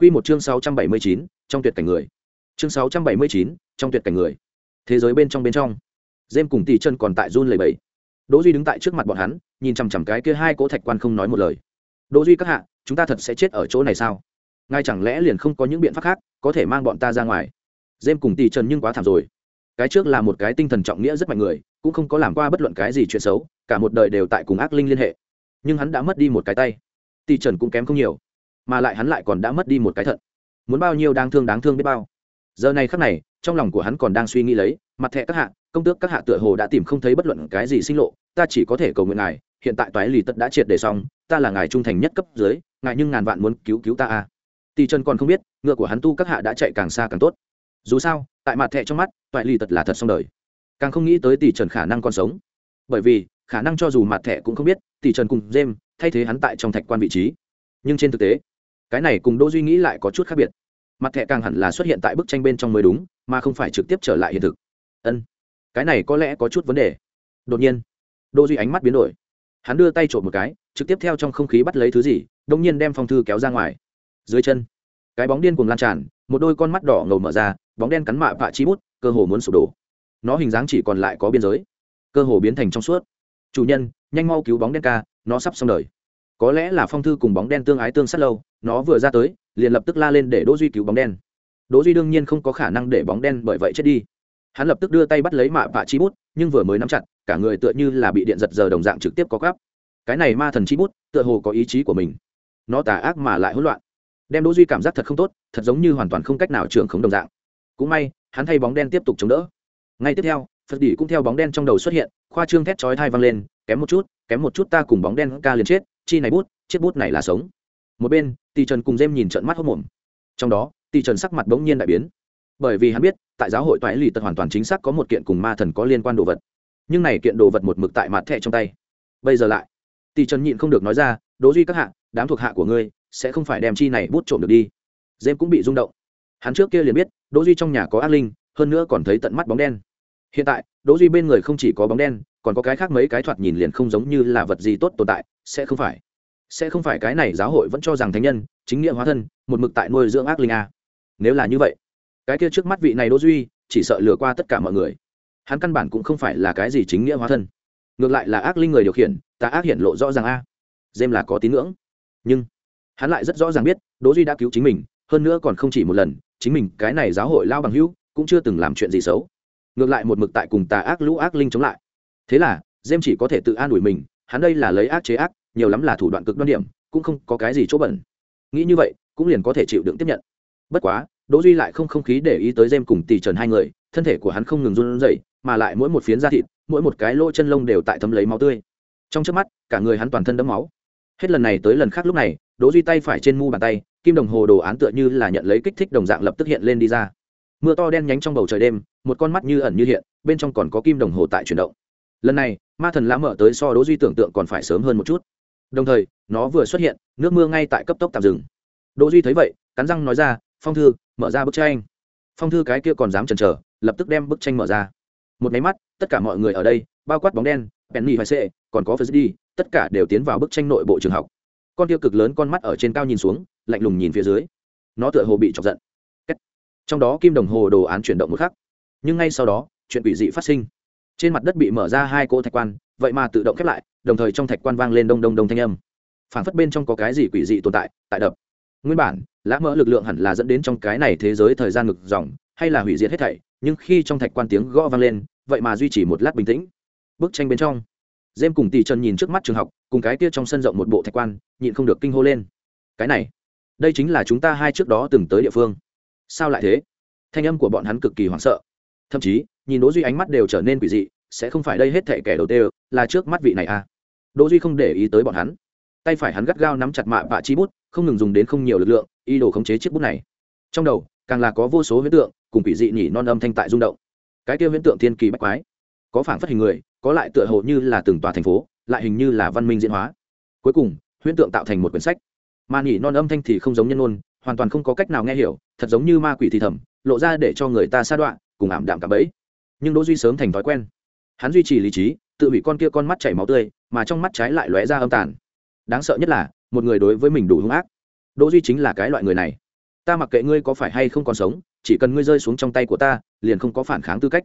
Quy một chương 679, trong tuyệt cảnh người. Chương 679, trong tuyệt cảnh người. Thế giới bên trong bên trong. Dêm cùng Tỷ chân còn tại run lẩy bẩy. Đỗ Duy đứng tại trước mặt bọn hắn, nhìn chằm chằm cái kia hai cỗ thạch quan không nói một lời. Đỗ Duy các hạ, chúng ta thật sẽ chết ở chỗ này sao? Ngay chẳng lẽ liền không có những biện pháp khác có thể mang bọn ta ra ngoài? Dêm cùng Tỷ chân nhưng quá thảm rồi. Cái trước là một cái tinh thần trọng nghĩa rất mạnh người, cũng không có làm qua bất luận cái gì chuyện xấu, cả một đời đều tại cùng ác linh liên hệ. Nhưng hắn đã mất đi một cái tay. Tỷ Trần cũng kém không nhiều mà lại hắn lại còn đã mất đi một cái thận. Muốn bao nhiêu đáng thương đáng thương biết bao. Giờ này khắc này, trong lòng của hắn còn đang suy nghĩ lấy, mặt thẻ các hạ, công tước các hạ tựa hồ đã tìm không thấy bất luận cái gì sinh lộ, ta chỉ có thể cầu nguyện ngài, hiện tại toái lì tất đã triệt để xong, ta là ngài trung thành nhất cấp dưới, ngài nhưng ngàn vạn muốn cứu cứu ta à. Tỷ trần còn không biết, ngựa của hắn tu các hạ đã chạy càng xa càng tốt. Dù sao, tại mặt thẻ trong mắt toại lì tật là thật xong đời. Càng không nghĩ tới tỷ trần khả năng còn sống. Bởi vì, khả năng cho dù mặt thẻ cũng không biết tỷ trần cùng jem, thay thế hắn tại trong thạch quan vị trí. Nhưng trên thực tế cái này cùng đỗ duy nghĩ lại có chút khác biệt. Mặt thẻ càng hẳn là xuất hiện tại bức tranh bên trong mới đúng, mà không phải trực tiếp trở lại hiện thực. Ân, cái này có lẽ có chút vấn đề. Đột nhiên, đỗ duy ánh mắt biến đổi. Hắn đưa tay trộm một cái, trực tiếp theo trong không khí bắt lấy thứ gì đông nhiên đem phong thư kéo ra ngoài. Dưới chân, cái bóng điên cùng lan tràn, một đôi con mắt đỏ ngầu mở ra, bóng đen cắn mạ vạ chi bút, cơ hồ muốn sụp đổ. Nó hình dáng chỉ còn lại có biên giới, cơ hồ biến thành trong suốt. Chủ nhân, nhanh mau cứu bóng đen ca, nó sắp xong đời. Có lẽ là phong thư cùng bóng đen tương ái tương sát lâu nó vừa ra tới, liền lập tức la lên để đỗ duy cứu bóng đen. Đỗ duy đương nhiên không có khả năng để bóng đen bởi vậy chết đi. Hắn lập tức đưa tay bắt lấy mạ vạ chi bút, nhưng vừa mới nắm chặt, cả người tựa như là bị điện giật giờ đồng dạng trực tiếp có gắp cái này ma thần chi bút, tựa hồ có ý chí của mình. Nó tà ác mà lại hỗn loạn. Đem đỗ duy cảm giác thật không tốt, thật giống như hoàn toàn không cách nào trưởng khống đồng dạng. Cũng may, hắn thay bóng đen tiếp tục chống đỡ. Ngay tiếp theo, phật đỉ cũng theo bóng đen trong đầu xuất hiện, khoa trương thét chói thai vang lên, kém một chút, kém một chút ta cùng bóng đen ca liền chết, chi này bút chiếc bút này là sống. Một bên tỷ trần cùng dêm nhìn trận mắt hốc mồm. Trong đó tỷ trần sắc mặt bỗng nhiên đại biến. Bởi vì hắn biết, tại giáo hội toại lì tật hoàn toàn chính xác có một kiện cùng ma thần có liên quan đồ vật. Nhưng này kiện đồ vật một mực tại mặt thẹ trong tay. Bây giờ lại tỷ trần nhịn không được nói ra, đố duy các hạ, đám thuộc hạ của ngươi sẽ không phải đem chi này bút trộm được đi. Dêm cũng bị rung động. Hắn trước kia liền biết đỗ duy trong nhà có ác linh, hơn nữa còn thấy tận mắt bóng đen. Hiện tại đỗ duy bên người không chỉ có bóng đen, còn có cái khác mấy cái thoạt nhìn liền không giống như là vật gì tốt tồn tại, sẽ không phải sẽ không phải cái này giáo hội vẫn cho rằng thánh nhân, chính nghĩa hóa thân, một mực tại nuôi dưỡng ác linh a. Nếu là như vậy, cái kia trước mắt vị này đỗ duy, chỉ sợ lừa qua tất cả mọi người. Hắn căn bản cũng không phải là cái gì chính nghĩa hóa thân. Ngược lại là ác linh người điều khiển, ta ác hiển lộ rõ ràng a. Dêm là có tín ngưỡng. Nhưng, hắn lại rất rõ ràng biết, đỗ duy đã cứu chính mình, hơn nữa còn không chỉ một lần, chính mình, cái này giáo hội lao bằng hữu, cũng chưa từng làm chuyện gì xấu. Ngược lại một mực tại cùng tà ác lũ ác linh chống lại. Thế là, dêm chỉ có thể tự an ủi mình, hắn đây là lấy ác chế ác nhiều lắm là thủ đoạn cực đoan điểm, cũng không có cái gì chỗ bẩn. Nghĩ như vậy, cũng liền có thể chịu đựng tiếp nhận. Bất quá, đỗ duy lại không không khí để ý tới dêm cùng tỷ trần hai người, thân thể của hắn không ngừng run rẩy, mà lại mỗi một phiến da thịt, mỗi một cái lỗ chân lông đều tại thấm lấy máu tươi. Trong chớp mắt, cả người hắn toàn thân đẫm máu. Hết lần này tới lần khác lúc này, đỗ duy tay phải trên mu bàn tay, kim đồng hồ đồ án tựa như là nhận lấy kích thích đồng dạng lập tức hiện lên đi ra. Mưa to đen nhánh trong bầu trời đêm, một con mắt như ẩn như hiện, bên trong còn có kim đồng hồ tại chuyển động. Lần này, ma thần lãm mở tới so đỗ duy tưởng tượng còn phải sớm hơn một chút đồng thời nó vừa xuất hiện nước mưa ngay tại cấp tốc tạm dừng. Đỗ duy thấy vậy cắn răng nói ra phong thư mở ra bức tranh. Phong thư cái kia còn dám chần chờ lập tức đem bức tranh mở ra. Một máy mắt tất cả mọi người ở đây bao quát bóng đen penny hoài sệ còn có đi, tất cả đều tiến vào bức tranh nội bộ trường học. Con tiêu cực lớn con mắt ở trên cao nhìn xuống lạnh lùng nhìn phía dưới. Nó tựa hồ bị chọc giận. Trong đó kim đồng hồ đồ án chuyển động một khắc. Nhưng ngay sau đó chuyện quỷ dị phát sinh. Trên mặt đất bị mở ra hai cỗ thạch quan vậy mà tự động khép lại đồng thời trong thạch quan vang lên đông đông đông thanh âm. Phản phất bên trong có cái gì quỷ dị tồn tại tại đập. Nguyên bản, lã mỡ lực lượng hẳn là dẫn đến trong cái này thế giới thời gian ngực dòng, hay là hủy diệt hết thảy, nhưng khi trong thạch quan tiếng gõ vang lên, vậy mà duy trì một lát bình tĩnh. Bức tranh bên trong dêm cùng tỷ trần nhìn trước mắt trường học, cùng cái kia trong sân rộng một bộ thạch quan, nhịn không được kinh hô lên. Cái này, đây chính là chúng ta hai trước đó từng tới địa phương. Sao lại thế? Thanh âm của bọn hắn cực kỳ hoảng sợ. Thậm chí, nhìn đỗ duy ánh mắt đều trở nên quỷ dị sẽ không phải đây hết thệ kẻ đầu tiên là trước mắt vị này à. Đỗ duy không để ý tới bọn hắn. Tay phải hắn gắt gao nắm chặt mạ vạ chi bút, không ngừng dùng đến không nhiều lực lượng y đồ khống chế chiếc bút này. Trong đầu, càng là có vô số huyễn tượng, cùng quỷ dị nhỉ non âm thanh tại rung động. Cái kia huyễn tượng thiên kỳ bách quái, có phản phất hình người, có lại tựa hồ như là từng tòa thành phố, lại hình như là văn minh diễn hóa. Cuối cùng, huyễn tượng tạo thành một quyển sách. Mà nhỉ non âm thanh thì không giống nhân ôn hoàn toàn không có cách nào nghe hiểu, thật giống như ma quỷ thì thầm, lộ ra để cho người ta sa đoạn cùng ảm đạm cả bẫy. Nhưng đỗ duy sớm thành thói quen hắn duy trì lý trí, tự hủy con kia con mắt chảy máu tươi, mà trong mắt trái lại lóe ra âm tàn. Đáng sợ nhất là, một người đối với mình đủ hung ác. Đỗ duy chính là cái loại người này. Ta mặc kệ ngươi có phải hay không còn sống, chỉ cần ngươi rơi xuống trong tay của ta, liền không có phản kháng tư cách.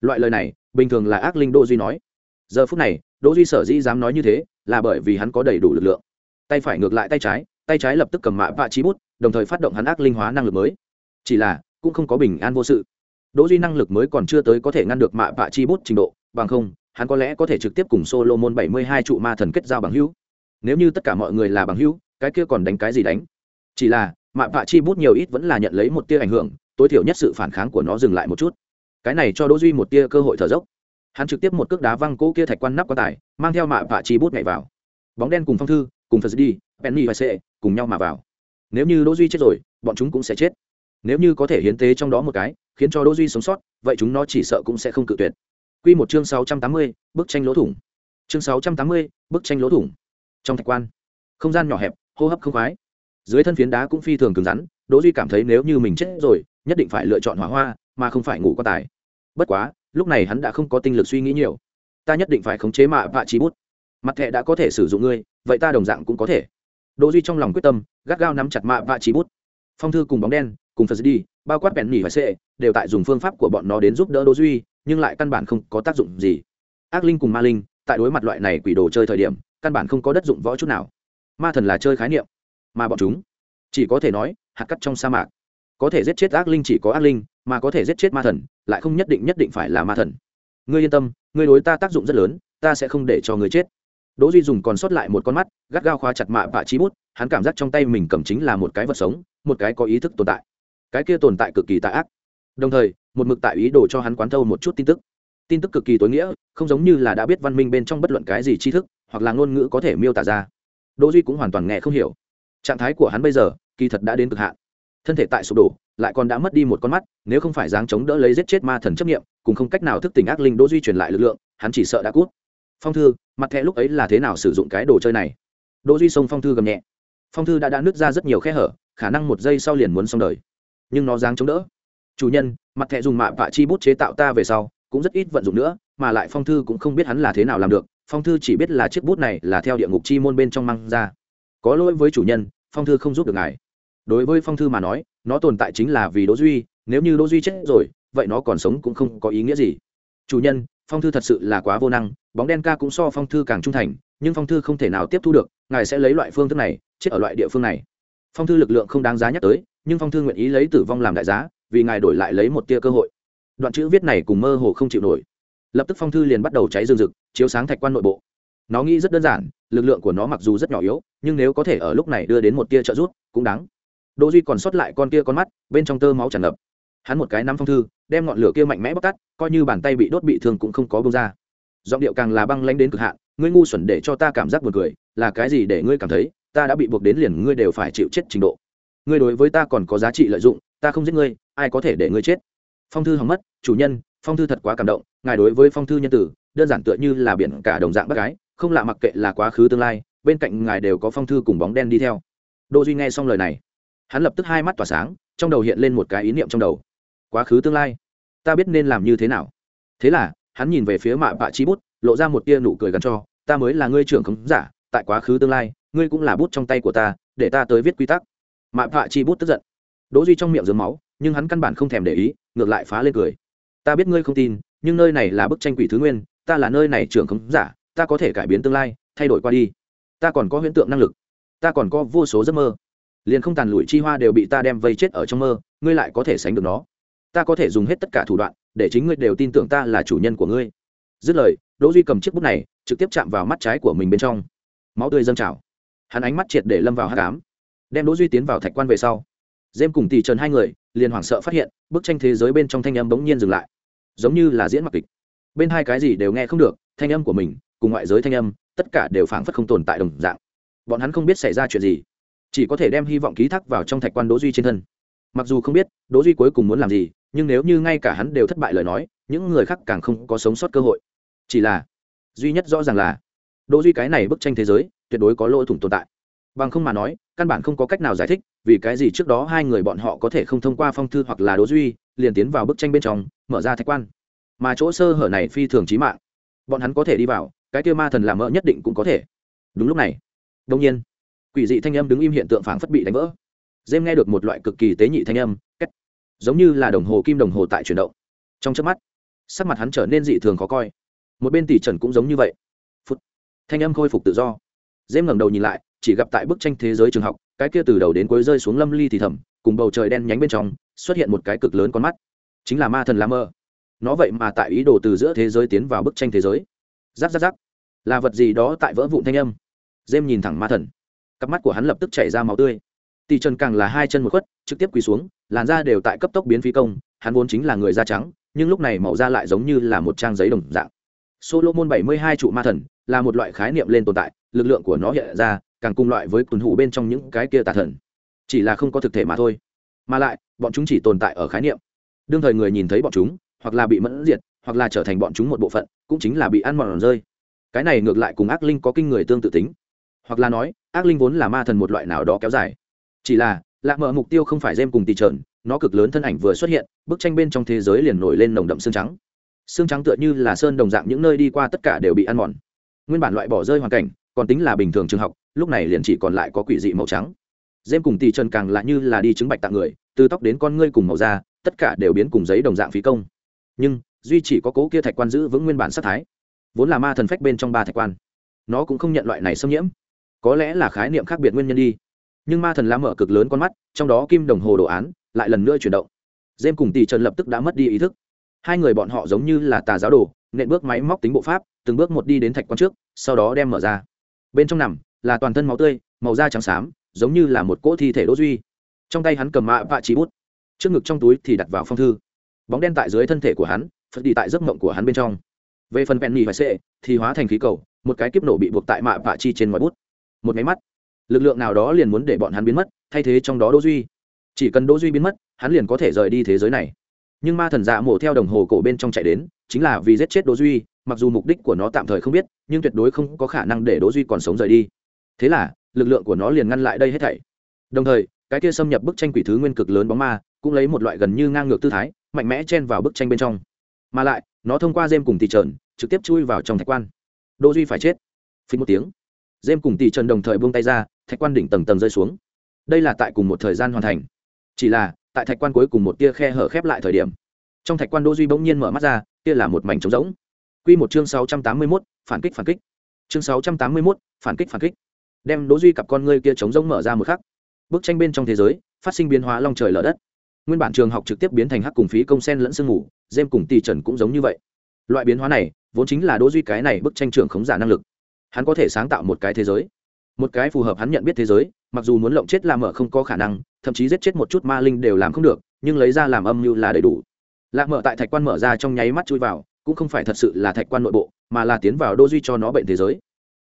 Loại lời này, bình thường là ác linh đỗ duy nói. Giờ phút này, đỗ duy sở dĩ dám nói như thế, là bởi vì hắn có đầy đủ lực lượng. Tay phải ngược lại tay trái tay trái lập tức cầm mạ vạ trí bút, đồng thời phát động hắn ác linh hóa năng lực mới. Chỉ là, cũng không có bình an vô sự. Đỗ duy năng lực mới còn chưa tới có thể ngăn được mạ vạ chi bút trình độ bằng không, hắn có lẽ có thể trực tiếp cùng solomon bảy mươi hai trụ ma thần kết giao bằng hữu. Nếu như tất cả mọi người là bằng hữu, cái kia còn đánh cái gì đánh? Chỉ là, mạ vạ chi bút nhiều ít vẫn là nhận lấy một tia ảnh hưởng, tối thiểu nhất sự phản kháng của nó dừng lại một chút. Cái này cho đỗ duy một tia cơ hội thở dốc. Hắn trực tiếp một cước đá văng cỗ kia thạch quan nắp quan tài, mang theo mạ vạ chi bút nhảy vào. Bóng đen cùng phong thư, cùng phật đi penny và sệ cùng nhau mà vào. Nếu như đỗ duy chết rồi, bọn chúng cũng sẽ chết. Nếu như có thể hiến tế trong đó một cái, khiến cho đỗ duy sống sót, vậy chúng nó chỉ sợ cũng sẽ không cự tuyệt quy một chương 680, bức tranh lỗ thủng. Chương 680, bức tranh lỗ thủng. Trong thạch quan không gian nhỏ hẹp hô hấp không khoái. Dưới thân phiến đá cũng phi thường cứng rắn đỗ duy cảm thấy nếu như mình chết rồi nhất định phải lựa chọn hỏa hoa mà không phải ngủ quan tài. Bất quá lúc này hắn đã không có tinh lực suy nghĩ nhiều. Ta nhất định phải khống chế mạ vạ trí bút. Mặt thẻ đã có thể sử dụng ngươi vậy ta đồng dạng cũng có thể. Đỗ duy trong lòng quyết tâm gắt gao nắm chặt mạ vạ trí bút. Phong thư cùng bóng đen cùng phật đi bao quát bèn nỉ và sệ đều tại dùng phương pháp của bọn nó đến giúp đỡ đỗ duy nhưng lại căn bản không có tác dụng gì. Ác linh cùng ma linh, tại đối mặt loại này quỷ đồ chơi thời điểm, căn bản không có đất dụng võ chút nào. Ma thần là chơi khái niệm, mà bọn chúng, chỉ có thể nói, hạt cắt trong sa mạc. Có thể giết chết ác linh chỉ có ác linh, mà có thể giết chết ma thần, lại không nhất định nhất định phải là ma thần. Ngươi yên tâm, ngươi đối ta tác dụng rất lớn, ta sẽ không để cho ngươi chết. Đỗ duy dùng còn sót lại một con mắt, gắt gao khóa chặt mạ vạ trí bút, hắn cảm giác trong tay mình cầm chính là một cái vật sống, một cái có ý thức tồn tại. Cái kia tồn tại cực kỳ tà ác. Đồng thời một mực tại ý đồ cho hắn quán thâu một chút tin tức. Tin tức cực kỳ tối nghĩa, không giống như là đã biết văn minh bên trong bất luận cái gì tri thức, hoặc là ngôn ngữ có thể miêu tả ra. Đỗ duy cũng hoàn toàn nghe không hiểu. Trạng thái của hắn bây giờ, kỳ thật đã đến cực hạn. Thân thể tại sụp đổ, lại còn đã mất đi một con mắt, nếu không phải dáng chống đỡ lấy giết chết ma thần chấp nghiệm cùng không cách nào thức tỉnh ác linh đỗ duy truyền lại lực lượng, hắn chỉ sợ đã cút. Phong thư, mặt thẻ lúc ấy là thế nào sử dụng cái đồ chơi này? Đỗ duy xông phong thư gầm nhẹ. Phong thư đã đã nứt ra rất nhiều khe hở, khả năng một giây sau liền muốn xong đời. Nhưng nó dáng chống đỡ chủ nhân, mặt thẻ dùng mạ vạ chi bút chế tạo ta về sau, cũng rất ít vận dụng nữa, mà lại phong thư cũng không biết hắn là thế nào làm được, phong thư chỉ biết là chiếc bút này là theo địa ngục chi môn bên trong mang ra. Có lỗi với chủ nhân, phong thư không giúp được ngài. Đối với phong thư mà nói, nó tồn tại chính là vì đỗ duy, nếu như đỗ duy chết rồi, vậy nó còn sống cũng không có ý nghĩa gì. Chủ nhân, phong thư thật sự là quá vô năng, bóng đen ca cũng so phong thư càng trung thành, nhưng phong thư không thể nào tiếp thu được, ngài sẽ lấy loại phương thức này, chết ở loại địa phương này. Phong thư lực lượng không đáng giá nhắc tới, nhưng phong thư nguyện ý lấy tử vong làm đại giá vì ngài đổi lại lấy một tia cơ hội. Đoạn chữ viết này cùng mơ hồ không chịu nổi. Lập tức phong thư liền bắt đầu cháy rừng rực, chiếu sáng thạch quan nội bộ. Nó nghĩ rất đơn giản, lực lượng của nó mặc dù rất nhỏ yếu, nhưng nếu có thể ở lúc này đưa đến một tia trợ giúp, cũng đáng. Đỗ duy còn sót lại con kia con mắt, bên trong tơ máu tràn ngập. Hắn một cái nắm phong thư, đem ngọn lửa kia mạnh mẽ bóc tắt coi như bàn tay bị đốt bị thương cũng không có bông ra. Giọng điệu càng là băng lãnh đến cực hạn, ngươi ngu xuẩn để cho ta cảm giác buồn cười, là cái gì để ngươi cảm thấy, ta đã bị buộc đến liền ngươi đều phải chịu chết trình độ. Ngươi đối với ta còn có giá trị lợi dụng ta không giết ngươi, ai có thể để ngươi chết? Phong thư hỏng mất, chủ nhân, phong thư thật quá cảm động, ngài đối với phong thư nhân tử, đơn giản tựa như là biển cả đồng dạng bác gái, không lạ mặc kệ là quá khứ tương lai, bên cạnh ngài đều có phong thư cùng bóng đen đi theo. Đỗ duy nghe xong lời này, hắn lập tức hai mắt tỏa sáng, trong đầu hiện lên một cái ý niệm trong đầu. Quá khứ tương lai, ta biết nên làm như thế nào. Thế là, hắn nhìn về phía mạ bạ chi bút, lộ ra một tia nụ cười gắn cho, ta mới là ngươi trưởng khống giả, tại quá khứ tương lai, ngươi cũng là bút trong tay của ta, để ta tới viết quy tắc. Mạ bạ chi bút tức giận đỗ duy trong miệng dướng máu, nhưng hắn căn bản không thèm để ý, ngược lại phá lên cười. Ta biết ngươi không tin, nhưng nơi này là bức tranh quỷ thứ nguyên, ta là nơi này trưởng khống giả, ta có thể cải biến tương lai, thay đổi qua đi. Ta còn có huyễn tượng năng lực, ta còn có vô số giấc mơ. Liền không tàn lụi chi hoa đều bị ta đem vây chết ở trong mơ, ngươi lại có thể sánh được nó. Ta có thể dùng hết tất cả thủ đoạn, để chính ngươi đều tin tưởng ta là chủ nhân của ngươi. Dứt lời, đỗ duy cầm chiếc bút này, trực tiếp chạm vào mắt trái của mình bên trong. Máu tươi dâng trào. Hắn ánh mắt triệt để lâm vào hắc ám. Đem đỗ duy tiến vào thạch quan về sau dêm cùng tỷ trần hai người liền hoảng sợ phát hiện, bức tranh thế giới bên trong thanh âm bỗng nhiên dừng lại. Giống như là diễn mặc kịch. Bên hai cái gì đều nghe không được, thanh âm của mình cùng ngoại giới thanh âm, tất cả đều phảng phất không tồn tại đồng dạng. Bọn hắn không biết xảy ra chuyện gì, chỉ có thể đem hy vọng ký thác vào trong thạch quan đỗ duy trên thân. Mặc dù không biết đỗ duy cuối cùng muốn làm gì, nhưng nếu như ngay cả hắn đều thất bại lời nói, những người khác càng không có sống sót cơ hội. Chỉ là duy nhất rõ ràng là đỗ duy cái này bức tranh thế giới tuyệt đối có lỗ thủng tồn tại bằng không mà nói, căn bản không có cách nào giải thích vì cái gì trước đó hai người bọn họ có thể không thông qua phong thư hoặc là đố duy, liền tiến vào bức tranh bên trong, mở ra thạch quan. Mà chỗ sơ hở này phi thường chí mạng. Bọn hắn có thể đi vào, cái kia ma thần làm mỡ nhất định cũng có thể. Đúng lúc này đông nhiên, quỷ dị thanh âm đứng im hiện tượng phảng phất bị đánh vỡ. Dêm nghe được một loại cực kỳ tế nhị thanh âm cách giống như là đồng hồ kim đồng hồ tại chuyển động. Trong chớp mắt, sắc mặt hắn trở nên dị thường khó coi. Một bên tỷ trần cũng giống như vậy. Phút thanh âm khôi phục tự do. Dêm ngẩng đầu nhìn lại chỉ gặp tại bức tranh thế giới trường học, cái kia từ đầu đến cuối rơi xuống lâm ly thì thầm, cùng bầu trời đen nhánh bên trong, xuất hiện một cái cực lớn con mắt. Chính là ma thần la mơ. Nó vậy mà tại ý đồ từ giữa thế giới tiến vào bức tranh thế giới. Giáp giáp giáp là vật gì đó tại vỡ vụn thanh âm. Dêm nhìn thẳng ma thần. Cặp mắt của hắn lập tức chảy ra máu tươi. Tỷ trần càng là hai chân một khuất, trực tiếp quỳ xuống, làn da đều tại cấp tốc biến phi công, hắn vốn chính là người da trắng, nhưng lúc này màu da lại giống như là một trang giấy đồng dạng. Solomon bảy mươi hai trụ ma thần là một loại khái niệm lên tồn tại, lực lượng của nó hiện ra càng cùng loại với tuần hủ bên trong những cái kia tà thần. Chỉ là không có thực thể mà thôi. Mà lại, bọn chúng chỉ tồn tại ở khái niệm. Đương thời người nhìn thấy bọn chúng, hoặc là bị mẫn diệt, hoặc là trở thành bọn chúng một bộ phận, cũng chính là bị ăn mòn rơi. Cái này ngược lại cùng ác linh có kinh người tương tự tính. Hoặc là nói, ác linh vốn là ma thần một loại nào đó kéo dài. Chỉ là, lạc mở mục tiêu không phải dêm cùng tỷ trợn, nó cực lớn thân ảnh vừa xuất hiện, bức tranh bên trong thế giới liền nổi lên nồng đậm xương trắng. Xương trắng tựa như là sơn đồng dạng những nơi đi qua tất cả đều bị ăn mòn. Nguyên bản loại bỏ rơi hoàn cảnh, còn tính là bình thường trường học lúc này liền chỉ còn lại có quỷ dị màu trắng. Dêm cùng tỷ trần càng lại như là đi chứng bạch tặng người, từ tóc đến con ngươi cùng màu da, tất cả đều biến cùng giấy đồng dạng phí công. Nhưng, duy chỉ có cố kia thạch quan giữ vững nguyên bản sắc thái. Vốn là ma thần phách bên trong ba thạch quan. Nó cũng không nhận loại này xâm nhiễm. Có lẽ là khái niệm khác biệt nguyên nhân đi. Nhưng ma thần lá mở cực lớn con mắt, trong đó kim đồng hồ đồ án lại lần nữa chuyển động. Dêm cùng tỷ trần lập tức đã mất đi ý thức. Hai người bọn họ giống như là tà giáo đồ, nện bước máy móc tính bộ pháp, từng bước một đi đến thạch quan trước, sau đó đem mở ra. Bên trong nằm là toàn thân máu tươi, màu da trắng xám, giống như là một cỗ thi thể đỗ duy. Trong tay hắn cầm mạ vạ chỉ bút. Trước ngực trong túi thì đặt vào phong thư. Bóng đen tại dưới thân thể của hắn, phật đi tại giấc mộng của hắn bên trong. Về phần penny và sệ, thì hóa thành khí cầu, một cái kiếp nổ bị buộc tại mạ vạ chi trên ngoài bút. Một máy mắt. Lực lượng nào đó liền muốn để bọn hắn biến mất, thay thế trong đó đỗ duy. Chỉ cần đỗ duy biến mất, hắn liền có thể rời đi thế giới này. Nhưng ma thần dạ mổ theo đồng hồ cổ bên trong chạy đến, chính là vì giết chết đỗ duy, mặc dù mục đích của nó tạm thời không biết, nhưng tuyệt đối không có khả năng để đỗ duy còn sống rời đi thế là lực lượng của nó liền ngăn lại đây hết thảy. Đồng thời cái kia xâm nhập bức tranh quỷ thứ nguyên cực lớn bóng ma cũng lấy một loại gần như ngang ngược tư thái mạnh mẽ chen vào bức tranh bên trong. Mà lại nó thông qua dêm cùng tỷ trần trực tiếp chui vào trong thạch quan. Đỗ duy phải chết. Phí một tiếng. Dêm cùng tỷ trần đồng thời buông tay ra thạch quan đỉnh tầng tầng rơi xuống. Đây là tại cùng một thời gian hoàn thành. Chỉ là tại thạch quan cuối cùng một tia khe hở khép lại thời điểm trong thạch quan đỗ duy bỗng nhiên mở mắt ra kia là một mảnh trống rỗng. Quy một chương sáu trăm tám mươi 681, phản kích phản kích. Chương sáu trăm tám mươi 681, phản kích phản kích đem đỗ duy cặp con ngươi kia trống rỗng mở ra một khắc. Bức tranh bên trong thế giới, phát sinh biến hóa long trời lở đất. Nguyên bản trường học trực tiếp biến thành hắc cùng phí công sen lẫn sương ngủ dêm cùng tỷ trần cũng giống như vậy. Loại biến hóa này, vốn chính là đỗ duy cái này bức tranh trường khống giả năng lực. Hắn có thể sáng tạo một cái thế giới. Một cái phù hợp hắn nhận biết thế giới, mặc dù muốn lộng chết làm mở không có khả năng, thậm chí giết chết một chút ma linh đều làm không được, nhưng lấy ra làm âm mưu là đầy đủ. Lạc mở tại thạch quan mở ra trong nháy mắt chui vào, cũng không phải thật sự là thạch quan nội bộ, mà là tiến vào đô duy cho nó bệnh thế giới.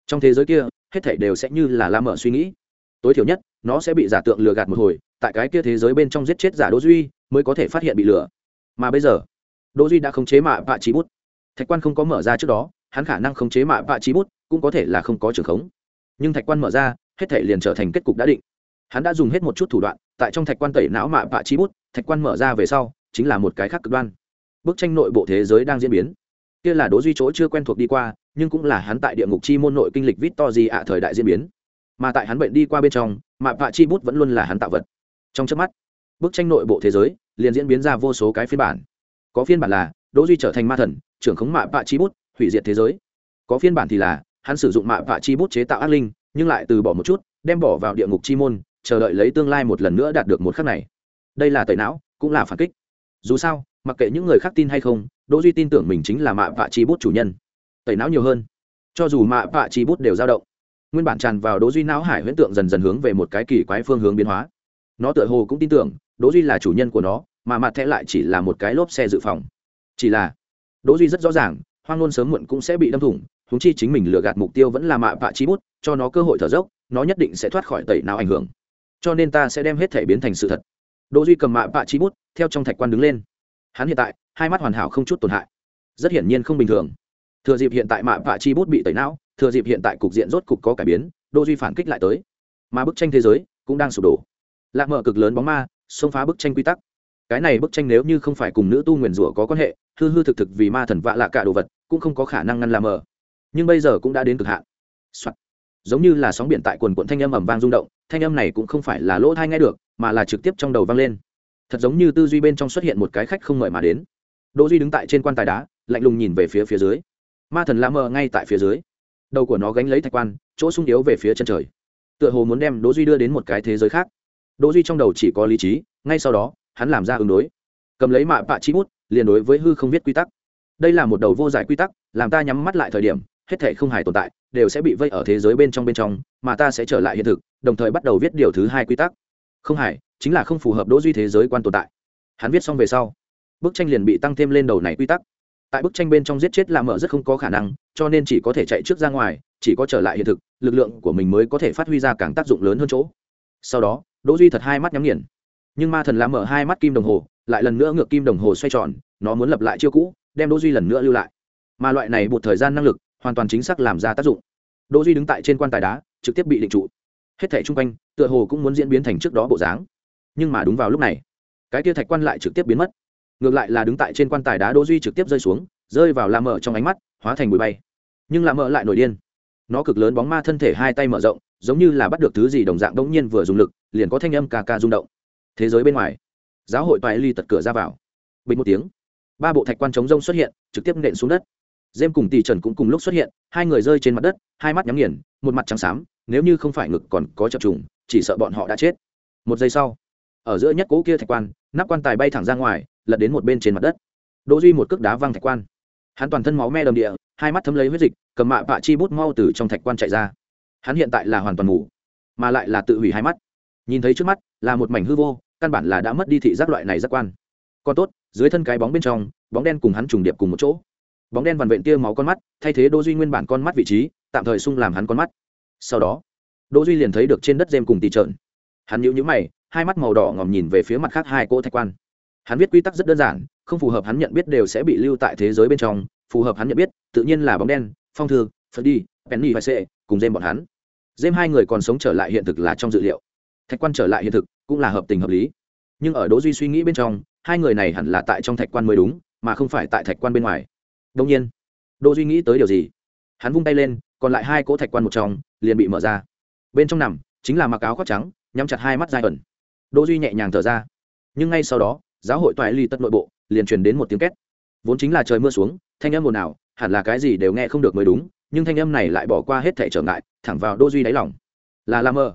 Trong thế giới kia hết thảy đều sẽ như là la mở suy nghĩ. Tối thiểu nhất, nó sẽ bị giả tượng lừa gạt một hồi, tại cái kia thế giới bên trong giết chết giả Đỗ duy, mới có thể phát hiện bị lừa. Mà bây giờ, Đỗ duy đã không chế mạ vạ trí bút. Thạch quan không có mở ra trước đó, hắn khả năng không chế mạ vạ trí bút cũng có thể là không có trường khống. Nhưng thạch quan mở ra, hết thể liền trở thành kết cục đã định. Hắn đã dùng hết một chút thủ đoạn, tại trong thạch quan tẩy não mạ vạ trí bút, thạch quan mở ra về sau, chính là một cái khác cực đoan. Bức tranh nội bộ thế giới đang diễn biến. Kia là đố duy chỗ chưa quen thuộc đi qua nhưng cũng là hắn tại địa ngục chi môn nội kinh lịch vít to gì ạ thời đại diễn biến. Mà tại hắn bệnh đi qua bên trong mạ vạ chi bút vẫn luôn là hắn tạo vật. Trong trước mắt, bức tranh nội bộ thế giới liền diễn biến ra vô số cái phiên bản. Có phiên bản là đỗ duy trở thành ma thần, trưởng khống mạ vạ chi bút, hủy diệt thế giới. Có phiên bản thì là hắn sử dụng mạ vạ chi bút chế tạo ác linh, nhưng lại từ bỏ một chút, đem bỏ vào địa ngục chi môn, chờ đợi lấy tương lai một lần nữa đạt được một khắc này. Đây là tẩy não, cũng là phản kích. Dù sao, mặc kệ những người khác tin hay không, đỗ duy tin tưởng mình chính là mạ vạ chi bút chủ nhân tẩy não nhiều hơn. Cho dù mạ vạ chi bút đều dao động, nguyên bản tràn vào đỗ duy não hải huyễn tượng dần dần hướng về một cái kỳ quái phương hướng biến hóa. Nó tựa hồ cũng tin tưởng, đỗ duy là chủ nhân của nó, mà mặt thẻ lại chỉ là một cái lốp xe dự phòng. Chỉ là, đỗ duy rất rõ ràng, hoang nôn sớm muộn cũng sẽ bị đâm thủng húng chi chính mình lừa gạt mục tiêu vẫn là mạ vạ chi bút, cho nó cơ hội thở dốc, nó nhất định sẽ thoát khỏi tẩy não ảnh hưởng. Cho nên ta sẽ đem hết thể biến thành sự thật. Đỗ duy cầm mạ vạ chi bút, theo trong thạch quan đứng lên. Hắn hiện tại, hai mắt hoàn hảo không chút tổn hại. Rất hiển nhiên không bình thường thừa dịp hiện tại mạ vạ chi bút bị tẩy não, thừa dịp hiện tại cục diện rốt cục có cải biến đỗ duy phản kích lại tới. Mà bức tranh thế giới cũng đang sụp đổ. Lạc mở cực lớn bóng ma, xông phá bức tranh quy tắc. Cái này bức tranh nếu như không phải cùng nữ tu nguyền rủa có quan hệ, hư hư thực thực vì ma thần vạ lạ cả đồ vật, cũng không có khả năng ngăn làm mờ nhưng bây giờ cũng đã đến cực hạn. Soạn. giống như là sóng biển tại quần quận thanh âm ẩm vang rung động, thanh âm này cũng không phải là lỗ thai nghe được, mà là trực tiếp trong đầu vang lên. Thật giống như tư duy bên trong xuất hiện một cái khách không mời mà đến. Đỗ duy đứng tại trên quan tài đá, lạnh lùng nhìn về phía phía dưới ma thần la mờ ngay tại phía dưới. Đầu của nó gánh lấy thạch quan, chỗ sung yếu về phía chân trời. Tựa hồ muốn đem đỗ duy đưa đến một cái thế giới khác. Đỗ duy trong đầu chỉ có lý trí, ngay sau đó, hắn làm ra ứng đối. Cầm lấy mạ bạ chi bút, liền đối với hư không viết quy tắc. Đây là một đầu vô giải quy tắc, làm ta nhắm mắt lại thời điểm, hết thể không hài tồn tại, đều sẽ bị vây ở thế giới bên trong bên trong, mà ta sẽ trở lại hiện thực, đồng thời bắt đầu viết điều thứ hai quy tắc. Không hài, chính là không phù hợp đỗ duy thế giới quan tồn tại. Hắn viết xong về sau, bức tranh liền bị tăng thêm lên đầu này quy tắc tại bức tranh bên trong giết chết là mở rất không có khả năng, cho nên chỉ có thể chạy trước ra ngoài, chỉ có trở lại hiện thực, lực lượng của mình mới có thể phát huy ra càng tác dụng lớn hơn chỗ. Sau đó, đỗ duy thật hai mắt nhắm nghiền. Nhưng ma thần lá mở hai mắt kim đồng hồ, lại lần nữa ngược kim đồng hồ xoay tròn, nó muốn lập lại chiêu cũ, đem đỗ duy lần nữa lưu lại. Mà loại này một thời gian năng lực, hoàn toàn chính xác làm ra tác dụng. Đỗ duy đứng tại trên quan tài đá, trực tiếp bị định trụ. Hết thảy trung quanh, tựa hồ cũng muốn diễn biến thành trước đó bộ dáng. Nhưng mà đúng vào lúc này, cái kia thạch quan lại trực tiếp biến mất ngược lại là đứng tại trên quan tài đá đỗ duy trực tiếp rơi xuống, rơi vào la mở trong ánh mắt, hóa thành bụi bay. Nhưng la mở lại nổi điên. Nó cực lớn bóng ma thân thể hai tay mở rộng, giống như là bắt được thứ gì đồng dạng đống nhiên vừa dùng lực, liền có thanh âm ca ca rung động. Thế giới bên ngoài, giáo hội toại ly tật cửa ra vào. Bình một tiếng, ba bộ thạch quan chống rông xuất hiện, trực tiếp nện xuống đất. Dêm cùng tỷ trần cũng cùng lúc xuất hiện, hai người rơi trên mặt đất, hai mắt nhắm nghiền, một mặt trắng xám, nếu như không phải ngực còn có chập trùng, chỉ sợ bọn họ đã chết. Một giây sau, ở giữa nhất cố kia thạch quan nắp quan tài bay thẳng ra ngoài, lật đến một bên trên mặt đất. Đỗ duy một cước đá văng thạch quan. Hắn toàn thân máu me đầm địa, hai mắt thấm lấy huyết dịch, cầm mạ bạ chi bút mau từ trong thạch quan chạy ra. Hắn hiện tại là hoàn toàn ngủ, mà lại là tự hủy hai mắt. Nhìn thấy trước mắt, là một mảnh hư vô, căn bản là đã mất đi thị giác loại này giác quan. Còn tốt, dưới thân cái bóng bên trong, bóng đen cùng hắn trùng điệp cùng một chỗ. Bóng đen vằn vện tia máu con mắt, thay thế đỗ duy nguyên bản con mắt vị trí, tạm thời sung làm hắn con mắt. Sau đó, đỗ duy liền thấy được trên đất dêm cùng tì trợn. Hắn nhíu nhíu mày hai mắt màu đỏ ngòm nhìn về phía mặt khác hai cỗ thạch quan. Hắn viết quy tắc rất đơn giản, không phù hợp hắn nhận biết đều sẽ bị lưu tại thế giới bên trong, phù hợp hắn nhận biết, tự nhiên là bóng đen, phong thư phật đi penny và sệ cùng dêm bọn hắn. Dêm hai người còn sống trở lại hiện thực là trong dự liệu. Thạch quan trở lại hiện thực cũng là hợp tình hợp lý. Nhưng ở đỗ duy suy nghĩ bên trong, hai người này hẳn là tại trong thạch quan mới đúng, mà không phải tại thạch quan bên ngoài. Đông nhiên đỗ duy nghĩ tới điều gì? Hắn vung tay lên, còn lại hai cỗ thạch quan một trong, liền bị mở ra. Bên trong nằm chính là mặc áo khoác trắng, nhắm chặt hai mắt dai ẩn đỗ duy nhẹ nhàng thở ra. Nhưng ngay sau đó, giáo hội toại ly tất nội bộ, liền truyền đến một tiếng két. Vốn chính là trời mưa xuống, thanh âm ồn ào, hẳn là cái gì đều nghe không được mới đúng, nhưng thanh âm này lại bỏ qua hết thể trở ngại, thẳng vào đỗ duy đáy lòng. Là la mơ.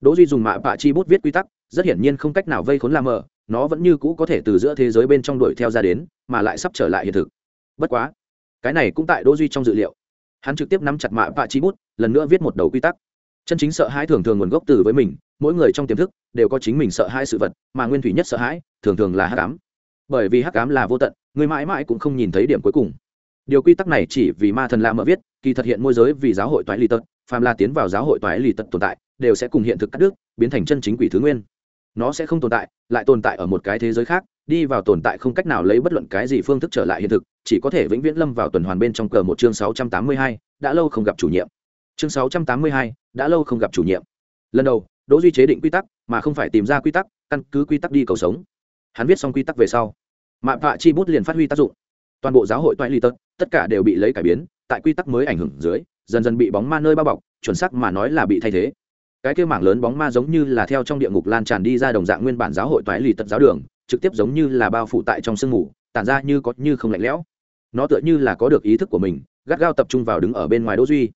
Đỗ duy dùng mạ bạ chi bút viết quy tắc, rất hiển nhiên không cách nào vây khốn la mơ, nó vẫn như cũ có thể từ giữa thế giới bên trong đuổi theo ra đến, mà lại sắp trở lại hiện thực. Bất quá, cái này cũng tại đỗ duy trong dự liệu. Hắn trực tiếp nắm chặt mạ bạ chi bút, lần nữa viết một đầu quy tắc. Chân chính sợ hãi thường thường nguồn gốc từ với mình mỗi người trong tiềm thức đều có chính mình sợ hãi sự vật, mà nguyên thủy nhất sợ hãi, thường thường là hắc ám. Bởi vì hắc ám là vô tận, người mãi mãi cũng không nhìn thấy điểm cuối cùng. Điều quy tắc này chỉ vì ma thần lạ mở viết, kỳ thật hiện môi giới vì giáo hội toái lì tật, phàm là tiến vào giáo hội toái lì tật tồn tại, đều sẽ cùng hiện thực cắt đứt, biến thành chân chính quỷ thứ nguyên. Nó sẽ không tồn tại, lại tồn tại ở một cái thế giới khác, đi vào tồn tại không cách nào lấy bất luận cái gì phương thức trở lại hiện thực, chỉ có thể vĩnh viễn lâm vào tuần hoàn bên trong cờ một chương sáu trăm tám mươi hai, đã lâu không gặp chủ nhiệm. Chương sáu trăm tám mươi hai, đã lâu không gặp chủ nhiệm. Lần đầu đỗ duy chế định quy tắc, mà không phải tìm ra quy tắc, căn cứ quy tắc đi cầu sống. Hắn viết xong quy tắc về sau, mạ vạ chi bút liền phát huy tác dụng. Toàn bộ giáo hội toại ly tật, tất cả đều bị lấy cải biến, tại quy tắc mới ảnh hưởng dưới, dần dần bị bóng ma nơi bao bọc, chuẩn xác mà nói là bị thay thế. Cái kia mảng lớn bóng ma giống như là theo trong địa ngục lan tràn đi ra đồng dạng nguyên bản giáo hội toại lì tật giáo đường, trực tiếp giống như là bao phủ tại trong sương mù, tản ra như có như không lạnh lẽo. Nó tựa như là có được ý thức của mình, gắt gao tập trung vào đứng ở bên ngoài đỗ duy.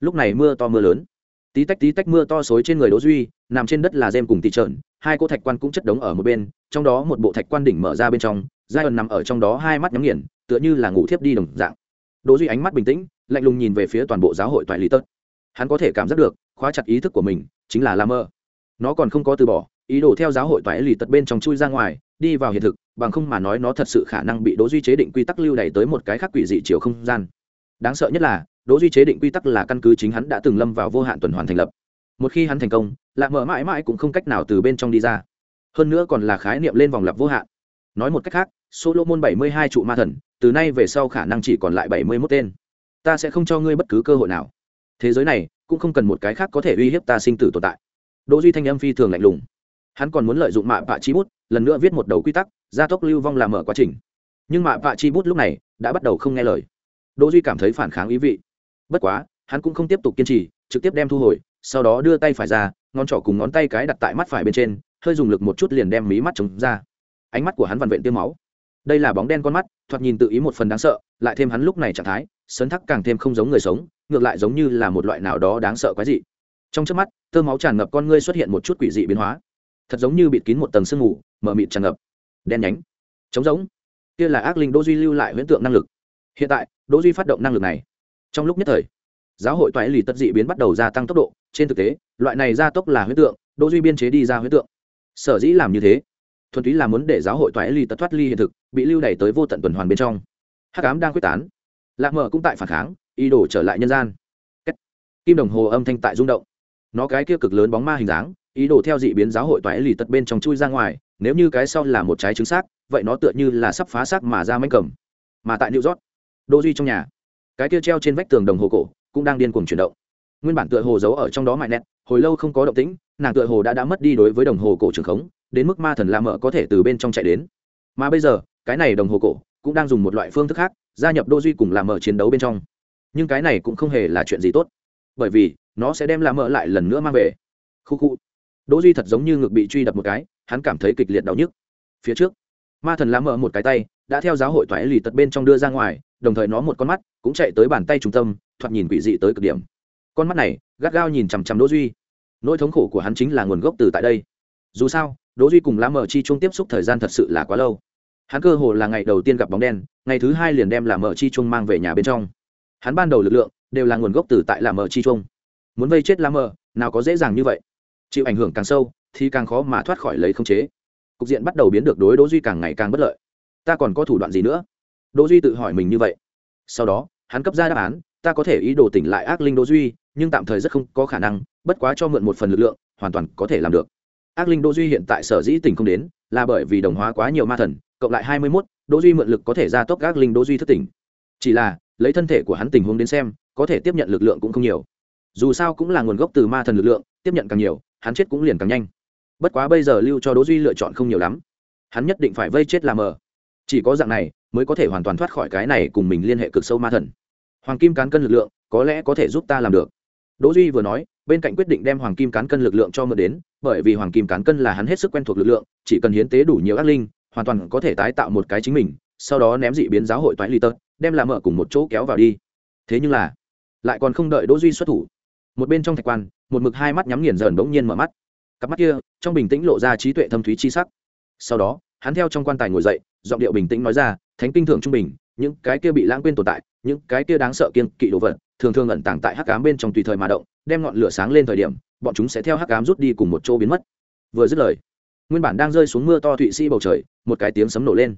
Lúc này mưa to mưa lớn. Tí tách tí tách mưa to xối trên người đỗ duy nằm trên đất là gem cùng tỷ trợn, hai cô thạch quan cũng chất đống ở một bên, trong đó một bộ thạch quan đỉnh mở ra bên trong giai ẩn nằm ở trong đó hai mắt nhắm nghiền, tựa như là ngủ thiếp đi đồng dạng. Đỗ duy ánh mắt bình tĩnh, lạnh lùng nhìn về phía toàn bộ giáo hội toại lý tật hắn có thể cảm giác được, khóa chặt ý thức của mình, chính là la mơ. Nó còn không có từ bỏ, ý đồ theo giáo hội toại lý tật bên trong chui ra ngoài, đi vào hiện thực, bằng không mà nói nó thật sự khả năng bị đỗ duy chế định quy tắc lưu đày tới một cái khác quỷ dị chiều không gian. Đáng sợ nhất là, đỗ duy chế định quy tắc là căn cứ chính hắn đã từng lâm vào vô hạn tuần hoàn thành lập một khi hắn thành công, lạ mở mãi mãi cũng không cách nào từ bên trong đi ra. Hơn nữa còn là khái niệm lên vòng lặp vô hạn. Nói một cách khác, solomon bảy mươi hai trụ ma thần, từ nay về sau khả năng chỉ còn lại bảy mươi mốt tên. Ta sẽ không cho ngươi bất cứ cơ hội nào. Thế giới này, cũng không cần một cái khác có thể uy hiếp ta sinh tử tồn tại. Đỗ duy thanh âm phi thường lạnh lùng. Hắn còn muốn lợi dụng mạ vạ chi bút, lần nữa viết một đầu quy tắc, gia tốc lưu vong làm mở quá trình. Nhưng mạ vạ chi bút lúc này, đã bắt đầu không nghe lời. Đỗ duy cảm thấy phản kháng ý vị. Bất quá, hắn cũng không tiếp tục kiên trì, trực tiếp đem thu hồi sau đó đưa tay phải ra, ngón trỏ cùng ngón tay cái đặt tại mắt phải bên trên, hơi dùng lực một chút liền đem mí mắt chống ra. Ánh mắt của hắn vằn vện tiêu máu. Đây là bóng đen con mắt, thoạt nhìn tự ý một phần đáng sợ, lại thêm hắn lúc này trạng thái, sấn thắc càng thêm không giống người sống, ngược lại giống như là một loại nào đó đáng sợ quái dị. Trong trước mắt, tơ máu tràn ngập con ngươi xuất hiện một chút quỷ dị biến hóa. Thật giống như bịt kín một tầng sương mù, mở mịt tràn ngập. Đen nhánh. Trống giống kia là ác linh đỗ duy lưu lại huyễn tượng năng lực. Hiện tại, đỗ duy phát động năng lực này. Trong lúc nhất thời, giáo hội toại lì tất dị biến bắt đầu gia tăng tốc độ trên thực tế, loại này gia tốc là huyết tượng, đỗ duy biên chế đi ra huyết tượng. Sở dĩ làm như thế, thuần túy là muốn để giáo hội toại ly tật thoát ly hiện thực, bị lưu đẩy tới vô tận tuần hoàn bên trong. Hắc ám đang quyết tán. Lạc mở cũng tại phản kháng, ý đồ trở lại nhân gian. Kim đồng hồ âm thanh tại rung động. Nó cái kia cực lớn bóng ma hình dáng, ý đồ theo dị biến giáo hội toại lì tật bên trong chui ra ngoài, nếu như cái sau là một trái trứng xác, vậy nó tựa như là sắp phá xác mà ra manh cầm. Mà tại new york đô duy trong nhà, cái kia treo trên vách tường đồng hồ cổ, cũng đang điên cuồng chuyển động nguyên bản tựa hồ giấu ở trong đó mại nẹt, hồi lâu không có động tĩnh nàng tựa hồ đã đã mất đi đối với đồng hồ cổ trường khống đến mức ma thần la mợ có thể từ bên trong chạy đến. Mà bây giờ cái này đồng hồ cổ cũng đang dùng một loại phương thức khác gia nhập đô duy cùng la mở chiến đấu bên trong. Nhưng cái này cũng không hề là chuyện gì tốt bởi vì nó sẽ đem la mở lại lần nữa mang về. Khu khu. Đỗ duy thật giống như ngực bị truy đập một cái hắn cảm thấy kịch liệt đau nhức. Phía trước ma thần la mở một cái tay đã theo giáo hội toái lì tật bên trong đưa ra ngoài đồng thời nó một con mắt cũng chạy tới bàn tay trung tâm thoạt nhìn quỷ dị tới cực điểm con mắt này gắt gao nhìn chằm chằm đỗ duy. Nỗi thống khổ của hắn chính là nguồn gốc từ tại đây. Dù sao, đỗ duy cùng lá mở chi chung tiếp xúc thời gian thật sự là quá lâu. Hắn cơ hồ là ngày đầu tiên gặp bóng đen, ngày thứ hai liền đem làm mở chi chung mang về nhà bên trong. Hắn ban đầu lực lượng đều là nguồn gốc từ tại làm mở chi chung. Muốn vây chết lá mở nào có dễ dàng như vậy. Chịu ảnh hưởng càng sâu thì càng khó mà thoát khỏi lấy không chế. Cục diện bắt đầu biến được đối đỗ duy càng ngày càng bất lợi. Ta còn có thủ đoạn gì nữa? Đỗ duy tự hỏi mình như vậy. Sau đó, hắn cấp ra đáp án ta có thể ý đồ tỉnh lại ác linh đỗ duy nhưng tạm thời rất không có khả năng bất quá cho mượn một phần lực lượng hoàn toàn có thể làm được. Ác linh đỗ duy hiện tại sở dĩ tỉnh không đến là bởi vì đồng hóa quá nhiều ma thần cộng lại hai mươi 21, đỗ duy mượn lực có thể gia tốc ác linh đỗ duy thức tỉnh. Chỉ là lấy thân thể của hắn tình huống đến xem có thể tiếp nhận lực lượng cũng không nhiều. Dù sao cũng là nguồn gốc từ ma thần lực lượng tiếp nhận càng nhiều hắn chết cũng liền càng nhanh. Bất quá bây giờ lưu cho đỗ duy lựa chọn không nhiều lắm. Hắn nhất định phải vây chết làm mờ. Chỉ có dạng này mới có thể hoàn toàn thoát khỏi cái này cùng mình liên hệ cực sâu ma thần hoàng kim cán cân lực lượng có lẽ có thể giúp ta làm được. Đỗ duy vừa nói bên cạnh quyết định đem hoàng kim cán cân lực lượng cho mượn đến bởi vì hoàng kim cán cân là hắn hết sức quen thuộc lực lượng chỉ cần hiến tế đủ nhiều ác linh hoàn toàn có thể tái tạo một cái chính mình sau đó ném dị biến giáo hội toái ly Tơ, đem làm mợ cùng một chỗ kéo vào đi. Thế nhưng là lại còn không đợi đỗ duy xuất thủ. Một bên trong thạch quan một mực hai mắt nhắm nghiền dần đống nhiên mở mắt. Cặp mắt kia trong bình tĩnh lộ ra trí tuệ thâm thúy chi sắc. Sau đó hắn theo trong quan tài ngồi dậy giọng điệu bình tĩnh nói ra thánh kinh thượng trung bình những cái kia bị lãng quên tồn tại, những cái kia đáng sợ kiên kỵ đồ vật, thường thường ẩn tàng tại hắc ám bên trong tùy thời mà động, đem ngọn lửa sáng lên thời điểm, bọn chúng sẽ theo hắc ám rút đi cùng một chỗ biến mất. Vừa dứt lời, nguyên bản đang rơi xuống mưa to thụy sĩ bầu trời, một cái tiếng sấm nổ lên.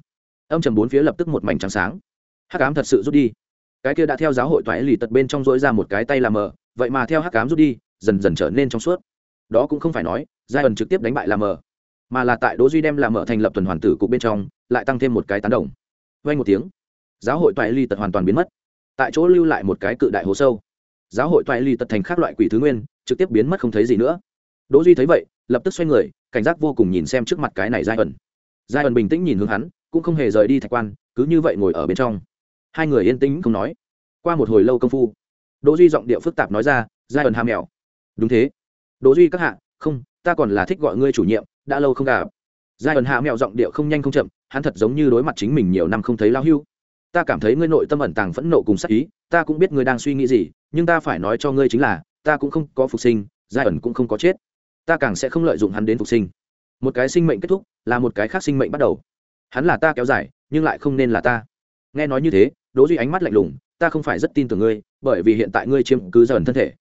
Âm trầm bốn phía lập tức một mảnh trắng sáng. Hắc ám thật sự rút đi. Cái kia đã theo giáo hội toái lì tật bên trong dối ra một cái tay làm mờ, vậy mà theo hắc ám rút đi, dần dần trở nên trong suốt. Đó cũng không phải nói, giai ẩn trực tiếp đánh bại làm mờ, mà là tại đỗ duy đem làm mờ thành lập tuần hoàn tử cục bên trong, lại tăng thêm một cái tán đồng. Vay một tiếng giáo hội toại ly tật hoàn toàn biến mất. Tại chỗ lưu lại một cái cự đại hố sâu. Giáo hội toại ly tật thành các loại quỷ thứ nguyên, trực tiếp biến mất không thấy gì nữa. Đỗ duy thấy vậy, lập tức xoay người, cảnh giác vô cùng nhìn xem trước mặt cái này giai ẩn. Giai ẩn bình tĩnh nhìn hướng hắn, cũng không hề rời đi thạch quan, cứ như vậy ngồi ở bên trong. Hai người yên tĩnh không nói. Qua một hồi lâu công phu, đỗ duy giọng điệu phức tạp nói ra, giai ẩn ham mèo. Đúng thế. Đỗ duy các hạ, không, ta còn là thích gọi ngươi chủ nhiệm, đã lâu không gặp. Giai ẩn hạ mèo giọng điệu không nhanh không chậm, hắn thật giống như đối mặt chính mình nhiều năm không thấy lao hưu ta cảm thấy ngươi nội tâm ẩn tàng phẫn nộ cùng sắc ý, ta cũng biết ngươi đang suy nghĩ gì, nhưng ta phải nói cho ngươi chính là, ta cũng không có phục sinh, giai ẩn cũng không có chết. Ta càng sẽ không lợi dụng hắn đến phục sinh. Một cái sinh mệnh kết thúc, là một cái khác sinh mệnh bắt đầu. Hắn là ta kéo dài, nhưng lại không nên là ta. Nghe nói như thế, đỗ duy ánh mắt lạnh lùng, ta không phải rất tin tưởng ngươi, bởi vì hiện tại ngươi chiếm cứ dần thân thể.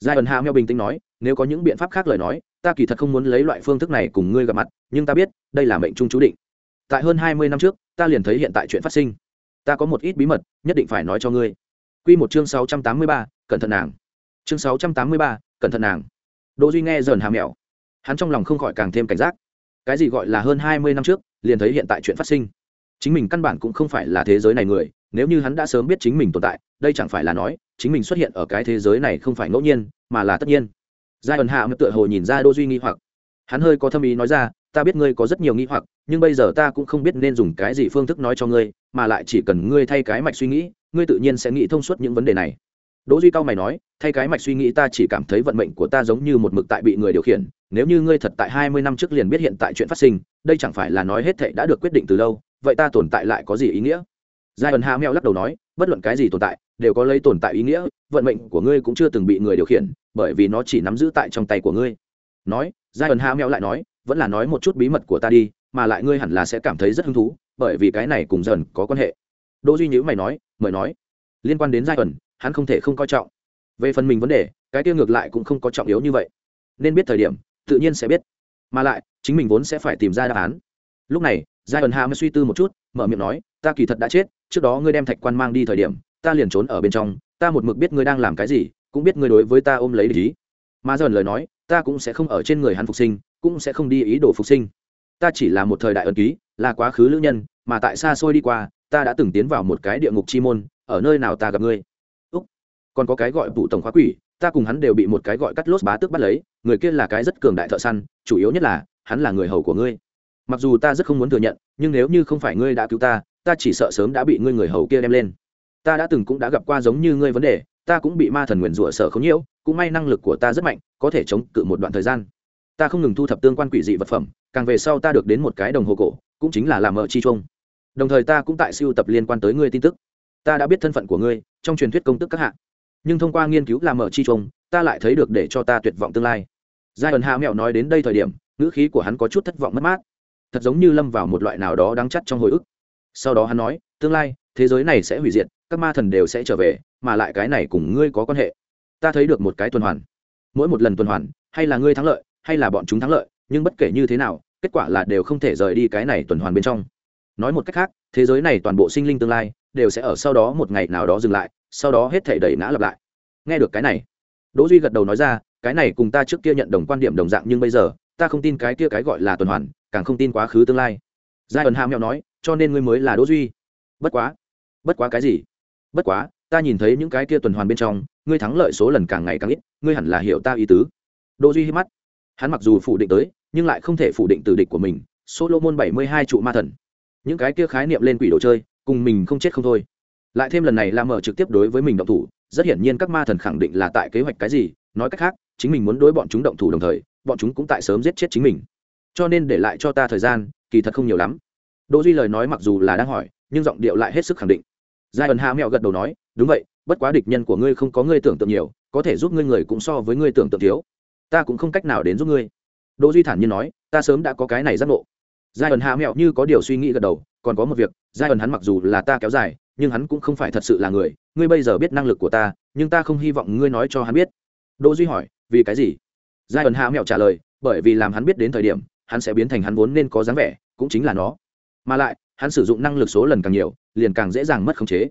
Giai ẩn hạ mèo bình tĩnh nói, nếu có những biện pháp khác lời nói, ta kỳ thật không muốn lấy loại phương thức này cùng ngươi gặp mặt, nhưng ta biết, đây là mệnh trung chú định. Tại hơn hai mươi năm trước, ta liền thấy hiện tại chuyện phát sinh ta có một ít bí mật, nhất định phải nói cho ngươi. Q một chương sáu trăm tám mươi ba, cẩn thận nàng. Chương sáu trăm tám mươi ba, cẩn thận nàng. Đỗ duy nghe dần hà mèo hắn trong lòng không khỏi càng thêm cảnh giác. Cái gì gọi là hơn hai mươi năm trước, liền thấy hiện tại chuyện phát sinh. Chính mình căn bản cũng không phải là thế giới này người, nếu như hắn đã sớm biết chính mình tồn tại, đây chẳng phải là nói, chính mình xuất hiện ở cái thế giới này không phải ngẫu nhiên, mà là tất nhiên. Giai ẩn hạ tựa hồ nhìn ra đỗ duy nghi hoặc. Hắn hơi có thâm ý nói ra ta biết ngươi có rất nhiều nghi hoặc, nhưng bây giờ ta cũng không biết nên dùng cái gì phương thức nói cho ngươi, mà lại chỉ cần ngươi thay cái mạch suy nghĩ, ngươi tự nhiên sẽ nghĩ thông suốt những vấn đề này. Đỗ duy cao mày nói, thay cái mạch suy nghĩ ta chỉ cảm thấy vận mệnh của ta giống như một mực tại bị người điều khiển, nếu như ngươi thật tại hai mươi năm trước liền biết hiện tại chuyện phát sinh, đây chẳng phải là nói hết thảy đã được quyết định từ lâu, vậy ta tồn tại lại có gì ý nghĩa? Giai ẩn hà mèo lắc đầu nói, bất luận cái gì tồn tại, đều có lấy tồn tại ý nghĩa, vận mệnh của ngươi cũng chưa từng bị người điều khiển, bởi vì nó chỉ nắm giữ tại trong tay của ngươi. Nói, giai ẩn hà mèo lại nói vẫn là nói một chút bí mật của ta đi, mà lại ngươi hẳn là sẽ cảm thấy rất hứng thú, bởi vì cái này cùng dần có quan hệ. Đỗ duy nhữ mày nói, mời nói. Liên quan đến giai ẩn, hắn không thể không coi trọng. Về phần mình vấn đề, cái kia ngược lại cũng không có trọng yếu như vậy. Nên biết thời điểm, tự nhiên sẽ biết. Mà lại, chính mình vốn sẽ phải tìm ra đáp án. Lúc này, giai ẩn hà mới suy tư một chút, mở miệng nói, ta kỳ thật đã chết, trước đó ngươi đem thạch quan mang đi thời điểm, ta liền trốn ở bên trong, ta một mực biết ngươi đang làm cái gì, cũng biết ngươi đối với ta ôm lấy lý mà dần lời nói, ta cũng sẽ không ở trên người hắn phục sinh, cũng sẽ không đi ý đồ phục sinh. Ta chỉ là một thời đại ân ký, là quá khứ lữ nhân, mà tại xa xôi đi qua, ta đã từng tiến vào một cái địa ngục chi môn, ở nơi nào ta gặp ngươi? Úc. Còn có cái gọi vụ tổng khóa quỷ, ta cùng hắn đều bị một cái gọi cắt lốt bá tước bắt lấy, người kia là cái rất cường đại thợ săn, chủ yếu nhất là, hắn là người hầu của ngươi. Mặc dù ta rất không muốn thừa nhận, nhưng nếu như không phải ngươi đã cứu ta ta chỉ sợ sớm đã bị ngươi người hầu kia đem lên. Ta đã từng cũng đã gặp qua giống như ngươi vấn đề ta cũng bị ma thần nguyền rủa sở không nhiễu, cũng may năng lực của ta rất mạnh, có thể chống cự một đoạn thời gian. Ta không ngừng thu thập tương quan quỷ dị vật phẩm, càng về sau ta được đến một cái đồng hồ cổ, cũng chính là làm mợ chi trung đồng thời ta cũng tại siêu tập liên quan tới ngươi tin tức. Ta đã biết thân phận của ngươi, trong truyền thuyết công tức các hạ. Nhưng thông qua nghiên cứu làm mở chi trung ta lại thấy được để cho ta tuyệt vọng tương lai. Giai ẩn hạ mẹo nói đến đây thời điểm, ngữ khí của hắn có chút thất vọng mất mát. Thật giống như lâm vào một loại nào đó đáng chắc trong hồi ức. Sau đó hắn nói, tương lai, thế giới này sẽ hủy diệt các ma thần đều sẽ trở về, mà lại cái này cùng ngươi có quan hệ. Ta thấy được một cái tuần hoàn. Mỗi một lần tuần hoàn, hay là ngươi thắng lợi, hay là bọn chúng thắng lợi, nhưng bất kể như thế nào, kết quả là đều không thể rời đi cái này tuần hoàn bên trong. Nói một cách khác, thế giới này toàn bộ sinh linh tương lai, đều sẽ ở sau đó một ngày nào đó dừng lại, sau đó hết thể đẩy ngã lặp lại. Nghe được cái này, đỗ duy gật đầu nói ra, cái này cùng ta trước kia nhận đồng quan điểm đồng dạng nhưng bây giờ, ta không tin cái kia cái gọi là tuần hoàn, càng không tin quá khứ tương lai. Giai ẩn hàm nhạo nói, cho nên ngươi mới là đỗ duy. Bất quá bất quá cái gì? Bất quá, ta nhìn thấy những cái kia tuần hoàn bên trong, ngươi thắng lợi số lần càng ngày càng ít, ngươi hẳn là hiểu ta ý tứ. Đỗ duy hít mắt. Hắn mặc dù phủ định tới, nhưng lại không thể phủ định từ địch của mình, solomon bảy mươi hai trụ ma thần. Những cái kia khái niệm lên quỷ đồ chơi, cùng mình không chết không thôi. Lại thêm lần này là mở trực tiếp đối với mình động thủ, rất hiển nhiên các ma thần khẳng định là tại kế hoạch cái gì, nói cách khác, chính mình muốn đối bọn chúng động thủ đồng thời, bọn chúng cũng tại sớm giết chết chính mình. Cho nên để lại cho ta thời gian, kỳ thật không nhiều lắm. Đỗ duy lời nói mặc dù là đang hỏi, nhưng giọng điệu lại hết sức khẳng định giai ẩn hạ mẹo gật đầu nói, đúng vậy, bất quá địch nhân của ngươi không có ngươi tưởng tượng nhiều, có thể giúp ngươi người cũng so với ngươi tưởng tượng thiếu. Ta cũng không cách nào đến giúp ngươi. Đỗ duy thản nhiên nói, ta sớm đã có cái này giác ngộ. Giai ẩn hạ mẹo như có điều suy nghĩ gật đầu, còn có một việc, giai ẩn hắn mặc dù là ta kéo dài, nhưng hắn cũng không phải thật sự là người. Ngươi bây giờ biết năng lực của ta, nhưng ta không hy vọng ngươi nói cho hắn biết. Đỗ duy hỏi, vì cái gì? Giai ẩn hạ mẹo trả lời, bởi vì làm hắn biết đến thời điểm, hắn sẽ biến thành hắn vốn nên có dáng vẻ, cũng chính là nó. Mà lại, hắn sử dụng năng lực số lần càng nhiều liền càng dễ dàng mất khống chế.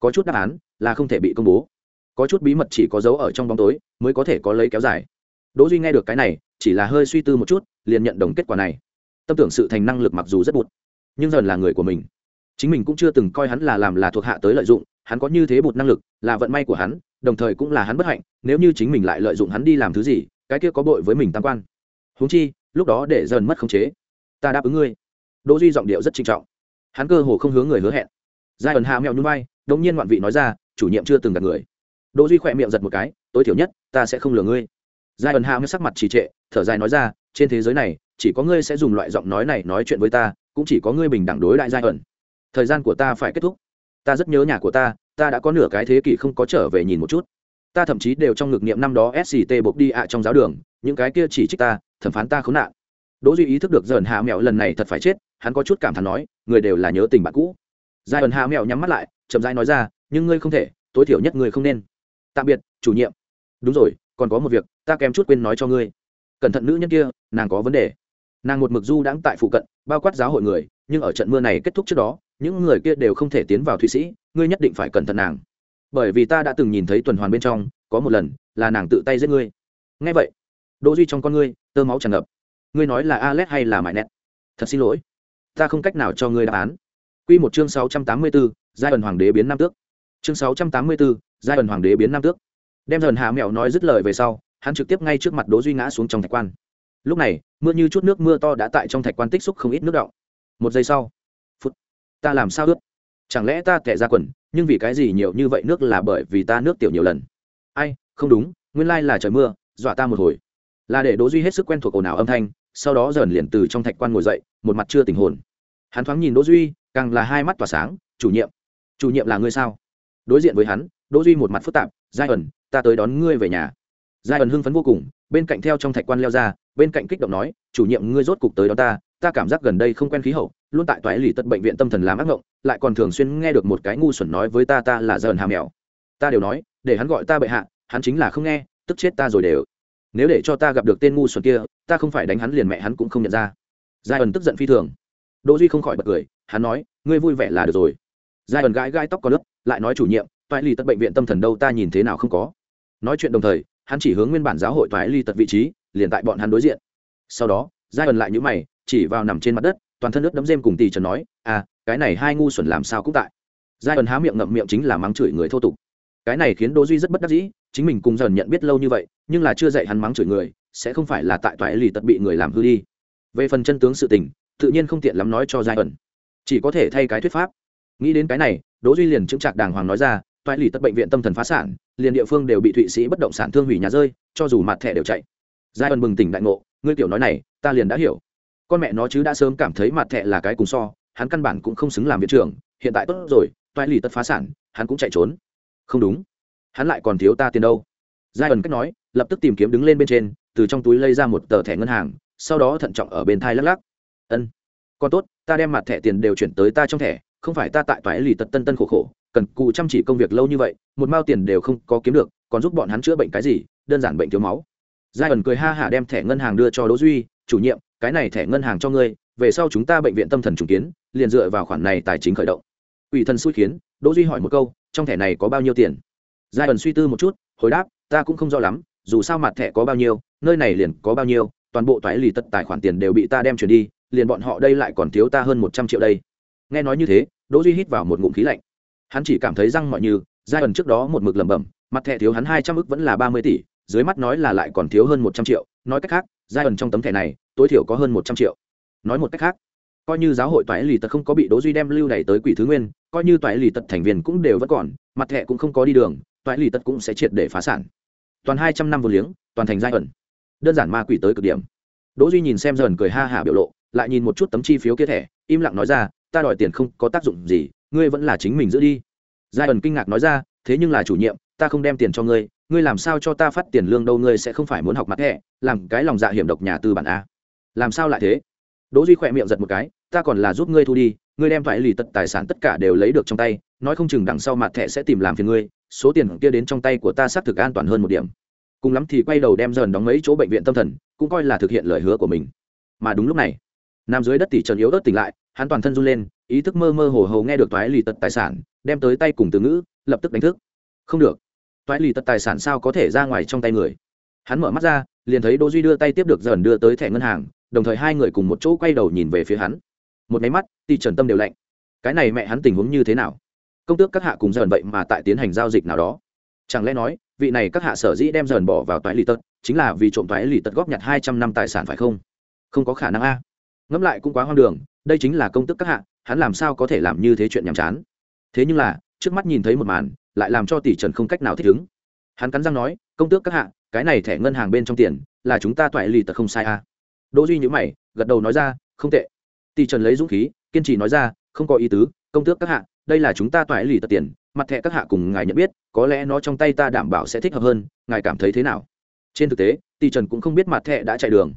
Có chút đáp án là không thể bị công bố. Có chút bí mật chỉ có dấu ở trong bóng tối mới có thể có lấy kéo dài. Đỗ duy nghe được cái này, chỉ là hơi suy tư một chút, liền nhận đồng kết quả này. Tâm tưởng sự thành năng lực mặc dù rất bụt, nhưng dần là người của mình. Chính mình cũng chưa từng coi hắn là làm là thuộc hạ tới lợi dụng, hắn có như thế bụt năng lực là vận may của hắn, đồng thời cũng là hắn bất hạnh, nếu như chính mình lại lợi dụng hắn đi làm thứ gì, cái kia có bội với mình tam quan. Huống chi, lúc đó để dần mất khống chế. Ta đáp ứng ngươi. Đỗ duy giọng điệu rất trinh trọng. Hắn cơ hồ không hướng người hứa hẹn giai ẩn hạ mẹo nhún vai, đống nhiên ngoạn vị nói ra, chủ nhiệm chưa từng gặp người. Đỗ duy khỏe miệng giật một cái, tối thiểu nhất, ta sẽ không lừa ngươi. Giai ẩn hạ sắc mặt trì trệ, thở dài nói ra, trên thế giới này, chỉ có ngươi sẽ dùng loại giọng nói này nói chuyện với ta, cũng chỉ có ngươi bình đẳng đối đại giai ẩn. Thời gian của ta phải kết thúc. Ta rất nhớ nhà của ta ta đã có nửa cái thế kỷ không có trở về nhìn một chút. Ta thậm chí đều trong ngực niệm năm đó sct bộc đi ạ trong giáo đường, những cái kia chỉ trích ta, thẩm phán ta khốn nạn. Đỗ duy ý thức được dần hạ mẹo lần này thật phải chết, hắn có chút cảm thán nói, người đều là nhớ tình bạn cũ giai ẩn hạ mẹo nhắm mắt lại, chậm rãi nói ra, nhưng ngươi không thể, tối thiểu nhất ngươi không nên. Tạm biệt, chủ nhiệm. Đúng rồi, còn có một việc, ta kém chút quên nói cho ngươi. Cẩn thận nữ nhân kia, nàng có vấn đề. Nàng một mực du đãng tại phụ cận, bao quát giáo hội người, nhưng ở trận mưa này kết thúc trước đó, những người kia đều không thể tiến vào thụy sĩ, ngươi nhất định phải cẩn thận nàng. Bởi vì ta đã từng nhìn thấy tuần hoàn bên trong, có một lần, là nàng tự tay giết ngươi. Ngay vậy, đỗ duy trong con ngươi, tơ máu tràn ngập. Ngươi nói là alex hay là mại nẹt? thật xin lỗi, ta không cách nào cho ngươi đáp án quy một chương sáu trăm tám mươi 684, giai ẩn hoàng đế biến nam tước. Chương sáu trăm tám mươi 684, giai ẩn hoàng đế biến nam tước. Đem dần hạ mẹo nói dứt lời về sau hắn trực tiếp ngay trước mặt đỗ duy ngã xuống trong thạch quan. Lúc này mưa như chút nước mưa to đã tại trong thạch quan tích xúc không ít nước đọng. một giây sau phút ta làm sao ướt chẳng lẽ ta kẻ ra quần nhưng vì cái gì nhiều như vậy nước là bởi vì ta nước tiểu nhiều lần? Ai không đúng nguyên lai là trời mưa dọa ta một hồi. Là để đỗ duy hết sức quen thuộc ồn ào âm thanh sau đó dần liền từ trong thạch quan ngồi dậy một mặt chưa tỉnh hồn. Hắn thoáng nhìn đỗ duy càng là hai mắt tỏa sáng, chủ nhiệm chủ nhiệm là ngươi sao? Đối diện với hắn, đỗ duy một mặt phức tạp, giai ẩn, ta tới đón ngươi về nhà. Giai ẩn hưng phấn vô cùng, bên cạnh theo trong thạch quan leo ra, bên cạnh kích động nói, chủ nhiệm, ngươi rốt cục tới đón ta ta cảm giác gần đây không quen khí hậu, luôn tại toái lì tật bệnh viện tâm thần làm ác ngộng, lại còn thường xuyên nghe được một cái ngu xuẩn nói với ta ta là dần hàm mèo. Ta đều nói, để hắn gọi ta bệ hạ, hắn chính là không nghe, tức chết ta rồi đều. Nếu để cho ta gặp được tên ngu xuẩn kia, ta không phải đánh hắn liền mẹ hắn cũng không nhận ra. Giai ẩn tức giận phi thường. Đỗ duy không khỏi bật cười hắn nói, ngươi vui vẻ là được rồi. Giai ẩn gãi gãi tóc có lớp, lại nói chủ nhiệm, toại ly tật bệnh viện tâm thần đâu ta nhìn thế nào không có. Nói chuyện đồng thời, hắn chỉ hướng nguyên bản giáo hội toại ly tật vị trí, liền tại bọn hắn đối diện. Sau đó giai ẩn lại nhữ mày, chỉ vào nằm trên mặt đất, toàn thân nước đấm rêm cùng tỷ trần nói à cái này hai ngu xuẩn làm sao cũng tại. Giai ẩn há miệng ngậm miệng chính là mắng chửi người thô tục. Cái này khiến đỗ duy rất bất đắc dĩ, chính mình cùng dần nhận biết lâu như vậy, nhưng là chưa dạy hắn mắng chửi người, sẽ không phải là tại toại lì tật bị người làm hư đi. Về phần chân tướng sự tình, tự nhiên không tiện lắm nói cho giai ẩn chỉ có thể thay cái thuyết pháp. Nghĩ đến cái này, đỗ duy liền chứng trạc đàng hoàng nói ra, toại lì tất bệnh viện tâm thần phá sản, liền địa phương đều bị thụy sĩ bất động sản thương hủy nhà rơi, cho dù mặt thẻ đều chạy. Giai ân bừng tỉnh đại ngộ, ngươi tiểu nói này, ta liền đã hiểu. Con mẹ nó chứ đã sớm cảm thấy mặt thẻ là cái cùng so, hắn căn bản cũng không xứng làm viện trưởng, hiện tại tốt rồi, toại lì tất phá sản, hắn cũng chạy trốn. Không đúng. Hắn lại còn thiếu ta tiền đâu. Giai ẩn cách nói, lập tức tìm kiếm đứng lên bên trên, từ trong túi lấy ra một tờ thẻ ngân hàng, sau đó thận trọng ở bên thai lắc lắc. Ân còn tốt, ta đem mặt thẻ tiền đều chuyển tới ta trong thẻ, không phải ta tại toái lì tật tân tân khổ khổ, cần cụ chăm chỉ công việc lâu như vậy, một mao tiền đều không có kiếm được, còn giúp bọn hắn chữa bệnh cái gì, đơn giản bệnh thiếu máu. Giai ẩn cười ha hả đem thẻ ngân hàng đưa cho đỗ duy, chủ nhiệm, cái này thẻ ngân hàng cho ngươi, về sau chúng ta bệnh viện tâm thần trùng kiến, liền dựa vào khoản này tài chính khởi động. Ủy thân xui khiến, đỗ duy hỏi một câu, trong thẻ này có bao nhiêu tiền? Giai ẩn suy tư một chút, hồi đáp, ta cũng không rõ lắm, dù sao mặt thẻ có bao nhiêu, nơi này liền có bao nhiêu, toàn bộ toái lì tất tài khoản tiền đều bị ta đem chuyển đi liền bọn họ đây lại còn thiếu ta hơn một trăm triệu đây. Nghe nói như thế, đỗ duy hít vào một ngụm khí lạnh. Hắn chỉ cảm thấy răng mọi như, giai ẩn trước đó một mực lẩm bẩm, mặt thẻ thiếu hắn hai trăm ức vẫn là ba mươi tỷ, dưới mắt nói là lại còn thiếu hơn một trăm triệu. Nói cách khác, giai ẩn trong tấm thẻ này, tối thiểu có hơn một trăm triệu. Nói một cách khác, coi như giáo hội toại lì tật không có bị đỗ duy đem lưu đẩy tới quỷ thứ nguyên, coi như toại lì tật thành viên cũng đều vẫn còn, mặt thẻ cũng không có đi đường toại lì tật cũng sẽ triệt để phá sản. Toàn hai trăm năm vô liếng, toàn thành giai ẩn. Đơn giản ma quỷ tới cực điểm. Đỗ duy nhìn xem dần cười ha hả biểu lộ lại nhìn một chút tấm chi phiếu kia thẻ, im lặng nói ra, ta đòi tiền không có tác dụng gì, ngươi vẫn là chính mình giữ đi. Giai ẩn kinh ngạc nói ra, thế nhưng là chủ nhiệm, ta không đem tiền cho ngươi ngươi làm sao cho ta phát tiền lương đâu, ngươi sẽ không phải muốn học mặt thẻ, làm cái lòng dạ hiểm độc nhà tư bản a. Làm sao lại thế? Đỗ duy khỏe miệng giật một cái, ta còn là giúp ngươi thu đi, ngươi đem thoại lì tật tài sản tất cả đều lấy được trong tay, nói không chừng đằng sau mặt thẻ sẽ tìm làm phiền ngươi, số tiền kia đến trong tay của ta xác thực an toàn hơn một điểm. Cùng lắm thì quay đầu đem dần đóng mấy chỗ bệnh viện tâm thần, cũng coi là thực hiện lời hứa của mình. Mà đúng lúc này nằm dưới đất tỷ trần yếu ớt tỉnh lại, hắn toàn thân run lên, ý thức mơ mơ hồ hồ nghe được toái lì tật tài sản, đem tới tay cùng từ ngữ, lập tức đánh thức. Không được. Toái lì tật tài sản sao có thể ra ngoài trong tay người? Hắn mở mắt ra, liền thấy đỗ duy đưa tay tiếp được dần đưa tới thẻ ngân hàng, đồng thời hai người cùng một chỗ quay đầu nhìn về phía hắn. Một máy mắt, tỷ trần tâm đều lạnh. Cái này mẹ hắn tình huống như thế nào? Công tước các hạ cùng dần vậy mà tại tiến hành giao dịch nào đó. Chẳng lẽ nói, vị này các hạ sở dĩ đem dần bỏ vào toái lì tật, chính là vì trộm toái lì tật góp nhặt hai trăm năm tài sản phải không? Không có khả năng a ngẫm lại cũng quá hoang đường, đây chính là công tức các hạ, hắn làm sao có thể làm như thế chuyện nhàm chán? Thế nhưng là, trước mắt nhìn thấy một màn, lại làm cho tỷ trần không cách nào thích ứng. Hắn cắn răng nói, công tước các hạ, cái này thẻ ngân hàng bên trong tiền, là chúng ta toại lì tật không sai à? đỗ duy nhữ mày, gật đầu nói ra, không tệ. Tỷ trần lấy dũng khí, kiên trì nói ra, không có ý tứ, công tước các hạ, đây là chúng ta toại lì tật tiền, mặt thẻ các hạ cùng ngài nhận biết, có lẽ nó trong tay ta đảm bảo sẽ thích hợp hơn, ngài cảm thấy thế nào? Trên thực tế, tỷ trần cũng không biết mặt thẻ đã chạy đường.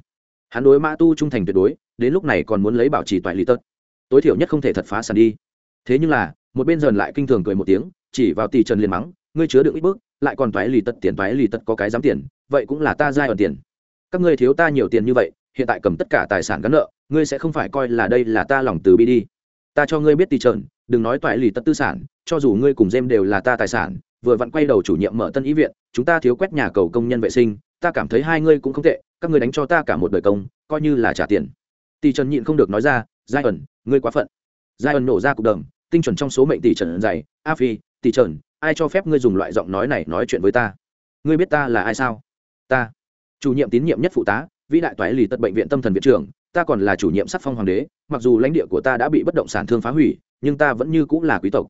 Hắn đối mã tu trung thành tuyệt đối đến lúc này còn muốn lấy bảo trì toại lì tật tối thiểu nhất không thể thật phá sản đi. Thế nhưng là, một bên dần lại kinh thường cười một tiếng, chỉ vào tỷ trần liền mắng, ngươi chứa được ít bước lại còn toái lì tật tiền toái lì tật có cái dám tiền, vậy cũng là ta giai ở tiền. Các ngươi thiếu ta nhiều tiền như vậy, hiện tại cầm tất cả tài sản gắn nợ, ngươi sẽ không phải coi là đây là ta lòng từ bi đi. Ta cho ngươi biết tỷ trần, đừng nói toại lì tật tư sản, cho dù ngươi cùng dêm đều là ta tài sản, vừa vặn quay đầu chủ nhiệm mở tân ý viện, chúng ta thiếu quét nhà cầu công nhân vệ sinh, ta cảm thấy hai ngươi cũng không tệ, các ngươi đánh cho ta cả một đời công, coi như là trả tiền tỷ trần nhịn không được nói ra giai ẩn ngươi quá phận. Giai ẩn nổ ra cục đờm tinh chuẩn trong số mệnh tỷ trần dày a phi, tỷ trần, ai cho phép ngươi dùng loại giọng nói này nói chuyện với ta? Ngươi biết ta là ai sao? Ta. Chủ nhiệm tín nhiệm nhất phụ tá, vĩ đại toái lì tật bệnh viện tâm thần viện trưởng, ta còn là chủ nhiệm sắc phong hoàng đế, mặc dù lãnh địa của ta đã bị bất động sản thương phá hủy, nhưng ta vẫn như cũng là quý tộc.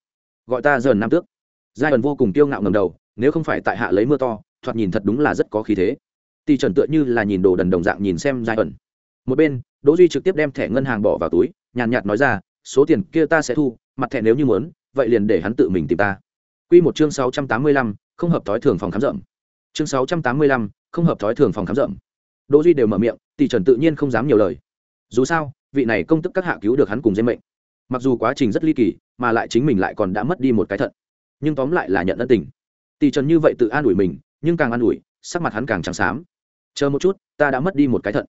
Gọi ta dần nam tước. Giai ẩn vô cùng tiêu ngạo ngầm đầu, nếu không phải tại hạ lấy mưa to, thoạt nhìn thật đúng là rất có khí thế. Tỷ trần tựa như là nhìn đồ đần đồng dạng nhìn xem giai ẩn một bên đỗ duy trực tiếp đem thẻ ngân hàng bỏ vào túi nhàn nhạt nói ra số tiền kia ta sẽ thu mặt thẻ nếu như muốn vậy liền để hắn tự mình tìm ta. Quy một chương sáu trăm tám mươi lăm, không hợp thói thường phòng khám rộng. chương sáu trăm tám mươi lăm, không hợp thói thường phòng khám rộng. đỗ duy đều mở miệng tỷ trần tự nhiên không dám nhiều lời. Dù sao vị này công tức các hạ cứu được hắn cùng dây mệnh. Mặc dù quá trình rất ly kỳ mà lại chính mình lại còn đã mất đi một cái thận. Nhưng tóm lại là nhận ân tình. Tỷ trần như vậy tự an ủi mình nhưng càng an ủi sắc mặt hắn càng trắng xám. Chờ một chút ta đã mất đi một cái thận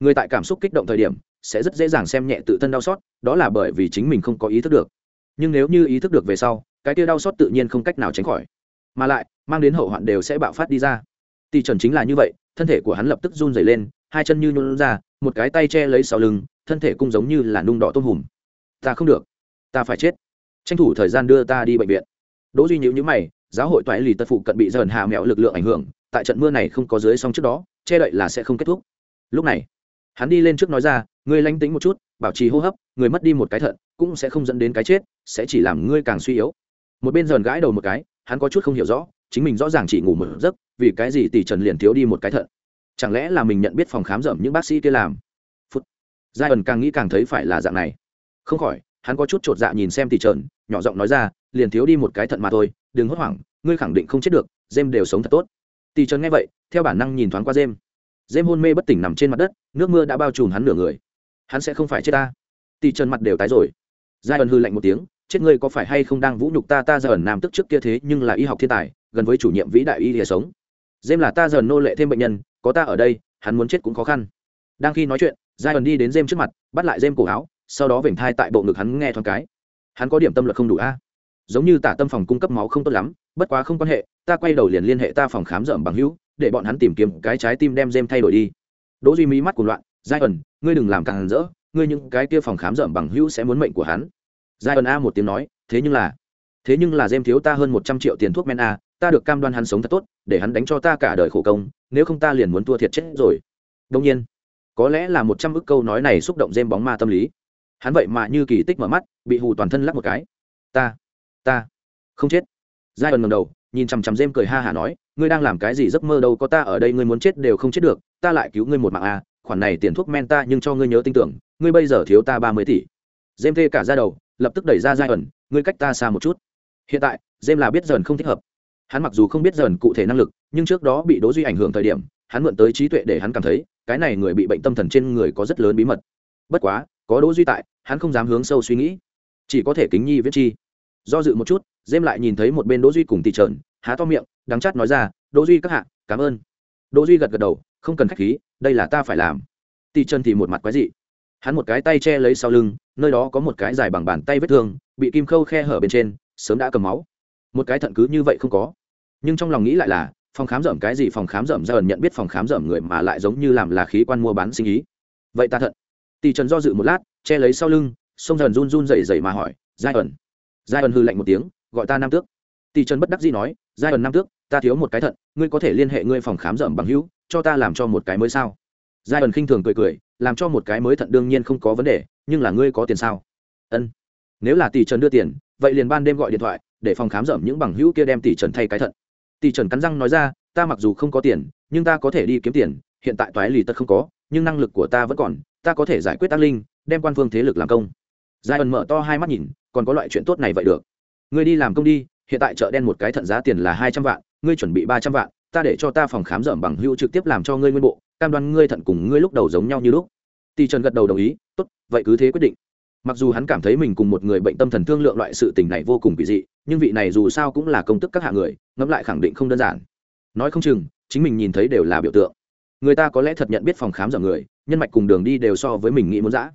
người tại cảm xúc kích động thời điểm sẽ rất dễ dàng xem nhẹ tự thân đau xót, đó là bởi vì chính mình không có ý thức được. Nhưng nếu như ý thức được về sau, cái tia đau xót tự nhiên không cách nào tránh khỏi. Mà lại, mang đến hậu hoạn đều sẽ bạo phát đi ra. Tỷ trần chính là như vậy, thân thể của hắn lập tức run dày lên, hai chân như nhún ra, một cái tay che lấy sau lưng, thân thể cũng giống như là nung đỏ tôm hùm. Ta không được, ta phải chết. Tranh thủ thời gian đưa ta đi bệnh viện. Đỗ duy nhiễu nhữ mày, giáo hội toại lì tật phụ cận bị dần hạ mẹo lực lượng ảnh hưởng, tại trận mưa này không có dưới song trước đó, che đậy là sẽ không kết thúc. Lúc này hắn đi lên trước nói ra, ngươi lánh tính một chút, bảo trì hô hấp, người mất đi một cái thận, cũng sẽ không dẫn đến cái chết, sẽ chỉ làm ngươi càng suy yếu. Một bên dần gãi đầu một cái, hắn có chút không hiểu rõ, chính mình rõ ràng chỉ ngủ một giấc, vì cái gì tỷ trần liền thiếu đi một cái thận? Chẳng lẽ là mình nhận biết phòng khám rậm những bác sĩ kia làm? Phút. Giai ẩn càng nghĩ càng thấy phải là dạng này. Không khỏi, hắn có chút chột dạ nhìn xem tỷ trần, nhỏ giọng nói ra, liền thiếu đi một cái thận mà thôi, đừng hốt hoảng, ngươi khẳng định không chết được dêm đều sống thật tốt. Tỷ trần nghe vậy, theo bản năng nhìn thoáng qua dêm jem hôn mê bất tỉnh nằm trên mặt đất, nước mưa đã bao trùm hắn nửa người. Hắn sẽ không phải chết ta. Tỷ trần mặt đều tái rồi. Giai ẩn hư lạnh một tiếng, chết ngươi có phải hay không đang vũ nhục ta? Ta giờ ẩn nam tức trước kia thế nhưng là y học thiên tài, gần với chủ nhiệm vĩ đại y hệ sống. Dêm là ta giờ nô lệ thêm bệnh nhân, có ta ở đây, hắn muốn chết cũng khó khăn. Đang khi nói chuyện giai ẩn đi đến dêm trước mặt, bắt lại dêm cổ áo, sau đó vểnh thai tại bộ ngực hắn nghe thoáng cái. Hắn có điểm tâm luật không đủ a. Giống như tả tâm phòng cung cấp máu không tốt lắm, bất quá không quan hệ, ta quay đầu liền liên hệ ta phòng khám rợm bằng hữu để bọn hắn tìm kiếm cái trái tim đem dêm thay đổi đi. Đỗ duy mỹ mắt cuồng loạn, giai ẩn, ngươi đừng làm càng rỡ, ngươi những cái kia phòng khám dởm bằng hữu sẽ muốn mệnh của hắn. Giai ẩn a một tiếng nói, thế nhưng là, thế nhưng là dêm thiếu ta hơn một trăm triệu tiền thuốc men a, ta được cam đoan hắn sống thật tốt, để hắn đánh cho ta cả đời khổ công, nếu không ta liền muốn thua thiệt chết rồi. Đông nhiên, có lẽ là một trăm ức câu nói này xúc động dêm bóng ma tâm lý. Hắn vậy mà như kỳ tích mở mắt, bị hù toàn thân lắc một cái. Ta ta không chết. Giai ẩn ngẩng đầu, nhìn chằm chằm dêm cười ha hả nói ngươi đang làm cái gì giấc mơ đâu, có ta ở đây ngươi muốn chết đều không chết được, ta lại cứu ngươi một mạng à khoản này tiền thuốc men ta nhưng cho ngươi nhớ tin tưởng, ngươi bây giờ thiếu ta ba mươi tỷ. Dêm thê cả ra đầu, lập tức đẩy ra giai ẩn ngươi cách ta xa một chút. Hiện tại dêm là biết dần không thích hợp. Hắn mặc dù không biết dần cụ thể năng lực, nhưng trước đó bị đố duy ảnh hưởng thời điểm, hắn mượn tới trí tuệ để hắn cảm thấy, cái này người bị bệnh tâm thần trên người có rất lớn bí mật. Bất quá, có đố duy tại, hắn không dám hướng sâu suy nghĩ. Chỉ có thể kính nhi viết chi. Do dự một chút dêm lại nhìn thấy một bên đỗ duy cùng tỷ trợn há to miệng, đắng chát nói ra, đỗ duy các hạ, cảm ơn. Đỗ duy gật gật đầu, không cần khách khí, đây là ta phải làm. Tỷ chân thì một mặt quái dị. Hắn một cái tay che lấy sau lưng, nơi đó có một cái dài bằng bàn tay vết thương, bị kim khâu khe hở bên trên, sớm đã cầm máu. Một cái thận cứ như vậy không có. Nhưng trong lòng nghĩ lại là, phòng khám dởm cái gì, phòng khám dởm ra ẩn nhận biết phòng khám dởm người mà lại giống như làm là khí quan mua bán sinh ý. Vậy ta thận. Tỷ trần do dự một lát, che lấy sau lưng, sông dần run run rẩy rẩy mà hỏi, giai ẩn. Giai ẩn hư lạnh một tiếng, gọi ta nam tước tỷ trần bất đắc dĩ nói, giai ẩn năm tước, ta thiếu một cái thận, ngươi có thể liên hệ ngươi phòng khám rậm bằng hữu, cho ta làm cho một cái mới sao? Giai ẩn khinh thường cười cười, làm cho một cái mới thận đương nhiên không có vấn đề, nhưng là ngươi có tiền sao? Ân. Nếu là tỷ trần đưa tiền, vậy liền ban đêm gọi điện thoại, để phòng khám rậm những bằng hữu kia đem tỷ trần thay cái thận. Tỷ trần cắn răng nói ra, ta mặc dù không có tiền, nhưng ta có thể đi kiếm tiền, hiện tại toái lì tất không có, nhưng năng lực của ta vẫn còn, ta có thể giải quyết tác linh, đem quan phương thế lực làm công. Giai ẩn mở to hai mắt nhìn, còn có loại chuyện tốt này vậy được. Ngươi đi làm công đi hiện tại chợ đen một cái thận giá tiền là hai trăm vạn, ngươi chuẩn bị ba trăm vạn, ta để cho ta phòng khám rợm bằng hữu trực tiếp làm cho ngươi nguyên bộ, cam đoan ngươi thận cùng ngươi lúc đầu giống nhau như lúc. Tỷ trần gật đầu đồng ý, tốt, vậy cứ thế quyết định. Mặc dù hắn cảm thấy mình cùng một người bệnh tâm thần thương lượng loại sự tình này vô cùng kỳ dị, nhưng vị này dù sao cũng là công tức các hạ người, ngẫm lại khẳng định không đơn giản. Nói không chừng, chính mình nhìn thấy đều là biểu tượng. Người ta có lẽ thật nhận biết phòng khám dở người, nhân mạch cùng đường đi đều so với mình nghĩ muốn dã.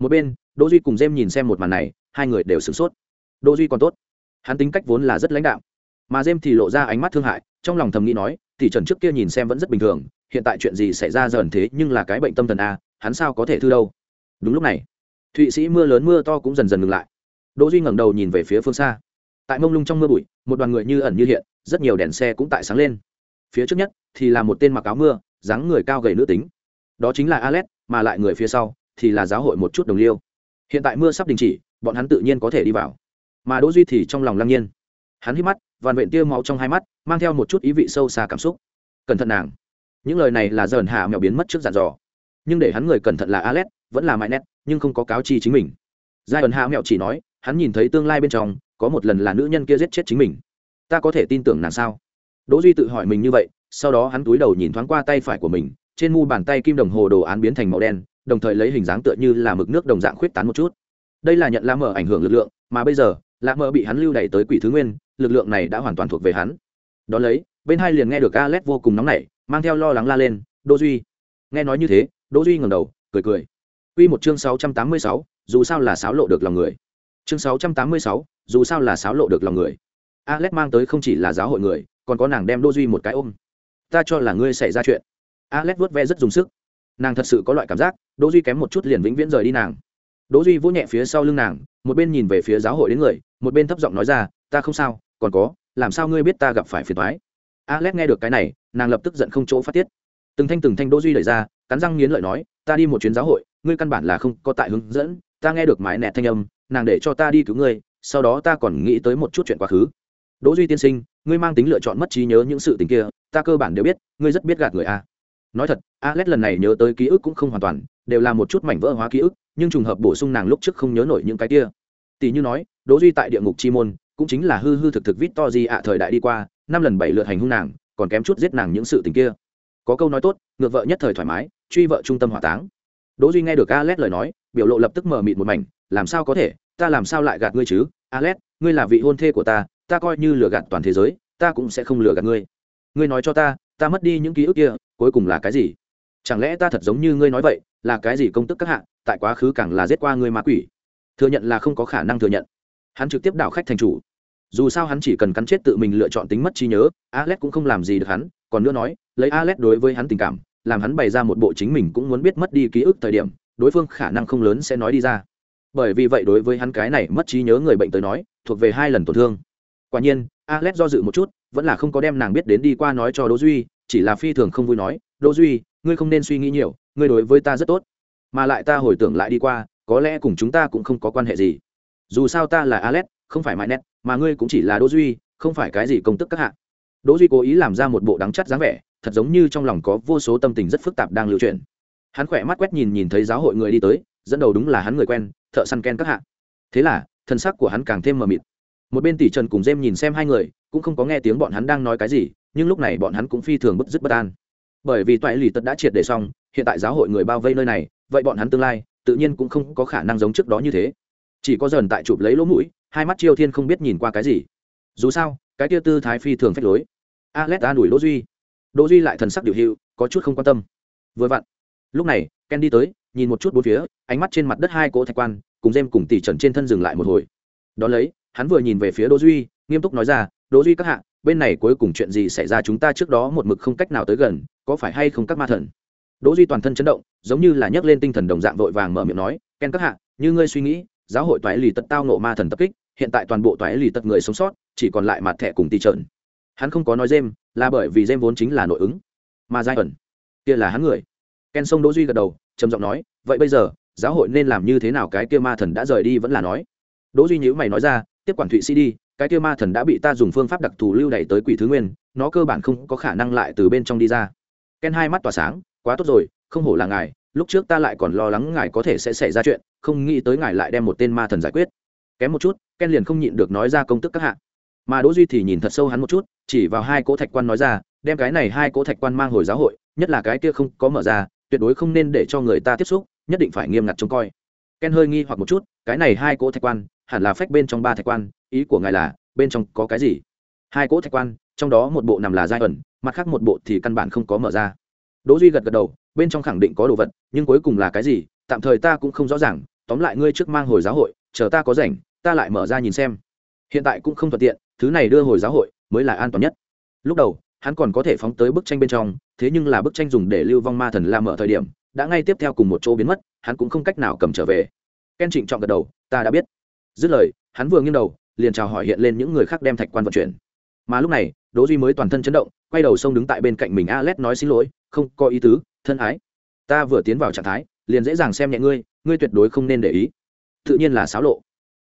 Một bên, đỗ duy cùng jem nhìn xem một màn này, hai người đều sửng sốt. Đỗ duy còn tốt hắn tính cách vốn là rất lãnh đạm, mà dêm thì lộ ra ánh mắt thương hại, trong lòng thầm nghĩ nói thì trần trước kia nhìn xem vẫn rất bình thường, hiện tại chuyện gì xảy ra dần thế nhưng là cái bệnh tâm thần a, hắn sao có thể thư đâu? Đúng lúc này, thụy sĩ mưa lớn mưa to cũng dần dần ngừng lại. Đỗ duy ngẩng đầu nhìn về phía phương xa. Tại mông lung trong mưa bụi, một đoàn người như ẩn như hiện, rất nhiều đèn xe cũng tại sáng lên. Phía trước nhất thì là một tên mặc áo mưa, dáng người cao gầy nữ tính. Đó chính là alex mà lại người phía sau thì là giáo hội một chút đồng liêu. Hiện tại mưa sắp đình chỉ, bọn hắn tự nhiên có thể đi vào mà đỗ duy thì trong lòng lăng nhiên. Hắn hít mắt vằn vện tia máu trong hai mắt, mang theo một chút ý vị sâu xa cảm xúc. Cẩn thận nàng. Những lời này là dởn hạ mèo biến mất trước dàn dò. Nhưng để hắn người cẩn thận là alex, vẫn là mãi nét, nhưng không có cáo chi chính mình. Giai ẩn hạ mèo chỉ nói, hắn nhìn thấy tương lai bên trong, có một lần là nữ nhân kia giết chết chính mình. Ta có thể tin tưởng nàng sao? Đỗ duy tự hỏi mình như vậy, sau đó hắn túi đầu nhìn thoáng qua tay phải của mình, trên mu bàn tay kim đồng hồ đồ án biến thành màu đen, đồng thời lấy hình dáng tựa như là mực nước đồng dạng khuyết tán một chút. Đây là nhận la mở ảnh hưởng lực lượng, mà bây giờ lạ mờ bị hắn lưu đẩy tới quỷ thứ nguyên lực lượng này đã hoàn toàn thuộc về hắn. Đón lấy bên hai liền nghe được alex vô cùng nóng nảy mang theo lo lắng la lên đỗ duy. Nghe nói như thế đỗ duy ngẩng đầu cười cười. Q một chương 686, dù sao là sáo lộ được lòng người. Chương 686, dù sao là sáo lộ được lòng người. Alex mang tới không chỉ là giáo hội người còn có nàng đem đỗ duy một cái ôm. Ta cho là ngươi xảy ra chuyện. Alex vớt ve rất dùng sức. Nàng thật sự có loại cảm giác đỗ duy kém một chút liền vĩnh viễn rời đi nàng. Đỗ duy vỗ nhẹ phía sau lưng nàng một bên nhìn về phía giáo hội đến người một bên thấp giọng nói ra, ta không sao, còn có, làm sao ngươi biết ta gặp phải phiền toái? Alex nghe được cái này, nàng lập tức giận không chỗ phát tiết. Từng thanh từng thanh đỗ duy đẩy ra, cắn răng nghiến lợi nói, ta đi một chuyến giáo hội, ngươi căn bản là không có tại hướng dẫn, ta nghe được mái nẹt thanh âm, nàng để cho ta đi cứu ngươi, sau đó ta còn nghĩ tới một chút chuyện quá khứ. Đỗ duy tiên sinh, ngươi mang tính lựa chọn mất trí nhớ những sự tình kia, ta cơ bản đều biết, ngươi rất biết gạt người a. Nói thật, alex lần này nhớ tới ký ức cũng không hoàn toàn, đều là một chút mảnh vỡ hóa ký ức, nhưng trùng hợp bổ sung nàng lúc trước không nhớ nổi những cái kia. Tỷ như nói đỗ duy tại địa ngục chi môn, cũng chính là hư hư thực thực vít to gì ạ thời đại đi qua, năm lần bảy lượt hành hung nàng, còn kém chút giết nàng những sự tình kia. Có câu nói tốt, ngược vợ nhất thời thoải mái, truy vợ trung tâm hỏa táng. Đỗ duy nghe được alet lời nói, biểu lộ lập tức mở mịt một mảnh, làm sao có thể, ta làm sao lại gạt ngươi chứ? Alet ngươi là vị hôn thê của ta ta coi như lừa gạt toàn thế giới, ta cũng sẽ không lừa gạt ngươi. Ngươi nói cho ta ta mất đi những ký ức kia, cuối cùng là cái gì? Chẳng lẽ ta thật giống như ngươi nói vậy, là cái gì công tức các hạ, tại quá khứ càng là giết qua ngươi ma quỷ? Thừa nhận là không có khả năng thừa nhận hắn trực tiếp đảo khách thành chủ. Dù sao hắn chỉ cần cắn chết tự mình lựa chọn tính mất trí nhớ, alex cũng không làm gì được hắn, còn nữa nói, lấy alex đối với hắn tình cảm, làm hắn bày ra một bộ chính mình cũng muốn biết mất đi ký ức thời điểm, đối phương khả năng không lớn sẽ nói đi ra. Bởi vì vậy đối với hắn cái này mất trí nhớ người bệnh tới nói, thuộc về hai lần tổn thương. Quả nhiên, alex do dự một chút, vẫn là không có đem nàng biết đến đi qua nói cho đỗ duy, chỉ là phi thường không vui nói, đỗ duy, ngươi không nên suy nghĩ nhiều, ngươi đối với ta rất tốt. Mà lại ta hồi tưởng lại đi qua, có lẽ cùng chúng ta cũng không có quan hệ gì dù sao ta là alex, không phải mãi nét mà ngươi cũng chỉ là đỗ duy, không phải cái gì công tức các hạ. Đỗ duy cố ý làm ra một bộ đắng chắt dáng vẻ, thật giống như trong lòng có vô số tâm tình rất phức tạp đang lưu truyền hắn khỏe mắt quét nhìn nhìn thấy giáo hội người đi tới, dẫn đầu đúng là hắn người quen, thợ săn ken các hạ. Thế là, thân sắc của hắn càng thêm mờ mịt. Một bên tỷ trần cùng jem nhìn xem hai người, cũng không có nghe tiếng bọn hắn đang nói cái gì, nhưng lúc này bọn hắn cũng phi thường bất dứt bất an. Bởi vì toại lì tật đã triệt để xong, hiện tại giáo hội người bao vây nơi này, vậy bọn hắn tương lai, tự nhiên cũng không có khả năng giống trước đó như thế chỉ có dần tại chụp lấy lỗ mũi, hai mắt chiêu thiên không biết nhìn qua cái gì. Dù sao, cái kia tư thái phi thường phách lối. Alex an ủi đỗ duy. Đỗ duy lại thần sắc điều hữu, có chút không quan tâm. Vừa vặn, lúc này, ken đi tới, nhìn một chút bốn phía, ánh mắt trên mặt đất hai cỗ thạch quan, cùng dêm cùng tỷ trần trên thân dừng lại một hồi. Đón lấy, hắn vừa nhìn về phía đỗ duy, nghiêm túc nói ra, đỗ duy các hạ, bên này cuối cùng chuyện gì xảy ra chúng ta trước đó một mực không cách nào tới gần, có phải hay không các ma thần? Đỗ duy toàn thân chấn động, giống như là nhấc lên tinh thần đồng dạng vội vàng mở miệng nói, ken các hạ, như ngươi suy nghĩ giáo hội toái lì tật tao nộ ma thần tập kích, hiện tại toàn bộ toái lì tật người sống sót, chỉ còn lại mặt thẻ cùng tỷ trợn. Hắn không có nói dêm là bởi vì dêm vốn chính là nội ứng. Mà giai ẩn, kia là hắn người. Ken sông đỗ duy gật đầu, trầm giọng nói, vậy bây giờ, giáo hội nên làm như thế nào cái kia ma thần đã rời đi vẫn là nói? Đỗ duy nhíu mày nói ra, tiếp quản thụy sĩ đi, cái kia ma thần đã bị ta dùng phương pháp đặc thù lưu đẩy tới quỷ thứ nguyên, nó cơ bản không có khả năng lại từ bên trong đi ra. Ken hai mắt tỏa sáng, quá tốt rồi, không hổ là ngài lúc trước ta lại còn lo lắng ngài có thể sẽ xảy ra chuyện, không nghĩ tới ngài lại đem một tên ma thần giải quyết. Kém một chút, ken liền không nhịn được nói ra công tức các hạ. Mà đỗ duy thì nhìn thật sâu hắn một chút, chỉ vào hai cỗ thạch quan nói ra, đem cái này hai cỗ thạch quan mang hồi giáo hội, nhất là cái kia không có mở ra, tuyệt đối không nên để cho người ta tiếp xúc, nhất định phải nghiêm ngặt trông coi. Ken hơi nghi hoặc một chút, cái này hai cỗ thạch quan, hẳn là phách bên trong ba thạch quan, ý của ngài là, bên trong có cái gì? Hai cỗ thạch quan, trong đó một bộ nằm là giai ẩn, mặt khác một bộ thì căn bản không có mở ra. Đỗ duy gật gật đầu, bên trong khẳng định có đồ vật nhưng cuối cùng là cái gì, tạm thời ta cũng không rõ ràng, tóm lại ngươi trước mang hồi giáo hội, chờ ta có rảnh, ta lại mở ra nhìn xem. Hiện tại cũng không thuận tiện, thứ này đưa hồi giáo hội mới là an toàn nhất. Lúc đầu, hắn còn có thể phóng tới bức tranh bên trong, thế nhưng là bức tranh dùng để lưu vong ma thần la mở thời điểm, đã ngay tiếp theo cùng một chỗ biến mất, hắn cũng không cách nào cầm trở về. Ken trịnh chọn gật đầu, ta đã biết. Dứt lời, hắn vừa nghiêng đầu, liền chào hỏi hiện lên những người khác đem thạch quan vận chuyển. Mà lúc này, đỗ duy mới toàn thân chấn động, quay đầu xông đứng tại bên cạnh mình alex nói xin lỗi, không có ý tứ, thân ái ta vừa tiến vào trạng thái, liền dễ dàng xem nhẹ ngươi ngươi tuyệt đối không nên để ý. Tự nhiên là xáo lộ.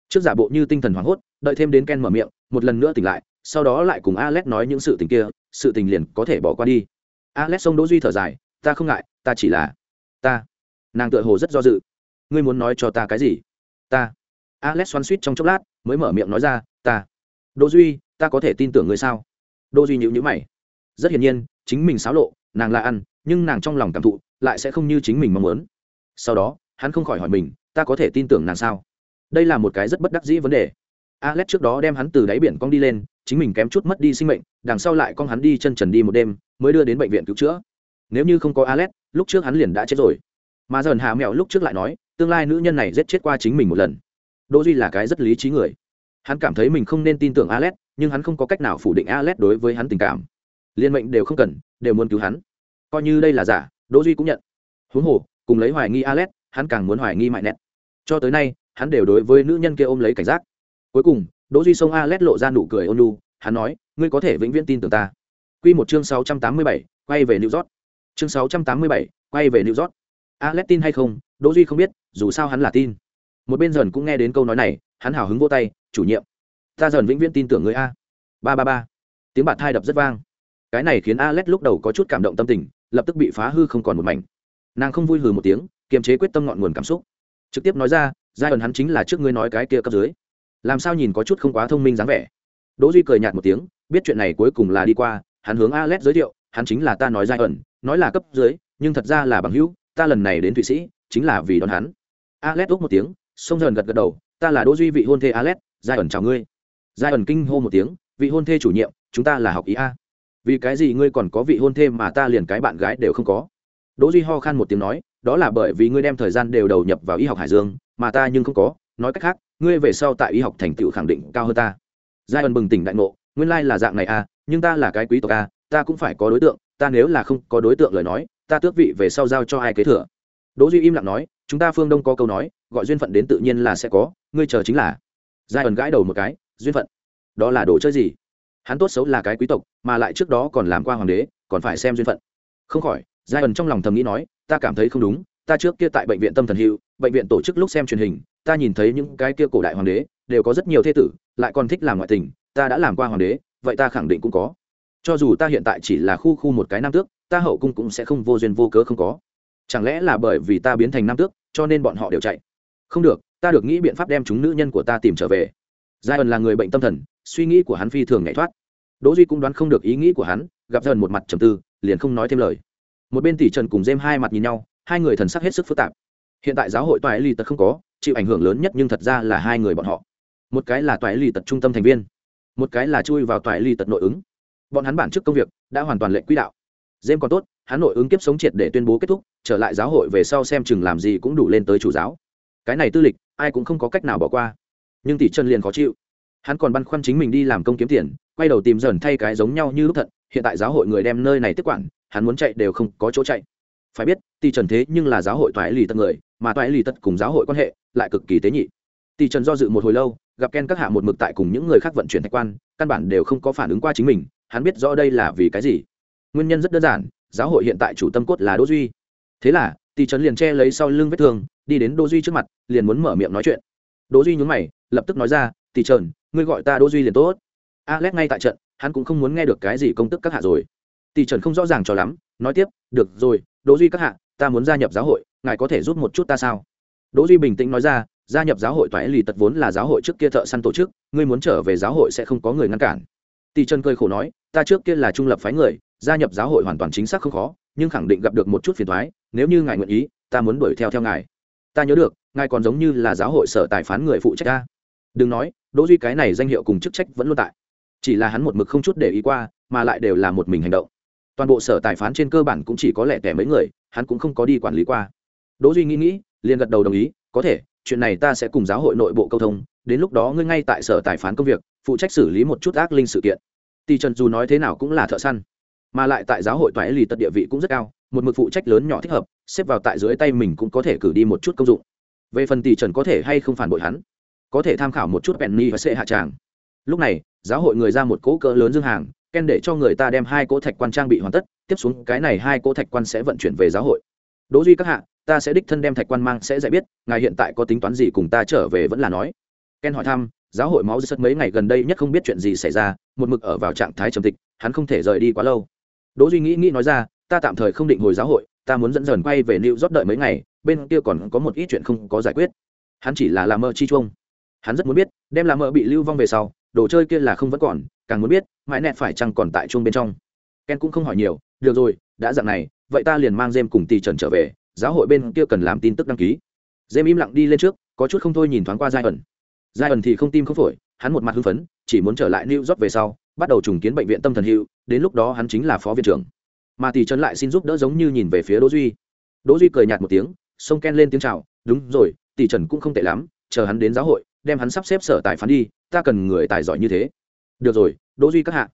Trước giả bộ như tinh thần hoảng hốt, đợi thêm đến ken mở miệng, một lần nữa tỉnh lại, sau đó lại cùng alex nói những sự tình kia, sự tình liền có thể bỏ qua đi. Alex xông đỗ duy thở dài, ta không ngại, ta chỉ là ta. Nàng tựa hồ rất do dự. Ngươi muốn nói cho ta cái gì? Ta. Alex xoắn suýt trong chốc lát, mới mở miệng nói ra, ta. Đỗ duy, ta có thể tin tưởng ngươi sao? Đỗ duy nhíu nhíu mày. Rất hiển nhiên, chính mình xáo lộ, nàng là ăn nhưng nàng trong lòng cảm thụ lại sẽ không như chính mình mong muốn. Sau đó, hắn không khỏi hỏi mình, ta có thể tin tưởng nàng sao? Đây là một cái rất bất đắc dĩ vấn đề. Alex trước đó đem hắn từ đáy biển cong đi lên, chính mình kém chút mất đi sinh mệnh, đằng sau lại cong hắn đi chân trần đi một đêm, mới đưa đến bệnh viện cứu chữa. Nếu như không có alex, lúc trước hắn liền đã chết rồi. Mà dần hạ mèo lúc trước lại nói, tương lai nữ nhân này giết chết qua chính mình một lần. Đỗ duy là cái rất lý trí người. Hắn cảm thấy mình không nên tin tưởng alex, nhưng hắn không có cách nào phủ định alex đối với hắn tình cảm. Liên mệnh đều không cần, đều muốn cứu hắn coi như đây là giả đỗ duy cũng nhận. Huống hồ cùng lấy hoài nghi alex hắn càng muốn hoài nghi mại nẹt. Cho tới nay hắn đều đối với nữ nhân kia ôm lấy cảnh giác. Cuối cùng đỗ duy xông alex lộ ra nụ cười ôn nhu hắn nói ngươi có thể vĩnh viễn tin tưởng ta. Quy một chương 687, quay về new york. Chương 687, quay về new york. Alex tin hay không đỗ duy không biết dù sao hắn là tin. Một bên dần cũng nghe đến câu nói này hắn hào hứng vô tay chủ nhiệm ta dần vĩnh viễn tin tưởng người a. Ba ba ba. Tiếng bạt thai đập rất vang. Cái này khiến alex lúc đầu có chút cảm động tâm tình lập tức bị phá hư không còn một mảnh. Nàng không vui hừ một tiếng, kiềm chế quyết tâm ngọn nguồn cảm xúc. Trực tiếp nói ra giai ẩn hắn chính là trước ngươi nói cái kia cấp dưới. Làm sao nhìn có chút không quá thông minh dáng vẻ? Đỗ duy cười nhạt một tiếng, biết chuyện này cuối cùng là đi qua, hắn hướng alex giới thiệu, hắn chính là ta nói giai ẩn nói là cấp dưới, nhưng thật ra là bằng hữu, ta lần này đến thụy sĩ, chính là vì đón hắn. Alex úp một tiếng xông dần gật gật đầu, ta là đỗ duy, vị hôn thê alex giai ẩn chào ngươi. Giai ẩn kinh hô một tiếng, vị hôn thê chủ nhiệm, chúng ta là học ý a vì cái gì ngươi còn có vị hôn thê mà ta liền cái bạn gái đều không có? Đỗ duy ho khan một tiếng nói, đó là bởi vì ngươi đem thời gian đều đầu nhập vào y học hải dương, mà ta nhưng không có. Nói cách khác, ngươi về sau tại y học thành tựu khẳng định cao hơn ta. Giai ân bừng tỉnh đại ngộ, nguyên lai là dạng này a nhưng ta là cái quý tộc a ta cũng phải có đối tượng, ta nếu là không có đối tượng lời nói, ta tước vị về sau giao cho ai kế thừa? Đỗ duy im lặng nói, chúng ta phương đông có câu nói, gọi duyên phận đến tự nhiên là sẽ có, ngươi chờ chính là. Giai ẩn gãi đầu một cái, duyên phận. Đó là đồ chơi gì? Hắn tốt xấu là cái quý tộc, mà lại trước đó còn làm qua hoàng đế, còn phải xem duyên phận. Không khỏi giai ẩn trong lòng thầm nghĩ nói, ta cảm thấy không đúng, ta trước kia tại bệnh viện tâm thần hiệu bệnh viện tổ chức lúc xem truyền hình, ta nhìn thấy những cái kia cổ đại hoàng đế, đều có rất nhiều thê tử, lại còn thích làm ngoại tình, ta đã làm qua hoàng đế, vậy ta khẳng định cũng có. Cho dù ta hiện tại chỉ là khu khu một cái nam tước, ta hậu cung cũng sẽ không vô duyên vô cớ không có. Chẳng lẽ là bởi vì ta biến thành nam tước, cho nên bọn họ đều chạy? Không được, ta được nghĩ biện pháp đem chúng nữ nhân của ta tìm trở về giai ẩn là người bệnh tâm thần, suy nghĩ của hắn phi thường nhảy thoát. Đỗ duy cũng đoán không được ý nghĩ của hắn, gặp dần một mặt trầm tư, liền không nói thêm lời. Một bên tỷ trần cùng dêm hai mặt nhìn nhau, hai người thần sắc hết sức phức tạp. Hiện tại giáo hội toại lì tật không có, chịu ảnh hưởng lớn nhất nhưng thật ra là hai người bọn họ. Một cái là toại lì tật trung tâm thành viên, một cái là chui vào toại lì tật nội ứng. Bọn hắn bản chức công việc đã hoàn toàn lệnh quỹ đạo. Dêm còn tốt, hắn nội ứng kiếp sống triệt để tuyên bố kết thúc, trở lại giáo hội về sau xem chừng làm gì cũng đủ lên tới chủ giáo. Cái này tư lịch, ai cũng không có cách nào bỏ qua nhưng tỷ chân liền khó chịu. Hắn còn băn khoăn chính mình đi làm công kiếm tiền, quay đầu tìm dần thay cái giống nhau như lúc thận hiện tại giáo hội người đem nơi này tiếp quản, hắn muốn chạy đều không có chỗ chạy. Phải biết, tỷ trần thế nhưng là giáo hội toại lì tật người, mà toại lì tật cùng giáo hội quan hệ lại cực kỳ tế nhị. Tỷ trần do dự một hồi lâu, gặp ken các hạ một mực tại cùng những người khác vận chuyển thạch quan, căn bản đều không có phản ứng qua chính mình, hắn biết rõ đây là vì cái gì. Nguyên nhân rất đơn giản, giáo hội hiện tại chủ tâm cốt là đỗ duy. Thế là, tỷ trần liền che lấy sau lưng vết thương, đi đến đỗ duy trước mặt, liền muốn mở miệng nói chuyện. Đỗ duy nhún mày lập tức nói ra, tỷ trần, ngươi gọi ta đỗ duy liền tốt. Alex ngay tại trận, hắn cũng không muốn nghe được cái gì công tức các hạ rồi. Tỷ trần không rõ ràng cho lắm, nói tiếp, được rồi, đỗ duy các hạ, ta muốn gia nhập giáo hội, ngài có thể giúp một chút ta sao? Đỗ duy bình tĩnh nói ra, gia nhập giáo hội toại lì tật vốn là giáo hội trước kia thợ săn tổ chức, ngươi muốn trở về giáo hội sẽ không có người ngăn cản. Tỷ trần cười khổ nói, ta trước kia là trung lập phái người, gia nhập giáo hội hoàn toàn chính xác không khó, nhưng khẳng định gặp được một chút phiền toái, nếu như ngài nguyện ý, ta muốn đuổi theo theo ngài. Ta nhớ được, ngài còn giống như là giáo hội sở tài phán người phụ trách ta đừng nói, đỗ duy cái này danh hiệu cùng chức trách vẫn luôn tại. Chỉ là hắn một mực không chút để ý qua, mà lại đều là một mình hành động. Toàn bộ sở tài phán trên cơ bản cũng chỉ có lẻ tẻ mấy người, hắn cũng không có đi quản lý qua. Đỗ duy nghĩ nghĩ, liền gật đầu đồng ý, có thể, chuyện này ta sẽ cùng giáo hội nội bộ câu thông, đến lúc đó ngươi ngay tại sở tài phán công việc, phụ trách xử lý một chút ác linh sự kiện. Tỷ trần dù nói thế nào cũng là thợ săn, mà lại tại giáo hội toại lì tật địa vị cũng rất cao, một mực phụ trách lớn nhỏ thích hợp, xếp vào tại dưới tay mình cũng có thể cử đi một chút công dụng. Về phần tỷ trần có thể hay không phản bội hắn có thể tham khảo một chút penny và sệ hạ tràng. Lúc này, giáo hội người ra một cỗ cỡ lớn dương hàng, ken để cho người ta đem hai cỗ thạch quan trang bị hoàn tất, tiếp xuống cái này hai cỗ thạch quan sẽ vận chuyển về giáo hội. Đỗ duy các hạ, ta sẽ đích thân đem thạch quan mang sẽ giải biết, ngài hiện tại có tính toán gì cùng ta trở về vẫn là nói. Ken hỏi thăm, giáo hội máu rất mấy ngày gần đây nhất không biết chuyện gì xảy ra, một mực ở vào trạng thái trầm tịch, hắn không thể rời đi quá lâu. Đỗ duy nghĩ nghĩ nói ra, ta tạm thời không định hồi giáo hội, ta muốn dẫn dần quay về new york đợi mấy ngày, bên kia còn có một ít chuyện không có giải quyết. Hắn chỉ là làm mơ chi chuông hắn rất muốn biết, đem làm mơ bị lưu vong về sau, đồ chơi kia là không vẫn còn, càng muốn biết, mãi nẹt phải chăng còn tại chuông bên trong. Ken cũng không hỏi nhiều, được rồi, đã dạng này, vậy ta liền mang jem cùng tỷ trần trở về, giáo hội bên kia cần làm tin tức đăng ký. Jem im lặng đi lên trước, có chút không thôi nhìn thoáng qua giai ẩn giai ẩn thì không tim không phổi, hắn một mặt hưng phấn, chỉ muốn trở lại new york về sau, bắt đầu trùng kiến bệnh viện tâm thần hữu, đến lúc đó hắn chính là phó viện trưởng. Mà tỷ trần lại xin giúp đỡ giống như nhìn về phía đỗ duy. Đỗ duy cười nhạt một tiếng xông ken lên tiếng chào, đúng rồi tỷ trần cũng không tệ lắm, chờ hắn đến giáo hội đem hắn sắp xếp sở tài phán đi, ta cần người tài giỏi như thế. Được rồi, đỗ duy các hạ.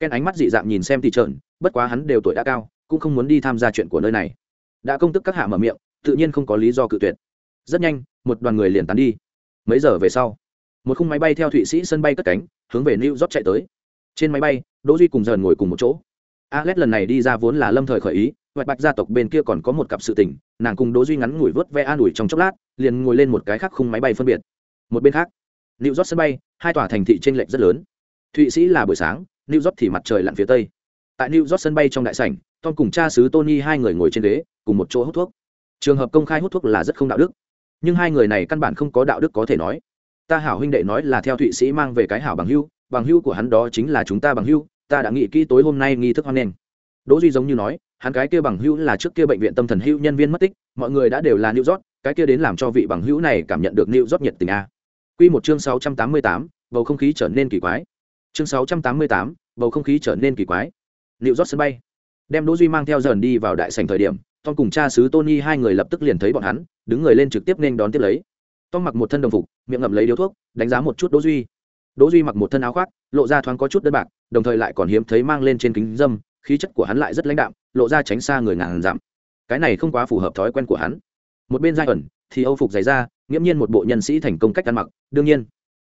Ken ánh mắt dị dạng nhìn xem tỷ trợn, bất quá hắn đều tuổi đã cao, cũng không muốn đi tham gia chuyện của nơi này. Đã công tức các hạ mở miệng, tự nhiên không có lý do cự tuyệt. Rất nhanh, một đoàn người liền tán đi. Mấy giờ về sau, một khung máy bay theo thụy sĩ sân bay cất cánh, hướng về new york chạy tới. Trên máy bay, đỗ duy cùng dần ngồi cùng một chỗ. Alex lần này đi ra vốn là lâm thời khởi ý, hoạch bạch gia tộc bên kia còn có một cặp sự tình, nàng cùng đỗ duy ngắn ngủi vớt ve an ủi trong chốc lát, liền ngồi lên một cái khác khung máy bay phân biệt một bên khác new york sân bay hai tòa thành thị trên lệch rất lớn. Thụy sĩ là buổi sáng new york thì mặt trời lặn phía tây. Tại new york sân bay trong đại sảnh tom cùng cha xứ tony hai người ngồi trên ghế cùng một chỗ hút thuốc. Trường hợp công khai hút thuốc là rất không đạo đức. Nhưng hai người này căn bản không có đạo đức có thể nói. Ta hảo huynh đệ nói là theo thụy sĩ mang về cái hảo bằng hưu bằng hưu của hắn đó chính là chúng ta bằng hưu ta đã nghĩ kỹ tối hôm nay nghi thức hoan nghênh. Đỗ duy giống như nói hắn cái kia bằng hưu là trước kia bệnh viện tâm thần hưu nhân viên mất tích mọi người đã đều là new York, cái kia đến làm cho vị bằng hữu này cảm nhận được new York nhiệt tình a quy một chương 688, bầu không khí trở nên kỳ quái. Chương 688, bầu không khí trở nên kỳ quái. Liệu rót sân bay. Đem đỗ duy mang theo dần đi vào đại sảnh thời điểm tom cùng cha xứ tony hai người lập tức liền thấy bọn hắn đứng người lên trực tiếp nên đón tiếp lấy. Tom mặc một thân đồng phục miệng ngậm lấy điếu thuốc đánh giá một chút đỗ duy. Đỗ duy mặc một thân áo khoác lộ ra thoáng có chút đơn bạc đồng thời lại còn hiếm thấy mang lên trên kính dâm khí chất của hắn lại rất lãnh đạm lộ ra tránh xa người ngàn dặm. Cái này không quá phù hợp thói quen của hắn. Một bên giai ẩn thì âu phục dày ra nghiễm nhiên một bộ nhân sĩ thành công cách ăn mặc, đương nhiên.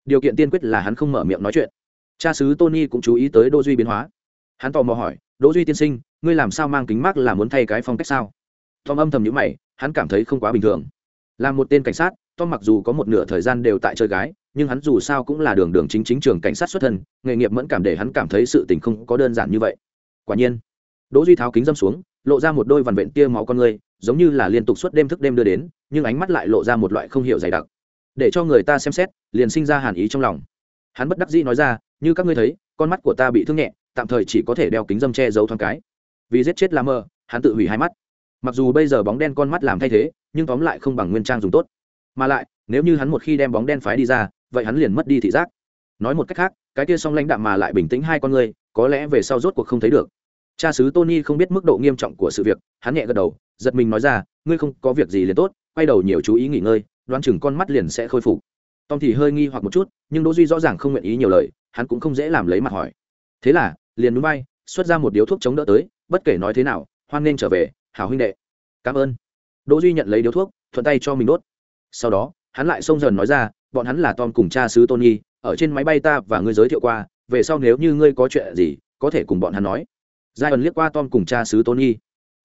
Điều kiện tiên quyết là hắn không mở miệng nói chuyện. Cha xứ tony cũng chú ý tới đỗ duy biến hóa. Hắn tò mò hỏi, đỗ duy tiên sinh, ngươi làm sao mang kính mắt là muốn thay cái phong cách sao? Tom âm thầm nhíu mày, hắn cảm thấy không quá bình thường. Là một tên cảnh sát, tom mặc dù có một nửa thời gian đều tại chơi gái, nhưng hắn dù sao cũng là đường đường chính chính trường cảnh sát xuất thân, nghề nghiệp mẫn cảm để hắn cảm thấy sự tình không có đơn giản như vậy. Quả nhiên, đỗ duy tháo kính dâm xuống, lộ ra một đôi vằn vện tia máu con người, giống như là liên tục suốt đêm thức đêm đưa đến nhưng ánh mắt lại lộ ra một loại không hiểu dày đặc. Để cho người ta xem xét, liền sinh ra hàn ý trong lòng. Hắn bất đắc dĩ nói ra, như các ngươi thấy, con mắt của ta bị thương nhẹ, tạm thời chỉ có thể đeo kính dâm che giấu thoáng cái. Vì giết chết la mơ hắn tự hủy hai mắt. Mặc dù bây giờ bóng đen con mắt làm thay thế, nhưng tóm lại không bằng nguyên trang dùng tốt. Mà lại, nếu như hắn một khi đem bóng đen phái đi ra, vậy hắn liền mất đi thị giác. Nói một cách khác, cái kia song lãnh đạm mà lại bình tĩnh hai con người, có lẽ về sau rốt cuộc không thấy được. Cha sứ tony không biết mức độ nghiêm trọng của sự việc, hắn nhẹ gật đầu, giật mình nói ra, ngươi không có việc gì liền tốt quay đầu nhiều chú ý nghỉ ngơi, đoán chừng con mắt liền sẽ khôi phục. Tom thì hơi nghi hoặc một chút, nhưng đỗ duy rõ ràng không nguyện ý nhiều lời, hắn cũng không dễ làm lấy mặt hỏi. Thế là, liền núi bay, xuất ra một điếu thuốc chống đỡ tới, bất kể nói thế nào, hoan nên trở về, hảo huynh đệ. Cảm ơn. Đỗ duy nhận lấy điếu thuốc, thuận tay cho mình đốt. Sau đó, hắn lại xông dần nói ra, bọn hắn là tom cùng cha sứ tony, ở trên máy bay ta và ngươi giới thiệu qua, về sau nếu như ngươi có chuyện gì, có thể cùng bọn hắn nói. Giai ẩn liếc qua tom cùng cha sứ tony.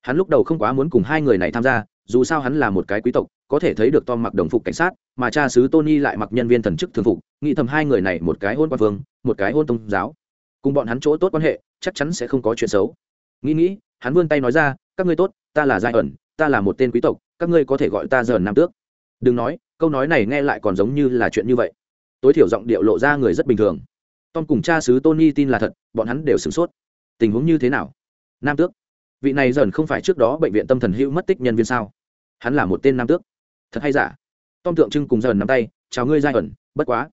Hắn lúc đầu không quá muốn cùng hai người này tham gia dù sao hắn là một cái quý tộc, có thể thấy được tom mặc đồng phục cảnh sát, mà cha sứ tony lại mặc nhân viên thần chức thường phục, nghĩ thầm hai người này một cái hôn quan vương, một cái hôn tôn giáo. Cùng bọn hắn chỗ tốt quan hệ, chắc chắn sẽ không có chuyện xấu. Nghĩ nghĩ, hắn vươn tay nói ra, các ngươi tốt, ta là giai ẩn ta là một tên quý tộc, các ngươi có thể gọi ta dởn nam tước. Đừng nói, câu nói này nghe lại còn giống như là chuyện như vậy. Tối thiểu giọng điệu lộ ra người rất bình thường. Tom cùng cha sứ tony tin là thật, bọn hắn đều sửng sốt. Tình huống như thế nào? Nam tước, vị này dần không phải trước đó bệnh viện tâm thần hữu mất tích nhân viên sao? Hắn là một tên nam tước. Thật hay giả? Tom tượng trưng cùng dần nắm tay, chào ngươi, giai ẩn, bất quá,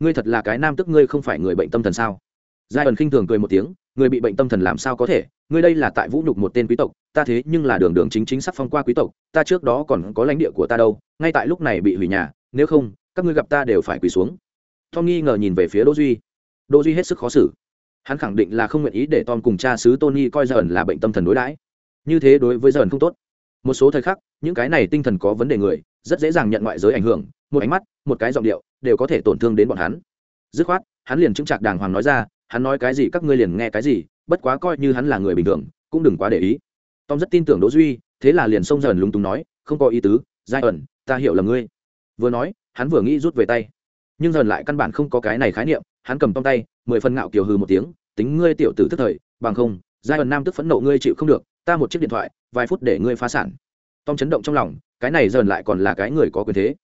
ngươi thật là cái nam tước, ngươi không phải người bệnh tâm thần sao? Giai ẩn khinh thường cười một tiếng, người bị bệnh tâm thần làm sao có thể? Ngươi đây là tại vũ nhục một tên quý tộc, ta thế nhưng là đường đường chính chính sắc phong qua quý tộc, ta trước đó còn có lãnh địa của ta đâu, ngay tại lúc này bị hủy nhà, nếu không, các ngươi gặp ta đều phải quỳ xuống. Tom nghi ngờ nhìn về phía đỗ duy. Đỗ duy hết sức khó xử. Hắn khẳng định là không nguyện ý để tom cùng cha xứ tony coi giai ẩn là bệnh tâm thần đối đãi. Như thế đối với giai ẩn không tốt một số thời khắc, những cái này tinh thần có vấn đề người, rất dễ dàng nhận ngoại giới ảnh hưởng, một ánh mắt, một cái giọng điệu, đều có thể tổn thương đến bọn hắn. Dứt khoát, hắn liền chứng trạc đàng hoàng nói ra, hắn nói cái gì các ngươi liền nghe cái gì, bất quá coi như hắn là người bình thường, cũng đừng quá để ý. Tom rất tin tưởng đỗ duy, thế là liền xông dần lúng túng nói, không có ý tứ, giai ẩn, ta hiểu là ngươi. Vừa nói, hắn vừa nghĩ rút về tay. Nhưng dần lại căn bản không có cái này khái niệm, hắn cầm Tom tay, mười phần ngạo kiều hừ một tiếng, tính ngươi tiểu tử tức thời, bằng không, giai ẩn nam tức phẫn nộ ngươi chịu không được ta một chiếc điện thoại, vài phút để ngươi phá sản. Tom chấn động trong lòng, cái này dần lại còn là cái người có quyền thế.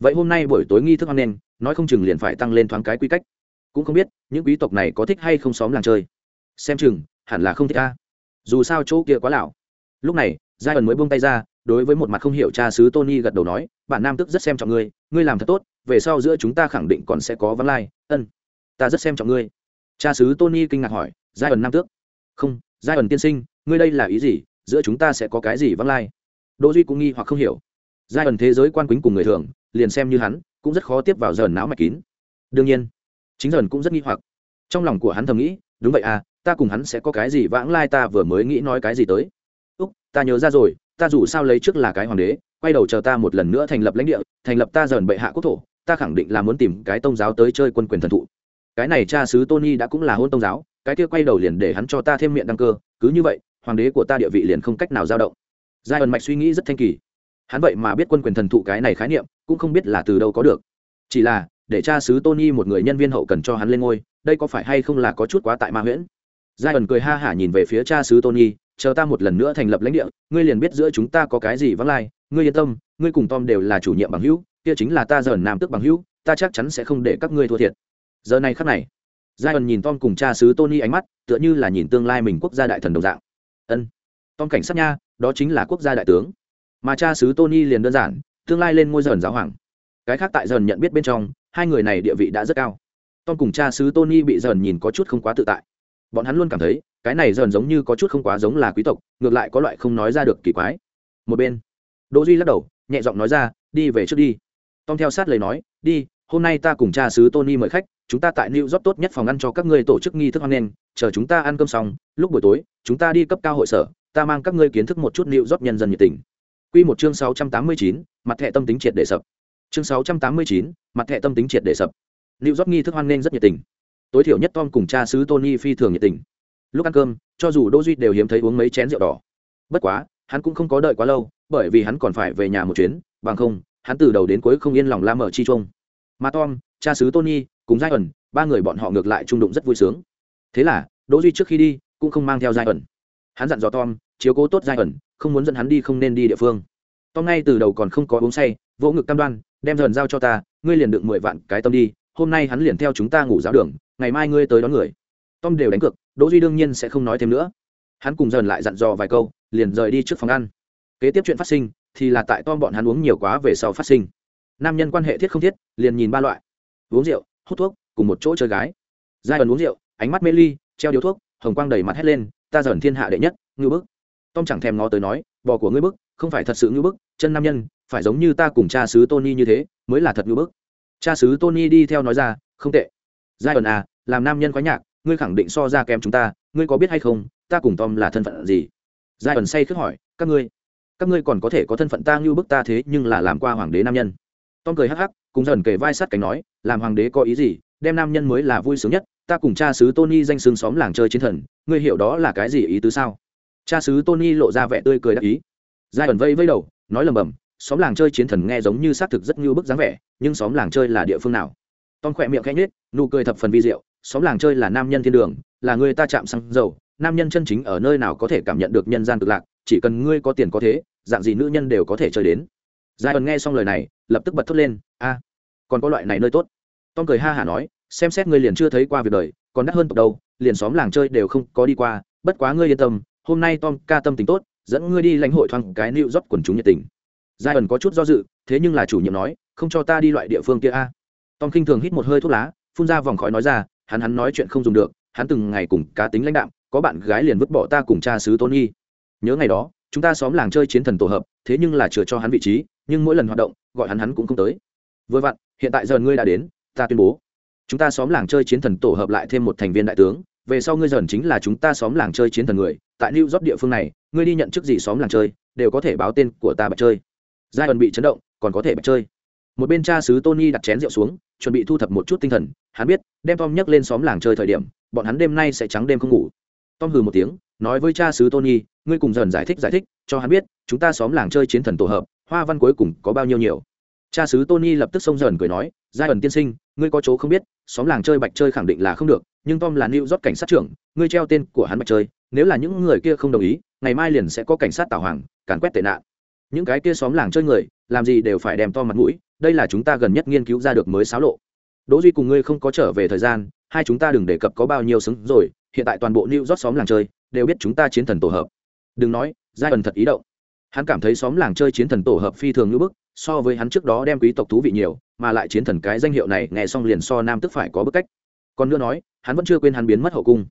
Vậy hôm nay buổi tối nghi thức hoan nghênh, nói không chừng liền phải tăng lên thoáng cái quy cách. Cũng không biết, những quý tộc này có thích hay không xóm làng chơi. Xem chừng, hẳn là không thích ta. Dù sao chỗ kia quá lão. Lúc này giai ẩn mới buông tay ra, đối với một mặt không hiểu cha sứ tony gật đầu nói bản nam tức rất xem trọng ngươi ngươi làm thật tốt, về sau giữa chúng ta khẳng định còn sẽ có vắng lai, ân, ta rất xem trọng ngươi. Cha sứ tony kinh ngạc hỏi giai ẩn nam tước? Không giai ẩn tiên sinh, ngươi đây là ý gì? Giữa chúng ta sẽ có cái gì vắng lai? Đỗ duy cũng nghi hoặc không hiểu. Giai ẩn thế giới quan quýnh cùng người thường, liền xem như hắn, cũng rất khó tiếp vào dần não mạch kín. Đương nhiên, chính dần cũng rất nghi hoặc. Trong lòng của hắn thầm nghĩ, đúng vậy à ta cùng hắn sẽ có cái gì vãng lai ta vừa mới nghĩ nói cái gì tới. Úc, ta nhớ ra rồi, ta dù sao lấy trước là cái hoàng đế, quay đầu chờ ta một lần nữa thành lập lãnh địa, thành lập ta dần bệ hạ quốc thổ, ta khẳng định là muốn tìm cái tôn giáo tới chơi quân quyền thần thụ. Cái này cha sứ tony đã cũng là hôn tôn giáo cái kia quay đầu liền để hắn cho ta thêm miệng đăng cơ, cứ như vậy, hoàng đế của ta địa vị liền không cách nào dao động. Giai ẩn mạch suy nghĩ rất thanh kỳ. Hắn vậy mà biết quân quyền thần thụ cái này khái niệm, cũng không biết là từ đâu có được. Chỉ là, để cha sứ tony một người nhân viên hậu cần cho hắn lên ngôi, đây có phải hay không là có chút quá tại ma huyễn? Giai ẩn cười ha hả nhìn về phía cha sứ tony, chờ ta một lần nữa thành lập lãnh địa, ngươi liền biết giữa chúng ta có cái gì vắng lai, ngươi yên tâm, ngươi cùng tom đều là chủ nhiệm bằng hữu, kia chính là ta dởn nam tức bằng hữu, ta chắc chắn sẽ không để các ngươi thua thiệt. Giờ này khắc này giai ẩn nhìn tom cùng cha sứ tony ánh mắt, tựa như là nhìn tương lai mình quốc gia đại thần đồng dạng. Ân, tom cảnh sát nha, đó chính là quốc gia đại tướng. Mà cha sứ tony liền đơn giản, tương lai lên ngôi dần giáo hoàng. Cái khác tại dần nhận biết bên trong, hai người này địa vị đã rất cao. Tom cùng cha sứ tony bị dần nhìn có chút không quá tự tại. Bọn hắn luôn cảm thấy, cái này dần giống như có chút không quá giống là quý tộc, ngược lại có loại không nói ra được kỳ quái. Một bên, đỗ duy lắc đầu, nhẹ giọng nói ra, đi về trước đi. Tom theo sát lời nói, đi, hôm nay ta cùng cha sứ tony mời khách chúng ta tại new york tốt nhất phòng ăn cho các ngươi tổ chức nghi thức hoan nghênh chờ chúng ta ăn cơm xong lúc buổi tối chúng ta đi cấp cao hội sở ta mang các ngươi kiến thức một chút new york nhân dân nhiệt tình. Quy một chương 689, mặt thẻ tâm tính triệt để sập. Chương 689, mặt thẻ tâm tính triệt để sập. New york nghi thức hoan nghênh rất nhiệt tình. Tối thiểu nhất tom cùng cha xứ tony phi thường nhiệt tình. Lúc ăn cơm cho dù đỗ duy đều hiếm thấy uống mấy chén rượu đỏ. Bất quá hắn cũng không có đợi quá lâu bởi vì hắn còn phải về nhà một chuyến bằng không hắn từ đầu đến cuối không yên lòng la mở chi chung. Mà tom cha sứ tony cùng giai ẩn ba người bọn họ ngược lại trung đụng rất vui sướng. Thế là, đỗ duy trước khi đi cũng không mang theo giai ẩn hắn dặn dò tom, chiếu cố tốt giai ẩn không muốn dẫn hắn đi không nên đi địa phương. Tom ngay từ đầu còn không có uống say, vỗ ngực cam đoan, đem dần giao cho ta, ngươi liền đựng mười vạn cái tâm đi, hôm nay hắn liền theo chúng ta ngủ giáo đường, ngày mai ngươi tới đón người. Tom đều đánh cược, đỗ duy đương nhiên sẽ không nói thêm nữa. Hắn cùng dần lại dặn dò vài câu, liền rời đi trước phòng ăn. Kế tiếp chuyện phát sinh thì là tại tom bọn hắn uống nhiều quá về sau phát sinh. Nam nhân quan hệ thiết không thiết, liền nhìn ba loại uống rượu, hút thuốc, cùng một chỗ chơi gái. Giai ẩn uống rượu, ánh mắt mê ly, treo điếu thuốc, hồng quang đầy mặt hét lên, ta dởn thiên hạ đệ nhất ngư bức. Tom chẳng thèm ngó tới nói, bò của ngươi bức, không phải thật sự ngư bức, chân nam nhân, phải giống như ta cùng cha sứ tony như thế, mới là thật ngư bức. Cha sứ tony đi theo nói ra, không tệ. Giai ẩn à làm nam nhân khoái nhạc, ngươi khẳng định so ra kém chúng ta, ngươi có biết hay không, ta cùng tom là thân phận gì? Giai ẩn say khước hỏi, các ngươi các ngươi còn có thể có thân phận ta như bức ta thế nhưng là làm qua hoàng đế nam nhân tom cười hắc hắc, cùng dần kề vai sát cánh nói, làm hoàng đế có ý gì? Đem nam nhân mới là vui sướng nhất, ta cùng cha sứ tony danh xương xóm làng chơi chiến thần, ngươi hiểu đó là cái gì ý tứ sao? Cha sứ tony lộ ra vẻ tươi cười đắc ý. Giai ẩn vây vây đầu, nói lầm bầm, xóm làng chơi chiến thần nghe giống như xác thực rất như bức dáng vẻ, nhưng xóm làng chơi là địa phương nào? Tom khỏe miệng khẽ nhếch, nụ cười thập phần vi diệu, xóm làng chơi là nam nhân thiên đường, là người ta chạm xăng dầu, nam nhân chân chính ở nơi nào có thể cảm nhận được nhân gian cực lạc, chỉ cần ngươi có tiền có thế, dạng gì nữ nhân đều có thể chơi đến giai ẩn nghe xong lời này, lập tức bật thốt lên, a, còn có loại này nơi tốt. Tom cười ha hả nói, xem xét ngươi liền chưa thấy qua việc đời, còn đắt hơn tộc đâu, liền xóm làng chơi đều không có đi qua, bất quá ngươi yên tâm, hôm nay tom ca tâm tính tốt, dẫn ngươi đi lãnh hội thoáng cái nịu rót quần chúng nhiệt tình. Giai ẩn có chút do dự, thế nhưng là chủ nhiệm nói, không cho ta đi loại địa phương kia a. Tom khinh thường hít một hơi thuốc lá, phun ra vòng khói nói ra, hắn hắn nói chuyện không dùng được, hắn từng ngày cùng cá tính lãnh đạm, có bạn gái liền vứt bỏ ta cùng cha sứ tony. Nhớ ngày đó, chúng ta xóm làng chơi chiến thần tổ hợp, thế nhưng là chừa cho hắn vị trí nhưng mỗi lần hoạt động, gọi hắn hắn cũng không tới. Vừa vặn, hiện tại giờ ngươi đã đến, ta tuyên bố. Chúng ta xóm làng chơi chiến thần tổ hợp lại thêm một thành viên đại tướng. Về sau ngươi dần chính là chúng ta xóm làng chơi chiến thần người. Tại new york địa phương này, ngươi đi nhận chức gì xóm làng chơi, đều có thể báo tên của ta bạch chơi. Giai ẩn bị chấn động, còn có thể bạch chơi. Một bên cha sứ tony đặt chén rượu xuống, chuẩn bị thu thập một chút tinh thần. Hắn biết, đem tom nhấc lên xóm làng chơi thời điểm, bọn hắn đêm nay sẽ trắng đêm không ngủ. Tom hừ một tiếng, nói với cha sứ tony, ngươi cùng dần giải thích giải thích, cho hắn biết, chúng ta xóm làng chơi chiến thần tổ hợp hoa văn cuối cùng có bao nhiêu nhiều? Cha sứ tony lập tức xông dần cười nói giai ẩn tiên sinh, ngươi có chỗ không biết, xóm làng chơi bạch chơi khẳng định là không được, nhưng tom là new rót cảnh sát trưởng, ngươi treo tên của hắn bạch chơi, nếu là những người kia không đồng ý, ngày mai liền sẽ có cảnh sát tảo hoàng, càn quét tệ nạn. Những cái kia xóm làng chơi người, làm gì đều phải đem to mặt mũi, đây là chúng ta gần nhất nghiên cứu ra được mới xáo lộ. Đỗ duy cùng ngươi không có trở về thời gian, hai chúng ta đừng đề cập có bao nhiêu xứng rồi, hiện tại toàn bộ new rót xóm làng chơi đều biết chúng ta chiến thần tổ hợp. Đừng nói giai ẩn thật ý động hắn cảm thấy xóm làng chơi chiến thần tổ hợp phi thường như bức, so với hắn trước đó đem quý tộc thú vị nhiều, mà lại chiến thần cái danh hiệu này nghe xong liền so nam tức phải có bức cách. Còn nữa nói, hắn vẫn chưa quên hắn biến mất hậu cung.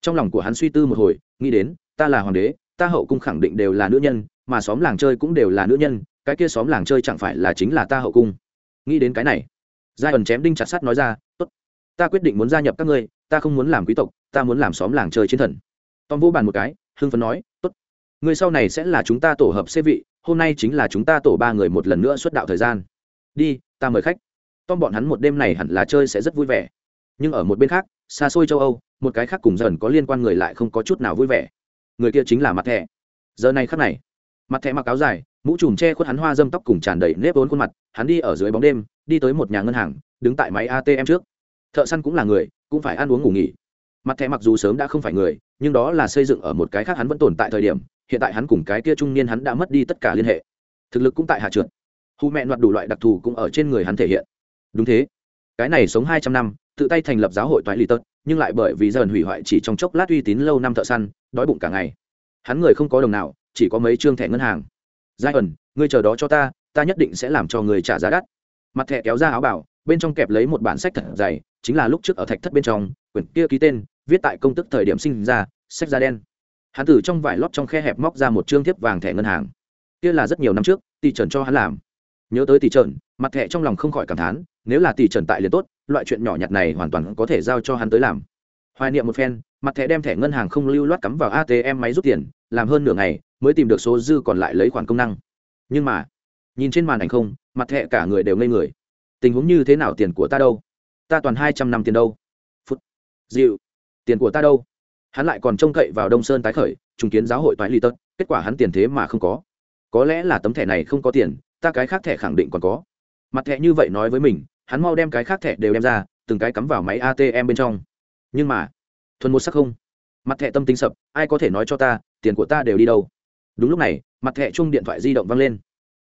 Trong lòng của hắn suy tư một hồi, nghĩ đến, ta là hoàng đế, ta hậu cung khẳng định đều là nữ nhân, mà xóm làng chơi cũng đều là nữ nhân, cái kia xóm làng chơi chẳng phải là chính là ta hậu cung. Nghĩ đến cái này giai ẩn chém đinh chặt sắt nói ra, tốt, ta quyết định muốn gia nhập các ngươi, ta không muốn làm quý tộc, ta muốn làm xóm làng chơi chiến thần. Tom vô bàn một cái, hưng phấn nói người sau này sẽ là chúng ta tổ hợp xê vị, hôm nay chính là chúng ta tổ ba người một lần nữa xuất đạo thời gian. Đi, ta mời khách. Tom bọn hắn một đêm này hẳn là chơi sẽ rất vui vẻ. Nhưng ở một bên khác, xa xôi châu âu, một cái khác cùng dần có liên quan người lại không có chút nào vui vẻ. Người kia chính là mặt thẻ. Giờ này khắc này mặt thẻ mặc áo dài, mũ trùm che khuất hắn hoa dâm tóc cùng tràn đầy nếp vốn khuôn mặt, hắn đi ở dưới bóng đêm, đi tới một nhà ngân hàng, đứng tại máy atm trước. Thợ săn cũng là người, cũng phải ăn uống ngủ nghỉ. Mặt thẻ mặc dù sớm đã không phải người, nhưng đó là xây dựng ở một cái khác hắn vẫn tồn tại thời điểm hiện tại hắn cùng cái kia trung niên hắn đã mất đi tất cả liên hệ. Thực lực cũng tại hạ trượt. Hù mẹ đoạt đủ loại đặc thù cũng ở trên người hắn thể hiện. Đúng thế. Cái này sống hai trăm năm, tự tay thành lập giáo hội toại lì tật, nhưng lại bởi vì dần hủy hoại chỉ trong chốc lát uy tín lâu năm thợ săn, đói bụng cả ngày. Hắn người không có đồng nào, chỉ có mấy chương thẻ ngân hàng. Giai ẩn, ngươi chờ đó cho ta ta nhất định sẽ làm cho người trả giá đắt. Mặt thẻ kéo ra áo bảo, bên trong kẹp lấy một bản sách thật dày, chính là lúc trước ở thạch thất bên trong, quyển kia ký tên, viết tại công tức thời điểm sinh ra, sách da đen hắn từ trong vải lót trong khe hẹp móc ra một chương thiếp vàng thẻ ngân hàng. Kia là rất nhiều năm trước, tỷ trần cho hắn làm. Nhớ tới tỷ trần, mặt thẻ trong lòng không khỏi cảm thán, nếu là tỷ trần tại liền tốt, loại chuyện nhỏ nhặt này hoàn toàn có thể giao cho hắn tới làm. Hoài niệm một phen, mặt thẻ đem thẻ ngân hàng không lưu loát cắm vào atm máy rút tiền, làm hơn nửa ngày, mới tìm được số dư còn lại lấy khoản công năng. Nhưng mà, nhìn trên màn ảnh không, mặt thẻ cả người đều ngây người. Tình huống như thế nào tiền của ta đâu? Ta toàn hai trăm năm tiền đâu? Phút. Dịu. Tiền của ta đâu? Hắn lại còn trông cậy vào đông sơn tái khởi, trùng kiến giáo hội toái ly tật kết quả hắn tiền thế mà không có. Có lẽ là tấm thẻ này không có tiền, ta cái khác thẻ khẳng định còn có. Mặt thẻ như vậy nói với mình, hắn mau đem cái khác thẻ đều đem ra, từng cái cắm vào máy atm bên trong. Nhưng mà, thuần một sắc không. Mặt thẻ tâm tính sập, ai có thể nói cho ta, tiền của ta đều đi đâu? Đúng lúc này, mặt thẻ chung điện thoại di động văng lên.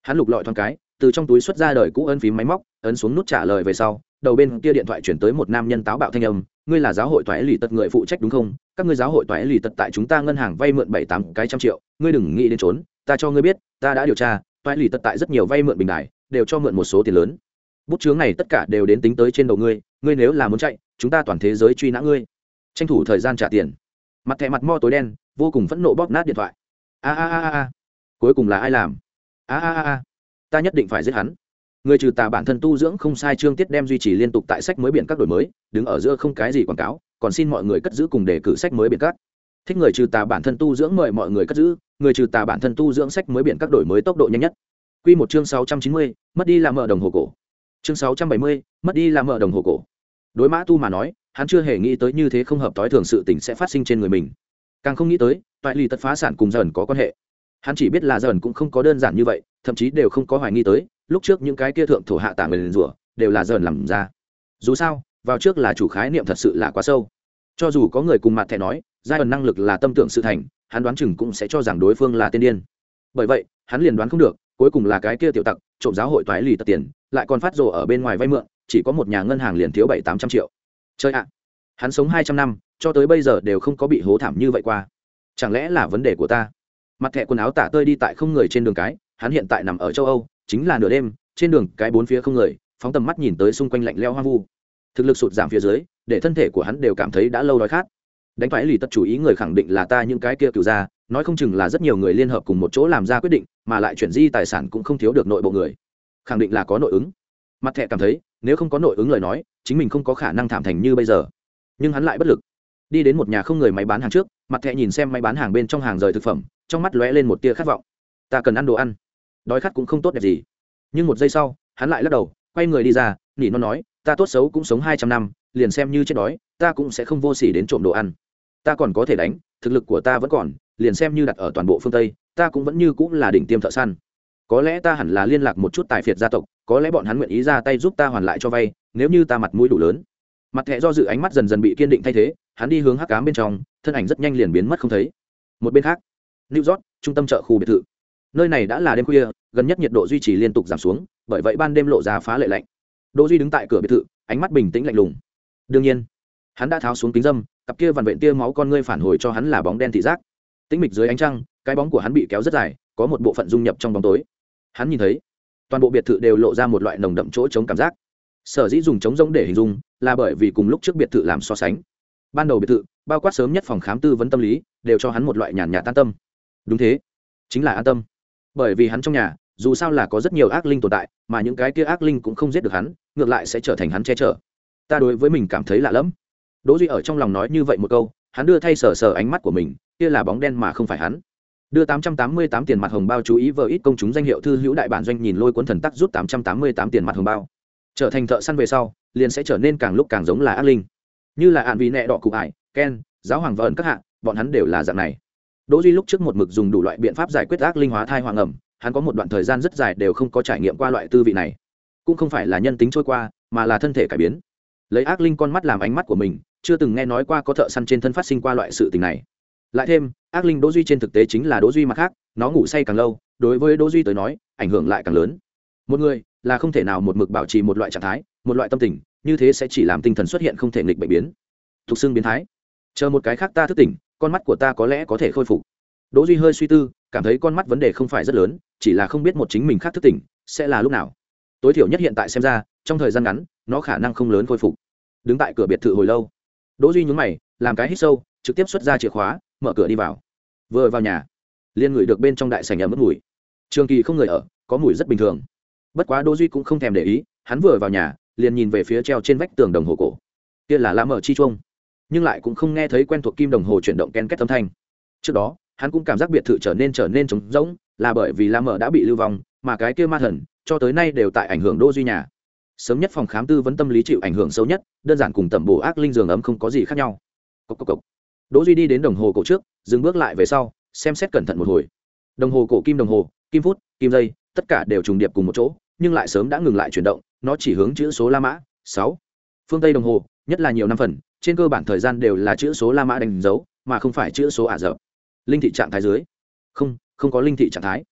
Hắn lục lọi thoáng cái, từ trong túi xuất ra đời cũ ấn phím máy móc, ấn xuống nút trả lời về sau, đầu bên kia điện thoại chuyển tới một nam nhân táo bạo thanh âm, ngươi là giáo hội thoái lì tật người phụ trách đúng không? Các ngươi giáo hội toái lì tật tại chúng ta ngân hàng vay mượn bảy tám cái trăm triệu, ngươi đừng nghĩ đến trốn, ta cho ngươi biết, ta đã điều tra, toái lì tật tại rất nhiều vay mượn bình đại đều cho mượn một số tiền lớn. Bút chướng này tất cả đều đến tính tới trên đầu ngươi ngươi nếu là muốn chạy, chúng ta toàn thế giới truy nã ngươi. Tranh thủ thời gian trả tiền. Mặt thẻ mặt mo tối đen, vô cùng phẫn nộ bóp nát điện thoại. A a a a. Cuối cùng là ai làm? A a a a. Ta nhất định phải giết hắn. Người trừ tà bản thân tu dưỡng không sai chương tiết đem duy trì liên tục tại sách mới biển các đổi mới, đứng ở giữa không cái gì quảng cáo còn xin mọi người cất giữ cùng đề cử sách mới biển các thích người trừ tà bản thân tu dưỡng mời mọi người cất giữ người trừ tà bản thân tu dưỡng sách mới biển các đổi mới tốc độ nhanh nhất Quy một chương sáu trăm chín mươi, mất đi làm mở đồng hồ cổ. Chương sáu trăm bảy mươi, mất đi làm mở đồng hồ cổ. Đối Mã Tu mà nói, hắn chưa hề nghĩ tới như thế không hợp tối thường sự tình sẽ phát sinh trên người mình. Càng không nghĩ tới, toại lì tật phá sản cùng dần có quan hệ. Hắn chỉ biết là dần cũng không có đơn giản như vậy, thậm chí đều không có hoài nghi tới, lúc trước những cái kia thượng thổ hạ tả người liền rủa đều là dần làm ra dù sao vào trước là chủ khái niệm thật sự là quá sâu. Cho dù có người cùng mặt thẻ nói, giai đoạn năng lực là tâm tưởng sự thành, hắn đoán chừng cũng sẽ cho rằng đối phương là tiên điên. Bởi vậy, hắn liền đoán không được, cuối cùng là cái kia tiểu tặc, trộm giáo hội toái lì tật tiền, lại còn phát rồ ở bên ngoài vay mượn, chỉ có một nhà ngân hàng liền thiếu bảy tám trăm triệu. Chơi ạ à, hắn sống hai trăm năm, cho tới bây giờ đều không có bị hố thảm như vậy qua. Chẳng lẽ là vấn đề của ta? Mặt thẻ quần áo tả tơi đi tại không người trên đường cái, hắn hiện tại nằm ở châu âu, chính là nửa đêm, trên đường cái bốn phía không người, phóng tầm mắt nhìn tới xung quanh lạnh leo hoang vu thực lực sụt giảm phía dưới, để thân thể của hắn đều cảm thấy đã lâu đói khát. Đánh phải lì tất chủ ý người khẳng định là ta những cái kia cựu ra nói không chừng là rất nhiều người liên hợp cùng một chỗ làm ra quyết định, mà lại chuyển di tài sản cũng không thiếu được nội bộ người. Khẳng định là có nội ứng. Mặt thẹ cảm thấy, nếu không có nội ứng lời nói, chính mình không có khả năng thảm thành như bây giờ. Nhưng hắn lại bất lực. Đi đến một nhà không người máy bán hàng trước, mặt thẹ nhìn xem máy bán hàng bên trong hàng rời thực phẩm, trong mắt lóe lên một tia khát vọng. Ta cần ăn đồ ăn. Đói khát cũng không tốt đẹp gì. Nhưng một giây sau, hắn lại lắc đầu, quay người đi ra, nỉ nó nói ta tốt xấu cũng sống hai trăm năm, liền xem như chết đói, ta cũng sẽ không vô s ỉ đến trộm đồ ăn. Ta còn có thể đánh, thực lực của ta vẫn còn, liền xem như đặt ở toàn bộ phương tây, ta cũng vẫn như cũng là đỉnh tiêm thợ săn. Có lẽ ta hẳn là liên lạc một chút tài phiệt gia tộc, có lẽ bọn hắn nguyện ý ra tay giúp ta hoàn lại cho vay, nếu như ta mặt mũi đủ lớn. Mặt thẹ do dự ánh mắt dần dần bị kiên định thay thế, hắn đi hướng hắc cám bên trong, thân ảnh rất nhanh liền biến mất không thấy. Một bên khác, new york, trung tâm chợ khu biệt thự. Nơi này đã là đêm khuya, gần nhất nhiệt độ duy trì liên tục giảm xuống, bởi vậy ban đêm lộ ra phá lệ lạnh đỗ duy đứng tại cửa biệt thự, ánh mắt bình tĩnh lạnh lùng. Đương nhiên, hắn đã tháo xuống kính dâm, cặp kia vằn vện tia máu con ngươi phản hồi cho hắn là bóng đen thị giác. Tĩnh mịch dưới ánh trăng, cái bóng của hắn bị kéo rất dài, có một bộ phận dung nhập trong bóng tối. Hắn nhìn thấy, toàn bộ biệt thự đều lộ ra một loại nồng đậm chỗ chống cảm giác. Sở dĩ dùng chống rỗng để hình dung, là bởi vì cùng lúc trước biệt thự làm so sánh. Ban đầu biệt thự, bao quát sớm nhất phòng khám tư vấn tâm lý, đều cho hắn một loại nhàn nhạt an tâm. Đúng thế, chính là an tâm. Bởi vì hắn trong nhà dù sao là có rất nhiều ác linh tồn tại, mà những cái kia ác linh cũng không giết được hắn, ngược lại sẽ trở thành hắn che chở. Ta đối với mình cảm thấy lạ lẫm. Đỗ duy ở trong lòng nói như vậy một câu, hắn đưa thay sờ sờ ánh mắt của mình, kia là bóng đen mà không phải hắn. Đưa 888 tiền mặt hồng bao chú ý vờ ít công chúng danh hiệu thư hữu đại bản doanh nhìn lôi cuốn thần tắc rút 888 tiền mặt hồng bao. Trở thành thợ săn về sau, liền sẽ trở nên càng lúc càng giống là ác linh. Như là ạn vị nẹ đỏ cụ ải, ken, giáo hoàng và ẩn các hạ, bọn hắn đều là dạng này. Đỗ duy lúc trước một mực dùng đủ loại biện pháp giải quyết ác linh hóa thai hoàng ẩm hắn có một đoạn thời gian rất dài đều không có trải nghiệm qua loại tư vị này. Cũng không phải là nhân tính trôi qua, mà là thân thể cải biến. Lấy ác linh con mắt làm ánh mắt của mình, chưa từng nghe nói qua có thợ săn trên thân phát sinh qua loại sự tình này. Lại thêm, ác linh đỗ duy trên thực tế chính là đỗ duy mặt khác, nó ngủ say càng lâu, đối với đỗ duy tới nói, ảnh hưởng lại càng lớn. Một người là không thể nào một mực bảo trì một loại trạng thái, một loại tâm tình, như thế sẽ chỉ làm tinh thần xuất hiện không thể nghịch bệnh biến. Thuộc xương biến thái. Chờ một cái khác ta thức tỉnh, con mắt của ta có lẽ có thể khôi phục. Đỗ duy hơi suy tư cảm thấy con mắt vấn đề không phải rất lớn, chỉ là không biết một chính mình khác thức tỉnh sẽ là lúc nào. Tối thiểu nhất hiện tại xem ra, trong thời gian ngắn, nó khả năng không lớn khôi phục. Đứng tại cửa biệt thự hồi lâu, đỗ duy nhún mày, làm cái hít sâu, trực tiếp xuất ra chìa khóa, mở cửa đi vào. Vừa vào nhà liên ngửi được bên trong đại sảnh ẩm ướt mùi. Trường kỳ không người ở, có mùi rất bình thường. Bất quá đỗ duy cũng không thèm để ý, hắn vừa vào nhà, liền nhìn về phía treo trên vách tường đồng hồ cổ. Kia là lá mở chi chuông. Nhưng lại cũng không nghe thấy quen thuộc kim đồng hồ chuyển động ken két âm thanh. Trước đó hắn cũng cảm giác biệt thự trở nên trở nên trống rỗng là bởi vì la mở đã bị lưu vong mà cái kia ma thần cho tới nay đều tại ảnh hưởng đô duy nhà. Sớm nhất phòng khám tư vấn tâm lý chịu ảnh hưởng sâu nhất đơn giản cùng tẩm bổ ác linh giường ấm không có gì khác nhau. Cốc cốc cốc. đỗ duy đi đến đồng hồ cổ trước dừng bước lại về sau xem xét cẩn thận một hồi. Đồng hồ cổ kim đồng hồ kim phút kim giây, tất cả đều trùng điệp cùng một chỗ nhưng lại sớm đã ngừng lại chuyển động nó chỉ hướng chữ số la mã sáu. Phương tây đồng hồ nhất là nhiều năm phần trên cơ bản thời gian đều là chữ số la mã đánh dấu mà không phải chữ số ả rập linh thị trạng thái dưới. Không không có linh thị trạng thái.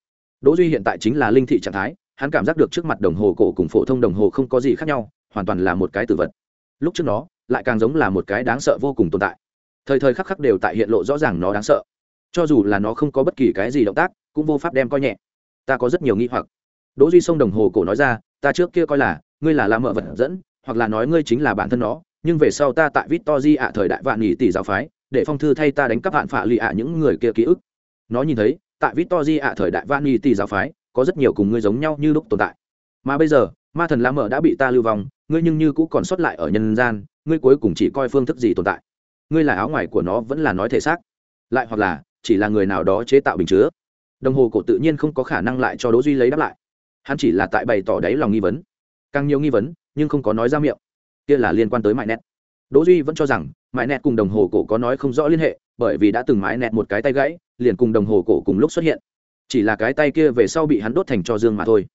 Đỗ duy hiện tại chính là linh thị trạng thái hắn cảm giác được trước mặt đồng hồ cổ cùng phổ thông đồng hồ không có gì khác nhau hoàn toàn là một cái tử vật. Lúc trước nó lại càng giống là một cái đáng sợ vô cùng tồn tại. Thời thời khắc khắc đều tại hiện lộ rõ ràng nó đáng sợ. Cho dù là nó không có bất kỳ cái gì động tác cũng vô pháp đem coi nhẹ. Ta có rất nhiều nghi hoặc. Đỗ duy xông đồng hồ cổ nói ra ta trước kia coi là ngươi là la mợ vật dẫn hoặc là nói ngươi chính là bản thân nó nhưng về sau ta tại Victory ạ thời đại vạn nhị tỷ giáo phái, để phong thư thay ta đánh cắp hạn phạ lì ạ những người kia ký ức. Nó nhìn thấy, tại Victory ạ thời đại van y tỷ giáo phái, có rất nhiều cùng ngươi giống nhau như lúc tồn tại. Mà bây giờ, ma thần lá mở đã bị ta lưu vong, ngươi nhưng như cũ còn sót lại ở nhân gian, ngươi cuối cùng chỉ coi phương thức gì tồn tại. Ngươi là áo ngoài của nó vẫn là nói thể xác, lại hoặc là chỉ là người nào đó chế tạo bình chứa. Đồng hồ cổ tự nhiên không có khả năng lại cho Đỗ Duy lấy đáp lại. Hắn chỉ là tại bày tỏ đáy lòng nghi vấn. Càng nhiều nghi vấn, nhưng không có nói ra miệng kia là liên quan tới mại nét đỗ duy vẫn cho rằng Mãi nẹt cùng đồng hồ cổ có nói không rõ liên hệ, bởi vì đã từng mãi nẹt một cái tay gãy, liền cùng đồng hồ cổ cùng lúc xuất hiện. Chỉ là cái tay kia về sau bị hắn đốt thành cho dương mà thôi.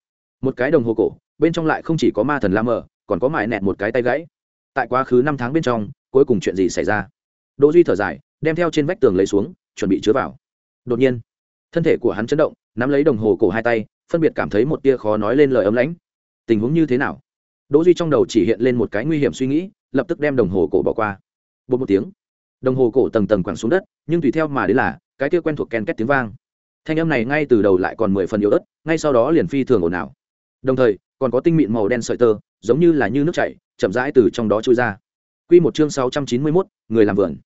Một cái đồng hồ cổ, bên trong lại không chỉ có ma thần la mờ, còn có mãi nẹt một cái tay gãy. Tại quá khứ năm tháng bên trong, cuối cùng chuyện gì xảy ra? Đỗ duy thở dài, đem theo trên vách tường lấy xuống, chuẩn bị chứa vào. Đột nhiên, thân thể của hắn chấn động, nắm lấy đồng hồ cổ hai tay, phân biệt cảm thấy một tia khó nói lên lời ấm lãnh. Tình huống như thế nào? Đỗ duy trong đầu chỉ hiện lên một cái nguy hiểm suy nghĩ, lập tức đem đồng hồ cổ bỏ qua bột một tiếng. Đồng hồ cổ tầng tầng quẳng xuống đất nhưng tùy theo mà đến là cái kia quen thuộc ken két tiếng vang. Thanh âm này ngay từ đầu lại còn mười phần yếu ớt ngay sau đó liền phi thường ồn ào. Đồng thời còn có tinh mịn màu đen sợi tơ giống như là như nước chảy chậm rãi từ trong đó trôi ra. Quy một chương sáu trăm chín mươi 691, người làm vườn.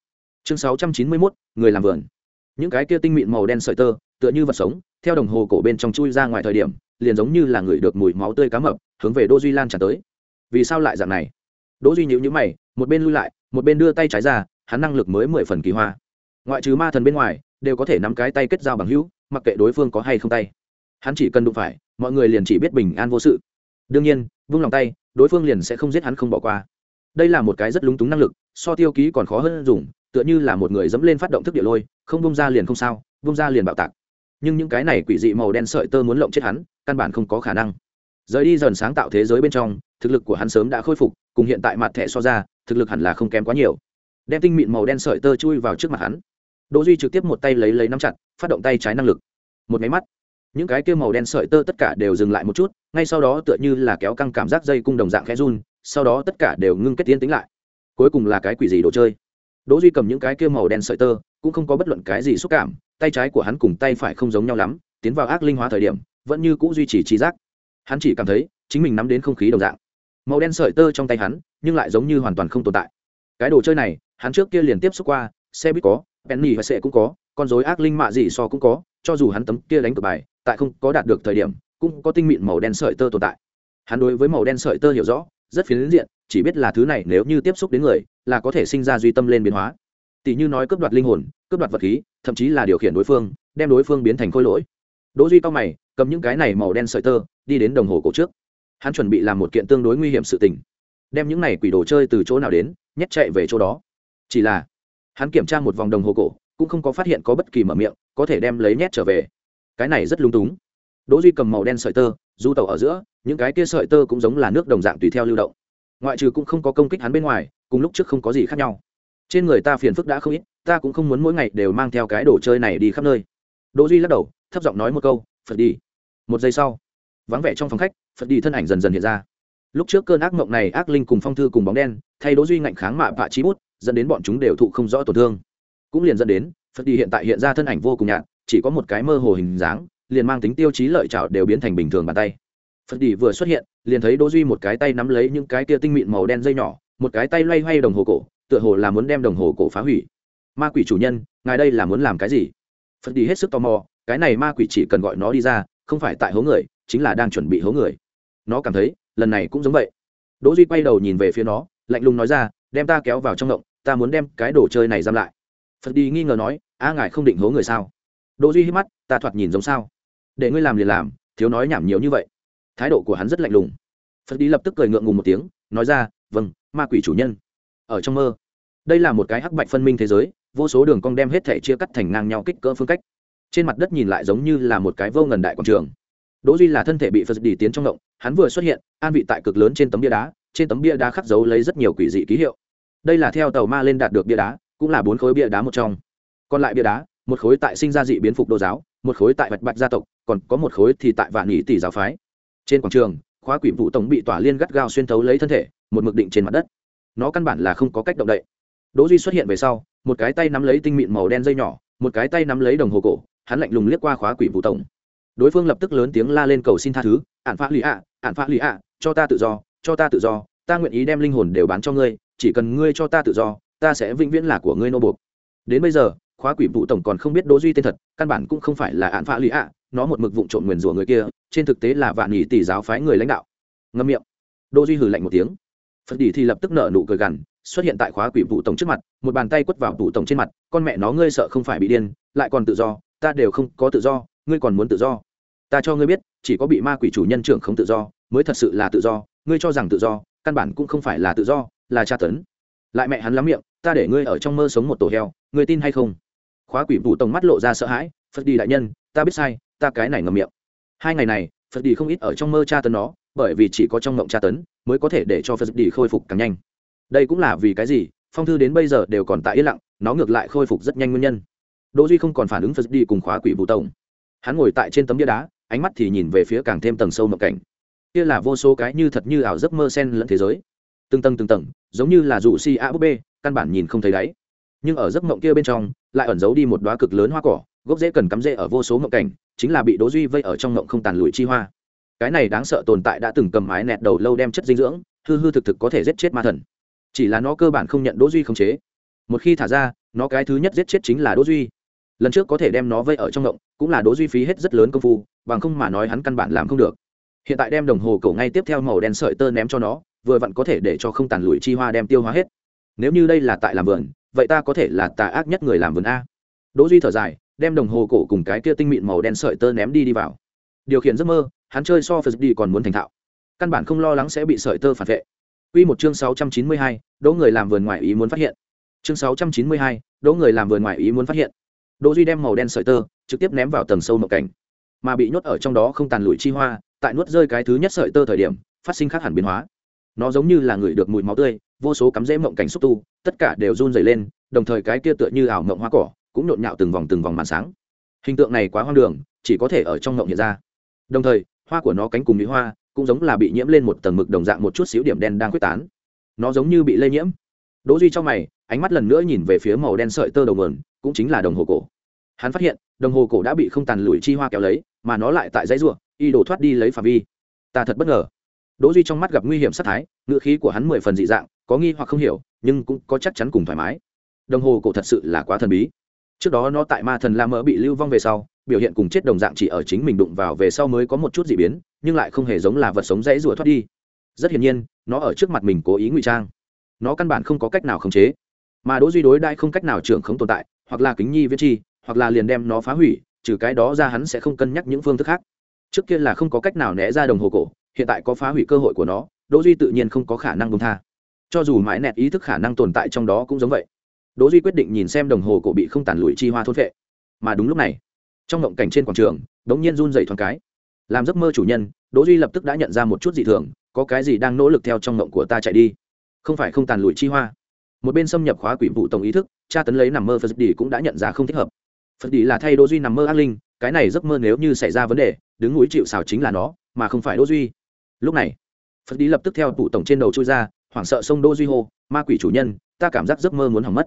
Chương sáu trăm chín mươi 691, người làm vườn. Những cái kia tinh mịn màu đen sợi tơ tựa như vật sống theo đồng hồ cổ bên trong chui ra ngoài thời điểm liền giống như là người được mùi máu tươi cá mập hướng về đô duy lan tràn tới. Vì sao lại dạng này? Đỗ duy nhíu nhíu mày, một bên lui lại, một bên đưa tay trái ra, hắn năng lực mới mười phần kỳ hoa. Ngoại trừ ma thần bên ngoài, đều có thể nắm cái tay kết giao bằng hữu, mặc kệ đối phương có hay không tay. Hắn chỉ cần đụng phải, mọi người liền chỉ biết bình an vô sự. Đương nhiên, vung lòng tay, đối phương liền sẽ không giết hắn không bỏ qua. Đây là một cái rất lúng túng năng lực, so tiêu ký còn khó hơn dùng, tựa như là một người dẫm lên phát động thức địa lôi, không bung ra liền không sao bung ra liền bạo tạc. Nhưng những cái này quỷ dị màu đen sợi tơ muốn lộng chết hắn, căn bản không có khả năng. Rời đi dần sáng tạo thế giới bên trong thực lực của hắn sớm đã khôi phục, cùng hiện tại mặt thẻ so ra, thực lực hẳn là không kém quá nhiều. Đem tinh mịn màu đen sợi tơ chui vào trước mặt hắn. Đỗ duy trực tiếp một tay lấy lấy nắm chặt, phát động tay trái năng lực. Một máy mắt, những cái kia màu đen sợi tơ tất cả đều dừng lại một chút, ngay sau đó tựa như là kéo căng cảm giác dây cung đồng dạng khẽ run, sau đó tất cả đều ngưng kết tiến tính lại. Cuối cùng là cái quỷ gì đồ chơi? Đỗ duy cầm những cái kia màu đen sợi tơ, cũng không có bất luận cái gì xúc cảm, tay trái của hắn cùng tay phải không giống nhau lắm, tiến vào ác linh hóa thời điểm, vẫn như cũ duy trì trí giác. Hắn chỉ cảm thấy chính mình nắm đến không khí đồng dạng màu đen sợi tơ trong tay hắn, nhưng lại giống như hoàn toàn không tồn tại. Cái đồ chơi này, hắn trước kia liền tiếp xúc qua, xe buýt có, penny và sệ cũng có, con rối ác linh mạ gì so cũng có, cho dù hắn tấm kia đánh cược bài, tại không có đạt được thời điểm, cũng có tinh mịn màu đen sợi tơ tồn tại. Hắn đối với màu đen sợi tơ hiểu rõ, rất phiến diện, chỉ biết là thứ này nếu như tiếp xúc đến người, là có thể sinh ra duy tâm lên biến hóa. Tỷ như nói cướp đoạt linh hồn, cướp đoạt vật khí, thậm chí là điều khiển đối phương, đem đối phương biến thành khôi lỗi. Đỗ duy cao mày, cầm những cái này màu đen sợi tơ, đi đến đồng hồ cổ trước hắn chuẩn bị làm một kiện tương đối nguy hiểm sự tình. Đem những này quỷ đồ chơi từ chỗ nào đến, nhét chạy về chỗ đó. Chỉ là, hắn kiểm tra một vòng đồng hồ cổ, cũng không có phát hiện có bất kỳ mở miệng, có thể đem lấy nhét trở về. Cái này rất lung túng. Đỗ duy cầm màu đen sợi tơ, du tàu ở giữa, những cái kia sợi tơ cũng giống là nước đồng dạng tùy theo lưu động. Ngoại trừ cũng không có công kích hắn bên ngoài, cùng lúc trước không có gì khác nhau. Trên người ta phiền phức đã không ít, ta cũng không muốn mỗi ngày đều mang theo cái đồ chơi này đi khắp nơi. Đỗ duy lắc đầu, thấp giọng nói một câu, phật đi. Một giây sau, vắng vẻ trong phòng khách phật đi thân ảnh dần dần hiện ra lúc trước cơn ác mộng này ác linh cùng phong thư cùng bóng đen thay đỗ duy ngạnh kháng mạ vạ trí bút dẫn đến bọn chúng đều thụ không rõ tổn thương cũng liền dẫn đến phật đi hiện tại hiện ra thân ảnh vô cùng nhạt chỉ có một cái mơ hồ hình dáng liền mang tính tiêu chí lợi chảo đều biến thành bình thường bàn tay phật đi vừa xuất hiện liền thấy đỗ duy một cái tay nắm lấy những cái kia tinh mịn màu đen dây nhỏ một cái tay loay hoay đồng hồ cổ tựa hồ là muốn đem đồng hồ cổ phá hủy ma quỷ chủ nhân ngài đây là muốn làm cái gì phật đi hết sức tò mò cái này ma quỷ chỉ cần gọi nó đi ra không phải tại hố người chính là đang chuẩn bị hố người nó cảm thấy, lần này cũng giống vậy. Đỗ duy quay đầu nhìn về phía nó, lạnh lùng nói ra, đem ta kéo vào trong động ta muốn đem cái đồ chơi này giam lại. Phật đi nghi ngờ nói, a ngài không định hố người sao? Đỗ duy hít mắt, ta thoạt nhìn giống sao? Để ngươi làm liền làm, thiếu nói nhảm nhiều như vậy. Thái độ của hắn rất lạnh lùng. Phật đi lập tức cười ngượng ngùng một tiếng, nói ra vâng ma quỷ chủ nhân. Ở trong mơ, đây là một cái hắc bạch phân minh thế giới, vô số đường cong đem hết thể chia cắt thành ngang nhau kích cỡ phương cách. Trên mặt đất nhìn lại giống như là một cái vô ngần đại quảng trường. Đỗ duy là thân thể bị phật đi tiến trong động hắn vừa xuất hiện, an vị tại cực lớn trên tấm bia đá, trên tấm bia đá khắc dấu lấy rất nhiều quỷ dị ký hiệu. Đây là theo tàu ma lên đạt được bia đá, cũng là bốn khối bia đá một trong. Còn lại bia đá, một khối tại sinh ra dị biến phục đô giáo, một khối tại bạch bạch gia tộc, còn có một khối thì tại vạn nhị tỷ giáo phái. Trên quảng trường, khóa quỷ vụ tổng bị tỏa liên gắt gao xuyên thấu lấy thân thể, một mực định trên mặt đất. Nó căn bản là không có cách động đậy. Đỗ duy xuất hiện về sau, một cái tay nắm lấy tinh mịn màu đen dây nhỏ, một cái tay nắm lấy đồng hồ cổ, hắn lạnh lùng liếc qua khóa quỷ vụ tổng đối phương lập tức lớn tiếng la lên cầu xin tha thứ ạn phá lì ạ ạn phá lì ạ, cho ta tự do, cho ta tự do, ta nguyện ý đem linh hồn đều bán cho ngươi, chỉ cần ngươi cho ta tự do, ta sẽ vĩnh viễn là của ngươi nô buộc. Đến bây giờ, khóa quỷ vụ tổng còn không biết đỗ duy tên thật, căn bản cũng không phải là ạn phá lì ạ, nó một mực vụng trộn nguyền rủa người kia, trên thực tế là vạn nhị tỷ giáo phái người lãnh đạo. Ngâm miệng. Đỗ duy hừ lạnh một tiếng. Phật tỷ thì lập tức nở nụ cười gằn, xuất hiện tại khóa quỷ vụ tổng trước mặt, một bàn tay quất vào vụ tổng trên mặt, con mẹ nó, ngươi sợ không phải bị điên, lại còn tự do, ta đều không có tự do, ngươi còn muốn tự do ta cho ngươi biết, chỉ có bị ma quỷ chủ nhân trưởng không tự do, mới thật sự là tự do. Ngươi cho rằng tự do, căn bản cũng không phải là tự do, là tra tấn. Lại mẹ hắn lắm miệng, ta để ngươi ở trong mơ sống một tổ heo, ngươi tin hay không? Khóa quỷ vụ tổng mắt lộ ra sợ hãi, phật đi đại nhân, ta biết sai, ta cái này ngầm miệng. Hai ngày này, phật đi không ít ở trong mơ tra tấn nó, bởi vì chỉ có trong mộng tra tấn, mới có thể để cho phật đi khôi phục càng nhanh. Đây cũng là vì cái gì? Phong thư đến bây giờ đều còn tại yên lặng, nó ngược lại khôi phục rất nhanh nguyên nhân. Đỗ duy không còn phản ứng phật đi cùng khóa quỷ vụ tổng hắn ngồi tại trên tấm bia đá ánh mắt thì nhìn về phía càng thêm tầng sâu mộng cảnh. Kia là vô số cái như thật như ảo giấc mơ sen lẫn thế giới. Từng tầng từng tầng, giống như là dụ si a búp bê, căn bản nhìn không thấy đáy. Nhưng ở giấc mộng kia bên trong, lại ẩn giấu đi một đóa cực lớn hoa cỏ, gốc rễ cần cắm rễ ở vô số mộng cảnh, chính là bị đỗ duy vây ở trong mộng không tàn lụi chi hoa. Cái này đáng sợ tồn tại đã từng cầm mái nẹt đầu lâu đem chất dinh dưỡng, hư hư thực thực có thể giết chết ma thần. Chỉ là nó cơ bản không nhận đỗ duy khống chế. Một khi thả ra, nó cái thứ nhất giết chết chính là đỗ duy. Lần trước có thể đem nó vây ở trong động cũng là đỗ duy phí hết rất lớn công phu bằng không mà nói hắn căn bản làm không được. Hiện tại đem đồng hồ cổ ngay tiếp theo màu đen sợi tơ ném cho nó vừa vặn có thể để cho không tàn lùi chi hoa đem tiêu hóa hết. Nếu như đây là tại làm vườn vậy ta có thể là tà ác nhất người làm vườn a. Đỗ duy thở dài đem đồng hồ cổ cùng cái kia tinh mịn màu đen sợi tơ ném đi đi vào. Điều khiển giấc mơ hắn chơi so phật đi còn muốn thành thạo. Căn bản không lo lắng sẽ bị sợi tơ phản vệ. Quy một chương 692, đỗ người làm vườn ngoài ý muốn phát hiện. Chương 692, đỗ người làm vườn ngoài ý muốn phát hiện. Đỗ Duy đem màu đen sợi tơ trực tiếp ném vào tầng sâu mộng cảnh, mà bị nhốt ở trong đó không tàn lụi chi hoa, tại nuốt rơi cái thứ nhất sợi tơ thời điểm phát sinh khác hẳn biến hóa. Nó giống như là người được mùi máu tươi vô số cắm rễ mộng cảnh xúc tu tất cả đều run dày lên đồng thời cái kia tựa như ảo mộng hoa cỏ cũng nhộn nhạo từng vòng từng vòng màn sáng. Hình tượng này quá hoang đường chỉ có thể ở trong mộng hiện ra. Đồng thời hoa của nó cánh cùng mỹ hoa cũng giống là bị nhiễm lên một tầng mực đồng dạng một chút xíu điểm đen đang quyết tán. Nó giống như bị lây nhiễm. Đỗ duy trong mày ánh mắt lần nữa nhìn về phía màu đen sợi tơ đầu nguồn cũng chính là đồng hồ cổ. Hắn phát hiện đồng hồ cổ đã bị không tàn lùi chi hoa kéo lấy mà nó lại tại dãy ruộng y đổ thoát đi lấy phạm vi. Ta thật bất ngờ. Đỗ duy trong mắt gặp nguy hiểm sát thái ngựa khí của hắn mười phần dị dạng, có nghi hoặc không hiểu, nhưng cũng có chắc chắn cùng thoải mái. Đồng hồ cổ thật sự là quá thần bí. Trước đó nó tại ma thần la mỡ bị lưu vong về sau, biểu hiện cùng chết đồng dạng chỉ ở chính mình đụng vào về sau mới có một chút dị biến, nhưng lại không hề giống là vật sống dãy rủa thoát đi. Rất hiển nhiên, nó ở trước mặt mình cố ý ngụy trang. Nó căn bản không có cách nào khống chế. Mà đỗ duy đối đại không cách nào trưởng không tồn tại, hoặc là kính nhi viết chi, hoặc là liền đem nó phá hủy trừ cái đó ra hắn sẽ không cân nhắc những phương thức khác. Trước kia là không có cách nào né ra đồng hồ cổ, hiện tại có phá hủy cơ hội của nó, đỗ duy tự nhiên không có khả năng buông tha. Cho dù mãi nẹt ý thức khả năng tồn tại trong đó cũng giống vậy. Đỗ duy quyết định nhìn xem đồng hồ cổ bị không tàn lụi chi hoa thôn vệ mà đúng lúc này, trong ngộng cảnh trên quảng trường đống nhiên run rẩy thoáng cái. Làm giấc mơ chủ nhân, đỗ duy lập tức đã nhận ra một chút dị thường, có cái gì đang nỗ lực theo trong ngộng của ta chạy đi? Không phải không tàn lụi chi hoa. Một bên xâm nhập khóa quỷ vụ tổng ý thức tra tấn lấy nằm mơ phật đi cũng đã nhận ra không thích hợp phật đi là thay đỗ duy nằm mơ ác linh, cái này giấc mơ nếu như xảy ra vấn đề, đứng núi chịu xào chính là nó, mà không phải đỗ duy. Lúc này, phật đi lập tức theo tụ tổng trên đầu chui ra, hoảng sợ sông đỗ duy hô, ma quỷ chủ nhân, ta cảm giác giấc mơ muốn hỏng mất.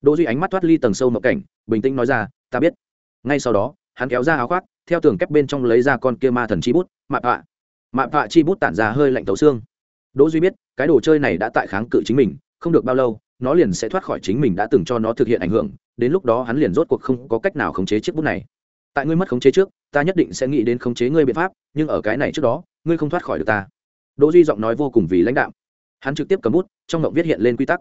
Đỗ duy ánh mắt thoát ly tầng sâu mộng cảnh, bình tĩnh nói ra, ta biết. Ngay sau đó, hắn kéo ra áo khoác, theo tường kép bên trong lấy ra con kia ma thần chi bút mạn vạ Mạn vạ chi bút tản ra hơi lạnh tấu xương. Đỗ duy biết, cái đồ chơi này đã tại kháng cự chính mình, không được bao lâu, nó liền sẽ thoát khỏi chính mình đã từng cho nó thực hiện ảnh hưởng đến lúc đó hắn liền rốt cuộc không có cách nào khống chế chiếc bút này. Tại ngươi mất khống chế trước, ta nhất định sẽ nghĩ đến khống chế ngươi biện pháp, nhưng ở cái này trước đó, ngươi không thoát khỏi được ta. Đỗ duy giọng nói vô cùng vì lãnh đạm. hắn trực tiếp cầm bút, trong động viết hiện lên quy tắc.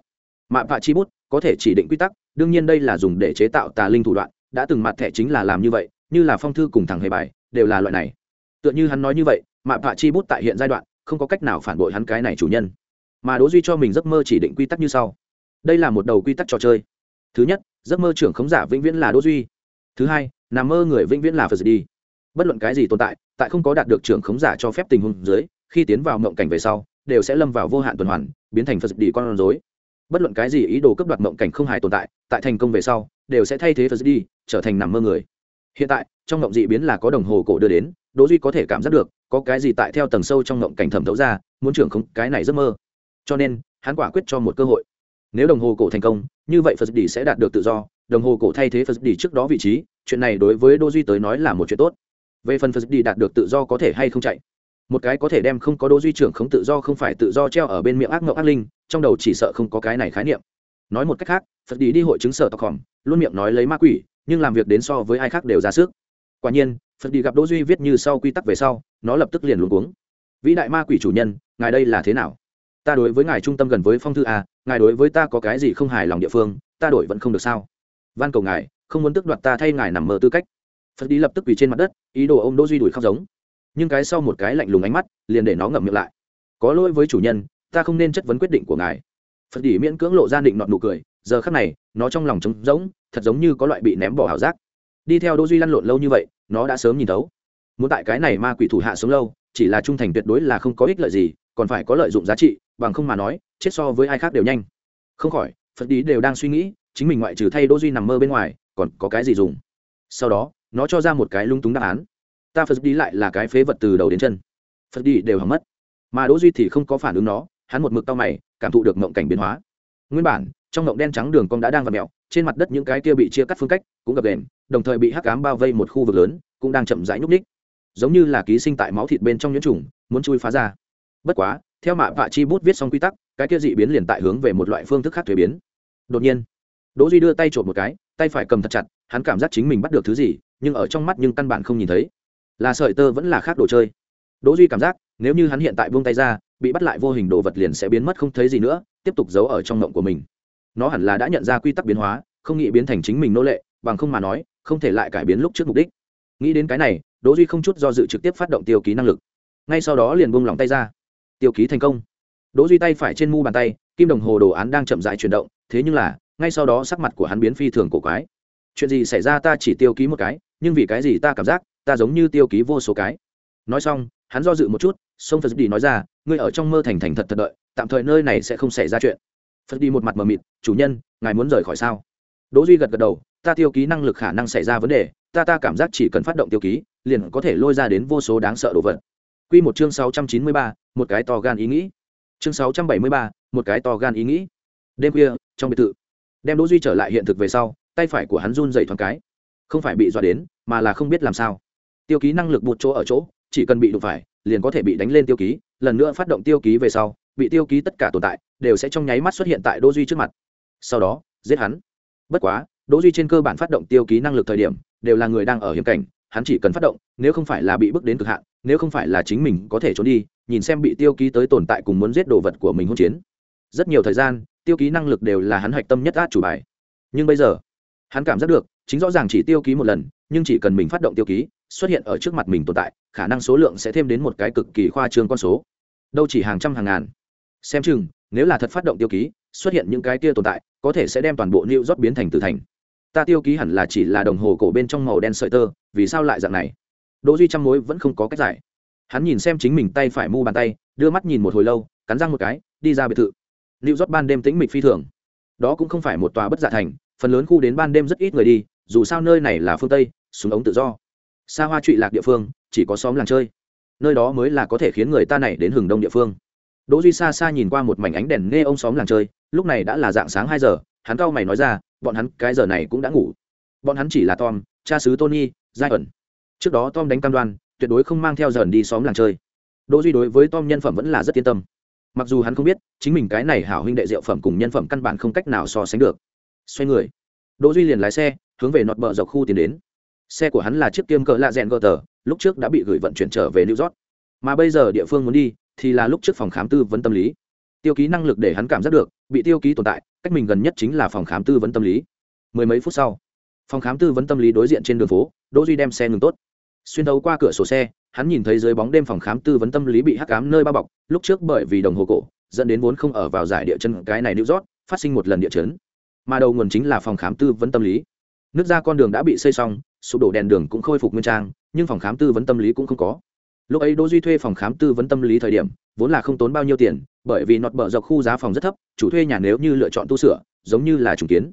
Mạ vạ chi bút, có thể chỉ định quy tắc, đương nhiên đây là dùng để chế tạo tà linh thủ đoạn, đã từng mặt thẻ chính là làm như vậy, như là phong thư cùng thằng hề bài, đều là loại này. Tựa như hắn nói như vậy, mạ vạ chi bút tại hiện giai đoạn, không có cách nào phản bội hắn cái này chủ nhân. Mà đỗ duy cho mình giấc mơ chỉ định quy tắc như sau. Đây là một đầu quy tắc trò chơi thứ nhất, giấc mơ trưởng khống giả vĩnh viễn là đỗ duy. Thứ hai, nằm mơ người vĩnh viễn là phật đi. Bất luận cái gì tồn tại tại không có đạt được trưởng khống giả cho phép tình huống dưới, khi tiến vào mộng cảnh về sau, đều sẽ lâm vào vô hạn tuần hoàn, biến thành phật đi con rối. Bất luận cái gì ý đồ cấp đoạt mộng cảnh không hài tồn tại tại thành công về sau, đều sẽ thay thế phật đi, trở thành nằm mơ người. Hiện tại, trong mộng dị biến là có đồng hồ cổ đưa đến, đỗ duy có thể cảm giác được, có cái gì tại theo tầng sâu trong mộng cảnh thẩm thấu ra, muốn trưởng không cái này giấc mơ. Cho nên, hắn quả quyết cho một cơ hội. Nếu đồng hồ cổ thành công như vậy phật đi sẽ đạt được tự do. Đồng hồ cổ thay thế phật đi trước đó vị trí, chuyện này đối với đỗ duy tới nói là một chuyện tốt. Về phần phật đi đạt được tự do có thể hay không chạy? Một cái có thể đem không có đỗ duy trưởng không tự do không phải tự do treo ở bên miệng ác mộng ác linh, trong đầu chỉ sợ không có cái này khái niệm. Nói một cách khác, phật đi đi hội chứng sở tộc hỏng luôn miệng nói lấy ma quỷ, nhưng làm việc đến so với ai khác đều ra sức. Quả nhiên, phật đi gặp đỗ duy viết như sau quy tắc về sau, nó lập tức liền luống cuống. Vĩ đại ma quỷ chủ nhân, ngài đây là thế nào? Ta đối với ngài trung tâm gần với phong thư a ngài đối với ta có cái gì không hài lòng địa phương, ta đổi vẫn không được sao? Van cầu ngài, không muốn tức đoạt ta thay ngài nằm mơ tư cách. Phật đi lập tức quỳ trên mặt đất, ý đồ ông đỗ duy đuổi khóc giống. Nhưng cái sau một cái lạnh lùng ánh mắt, liền để nó ngậm miệng lại. Có lỗi với chủ nhân, ta không nên chất vấn quyết định của ngài. Phật đi miễn cưỡng lộ ra định nọn nụ cười, giờ khắc này, nó trong lòng trống rỗng, thật giống như có loại bị ném bỏ hào giác. Đi theo đỗ duy lăn lộn lâu như vậy, nó đã sớm nhìn thấu. Muốn tại cái này ma quỷ thủ hạ sống lâu chỉ là trung thành tuyệt đối là không có ích lợi gì, còn phải có lợi dụng giá trị, bằng không mà nói, chết so với ai khác đều nhanh. Không khỏi, phật đi đều đang suy nghĩ, chính mình ngoại trừ thay đỗ duy nằm mơ bên ngoài, còn có cái gì dùng? Sau đó, nó cho ra một cái lung túng đáp án. Ta phật đi lại là cái phế vật từ đầu đến chân. Phật đi đều hỏng mất. Mà đỗ duy thì không có phản ứng nó, hắn một mực tao mày, cảm thụ được ngộng cảnh biến hóa. Nguyên bản, trong ngộng đen trắng đường cong đã đang vặn mèo, trên mặt đất những cái kia bị chia cắt phương cách cũng gập đèn đồng thời bị hắc ám bao vây một khu vực lớn, cũng đang chậm rãi nhúc ních giống như là ký sinh tại máu thịt bên trong nhuyễn trùng, muốn chui phá ra. Bất quá, theo mạ vạ chi bút viết xong quy tắc, cái kia dị biến liền tại hướng về một loại phương thức khác thuế biến. Đột nhiên, đỗ duy đưa tay trộm một cái, tay phải cầm thật chặt, hắn cảm giác chính mình bắt được thứ gì, nhưng ở trong mắt nhưng căn bản không nhìn thấy. Là sợi tơ vẫn là khác đồ chơi. Đỗ duy cảm giác, nếu như hắn hiện tại buông tay ra, bị bắt lại vô hình đồ vật liền sẽ biến mất không thấy gì nữa, tiếp tục giấu ở trong ngộng của mình. Nó hẳn là đã nhận ra quy tắc biến hóa, không nghĩ biến thành chính mình nô lệ, bằng không mà nói, không thể lại cải biến lúc trước mục đích. Nghĩ đến cái này đỗ duy không chút do dự trực tiếp phát động tiêu ký năng lực. Ngay sau đó liền buông lỏng tay ra. Tiêu ký thành công. Đỗ duy tay phải trên mu bàn tay, kim đồng hồ đồ án đang chậm rãi chuyển động, thế nhưng là, ngay sau đó sắc mặt của hắn biến phi thường cổ quái. Chuyện gì xảy ra ta chỉ tiêu ký một cái, nhưng vì cái gì ta cảm giác, ta giống như tiêu ký vô số cái. Nói xong, hắn do dự một chút, sông phật đi nói ra, ngươi ở trong mơ thành thành thật thật đợi, tạm thời nơi này sẽ không xảy ra chuyện. Phật đi một mặt mờ mịt, chủ nhân, ngài muốn rời khỏi sao? Đỗ duy gật gật đầu, ta tiêu ký năng lực khả năng xảy ra vấn đề, ta ta cảm giác chỉ cần phát động tiêu ký liền có thể lôi ra đến vô số đáng sợ đồ vật. Quy một chương 693, một cái to gan ý nghĩ. Chương 673, một cái to gan ý nghĩ. Đêm khuya trong biệt thự đem đỗ duy trở lại hiện thực về sau tay phải của hắn run rẩy thoáng cái. Không phải bị dọa đến mà là không biết làm sao. Tiêu ký năng lực bụt chỗ ở chỗ chỉ cần bị đụng phải liền có thể bị đánh lên tiêu ký lần nữa phát động tiêu ký về sau bị tiêu ký tất cả tồn tại đều sẽ trong nháy mắt xuất hiện tại đỗ duy trước mặt. Sau đó giết hắn. Bất quá đỗ duy trên cơ bản phát động tiêu ký năng lực thời điểm đều là người đang ở hiểm cảnh hắn chỉ cần phát động, nếu không phải là bị bước đến cực hạn, nếu không phải là chính mình có thể trốn đi, nhìn xem bị tiêu ký tới tồn tại cùng muốn giết đồ vật của mình hỗn chiến. Rất nhiều thời gian, tiêu ký năng lực đều là hắn hạch tâm nhất át chủ bài. Nhưng bây giờ, hắn cảm giác được, chính rõ ràng chỉ tiêu ký một lần, nhưng chỉ cần mình phát động tiêu ký, xuất hiện ở trước mặt mình tồn tại, khả năng số lượng sẽ thêm đến một cái cực kỳ khoa trương con số. Đâu chỉ hàng trăm hàng ngàn. Xem chừng, nếu là thật phát động tiêu ký, xuất hiện những cái kia tồn tại, có thể sẽ đem toàn bộ new rốt biến thành tử thành ta tiêu ký hẳn là chỉ là đồng hồ cổ bên trong màu đen sợi tơ, vì sao lại dạng này? Đỗ duy trăm mối vẫn không có cách giải. Hắn nhìn xem chính mình tay phải mu bàn tay, đưa mắt nhìn một hồi lâu, cắn răng một cái, đi ra biệt thự. Liệu rót ban đêm tĩnh mịch phi thường. Đó cũng không phải một tòa bất dạ thành, phần lớn khu đến ban đêm rất ít người đi, dù sao nơi này là phương tây, súng ống tự do. Xa hoa trụy lạc địa phương, chỉ có xóm làng chơi. Nơi đó mới là có thể khiến người ta này đến hừng đông địa phương. Đỗ duy xa xa nhìn qua một mảnh ánh đèn nghe ông xóm làng chơi, lúc này đã là dạng sáng hai giờ, hắn cau mày nói ra bọn hắn cái giờ này cũng đã ngủ. Bọn hắn chỉ là tom, cha xứ tony giai ẩn trước đó tom đánh cam đoan, tuyệt đối không mang theo dần đi xóm làng chơi. Đỗ duy đối với tom nhân phẩm vẫn là rất yên tâm. Mặc dù hắn không biết, chính mình cái này hảo huynh đệ diệu phẩm cùng nhân phẩm căn bản không cách nào so sánh được. Xoay người, đỗ duy liền lái xe, hướng về nọt bờ dọc khu tiến đến. Xe của hắn là chiếc kiêm cỡ lạ rèn gờ tờ, lúc trước đã bị gửi vận chuyển trở về new york. Mà bây giờ địa phương muốn đi, thì là lúc trước phòng khám tư vấn tâm lý. Tiêu ký năng lực để hắn cảm giác được, bị tiêu ký tồn tại cách mình gần nhất chính là phòng khám tư vấn tâm lý. Mười mấy phút sau, phòng khám tư vấn tâm lý đối diện trên đường phố, đỗ duy đem xe ngừng tốt. Xuyên thấu qua cửa sổ xe, hắn nhìn thấy dưới bóng đêm phòng khám tư vấn tâm lý bị hắc ám nơi bao bọc, lúc trước bởi vì đồng hồ cổ, dẫn đến vốn không ở vào giải địa chân cái này new york, phát sinh một lần địa chấn. Mà đầu nguồn chính là phòng khám tư vấn tâm lý. Nước ra con đường đã bị xây xong, sụp đổ đèn đường cũng khôi phục nguyên trang, nhưng phòng khám tư vấn tâm lý cũng không có lúc ấy đỗ duy thuê phòng khám tư vấn tâm lý thời điểm, vốn là không tốn bao nhiêu tiền, bởi vì nọt bờ dọc khu giá phòng rất thấp, chủ thuê nhà nếu như lựa chọn tu sửa, giống như là trùng kiến.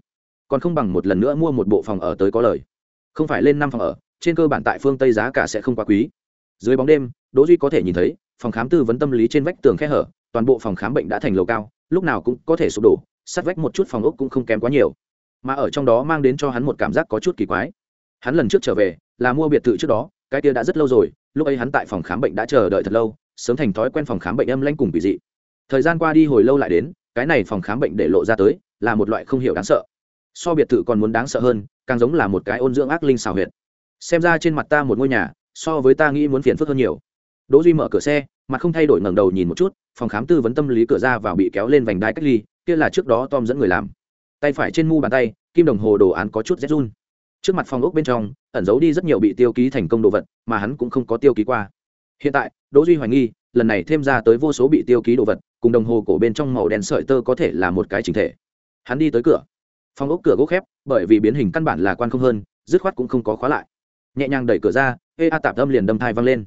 Còn không bằng một lần nữa mua một bộ phòng ở tới có lời. Không phải lên năm phòng ở, trên cơ bản tại phương tây giá cả sẽ không quá quý. Dưới bóng đêm, đỗ duy có thể nhìn thấy, phòng khám tư vấn tâm lý trên vách tường khe hở, toàn bộ phòng khám bệnh đã thành lầu cao, lúc nào cũng có thể sụp đổ, sát vách một chút phòng ốc cũng không kém quá nhiều. Mà ở trong đó mang đến cho hắn một cảm giác có chút kỳ quái. Hắn lần trước trở về, là mua biệt thự trước đó, cái kia đã rất lâu rồi lúc ấy hắn tại phòng khám bệnh đã chờ đợi thật lâu, sớm thành thói quen phòng khám bệnh âm lanh cùng kỳ dị. Thời gian qua đi hồi lâu lại đến, cái này phòng khám bệnh để lộ ra tới là một loại không hiểu đáng sợ. So biệt thự còn muốn đáng sợ hơn, càng giống là một cái ôn dưỡng ác linh xào huyệt. Xem ra trên mặt ta một ngôi nhà, so với ta nghĩ muốn phiền phức hơn nhiều. Đỗ duy mở cửa xe, mặt không thay đổi ngẩng đầu nhìn một chút, phòng khám tư vấn tâm lý cửa ra vào bị kéo lên vành đai cách ly, kia là trước đó tom dẫn người làm. Tay phải trên mu bàn tay, kim đồng hồ đồ án có chút rét run trước mặt phòng ốc bên trong, ẩn giấu đi rất nhiều bị tiêu ký thành công đồ vật, mà hắn cũng không có tiêu ký qua. Hiện tại, đỗ duy hoài nghi, lần này thêm ra tới vô số bị tiêu ký đồ vật, cùng đồng hồ cổ bên trong màu đen sợi tơ có thể là một cái chính thể. Hắn đi tới cửa. Phòng ốc cửa gỗ khép, bởi vì biến hình căn bản là quan không hơn, dứt khoát cũng không có khóa lại. Nhẹ nhàng đẩy cửa ra, ê, a tạp âm liền đâm thai văng lên.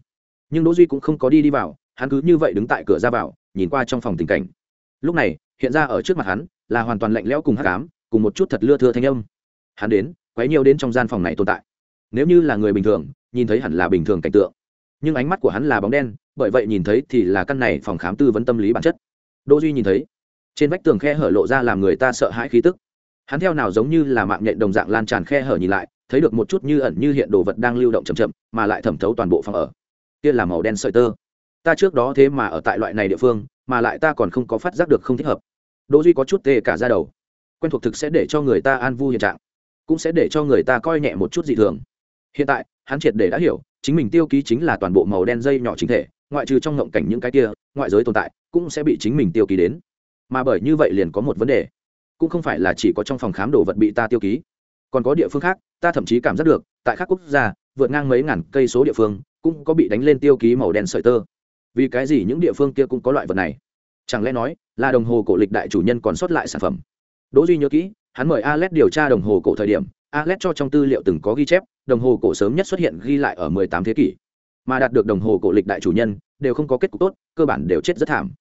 Nhưng đỗ duy cũng không có đi đi vào, hắn cứ như vậy đứng tại cửa ra vào, nhìn qua trong phòng tình cảnh. Lúc này, hiện ra ở trước mặt hắn, là hoàn toàn lạnh lẽo cùng hắc ám, cùng một chút thật lưa thưa thanh âm. Hắn đến quấy nhiều đến trong gian phòng này tồn tại. Nếu như là người bình thường, nhìn thấy hẳn là bình thường cảnh tượng. Nhưng ánh mắt của hắn là bóng đen, bởi vậy nhìn thấy thì là căn này phòng khám tư vấn tâm lý bản chất. Đỗ duy nhìn thấy, trên vách tường khe hở lộ ra làm người ta sợ hãi khí tức. Hắn theo nào giống như là mạng nhện đồng dạng lan tràn khe hở nhìn lại, thấy được một chút như ẩn như hiện đồ vật đang lưu động chậm chậm, mà lại thẩm thấu toàn bộ phòng ở. Kia là màu đen sợi tơ. Ta trước đó thế mà ở tại loại này địa phương, mà lại ta còn không có phát giác được không thích hợp. Đỗ duy có chút tê cả ra đầu. Quen thuộc thực sẽ để cho người ta an vui hiện trạng cũng sẽ để cho người ta coi nhẹ một chút dị thường. Hiện tại, hắn triệt để đã hiểu, chính mình tiêu ký chính là toàn bộ màu đen dây nhỏ chính thể, ngoại trừ trong ngộng cảnh những cái kia, ngoại giới tồn tại, cũng sẽ bị chính mình tiêu ký đến. Mà bởi như vậy liền có một vấn đề, cũng không phải là chỉ có trong phòng khám đồ vật bị ta tiêu ký, còn có địa phương khác, ta thậm chí cảm giác được, tại các quốc gia, vượt ngang mấy ngàn cây số địa phương, cũng có bị đánh lên tiêu ký màu đen sợi tơ. Vì cái gì những địa phương kia cũng có loại vật này? Chẳng lẽ nói là đồng hồ cổ lịch đại chủ nhân còn sót lại sản phẩm? Đỗ duy nhớ kỹ hắn mời alex điều tra đồng hồ cổ thời điểm, alex cho trong tư liệu từng có ghi chép, đồng hồ cổ sớm nhất xuất hiện ghi lại ở 18 thế kỷ. Mà đạt được đồng hồ cổ lịch đại chủ nhân, đều không có kết cục tốt, cơ bản đều chết rất thảm.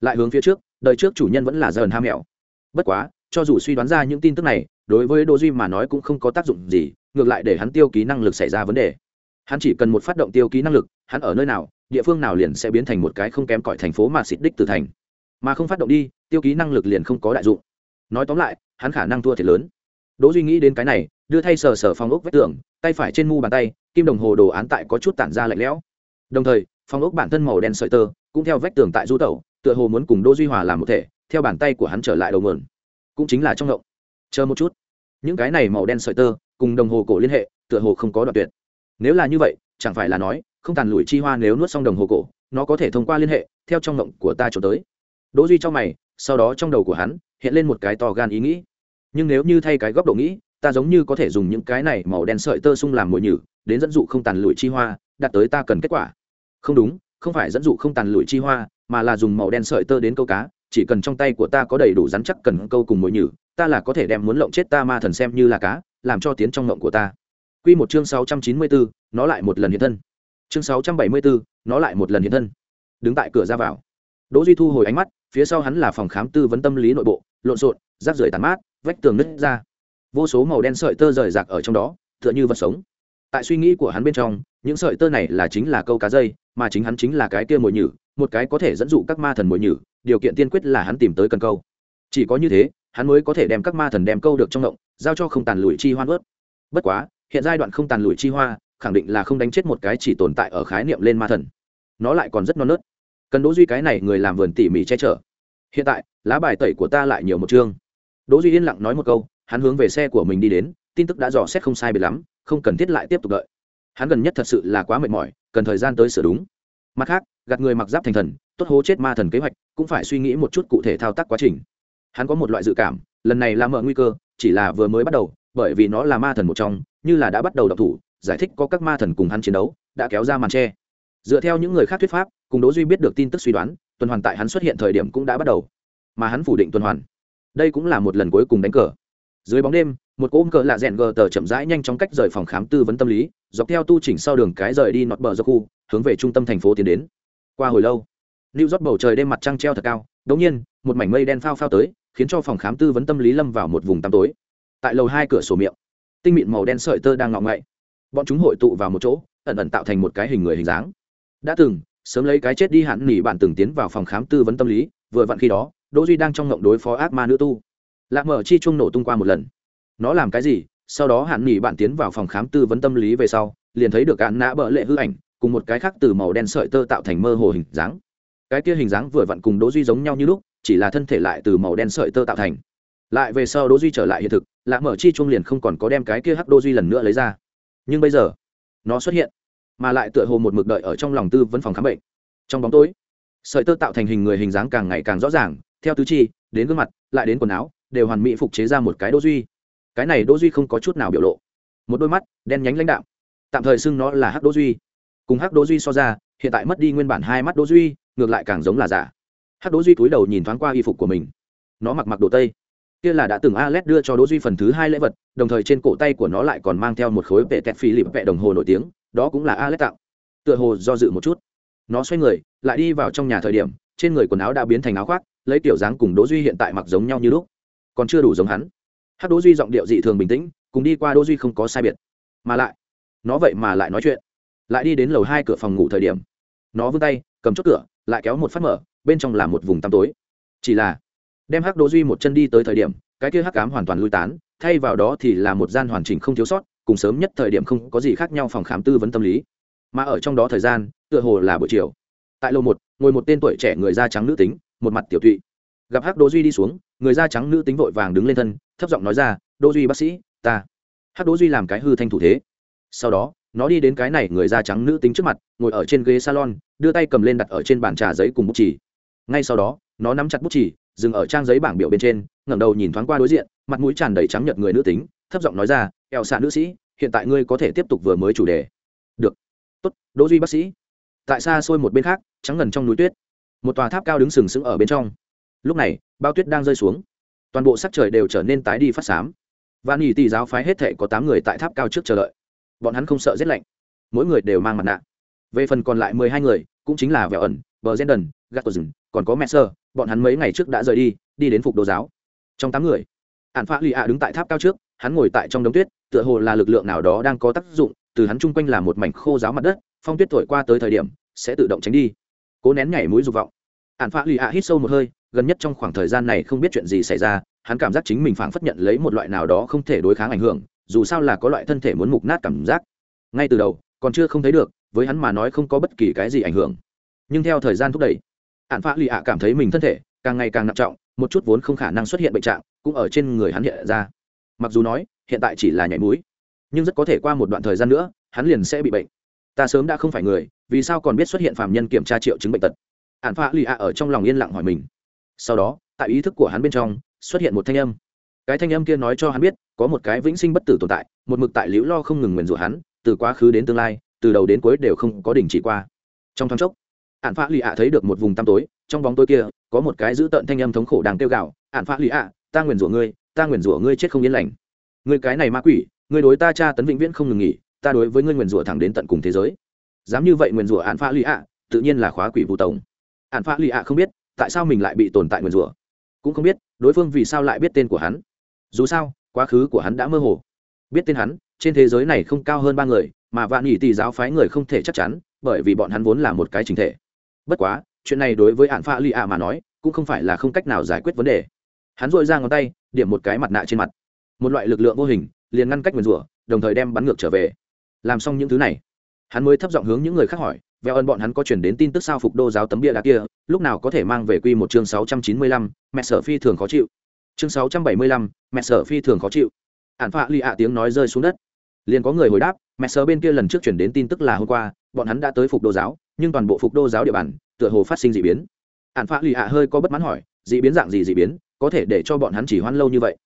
Lại hướng phía trước, đời trước chủ nhân vẫn là dần ham mèo bất quá, cho dù suy đoán ra những tin tức này, đối với đỗ duy mà nói cũng không có tác dụng gì, ngược lại để hắn tiêu ký năng lực xảy ra vấn đề. Hắn chỉ cần một phát động tiêu ký năng lực, hắn ở nơi nào, địa phương nào liền sẽ biến thành một cái không kém cỏi thành phố mà xịt đích từ thành. Mà không phát động đi, tiêu ký năng lực liền không có đại dụng. Nói tóm lại hắn khả năng thua thiệt lớn. Đỗ duy nghĩ đến cái này, đưa thay sờ sờ phong ốc vách tường, tay phải trên mu bàn tay, kim đồng hồ đồ án tại có chút tản ra lạnh lẽo. Đồng thời phong ốc bản thân màu đen sợi tơ, cũng theo vách tường tại du tẩu, tựa hồ muốn cùng đỗ duy hòa làm một thể, theo bàn tay của hắn trở lại đầu nguồn. Cũng chính là trong ngộng. Chờ một chút. Những cái này màu đen sợi tơ, cùng đồng hồ cổ liên hệ, tựa hồ không có đoạn tuyệt. Nếu là như vậy, chẳng phải là nói, không tàn lùi chi hoa nếu nuốt xong đồng hồ cổ, nó có thể thông qua liên hệ, theo trong ngộng của ta trốn tới. Đỗ duy trong mày, sau đó trong đầu của hắn, hiện lên một cái to gan ý nghĩ nhưng nếu như thay cái góc độ nghĩ ta giống như có thể dùng những cái này màu đen sợi tơ sung làm mồi nhử đến dẫn dụ không tàn lụi chi hoa đạt tới ta cần kết quả không đúng không phải dẫn dụ không tàn lụi chi hoa mà là dùng màu đen sợi tơ đến câu cá chỉ cần trong tay của ta có đầy đủ rắn chắc cần câu cùng mồi nhử ta là có thể đem muốn lộng chết ta ma thần xem như là cá làm cho tiến trong ngộng của ta Quy một chương 694, nó lại một lần hiện thân. Chương 674, nó lại một lần hiện thân. Đứng tại cửa ra vào. Đỗ Duy thu hồi ánh mắt, phía sau hắn là phòng khám tư vấn tâm lý nội bộ, lộn xộn, rác rưởi tàn mát, vách tường nứt ra. Vô số màu đen sợi tơ rời rạc ở trong đó, tựa như vật sống. Tại suy nghĩ của hắn bên trong, những sợi tơ này là chính là câu cá dây, mà chính hắn chính là cái kia mồi nhử, một cái có thể dẫn dụ các ma thần mồi nhử, điều kiện tiên quyết là hắn tìm tới cần câu. Chỉ có như thế, hắn mới có thể đem các ma thần đem câu được trong động, giao cho không tàn lùi chi hoa ướt. Bất quá, hiện giai đoạn không tàn lùi chi hoa khẳng định là không đánh chết một cái chỉ tồn tại ở khái niệm lên ma thần nó lại còn rất non nớt cần đỗ duy cái này người làm vườn tỉ mỉ che chở hiện tại lá bài tẩy của ta lại nhiều một chương đỗ duy yên lặng nói một câu, hắn hướng về xe của mình đi đến, tin tức đã dò xét không sai biệt lắm, không cần thiết lại tiếp tục đợi. Hắn gần nhất thật sự là quá mệt mỏi, cần thời gian tới sửa đúng. Mặt khác, gạt người mặc giáp thành thần, tốt hố chết ma thần kế hoạch, cũng phải suy nghĩ một chút cụ thể thao tác quá trình. Hắn có một loại dự cảm, lần này là mở nguy cơ, chỉ là vừa mới bắt đầu, bởi vì nó là ma thần một trong, như là đã bắt đầu đọc thủ, giải thích có các ma thần cùng hắn chiến đấu, đã kéo ra màn tre dựa theo những người khác thuyết pháp, cùng đỗ duy biết được tin tức suy đoán, tuần hoàn tại hắn xuất hiện thời điểm cũng đã bắt đầu. Mà hắn phủ định tuần hoàn đây cũng là một lần cuối cùng đánh cờ. Dưới bóng đêm, một cỗ cờ lạ rèn gờ tờ chậm rãi nhanh chóng cách rời phòng khám tư vấn tâm lý, dọc theo tu chỉnh sau đường cái rời đi nọt bờ do khu, hướng về trung tâm thành phố tiến đến. Qua hồi lâu lưu rót bầu trời đêm mặt trăng treo thật cao đống nhiên, một mảnh mây đen phao phao tới, khiến cho phòng khám tư vấn tâm lý lâm vào một vùng tăm tối. Tại lầu hai cửa sổ miệng, tinh mịn màu đen sợi tơ đang ngọng ngậy. Bọn chúng hội tụ vào một chỗ, ẩn ẩn tạo thành một cái hình người hình dáng. Đã từng, sớm lấy cái chết đi hạn nỉ bạn từng tiến vào phòng khám tư vấn tâm lý, vừa vặn khi đó đỗ duy đang trong ngộng đối phó ác ma nữ tu. Lạc mở chi chuông nổ tung qua một lần. Nó làm cái gì? Sau đó hạn nghỉ bạn tiến vào phòng khám tư vấn tâm lý về sau, liền thấy được án nã bỡ lệ hư ảnh, cùng một cái khác từ màu đen sợi tơ tạo thành mơ hồ hình dáng. Cái kia hình dáng vừa vặn cùng đỗ duy giống nhau như lúc, chỉ là thân thể lại từ màu đen sợi tơ tạo thành. Lại về sau đỗ duy trở lại hiện thực, lạc mở chi chuông liền không còn có đem cái kia hắc Đỗ duy lần nữa lấy ra. Nhưng bây giờ, nó xuất hiện, mà lại tựa hồ một mực đợi ở trong lòng tư vấn phòng khám bệnh. Trong bóng tối, sợi tơ tạo thành hình người hình dáng càng ngày càng rõ ràng theo tứ chi đến gương mặt lại đến quần áo đều hoàn mỹ phục chế ra một cái Đỗ duy. Cái này Đỗ duy không có chút nào biểu lộ. Một đôi mắt đen nhánh lãnh đạo tạm thời xưng nó là hắc Đỗ duy. Cùng hắc Đỗ duy so ra hiện tại mất đi nguyên bản hai mắt Đỗ duy ngược lại càng giống là giả. Hắc Đỗ duy cúi đầu nhìn thoáng qua y phục của mình. Nó mặc mặc đồ tây. Kia là đã từng Alex đưa cho Đỗ Duy phần thứ hai lễ vật, đồng thời trên cổ tay của nó lại còn mang theo một khối vệ tẹt phi lịp vẽ đồng hồ nổi tiếng, đó cũng là Alex tặng. Tựa hồ do dự một chút, nó xoay người, lại đi vào trong nhà thời điểm, trên người quần áo đã biến thành áo khoác, lấy tiểu dáng cùng Đỗ Duy hiện tại mặc giống nhau như lúc, còn chưa đủ giống hắn. Hắc Đỗ Duy giọng điệu dị thường bình tĩnh, cùng đi qua Đỗ Duy không có sai biệt, mà lại, nó vậy mà lại nói chuyện, lại đi đến lầu hai cửa phòng ngủ thời điểm, nó vươn tay, cầm chốt cửa, lại kéo một phát mở, bên trong là một vùng tăm tối. Chỉ là đem hắc đỗ duy một chân đi tới thời điểm cái kia hắc ám hoàn toàn lui tán thay vào đó thì là một gian hoàn chỉnh không thiếu sót cùng sớm nhất thời điểm không có gì khác nhau phòng khám tư vấn tâm lý. Mà ở trong đó thời gian tựa hồ là buổi chiều. Tại lầu một ngồi một tên tuổi trẻ người da trắng nữ tính một mặt tiểu thụy gặp hắc đỗ duy đi xuống, người da trắng nữ tính vội vàng đứng lên thân, thấp giọng nói ra, đỗ duy bác sĩ, ta. Hắc đỗ duy làm cái hư thanh thủ thế. Sau đó, nó đi đến cái này người da trắng nữ tính trước mặt, ngồi ở trên ghế salon, đưa tay cầm lên đặt ở trên bàn trà giấy cùng bút chỉ ngay sau đó, nó nắm chặt bút chỉ dừng ở trang giấy bảng biểu bên trên, ngẩng đầu nhìn thoáng qua đối diện, mặt mũi tràn đầy trắng nhợt người nữ tính, thấp giọng nói ra eo xạ nữ sĩ, hiện tại ngươi có thể tiếp tục vừa mới chủ đề. Được. Tốt, đỗ duy bác sĩ. Tại xa xôi một bên khác, trắng ngần trong núi tuyết một tòa tháp cao đứng sừng sững ở bên trong. Lúc này bao tuyết đang rơi xuống. Toàn bộ sắc trời đều trở nên tái đi phát xám và nghỉ tỷ giáo phái hết thể có tám người tại tháp cao trước chờ đợi. Bọn hắn không sợ rét lạnh. Mỗi người đều mang mặt nạ. Về phần còn lại mười hai người, cũng chính là vẹo ẩn, bờ zenden gattozen còn có mẹ sơ, bọn hắn mấy ngày trước đã rời đi đi đến phục đồ giáo. Trong tám người ạn phạ lì ạ đứng tại tháp cao trước, hắn ngồi tại trong đống tuyết, tựa hồ là lực lượng nào đó đang có tác dụng, từ hắn chung quanh là một mảnh khô giáo mặt đất, phong tuyết thổi qua tới thời điểm, sẽ tự động tránh đi cố nén nhảy mũi dục vọng. Ạn phạ lì ạ hít sâu một hơi, gần nhất trong khoảng thời gian này không biết chuyện gì xảy ra, hắn cảm giác chính mình phảng phất nhận lấy một loại nào đó không thể đối kháng ảnh hưởng, dù sao là có loại thân thể muốn mục nát cảm giác. Ngay từ đầu, còn chưa không thấy được, với hắn mà nói không có bất kỳ cái gì ảnh hưởng. Nhưng theo thời gian thúc đẩy ạn phạ lì ạ cảm thấy mình thân thể càng ngày càng nặng trọng, một chút vốn không khả năng xuất hiện bệnh trạng cũng ở trên người hắn hiện ra. Mặc dù nói, hiện tại chỉ là nhảy mũi, nhưng rất có thể qua một đoạn thời gian nữa, hắn liền sẽ bị bệnh ta sớm đã không phải người, vì sao còn biết xuất hiện phạm nhân kiểm tra triệu chứng bệnh tật? Ạn phạ lì ạ ở trong lòng yên lặng hỏi mình. Sau đó, tại ý thức của hắn bên trong, xuất hiện một thanh âm. Cái thanh âm kia nói cho hắn biết, có một cái vĩnh sinh bất tử tồn tại, một mực tại liễu lo không ngừng nguyền rủa hắn, từ quá khứ đến tương lai, từ đầu đến cuối đều không có đình chỉ qua. Trong thoáng chốc ạn phạ lì ạ thấy được một vùng tăm tối, trong bóng tối kia, có một cái dữ tợn thanh âm thống khổ đang kêu gạo ạn phạ lì ạ ta nguyền rủa ngươi, ta nguyền rủa ngươi chết không yên lành. Ngươi cái này ma quỷ, ngươi đối ta cha tấn vĩnh viễn không ngừng nghỉ ta đối với ngươi nguyền rủa thẳng đến tận cùng thế giới. Dám như vậy nguyền rủa ạn Pha lì ạ, tự nhiên là khóa quỷ vụ tổng. Ạn Pha lì ạ không biết tại sao mình lại bị tồn tại nguyền rủa. Cũng không biết đối phương vì sao lại biết tên của hắn. Dù sao, quá khứ của hắn đã mơ hồ. Biết tên hắn, trên thế giới này không cao hơn ba người, mà vạn nhị tỷ giáo phái người không thể chắc chắn, bởi vì bọn hắn vốn là một cái chính thể. Bất quá, chuyện này đối với hạn pha Lì ạ mà nói, cũng không phải là không cách nào giải quyết vấn đề. Hắn dội ra ngón tay, điểm một cái mặt nạ trên mặt. Một loại lực lượng vô hình, liền ngăn cách nguyền rủa, đồng thời đem bắn ngược trở về làm xong những thứ này. Hắn mới thấp giọng hướng những người khác hỏi, vẹo ơn bọn hắn có chuyển đến tin tức sao phục đô giáo tấm bia đá kia, lúc nào có thể mang về quy một chương sáu trăm chín mươi lăm, mẹ sở phi thường khó chịu. Chương sáu trăm bảy mươi lăm, mẹ sở phi thường khó chịu. Ạn phạ lì ạ tiếng nói rơi xuống đất. Liền có người hồi đáp, mẹ sở bên kia lần trước chuyển đến tin tức là hôm qua, bọn hắn đã tới phục đô giáo, nhưng toàn bộ phục đô giáo địa bàn, tựa hồ phát sinh d ị biến. Ạn phạ lì ạ hơi có bất mãn hỏi d ị biến dạng gì d ị biến, có thể để cho bọn hắn chỉ hoan lâu như vậy?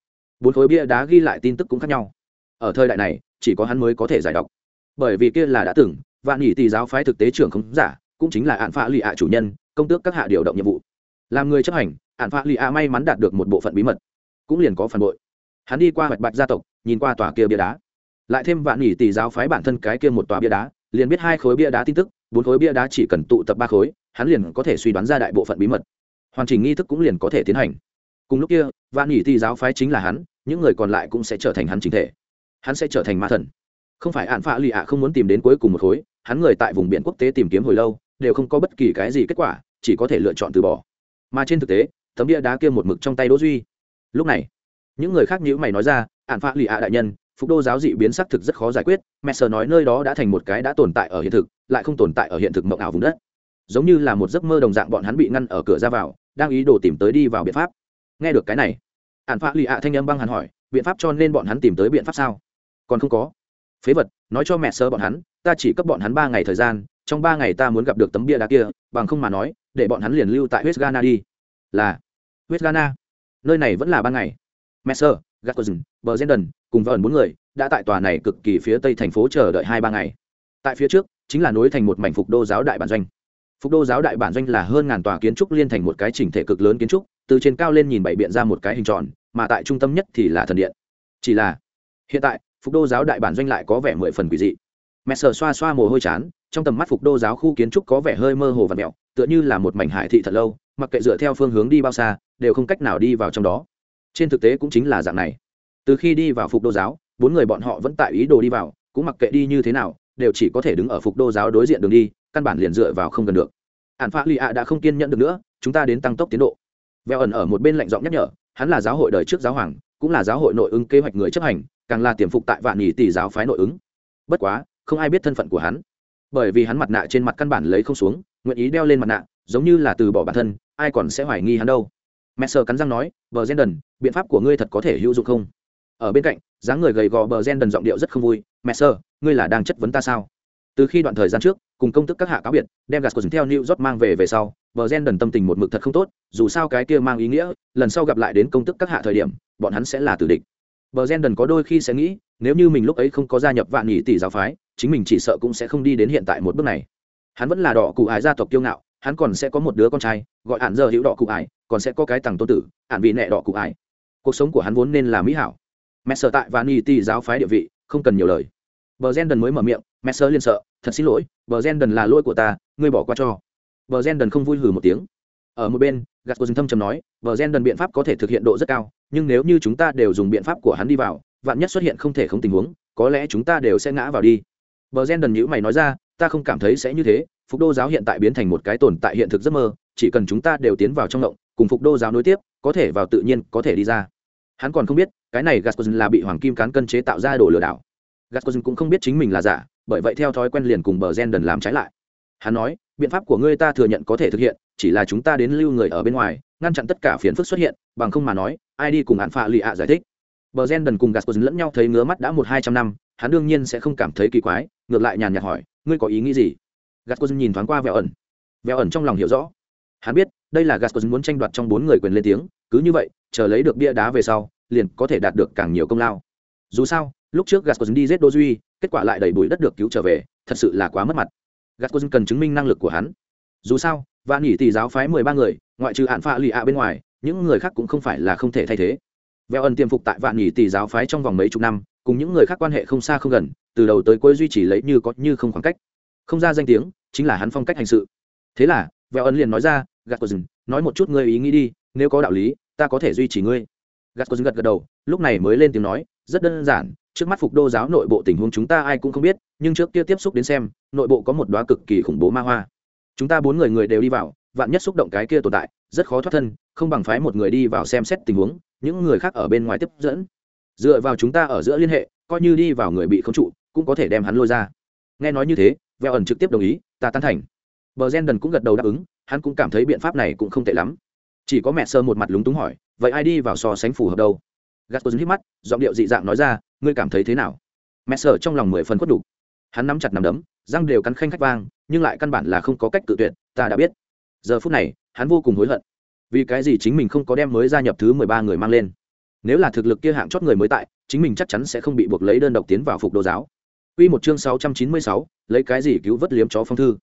Bốn khối bia đá ghi lại tin tức cũng khác nhau. Ở thời đại này, chỉ có hắn mới có thể giải đọc bởi vì kia là đã từng, vạn nhị tỷ giáo phái thực tế trưởng không giả, cũng chính là ạn phạ lì ạ chủ nhân, công tước các hạ điều động nhiệm vụ. Làm người chấp hành ạn phạ lì ạ may mắn đạt được một bộ phận bí mật. Cũng liền có phản bội. Hắn đi qua hoạch bạch gia tộc, nhìn qua tòa kia bia đá. Lại thêm vạn nhị tỷ giáo phái bản thân cái kia một tòa bia đá, liền biết hai khối bia đá tin tức, bốn khối bia đá chỉ cần tụ tập ba khối, hắn liền có thể suy đoán ra đại bộ phận bí mật. Hoàn chỉnh nghi thức cũng liền có thể tiến hành. Cùng lúc kia, vạn nhị tỷ giáo phái chính là hắn, những người còn lại cũng sẽ trở thành hắn chính thể. Hắn sẽ trở thành ma thần không phải ạn phạ lì ạ không muốn tìm đến cuối cùng một khối, hắn người tại vùng biển quốc tế tìm kiếm hồi lâu, đều không có bất kỳ cái gì kết quả, chỉ có thể lựa chọn từ bỏ. Mà trên thực tế, tấm bia đá kia một mực trong tay đỗ duy. Lúc này, những người khác nhữ mày nói ra ạn phạ lì ạ đại nhân, phục đô giáo dị biến xác thực rất khó giải quyết, mẹ sờ nói nơi đó đã thành một cái đã tồn tại ở hiện thực, lại không tồn tại ở hiện thực mộng ảo vùng đất. Giống như là một giấc mơ đồng dạng bọn hắn bị ngăn ở cửa ra vào, đang ý đồ tìm tới đi vào biện pháp. Nghe được cái này ạn phạ lì ạ thanh âm băng hắn hỏi, biện pháp cho nên bọn hắn tìm tới biện pháp sao? Còn không có phế vật, nói cho mẹ sơ bọn hắn, ta chỉ cấp bọn hắn ba ngày thời gian, trong ba ngày ta muốn gặp được tấm bia đá kia, bằng không mà nói, để bọn hắn liền lưu tại west ghana đi. Là west ghana nơi này vẫn là ban ngày. Messer gatcozen bờ zenden cùng vợ bốn người, đã tại tòa này cực kỳ phía tây thành phố chờ đợi hai ba ngày. Tại phía trước, chính là nối thành một mảnh phục đô giáo đại bản doanh. Phục đô giáo đại bản doanh là hơn ngàn tòa kiến trúc liên thành một cái chỉnh thể cực lớn kiến trúc, từ trên cao lên nhìn bảy biện ra một cái hình tròn, mà tại trung tâm nhất thì là thần điện. Chỉ là, hiện tại phục đô giáo đại bản doanh lại có vẻ mười phần quỷ dị. Mẹ sờ xoa xoa mồ hôi chán, trong tầm mắt phục đô giáo khu kiến trúc có vẻ hơi mơ hồ và mẹo, tựa như là một mảnh hải thị thật lâu, mặc kệ dựa theo phương hướng đi bao xa, đều không cách nào đi vào trong đó. Trên thực tế cũng chính là dạng này. Từ khi đi vào phục đô giáo, bốn người bọn họ vẫn tại ý đồ đi vào, cũng mặc kệ đi như thế nào, đều chỉ có thể đứng ở phục đô giáo đối diện đường đi, căn bản liền dựa vào không gần được. Ạn phạ lì ạ đã không kiên nhẫn được nữa, chúng ta đến tăng tốc tiến độ. Veo ẩn ở một bên lạnh giọng nhắc nhở, hắn là giáo hội đời trước giáo hoàng cũng là giáo hội nội ứng kế hoạch người chấp hành, càng là tiềm phục tại vạn nhị tỷ giáo phái nội ứng. Bất quá, không ai biết thân phận của hắn. Bởi vì hắn mặt nạ trên mặt căn bản lấy không xuống, nguyện ý đeo lên mặt nạ, giống như là từ bỏ bản thân, ai còn sẽ hoài nghi hắn đâu. Mẹ sờ cắn răng nói, bờ gen đần, biện pháp của ngươi thật có thể hữu dụng không? Ở bên cạnh, dáng người gầy gò bờ gen đần giọng điệu rất không vui, mẹ sờ, ngươi là đang chất vấn ta sao? Từ khi đoạn thời gian trước cùng công tức các hạ cáo biệt, đem gạt của theo new york mang về về sau, bờ gen đần tâm tình một mực thật không tốt, dù sao cái kia mang ý nghĩa, lần sau gặp lại đến công tức các hạ thời điểm, bọn hắn sẽ là tử địch. Bờ gen đần có đôi khi sẽ nghĩ, nếu như mình lúc ấy không có gia nhập vạn nhị tỷ giáo phái, chính mình chỉ sợ cũng sẽ không đi đến hiện tại một bước này. Hắn vẫn là đỏ cụ ái gia tộc kiêu ngạo, hắn còn sẽ có một đứa con trai, gọi hạn giờ hữu đỏ cụ ái còn sẽ có cái tằng tôn tử, hạn vị nẹ đỏ cụ ái cuộc sống của hắn vốn nên là mỹ hảo. Mẹ sợ tại vạn nhị tỷ giáo phái địa vị, không cần nhiều lời. Bờ gen đần mới mở miệng, mẹ sợ liên sợ thật xin lỗi, bờ gen đần là lỗi của ta, ngươi bỏ qua cho. Bờ gen đần không vui hừ một tiếng. Ở một bên gạt của dừng thâm trầm nói, bờ gen đần biện pháp có thể thực hiện độ rất cao, nhưng nếu như chúng ta đều dùng biện pháp của hắn đi vào, vạn nhất xuất hiện không thể không tình huống, có lẽ chúng ta đều sẽ ngã vào đi. Bờ gen đần nhữ mày nói ra, ta không cảm thấy sẽ như thế, phục đô giáo hiện tại biến thành một cái tồn tại hiện thực giấc mơ, chỉ cần chúng ta đều tiến vào trong động, cùng phục đô giáo nối tiếp, có thể vào tự nhiên, có thể đi ra. Hắn còn không biết, cái này gascoigne là bị hoàng kim cán cân chế tạo ra đồ lừa đảo gascoigne cũng không biết chính mình là giả, bởi vậy theo thói quen liền cùng bờ gen đần làm trái lại. Hắn nói, biện pháp của ngươi ta thừa nhận có thể thực hiện, chỉ là chúng ta đến lưu người ở bên ngoài, ngăn chặn tất cả phiền phức xuất hiện, bằng không mà nói, ai đi cùng án phạ lì ạ giải thích. Bờ gen đần cùng gascoigne lẫn nhau thấy ngứa mắt đã một hai trăm năm, hắn đương nhiên sẽ không cảm thấy kỳ quái, ngược lại nhàn nhạt hỏi, ngươi có ý nghĩ gì? Gascoigne nhìn thoáng qua vẹo ẩn. Vẹo ẩn trong lòng hiểu rõ. Hắn biết, đây là gascoigne muốn tranh đoạt trong bốn người quyền lên tiếng, cứ như vậy, chờ lấy được bia đá về sau, liền có thể đạt được càng nhiều công lao. Dù sao lúc trước gascoigne đi giết đô duy, kết quả lại đầy bụi đất được cứu trở về, thật sự là quá mất mặt. Gascoigne cần chứng minh năng lực của hắn. Dù sao và nghỉ tỷ giáo phái mười ba người, ngoại trừ hạn phạ lì ạ bên ngoài, những người khác cũng không phải là không thể thay thế. Vẹo ẩn tiềm phục tại vạn nghỉ tỷ giáo phái trong vòng mấy chục năm, cùng những người khác quan hệ không xa không gần, từ đầu tới cuối duy trì lấy như có như không khoảng cách. Không ra danh tiếng, chính là hắn phong cách hành sự. Thế là, vẹo ẩn liền nói ra gạt của nói một chút ngươi ý nghĩ đi, nếu có đạo lý, ta có thể duy trì ngươi. Gạt của gật gật đầu, lúc này mới lên tiếng nói rất đơn giản, trước mắt phục đô giáo nội bộ tình huống chúng ta ai cũng không biết, nhưng trước kia tiếp xúc đến xem, nội bộ có một đoá cực kỳ khủng bố ma hoa. Chúng ta bốn người người đều đi vào, vạn nhất xúc động cái kia tồn tại, rất khó thoát thân, không bằng phái một người đi vào xem xét tình huống, những người khác ở bên ngoài tiếp dẫn. Dựa vào chúng ta ở giữa liên hệ, coi như đi vào người bị khống trụ, cũng có thể đem hắn lôi ra. Nghe nói như thế veo ẩn trực tiếp đồng ý, ta tán thành. Bờ gen đần cũng gật đầu đáp ứng, hắn cũng cảm thấy biện pháp này cũng không tệ lắm. Chỉ có mẹ sơ một mặt lúng túng hỏi, vậy ai đi vào so sánh phù hợp đâu? Gaspar hít mắt giọng điệu dị dạng nói ra ngươi cảm thấy thế nào? Mẹ sơ trong lòng mười phần khuất đủ hắn nắm chặt nằm đấm răng đều cắn khanh khách vang nhưng lại căn bản là không có cách tự tuyệt ta đã biết. Giờ phút này hắn vô cùng hối hận. Vì cái gì chính mình không có đem mới gia nhập thứ mười ba người mang lên? Nếu là thực lực kia hạng chót người mới tại chính mình chắc chắn sẽ không bị buộc lấy đơn độc tiến vào phục đồ giáo. Quy một chương sáu trăm chín mươi sáu, lấy cái gì cứu vớt liếm chó phong thư?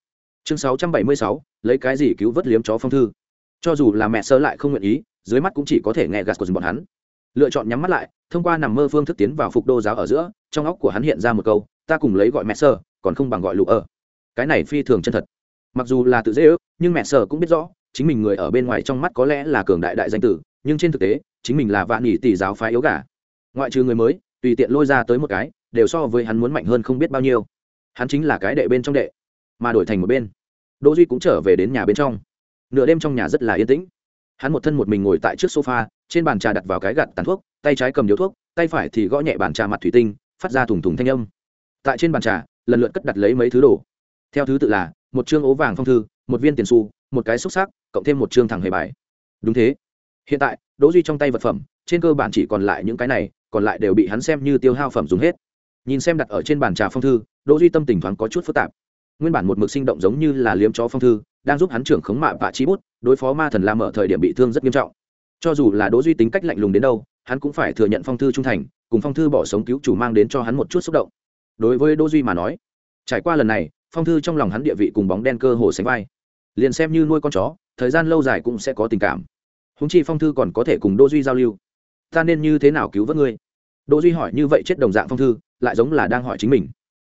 Chương sáu trăm bảy mươi sáu, lấy cái gì cứu vớt liếm chó phong thư? Cho dù là mẹ sơ lại không nguyện ý dưới mắt cũng chỉ có thể nghe gạt của bọn hắn lựa chọn nhắm mắt lại, thông qua nằm mơ phương thức tiến vào phục đô giáo ở giữa, trong óc của hắn hiện ra một câu, ta cùng lấy gọi mẹ sơ còn không bằng gọi lụ ở. Cái này phi thường chân thật. Mặc dù là tự dễ ước, nhưng mẹ sơ cũng biết rõ, chính mình người ở bên ngoài trong mắt có lẽ là cường đại đại danh tử, nhưng trên thực tế, chính mình là vạn nhị tỷ giáo phái yếu gà. Ngoại trừ người mới, tùy tiện lôi ra tới một cái, đều so với hắn muốn mạnh hơn không biết bao nhiêu. Hắn chính là cái đệ bên trong đệ, mà đổi thành một bên. Đỗ duy cũng trở về đến nhà bên trong. Nửa đêm trong nhà rất là yên tĩnh. Hắn một thân một mình ngồi tại trước sofa trên bàn trà đặt vào cái gạt tàn thuốc, tay trái cầm điếu thuốc, tay phải thì gõ nhẹ bàn trà mặt thủy tinh, phát ra thùng thùng thanh âm. Tại trên bàn trà, lần lượt cất đặt lấy mấy thứ đồ. Theo thứ tự là, một chương ố vàng phong thư, một viên tiền xu, một cái xúc xác, cộng thêm một chương thẳng hề bài. Đúng thế. Hiện tại, đỗ duy trong tay vật phẩm, trên cơ bản chỉ còn lại những cái này, còn lại đều bị hắn xem như tiêu hao phẩm dùng hết. Nhìn xem đặt ở trên bàn trà phong thư, đỗ duy tâm tình thoáng có chút phức tạp. Nguyên bản một mực sinh động giống như là liếm chó phong thư, đang giúp hắn trưởng khống mạ bạ chi bút, đối phó ma thần la mở thời điểm bị thương rất nghiêm trọng cho dù là đỗ duy tính cách lạnh lùng đến đâu, hắn cũng phải thừa nhận phong thư trung thành, cùng phong thư bỏ sống cứu chủ mang đến cho hắn một chút xúc động. Đối với đỗ duy mà nói, trải qua lần này, phong thư trong lòng hắn địa vị cùng bóng đen cơ hồ sánh vai. Liền xem như nuôi con chó, thời gian lâu dài cũng sẽ có tình cảm. Húng chi phong thư còn có thể cùng đỗ duy giao lưu. Ta nên như thế nào cứu vớt ngươi? Đỗ duy hỏi như vậy chết đồng dạng phong thư, lại giống là đang hỏi chính mình.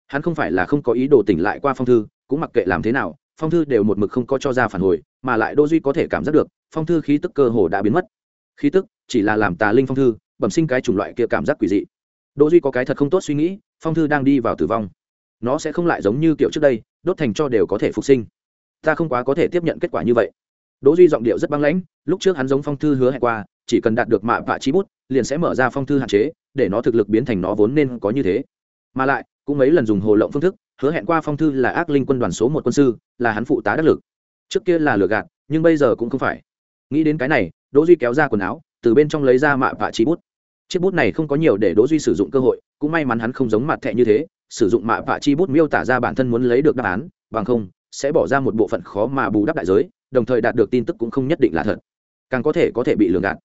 Hắn không phải là không có ý đồ tỉnh lại qua phong thư, cũng mặc kệ làm thế nào, phong thư đều một mực không có cho ra phản hồi, mà lại đỗ duy có thể cảm giác được, phong thư khí tức cơ hồ đã biến mất khí tức, chỉ là làm tà linh phong thư, bẩm sinh cái chủng loại kia cảm giác quỷ dị. Đỗ duy có cái thật không tốt suy nghĩ, phong thư đang đi vào tử vong. Nó sẽ không lại giống như kiểu trước đây, đốt thành cho đều có thể phục sinh. Ta không quá có thể tiếp nhận kết quả như vậy. Đỗ duy giọng điệu rất băng lãnh, lúc trước hắn giống phong thư hứa hẹn qua, chỉ cần đạt được mạ vạ chi bút, liền sẽ mở ra phong thư hạn chế, để nó thực lực biến thành nó vốn nên có như thế. Mà lại, cũng mấy lần dùng hồ lộng phương thức, hứa hẹn qua phong thư là ác linh quân đoàn số một quân sư, là hắn phụ tá đắc lực. Trước kia là lừa gạt, nhưng bây giờ cũng không phải. Nghĩ đến cái này đỗ duy kéo ra quần áo, từ bên trong lấy ra mạ vạ chi bút. Chiếc bút này không có nhiều để đỗ duy sử dụng cơ hội, cũng may mắn hắn không giống mặt thẻ như thế, sử dụng mạ vạ chi bút miêu tả ra bản thân muốn lấy được đáp án, bằng không, sẽ bỏ ra một bộ phận khó mà bù đắp đại giới, đồng thời đạt được tin tức cũng không nhất định là thật. Càng có thể có thể bị lừa gạt.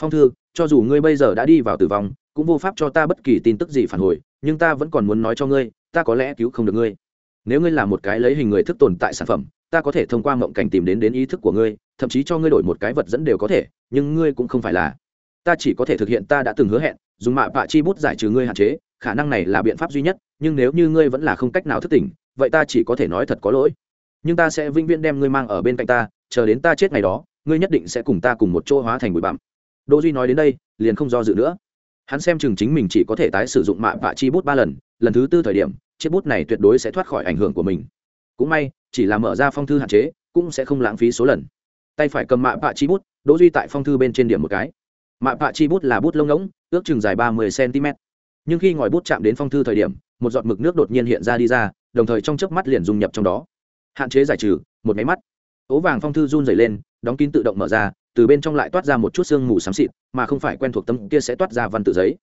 Phong thư, cho dù ngươi bây giờ đã đi vào tử vong, cũng vô pháp cho ta bất kỳ tin tức gì phản hồi, nhưng ta vẫn còn muốn nói cho ngươi, ta có lẽ cứu không được ngươi. Nếu ngươi là một cái lấy hình người thức tồn tại sản phẩm ta có thể thông qua mộng cảnh tìm đến đến ý thức của ngươi, thậm chí cho ngươi đổi một cái vật dẫn đều có thể, nhưng ngươi cũng không phải là. Ta chỉ có thể thực hiện ta đã từng hứa hẹn, dùng mạ bạ chi bút giải trừ ngươi hạn chế, khả năng này là biện pháp duy nhất, nhưng nếu như ngươi vẫn là không cách nào thức tỉnh, vậy ta chỉ có thể nói thật có lỗi. Nhưng ta sẽ vĩnh viễn đem ngươi mang ở bên cạnh ta, chờ đến ta chết ngày đó, ngươi nhất định sẽ cùng ta cùng một chỗ hóa thành bụi bặm. Đỗ duy nói đến đây, liền không do dự nữa. Hắn xem chừng chính mình chỉ có thể tái sử dụng mạ vạ chi bút ba lần lần thứ tư thời điểm, chiếc bút này tuyệt đối sẽ thoát khỏi ảnh hưởng của mình cũng may, chỉ là mở ra phong thư hạn chế, cũng sẽ không lãng phí số lần. Tay phải cầm mạ bạ chi bút, đỗ duy tại phong thư bên trên điểm một cái. Mạ bạ chi bút là bút lông ngỗng, ước chừng dài ba mươi cm nhưng khi ngòi bút chạm đến phong thư thời điểm, một giọt mực nước đột nhiên hiện ra đi ra, đồng thời trong chớp mắt liền dung nhập trong đó. Hạn chế giải trừ, một máy mắt. Ố vàng phong thư run dày lên, đóng kín tự động mở ra, từ bên trong lại toát ra một chút sương mù xám xịt, mà không phải quen thuộc tấm kia sẽ toát ra văn tự giấy.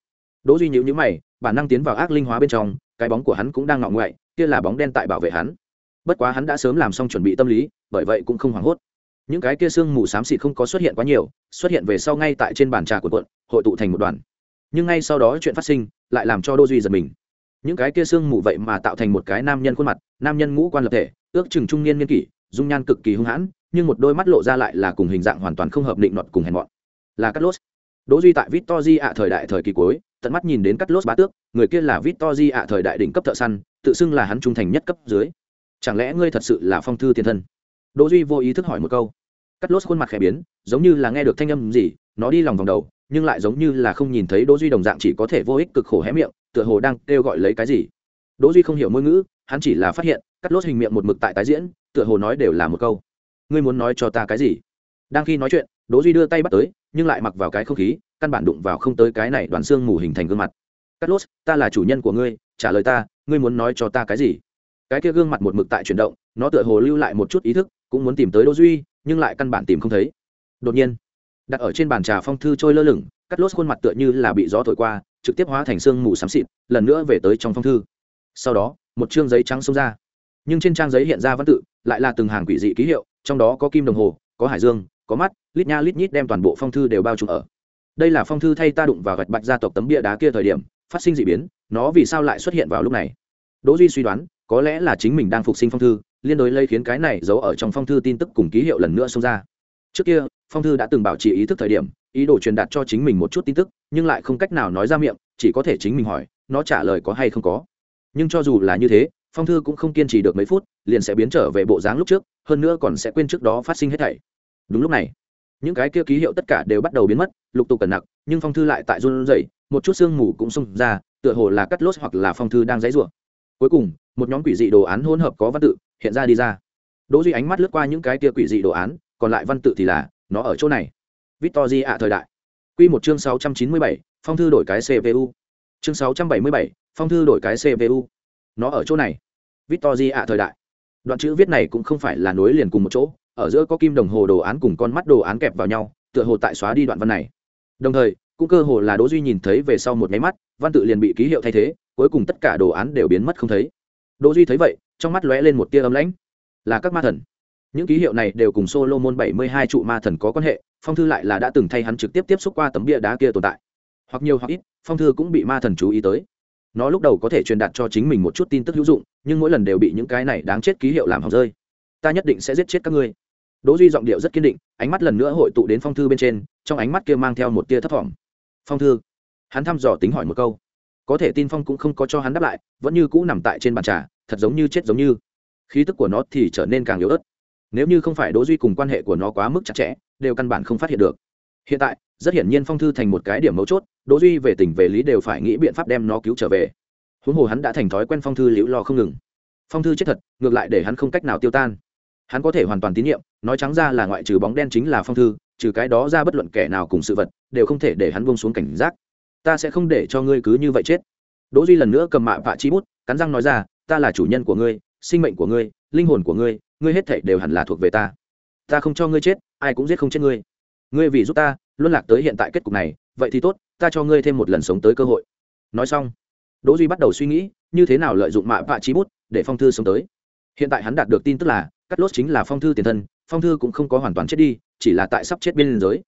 Đỗ duy nhíu nhíu mày, bản năng tiến vào ác linh hóa bên trong, cái bóng của hắn cũng đang ngọ ngoại kia là bóng đen tại bảo vệ hắn bất quá hắn đã sớm làm xong chuẩn bị tâm lý, bởi vậy cũng không hoảng hốt. Những cái kia sương mù xám xịt không có xuất hiện quá nhiều, xuất hiện về sau ngay tại trên bàn trà của quận, hội tụ thành một đoàn. Nhưng ngay sau đó chuyện phát sinh, lại làm cho Đô duy giật mình. Những cái kia sương mù vậy mà tạo thành một cái nam nhân khuôn mặt, nam nhân ngũ quan lập thể, ước chừng trung niên niên kỷ, dung nhan cực kỳ hung hãn, nhưng một đôi mắt lộ ra lại là cùng hình dạng hoàn toàn không hợp định nọt cùng hèn mọn. Là cắt lốt đỗ duy tại victory ạ thời đại thời kỳ cuối, tận mắt nhìn đến cắt lốt bá tước, người kia là victory ạ thời đại đỉnh cấp thợ săn, tự xưng là hắn trung thành nhất cấp dưới chẳng lẽ ngươi thật sự là phong thư tiền thân? Đỗ duy vô ý thức hỏi một câu. Cắt lốt khuôn mặt khẽ biến, giống như là nghe được thanh âm gì, nó đi lòng vòng đầu, nhưng lại giống như là không nhìn thấy đỗ duy đồng dạng chỉ có thể vô ích cực khổ hé miệng, tựa hồ đang kêu gọi lấy cái gì. Đỗ duy không hiểu ngôn ngữ, hắn chỉ là phát hiện, cắt lốt hình miệng một mực tại tái diễn, tựa hồ nói đều là một câu. Ngươi muốn nói cho ta cái gì? Đang khi nói chuyện, đỗ duy đưa tay bắt tới, nhưng lại mặc vào cái không khí, căn bản đụng vào không tới cái này đoàn xương mù hình thành gương mặt. Cắt lốt, ta là chủ nhân của ngươi, trả lời ta, ngươi muốn nói cho ta cái gì? Cái kia gương mặt một mực tại chuyển động, nó tựa hồ lưu lại một chút ý thức, cũng muốn tìm tới đỗ duy, nhưng lại căn bản tìm không thấy. Đột nhiên, đặt ở trên bàn trà phong thư trôi lơ lửng, cắt lốt khuôn mặt tựa như là bị gió thổi qua, trực tiếp hóa thành xương mù xám xịt, lần nữa về tới trong phong thư. Sau đó, một chương giấy trắng xông ra. Nhưng trên trang giấy hiện ra văn tự, lại là từng hàng quỷ dị ký hiệu, trong đó có kim đồng hồ, có hải dương, có mắt, lít nha lít nhít đem toàn bộ phong thư đều bao trùm ở. Đây là phong thư thay ta đụng vào gạch bạch gia tộc tấm bia đá kia thời điểm, phát sinh d ị biến, nó vì sao lại xuất hiện vào lúc này? Đỗ duy suy đoán có lẽ là chính mình đang phục sinh phong thư, liên đối lây khiến cái này giấu ở trong phong thư tin tức cùng ký hiệu lần nữa xông ra. Trước kia, phong thư đã từng bảo trì ý thức thời điểm, ý đồ truyền đạt cho chính mình một chút tin tức, nhưng lại không cách nào nói ra miệng, chỉ có thể chính mình hỏi, nó trả lời có hay không có. Nhưng cho dù là như thế, phong thư cũng không kiên trì được mấy phút, liền sẽ biến trở về bộ dáng lúc trước, hơn nữa còn sẽ quên trước đó phát sinh hết thảy. Đúng lúc này, những cái kia ký hiệu tất cả đều bắt đầu biến mất, lục tục cẩn nặc nhưng phong thư lại tại run rẩy, một chút sương mù cũng xông ra, tựa hồ là cắt lốt hoặc là phong thư đang dãy rủa. Cuối cùng một nhóm quỷ dị đồ án hỗn hợp có văn tự hiện ra đi ra. Đỗ duy ánh mắt lướt qua những cái kia quỷ dị đồ án còn lại văn tự thì là nó ở chỗ này. Victory ạ thời đại. Quy một chương 697, phong thư đổi cái cpu chương 677, phong thư đổi cái cpu nó ở chỗ này. Victory ạ thời đại. Đoạn chữ viết này cũng không phải là nối liền cùng một chỗ ở giữa có kim đồng hồ đồ án cùng con mắt đồ án kẹp vào nhau tựa hồ tại xóa đi đoạn văn này. Đồng thời cũng cơ hồ là đỗ duy nhìn thấy về sau một máy mắt văn tự liền bị ký hiệu thay thế cuối cùng tất cả đồ án đều biến mất không thấy đỗ duy thấy vậy, trong mắt lóe lên một tia ấm lãnh. Là các ma thần. Những ký hiệu này đều cùng solomon 72 trụ ma thần có quan hệ, phong thư lại là đã từng thay hắn trực tiếp tiếp xúc qua tấm bia đá kia tồn tại. Hoặc nhiều hoặc ít, phong thư cũng bị ma thần chú ý tới. Nó lúc đầu có thể truyền đạt cho chính mình một chút tin tức hữu dụng, nhưng mỗi lần đều bị những cái này đáng chết ký hiệu làm hỏng rơi. Ta nhất định sẽ giết chết các ngươi. Đỗ duy giọng điệu rất kiên định, ánh mắt lần nữa hội tụ đến phong thư bên trên, trong ánh mắt kia mang theo một tia thất vọng phong thư. Hắn thăm dò tính hỏi một câu có thể tin phong cũng không có cho hắn đáp lại, vẫn như cũ nằm tại trên bàn trà, thật giống như chết giống như. Khí tức của nó thì trở nên càng yếu ớt. Nếu như không phải đỗ duy cùng quan hệ của nó quá mức chặt chẽ, đều căn bản không phát hiện được. Hiện tại, rất hiển nhiên phong thư thành một cái điểm mấu chốt, đỗ duy về tình về lý đều phải nghĩ biện pháp đem nó cứu trở về. Huống hồ hắn đã thành thói quen phong thư liễu lo không ngừng. Phong thư chết thật, ngược lại để hắn không cách nào tiêu tan. Hắn có thể hoàn toàn tín nhiệm, nói trắng ra là ngoại trừ bóng đen chính là phong thư, trừ cái đó ra bất luận kẻ nào cùng sự vật, đều không thể để hắn buông xuống cảnh giác ta sẽ không để cho ngươi cứ như vậy chết. Đỗ duy lần nữa cầm mạ vạ chi bút, cắn răng nói ra, ta là chủ nhân của ngươi, sinh mệnh của ngươi, linh hồn của ngươi ngươi hết thảy đều hẳn là thuộc về ta. Ta không cho ngươi chết, ai cũng giết không chết ngươi. Ngươi vì giúp ta, luân lạc tới hiện tại kết cục này, vậy thì tốt, ta cho ngươi thêm một lần sống tới cơ hội. Nói xong, đỗ duy bắt đầu suy nghĩ, như thế nào lợi dụng mạ vạ chi bút để phong thư sống tới. Hiện tại hắn đạt được tin tức là, cắt lốt chính là phong thư tiền thân, phong thư cũng không có hoàn toàn chết đi, chỉ là tại sắp chết bên giới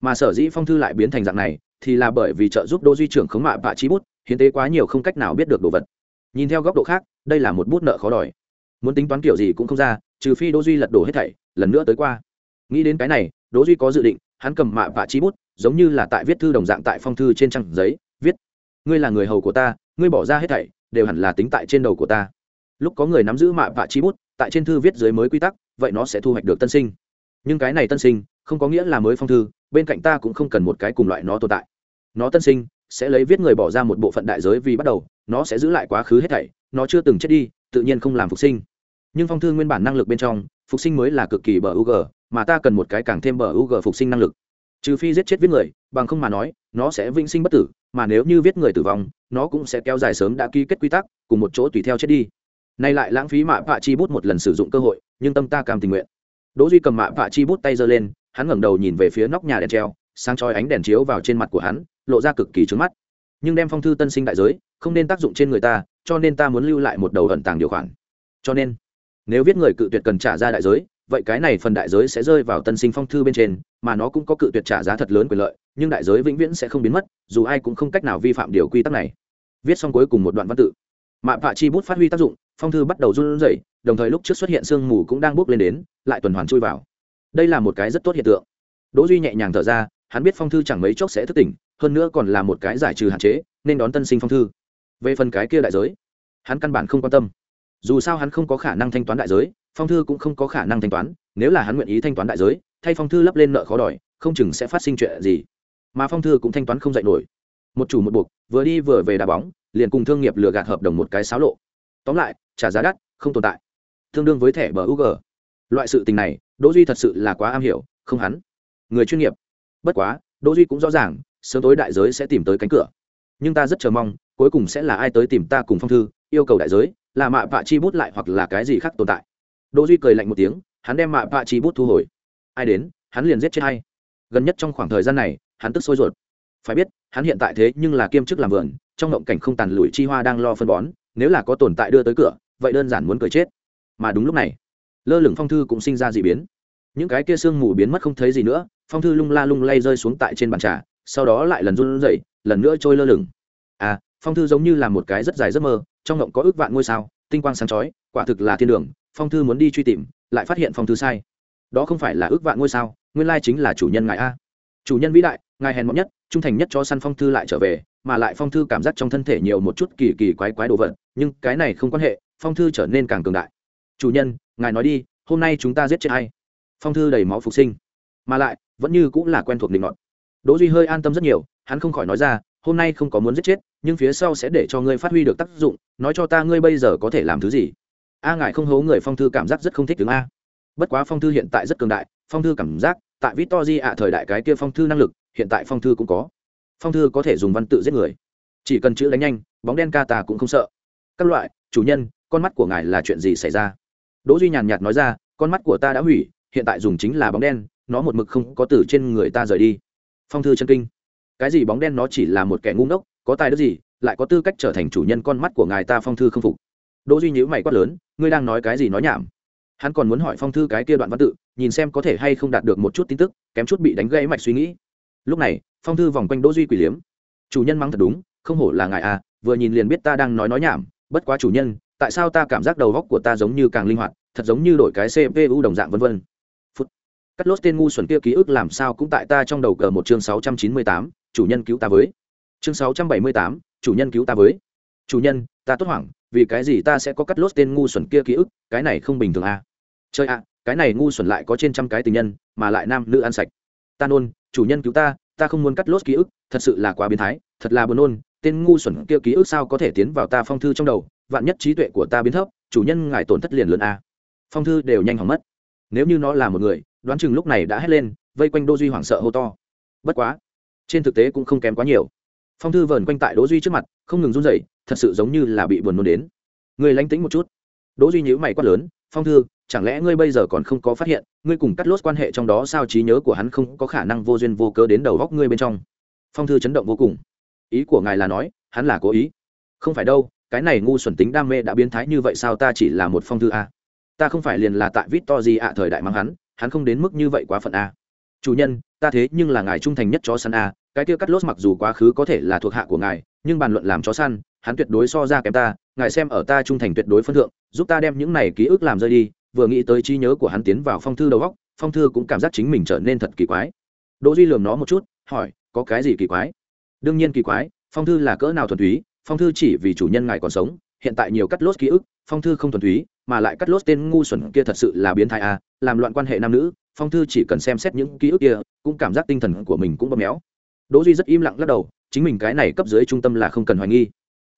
mà sở dĩ phong thư lại biến thành dạng này thì là bởi vì trợ giúp đỗ duy trưởng khống mạ vạ trí bút, hiến tế quá nhiều không cách nào biết được đồ vật. Nhìn theo góc độ khác, đây là một bút nợ khó đòi. Muốn tính toán kiểu gì cũng không ra, trừ phi đỗ duy lật đổ hết thảy, lần nữa tới qua. Nghĩ đến cái này đỗ duy có dự định, hắn cầm mạ vạ trí bút, giống như là tại viết thư đồng dạng tại phong thư trên trang giấy, viết, ngươi là người hầu của ta, ngươi bỏ ra hết thảy, đều hẳn là tính tại trên đầu của ta. Lúc có người nắm giữ mạ vạ trí bút, tại trên thư viết dưới mới quy tắc, vậy nó sẽ thu hoạch được tân sinh. Nhưng cái này tân sinh, không có nghĩa là mới phong thư, bên cạnh ta cũng không cần một cái cùng loại nó tồn tại nó tân sinh, sẽ lấy viết người bỏ ra một bộ phận đại giới vì bắt đầu, nó sẽ giữ lại quá khứ hết thảy, nó chưa từng chết đi, tự nhiên không làm phục sinh. Nhưng phong thư nguyên bản năng lực bên trong, phục sinh mới là cực kỳ bờ u mà ta cần một cái càng thêm bờ u phục sinh năng lực. Trừ phi giết chết viết người, bằng không mà nói, nó sẽ vĩnh sinh bất tử, mà nếu như viết người tử vong, nó cũng sẽ kéo dài sớm đã ký kết quy tắc, cùng một chỗ tùy theo chết đi. Nay lại lãng phí mạ vạ chi bút một lần sử dụng cơ hội, nhưng tâm ta cam tình nguyện. Đỗ duy cầm mạ vạ chi bút tay giơ lên, hắn ngẩng đầu nhìn về phía nóc nhà đèn treo, sáng chói ánh đèn chiếu vào trên mặt của hắn lộ ra cực kỳ trướng mắt. Nhưng đem phong thư tân sinh đại giới, không nên tác dụng trên người ta, cho nên ta muốn lưu lại một đầu ẩn tàng điều khoản. Cho nên, nếu viết người cự tuyệt cần trả ra đại giới, vậy cái này phần đại giới sẽ rơi vào tân sinh phong thư bên trên, mà nó cũng có cự tuyệt trả giá thật lớn quyền lợi, nhưng đại giới vĩnh viễn sẽ không biến mất, dù ai cũng không cách nào vi phạm điều quy tắc này. Viết xong cuối cùng một đoạn văn tự. Mạ vạ chi bút phát huy tác dụng, phong thư bắt đầu run rẩy, đồng thời lúc trước xuất hiện sương mù cũng đang bốc lên đến, lại tuần hoàn chui vào. Đây là một cái rất tốt hiện tượng. Đỗ duy nhẹ nhàng thở ra, hắn biết phong thư chẳng mấy chốc sẽ thức tỉnh hơn nữa còn là một cái giải trừ hạn chế, nên đón tân sinh phong thư. Về phần cái kia đại giới, hắn căn bản không quan tâm. Dù sao hắn không có khả năng thanh toán đại giới, phong thư cũng không có khả năng thanh toán, nếu là hắn nguyện ý thanh toán đại giới, thay phong thư lấp lên nợ khó đòi, không chừng sẽ phát sinh chuyện gì. Mà phong thư cũng thanh toán không dạy nổi. Một chủ một buộc, vừa đi vừa về đá bóng, liền cùng thương nghiệp lừa gạt hợp đồng một cái xáo lộ. Tóm lại, trả giá đắt, không tồn tại. Tương đương với thẻ bờ ug loại sự tình này, đỗ duy thật sự là quá am hiểu, không hắn. Người chuyên nghiệp. Bất quá, đỗ duy cũng rõ ràng sớm tối đại giới sẽ tìm tới cánh cửa. Nhưng ta rất chờ mong, cuối cùng sẽ là ai tới tìm ta cùng phong thư, yêu cầu đại giới, là mạ vạ chi bút lại hoặc là cái gì khác tồn tại. Đỗ duy cười lạnh một tiếng, hắn đem mạ vạ chi bút thu hồi. Ai đến, hắn liền giết chết hay gần nhất trong khoảng thời gian này, hắn tức sôi ruột. Phải biết, hắn hiện tại thế nhưng là kiêm chức làm vườn, trong ngộng cảnh không tàn lùi chi hoa đang lo phân bón, nếu là có tồn tại đưa tới cửa, vậy đơn giản muốn cười chết. Mà đúng lúc này, lơ lửng phong thư cũng sinh ra dị biến. Những cái kia sương mù biến mất không thấy gì nữa, phong thư lung la lung lay rơi xuống tại trên bàn trà sau đó lại lần run dậy lần nữa trôi lơ lửng. À phong thư giống như là một cái rất dài giấc mơ, trong ngộng có ước vạn ngôi sao, tinh quang sáng chói, quả thực là thiên đường, phong thư muốn đi truy tìm, lại phát hiện phong thư sai. Đó không phải là ước vạn ngôi sao, nguyên lai chính là chủ nhân ngài a. Chủ nhân vĩ đại, ngài hèn mọn nhất, trung thành nhất cho săn phong thư lại trở về, mà lại phong thư cảm giác trong thân thể nhiều một chút kỳ kỳ quái quái đồ vật, nhưng cái này không quan hệ, phong thư trở nên càng cường đại. Chủ nhân, ngài nói đi, hôm nay chúng ta giết chết hay phong thư đầy máu phục sinh. Mà lại, vẫn như cũng là quen thuộc định ngọn đỗ duy hơi an tâm rất nhiều, hắn không khỏi nói ra, hôm nay không có muốn giết chết, nhưng phía sau sẽ để cho ngươi phát huy được tác dụng, nói cho ta ngươi bây giờ có thể làm thứ gì. A ngài không hố người phong thư cảm giác rất không thích tướng a. Bất quá phong thư hiện tại rất cường đại, phong thư cảm giác, tại victory ạ thời đại cái kia phong thư năng lực, hiện tại phong thư cũng có. Phong thư có thể dùng văn tự giết người. Chỉ cần chữ đánh nhanh, bóng đen ca tà cũng không sợ. Các loại, chủ nhân, con mắt của ngài là chuyện gì xảy ra? Đỗ duy nhàn nhạt nói ra, con mắt của ta đã hủy, hiện tại dùng chính là bóng đen, nó một mực không có từ trên người ta rời đi phong thư chân kinh. Cái gì bóng đen nó chỉ là một kẻ ngu ngốc, có tài đức gì, lại có tư cách trở thành chủ nhân con mắt của ngài ta phong thư không phục. Đỗ duy nhữ mày quát lớn, ngươi đang nói cái gì nói nhảm? Hắn còn muốn hỏi phong thư cái kia đoạn văn tự, nhìn xem có thể hay không đạt được một chút tin tức, kém chút bị đánh gãy mạch suy nghĩ. Lúc này, phong thư vòng quanh đỗ duy quỷ liếm. Chủ nhân mắng thật đúng, không hổ là ngài à vừa nhìn liền biết ta đang nói nói nhảm, bất quá chủ nhân, tại sao ta cảm giác đầu góc của ta giống như càng linh hoạt, thật giống như đổi cái cpu đồng dạng vân vân cắt lốt tên ngu xuẩn kia ký ức làm sao cũng tại ta trong đầu cờ một chương sáu trăm chín mươi tám, chủ nhân cứu ta với. Chương sáu trăm bảy mươi tám, chủ nhân cứu ta với. Chủ nhân, ta tốt hoảng, vì cái gì ta sẽ có cắt lốt tên ngu xuẩn kia ký ức, cái này không bình thường à? Chơi ạ, cái này ngu xuẩn lại có trên trăm cái tình nhân, mà lại nam nữ ăn sạch. Ta nôn, chủ nhân cứu ta ta không muốn cắt lốt ký ức, thật sự là quá biến thái, thật là buồn nôn, tên ngu xuẩn kia ký ức sao có thể tiến vào ta phong thư trong đầu, vạn nhất trí tuệ của ta biến thấp, chủ nhân ngài tổn thất liền lớn a phong thư đều nhanh hỏng mất. Nếu như nó là một người đoán chừng lúc này đã hét lên, vây quanh đô duy hoảng sợ hô to. Bất quá, trên thực tế cũng không kém quá nhiều. Phong thư vờn quanh tại đỗ duy trước mặt, không ngừng run rẩy, thật sự giống như là bị buồn nôn đến. Người lánh tĩnh một chút. Đỗ duy nhíu mày quát lớn, phong thư, chẳng lẽ ngươi bây giờ còn không có phát hiện, ngươi cùng cắt lốt quan hệ trong đó sao trí nhớ của hắn không có khả năng vô duyên vô cớ đến đầu góc ngươi bên trong? Phong thư chấn động vô cùng. Ý của ngài là nói, hắn là cố ý. Không phải đâu, cái này ngu xuẩn tính đam mê đã biến thái như vậy sao ta chỉ là một phong thư a? Ta không phải liền là tại vít to gì ạ thời đại mang hắn hắn không đến mức như vậy quá phận a. Chủ nhân, ta thế nhưng là ngài trung thành nhất chó săn a, cái kia cắt lốt mặc dù quá khứ có thể là thuộc hạ của ngài, nhưng bàn luận làm chó săn, hắn tuyệt đối so ra kém ta, ngài xem ở ta trung thành tuyệt đối phân thượng, giúp ta đem những này ký ức làm rơi đi, vừa nghĩ tới trí nhớ của hắn tiến vào phong thư đầu góc phong thư cũng cảm giác chính mình trở nên thật kỳ quái. Đỗ duy lườm nó một chút, hỏi, có cái gì kỳ quái? Đương nhiên kỳ quái, phong thư là cỡ nào thuần túy, phong thư chỉ vì chủ nhân ngài còn sống, hiện tại nhiều cắt lốt ký ức, phong thư không thuần túy mà lại cắt lốt tên ngu xuẩn kia thật sự là biến thái à làm loạn quan hệ nam nữ, phong thư chỉ cần xem xét những ký ức kia, cũng cảm giác tinh thần của mình cũng bấm méo. Đỗ duy rất im lặng lắc đầu, chính mình cái này cấp dưới trung tâm là không cần hoài nghi.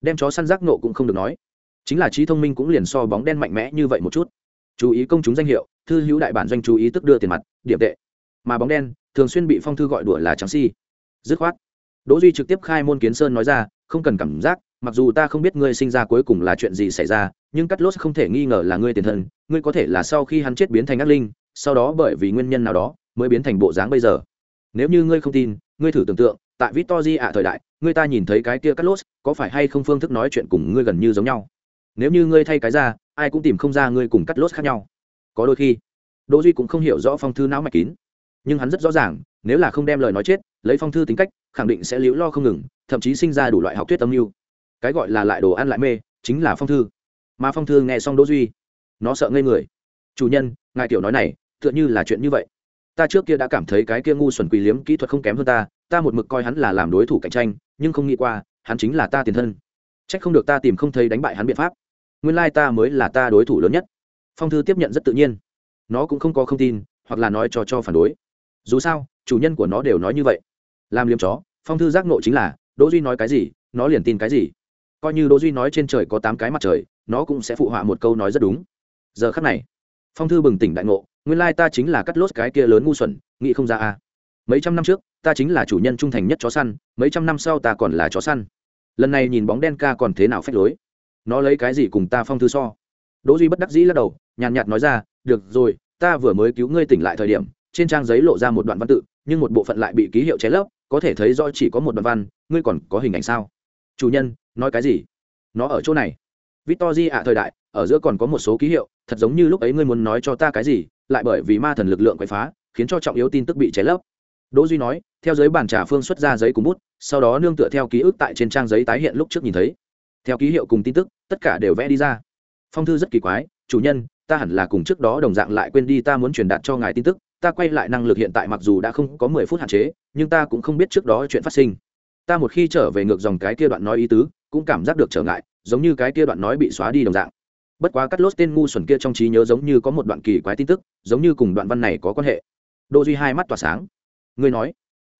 Đem chó săn giác nộ cũng không được nói. Chính là trí thông minh cũng liền so bóng đen mạnh mẽ như vậy một chút. Chú ý công chúng danh hiệu, thư hữu đại bản doanh chú ý tức đưa tiền mặt, điểm tệ. Mà bóng đen, thường xuyên bị phong thư gọi đùa là trắng si. Dứt khoát. Đỗ duy trực tiếp khai môn kiến sơn nói ra, không cần cảm giác, mặc dù ta không biết ngươi sinh ra cuối cùng là chuyện gì xảy ra nhưng cắt lốt không thể nghi ngờ là ngươi tiền thân ngươi có thể là sau khi hắn chết biến thành ác linh, sau đó bởi vì nguyên nhân nào đó mới biến thành bộ dáng bây giờ. Nếu như ngươi không tin, ngươi thử tưởng tượng, tại victory ạ thời đại ngươi ta nhìn thấy cái kia cắt lốt có phải hay không phương thức nói chuyện cùng ngươi gần như giống nhau? Nếu như ngươi thay cái ra, ai cũng tìm không ra ngươi cùng cắt lốt khác nhau. Có đôi khi, đỗ duy cũng không hiểu rõ phong thư não mạch kín. Nhưng hắn rất rõ ràng, nếu là không đem lời nói chết, lấy phong thư tính cách, khẳng định sẽ liễu lo không ngừng, thậm chí sinh ra đủ loại học thuyết tâm mưu. Cái gọi là lại đồ ăn lại mê, chính là phong thư mà phong thư nghe xong đỗ duy nó sợ ngây người chủ nhân ngài tiểu nói này tựa như là chuyện như vậy ta trước kia đã cảm thấy cái kia ngu xuẩn quỳ liếm kỹ thuật không kém hơn ta ta một mực coi hắn là làm đối thủ cạnh tranh nhưng không nghĩ qua hắn chính là ta tiền thân trách không được ta tìm không thấy đánh bại hắn biện pháp nguyên lai ta mới là ta đối thủ lớn nhất phong thư tiếp nhận rất tự nhiên nó cũng không có không tin hoặc là nói cho cho phản đối dù sao chủ nhân của nó đều nói như vậy làm liếm chó phong thư giác nộ chính là đỗ duy nói cái gì nó liền tin cái gì coi như đỗ duy nói trên trời có tám cái mặt trời nó cũng sẽ phụ họa một câu nói rất đúng. Giờ khắc này, phong thư bừng tỉnh đại ngộ, nguyên lai ta chính là cắt lốt cái kia lớn ngu xuẩn, nghĩ không ra a à. mấy trăm năm trước, ta chính là chủ nhân trung thành nhất chó săn, mấy trăm năm sau ta còn là chó săn. Lần này nhìn bóng đen ca còn thế nào phách lối. Nó lấy cái gì cùng ta phong thư so? Đỗ duy bất đắc dĩ lắc đầu, nhàn nhạt nói ra, được rồi, ta vừa mới cứu ngươi tỉnh lại thời điểm, trên trang giấy lộ ra một đoạn văn tự, nhưng một bộ phận lại bị ký hiệu cháy lấp, có thể thấy rõ chỉ có một đoạn văn, ngươi còn có hình ảnh sao? Chủ nhân, nói cái gì? Nó ở chỗ này victory ạ, thời đại, ở giữa còn có một số ký hiệu, thật giống như lúc ấy ngươi muốn nói cho ta cái gì, lại bởi vì ma thần lực lượng quấy phá, khiến cho trọng yếu tin tức bị cháy lấp. Đỗ duy nói, theo giấy bàn trà phương xuất ra giấy cùng bút, sau đó nương tựa theo ký ức tại trên trang giấy tái hiện lúc trước nhìn thấy. Theo ký hiệu cùng tin tức, tất cả đều vẽ đi ra. Phong thư rất kỳ quái, chủ nhân, ta hẳn là cùng trước đó đồng dạng lại quên đi, ta muốn truyền đạt cho ngài tin tức, ta quay lại năng lực hiện tại mặc dù đã không có mười phút hạn chế, nhưng ta cũng không biết trước đó chuyện phát sinh. Ta một khi trở về ngược dòng cái kia đoạn nói ý tứ, cũng cảm giác được trở ngại giống như cái kia đoạn nói bị xóa đi đồng dạng. Bất quá cắt lốt tên ngu xuẩn kia trong trí nhớ giống như có một đoạn kỳ quái tin tức, giống như cùng đoạn văn này có quan hệ. Đô duy hai mắt tỏa sáng. Ngươi nói,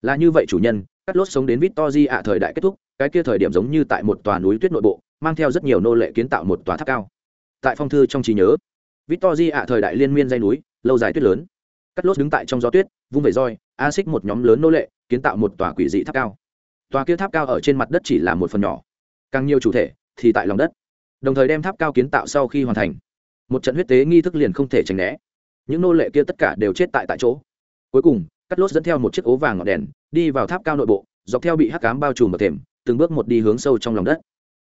là như vậy chủ nhân cắt lốt sống đến vít to di ạ thời đại kết thúc, cái kia thời điểm giống như tại một tòa núi tuyết nội bộ, mang theo rất nhiều nô lệ kiến tạo một tòa tháp cao. Tại phong thư trong trí nhớ vít to di ạ thời đại liên miên dây núi, lâu dài tuyết lớn. Cắt lốt đứng tại trong gió tuyết, vung vẩy roi a xích một nhóm lớn nô lệ, kiến tạo một tòa quỷ dị tháp cao. Tòa kia tháp cao ở trên mặt đất chỉ là một phần nhỏ. Càng nhiều chủ thể thì tại lòng đất, đồng thời đem tháp cao kiến tạo sau khi hoàn thành. Một trận huyết tế nghi thức liền không thể tránh né. Những nô lệ kia tất cả đều chết tại tại chỗ. Cuối cùng, cắt lốt dẫn theo một chiếc ố vàng ngọn đèn, đi vào tháp cao nội bộ, dọc theo bị hắc cám bao trùm một thềm, từng bước một đi hướng sâu trong lòng đất.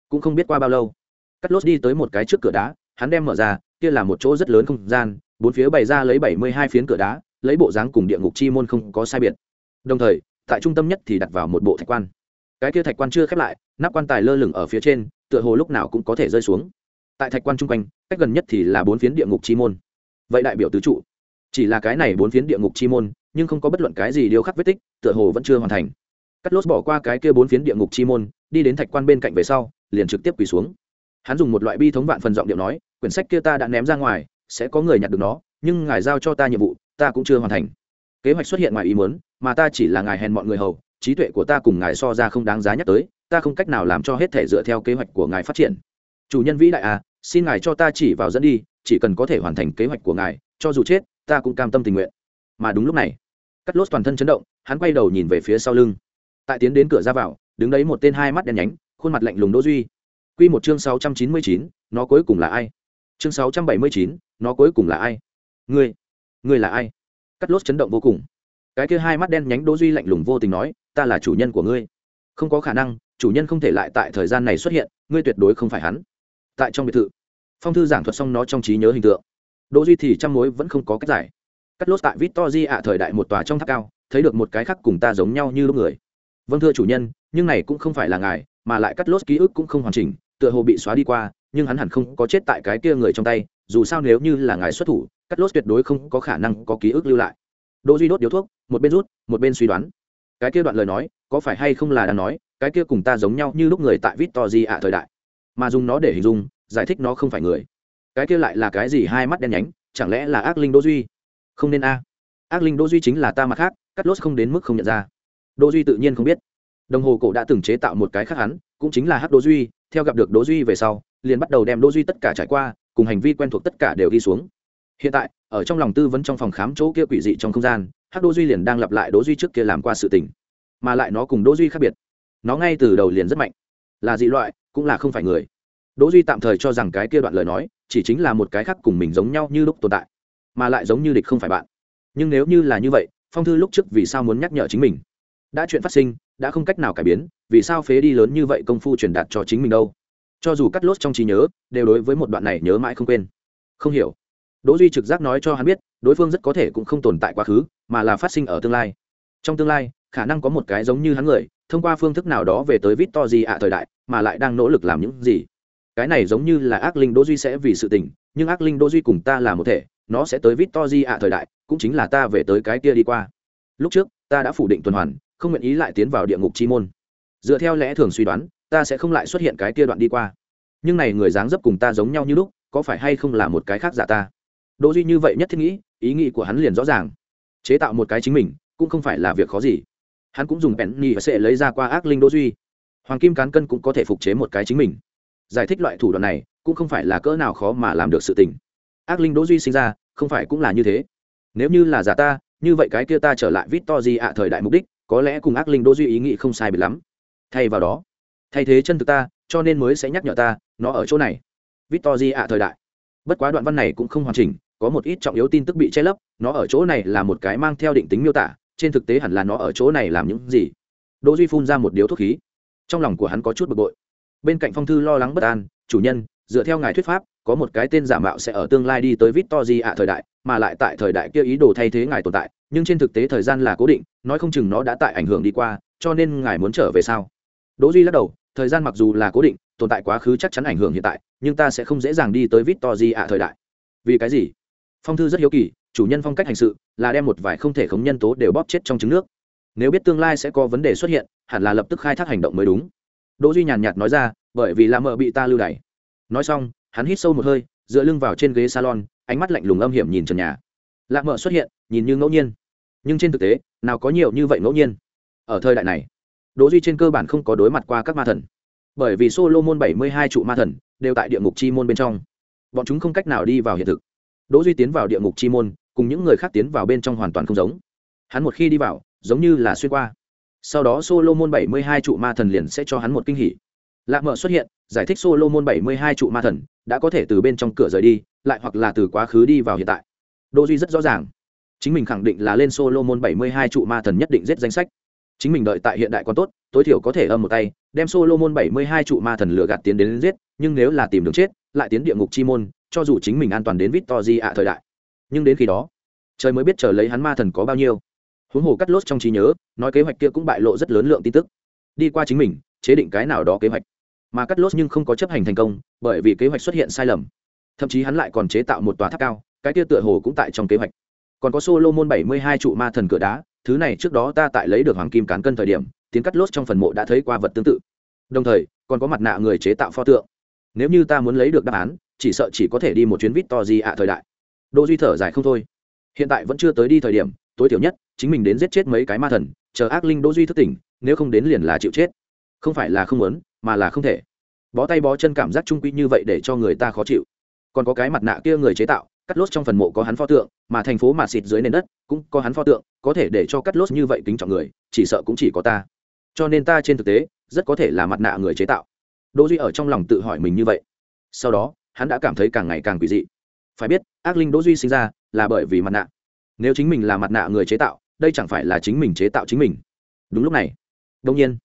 Cũng không biết qua bao lâu, cắt lốt đi tới một cái trước cửa đá, hắn đem mở ra, kia là một chỗ rất lớn không gian, bốn phía bày ra lấy bảy mươi hai phiến cửa đá, lấy bộ dáng cùng địa ngục chi môn không có sai biệt. Đồng thời, tại trung tâm nhất thì đặt vào một bộ thạch quan. Cái kia thạch quan chưa khép lại nắp quan tài lơ lửng ở phía trên, tựa hồ lúc nào cũng có thể rơi xuống. Tại thạch quan chung quanh, cách gần nhất thì là bốn phiến địa ngục chi môn. Vậy đại biểu tứ trụ. Chỉ là cái này bốn phiến địa ngục chi môn, nhưng không có bất luận cái gì điêu khắc vết tích, tựa hồ vẫn chưa hoàn thành. Cắt lốt bỏ qua cái kia bốn phiến địa ngục chi môn, đi đến thạch quan bên cạnh về sau, liền trực tiếp quỳ xuống. Hắn dùng một loại bi thống vạn phần giọng điệu nói, quyển sách kia ta đã ném ra ngoài, sẽ có người nhặt được nó, nhưng ngài giao cho ta nhiệm vụ, ta cũng chưa hoàn thành. Kế hoạch xuất hiện ngoài ý muốn, mà ta chỉ là ngài hèn mọi người hầu, trí tuệ của ta cùng ngài so ra không đáng giá nhắc tới ta không cách nào làm cho hết thể dựa theo kế hoạch của ngài phát triển. Chủ nhân vĩ đại à xin ngài cho ta chỉ vào dẫn đi chỉ cần có thể hoàn thành kế hoạch của ngài cho dù chết ta cũng cam tâm tình nguyện. Mà đúng lúc này cắt lốt toàn thân chấn động hắn quay đầu nhìn về phía sau lưng. Tại tiến đến cửa ra vào đứng đấy một tên hai mắt đen nhánh khuôn mặt lạnh lùng đỗ duy. Quy một chương sáu trăm chín mươi chín, nó cuối cùng là ai? Chương sáu trăm bảy mươi chín, nó cuối cùng là ai? Ngươi ngươi là ai? Cắt lốt chấn động vô cùng. Cái kia hai mắt đen nhánh đỗ duy lạnh lùng vô tình nói ta là chủ nhân của ngươi không có khả năng, chủ nhân không thể lại tại thời gian này xuất hiện, ngươi tuyệt đối không phải hắn. Tại trong biệt thự, phong thư giảng thuật xong nó trong trí nhớ hình tượng. Đỗ duy thì trăm mối vẫn không có cách giải. Cắt lốt tại victory ạ thời đại một tòa trong tháp cao, thấy được một cái khác cùng ta giống nhau như lúc người. Vâng thưa chủ nhân, nhưng này cũng không phải là ngài, mà lại cắt lốt ký ức cũng không hoàn chỉnh, tựa hồ bị xóa đi qua, nhưng hắn hẳn không có chết tại cái kia người trong tay, dù sao nếu như là ngài xuất thủ, cắt lốt tuyệt đối không có khả năng có ký ức lưu lại. Đỗ duy đốt điếu thuốc, một bên rút, một bên suy đoán cái kia đoạn lời nói, có phải hay không là đang nói, cái kia cùng ta giống nhau như lúc người tại vít to di ạ thời đại. Mà dùng nó để hình dung, giải thích nó không phải người. Cái kia lại là cái gì hai mắt đen nhánh, chẳng lẽ là ác linh đỗ duy? Không nên a. Ác linh đỗ duy chính là ta mặt khác, cắt lốt không đến mức không nhận ra. Đỗ duy tự nhiên không biết. Đồng hồ cổ đã từng chế tạo một cái khác hắn, cũng chính là hát đỗ duy, theo gặp được đỗ duy về sau, liền bắt đầu đem đỗ duy tất cả trải qua, cùng hành vi quen thuộc tất cả đều đi xuống. Hiện tại, ở trong lòng tư vấn trong phòng khám chỗ kia quỷ dị trong không gian hắc đỗ duy liền đang lặp lại đỗ duy trước kia làm qua sự tình, mà lại nó cùng đỗ duy khác biệt. Nó ngay từ đầu liền rất mạnh, là dị loại, cũng là không phải người. Đỗ duy tạm thời cho rằng cái kia đoạn lời nói, chỉ chính là một cái khác cùng mình giống nhau như lúc tồn tại, mà lại giống như địch không phải bạn. Nhưng nếu như là như vậy, phong thư lúc trước vì sao muốn nhắc nhở chính mình? Đã chuyện phát sinh, đã không cách nào cải biến, vì sao phế đi lớn như vậy công phu truyền đạt cho chính mình đâu? Cho dù cắt lốt trong trí nhớ, đều đối với một đoạn này nhớ mãi không quên. Không hiểu đỗ duy trực giác nói cho hắn biết, đối phương rất có thể cũng không tồn tại quá khứ, mà là phát sinh ở tương lai. Trong tương lai, khả năng có một cái giống như hắn người, thông qua phương thức nào đó về tới vít to gì ạ thời đại, mà lại đang nỗ lực làm những gì. Cái này giống như là ác linh đỗ duy sẽ vì sự tình, nhưng ác linh đỗ duy cùng ta là một thể, nó sẽ tới vít to ạ thời đại, cũng chính là ta về tới cái kia đi qua. Lúc trước, ta đã phủ định tuần hoàn, không nguyện ý lại tiến vào địa ngục chi môn. Dựa theo lẽ thường suy đoán, ta sẽ không lại xuất hiện cái kia đoạn đi qua. Nhưng này người dáng dấp cùng ta giống nhau như lúc, có phải hay không là một cái khác giả ta? Đỗ duy như vậy nhất thiết nghĩ, ý nghĩ của hắn liền rõ ràng. Chế tạo một cái chính mình, cũng không phải là việc khó gì. Hắn cũng dùng penny và sẽ lấy ra qua ác linh đỗ duy. Hoàng kim cán cân cũng có thể phục chế một cái chính mình. Giải thích loại thủ đoạn này, cũng không phải là cỡ nào khó mà làm được sự tình. Ác linh đỗ duy sinh ra, không phải cũng là như thế. Nếu như là giả ta, như vậy cái kia ta trở lại vít to gì ạ thời đại mục đích, có lẽ cùng ác linh đỗ duy ý nghĩ không sai biệt lắm. Thay vào đó, thay thế chân thực ta, cho nên mới sẽ nhắc nhở ta, nó ở chỗ này. Vít to gì ạ thời đại. Bất quá đoạn văn này cũng không hoàn chỉnh có một ít trọng yếu tin tức bị che lấp nó ở chỗ này là một cái mang theo định tính miêu tả trên thực tế hẳn là nó ở chỗ này làm những gì đỗ duy phun ra một điếu thuốc khí trong lòng của hắn có chút bực bội bên cạnh phong thư lo lắng bất an chủ nhân dựa theo ngài thuyết pháp có một cái tên giả mạo sẽ ở tương lai đi tới Victory ạ thời đại, mà lại tại thời đại kia ý đồ thay thế ngài tồn tại, nhưng trên thực tế thời gian là cố định, nói không chừng nó đã tại ảnh hưởng đi qua, cho nên ngài muốn trở về sao? Đỗ Duy lắc đầu, thời gian mặc dù là cố định, tồn tại quá khứ chắc chắn ảnh hưởng hiện tại, nhưng ta sẽ không dễ dàng đi tới Victory ạ thời đại. Vì cái gì? Phong thư rất hiếu kỳ, chủ nhân phong cách hành sự là đem một vài không thể khống nhân tố đều bóp chết trong trứng nước. Nếu biết tương lai sẽ có vấn đề xuất hiện, hẳn là lập tức khai thác hành động mới đúng. Đỗ Duy nhàn nhạt nói ra, bởi vì là mợ bị ta lưu đày. Nói xong, hắn hít sâu một hơi dựa lưng vào trên ghế salon ánh mắt lạnh lùng âm hiểm nhìn trần nhà lạ mợ xuất hiện nhìn như ngẫu nhiên nhưng trên thực tế nào có nhiều như vậy ngẫu nhiên ở thời đại này đỗ duy trên cơ bản không có đối mặt qua các ma thần bởi vì solomon bảy mươi hai trụ ma thần đều tại địa ngục chi môn bên trong bọn chúng không cách nào đi vào hiện thực đỗ duy tiến vào địa ngục chi môn, cùng những người khác tiến vào bên trong hoàn toàn không giống. Hắn một khi đi vào, giống như là xuyên qua. Sau đó solomon bảy mươi hai trụ ma thần liền sẽ cho hắn một kinh hỉ. Lạ mở xuất hiện, giải thích solomon bảy mươi hai trụ ma thần đã có thể từ bên trong cửa rời đi, lại hoặc là từ quá khứ đi vào hiện tại. Đỗ duy rất rõ ràng. Chính mình khẳng định là lên solomon bảy mươi hai trụ ma thần nhất định giết danh sách chính mình đợi tại hiện đại còn tốt, tối thiểu có thể âm một tay, đem solomon bảy mươi hai trụ ma thần lửa gạt tiến đến giết, nhưng nếu là tìm đường chết, lại tiến địa ngục chi môn, cho dù chính mình an toàn đến victory ạ thời đại. Nhưng đến khi đó, trời mới biết chờ lấy hắn ma thần có bao nhiêu. Huống hồ cắt lốt trong trí nhớ, nói kế hoạch kia cũng bại lộ rất lớn lượng tin tức. Đi qua chính mình, chế định cái nào đó kế hoạch. Mà cắt lốt nhưng không có chấp hành thành công, bởi vì kế hoạch xuất hiện sai lầm. Thậm chí hắn lại còn chế tạo một tòa tháp cao, cái kia tựa hồ cũng tại trong kế hoạch. Còn có solomon bảy mươi hai trụ ma thần cửa đá thứ này trước đó ta tại lấy được hoàng kim cán cân thời điểm, tiến cắt lốt trong phần mộ đã thấy qua vật tương tự. Đồng thời, còn có mặt nạ người chế tạo pho tượng. Nếu như ta muốn lấy được đáp án, chỉ sợ chỉ có thể đi một chuyến vít to gì ạ thời đại. Đỗ duy thở dài không thôi. Hiện tại vẫn chưa tới đi thời điểm, tối thiểu nhất, chính mình đến giết chết mấy cái ma thần, chờ ác linh đỗ duy thức tỉnh, nếu không đến liền là chịu chết. Không phải là không muốn, mà là không thể. Bó tay bó chân cảm giác trung quy như vậy để cho người ta khó chịu. Còn có cái mặt nạ kia người chế tạo cắt lốt trong phần mộ có hắn pho tượng, mà thành phố mà xịt dưới nền đất cũng có hắn pho tượng, có thể để cho cắt lốt như vậy kính trọng người, chỉ sợ cũng chỉ có ta. Cho nên ta trên thực tế, rất có thể là mặt nạ người chế tạo. Đỗ duy ở trong lòng tự hỏi mình như vậy. Sau đó, hắn đã cảm thấy càng ngày càng quỷ dị. Phải biết, ác linh đỗ duy sinh ra là bởi vì mặt nạ. Nếu chính mình là mặt nạ người chế tạo, đây chẳng phải là chính mình chế tạo chính mình. Đúng lúc này đông nhiên,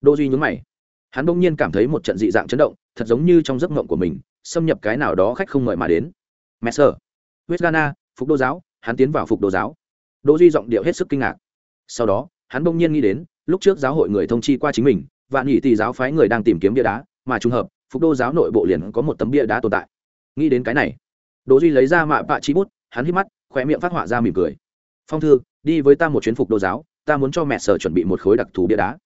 đỗ duy nhún mày. Hắn đông nhiên cảm thấy một trận dị dạng chấn động, thật giống như trong giấc mộng của mình, xâm nhập cái nào đó khách không mời mà đến. Mẹ messer huyết gana phục đô giáo, hắn tiến vào phục đô giáo. Đỗ duy giọng điệu hết sức kinh ngạc. Sau đó, hắn bỗng nhiên nghĩ đến, lúc trước giáo hội người thông chi qua chính mình, vạn nhị tỷ giáo phái người đang tìm kiếm bia đá, mà trùng hợp, phục đô giáo nội bộ liền có một tấm bia đá tồn tại. Nghĩ đến cái này, đỗ duy lấy ra mạ bạ chi bút, hắn hít mắt, khóe miệng phát họa ra mỉm cười. Phong thư, đi với ta một chuyến phục đô giáo, ta muốn cho mẹ sở chuẩn bị một khối đặc thù bia đá.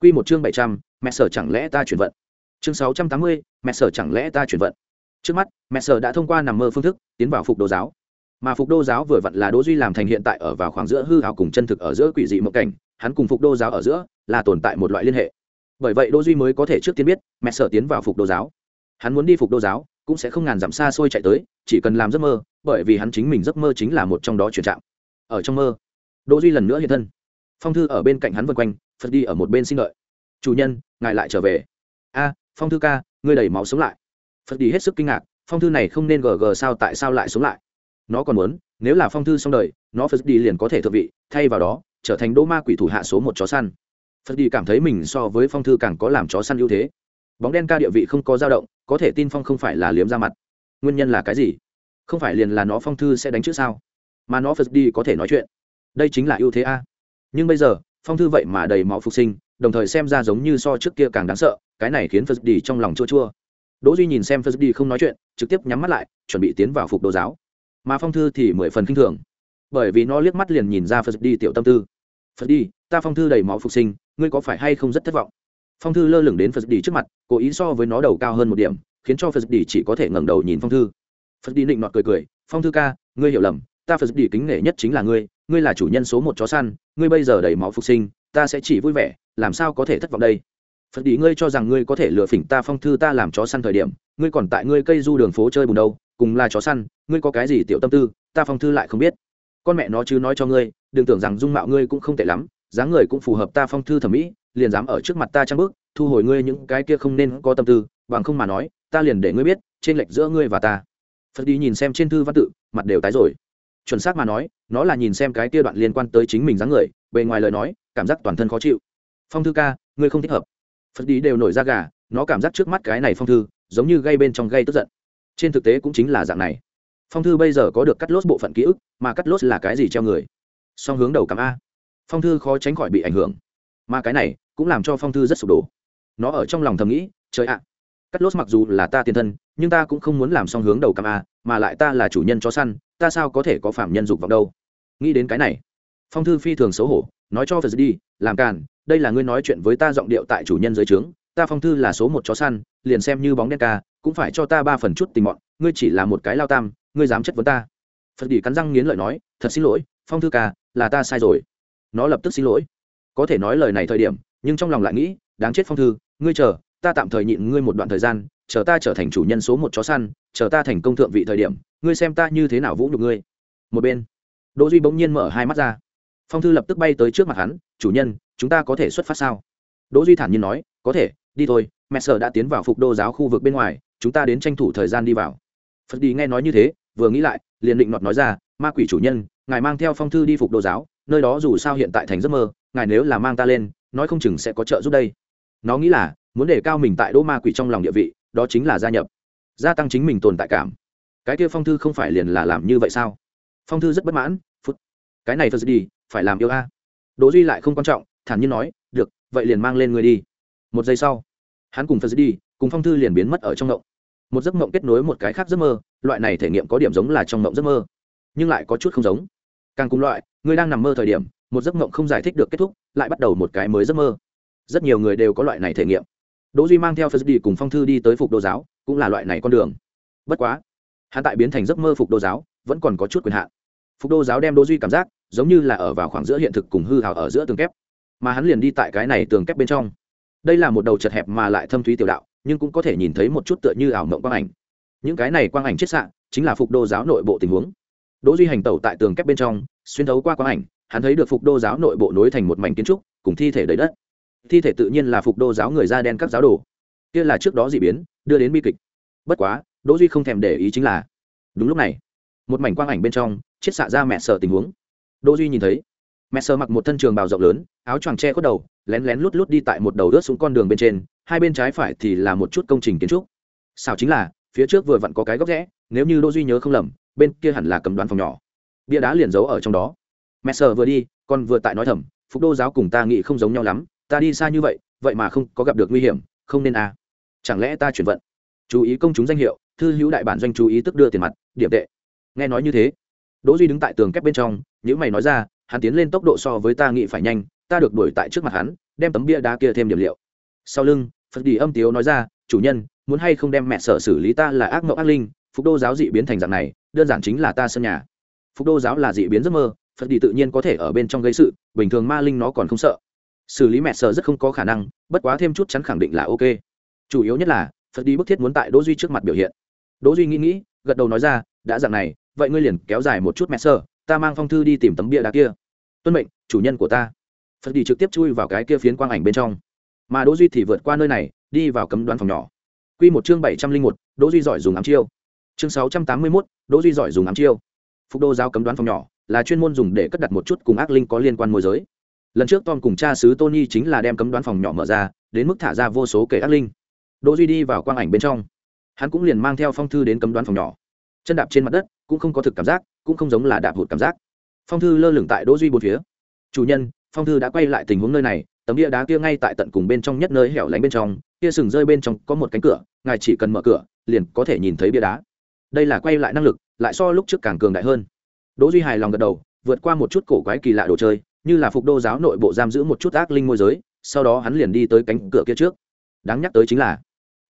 Quy một chương bảy trăm, mẹ sở chẳng lẽ ta chuyển vận? Chương sáu trăm tám mươi, mẹ sở chẳng lẽ ta chuyển vận? Trước mắt, mẹ sở đã thông qua nằm mơ phương thức tiến vào phục đô giáo. Mà phục đô giáo vừa vặn là đỗ duy làm thành hiện tại ở vào khoảng giữa hư hào cùng chân thực ở giữa quỷ dị mộng cảnh, hắn cùng phục đô giáo ở giữa là tồn tại một loại liên hệ. Bởi vậy đỗ duy mới có thể trước tiên biết mẹ sở tiến vào phục đô giáo. Hắn muốn đi phục đô giáo, cũng sẽ không ngàn dặm xa xôi chạy tới, chỉ cần làm giấc mơ, bởi vì hắn chính mình giấc mơ chính là một trong đó chuyển trạng. Ở trong mơ, đỗ duy lần nữa hiện thân. Phong thư ở bên cạnh hắn vân quanh, phật đi ở một bên xin lợi chủ nhân, ngài lại trở về. A, phong thư ca, ngươi đầy máu sống lại phật đi hết sức kinh ngạc, phong thư này không nên gờ gờ sao tại sao lại sống lại? Nó còn muốn, nếu là phong thư xong đời, nó phật đi liền có thể thượng vị, thay vào đó, trở thành đỗ ma quỷ thủ hạ số một chó săn. Phật đi cảm thấy mình so với phong thư càng có làm chó săn ưu thế. Bóng đen ca địa vị không có dao động, có thể tin phong không phải là liếm ra mặt. Nguyên nhân là cái gì? Không phải liền là nó phong thư sẽ đánh chữ sao? Mà nó phật đi có thể nói chuyện. Đây chính là ưu thế a. Nhưng bây giờ, phong thư vậy mà đầy máu phục sinh, đồng thời xem ra giống như so trước kia càng đáng sợ, cái này khiến phật đi trong lòng chua chua đỗ duy nhìn xem phật đi không nói chuyện, trực tiếp nhắm mắt lại, chuẩn bị tiến vào phục đồ giáo. Mà phong thư thì mười phần kinh thường. Bởi vì nó liếc mắt liền nhìn ra phật đi tiểu tâm tư. Phật đi, ta phong thư đầy máu phục sinh, ngươi có phải hay không rất thất vọng? Phong thư lơ lửng đến phật đi trước mặt, cố ý so với nó đầu cao hơn một điểm, khiến cho phật đi chỉ có thể ngẩng đầu nhìn phong thư. Phật đi định nọt cười cười, phong thư ca, ngươi hiểu lầm, ta phật đi kính nể nhất chính là ngươi ngươi là chủ nhân số một chó săn, ngươi bây giờ đầy máu phục sinh, ta sẽ chỉ vui vẻ, làm sao có thể thất vọng đây? Phật đi ngươi cho rằng ngươi có thể lừa phỉnh ta phong thư ta làm chó săn thời điểm, ngươi còn tại ngươi cây du đường phố chơi bùn đâu, cùng là chó săn, ngươi có cái gì tiểu tâm tư, ta phong thư lại không biết. Con mẹ nó chứ nói cho ngươi, đừng tưởng rằng dung mạo ngươi cũng không tệ lắm, dáng người cũng phù hợp ta phong thư thẩm mỹ, liền dám ở trước mặt ta trang bước thu hồi ngươi những cái kia không nên có tâm tư, bằng không mà nói, ta liền để ngươi biết trên lệch giữa ngươi và ta. Phật đi nhìn xem trên thư văn tự, mặt đều tái rồi. Chuẩn xác mà nói, nó là nhìn xem cái kia đoạn liên quan tới chính mình dáng người, bề ngoài lời nói, cảm giác toàn thân khó chịu. Phong thư ca, ngươi không thích hợp phật đi đều nổi ra gà, nó cảm giác trước mắt cái này phong thư, giống như gây bên trong gây tức giận. Trên thực tế cũng chính là dạng này. Phong thư bây giờ có được cắt lốt bộ phận ký ức, mà cắt lốt là cái gì treo người? Song hướng đầu cắm a. Phong thư khó tránh khỏi bị ảnh hưởng. Mà cái này cũng làm cho phong thư rất sụp đổ. Nó ở trong lòng thầm nghĩ, trời ạ, cắt lốt mặc dù là ta tiền thân, nhưng ta cũng không muốn làm song hướng đầu cắm a, mà lại ta là chủ nhân chó săn, ta sao có thể có phạm nhân dục vọng đâu? Nghĩ đến cái này, phong thư phi thường xấu hổ, nói cho phật đi làm càn đây là ngươi nói chuyện với ta giọng điệu tại chủ nhân dưới trướng, ta phong thư là số một chó săn, liền xem như bóng đen ca, cũng phải cho ta ba phần chút tình mọn, ngươi chỉ là một cái lao tam, ngươi dám chất vấn ta. Phật đỉ cắn răng nghiến lợi nói, thật xin lỗi, phong thư ca, là ta sai rồi. Nó lập tức xin lỗi. Có thể nói lời này thời điểm, nhưng trong lòng lại nghĩ, đáng chết phong thư, ngươi chờ, ta tạm thời nhịn ngươi một đoạn thời gian, chờ ta trở thành chủ nhân số một chó săn, chờ ta thành công thượng vị thời điểm, ngươi xem ta như thế nào vũ nhục ngươi. Một bên, đỗ duy bỗng nhiên mở hai mắt ra. Phong thư lập tức bay tới trước mặt hắn chủ nhân, chúng ta có thể xuất phát sao? Đỗ duy thản nhiên nói, có thể, đi thôi, mẹ sở đã tiến vào phục đô giáo khu vực bên ngoài, chúng ta đến tranh thủ thời gian đi vào. Phật đi nghe nói như thế, vừa nghĩ lại, liền định nọt nói ra, ma quỷ chủ nhân, ngài mang theo phong thư đi phục đô giáo, nơi đó dù sao hiện tại thành giấc mơ, ngài nếu là mang ta lên, nói không chừng sẽ có trợ giúp đây. Nó nghĩ là, muốn để cao mình tại đỗ ma quỷ trong lòng địa vị, đó chính là gia nhập, gia tăng chính mình tồn tại cảm. Cái kia phong thư không phải liền là làm như vậy sao? Phong thư rất bất mãn, phút. Cái này phật đi phải làm yêu a đỗ duy lại không quan trọng, thản nhiên nói, được, vậy liền mang lên người đi. Một giây sau, hắn cùng phật đi, cùng phong thư liền biến mất ở trong ngộng một giấc mộng kết nối một cái khác giấc mơ, loại này thể nghiệm có điểm giống là trong mộng giấc mơ, nhưng lại có chút không giống. Càng cùng loại, người đang nằm mơ thời điểm, một giấc mộng không giải thích được kết thúc, lại bắt đầu một cái mới giấc mơ. Rất nhiều người đều có loại này thể nghiệm. Đỗ duy mang theo phật đi cùng phong thư đi tới phục đô giáo, cũng là loại này con đường. Bất quá, hắn tại biến thành giấc mơ phục đô giáo, vẫn còn có chút quyền hạn. Phục đô giáo đem đỗ duy cảm giác giống như là ở vào khoảng giữa hiện thực cùng hư hào ở giữa tường kép, mà hắn liền đi tại cái này tường kép bên trong. Đây là một đầu chật hẹp mà lại thâm thúy tiểu đạo, nhưng cũng có thể nhìn thấy một chút tựa như ảo mộng quang ảnh. Những cái này quang ảnh chết xạ chính là phục đô giáo nội bộ tình huống. Đỗ duy hành tẩu tại tường kép bên trong, xuyên thấu qua quang ảnh, hắn thấy được phục đô giáo nội bộ nối thành một mảnh kiến trúc, cùng thi thể đầy đất. Thi thể tự nhiên là phục đô giáo người da đen các giáo đồ. Kia là trước đó dị biến, đưa đến bi kịch. Bất quá, đỗ duy không thèm để ý chính là, đúng lúc này, một mảnh quang ảnh bên trong chiết xạ ra mẹ sợ tình huống đỗ duy nhìn thấy, mẹ mặc một thân trường bào rộng lớn, áo choàng che khuất đầu, lén lén lút lút đi tại một đầu rớt xuống con đường bên trên, hai bên trái phải thì là một chút công trình kiến trúc. Sao chính là, phía trước vừa vặn có cái góc rẽ, nếu như đỗ duy nhớ không lầm, bên kia hẳn là cầm đoán phòng nhỏ. Bia đá liền giấu ở trong đó. Mẹ vừa đi còn vừa tại nói thầm, phục đô giáo cùng ta nghĩ không giống nhau lắm, ta đi xa như vậy vậy mà không có gặp được nguy hiểm, không nên à. Chẳng lẽ ta chuyển vận? Chú ý công chúng danh hiệu, thư hữu đại bản doanh chú ý tức đưa tiền mặt, điểm tệ. Nghe nói như thế đỗ duy đứng tại tường kép bên trong những mày nói ra, hắn tiến lên tốc độ so với ta nghĩ phải nhanh, ta được đuổi tại trước mặt hắn, đem tấm bia đá kia thêm điểm liệu. Sau lưng, phật đi âm tiếu nói ra, chủ nhân, muốn hay không đem mẹ sở xử lý ta là ác mộng ác linh, phục đô giáo dị biến thành dạng này, đơn giản chính là ta sân nhà. Phục đô giáo là dị biến giấc mơ, phật đi tự nhiên có thể ở bên trong gây sự, bình thường ma linh nó còn không sợ. Xử lý mẹ sở rất không có khả năng, bất quá thêm chút chắn khẳng định là ok. Chủ yếu nhất là, phật đi bức thiết muốn tại đỗ duy trước mặt biểu hiện. Đỗ duy nghĩ nghĩ, gật đầu nói ra, đã dạng này vậy ngươi liền kéo dài một chút mẹ sơ, ta mang phong thư đi tìm tấm bia đá kia. Tuân mệnh chủ nhân của ta. Phật đi trực tiếp chui vào cái kia phiến quang ảnh bên trong. Mà đỗ duy thì vượt qua nơi này đi vào cấm đoán phòng nhỏ. Quy một chương bảy trăm linh một đỗ duy giỏi dùng ám chiêu. Chương sáu trăm tám mươi 681, đỗ duy giỏi dùng ám chiêu. Phục đô giáo cấm đoán phòng nhỏ là chuyên môn dùng để cất đặt một chút cùng ác linh có liên quan môi giới. Lần trước tom cùng cha sứ tony chính là đem cấm đoán phòng nhỏ mở ra đến mức thả ra vô số kẻ ác linh. Đỗ duy đi vào quang ảnh bên trong. Hắn cũng liền mang theo phong thư đến cấm đoán phòng nhỏ. Chân đạp trên mặt đất cũng không có thực cảm giác, cũng không giống là đạp hụt cảm giác. Phong thư lơ lửng tại đỗ duy bốn phía. Chủ nhân, phong thư đã quay lại tình huống nơi này, tấm bia đá kia ngay tại tận cùng bên trong nhất nơi hẻo lánh bên trong, kia sừng rơi bên trong có một cánh cửa, ngài chỉ cần mở cửa, liền có thể nhìn thấy bia đá. Đây là quay lại năng lực, lại so lúc trước càng cường đại hơn. Đỗ duy hài lòng gật đầu, vượt qua một chút cổ quái kỳ lạ đồ chơi, như là phục đô giáo nội bộ giam giữ một chút ác linh môi giới, sau đó hắn liền đi tới cánh cửa kia trước. Đáng nhắc tới chính là,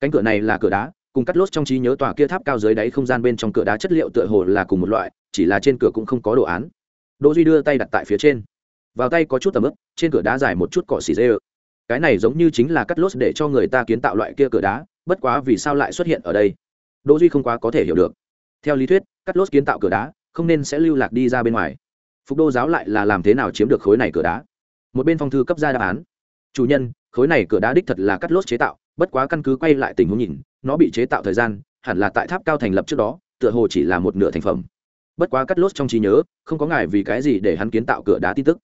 cánh cửa này là cửa đá cùng cắt lốt trong trí nhớ tòa kia tháp cao dưới đáy không gian bên trong cửa đá chất liệu tựa hồ là cùng một loại, chỉ là trên cửa cũng không có đồ án. Đỗ duy đưa tay đặt tại phía trên. Vào tay có chút tầm ướp, trên cửa đá dài một chút cỏ xì dê cái này giống như chính là cắt lốt để cho người ta kiến tạo loại kia cửa đá, bất quá vì sao lại xuất hiện ở đây? Đỗ duy không quá có thể hiểu được. Theo lý thuyết, cắt lốt kiến tạo cửa đá, không nên sẽ lưu lạc đi ra bên ngoài. Phục đô giáo lại là làm thế nào chiếm được khối này cửa đá? Một bên phong thư cấp ra đáp án. Chủ nhân, khối này cửa đá đích thật là cắt lốt chế tạo, bất quá căn cứ quay lại tình huống nhìn nó bị chế tạo thời gian, hẳn là tại tháp cao thành lập trước đó, tựa hồ chỉ là một nửa thành phẩm. Bất quá cắt lốt trong trí nhớ, không có ngài vì cái gì để hắn kiến tạo cửa đá tin tức.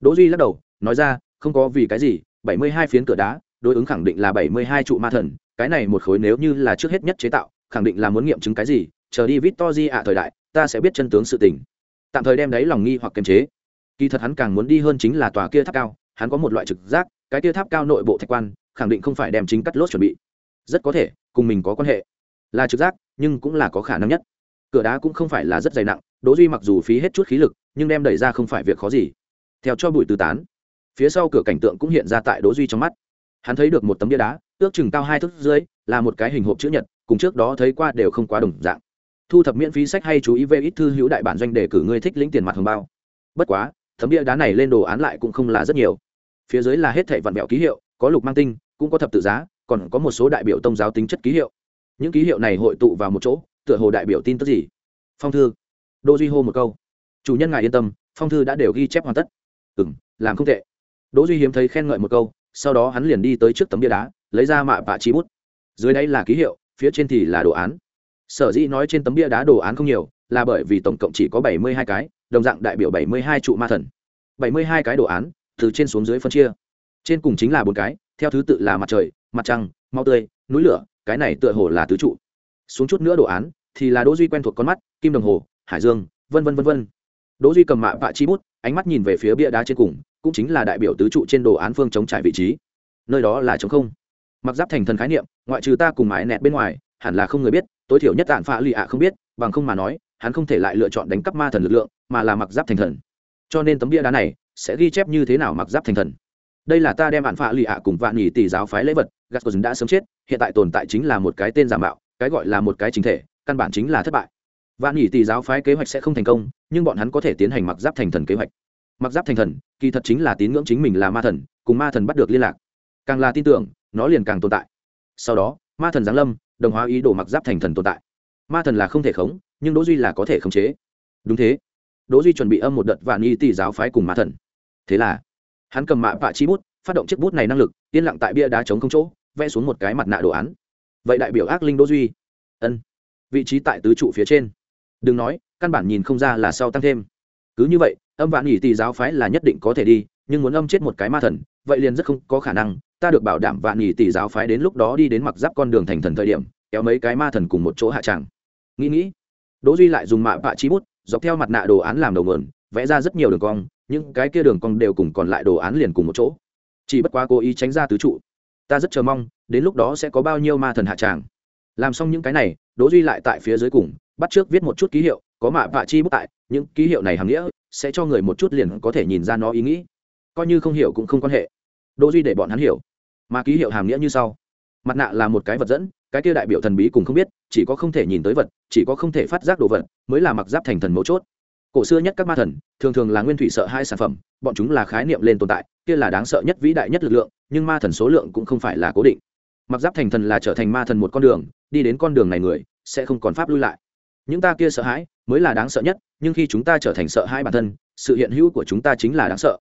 Đỗ duy lắc đầu, nói ra, không có vì cái gì, bảy mươi hai phiến cửa đá, đối ứng khẳng định là bảy mươi hai trụ ma thần, cái này một khối nếu như là trước hết nhất chế tạo, khẳng định là muốn nghiệm chứng cái gì, chờ đi victor ạ thời đại, ta sẽ biết chân tướng sự tình. Tạm thời đem đấy lòng nghi hoặc kiềm chế. Kỳ thật hắn càng muốn đi hơn chính là tòa kia tháp cao, hắn có một loại trực giác, cái kia tháp cao nội bộ thạch quan, khẳng định không phải đem chính cắt lốt chuẩn bị. Rất có thể cùng mình có quan hệ. Là trực giác, nhưng cũng là có khả năng nhất. Cửa đá cũng không phải là rất dày nặng, đỗ duy mặc dù phí hết chút khí lực, nhưng đem đẩy ra không phải việc khó gì. Theo cho bụi tứ tán, phía sau cửa cảnh tượng cũng hiện ra tại đỗ duy trong mắt. Hắn thấy được một tấm bia đá, ước chừng cao hai thước dưới, là một cái hình hộp chữ nhật, cùng trước đó thấy qua đều không quá đồng dạng. Thu thập miễn phí sách hay chú ý về ít thư hữu đại bản doanh để cử ngươi thích lĩnh tiền mặt hồng bao. Bất quá, tấm bia đá này lên đồ án lại cũng không là rất nhiều. Phía dưới là hết thảy vạn bẹo ký hiệu, có lục mang tinh, cũng có thập tự giá còn có một số đại biểu tôn giáo tính chất ký hiệu. Những ký hiệu này hội tụ vào một chỗ, tựa hồ đại biểu tin tức gì? Phong thư. Đỗ duy hô một câu. Chủ nhân ngài yên tâm, phong thư đã đều ghi chép hoàn tất. Ừ m làm không tệ. Đỗ duy hiếm thấy khen ngợi một câu, sau đó hắn liền đi tới trước tấm bia đá, lấy ra mạ vạ chi bút. Dưới đây là ký hiệu, phía trên thì là đồ án. Sở dĩ nói trên tấm bia đá đồ án không nhiều, là bởi vì tổng cộng chỉ có bảy mươi hai cái, đồng dạng đại biểu bảy mươi hai trụ ma thần. bảy mươi hai cái đồ án, từ trên xuống dưới phân chia. Trên cùng chính là bốn cái, theo thứ tự là mặt trời mặt trăng mau tươi, núi lửa, cái này tựa hồ là tứ trụ. Xuống chút nữa đồ án, thì là đỗ duy quen thuộc con mắt, kim đồng hồ, hải dương, vân vân vân vân. Đỗ duy cầm mạ vạ chi bút, ánh mắt nhìn về phía bia đá trên cùng, cũng chính là đại biểu tứ trụ trên đồ án phương chống trải vị trí. Nơi đó là chống không. Mặc giáp thành thần khái niệm, ngoại trừ ta cùng mãi nẹt bên ngoài, hẳn là không người biết, tối thiểu nhất tạn phạ lì ạ không biết, bằng không mà nói, hắn không thể lại lựa chọn đánh cắp ma thần lực lượng, mà là mặc giáp thành thần. Cho nên tấm bia đá này sẽ ghi chép như thế nào mặc giáp thành thần? Đây là ta đem bạn phạ lì ạ cùng vạn nhì tỷ giáo phái lễ vật Gascoigne đã sớm chết, hiện tại tồn tại chính là một cái tên giả mạo, cái gọi là một cái chính thể, căn bản chính là thất bại. Vạn nhì tỷ giáo phái kế hoạch sẽ không thành công, nhưng bọn hắn có thể tiến hành mặc giáp thành thần kế hoạch. Mặc giáp thành thần, kỳ thật chính là tín ngưỡng chính mình là ma thần, cùng ma thần bắt được liên lạc. Càng là tin tưởng, nó liền càng tồn tại. Sau đó, ma thần giáng lâm, đồng hóa ý đồ mặc giáp thành thần tồn tại. Ma thần là không thể khống, nhưng đỗ duy là có thể khống chế. Đúng thế. Đỗ duy chuẩn bị âm một đợt vạn y tỷ giáo phái cùng ma thần. Thế là, hắn cầm mạ vạ chi bút, phát động chiếc bút này năng lực, yên lặng tại bia đá chống không chỗ vẽ xuống một cái mặt nạ đồ án. Vậy đại biểu ác linh đỗ duy. Ân. Vị trí tại tứ trụ phía trên. Đừng nói, căn bản nhìn không ra là sau tăng thêm. Cứ như vậy, âm vạn nhị tỷ giáo phái là nhất định có thể đi, nhưng muốn âm chết một cái ma thần, vậy liền rất không có khả năng. Ta được bảo đảm vạn nhị tỷ giáo phái đến lúc đó đi đến mặc giáp con đường thành thần thời điểm, kéo mấy cái ma thần cùng một chỗ hạ tràng. Nghĩ nghĩ, đỗ duy lại dùng mạ vạ chi bút, dọc theo mặt nạ đồ án làm đầu nguồn, vẽ ra rất nhiều đường cong, những cái kia đường cong đều cùng còn lại đồ án liền cùng một chỗ. Chỉ bất quá cố ý tránh ra tứ trụ ta rất chờ mong, đến lúc đó sẽ có bao nhiêu ma thần hạ tràng. Làm xong những cái này, đỗ duy lại tại phía dưới cùng, bắt trước viết một chút ký hiệu, có mạ vạ chi bút tại, những ký hiệu này hàm nghĩa, sẽ cho người một chút liền có thể nhìn ra nó ý nghĩ. Coi như không hiểu cũng không quan hệ. Đỗ duy để bọn hắn hiểu. Mà ký hiệu hàm nghĩa như sau. Mặt nạ là một cái vật dẫn, cái kia đại biểu thần bí cùng không biết, chỉ có không thể nhìn tới vật, chỉ có không thể phát giác đồ vật, mới là mặc giáp thành thần mấu chốt cổ xưa nhất các ma thần, thường thường là nguyên thủy sợ hai sản phẩm, bọn chúng là khái niệm lên tồn tại, kia là đáng sợ nhất vĩ đại nhất lực lượng, nhưng ma thần số lượng cũng không phải là cố định. Mặc giáp thành thần là trở thành ma thần một con đường, đi đến con đường này người, sẽ không còn pháp lui lại. Những ta kia sợ hãi, mới là đáng sợ nhất, nhưng khi chúng ta trở thành sợ hãi bản thân, sự hiện hữu của chúng ta chính là đáng sợ.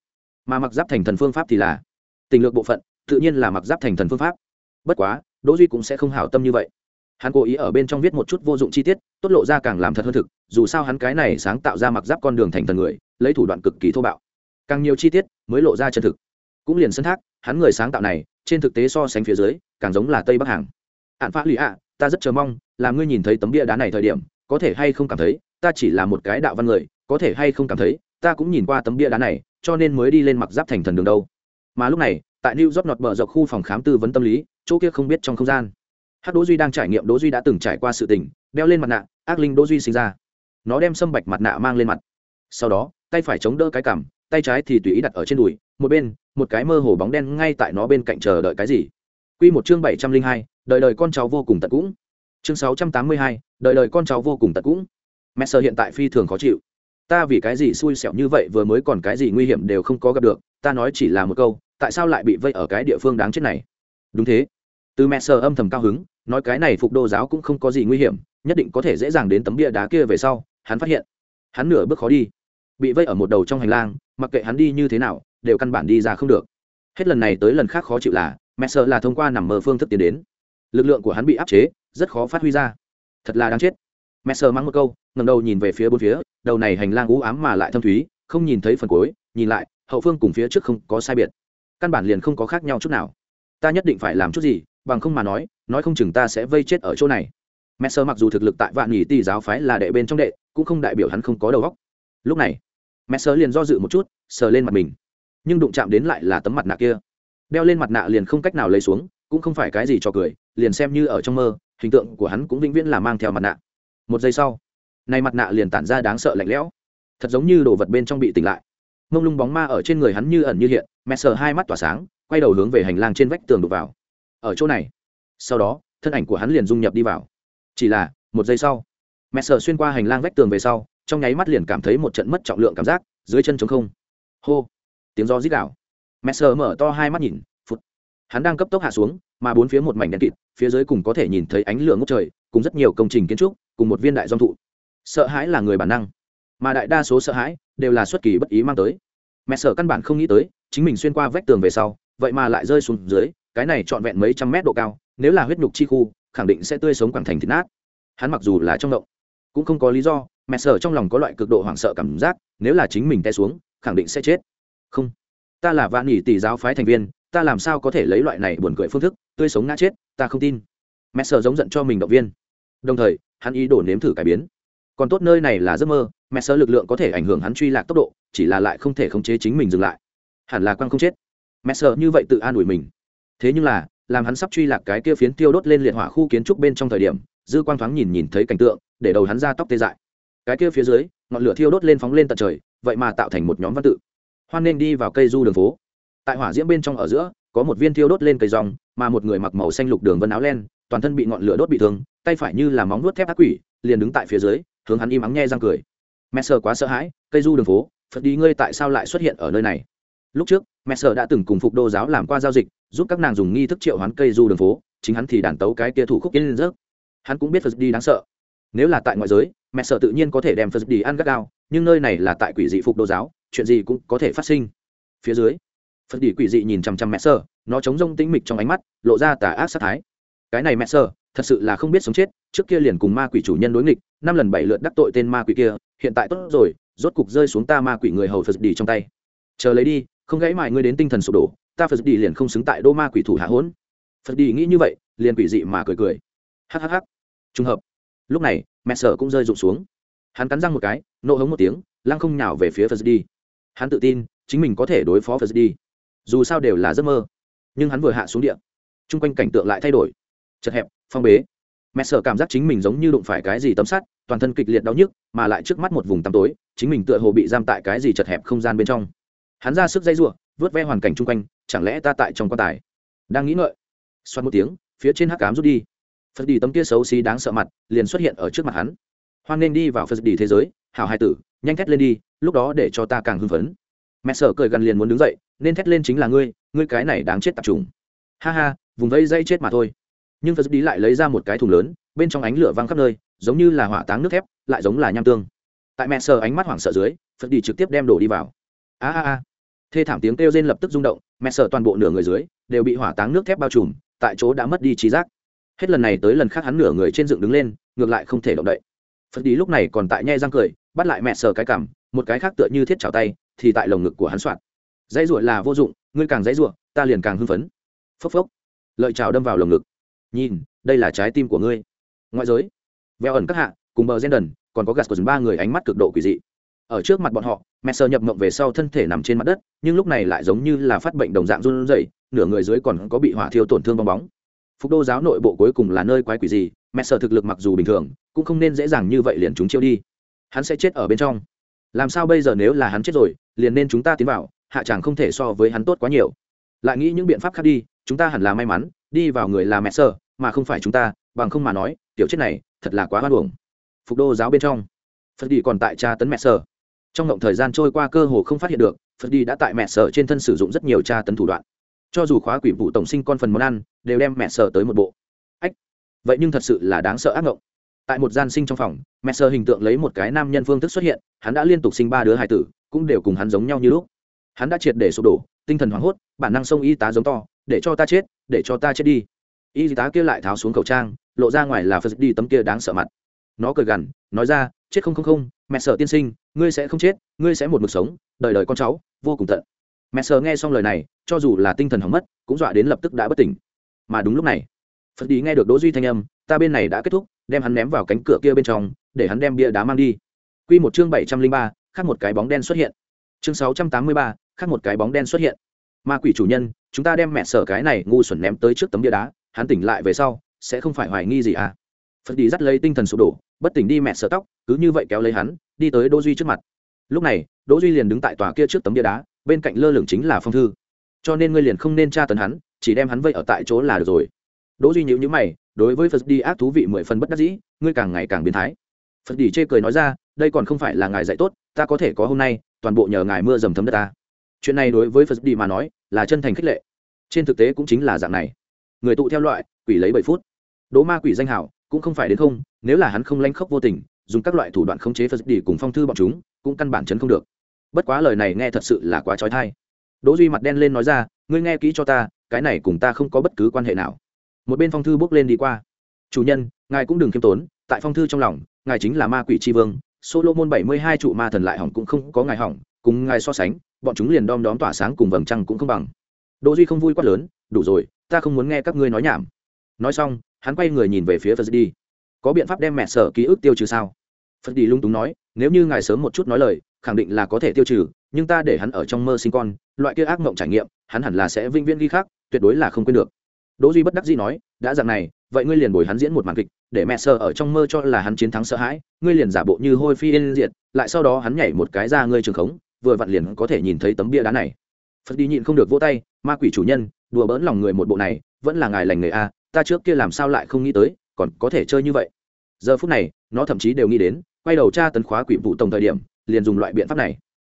Mà mặc giáp thành thần phương pháp thì là tình lược bộ phận, tự nhiên là mặc giáp thành thần phương pháp. Bất quá, đỗ duy cũng sẽ không hảo tâm như vậy hắn cố ý ở bên trong viết một chút vô dụng chi tiết, tốt lộ ra càng làm thật hơn thực, dù sao hắn cái này sáng tạo ra mặc giáp con đường thành thần người, lấy thủ đoạn cực kỳ thô bạo. Càng nhiều chi tiết mới lộ ra chân thực. Cũng liền sân thác, hắn người sáng tạo này, trên thực tế so sánh phía dưới, càng giống là tây bắc hàng. Hạn phá lụy ạ, ta rất chờ mong, là ngươi nhìn thấy tấm bia đá này thời điểm, có thể hay không cảm thấy, ta chỉ là một cái đạo văn người, có thể hay không cảm thấy, ta cũng nhìn qua tấm bia đá này, cho nên mới đi lên mặc giáp thành thần đường đâu. Mà lúc này, tại new york nọt bờ dọc khu phòng khám tư vấn tâm lý, chỗ kia không biết trong không gian. Hắc đỗ duy đang trải nghiệm đỗ duy đã từng trải qua sự tình, đeo lên mặt nạ, ác linh đỗ duy sinh ra. Nó đem sâm bạch mặt nạ mang lên mặt. Sau đó, tay phải chống đỡ cái cằm, tay trái thì tùy ý đặt ở trên đùi, một bên, một cái mơ hồ bóng đen ngay tại nó bên cạnh chờ đợi cái gì. Quy một chương bảy trăm linh hai đời đời con cháu vô cùng tận cũng. Chương sáu trăm tám mươi hai đời đời con cháu vô cùng tận cũng. Messer hiện tại phi thường khó chịu. Ta vì cái gì xui xẻo như vậy vừa mới còn cái gì nguy hiểm đều không có gặp được, ta nói chỉ là một câu, tại sao lại bị vây ở cái địa phương đáng chết này? Đúng thế từ mẹ sờ âm thầm cao hứng, nói cái này phục đô giáo cũng không có gì nguy hiểm, nhất định có thể dễ dàng đến tấm bia đá kia về sau, hắn phát hiện. Hắn nửa bước khó đi, bị vây ở một đầu trong hành lang, mặc kệ hắn đi như thế nào, đều căn bản đi ra không được. Hết lần này tới lần khác khó chịu là, mẹ sợ là thông qua nằm mơ phương thức tiến đến. Lực lượng của hắn bị áp chế, rất khó phát huy ra. Thật là đáng chết. Mẹ sợ mắng một câu ngầm đầu nhìn về phía bốn phía, đầu này hành lang u ám mà lại thâm thúy, không nhìn thấy phần cuối, nhìn lại, hậu phương cùng phía trước không có sai biệt. Căn bản liền không có khác nhau chút nào. Ta nhất định phải làm chút gì bằng không mà nói nói không chừng ta sẽ vây chết ở chỗ này. Mẹ sơ mặc dù thực lực tại vạn nghỉ tỷ giáo phái là đệ bên trong đệ, cũng không đại biểu hắn không có đầu óc. Lúc này, mẹ sơ liền do dự một chút, sờ lên mặt mình. Nhưng đụng chạm đến lại là tấm mặt nạ kia. Đeo lên mặt nạ liền không cách nào lấy xuống, cũng không phải cái gì cho cười, liền xem như ở trong mơ, hình tượng của hắn cũng vĩnh viễn là mang theo mặt nạ. Một giây sau, nay mặt nạ liền tản ra đáng sợ lạnh lẽo. Thật giống như đồ vật bên trong bị tỉnh lại. Mông lung bóng ma ở trên người hắn như ẩn như hiện, mẹ sờ hai mắt tỏa sáng, quay đầu hướng về hành lang trên vách tường đục vào ở chỗ này. Sau đó, thân ảnh của hắn liền dung nhập đi vào. Chỉ là, một giây sau, mẹ sợ xuyên qua hành lang vách tường về sau, trong nháy mắt liền cảm thấy một trận mất trọng lượng cảm giác, dưới chân trống không. Hô, tiếng do rít đảo mẹ sợ mở to hai mắt nhìn phút hắn đang cấp tốc hạ xuống, mà bốn phía một mảnh đen kịt, phía dưới cùng có thể nhìn thấy ánh lửa ngốc trời, cùng rất nhiều công trình kiến trúc, cùng một viên đại dòng thụ. Sợ hãi là người bản năng, mà đại đa số sợ hãi đều là xuất kỳ bất ý mang tới. Mẹ sở căn bản không nghĩ tới, chính mình xuyên qua vách tường về sau, vậy mà lại rơi xuống dưới cái này trọn vẹn mấy trăm mét độ cao, nếu là huyết nhục chi khu, khẳng định sẽ tươi sống quảng thành thịt nát. Hắn mặc dù là trong động, cũng không có lý do, mẹ sở trong lòng có loại cực độ hoảng sợ cảm giác, nếu là chính mình té xuống, khẳng định sẽ chết. Không, ta là vạn nghỉ tỷ giáo phái thành viên, ta làm sao có thể lấy loại này buồn cười phương thức, tươi sống ngã chết, ta không tin. Mẹ sở giống giận cho mình động viên. Đồng thời, hắn ý đồ nếm thử cải biến. Còn tốt nơi này là giấc mơ, mẹ sở lực lượng có thể ảnh hưởng hắn truy lạc tốc độ, chỉ là lại không thể khống chế chính mình dừng lại. Hẳn là quang không chết. Mẹ sở như vậy tự an ủi mình thế nhưng là, làm hắn sắp truy lạc cái kia phiến tiêu đốt lên liệt hỏa khu kiến trúc bên trong thời điểm, dư quang thoáng nhìn nhìn thấy cảnh tượng, để đầu hắn ra tóc tê dại. Cái kia phía dưới, ngọn lửa thiêu đốt lên phóng lên tận trời, vậy mà tạo thành một nhóm văn tự. Hoan nên đi vào cây du đường phố. Tại hỏa diễm bên trong ở giữa, có một viên thiêu đốt lên cây rong, mà một người mặc màu xanh lục đường vân áo len, toàn thân bị ngọn lửa đốt bị thương, tay phải như là móng nuốt thép ác quỷ, liền đứng tại phía dưới, hướng hắn im ắng nghe răng cười. Mẹ sợ quá sợ hãi, cây du đường phố, phật đi ngươi tại sao lại xuất hiện ở nơi này? Lúc trước, mẹ sợ đã từng cùng phục đô giáo làm qua giao dịch, giúp các nàng dùng nghi thức triệu hoán cây du đường phố, chính hắn thì đàn tấu cái kia thủ khúc yên lên rớt hắn cũng biết phật đi đáng sợ. Nếu là tại ngoại giới, mẹ sợ tự nhiên có thể đem phật đi ăn gắt gao, nhưng nơi này là tại quỷ dị phục đô giáo, chuyện gì cũng có thể phát sinh. Phía dưới, phật đi quỷ dị nhìn chằm chằm mẹ sợ, nó chống rông tĩnh mịch trong ánh mắt, lộ ra tà ác sát thái. Cái này mẹ sợ, thật sự là không biết sống chết, trước kia liền cùng ma quỷ chủ nhân đối nghịch, năm lần bảy lượt đắc tội tên ma quỷ kia, hiện tại tốt rồi, rốt cục rơi xuống ta ma quỷ người hầu phật đi trong tay. Chờ lấy đi không gãy mài ngươi đến tinh thần sụp đổ, ta phật đi liền không xứng tại đô ma quỷ thủ hạ hỗn. Phật đi nghĩ như vậy, liền quỷ dị mà cười cười. Hhh trùng hợp. Lúc này, mẹ sợ cũng rơi rụng xuống. Hắn cắn răng một cái, nộ hống một tiếng, lăng không nhào về phía phật đi hắn tự tin, chính mình có thể đối phó phật đi dù sao đều là giấc mơ. Nhưng hắn vừa hạ xuống địa, chung quanh cảnh tượng lại thay đổi. Chật hẹp, phong bế. Mẹ sợ cảm giác chính mình giống như đụng phải cái gì tấm sắt, toàn thân kịch liệt đau nhức, mà lại trước mắt một vùng tăm tối, chính mình tựa hồ bị giam tại cái gì chật hẹp không gian bên trong hắn ra sức dây giụa vớt ve hoàn cảnh chung quanh, chẳng lẽ ta tại trong quan tài? Đang nghĩ ngợi, xoát một tiếng, phía trên hắc cám rút đi. Phật đi tấm kia xấu xí đáng sợ mặt liền xuất hiện ở trước mặt hắn. Hoan nên đi vào phật đi thế giới, hảo hai tử, nhanh thét lên đi, lúc đó để cho ta càng hưng phấn. Mẹ sở cười gần liền muốn đứng dậy, nên thét lên chính là ngươi ngươi cái này đáng chết tập trùng. ha ha, vùng vây dây chết mà thôi. Nhưng phật đi lại lấy ra một cái thùng lớn, bên trong ánh lửa văng khắp nơi, giống như là hỏa táng nước thép, lại giống là nham tương. Tại mẹ sở ánh mắt hoảng sợ dưới, phật đi trực tiếp đem đổ đi vào a a a. Thê thảm tiếng kêu rên lập tức rung động, mẹ sợ toàn bộ nửa người dưới đều bị hỏa táng nước thép bao trùm, tại chỗ đã mất đi trí giác. Hết lần này tới lần khác hắn nửa người trên dựng đứng lên, ngược lại không thể động đậy. Phật đi lúc này còn tại nhai răng cười, bắt lại mẹ sờ cái cảm một cái khác tựa như thiết chảo tay, thì tại lồng ngực của hắn soạn dãy ruột là vô dụng, ngươi càng dãy ruột, ta liền càng hưng phấn. Phốc phốc. Lợi chảo đâm vào lồng ngực. Nhìn, đây là trái tim của ngươi. Ngoại giới. Veo ẩn các hạ, cùng bờ gen đần, còn có gạt của ba người ánh mắt cực độ quỷ dị ở trước mặt bọn họ, mẹ sơ nhập mộng về sau thân thể nằm trên mặt đất, nhưng lúc này lại giống như là phát bệnh đồng dạng run rẩy, nửa người dưới còn có bị hỏa thiêu tổn thương bong bóng. Phục đô giáo nội bộ cuối cùng là nơi quái quỷ gì, mẹ sơ thực lực mặc dù bình thường, cũng không nên dễ dàng như vậy liền chúng chiêu đi. Hắn sẽ chết ở bên trong. Làm sao bây giờ nếu là hắn chết rồi, liền nên chúng ta tiến vào, hạ chẳng không thể so với hắn tốt quá nhiều. Lại nghĩ những biện pháp khác đi, chúng ta hẳn là may mắn, đi vào người là mẹ sơ mà không phải chúng ta, bằng không mà nói, tiểu chết này, thật là quá hoan hồng phục đô giáo bên trong. Phật đi còn tại tra tấn mẹ sơ trong ngộng thời gian trôi qua cơ hồ không phát hiện được, phật đi đã tại mẹ sở trên thân sử dụng rất nhiều tra tấn thủ đoạn. Cho dù khóa quỷ vụ tổng sinh con phần món ăn, đều đem mẹ sở tới một bộ. Ách, vậy nhưng thật sự là đáng sợ ác ngộng. Tại một gian sinh trong phòng, mẹ sở hình tượng lấy một cái nam nhân phương thức xuất hiện, hắn đã liên tục sinh ba đứa hải tử, cũng đều cùng hắn giống nhau như lúc. Hắn đã triệt để sụp đổ, tinh thần hoảng hốt, bản năng sông y tá giống to, để cho ta chết, để cho ta chết đi. Y tá kia lại tháo xuống khẩu trang, lộ ra ngoài là phật đi tấm kia đáng sợ mặt. Nó cười gằn, nói ra, chết không không không, mẹ sợ tiên sinh ngươi sẽ không chết, ngươi sẽ một mực sống, đời đời con cháu, vô cùng tận. Mẹ sờ nghe xong lời này, cho dù là tinh thần hỏng mất, cũng dọa đến lập tức đã bất tỉnh. Mà đúng lúc này, phật đi nghe được đỗ duy thanh âm, ta bên này đã kết thúc, đem hắn ném vào cánh cửa kia bên trong, để hắn đem bia đá mang đi. Quy một chương bảy trăm linh ba, khác một cái bóng đen xuất hiện. Chương sáu trăm tám mươi ba, khác một cái bóng đen xuất hiện. Ma quỷ chủ nhân, chúng ta đem mẹ sở cái này ngu xuẩn ném tới trước tấm bia đá, hắn tỉnh lại về sau, sẽ không phải hoài nghi gì à? Phật đi dắt lấy tinh thần sụp đổ, bất tỉnh đi mẹ sợ tóc, cứ như vậy kéo lấy hắn, đi tới đỗ duy trước mặt. Lúc này, đỗ duy liền đứng tại tòa kia trước tấm bia đá, bên cạnh lơ lửng chính là phong thư. Cho nên ngươi liền không nên tra tấn hắn, chỉ đem hắn vây ở tại chỗ là được rồi. Đỗ duy nhíu nhíu mày, đối với phật đi ác thú vị mười phần bất đắc dĩ, ngươi càng ngày càng biến thái. Phật đi chê cười nói ra, đây còn không phải là ngài dạy tốt, ta có thể có hôm nay, toàn bộ nhờ ngài mưa dầm thấm đất ta. Chuyện này đối với phật đi mà nói, là chân thành khích lệ. Trên thực tế cũng chính là dạng này. Người tụ theo loại, quỷ lấy bảy phút. Đỗ ma quỷ danh hảo cũng không phải đến không, nếu là hắn không lanh khốc vô tình, dùng các loại thủ đoạn khống chế phật đi cùng phong thư bọn chúng, cũng căn bản chấn không được. Bất quá lời này nghe thật sự là quá trói thai. Đỗ duy mặt đen lên nói ra, ngươi nghe kỹ cho ta, cái này cùng ta không có bất cứ quan hệ nào. Một bên phong thư bước lên đi qua. Chủ nhân, ngài cũng đừng khiêm tốn, tại phong thư trong lòng, ngài chính là ma quỷ tri vương, solomon bảy mươi hai trụ ma thần lại hỏng cũng không có ngài hỏng, cùng ngài so sánh, bọn chúng liền đom đóm tỏa sáng cùng vầng trăng cũng không bằng. Đỗ duy không vui quát lớn, đủ rồi, ta không muốn nghe các ngươi nói nhảm. Nói xong hắn quay người nhìn về phía phật đi có biện pháp đem mẹ sở ký ức tiêu trừ sao? Phật đi lung túng nói, nếu như ngài sớm một chút nói lời, khẳng định là có thể tiêu trừ, nhưng ta để hắn ở trong mơ sinh con, loại kia ác mộng trải nghiệm, hắn hẳn là sẽ vinh viễn ghi khác tuyệt đối là không quên được. Đỗ duy bất đắc dĩ nói, đã dạng này, vậy ngươi liền bồi hắn diễn một màn kịch, để mẹ sơ ở trong mơ cho là hắn chiến thắng sợ hãi, ngươi liền giả bộ như hôi phi yên diệt, lại sau đó hắn nhảy một cái ra ngươi trường khống, vừa vặn liền có thể nhìn thấy tấm bia đá này. Phật đi nhịn không được vỗ tay, ma quỷ chủ nhân, đùa bỡn lòng người một bộ này, vẫn là ngài lành người a ta trước kia làm sao lại không nghĩ tới, còn có thể chơi như vậy. Giờ phút này, nó thậm chí đều nghĩ đến, quay đầu tra tấn khóa quỷ vụ tổng thời điểm, liền dùng loại biện pháp này.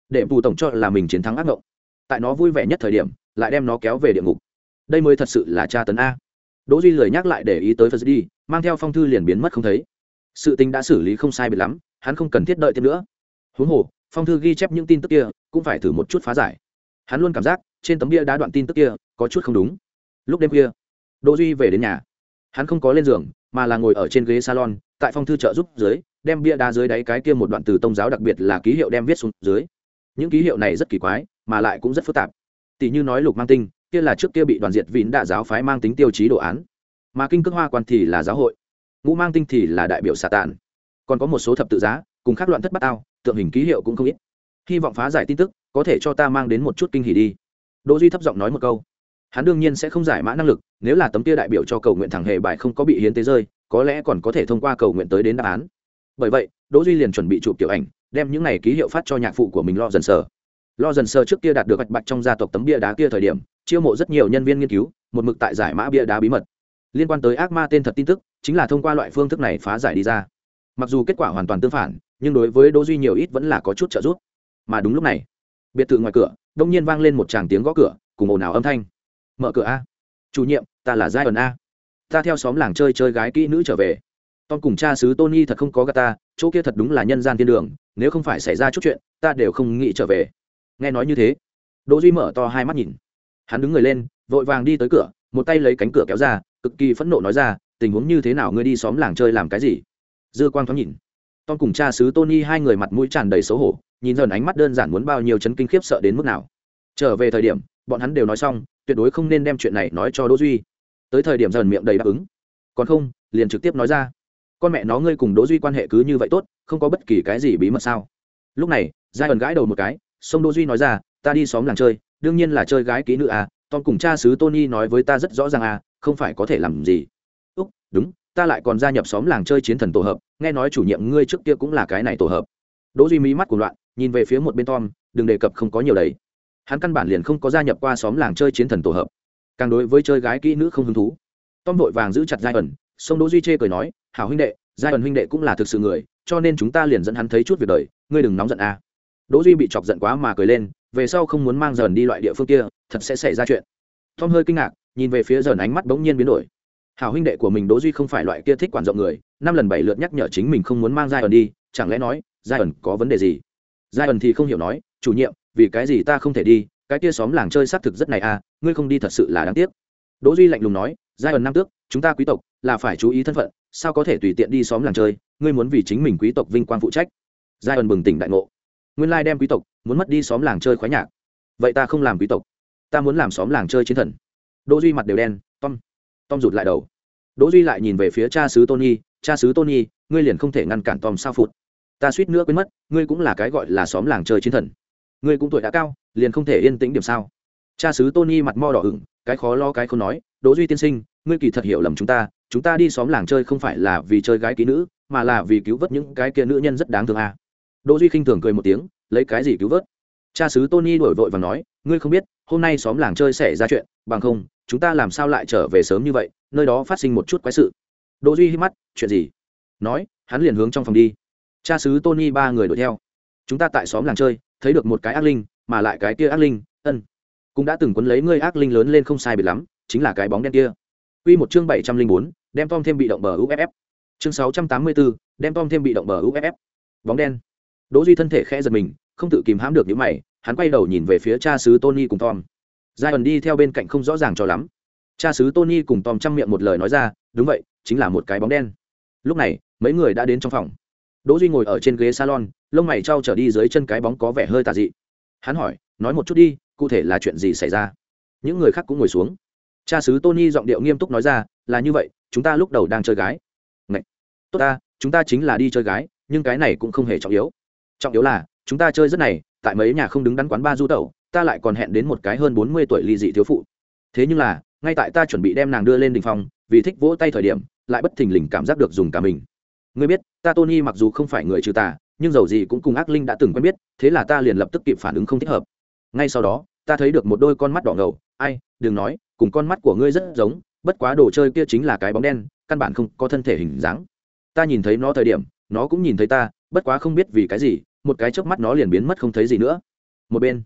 Để vụ tổng cho là mình chiến thắng ác ngộng. Tại nó vui vẻ nhất thời điểm, lại đem nó kéo về địa ngục. Đây mới thật sự là tra tấn a. Đỗ duy lười nhắc lại để ý tới phật đi mang theo phong thư liền biến mất không thấy. Sự tình đã xử lý không sai biệt lắm, hắn không cần thiết đợi thêm nữa. Huống hồ, phong thư ghi chép những tin tức kia, cũng phải thử một chút phá giải. Hắn luôn cảm giác, trên tấm bia đá đoạn tin tức kia, có chút không đúng. Lúc đêm kia đỗ duy về đến nhà. Hắn không có lên giường, mà là ngồi ở trên ghế salon, tại phong thư trợ giúp dưới, đem bia đá dưới đáy cái kia một đoạn từ tông giáo đặc biệt là ký hiệu đem viết xuống dưới. Những ký hiệu này rất kỳ quái, mà lại cũng rất phức tạp. Tỷ như nói lục mang tinh, kia là trước kia bị đoàn diệt vín đạ giáo phái mang tính tiêu chí đồ án. Mà kinh cước hoa quan thì là giáo hội, ngũ mang tinh thì là đại biểu xà tàn. Còn có một số thập tự giá, cùng các loạn thất bát ao, tượng hình ký hiệu cũng không ít. Hy vọng phá giải tin tức, có thể cho ta mang đến một chút kinh hỉ đi. Đỗ duy thấp giọng nói một câu hắn đương nhiên sẽ không giải mã năng lực, nếu là tấm kia đại biểu cho cầu nguyện thẳng hề bài không có bị hiến tế rơi, có lẽ còn có thể thông qua cầu nguyện tới đến đáp án. Bởi vậy, đỗ duy liền chuẩn bị chụp tiểu ảnh, đem những này ký hiệu phát cho nhạc phụ của mình lo dần sờ. Lo dần sờ trước kia đạt được bạch bạch trong gia tộc tấm bia đá kia thời điểm, chiêu mộ rất nhiều nhân viên nghiên cứu, một mực tại giải mã bia đá bí mật. Liên quan tới ác ma tên thật tin tức, chính là thông qua loại phương thức này phá giải đi ra. Mặc dù kết quả hoàn toàn tương phản, nhưng đối với đỗ duy nhiều ít vẫn là có chút trợ giúp. Mà đúng lúc này, biệt thự ngoài cửa, đông nhiên vang lên một tràng tiếng gõ cửa, cùng ồn ào âm thanh mở cửa a. Chủ nhiệm, ta là giai ẩn a. Ta theo xóm làng chơi chơi gái kỹ nữ trở về. Tom cùng cha xứ tony thật không có gà ta, chỗ kia thật đúng là nhân gian thiên đường, nếu không phải xảy ra chút chuyện, ta đều không nghĩ trở về. Nghe nói như thế, đỗ duy mở to hai mắt nhìn. Hắn đứng người lên, vội vàng đi tới cửa, một tay lấy cánh cửa kéo ra, cực kỳ phẫn nộ nói ra, tình huống như thế nào ngươi đi xóm làng chơi làm cái gì? Dư quang thoáng nhìn. Tom cùng cha xứ tony hai người mặt mũi tràn đầy xấu hổ, nhìn dần ánh mắt đơn giản muốn bao nhiêu chấn kinh khiếp sợ đến mức nào. Trở về thời điểm bọn hắn đều nói xong, tuyệt đối không nên đem chuyện này nói cho đỗ duy. Tới thời điểm dần miệng đầy đáp ứng. Còn không, liền trực tiếp nói ra, con mẹ nó ngươi cùng đỗ duy quan hệ cứ như vậy tốt, không có bất kỳ cái gì bí mật sao? Lúc này, giai ẩn gãi đầu một cái sông đỗ duy nói ra, ta đi xóm làng chơi, đương nhiên là chơi gái kỹ nữ à tom cùng cha sứ tony nói với ta rất rõ ràng à không phải có thể làm gì. Úc, đúng, ta lại còn gia nhập xóm làng chơi chiến thần tổ hợp, nghe nói chủ nhiệm ngươi trước kia cũng là cái này tổ hợp. Đỗ duy mí mắt cuộn loạn, nhìn về phía một bên tom, đừng đề cập không có nhiều đấy hắn căn bản liền không có gia nhập qua xóm làng chơi chiến thần tổ hợp. Càng đối với chơi gái kỹ nữ không hứng thú. Tom vội vàng giữ chặt giai ẩn sông đỗ duy chê cười nói, hảo huynh đệ giai ẩn huynh đệ cũng là thực sự người, cho nên chúng ta liền dẫn hắn thấy chút việc đời, ngươi đừng nóng giận a. Đỗ duy bị chọc giận quá mà cười lên, về sau không muốn mang dần đi loại địa phương kia, thật sẽ xảy ra chuyện. Tom hơi kinh ngạc, nhìn về phía dần ánh mắt bỗng nhiên biến đổi. Hảo huynh đệ của mình đỗ duy không phải loại kia thích quản rộng người, năm lần bảy lượt nhắc nhở chính mình không muốn mang giai ẩn đi, chẳng lẽ nói giai ẩn có vấn đề gì? Giai ẩn thì không hiểu nói, chủ nhiệm vì cái gì ta không thể đi, cái kia xóm làng chơi xác thực rất này à ngươi không đi thật sự là đáng tiếc. Đỗ duy lạnh lùng nói, giai ẩn năm tước, chúng ta quý tộc là phải chú ý thân phận, sao có thể tùy tiện đi xóm làng chơi, ngươi muốn vì chính mình quý tộc vinh quang phụ trách. Giai ẩn bừng tỉnh đại ngộ. Nguyên lai đem quý tộc, muốn mất đi xóm làng chơi khoái nhạc. Vậy ta không làm quý tộc, ta muốn làm xóm làng chơi chiến thần. Đỗ duy mặt đều đen, tom tom rụt lại đầu. Đỗ duy lại nhìn về phía cha sứ tony, cha sứ tony, ngươi liền không thể ngăn cản tom sao phụt? Ta suýt nữa quên mất, ngươi cũng là cái gọi là xóm làng chơi chiến thần ngươi cũng tuổi đã cao, liền không thể yên tĩnh điểm sao? Cha sứ tony mặt mo đỏ ửng, cái khó lo cái không nói, đỗ duy tiên sinh, ngươi kỳ thật hiểu lầm chúng ta chúng ta đi xóm làng chơi không phải là vì chơi gái kỹ nữ, mà là vì cứu vớt những cái kia nữ nhân rất đáng thương à. đỗ duy khinh thường cười một tiếng, lấy cái gì cứu vớt? Cha sứ tony đổi vội và nói, ngươi không biết, hôm nay xóm làng chơi xảy ra chuyện, bằng không, chúng ta làm sao lại trở về sớm như vậy, nơi đó phát sinh một chút quái sự. Đỗ duy hít mắt, chuyện gì? Nói, hắn liền hướng trong phòng đi. Cha sứ tony ba người đuổi theo. Chúng ta tại xóm làng chơi thấy được một cái ác linh mà lại cái kia ác linh ân cũng đã từng quấn lấy ngươi ác linh lớn lên không sai biệt lắm chính là cái bóng đen kia Quy một chương bảy trăm linh bốn, đem Tom thêm bị động bờ UFF. Chương sáu trăm tám mươi 684, đem Tom thêm bị động bờ UFF. Bóng đen. Đỗ Duy thân thể khẽ giật mình, không tự kìm hãm được những mày, hắn quay đầu nhìn về phía cha xứ Tony cùng Tom. Giai đi theo bên cạnh không rõ ràng cho lắm. Cha xứ Tony cùng Tom chăm miệng một lời nói ra, đúng vậy, chính là một cái bóng đen. Lúc này, mấy người đã đến trong phòng. Đỗ Duy ngồi ở trên ghế salon, lông mày trao trở đi dưới chân cái bóng có vẻ hơi tà dị. Hắn hỏi, nói một chút đi, cụ thể là chuyện gì xảy ra? Những người khác cũng ngồi xuống cha sứ tony giọng điệu nghiêm túc nói ra là như vậy chúng ta lúc đầu đang chơi gái Ngậy! tốt ta chúng ta chính là đi chơi gái nhưng cái này cũng không hề trọng yếu trọng yếu là chúng ta chơi rất này tại mấy nhà không đứng đắn quán ba du tẩu ta lại còn hẹn đến một cái hơn bốn mươi tuổi ly dị thiếu phụ thế nhưng là ngay tại ta chuẩn bị đem nàng đưa lên đình phòng vì thích vỗ tay thời điểm lại bất thình lình cảm giác được dùng cả mình ngươi biết, ta tony mặc dù không phải người trừ tà, nhưng dầu gì cũng cùng ác linh đã từng quen biết, thế là ta liền lập tức kịp phản ứng không thích hợp. Ngay sau đó, ta thấy được một đôi con mắt đỏ ngầu. Ai, đừng nói, cùng con mắt của ngươi rất giống, bất quá đồ chơi kia chính là cái bóng đen, căn bản không có thân thể hình dáng. Ta nhìn thấy nó thời điểm, nó cũng nhìn thấy ta, bất quá không biết vì cái gì, một cái chớp mắt nó liền biến mất không thấy gì nữa. Một bên,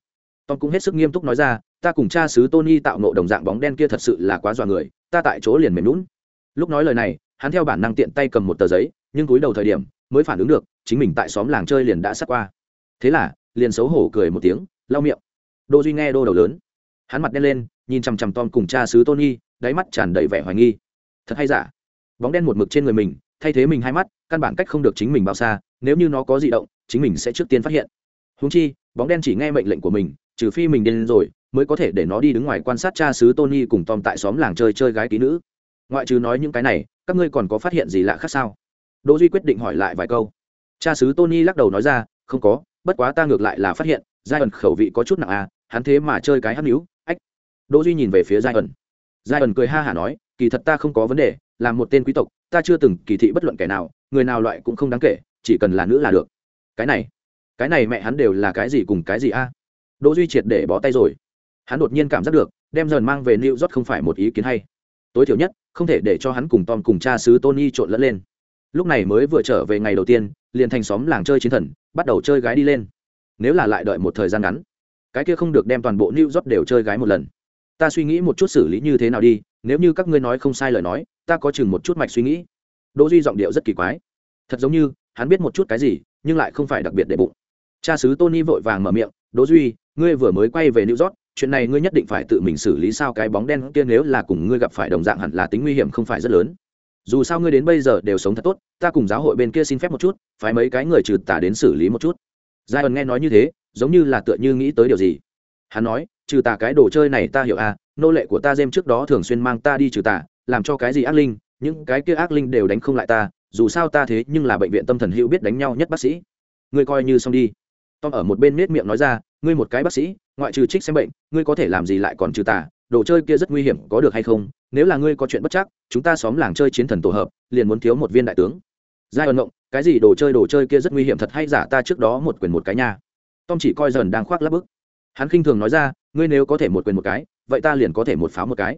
tom cũng hết sức nghiêm túc nói ra, ta cùng cha xứ tony tạo nộ đồng dạng bóng đen kia thật sự là quá dọa người, ta tại chỗ liền mềm lún lúc nói lời này, hắn theo bản năng tiện tay cầm một tờ giấy nhưng cúi đầu thời điểm mới phản ứng được, chính mình tại xóm làng chơi liền đã sắt qua. Thế là, liền xấu hổ cười một tiếng, lau miệng. Đô duy nghe đô đầu lớn. Hắn mặt đen lên, nhìn chằm chằm tom cùng cha xứ tony, đáy mắt tràn đầy vẻ hoài nghi. Thật hay giả? Bóng đen một mực trên người mình, thay thế mình hai mắt, căn bản cách không được chính mình bao xa, nếu như nó có di động, chính mình sẽ trước tiên phát hiện. Húng chi, bóng đen chỉ nghe mệnh lệnh của mình, trừ phi mình điên rồi, mới có thể để nó đi đứng ngoài quan sát cha xứ tony cùng tom tại xóm làng chơi chơi gái ký nữ. Ngoại trừ nói những cái này, các ngươi còn có phát hiện gì lạ khác sao? Đỗ duy quyết định hỏi lại vài câu. Cha xứ tony lắc đầu nói ra, không có, bất quá ta ngược lại là phát hiện giai ẩn khẩu vị có chút nặng à hắn thế mà chơi cái hắc níu đỗ duy nhìn về phía giai ẩn giai ẩn cười ha hả nói, kỳ thật ta không có vấn đề, làm một tên quý tộc, ta chưa từng kỳ thị bất luận kẻ nào, người nào loại cũng không đáng kể, chỉ cần là nữ là được. Cái này cái này mẹ hắn đều là cái gì cùng cái gì a? Đỗ duy triệt để bó tay rồi. Hắn đột nhiên cảm giác được, đem dần mang về new york không phải một ý kiến hay. Tối thiểu nhất, không thể để cho hắn cùng tom cùng cha xứ tony trộn lẫn lên lúc này mới vừa trở về ngày đầu tiên, liền thành xóm làng chơi chiến thần, bắt đầu chơi gái đi lên. Nếu là lại đợi một thời gian ngắn, cái kia không được đem toàn bộ new job đều chơi gái một lần. Ta suy nghĩ một chút xử lý như thế nào đi, nếu như các ngươi nói không sai lời nói, ta có chừng một chút mạch suy nghĩ. Đỗ duy giọng điệu rất kỳ quái. Thật giống như, hắn biết một chút cái gì, nhưng lại không phải đặc biệt để bụng. Cha xứ tony vội vàng mở miệng, đỗ duy, ngươi vừa mới quay về new job chuyện này ngươi nhất định phải tự mình xử lý sao? Cái bóng đen kia nếu là cùng ngươi gặp phải đồng dạng hẳn là tính nguy hiểm không phải rất lớn dù sao ngươi đến bây giờ đều sống thật tốt, ta cùng giáo hội bên kia xin phép một chút phải mấy cái người trừ tà đến xử lý một chút. Giai ẩn nghe nói như thế, giống như là tựa như nghĩ tới điều gì. Hắn nói, trừ tà cái đồ chơi này ta hiểu à nô lệ của ta dêm trước đó thường xuyên mang ta đi trừ tà, làm cho cái gì ác linh, những cái kia ác linh đều đánh không lại ta, dù sao ta thế nhưng là bệnh viện tâm thần hữu biết đánh nhau nhất bác sĩ. Ngươi coi như xong đi. Tom ở một bên nết miệng nói ra, ngươi một cái bác sĩ, ngoại trừ trích xem bệnh, ngươi có thể làm gì lại còn trừ tà? Đồ chơi kia rất nguy hiểm, có được hay không? Nếu là ngươi có chuyện bất chắc, chúng ta xóm làng chơi chiến thần tổ hợp, liền muốn thiếu một viên đại tướng. Giai ẩn ngộng, cái gì đồ chơi đồ chơi kia rất nguy hiểm, thật hay giả, ta trước đó một quyền một cái nha. Tom chỉ coi dần đang khoác lắp bức. Hắn khinh thường nói ra, ngươi nếu có thể một quyền một cái, vậy ta liền có thể một pháo một cái.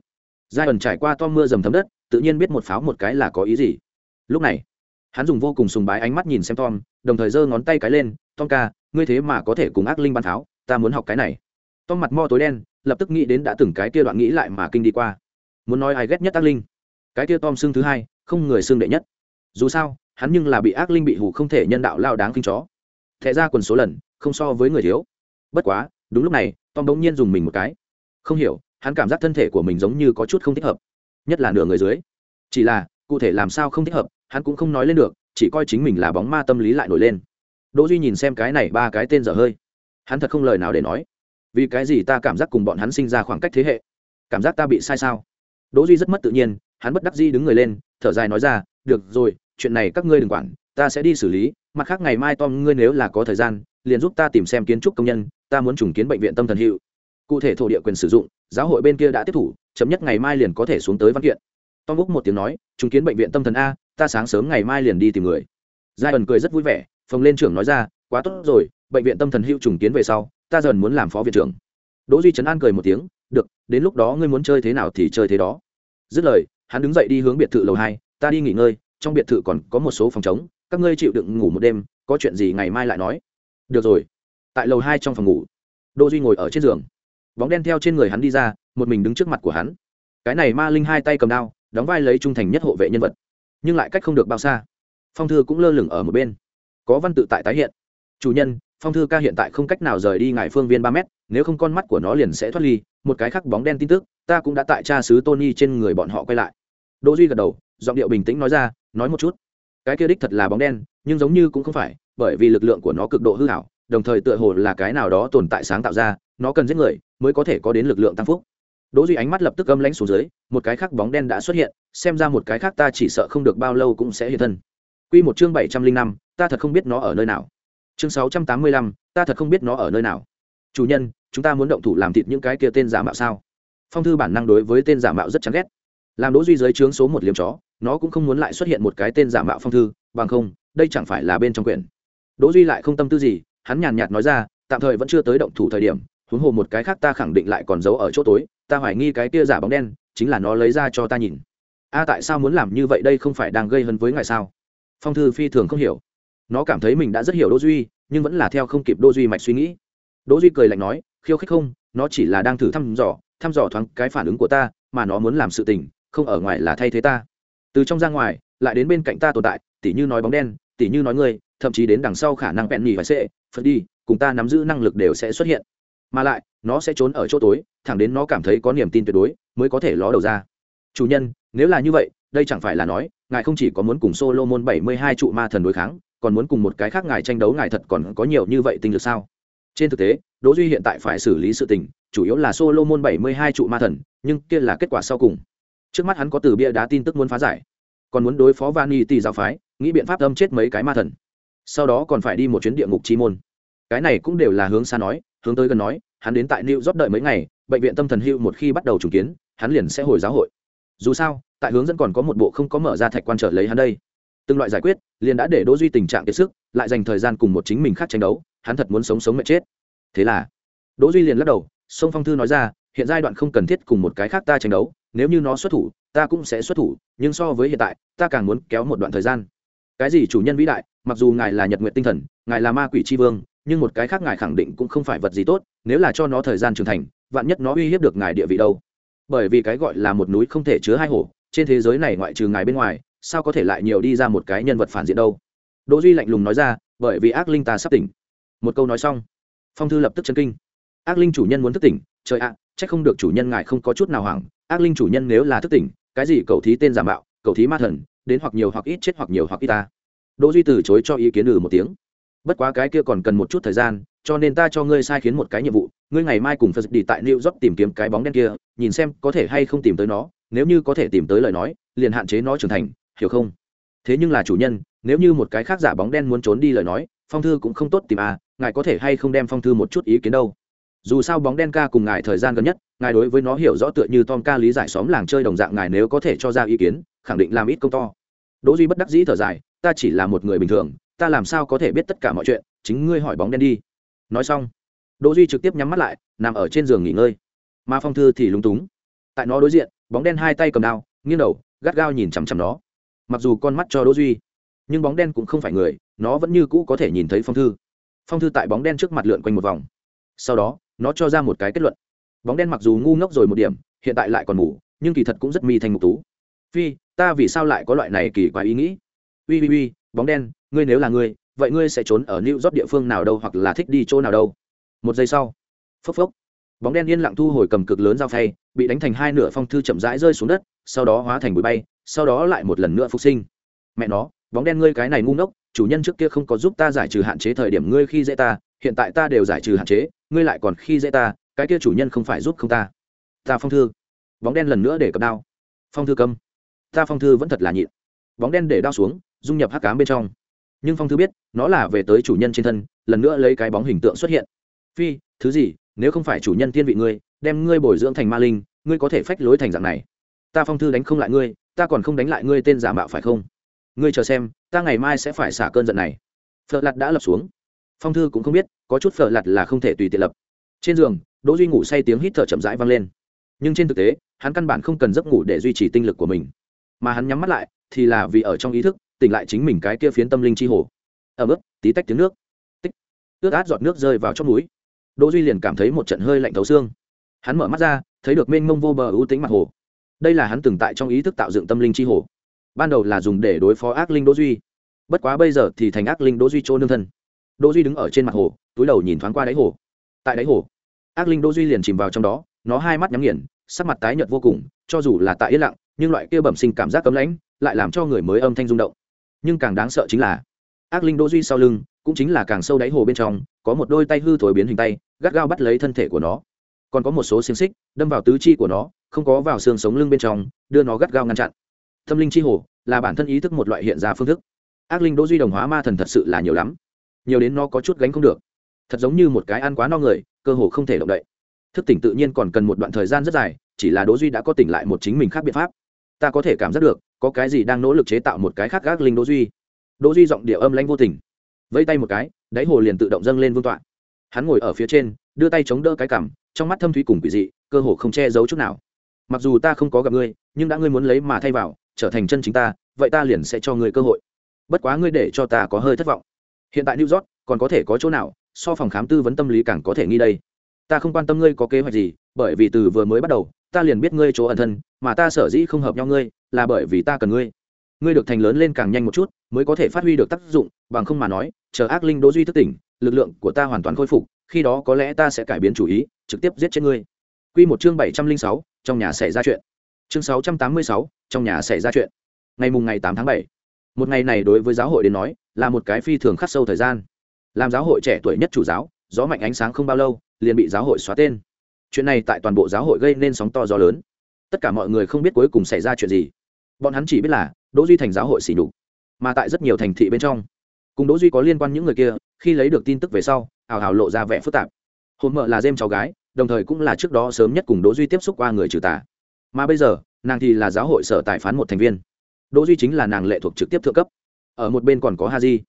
Giai ẩn trải qua tom mưa dầm thấm đất, tự nhiên biết một pháo một cái là có ý gì. Lúc này, hắn dùng vô cùng sùng bái ánh mắt nhìn xem tom, đồng thời giơ ngón tay cái lên, tom ca, ngươi thế mà có thể cùng ác linh bắn pháo, ta muốn học cái này. Tom mặt mo tối đen lập tức nghĩ đến đã từng cái kia đoạn nghĩ lại mà kinh đi qua. Muốn nói ai ghét nhất ác linh? Cái kia tom xương thứ hai, không người xương đệ nhất. Dù sao, hắn nhưng là bị ác linh bị hủ không thể nhân đạo lao đáng kinh chó. Thẹ ra quần số lần, không so với người thiếu. Bất quá, đúng lúc này, tom bỗng nhiên dùng mình một cái. Không hiểu, hắn cảm giác thân thể của mình giống như có chút không thích hợp. Nhất là nửa người dưới. Chỉ là, cụ thể làm sao không thích hợp, hắn cũng không nói lên được, chỉ coi chính mình là bóng ma tâm lý lại nổi lên. Đỗ duy nhìn xem cái này ba cái tên dở hơi. Hắn thật không lời nào để nói vì cái gì ta cảm giác cùng bọn hắn sinh ra khoảng cách thế hệ? Cảm giác ta bị sai sao? Đỗ duy rất mất tự nhiên, hắn bất đắc dĩ đứng người lên, thở dài nói ra, được rồi, chuyện này các ngươi đừng quản, ta sẽ đi xử lý, mặt khác ngày mai tom ngươi nếu là có thời gian, liền giúp ta tìm xem kiến trúc công nhân, ta muốn trùng kiến bệnh viện tâm thần hiệu. Cụ thể thổ địa quyền sử dụng, giáo hội bên kia đã tiếp thủ chậm nhất ngày mai liền có thể xuống tới văn kiện. Tom úc một tiếng nói, trùng kiến bệnh viện tâm thần a, ta sáng sớm ngày mai liền đi tìm người. Giai ẩn cười rất vui vẻ, phồng lên trưởng nói ra, quá tốt rồi, bệnh viện tâm thần hiệu trùng kiến về sau ta dần muốn làm phó viện trưởng. Đỗ duy trấn an cười một tiếng, được, đến lúc đó ngươi muốn chơi thế nào thì chơi thế đó. Dứt lời, hắn đứng dậy đi hướng biệt thự lầu hai, ta đi nghỉ ngơi, trong biệt thự còn có một số phòng trống, các ngươi chịu đựng ngủ một đêm, có chuyện gì ngày mai lại nói. Được rồi. Tại lầu hai trong phòng ngủ, đỗ duy ngồi ở trên giường. Bóng đen theo trên người hắn đi ra, một mình đứng trước mặt của hắn. Cái này ma linh hai tay cầm đao, đóng vai lấy trung thành nhất hộ vệ nhân vật, nhưng lại cách không được bao xa. Phong thư cũng lơ lửng ở một bên. Có văn tự tại tái hiện chủ nhân, phong thư ca hiện tại không cách nào rời đi ngài phương viên ba mét, nếu không con mắt của nó liền sẽ thoát ly, một cái khác bóng đen tin tức, ta cũng đã tại tra sứ tony trên người bọn họ quay lại. Đỗ duy gật đầu, giọng điệu bình tĩnh nói ra, nói một chút. Cái kia đích thật là bóng đen, nhưng giống như cũng không phải, bởi vì lực lượng của nó cực độ hư hảo, đồng thời tựa hồ là cái nào đó tồn tại sáng tạo ra, nó cần giết người mới có thể có đến lực lượng tăng phúc. Đỗ duy ánh mắt lập tức âm lãnh xuống dưới, một cái khác bóng đen đã xuất hiện, xem ra một cái khác ta chỉ sợ không được bao lâu cũng sẽ hiện thân. Quy một chương bảy trăm linh năm, ta thật không biết nó ở nơi nào chương sáu trăm tám mươi lăm, ta thật không biết nó ở nơi nào. Chủ nhân, chúng ta muốn động thủ làm thịt những cái kia tên giả mạo sao? Phong thư bản năng đối với tên giả mạo rất chán ghét. Làm đỗ duy dưới trướng số một liếm chó, nó cũng không muốn lại xuất hiện một cái tên giả mạo phong thư, bằng không, đây chẳng phải là bên trong quyển. Đỗ duy lại không tâm tư gì, hắn nhàn nhạt nói ra, tạm thời vẫn chưa tới động thủ thời điểm, huống hồ một cái khác ta khẳng định lại còn giấu ở chỗ tối, ta hoài nghi cái kia giả bóng đen, chính là nó lấy ra cho ta nhìn. A, tại sao muốn làm như vậy đây không phải đang gây hấn với ngài sao? Phong thư phi thường không hiểu nó cảm thấy mình đã rất hiểu đỗ duy, nhưng vẫn là theo không kịp đỗ duy mạch suy nghĩ. Đỗ duy cười lạnh nói, khiêu khích không, nó chỉ là đang thử thăm dò thăm dò thoáng cái phản ứng của ta, mà nó muốn làm sự tình, không ở ngoài là thay thế ta. Từ trong ra ngoài, lại đến bên cạnh ta tồn tại, tỉ như nói bóng đen, tỉ như nói người, thậm chí đến đằng sau khả năng bẹn nhì phải sẽ, phật đi, cùng ta nắm giữ năng lực đều sẽ xuất hiện. Mà lại, nó sẽ trốn ở chỗ tối, thẳng đến nó cảm thấy có niềm tin tuyệt đối, mới có thể ló đầu ra. Chủ nhân, nếu là như vậy, đây chẳng phải là nói, ngài không chỉ có muốn cùng solomon bảy mươi hai trụ ma thần đối kháng còn muốn cùng một cái khác ngài tranh đấu ngài thật còn có nhiều như vậy tinh lực sao? Trên thực tế, đỗ duy hiện tại phải xử lý sự tình, chủ yếu là solomon bảy mươi hai trụ ma thần, nhưng kia là kết quả sau cùng. Trước mắt hắn có từ bia đá tin tức muốn phá giải. Còn muốn đối phó vani tỷ giáo phái, nghĩ biện pháp âm chết mấy cái ma thần. Sau đó còn phải đi một chuyến địa ngục chi môn. Cái này cũng đều là hướng xa nói, hướng tới gần nói, hắn đến tại new york đợi mấy ngày, bệnh viện tâm thần hưu một khi bắt đầu trùng kiến, hắn liền sẽ hồi giáo hội. Dù sao, tại hướng dẫn còn có một bộ không có mở ra thạch quan trở lấy hắn đây từng loại giải quyết, liền đã để đỗ duy tình trạng kiệt sức, lại dành thời gian cùng một chính mình khác tranh đấu, hắn thật muốn sống sống mệt chết. Thế là, đỗ duy liền lắc đầu sông phong thư nói ra, hiện giai đoạn không cần thiết cùng một cái khác ta tranh đấu, nếu như nó xuất thủ, ta cũng sẽ xuất thủ, nhưng so với hiện tại, ta càng muốn kéo một đoạn thời gian. Cái gì chủ nhân vĩ đại, mặc dù ngài là nhật nguyện tinh thần, ngài là ma quỷ tri vương, nhưng một cái khác ngài khẳng định cũng không phải vật gì tốt, nếu là cho nó thời gian trưởng thành, vạn nhất nó uy hiếp được ngài địa vị đâu. Bởi vì cái gọi là một núi không thể chứa hai hổ, trên thế giới này ngoại trừ ngài bên ngoài sao có thể lại nhiều đi ra một cái nhân vật phản diện đâu? Đỗ duy lạnh lùng nói ra, bởi vì ác linh ta sắp tỉnh. Một câu nói xong, phong thư lập tức chân kinh. Ác linh chủ nhân muốn thức tỉnh, trời ạ, chắc không được chủ nhân ngài không có chút nào hoảng. Ác linh chủ nhân nếu là thức tỉnh, cái gì cầu thí tên giả mạo cầu thí ma thần, đến hoặc nhiều hoặc ít chết hoặc nhiều hoặc ít ta. Đỗ duy từ chối cho ý kiến ừ một tiếng. Bất quá cái kia còn cần một chút thời gian, cho nên ta cho ngươi sai khiến một cái nhiệm vụ, ngươi ngày mai cùng phật đi tại new york tìm kiếm cái bóng đen kia, nhìn xem có thể hay không tìm tới nó, nếu như có thể tìm tới lời nói, liền hạn chế nó trưởng thành hiểu không? Thế nhưng là chủ nhân, nếu như một cái khác giả bóng đen muốn trốn đi lời nói, phong thư cũng không tốt tìm à ngài có thể hay không đem phong thư một chút ý kiến đâu? Dù sao bóng đen ca cùng ngài thời gian gần nhất, ngài đối với nó hiểu rõ tựa như tom ca lý giải xóm làng chơi đồng dạng ngài nếu có thể cho ra ý kiến, khẳng định làm ít công to. Đỗ duy bất đắc dĩ thở dài, ta chỉ là một người bình thường, ta làm sao có thể biết tất cả mọi chuyện, chính ngươi hỏi bóng đen đi. Nói xong, đỗ duy trực tiếp nhắm mắt lại, nằm ở trên giường nghỉ ngơi. Mà phong thư thì lúng túng. Tại nó đối diện, bóng đen hai tay cầm đao, nghiêng đầu, gắt gao nhìn chằm chằm nó mặc dù con mắt cho đỗ duy, nhưng bóng đen cũng không phải người, nó vẫn như cũ có thể nhìn thấy phong thư. Phong thư tại bóng đen trước mặt lượn quanh một vòng. Sau đó, nó cho ra một cái kết luận. Bóng đen mặc dù ngu ngốc rồi một điểm, hiện tại lại còn ngủ, nhưng kỳ thật cũng rất mi thành mục tú. Phi, ta vì sao lại có loại này kỳ quái ý nghĩ? Ui ui ui, bóng đen, ngươi nếu là ngươi, vậy ngươi sẽ trốn ở new york địa phương nào đâu hoặc là thích đi chỗ nào đâu? Một giây sau, phốc phốc, bóng đen yên lặng thu hồi cầm cực lớn dao phay, bị đánh thành hai nửa phong thư chậm rãi rơi xuống đất, sau đó hóa thành bụi bay sau đó lại một lần nữa phục sinh. Mẹ nó, bóng đen ngươi cái này ngu ngốc, chủ nhân trước kia không có giúp ta giải trừ hạn chế thời điểm ngươi khi dễ ta, hiện tại ta đều giải trừ hạn chế, ngươi lại còn khi dễ ta, cái kia chủ nhân không phải giúp không ta. Ta phong thư. Bóng đen lần nữa để cập đao. Phong thư câm. Ta phong thư vẫn thật là nhịn. Bóng đen để đao xuống, dung nhập hắc cám bên trong. Nhưng phong thư biết, nó là về tới chủ nhân trên thân, lần nữa lấy cái bóng hình tượng xuất hiện. Phi, thứ gì, nếu không phải chủ nhân tiên vị ngươi, đem ngươi bồi dưỡng thành ma linh, ngươi có thể phách lối thành dạng này. Ta phong thư đánh không lại ngươi ta còn không đánh lại ngươi tên giả mạo phải không? Ngươi chờ xem, ta ngày mai sẽ phải xả cơn giận này. Phở lặt đã lập xuống. Phong thư cũng không biết, có chút phở lặt là không thể tùy tiện lập. Trên giường, đỗ duy ngủ say tiếng hít thở chậm rãi vang lên. Nhưng trên thực tế, hắn căn bản không cần giấc ngủ để duy trì tinh lực của mình. Mà hắn nhắm mắt lại, thì là vì ở trong ý thức, tỉnh lại chính mình cái kia phiến tâm linh chi hồ. Ở mức tí tách tiếng nước. Tích. Ướt át giọt nước rơi vào trong núi đỗ duy liền cảm thấy một trận hơi lạnh thấu xương. Hắn mở mắt ra, thấy được mênh mông vô bờ ưu tĩnh mặt hồ đây là hắn từng tại trong ý thức tạo dựng tâm linh chi hồ. Ban đầu là dùng để đối phó ác linh đỗ duy. Bất quá bây giờ thì thành ác linh đỗ duy chỗ nương thân. Đỗ duy đứng ở trên mặt hồ, túi đầu nhìn thoáng qua đáy hồ. Tại đáy hồ, ác linh đỗ duy liền chìm vào trong đó, nó hai mắt nhắm nghiền, sắc mặt tái nhợt vô cùng, cho dù là tại yên lặng, nhưng loại kia bẩm sinh cảm giác cấm lãnh lại làm cho người mới âm thanh rung động. Nhưng càng đáng sợ chính là, ác linh đỗ duy sau lưng cũng chính là càng sâu đáy hồ bên trong, có một đôi tay hư thối biến hình tay, gắt gao bắt lấy thân thể của nó. Còn có một số xiềng xích đâm vào tứ chi của nó không có vào xương sống lưng bên trong, đưa nó gắt gao ngăn chặn. Tâm linh chi hồ là bản thân ý thức một loại hiện ra phương thức. Ác linh đỗ duy đồng hóa ma thần thật sự là nhiều lắm. Nhiều đến nó có chút gánh không được. Thật giống như một cái ăn quá no người, cơ hồ không thể động đậy. Thức tỉnh tự nhiên còn cần một đoạn thời gian rất dài, chỉ là đỗ duy đã có tỉnh lại một chính mình khác biện pháp. Ta có thể cảm giác được, có cái gì đang nỗ lực chế tạo một cái khác ác linh đỗ duy. Đỗ duy giọng điệu âm lãnh vô tình. Vẫy tay một cái, đáy hồ liền tự động dâng lên vương tọa. Hắn ngồi ở phía trên, đưa tay chống đỡ cái cằm, trong mắt thâm thúy cùng quỷ dị, cơ hồ không che giấu chút nào mặc dù ta không có gặp ngươi, nhưng đã ngươi muốn lấy mà thay vào, trở thành chân chính ta, vậy ta liền sẽ cho ngươi cơ hội. Bất quá ngươi để cho ta có hơi thất vọng. Hiện tại new york, còn có thể có chỗ nào, so phòng khám tư vấn tâm lý càng có thể nghi đây. Ta không quan tâm ngươi có kế hoạch gì, bởi vì từ vừa mới bắt đầu, ta liền biết ngươi chỗ ẩn thân, mà ta sở dĩ không hợp nhau ngươi, là bởi vì ta cần ngươi. Ngươi được thành lớn lên càng nhanh một chút, mới có thể phát huy được tác dụng, bằng không mà nói, chờ ác linh đỗ duy thức tỉnh, lực lượng của ta hoàn toàn khôi phục, khi đó có lẽ ta sẽ cải biến chủ ý, trực tiếp giết chết ngươi quy một chương bảy trăm linh sáu, trong nhà xảy ra chuyện. Chương sáu trăm tám mươi sáu, trong nhà xảy ra chuyện. Ngày mùng ngày tám tháng bảy. Một ngày này đối với giáo hội đến nói, là một cái phi thường khắc sâu thời gian. Làm giáo hội trẻ tuổi nhất chủ giáo, gió mạnh ánh sáng không bao lâu, liền bị giáo hội xóa tên. Chuyện này tại toàn bộ giáo hội gây nên sóng to gió lớn. Tất cả mọi người không biết cuối cùng xảy ra chuyện gì. Bọn hắn chỉ biết là, đỗ duy thành giáo hội xỉ nhục, mà tại rất nhiều thành thị bên trong. Cùng đỗ duy có liên quan những người kia, khi lấy được tin tức về sau, hào hào lộ ra vẻ phức tạp. Hồn mợ là dêm cháu gái đồng thời cũng là trước đó sớm nhất cùng đỗ duy tiếp xúc qua người trừ tà. Mà bây giờ, nàng thì là giáo hội sở tài phán một thành viên. Đỗ duy chính là nàng lệ thuộc trực tiếp thượng cấp. Ở một bên còn có ha di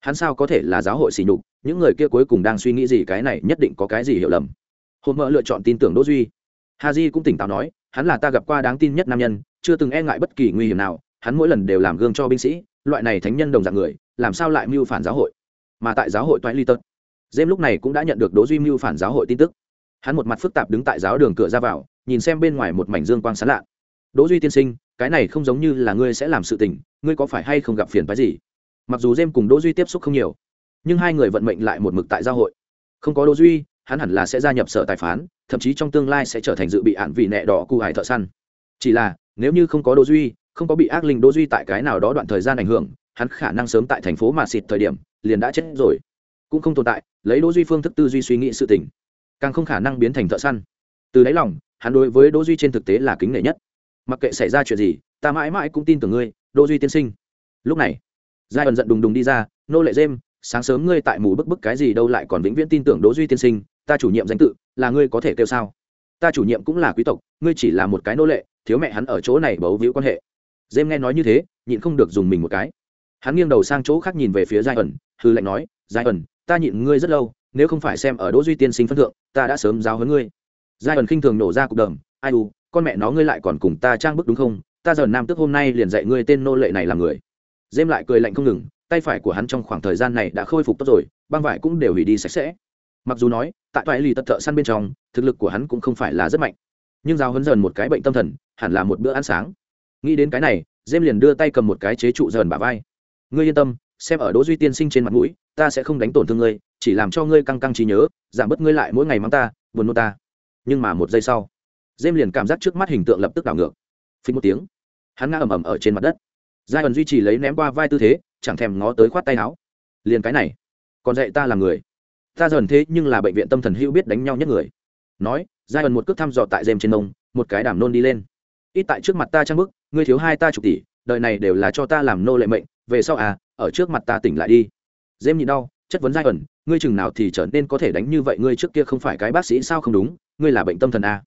hắn sao có thể là giáo hội xỉ nhục? Những người kia cuối cùng đang suy nghĩ gì, cái này nhất định có cái gì hiểu lầm. Hồn Mỡ lựa chọn tin tưởng đỗ duy. Ha di cũng tỉnh táo nói, hắn là ta gặp qua đáng tin nhất nam nhân, chưa từng e ngại bất kỳ nguy hiểm nào, hắn mỗi lần đều làm gương cho binh sĩ, loại này thánh nhân đồng dạng người, làm sao lại mưu phản giáo hội? Mà tại giáo hội toại ly tật dêm lúc này cũng đã nhận được đỗ duy mưu phản giáo hội tin tức hắn một mặt phức tạp đứng tại giáo đường cửa ra vào, nhìn xem bên ngoài một mảnh dương quang sán lạ. Đỗ duy tiên sinh, cái này không giống như là ngươi sẽ làm sự tình, ngươi có phải hay không gặp phiền phái gì? Mặc dù dêm cùng đỗ duy tiếp xúc không nhiều, nhưng hai người vận mệnh lại một mực tại giao hội. Không có đỗ duy, hắn hẳn là sẽ gia nhập sở tài phán, thậm chí trong tương lai sẽ trở thành dự bị ạn vì nẹ đỏ cụ hải thợ săn. Chỉ là, nếu như không có đỗ duy, không có bị ác linh đỗ duy tại cái nào đó đoạn thời gian ảnh hưởng, hắn khả năng sớm tại thành phố mà xịt thời điểm liền đã chết rồi. Cũng không tồn tại, lấy đỗ duy phương thức tư duy suy nghĩ sự tình càng không khả năng biến thành thợ săn. Từ đáy lòng, hắn đối với đỗ duy trên thực tế là kính nể nhất. Mặc kệ xảy ra chuyện gì, ta mãi mãi cũng tin tưởng ngươi, đỗ duy tiên sinh. Lúc này, giai ẩn giận đùng đùng đi ra, nô lệ dêm sáng sớm ngươi tại mù bức bức cái gì đâu lại còn vĩnh viễn tin tưởng đỗ duy tiên sinh, ta chủ nhiệm danh tự là ngươi có thể kêu sao? Ta chủ nhiệm cũng là quý tộc, ngươi chỉ là một cái nô lệ, thiếu mẹ hắn ở chỗ này bấu víu quan hệ. Dêm nghe nói như thế, nhịn không được dùng mình một cái. Hắn nghiêng đầu sang chỗ khác nhìn về phía giai ẩn hư lệnh nói, giai ẩn ta nhịn ngươi rất lâu nếu không phải xem ở đỗ duy tiên sinh phân thượng, ta đã sớm giáo huấn ngươi. Giai ẩn khinh thường nổ ra cục đờm ai u, con mẹ nó ngươi lại còn cùng ta trang bức đúng không? Ta giờ nam tức hôm nay liền dạy ngươi tên nô lệ này làm người. Dêm lại cười lạnh không ngừng, tay phải của hắn trong khoảng thời gian này đã khôi phục tốt rồi, băng vải cũng đều hủy đi sạch sẽ. Mặc dù nói, tại toại lì tật thợ săn bên trong, thực lực của hắn cũng không phải là rất mạnh. Nhưng giao hấn dần một cái bệnh tâm thần, hẳn là một bữa ăn sáng. Nghĩ đến cái này, dêm liền đưa tay cầm một cái chế trụ dần bả vai. Ngươi yên tâm xem ở đỗ duy tiên sinh trên mặt mũi, ta sẽ không đánh tổn thương ngươi, chỉ làm cho ngươi căng căng trí nhớ, giảm bớt ngươi lại mỗi ngày mắng ta, buồn nôn ta. Nhưng mà một giây sau dêm liền cảm giác trước mắt hình tượng lập tức đảo ngược. Phình một tiếng, hắn ngã ầm ầm ở trên mặt đất. Giai ẩn duy trì lấy ném qua vai tư thế, chẳng thèm ngó tới khoát tay áo. Liền cái này, còn dạy ta làm người. Ta dần thế nhưng là bệnh viện tâm thần hữu biết đánh nhau nhất người. Nói giai ẩn một cước thăm dò tại dêm trên nông một cái đảm nôn đi lên. Ít tại trước mặt ta trang bức, ngươi thiếu hai ta chục tỷ, đời này đều là cho ta làm nô lệ mệnh, về sau à ở trước mặt ta tỉnh lại đi. Dêm nhịn đau, chất vấn giai ẩn, ngươi chừng nào thì trở nên có thể đánh như vậy, ngươi trước kia không phải cái bác sĩ sao không đúng, ngươi là bệnh tâm thần à.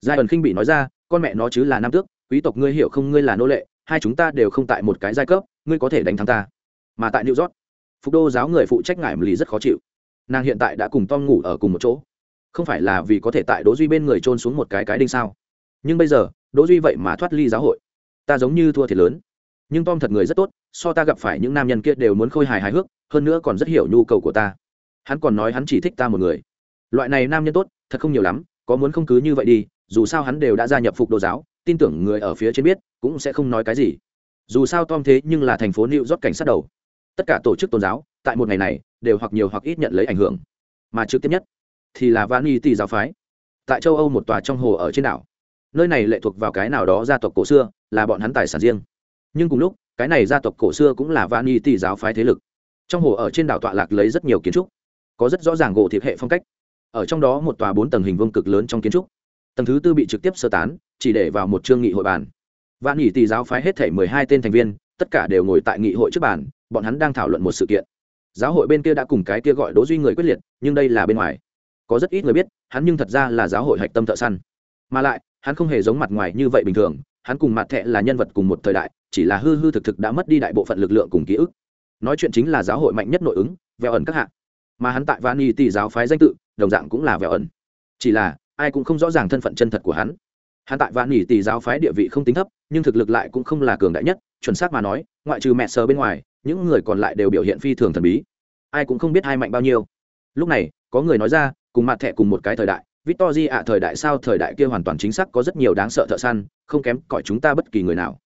giai ẩn khinh bị nói ra, con mẹ nó chứ là nam tước, quý tộc ngươi hiểu không, ngươi là nô lệ, hai chúng ta đều không tại một cái giai cấp, ngươi có thể đánh thắng ta. Mà tại new york, phục đô giáo người phụ trách ngại lì rất khó chịu. Nàng hiện tại đã cùng tom ngủ ở cùng một chỗ. Không phải là vì có thể tại đỗ duy bên người trôn xuống một cái cái đinh sao? Nhưng bây giờ, đỗ duy vậy mà thoát ly giáo hội. Ta giống như thua thiệt lớn nhưng tom thật người rất tốt, so ta gặp phải những nam nhân kia đều muốn khôi hài hài hước, hơn nữa còn rất hiểu nhu cầu của ta. Hắn còn nói hắn chỉ thích ta một người. Loại này nam nhân tốt, thật không nhiều lắm, có muốn không cứ như vậy đi, dù sao hắn đều đã gia nhập phục đồ giáo, tin tưởng người ở phía trên biết, cũng sẽ không nói cái gì. Dù sao tom thế nhưng là thành phố new york cảnh sát đầu. Tất cả tổ chức tôn giáo, tại một ngày này, đều hoặc nhiều hoặc ít nhận lấy ảnh hưởng. Mà trực tiếp nhất, thì là vani tỷ giáo phái. Tại châu âu một tòa trong hồ ở trên đảo. Nơi này lệ thuộc vào cái nào đó gia tộc cổ xưa, là bọn hắn tài sản riêng nhưng cùng lúc, cái này gia tộc cổ xưa cũng là vani tỷ giáo phái thế lực. Trong hồ ở trên đảo tọa lạc lấy rất nhiều kiến trúc, có rất rõ ràng gỗ thiệp hệ phong cách. Ở trong đó một tòa bốn tầng hình vương cực lớn trong kiến trúc. Tầng thứ tư bị trực tiếp sơ tán, chỉ để vào một chương nghị hội bàn. Vạn nghỉ tỷ giáo phái hết thể mười hai tên thành viên, tất cả đều ngồi tại nghị hội trước bàn, bọn hắn đang thảo luận một sự kiện. Giáo hội bên kia đã cùng cái kia gọi đỗ duy người quyết liệt, nhưng đây là bên ngoài. Có rất ít người biết, hắn nhưng thật ra là giáo hội hạch tâm thợ săn. Mà lại, hắn không hề giống mặt ngoài như vậy bình thường hắn cùng mặt thẹ là nhân vật cùng một thời đại, chỉ là hư hư thực thực đã mất đi đại bộ phận lực lượng cùng ký ức. Nói chuyện chính là giáo hội mạnh nhất nội ứng, vẹo ẩn các hạng mà hắn tại vani tỷ giáo phái danh tự, đồng dạng cũng là vẹo ẩn. Chỉ là, ai cũng không rõ ràng thân phận chân thật của hắn. Hắn tại vạn nghỉ tỷ giáo phái địa vị không tính thấp, nhưng thực lực lại cũng không là cường đại nhất, chuẩn xác mà nói, ngoại trừ mẹ sờ bên ngoài, những người còn lại đều biểu hiện phi thường thần bí. Ai cũng không biết hai mạnh bao nhiêu. Lúc này, có người nói ra, cùng mặt Thẹ cùng một cái thời đại. Victory ạ, thời đại sao thời đại kia hoàn toàn chính xác có rất nhiều đáng sợ thợ săn, không kém cỏi chúng ta bất kỳ người nào.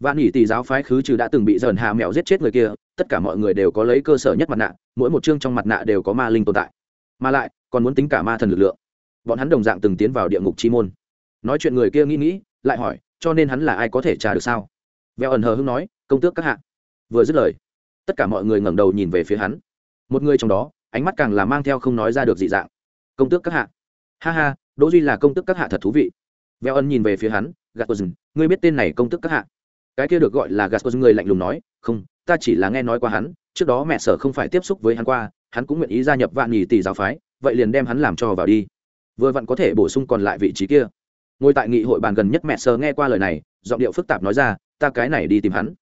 Vạn Nghị tỷ giáo phái khứ trừ đã từng bị dần hạ mèo giết chết người kia, tất cả mọi người đều có lấy cơ sở nhất mặt nạ, mỗi một chương trong mặt nạ đều có ma linh tồn tại. Mà lại, còn muốn tính cả ma thần lực lượng. Bọn hắn đồng dạng từng tiến vào địa ngục chi môn. Nói chuyện người kia nghĩ nghĩ, lại hỏi, cho nên hắn là ai có thể trả được sao? Vẹo ẩn hờ hững nói, công tước các hạ. Vừa dứt lời, tất cả mọi người ngẩng đầu nhìn về phía hắn. Một người trong đó, ánh mắt càng là mang theo không nói ra được dị dạng. Công tước các hạ ha ha, đỗ duy là công tước các hạ thật thú vị. Veo ân nhìn về phía hắn gạt ngươi biết tên này công tước các hạ? Cái kia được gọi là gạt người lạnh lùng nói, không, ta chỉ là nghe nói qua hắn, trước đó mẹ sở không phải tiếp xúc với hắn qua, hắn cũng nguyện ý gia nhập vạn nhì tỷ giáo phái, vậy liền đem hắn làm cho vào đi. Vừa vặn có thể bổ sung còn lại vị trí kia. Ngồi tại nghị hội bàn gần nhất mẹ sở nghe qua lời này, giọng điệu phức tạp nói ra, ta cái này đi tìm hắn.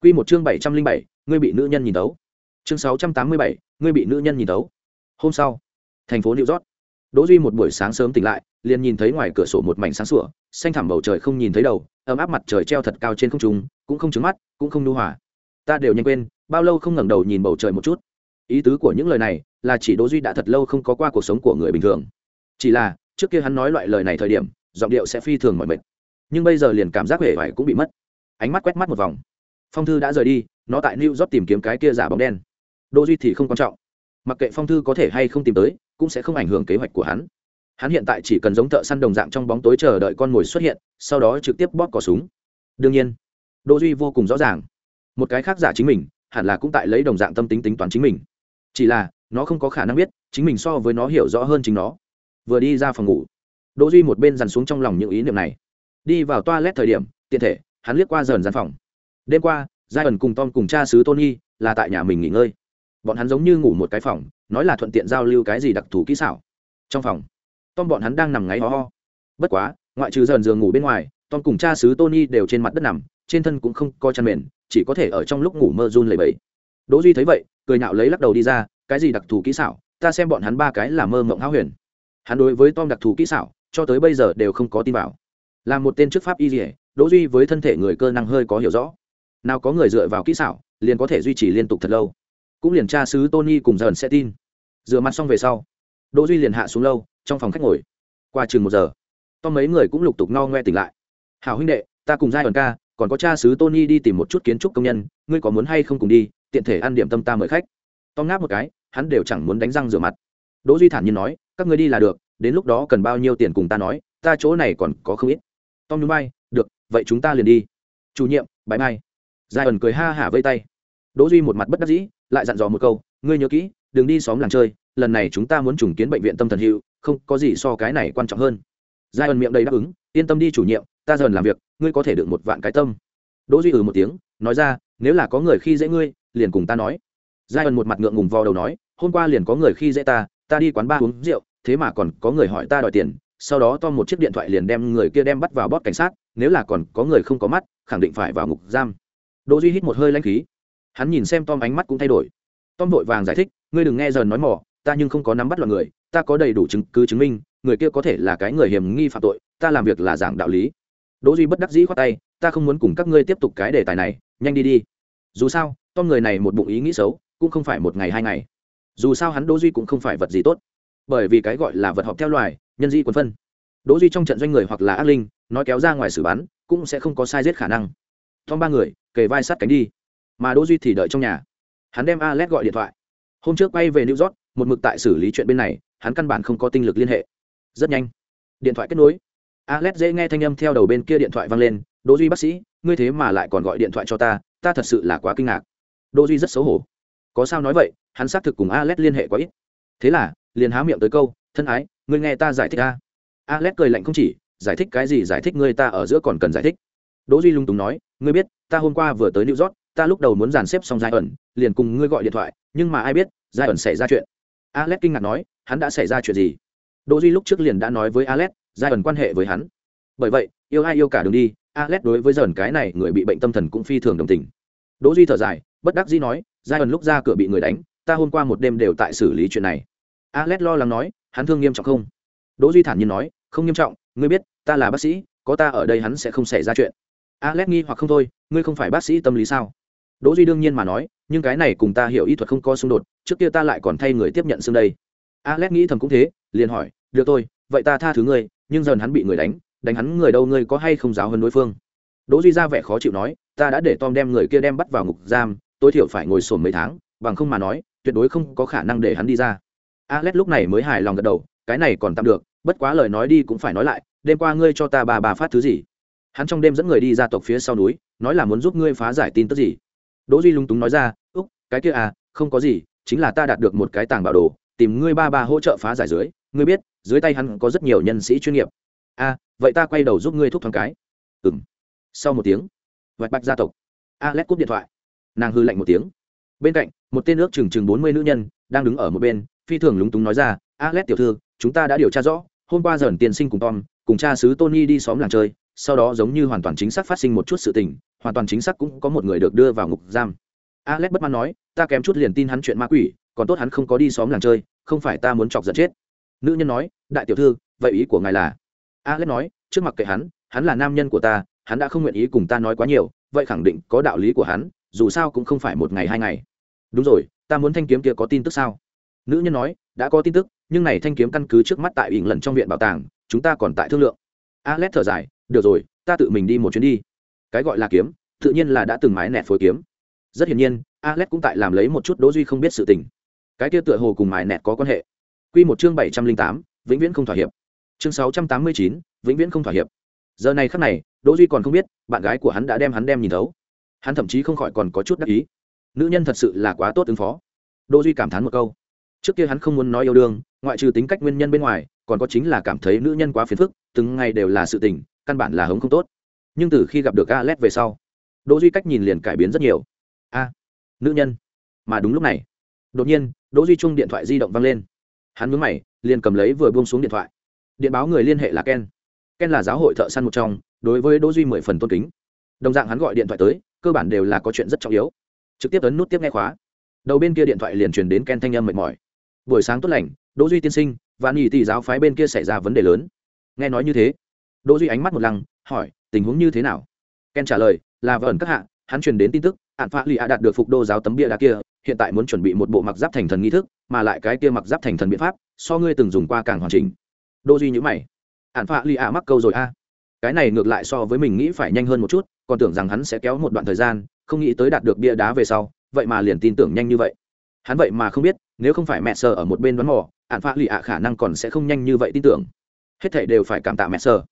Quy một chương bảy trăm linh bảy, ngươi bị nữ nhân nhìn tấu chương sáu trăm tám mươi bảy, ngươi bị nữ nhân nhìn tấu hôm sau, thành phố new york đỗ duy một buổi sáng sớm tỉnh lại, liền nhìn thấy ngoài cửa sổ một mảnh sáng sủa, xanh thẳm bầu trời không nhìn thấy đầu, ấm áp mặt trời treo thật cao trên không trung, cũng không trứng mắt, cũng không nu hòa. Ta đều nhanh quên, bao lâu không ngẩng đầu nhìn bầu trời một chút. Ý tứ của những lời này là chỉ đỗ duy đã thật lâu không có qua cuộc sống của người bình thường. Chỉ là, trước kia hắn nói loại lời này thời điểm, giọng điệu sẽ phi thường mỏi mệt. Nhưng bây giờ liền cảm giác vẻ vải cũng bị mất. Ánh mắt quét mắt một vòng. Phong thư đã rời đi, nó tại new york tìm kiếm cái kia giả bóng đen. Đỗ duy thì không quan trọng mặc kệ phong thư có thể hay không tìm tới, cũng sẽ không ảnh hưởng kế hoạch của hắn. Hắn hiện tại chỉ cần giống thợ săn đồng dạng trong bóng tối chờ đợi con mồi xuất hiện, sau đó trực tiếp bóp cỏ súng. Đương nhiên, đỗ duy vô cùng rõ ràng. Một cái khác giả chính mình, hẳn là cũng tại lấy đồng dạng tâm tính tính toán chính mình. Chỉ là, nó không có khả năng biết, chính mình so với nó hiểu rõ hơn chính nó. Vừa đi ra phòng ngủ, đỗ duy một bên dằn xuống trong lòng những ý niệm này. Đi vào toilet thời điểm, tiện thể, hắn liếc qua dần gian phòng. Đêm qua, giai ẩn cùng tom cùng cha sứ tony là tại nhà mình nghỉ ngơi bọn hắn giống như ngủ một cái phòng, nói là thuận tiện giao lưu cái gì đặc thù kỹ xảo. Trong phòng, tom bọn hắn đang nằm ngáy ho ho. Bất quá, ngoại trừ dần giường ngủ bên ngoài, tom cùng cha xứ tony đều trên mặt đất nằm, trên thân cũng không có chăn mền, chỉ có thể ở trong lúc ngủ mơ run lẩy bẩy. Đỗ duy thấy vậy, cười nhạo lấy lắc đầu đi ra, cái gì đặc thù kỹ xảo, ta xem bọn hắn ba cái là mơ mộng háo huyền. Hắn đối với tom đặc thù kỹ xảo, cho tới bây giờ đều không có tin vào. Là một tên chức pháp y dỉa đỗ duy với thân thể người cơ năng hơi có hiểu rõ. Nào có người dựa vào kỹ xảo, liền có thể duy trì liên tục thật lâu cũng liền tra sứ tony cùng dần sẽ tin. Rửa mặt xong về sau, đỗ duy liền hạ xuống lâu, trong phòng khách ngồi. Qua chừng một giờ to mấy người cũng lục tục no ngoe tỉnh lại. Hảo huynh đệ, ta cùng giai ẩn ca, còn có cha sứ tony đi tìm một chút kiến trúc công nhân, ngươi có muốn hay không cùng đi, tiện thể ăn điểm tâm ta mời khách. Tom ngáp một cái, hắn đều chẳng muốn đánh răng rửa mặt. Đỗ duy thản nhiên nói, các ngươi đi là được, đến lúc đó cần bao nhiêu tiền cùng ta nói, ta chỗ này còn có không ít. Tom nhún vai, được, vậy chúng ta liền đi. Chủ nhiệm, bãi bay giai ẩn cười ha hả vây tay. Đỗ duy một mặt bất đắc dĩ lại dặn dò một câu, ngươi nhớ kỹ, đừng đi xóm làng chơi, lần này chúng ta muốn trùng kiến bệnh viện tâm thần hữu, không có gì so cái này quan trọng hơn. Giai ẩn miệng đầy đáp ứng, yên tâm đi chủ nhiệm, ta dần làm việc, ngươi có thể được một vạn cái tâm. Đỗ duy ừ một tiếng, nói ra, nếu là có người khi dễ ngươi, liền cùng ta nói. Giai ẩn một mặt ngượng ngùng vò đầu nói, hôm qua liền có người khi dễ ta ta đi quán ba uống rượu, thế mà còn có người hỏi ta đòi tiền, sau đó to một chiếc điện thoại liền đem người kia đem bắt vào bót cảnh sát, nếu là còn có người không có mắt, khẳng định phải vào ngục giam. Đỗ duy hít một hơi lãnh khí hắn nhìn xem tom ánh mắt cũng thay đổi. Tom vội vàng giải thích, ngươi đừng nghe giờ nói mỏ ta nhưng không có nắm bắt loạn người, ta có đầy đủ chứng cứ chứng minh, người kia có thể là cái người hiểm nghi phạm tội, ta làm việc là giảng đạo lý. Đỗ duy bất đắc dĩ khoát tay, ta không muốn cùng các ngươi tiếp tục cái đề tài này, nhanh đi đi. Dù sao, tom người này một bụng ý nghĩ xấu, cũng không phải một ngày hai ngày. Dù sao hắn đỗ duy cũng không phải vật gì tốt. Bởi vì cái gọi là vật họp theo loài, nhân di quân phân. Đỗ duy trong trận doanh người hoặc là ác linh, nói kéo ra ngoài xử bắn, cũng sẽ không có sai giết khả năng. Tom ba người, kề vai sát cánh đi mà đỗ duy thì đợi trong nhà. Hắn đem alex gọi điện thoại. Hôm trước quay về new york, một mực tại xử lý chuyện bên này, hắn căn bản không có tinh lực liên hệ. Rất nhanh, điện thoại kết nối. Alex dễ nghe thanh âm theo đầu bên kia điện thoại vang lên, đỗ duy bác sĩ, ngươi thế mà lại còn gọi điện thoại cho ta ta thật sự là quá kinh ngạc. Đỗ duy rất xấu hổ. Có sao nói vậy, hắn xác thực cùng alex liên hệ quá ít. Thế là, liền há miệng tới câu, thân ái, ngươi nghe ta giải thích a. Alex cười lạnh không chỉ, giải thích cái gì giải thích ngươi ta ở giữa còn cần giải thích. Đỗ duy lung túng nói, ngươi biết, ta hôm qua vừa tới new york ta lúc đầu muốn dàn xếp xong giai ẩn liền cùng ngươi gọi điện thoại, nhưng mà ai biết giai ẩn xảy ra chuyện. Alex kinh ngạc nói, hắn đã xảy ra chuyện gì? Đỗ duy lúc trước liền đã nói với alex giai ẩn quan hệ với hắn. Bởi vậy, yêu ai yêu cả đường đi, alex đối với dần cái này người bị bệnh tâm thần cũng phi thường đồng tình. Đỗ duy thở dài, bất đắc dĩ nói giai ẩn lúc ra cửa bị người đánh, ta hôm qua một đêm đều tại xử lý chuyện này. Alex lo lắng nói, hắn thương nghiêm trọng không? Đỗ duy thản nhiên nói, không nghiêm trọng, ngươi biết, ta là bác sĩ, có ta ở đây hắn sẽ không xảy ra chuyện. Alex nghi hoặc không thôi, ngươi không phải bác sĩ tâm lý sao? Đỗ duy đương nhiên mà nói, nhưng cái này cùng ta hiểu y thuật không có xung đột, trước kia ta lại còn thay người tiếp nhận xương đây. Alex nghĩ thầm cũng thế, liền hỏi, được thôi, vậy ta tha thứ ngươi, nhưng dần hắn bị người đánh đánh hắn người đâu, ngươi có hay không giáo hơn đối phương? Đỗ duy ra vẻ khó chịu nói, ta đã để tom đem người kia đem bắt vào ngục giam, tối thiểu phải ngồi sồn mấy tháng, bằng không mà nói, tuyệt đối không có khả năng để hắn đi ra. Alex lúc này mới hài lòng gật đầu, cái này còn tạm được, bất quá lời nói đi cũng phải nói lại, đêm qua ngươi cho ta bà bà phát thứ gì? Hắn trong đêm dẫn người đi ra tộc phía sau núi, nói là muốn giúp ngươi phá giải tin tức gì đỗ duy lung túng nói ra úc cái kia à không có gì chính là ta đạt được một cái tàng bảo đồ tìm ngươi ba ba hỗ trợ phá giải dưới. Ngươi biết dưới tay hắn có rất nhiều nhân sĩ chuyên nghiệp. A à, vậy ta quay đầu giúp ngươi thúc thoáng cái. Ừm. Sau một tiếng vạch bạch gia tộc alex cúp điện thoại. Nàng hư lạnh một tiếng. Bên cạnh một tên ước chừng chừng bốn mươi nữ nhân đang đứng ở một bên phi thường lúng túng nói ra alex tiểu thư chúng ta đã điều tra rõ hôm qua dần tiền sinh cùng tom cùng cha xứ tony đi xóm làng chơi sau đó giống như hoàn toàn chính xác phát sinh một chút sự tình, hoàn toàn chính xác cũng có một người được đưa vào ngục giam. Alex bất mãn nói, ta kém chút liền tin hắn chuyện ma quỷ, còn tốt hắn không có đi xóm làng chơi, không phải ta muốn chọc giận chết. Nữ nhân nói, đại tiểu thư, vậy ý của ngài là? Alex nói, trước mặt kệ hắn hắn là nam nhân của ta, hắn đã không nguyện ý cùng ta nói quá nhiều, vậy khẳng định có đạo lý của hắn, dù sao cũng không phải một ngày hai ngày. Đúng rồi, ta muốn thanh kiếm kia có tin tức sao? Nữ nhân nói, đã có tin tức, nhưng này thanh kiếm căn cứ trước mắt tại ỉn lần trong viện bảo tàng, chúng ta còn tại thương lượng. Alex thở dài được rồi, ta tự mình đi một chuyến đi. Cái gọi là kiếm, tự nhiên là đã từng mái nẹt phối kiếm. Rất hiển nhiên, alex cũng tại làm lấy một chút đỗ duy không biết sự tình. Cái kia tựa hồ cùng mái nẹt có quan hệ. Quy một chương bảy trăm linh tám, vĩnh viễn không thỏa hiệp. Chương sáu trăm tám mươi chín, vĩnh viễn không thỏa hiệp. Giờ này khắc này đỗ duy còn không biết, bạn gái của hắn đã đem hắn đem nhìn thấu. Hắn thậm chí không khỏi còn có chút đắc ý. Nữ nhân thật sự là quá tốt ứng phó. Đỗ duy cảm thán một câu. Trước kia hắn không muốn nói yêu đương, ngoại trừ tính cách nguyên nhân bên ngoài, còn có chính là cảm thấy nữ nhân quá phiền phức, từng ngày đều là sự tình căn bản là hống không tốt. Nhưng từ khi gặp được Alet về sau, đỗ duy cách nhìn liền cải biến rất nhiều. A, nữ nhân. Mà đúng lúc này, đột nhiên, đỗ duy chung điện thoại di động vang lên. Hắn mướn mày, liền cầm lấy vừa buông xuống điện thoại. Điện báo người liên hệ là ken. Ken là giáo hội thợ săn một trong, đối với đỗ duy mười phần tôn kính. Đồng dạng hắn gọi điện thoại tới, cơ bản đều là có chuyện rất trọng yếu. Trực tiếp ấn nút tiếp nghe khóa. Đầu bên kia điện thoại liền truyền đến ken thanh âm mệt mỏi. Buổi sáng tốt lành, đỗ duy tiên sinh và nghỉ tỷ giáo phái bên kia xảy ra vấn đề lớn. Nghe nói như thế đỗ duy ánh mắt một lăng, hỏi, tình huống như thế nào? Ken trả lời, là vẩn các hạ, hắn truyền đến tin tức ạn phạ lì đạt được phục đô giáo tấm bia đá kia, hiện tại muốn chuẩn bị một bộ mặc giáp thành thần nghi thức, mà lại cái kia mặc giáp thành thần biện pháp, so ngươi từng dùng qua càng hoàn chỉnh. Đỗ duy nhíu mày. Ạn phạ lì mắc câu rồi a. Cái này ngược lại so với mình nghĩ phải nhanh hơn một chút, còn tưởng rằng hắn sẽ kéo một đoạn thời gian, không nghĩ tới đạt được bia đá về sau, vậy mà liền tin tưởng nhanh như vậy. Hắn vậy mà không biết, nếu không phải mẹ sờ ở một bên đoán mò ạn phạ lì ạ khả năng còn sẽ không nhanh như vậy tin tưởng. Hết thảy đều phải cảm tạ mẹ sờ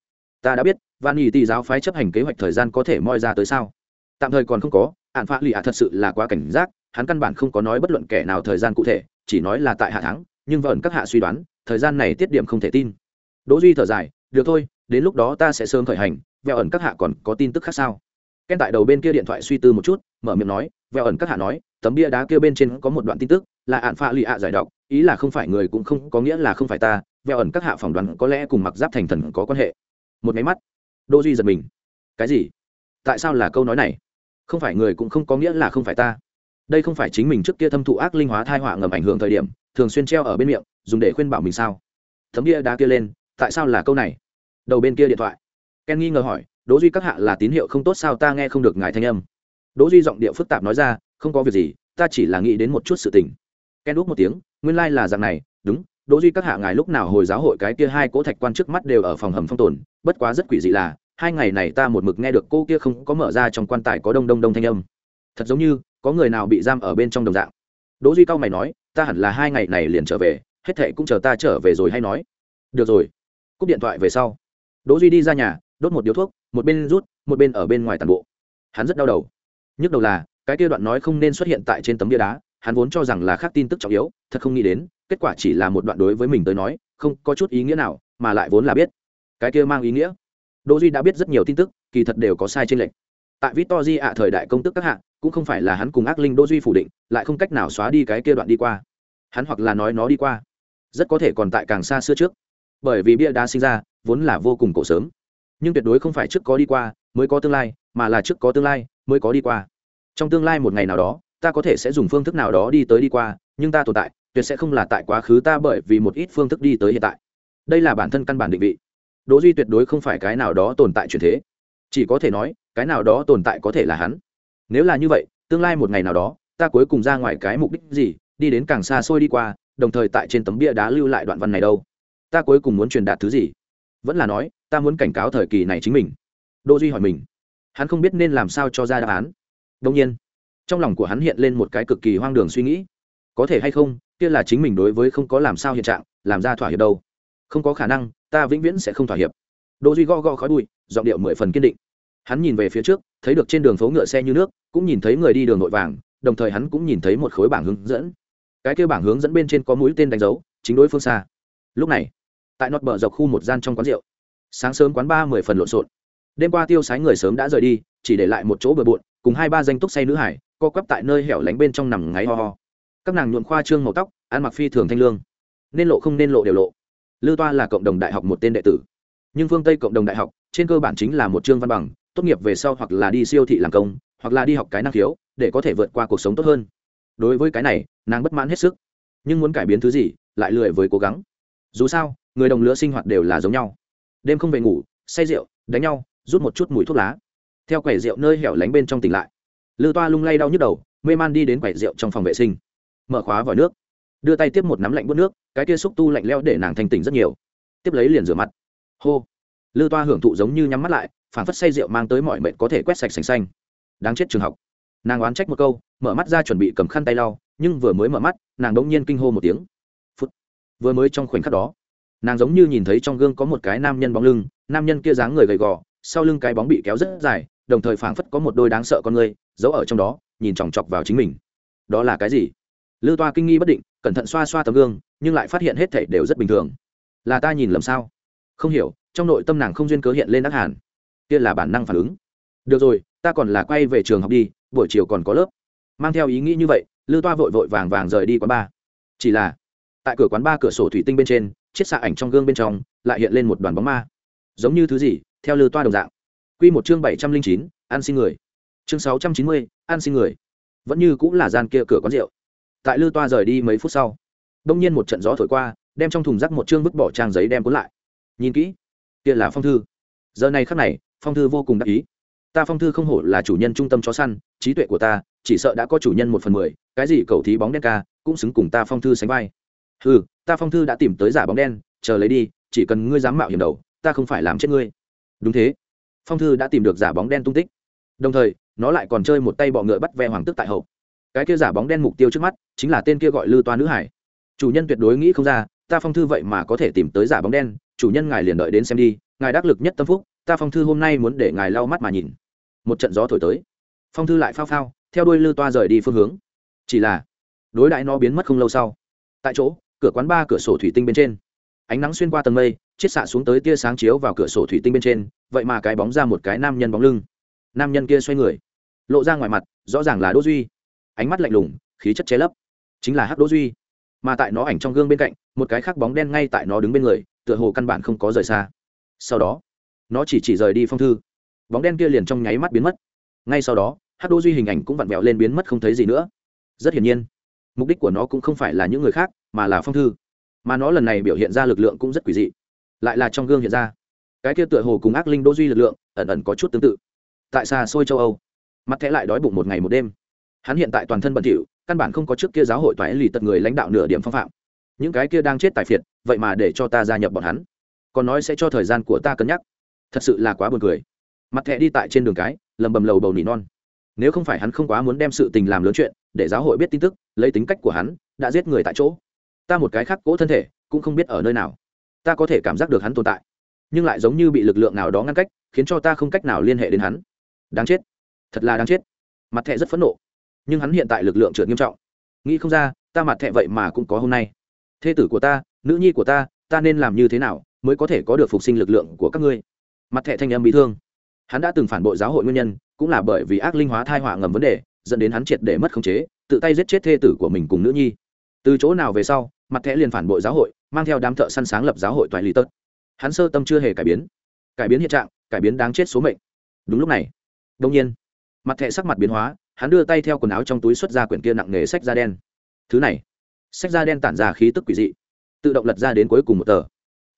ta đã biết van nhì tì giáo phái chấp hành kế hoạch thời gian có thể moi ra tới sao? Tạm thời còn không có ạn phạ lì ạ thật sự là quá cảnh giác, hắn căn bản không có nói bất luận kẻ nào thời gian cụ thể, chỉ nói là tại hạ thắng, nhưng vợn các hạ suy đoán, thời gian này tiết điểm không thể tin. Đỗ duy thở dài, được thôi, đến lúc đó ta sẽ sớm khởi hành, vẹo ẩn các hạ còn có tin tức khác sao? Ken tại đầu bên kia điện thoại suy tư một chút, mở miệng nói, vẹo ẩn các hạ nói, tấm bia đá kia bên trên có một đoạn tin tức, là ạn phạ lì ạ giải đọc, ý là không phải người cũng không, có nghĩa là không phải ta, vẹo ẩn các hạ phỏng đoán có lẽ cùng mặc giáp thành thần có quan hệ một máy mắt, đỗ duy giật mình. Cái gì? Tại sao là câu nói này? Không phải người cũng không có nghĩa là không phải ta. Đây không phải chính mình trước kia thâm thụ ác linh hóa thai họa ngầm ảnh hưởng thời điểm, thường xuyên treo ở bên miệng, dùng để khuyên bảo mình sao? Thấm bia đá kia lên, tại sao là câu này? Đầu bên kia điện thoại. Ken nghi ngờ hỏi, đỗ duy các hạ là tín hiệu không tốt sao ta nghe không được ngài thanh âm? Đỗ duy giọng điệu phức tạp nói ra, không có việc gì, ta chỉ là nghĩ đến một chút sự tình. Ken úp một tiếng, nguyên lai like là dạng này, đúng đỗ duy các hạ ngài lúc nào hồi giáo hội cái kia hai cỗ thạch quan trước mắt đều ở phòng hầm phong tồn, bất quá rất quỷ dị là, hai ngày này ta một mực nghe được cô kia không có mở ra trong quan tài có đông đông đông thanh âm. Thật giống như, có người nào bị giam ở bên trong đồng dạng. Đỗ duy cao mày nói, ta hẳn là hai ngày này liền trở về, hết thệ cũng chờ ta trở về rồi hay nói. Được rồi. Cúp điện thoại về sau. Đỗ duy đi ra nhà, đốt một điếu thuốc, một bên rút, một bên ở bên ngoài tàn bộ. Hắn rất đau đầu. Nhức đầu là, cái kia đoạn nói không nên xuất hiện tại trên tấm bia đá, hắn vốn cho rằng là khác tin tức trọng yếu, thật không nghĩ đến kết quả chỉ là một đoạn đối với mình tới nói, không có chút ý nghĩa nào, mà lại vốn là biết. Cái kia mang ý nghĩa. Đỗ duy đã biết rất nhiều tin tức, kỳ thật đều có sai trên lệnh tại victory ạ, thời đại công tức các hạng cũng không phải là hắn cùng ác linh đỗ duy phủ định, lại không cách nào xóa đi cái kia đoạn đi qua. Hắn hoặc là nói nó đi qua. Rất có thể còn tại càng xa xưa trước. Bởi vì bia đá sinh ra, vốn là vô cùng cổ sớm. Nhưng tuyệt đối không phải trước có đi qua, mới có tương lai, mà là trước có tương lai, mới có đi qua. Trong tương lai một ngày nào đó, ta có thể sẽ dùng phương thức nào đó đi tới đi qua, nhưng ta tồn tại tuyệt sẽ không là tại quá khứ ta bởi vì một ít phương thức đi tới hiện tại. Đây là bản thân căn bản định vị. Đỗ duy tuyệt đối không phải cái nào đó tồn tại truyền thế. Chỉ có thể nói, cái nào đó tồn tại có thể là hắn. Nếu là như vậy, tương lai một ngày nào đó, ta cuối cùng ra ngoài cái mục đích gì, đi đến càng xa xôi đi qua, đồng thời tại trên tấm bia đá lưu lại đoạn văn này đâu? Ta cuối cùng muốn truyền đạt thứ gì? Vẫn là nói, ta muốn cảnh cáo thời kỳ này chính mình. Đỗ duy hỏi mình. Hắn không biết nên làm sao cho ra đáp án. Đông nhiên, trong lòng của hắn hiện lên một cái cực kỳ hoang đường suy nghĩ. Có thể hay không kia là chính mình đối với không có làm sao hiện trạng, làm ra thỏa hiệp đâu. Không có khả năng, ta vĩnh viễn sẽ không thỏa hiệp. Đỗ duy go go khói bụi, giọng điệu mười phần kiên định. Hắn nhìn về phía trước, thấy được trên đường phố ngựa xe như nước, cũng nhìn thấy người đi đường nội vàng, đồng thời hắn cũng nhìn thấy một khối bảng hướng dẫn. Cái kia bảng hướng dẫn bên trên có mũi tên đánh dấu, chính đối phương xa. Lúc này, tại nọt bờ dọc khu một gian trong quán rượu, sáng sớm quán ba mười phần lộn xộn. Đêm qua tiêu sái người sớm đã rời đi, chỉ để lại một chỗ bừa bộn, cùng hai ba danh túc say nữ hải, co quắp tại nơi hẻo lánh bên trong nằm ngáy ho ho các nàng nhuộm khoa trương màu tóc, ăn mặc phi thường thanh lương. Nên lộ không nên lộ đều lộ. Lư toa là cộng đồng đại học một tên đệ tử. Nhưng phương tây cộng đồng đại học, trên cơ bản chính là một chương văn bằng, tốt nghiệp về sau hoặc là đi siêu thị làm công, hoặc là đi học cái năng khiếu, để có thể vượt qua cuộc sống tốt hơn. Đối với cái này, nàng bất mãn hết sức. Nhưng muốn cải biến thứ gì, lại lười với cố gắng. Dù sao, người đồng lứa sinh hoạt đều là giống nhau. Đêm không về ngủ, say rượu, đánh nhau, rút một chút mùi thuốc lá. Theo quầy rượu nơi hẻo lánh bên trong tỉnh lại lư toa lung lay đau nhức đầu, mê man đi đến quầy rượu trong phòng vệ sinh mở khóa vòi nước, đưa tay tiếp một nắm lạnh bút nước, cái kia xúc tu lạnh leo để nàng thanh tỉnh rất nhiều. Tiếp lấy liền rửa mặt. Hô. Lư toa hưởng thụ giống như nhắm mắt lại phản phất say rượu mang tới mọi mệnh có thể quét sạch sành xanh. Đáng chết trường học. Nàng oán trách một câu, mở mắt ra chuẩn bị cầm khăn tay lau, nhưng vừa mới mở mắt, nàng đ ỗ n g nhiên kinh hô một tiếng. Phút. Vừa mới trong khoảnh khắc đó, nàng giống như nhìn thấy trong gương có một cái nam nhân bóng lưng, nam nhân kia dáng người gầy gò, sau lưng cái bóng bị kéo rất dài, đồng thời phảng phất có một đôi đáng sợ con người, giấu ở trong đó, nhìn chòng chọc vào chính mình. Đó là cái gì? Lư toa kinh nghi bất định, cẩn thận xoa xoa tấm gương, nhưng lại phát hiện hết thảy đều rất bình thường. Là ta nhìn lầm sao? Không hiểu, trong nội tâm nàng không duyên cớ hiện lên đắc hàn. Kia là bản năng phản ứng. Được rồi, ta còn là quay về trường học đi, buổi chiều còn có lớp. Mang theo ý nghĩ như vậy, lư toa vội vội vàng vàng rời đi quán ba chỉ là, tại cửa quán ba cửa sổ thủy tinh bên trên, chiếc xạ ảnh trong gương bên trong, lại hiện lên một đoàn bóng ma. Giống như thứ gì, theo lư toa đồng dạng. Q một chương bảy trăm linh chín, ăn xin người. Chương sáu trăm chín mươi, ăn xin người. Vẫn như cũng là gian kia cửa quán rượu tại lư toa rời đi mấy phút sau, đông nhiên một trận gió thổi qua, đem trong thùng rác một chương vứt bỏ trang giấy đem cuốn lại. Nhìn kỹ, kia là phong thư. Giờ này khắc này, phong thư vô cùng đắc ý. Ta phong thư không hổ là chủ nhân trung tâm chó săn, trí tuệ của ta, chỉ sợ đã có chủ nhân một phần mười, cái gì cầu thí bóng đen ca, cũng xứng cùng ta phong thư sánh vai. Ừ ta phong thư đã tìm tới giả bóng đen, chờ lấy đi, chỉ cần ngươi dám mạo hiểm đầu, ta không phải làm chết ngươi. Đúng thế. Phong thư đã tìm được giả bóng đen tung tích. Đồng thời, nó lại còn chơi một tay bọ ngựa bắt ve hoàng tức tại hậu cái kia giả bóng đen mục tiêu trước mắt chính là tên kia gọi lư toa nữ hải. Chủ nhân tuyệt đối nghĩ không ra, ta phong thư vậy mà có thể tìm tới giả bóng đen, chủ nhân ngài liền đợi đến xem đi, ngài đắc lực nhất tâm phúc, ta phong thư hôm nay muốn để ngài lau mắt mà nhìn. Một trận gió thổi tới, phong thư lại phao phao, theo đuôi lư toa rời đi phương hướng. Chỉ là, đối đại nó biến mất không lâu sau, tại chỗ, cửa quán ba cửa sổ thủy tinh bên trên. Ánh nắng xuyên qua tầng mây, chiết xạ xuống tới tia sáng chiếu vào cửa sổ thủy tinh bên trên, vậy mà cái bóng ra một cái nam nhân bóng lưng. Nam nhân kia xoay người, lộ ra ngoài mặt, rõ ràng là đỗ duy ánh mắt lạnh lùng, khí chất che lấp. Chính là hắc đỗ duy. Mà tại nó ảnh trong gương bên cạnh, một cái khác bóng đen ngay tại nó đứng bên người, tựa hồ căn bản không có rời xa. Sau đó, nó chỉ chỉ rời đi phong thư. Bóng đen kia liền trong nháy mắt biến mất. Ngay sau đó, Hắc đô duy hình ảnh cũng vặn vẹo lên biến mất không thấy gì nữa. Rất hiển nhiên, mục đích của nó cũng không phải là những người khác, mà là phong thư. Mà nó lần này biểu hiện ra lực lượng cũng rất quỷ dị. Lại là trong gương hiện ra. Cái kia tựa hồ cùng ác linh đô duy lực lượng, ẩn ẩn có chút tương tự. Tại xa xôi châu âu mắt thẽ lại đói bụng một ngày một đêm hắn hiện tại toàn thân bẩn thỉu, căn bản không có trước kia giáo hội toái lì tật người lãnh đạo nửa điểm phong phạm. Những cái kia đang chết tại phiệt, vậy mà để cho ta gia nhập bọn hắn. Còn nói sẽ cho thời gian của ta cân nhắc. Thật sự là quá buồn cười. Mặt thẹ đi tại trên đường cái, lầm bầm lầu bầu nỉ non. Nếu không phải hắn không quá muốn đem sự tình làm lớn chuyện, để giáo hội biết tin tức, lấy tính cách của hắn, đã giết người tại chỗ. Ta một cái khác cỗ thân thể, cũng không biết ở nơi nào. Ta có thể cảm giác được hắn tồn tại, nhưng lại giống như bị lực lượng nào đó ngăn cách, khiến cho ta không cách nào liên hệ đến hắn. Đáng chết. Thật là đáng chết. Mặt thẹ rất phẫn nộ nhưng hắn hiện tại lực lượng trượt nghiêm trọng. Nghĩ không ra, ta mặt thẹ vậy mà cũng có hôm nay. Thê tử của ta, nữ nhi của ta ta nên làm như thế nào mới có thể có được phục sinh lực lượng của các ngươi? Mặt thẹ thanh âm bị thương. Hắn đã từng phản bội giáo hội nguyên nhân, cũng là bởi vì ác linh hóa thai họa ngầm vấn đề, dẫn đến hắn triệt để mất khống chế, tự tay giết chết thê tử của mình cùng nữ nhi. Từ chỗ nào về sau, mặt thẹ liền phản bội giáo hội, mang theo đám thợ săn sáng lập giáo hội toại lý tất hắn sơ tâm chưa hề cải biến. Cải biến hiện trạng, cải biến đáng chết số mệnh. Đúng lúc này đông nhiên, mặt thẹ sắc mặt biến hóa hắn đưa tay theo quần áo trong túi xuất ra quyển kia nặng nghề sách da đen. Thứ này, sách da đen tản ra khí tức quỷ dị, tự động lật ra đến cuối cùng một tờ.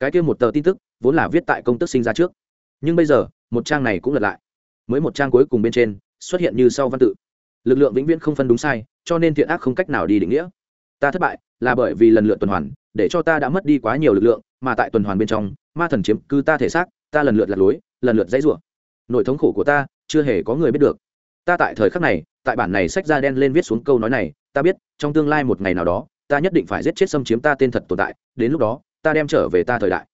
Cái kia một tờ tin tức vốn là viết tại công tức sinh ra trước, nhưng bây giờ, một trang này cũng lật lại. Mới một trang cuối cùng bên trên, xuất hiện như sau văn tự. Lực lượng vĩnh viễn không phân đúng sai, cho nên thiện ác không cách nào đi định nghĩa. Ta thất bại là bởi vì lần lượt tuần hoàn, để cho ta đã mất đi quá nhiều lực lượng, mà tại tuần hoàn bên trong, ma thần chiếm cư ta thể xác, ta lần lượt lạc lối, lần lượt dãy rủa. Nỗi thống khổ của ta chưa hề có người biết được ta tại thời khắc này tại bản này sách da đen lên viết xuống câu nói này ta biết trong tương lai một ngày nào đó ta nhất định phải giết chết xâm chiếm ta tên thật tồn tại đến lúc đó ta đem trở về ta thời đại.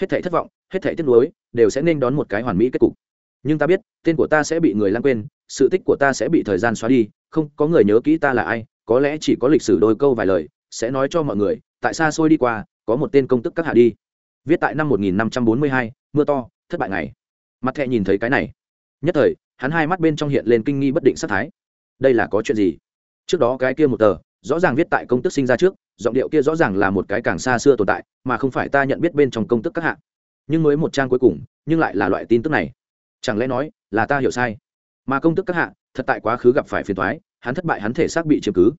Hết thảy thất vọng hết thảy tiếc nuối đều sẽ nên đón một cái hoàn mỹ kết cục. Nhưng ta biết tên của ta sẽ bị người lãng quên sự tích của ta sẽ bị thời gian xóa đi không có người nhớ kỹ ta là ai có lẽ chỉ có lịch sử đôi câu vài lời sẽ nói cho mọi người tại xa xôi đi qua có một tên công tức các hạ đi. Viết tại năm 1542, mưa to thất bại ngày. Mặt thẹ nhìn thấy cái này. Nhất thời hắn hai mắt bên trong hiện lên kinh nghi bất định sát thái. Đây là có chuyện gì? Trước đó cái kia một tờ, rõ ràng viết tại công tức sinh ra trước, giọng điệu kia rõ ràng là một cái càng xa xưa tồn tại, mà không phải ta nhận biết bên trong công tức các hạng nhưng mới một trang cuối cùng, nhưng lại là loại tin tức này. Chẳng lẽ nói, là ta hiểu sai? Mà công tức các hạ, thật tại quá khứ gặp phải phiền thoái hắn thất bại hắn thể xác bị chứng cứ.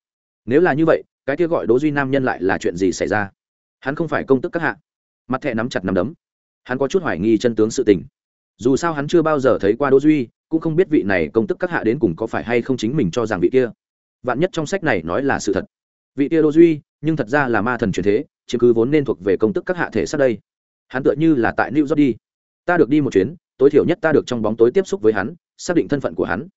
Nếu là như vậy, cái kia gọi đỗ duy nam nhân lại là chuyện gì xảy ra? Hắn không phải công tức các hạ. Mặt thẹ nắm chặt nắm đấm. Hắn có chút hoài nghi chân tướng sự tình. Dù sao hắn chưa bao giờ thấy qua đỗ duy cũng không biết vị này công tức các hạ đến cùng có phải hay không chính mình cho rằng vị kia. Vạn nhất trong sách này nói là sự thật. Vị kia đô duy, nhưng thật ra là ma thần truyền thế chứ cứ vốn nên thuộc về công tức các hạ thể sát đây. Hắn tựa như là tại new york đi. Ta được đi một chuyến, tối thiểu nhất ta được trong bóng tối tiếp xúc với hắn, xác định thân phận của hắn.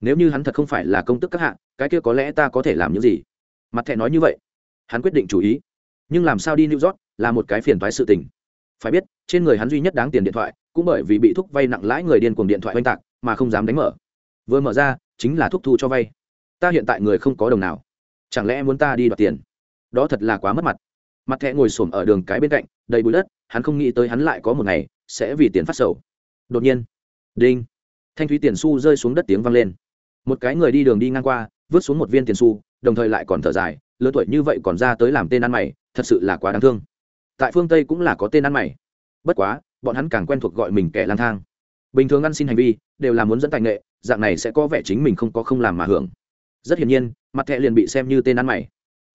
Nếu như hắn thật không phải là công tức các hạ, cái kia có lẽ ta có thể làm những gì? Mặt thẻ nói như vậy. Hắn quyết định chú ý. Nhưng làm sao đi new york là một cái phiền toái sự tình phải biết, trên người hắn duy nhất đáng tiền điện thoại, cũng bởi vì bị thúc vay nặng lãi người điên cuồng điện thoại oanh tạc, mà không dám đánh mở. Vừa mở ra, chính là thúc thu cho vay. Ta hiện tại người không có đồng nào. Chẳng lẽ muốn ta đi đoạt tiền? Đó thật là quá mất mặt. Mặt thẹ ngồi xổm ở đường cái bên cạnh, đầy bụi đất, hắn không nghĩ tới hắn lại có một ngày sẽ vì tiền phát sầu. Đột nhiên, đinh, thanh thúy tiền su rơi xuống đất tiếng vang lên. Một cái người đi đường đi ngang qua, vứt xuống một viên tiền su đồng thời lại còn thở dài, lớn tuổi như vậy còn ra tới làm tên ăn mày, thật sự là quá đáng thương tại phương tây cũng là có tên ăn mày. Bất quá, bọn hắn càng quen thuộc gọi mình kẻ lang thang. Bình thường ăn xin hành vi, đều là muốn dẫn tài nghệ, dạng này sẽ có vẻ chính mình không có không làm mà hưởng. Rất hiển nhiên, mặt thẹ liền bị xem như tên ăn mày.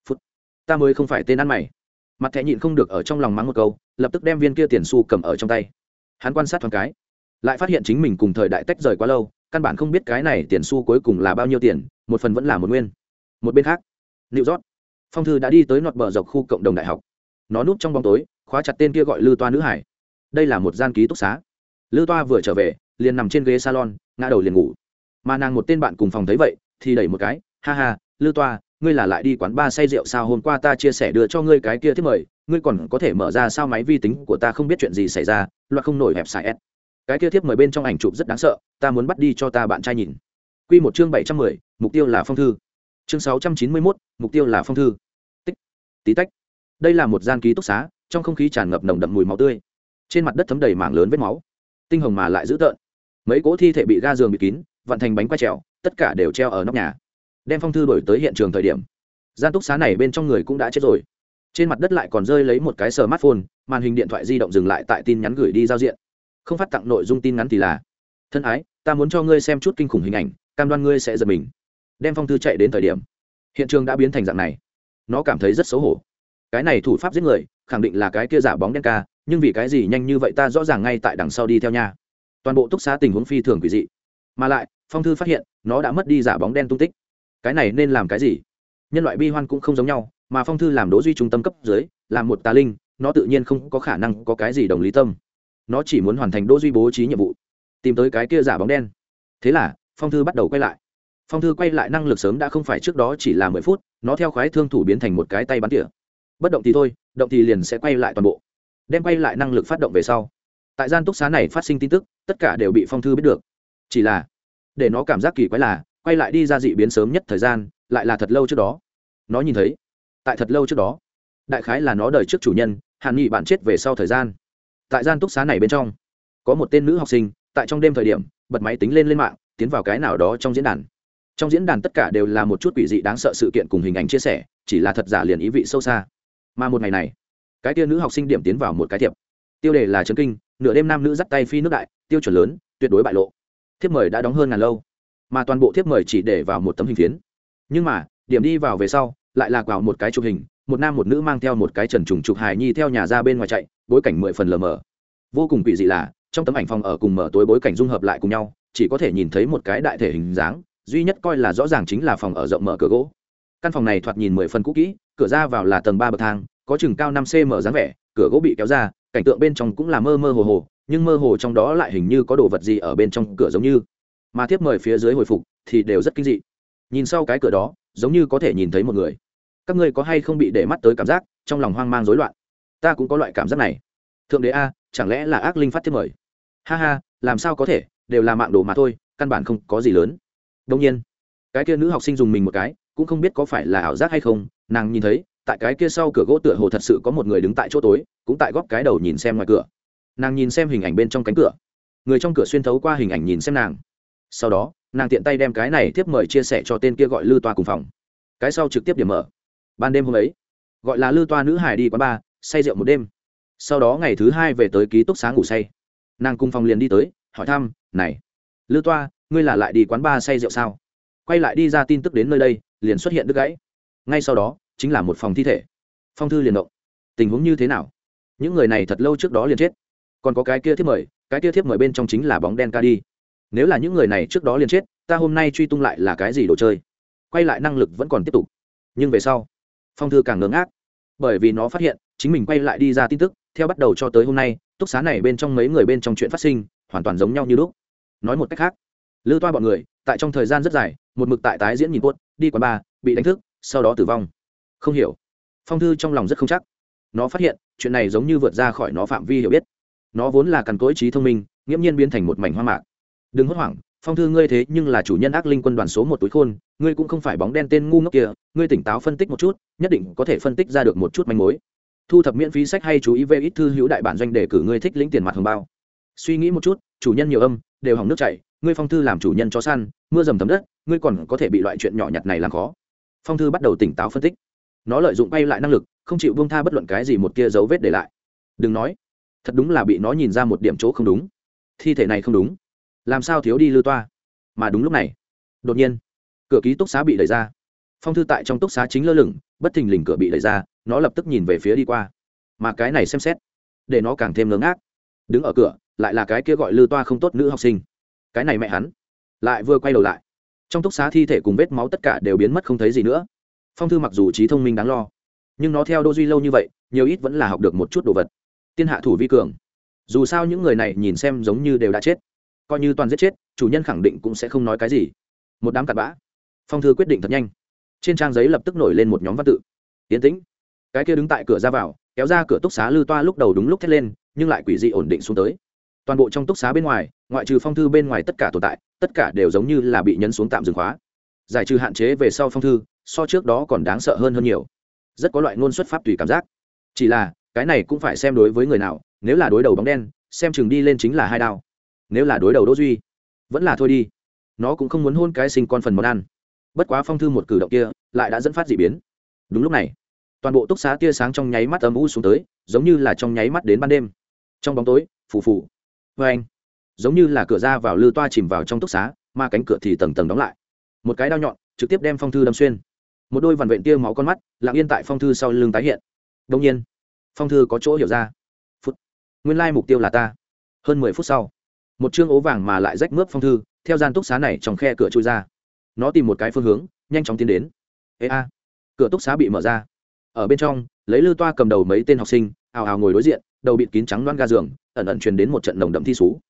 Phút, ta mới không phải tên ăn mày. Mặt thẹ nhịn không được ở trong lòng mắng một câu, lập tức đem viên kia tiền xu cầm ở trong tay. Hắn quan sát thoáng cái, lại phát hiện chính mình cùng thời đại tách rời quá lâu, căn bản không biết cái này tiền xu cuối cùng là bao nhiêu tiền, một phần vẫn là một nguyên. Một bên khác liệu rót Phong thư đã đi tới nọt bờ dọc khu cộng đồng đại học. Nó núp trong bóng tối, khóa chặt tên kia gọi Lư Toa nữ hải. Đây là một gian ký túc xá. Lư Toa vừa trở về, liền nằm trên ghế salon, ngã đầu liền ngủ. Mà nàng một tên bạn cùng phòng thấy vậy, thì đẩy một cái, ha ha, Lư Toa, ngươi là lại đi quán ba say rượu sao? Hôm qua ta chia sẻ đưa cho ngươi cái kia thiết mời, ngươi còn có thể mở ra sao máy vi tính của ta không biết chuyện gì xảy ra, loạt không nổi hẹp xài s. Cái kia thiếp mời bên trong ảnh chụp rất đáng sợ, ta muốn bắt đi cho ta bạn trai nhìn. Quy một chương bảy trăm mười, mục tiêu là phong thư chương sáu trăm chín mươi mốt mục tiêu là phong thư tích tí tách đây là một gian ký túc xá, trong không khí tràn ngập nồng đậm mùi máu tươi. Trên mặt đất thấm đầy mảng lớn vết máu. Tinh hồng mà lại dữ tợn. Mấy cỗ thi thể bị ga giường bị kín, vặn thành bánh quay trèo, tất cả đều treo ở nóc nhà. Đem phong thư đổi tới hiện trường thời điểm, gian túc xá này bên trong người cũng đã chết rồi. Trên mặt đất lại còn rơi lấy một cái smartphone, màn hình điện thoại di động dừng lại tại tin nhắn gửi đi giao diện. Không phát tặng nội dung tin ngắn thì là, thân ái, ta muốn cho ngươi xem chút kinh khủng hình ảnh, cam đoan ngươi sẽ giật mình. Đem phong thư chạy đến thời điểm, hiện trường đã biến thành dạng này. Nó cảm thấy rất xấu hổ cái này thủ pháp giết người, khẳng định là cái kia giả bóng đen ca, nhưng vì cái gì nhanh như vậy ta rõ ràng ngay tại đằng sau đi theo nha. Toàn bộ túc xá tình huống phi thường quỷ dị. Mà lại, phong thư phát hiện, nó đã mất đi giả bóng đen tung tích. Cái này nên làm cái gì? Nhân loại bi hoan cũng không giống nhau, mà phong thư làm đố duy trung tâm cấp dưới, làm một tà linh, nó tự nhiên không có khả năng có cái gì đồng lý tâm. Nó chỉ muốn hoàn thành đỗ duy bố trí nhiệm vụ, tìm tới cái kia giả bóng đen. Thế là, phong thư bắt đầu quay lại. Phong thư quay lại năng lực sớm đã không phải trước đó chỉ là mười phút, nó theo khoái thương thủ biến thành một cái tay bắn tỉa bất động thì thôi, động thì liền sẽ quay lại toàn bộ. Đem quay lại năng lực phát động về sau. Tại gian túc xá này phát sinh tin tức, tất cả đều bị phong thư biết được. Chỉ là, để nó cảm giác kỳ quái là, quay lại đi ra dị biến sớm nhất thời gian, lại là thật lâu trước đó. Nó nhìn thấy, tại thật lâu trước đó, đại khái là nó đời trước chủ nhân, hàn nghị bạn chết về sau thời gian. Tại gian túc xá này bên trong, có một tên nữ học sinh, tại trong đêm thời điểm, bật máy tính lên lên mạng, tiến vào cái nào đó trong diễn đàn. Trong diễn đàn tất cả đều là một chút quỷ dị đáng sợ sự kiện cùng hình ảnh chia sẻ, chỉ là thật giả liền ý vị sâu xa mà một ngày này, cái tia nữ học sinh điểm tiến vào một cái thiệp. Tiêu đề là trấn kinh, nửa đêm nam nữ dắt tay phi nước đại, tiêu chuẩn lớn, tuyệt đối bại lộ. Thiếp mời đã đóng hơn ngàn lâu, mà toàn bộ thiếp mời chỉ để vào một tấm hình phiến. Nhưng mà, điểm đi vào về sau, lại lạc vào một cái chụp hình, một nam một nữ mang theo một cái trần trùng trục hài nhi theo nhà ra bên ngoài chạy, bối cảnh mười phần lờ mờ. Vô cùng quỷ dị là, trong tấm ảnh phòng ở cùng mở tối bối cảnh dung hợp lại cùng nhau, chỉ có thể nhìn thấy một cái đại thể hình dáng, duy nhất coi là rõ ràng chính là phòng ở rộng mở cửa gỗ. Căn phòng này thoạt nhìn mười phần cũ kỹ cửa ra vào là tầng ba bậc thang, có chừng cao năm cm dáng vẻ, cửa gỗ bị kéo ra, cảnh tượng bên trong cũng là mơ mơ hồ hồ, nhưng mơ hồ trong đó lại hình như có đồ vật gì ở bên trong cửa giống như. Mà tiếp mời phía dưới hồi phục thì đều rất kinh dị. Nhìn sau cái cửa đó, giống như có thể nhìn thấy một người. Các ngươi có hay không bị để mắt tới cảm giác, trong lòng hoang mang rối loạn? Ta cũng có loại cảm giác này. Thượng đế a, chẳng lẽ là ác linh phát tiếp mời? Ha ha, làm sao có thể, đều là mạng đồ mà thôi, căn bản không có gì lớn. Đông nhiên, cái kia nữ học sinh dùng mình một cái, cũng không biết có phải là ảo giác hay không nàng nhìn thấy, tại cái kia sau cửa gỗ tựa hồ thật sự có một người đứng tại chỗ tối, cũng tại góc cái đầu nhìn xem ngoài cửa. Nàng nhìn xem hình ảnh bên trong cánh cửa. Người trong cửa xuyên thấu qua hình ảnh nhìn xem nàng. Sau đó, nàng tiện tay đem cái này tiếp mời chia sẻ cho tên kia gọi lư toa cùng phòng. Cái sau trực tiếp điểm mở. Ban đêm hôm ấy, gọi là lư toa nữ hải đi quán bar, say rượu một đêm. Sau đó ngày thứ hai về tới ký túc xá ngủ say. Nàng cùng phòng liền đi tới, hỏi thăm, này, lư toa, ngươi là lại đi quán bar say rượu sao? Quay lại đi ra tin tức đến nơi đây, liền xuất hiện đứt gãy ngay sau đó, chính là một phòng thi thể. Phong thư liền động. Tình huống như thế nào? Những người này thật lâu trước đó liền chết. Còn có cái kia thiếp mời, cái kia thiếp mời bên trong chính là bóng đen ca đi nếu là những người này trước đó liền chết, ta hôm nay truy tung lại là cái gì đồ chơi? Quay lại năng lực vẫn còn tiếp tục. Nhưng về sau, phong thư càng ngớ ngác bởi vì nó phát hiện, chính mình quay lại đi ra tin tức, theo bắt đầu cho tới hôm nay, túc xá này bên trong mấy người bên trong chuyện phát sinh, hoàn toàn giống nhau như lúc. Nói một cách khác lư toa bọn người, tại trong thời gian rất dài, một mực tại tái diễn nhìn cuốt đi quán bar, bị đánh thức sau đó tử vong. Không hiểu. Phong thư trong lòng rất không chắc. Nó phát hiện, chuyện này giống như vượt ra khỏi nó phạm vi hiểu biết. Nó vốn là cằn cối trí thông minh, nghiễm nhiên biến thành một mảnh hoa mạc. Đừng hốt hoảng, phong thư ngươi thế nhưng là chủ nhân ác linh quân đoàn số một túi khôn, ngươi cũng không phải bóng đen tên ngu ngốc kia, ngươi tỉnh táo phân tích một chút, nhất định có thể phân tích ra được một chút manh mối. Thu thập miễn phí sách hay chú ý về ít thư hữu đại bản doanh để cử ngươi thích lĩnh tiền mặt hồng bao. Suy nghĩ một chút, chủ nhân nhiều âm, đều hỏng nước chảy, ngươi phong thư làm chủ nhân chó săn, mưa dầm thấm đất, ngươi còn có thể bị loại chuyện nhỏ nhặt này làm khó phong thư bắt đầu tỉnh táo phân tích. Nó lợi dụng bay lại năng lực, không chịu buông tha bất luận cái gì một tia dấu vết để lại. Đừng nói, thật đúng là bị nó nhìn ra một điểm chỗ không đúng. Thi thể này không đúng. Làm sao thiếu đi Lưu toa? Mà đúng lúc này, đột nhiên, cửa ký túc xá bị đẩy ra. Phong thư tại trong túc xá chính lơ lửng, bất thình lình cửa bị đẩy ra, nó lập tức nhìn về phía đi qua. Mà cái này xem xét, để nó càng thêm ngớ ngác. Đứng ở cửa, lại là cái kia gọi lư toa không tốt nữ học sinh. Cái này mẹ hắn, lại vừa quay đầu lại trong túc xá thi thể cùng vết máu tất cả đều biến mất không thấy gì nữa. Phong thư mặc dù trí thông minh đáng lo, nhưng nó theo đô duy lâu như vậy, nhiều ít vẫn là học được một chút đồ vật. Tiên hạ thủ vi cường. Dù sao những người này nhìn xem giống như đều đã chết. Coi như toàn giết chết, chủ nhân khẳng định cũng sẽ không nói cái gì. Một đám cặn bã. Phong thư quyết định thật nhanh. Trên trang giấy lập tức nổi lên một nhóm văn tự. Tiến tĩnh. Cái kia đứng tại cửa ra vào, kéo ra cửa túc xá lư toa lúc đầu đúng lúc thét lên, nhưng lại quỷ dị ổn định xuống tới toàn bộ trong túc xá bên ngoài, ngoại trừ phong thư bên ngoài tất cả tồn tại, tất cả đều giống như là bị nhấn xuống tạm dừng khóa. Giải trừ hạn chế về sau phong thư, so trước đó còn đáng sợ hơn hơn nhiều. Rất có loại ngôn xuất pháp tùy cảm giác. Chỉ là, cái này cũng phải xem đối với người nào, nếu là đối đầu bóng đen, xem chừng đi lên chính là hai đao. Nếu là đối đầu đỗ duy, vẫn là thôi đi. Nó cũng không muốn hôn cái sinh con phần món ăn. Bất quá phong thư một cử động kia, lại đã dẫn phát dị biến. Đúng lúc này, toàn bộ túc xá tia sáng trong nháy mắt âm u xuống tới, giống như là trong nháy mắt đến ban đêm. Trong bóng tối, phù phù vê anh, giống như là cửa ra vào lư toa chìm vào trong túc xá, mà cánh cửa thì tầng tầng đóng lại. Một cái đao nhọn, trực tiếp đem phong thư đâm xuyên. Một đôi vằn vện tia máu con mắt, lặng yên tại phong thư sau lưng tái hiện. Đông nhiên, phong thư có chỗ hiểu ra. Phút. Nguyên lai mục tiêu là ta. Hơn mười phút sau, một chương ố vàng mà lại rách mướp phong thư, theo gian túc xá này trong khe cửa trôi ra. Nó tìm một cái phương hướng, nhanh chóng tiến đến. Ê a. Cửa túc xá bị mở ra. Ở bên trong, lấy lư toa cầm đầu mấy tên học sinh, ào ào ngồi đối diện đầu bịt kín trắng loan ga giường ẩn ẩn truyền đến một trận nồng đậm thi sú.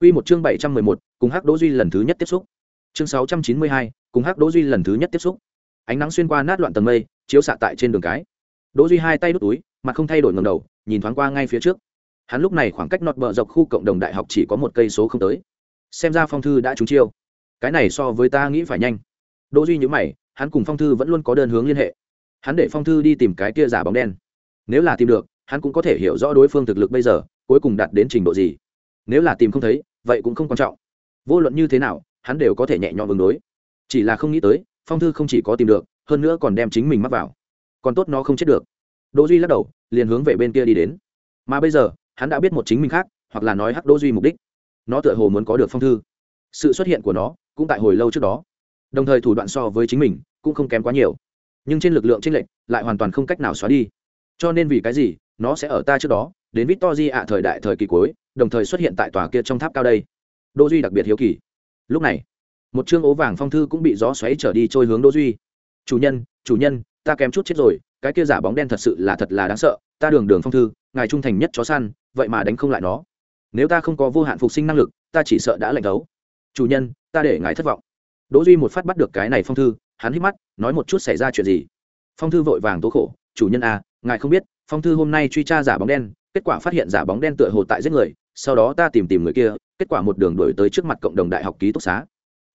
Quy một chương bảy trăm mười một, cùng Hắc Đỗ Duy lần thứ nhất tiếp xúc. Chương sáu trăm chín mươi hai, cùng Hắc Đỗ Duy lần thứ nhất tiếp xúc. Ánh nắng xuyên qua nát loạn tầng mây, chiếu xạ tại trên đường cái. Đỗ Duy hai tay đút túi, mặt không thay đổi ngẩng đầu, nhìn thoáng qua ngay phía trước. Hắn lúc này khoảng cách nọt bờ dọc khu cộng đồng đại học chỉ có một cây số không tới. Xem ra phong thư đã trúng chiêu. Cái này so với ta nghĩ phải nhanh. Đỗ Duy nhíu mày, hắn cùng phong thư vẫn luôn có đơn hướng liên hệ. Hắn để phong thư đi tìm cái kia giả bóng đen. Nếu là tìm được, hắn cũng có thể hiểu rõ đối phương thực lực bây giờ, cuối cùng đạt đến trình độ gì. Nếu là tìm không thấy, vậy cũng không quan trọng. Vô luận như thế nào, hắn đều có thể nhẹ nhõm ứng đối. Chỉ là không nghĩ tới, phong thư không chỉ có tìm được, hơn nữa còn đem chính mình mắc vào. Còn tốt nó không chết được. Đỗ Duy lắc đầu, liền hướng về bên kia đi đến. Mà bây giờ, hắn đã biết một chính mình khác, hoặc là nói hắc Đỗ Duy mục đích. Nó tựa hồ muốn có được phong thư. Sự xuất hiện của nó, cũng tại hồi lâu trước đó. Đồng thời thủ đoạn so với chính mình, cũng không kém quá nhiều. Nhưng trên lực lượng chênh lệch, lại hoàn toàn không cách nào xóa đi. Cho nên vì cái gì, nó sẽ ở ta trước đó, đến Victory ạ thời đại thời kỳ cuối, đồng thời xuất hiện tại tòa kia trong tháp cao đây. Đỗ Duy đặc biệt hiếu kỳ. Lúc này, một chương ố vàng phong thư cũng bị gió xoáy trở đi trôi hướng Đỗ Duy. "Chủ nhân, chủ nhân, ta kém chút chết rồi, cái kia giả bóng đen thật sự là thật là đáng sợ, ta đường đường phong thư, ngài trung thành nhất chó săn, vậy mà đánh không lại nó. Nếu ta không có vô hạn phục sinh năng lực, ta chỉ sợ đã lạnh đấu. Chủ nhân, ta để ngài thất vọng." Đỗ Duy một phát bắt được cái này phong thư, hắn hít mắt, nói một chút xảy ra chuyện gì. Phong thư vội vàng tố khổ, "Chủ nhân à, ngài không biết, phong thư hôm nay truy tra giả bóng đen, kết quả phát hiện giả bóng đen tựa hồ tại giết người, sau đó ta tìm tìm người kia, kết quả một đường đuổi tới trước mặt cộng đồng đại học ký túc xá.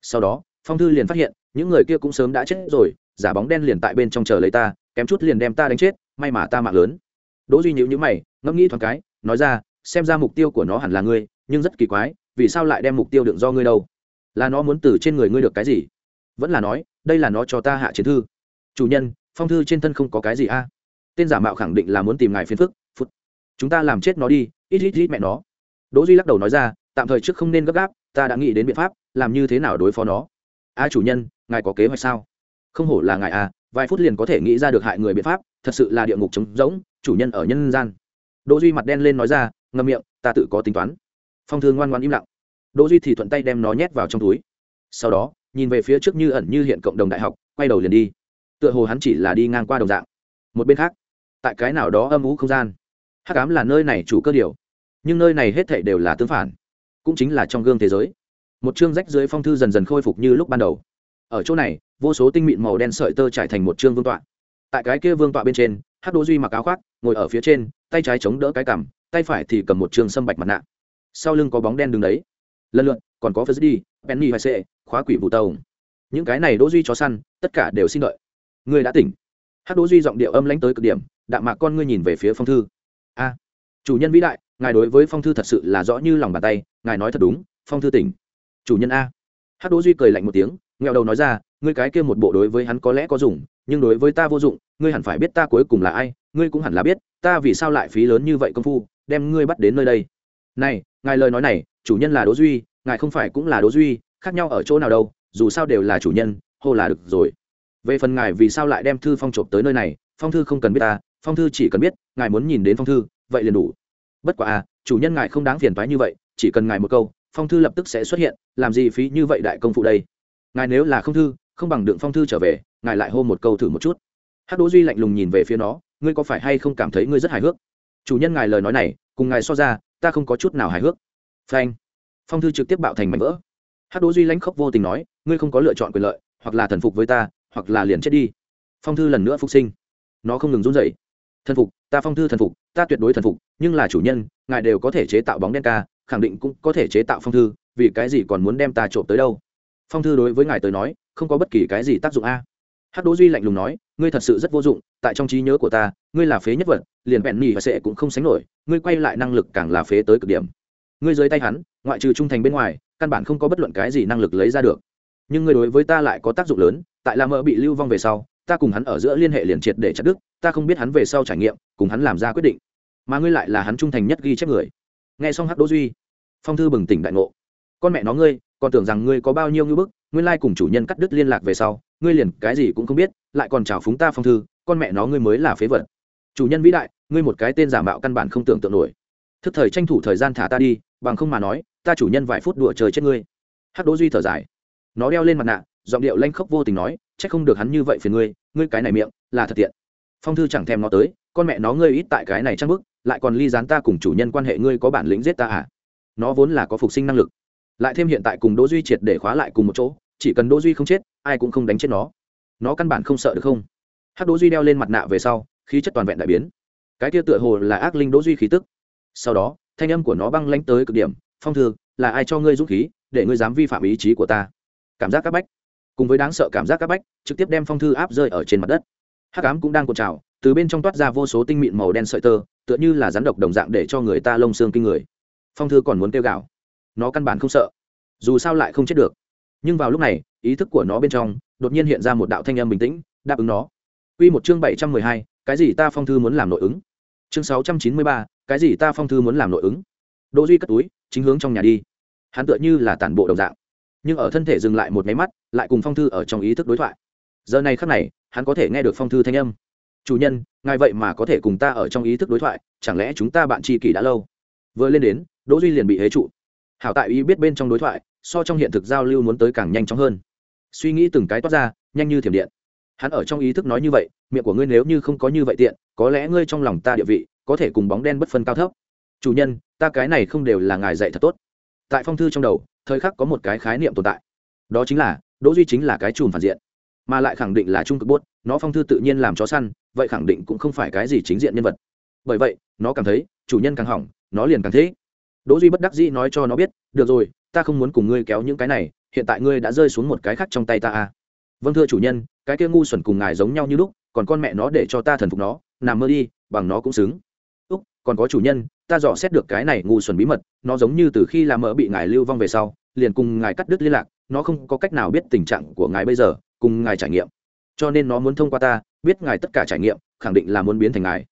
Sau đó, phong thư liền phát hiện, những người kia cũng sớm đã chết rồi, giả bóng đen liền tại bên trong chờ lấy ta, kém chút liền đem ta đánh chết, may mà ta mạng lớn. Đỗ Duy nhíu nhữ mày, ngẫm nghĩ thoáng cái, nói ra, xem ra mục tiêu của nó hẳn là ngươi, nhưng rất kỳ quái, vì sao lại đem mục tiêu đựng do ngươi đâu? Là nó muốn từ trên người ngươi được cái gì? Vẫn là nói, đây là nó cho ta hạ chiến thư. Chủ nhân, phong thư trên thân không có cái gì a? Tên giả mạo khẳng định là muốn tìm ngài phiền phức, phút. Chúng ta làm chết nó đi, ít ít ít mẹ nó. Đỗ Duy lắc đầu nói ra, tạm thời trước không nên gấp gáp, ta đã nghĩ đến biện pháp, làm như thế nào đối phó nó. A chủ nhân, ngài có kế hoạch sao? Không hổ là ngài à, vài phút liền có thể nghĩ ra được hại người biện pháp, thật sự là địa ngục trống rỗng, chủ nhân ở nhân gian đỗ duy mặt đen lên nói ra ngậm miệng ta tự có tính toán phong thương ngoan ngoan im lặng đỗ duy thì thuận tay đem nó nhét vào trong túi sau đó nhìn về phía trước như ẩn như hiện cộng đồng đại học quay đầu liền đi tựa hồ hắn chỉ là đi ngang qua đồng dạng một bên khác tại cái nào đó âm ú không gian. Hắc ám là nơi này chủ cơ điều, nhưng nơi này hết thảy đều là tương phản, cũng chính là trong gương thế giới. Một chương rách dưới phong thư dần dần khôi phục như lúc ban đầu. Ở chỗ này, vô số tinh mịn màu đen sợi tơ trải thành một chương vương tọa. Tại cái kia vương tọa bên trên hát đỗ duy mặc áo khoác, ngồi ở phía trên, tay trái chống đỡ cái cằm, tay phải thì cầm một chương sâm bạch mặt nạ. Sau lưng có bóng đen đứng đấy. Lần lượt, còn có phật đi penny hay sệ, khóa quỷ vụ tàu những cái này đỗ duy chó săn, tất cả đều xin đợi. Người đã tỉnh hát đỗ duy giọng điệu âm lãnh tới cực điểm, đạm mạc con ngươi nhìn về phía phong thư. A, chủ nhân vĩ đại, ngài đối với phong thư thật sự là rõ như lòng bàn tay, ngài nói thật đúng, phong thư tỉnh. Chủ nhân a. Hát đỗ duy cười lạnh một tiếng nghèo đầu nói ra, ngươi cái kia một bộ đối với hắn có lẽ có dùng, nhưng đối với ta vô dụng, ngươi hẳn phải biết ta cuối cùng là ai, ngươi cũng hẳn là biết, ta vì sao lại phí lớn như vậy công phu, đem ngươi bắt đến nơi đây. Này, ngài lời nói này, chủ nhân là đỗ duy, ngài không phải cũng là đỗ duy, khác nhau ở chỗ nào đâu, dù sao đều là chủ nhân, hô là được rồi về phần ngài vì sao lại đem thư phong trộm tới nơi này, phong thư không cần biết ta, phong thư chỉ cần biết, ngài muốn nhìn đến phong thư, vậy liền đủ. Bất quá à chủ nhân ngài không đáng phiền toái như vậy, chỉ cần ngài một câu, phong thư lập tức sẽ xuất hiện, làm gì phí như vậy đại công phụ đây? Ngài nếu là không thư, không bằng đựng phong thư trở về, ngài lại hô một câu thử một chút. Hát đỗ duy lạnh lùng nhìn về phía nó, ngươi có phải hay không cảm thấy ngươi rất hài hước? Chủ nhân ngài lời nói này, cùng ngài so ra, ta không có chút nào hài hước. Phanh. Phong thư trực tiếp bạo thành mảnh vỡ. Hát đỗ duy lãnh khốc vô tình nói, ngươi không có lựa chọn quyền lợi, hoặc là thần phục với ta hoặc là liền chết đi. Phong thư lần nữa phục sinh. Nó không ngừng run rẩy. Thần phục, ta phong thư thần phục, ta tuyệt đối thần phục, nhưng là chủ nhân, ngài đều có thể chế tạo bóng đen ca, khẳng định cũng có thể chế tạo phong thư, vì cái gì còn muốn đem ta trộm tới đâu? Phong thư đối với ngài tới nói, không có bất kỳ cái gì tác dụng a. Hắc đỗ duy lạnh lùng nói, ngươi thật sự rất vô dụng, tại trong trí nhớ của ta, ngươi là phế nhất vật, liền vẹn nhì và sẽ cũng không sánh nổi, ngươi quay lại năng lực càng là phế tới cực điểm. Ngươi dưới tay hắn, ngoại trừ trung thành bên ngoài, căn bản không có bất luận cái gì năng lực lấy ra được nhưng ngươi đối với ta lại có tác dụng lớn, tại là mỡ bị lưu vong về sau, ta cùng hắn ở giữa liên hệ liền triệt để chặt đứt, ta không biết hắn về sau trải nghiệm, cùng hắn làm ra quyết định. Mà ngươi lại là hắn trung thành nhất ghi chép người. Nghe xong Hát đỗ duy, phong thư bừng tỉnh đại ngộ. Con mẹ nó ngươi, còn tưởng rằng ngươi có bao nhiêu ngưỡng bức, nguyên lai cùng chủ nhân cắt đứt liên lạc về sau, ngươi liền cái gì cũng không biết, lại còn chào phúng ta phong thư, con mẹ nó ngươi mới là phế vật. Chủ nhân vĩ đại, ngươi một cái tên giả mạo căn bản không tưởng tượng nổi. Thức thời tranh thủ thời gian thả ta đi, bằng không mà nói, ta chủ nhân vài phút đùa trời chết ngươi. Hát đỗ duy thở dài nó đeo lên mặt nạ, giọng điệu lanh khốc vô tình nói trách không được hắn như vậy phiền ngươi ngươi cái này miệng, là thật tiện. Phong thư chẳng thèm nó tới, con mẹ nó ngươi ít tại cái này trang bức, lại còn ly gián ta cùng chủ nhân quan hệ ngươi có bản lĩnh giết ta à? Nó vốn là có phục sinh năng lực, lại thêm hiện tại cùng đỗ duy triệt để khóa lại cùng một chỗ, chỉ cần đỗ duy không chết, ai cũng không đánh chết nó. Nó căn bản không sợ được không? Hát đỗ duy đeo lên mặt nạ về sau, khí chất toàn vẹn đại biến. Cái kia tựa hồ là ác linh đỗ duy khí tức. Sau đó, thanh âm của nó băng lãnh tới cực điểm, phong thư, là ai cho ngươi dũng khí, để ngươi dám vi phạm ý chí của ta? Cảm giác các bách. Cùng với đáng sợ cảm giác các bách trực tiếp đem phong thư áp rơi ở trên mặt đất. Hắc ám cũng đang cuộn trào từ bên trong toát ra vô số tinh mịn màu đen sợi tơ tựa như là rắn độc đồng dạng để cho người ta lông xương kinh người. Phong thư còn muốn kêu gạo, nó căn bản không sợ. Dù sao lại không chết được. Nhưng vào lúc này ý thức của nó bên trong đột nhiên hiện ra một đạo thanh âm bình tĩnh đáp ứng nó. Quy một chương bảy trăm mười hai, cái gì ta phong thư muốn làm nội ứng? Chương sáu trăm chín mươi ba, cái gì ta phong thư muốn làm nội ứng? Đỗ duy cất túi chính hướng trong nhà đi. Hắn tựa như là tản bộ đồng dạng nhưng ở thân thể dừng lại một máy mắt, lại cùng phong thư ở trong ý thức đối thoại. Giờ này khắc này, hắn có thể nghe được phong thư thanh âm. Chủ nhân, ngài vậy mà có thể cùng ta ở trong ý thức đối thoại, chẳng lẽ chúng ta bạn tri kỷ đã lâu? Vừa lên đến, đỗ duy liền bị hế trụ. Hảo tại ý biết bên trong đối thoại, so trong hiện thực giao lưu muốn tới càng nhanh chóng hơn. Suy nghĩ từng cái toát ra, nhanh như thiểm điện. Hắn ở trong ý thức nói như vậy, miệng của ngươi nếu như không có như vậy tiện, có lẽ ngươi trong lòng ta địa vị, có thể cùng bóng đen bất phân cao thấp. Chủ nhân, ta cái này không đều là ngài dạy thật tốt. Tại phong thư trong đầu thời khắc có một cái khái niệm tồn tại. Đó chính là, đỗ duy chính là cái chùm phản diện, mà lại khẳng định là trung cực bốt, nó phong thư tự nhiên làm chó săn, vậy khẳng định cũng không phải cái gì chính diện nhân vật. Bởi vậy, nó cảm thấy, chủ nhân càng hỏng, nó liền càng thế. Đỗ duy bất đắc dĩ nói cho nó biết, được rồi, ta không muốn cùng ngươi kéo những cái này, hiện tại ngươi đã rơi xuống một cái khác trong tay ta à. Vâng thưa chủ nhân, cái kia ngu xuẩn cùng ngài giống nhau như lúc, còn con mẹ nó để cho ta thần phục nó, nằm mơ đi, bằng nó cũng xứng còn có chủ nhân, ta dò xét được cái này ngu xuẩn bí mật, nó giống như từ khi làm mỡ bị ngài lưu vong về sau, liền cùng ngài cắt đứt liên lạc, nó không có cách nào biết tình trạng của ngài bây giờ, cùng ngài trải nghiệm. Cho nên nó muốn thông qua ta, biết ngài tất cả trải nghiệm, khẳng định là muốn biến thành ngài.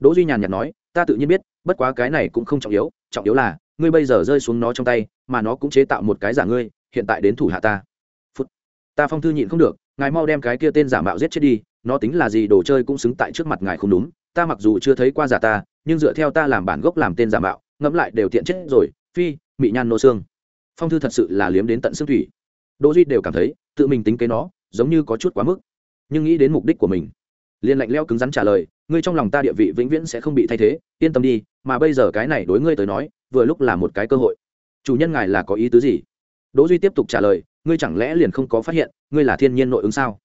Đỗ duy nhàn nhạt nói, ta tự nhiên biết, bất quá cái này cũng không trọng yếu trọng yếu là, ngươi bây giờ rơi xuống nó trong tay, mà nó cũng chế tạo một cái giả ngươi, hiện tại đến thủ hạ ta. Phút. Ta phong thư nhịn không được, ngài mau đem cái kia tên giả mạo giết chết đi, nó tính là gì, đồ chơi cũng xứng tại trước mặt ngài không đúng ta mặc dù chưa thấy qua giả ta, nhưng dựa theo ta làm bản gốc làm tên giả mạo, ngẫm lại đều tiện chết rồi, phi, mị nhan nô xương. Phong thư thật sự là liếm đến tận xương thủy. Đỗ duy đều cảm thấy, tự mình tính kế nó, giống như có chút quá mức. Nhưng nghĩ đến mục đích của mình, liền lạnh leo cứng rắn trả lời, ngươi trong lòng ta địa vị vĩnh viễn sẽ không bị thay thế, yên tâm đi, mà bây giờ cái này đối ngươi tới nói, vừa lúc là một cái cơ hội. Chủ nhân ngài là có ý tứ gì? Đỗ duy tiếp tục trả lời, ngươi chẳng lẽ liền không có phát hiện, ngươi là thiên nhiên nội ứng sao?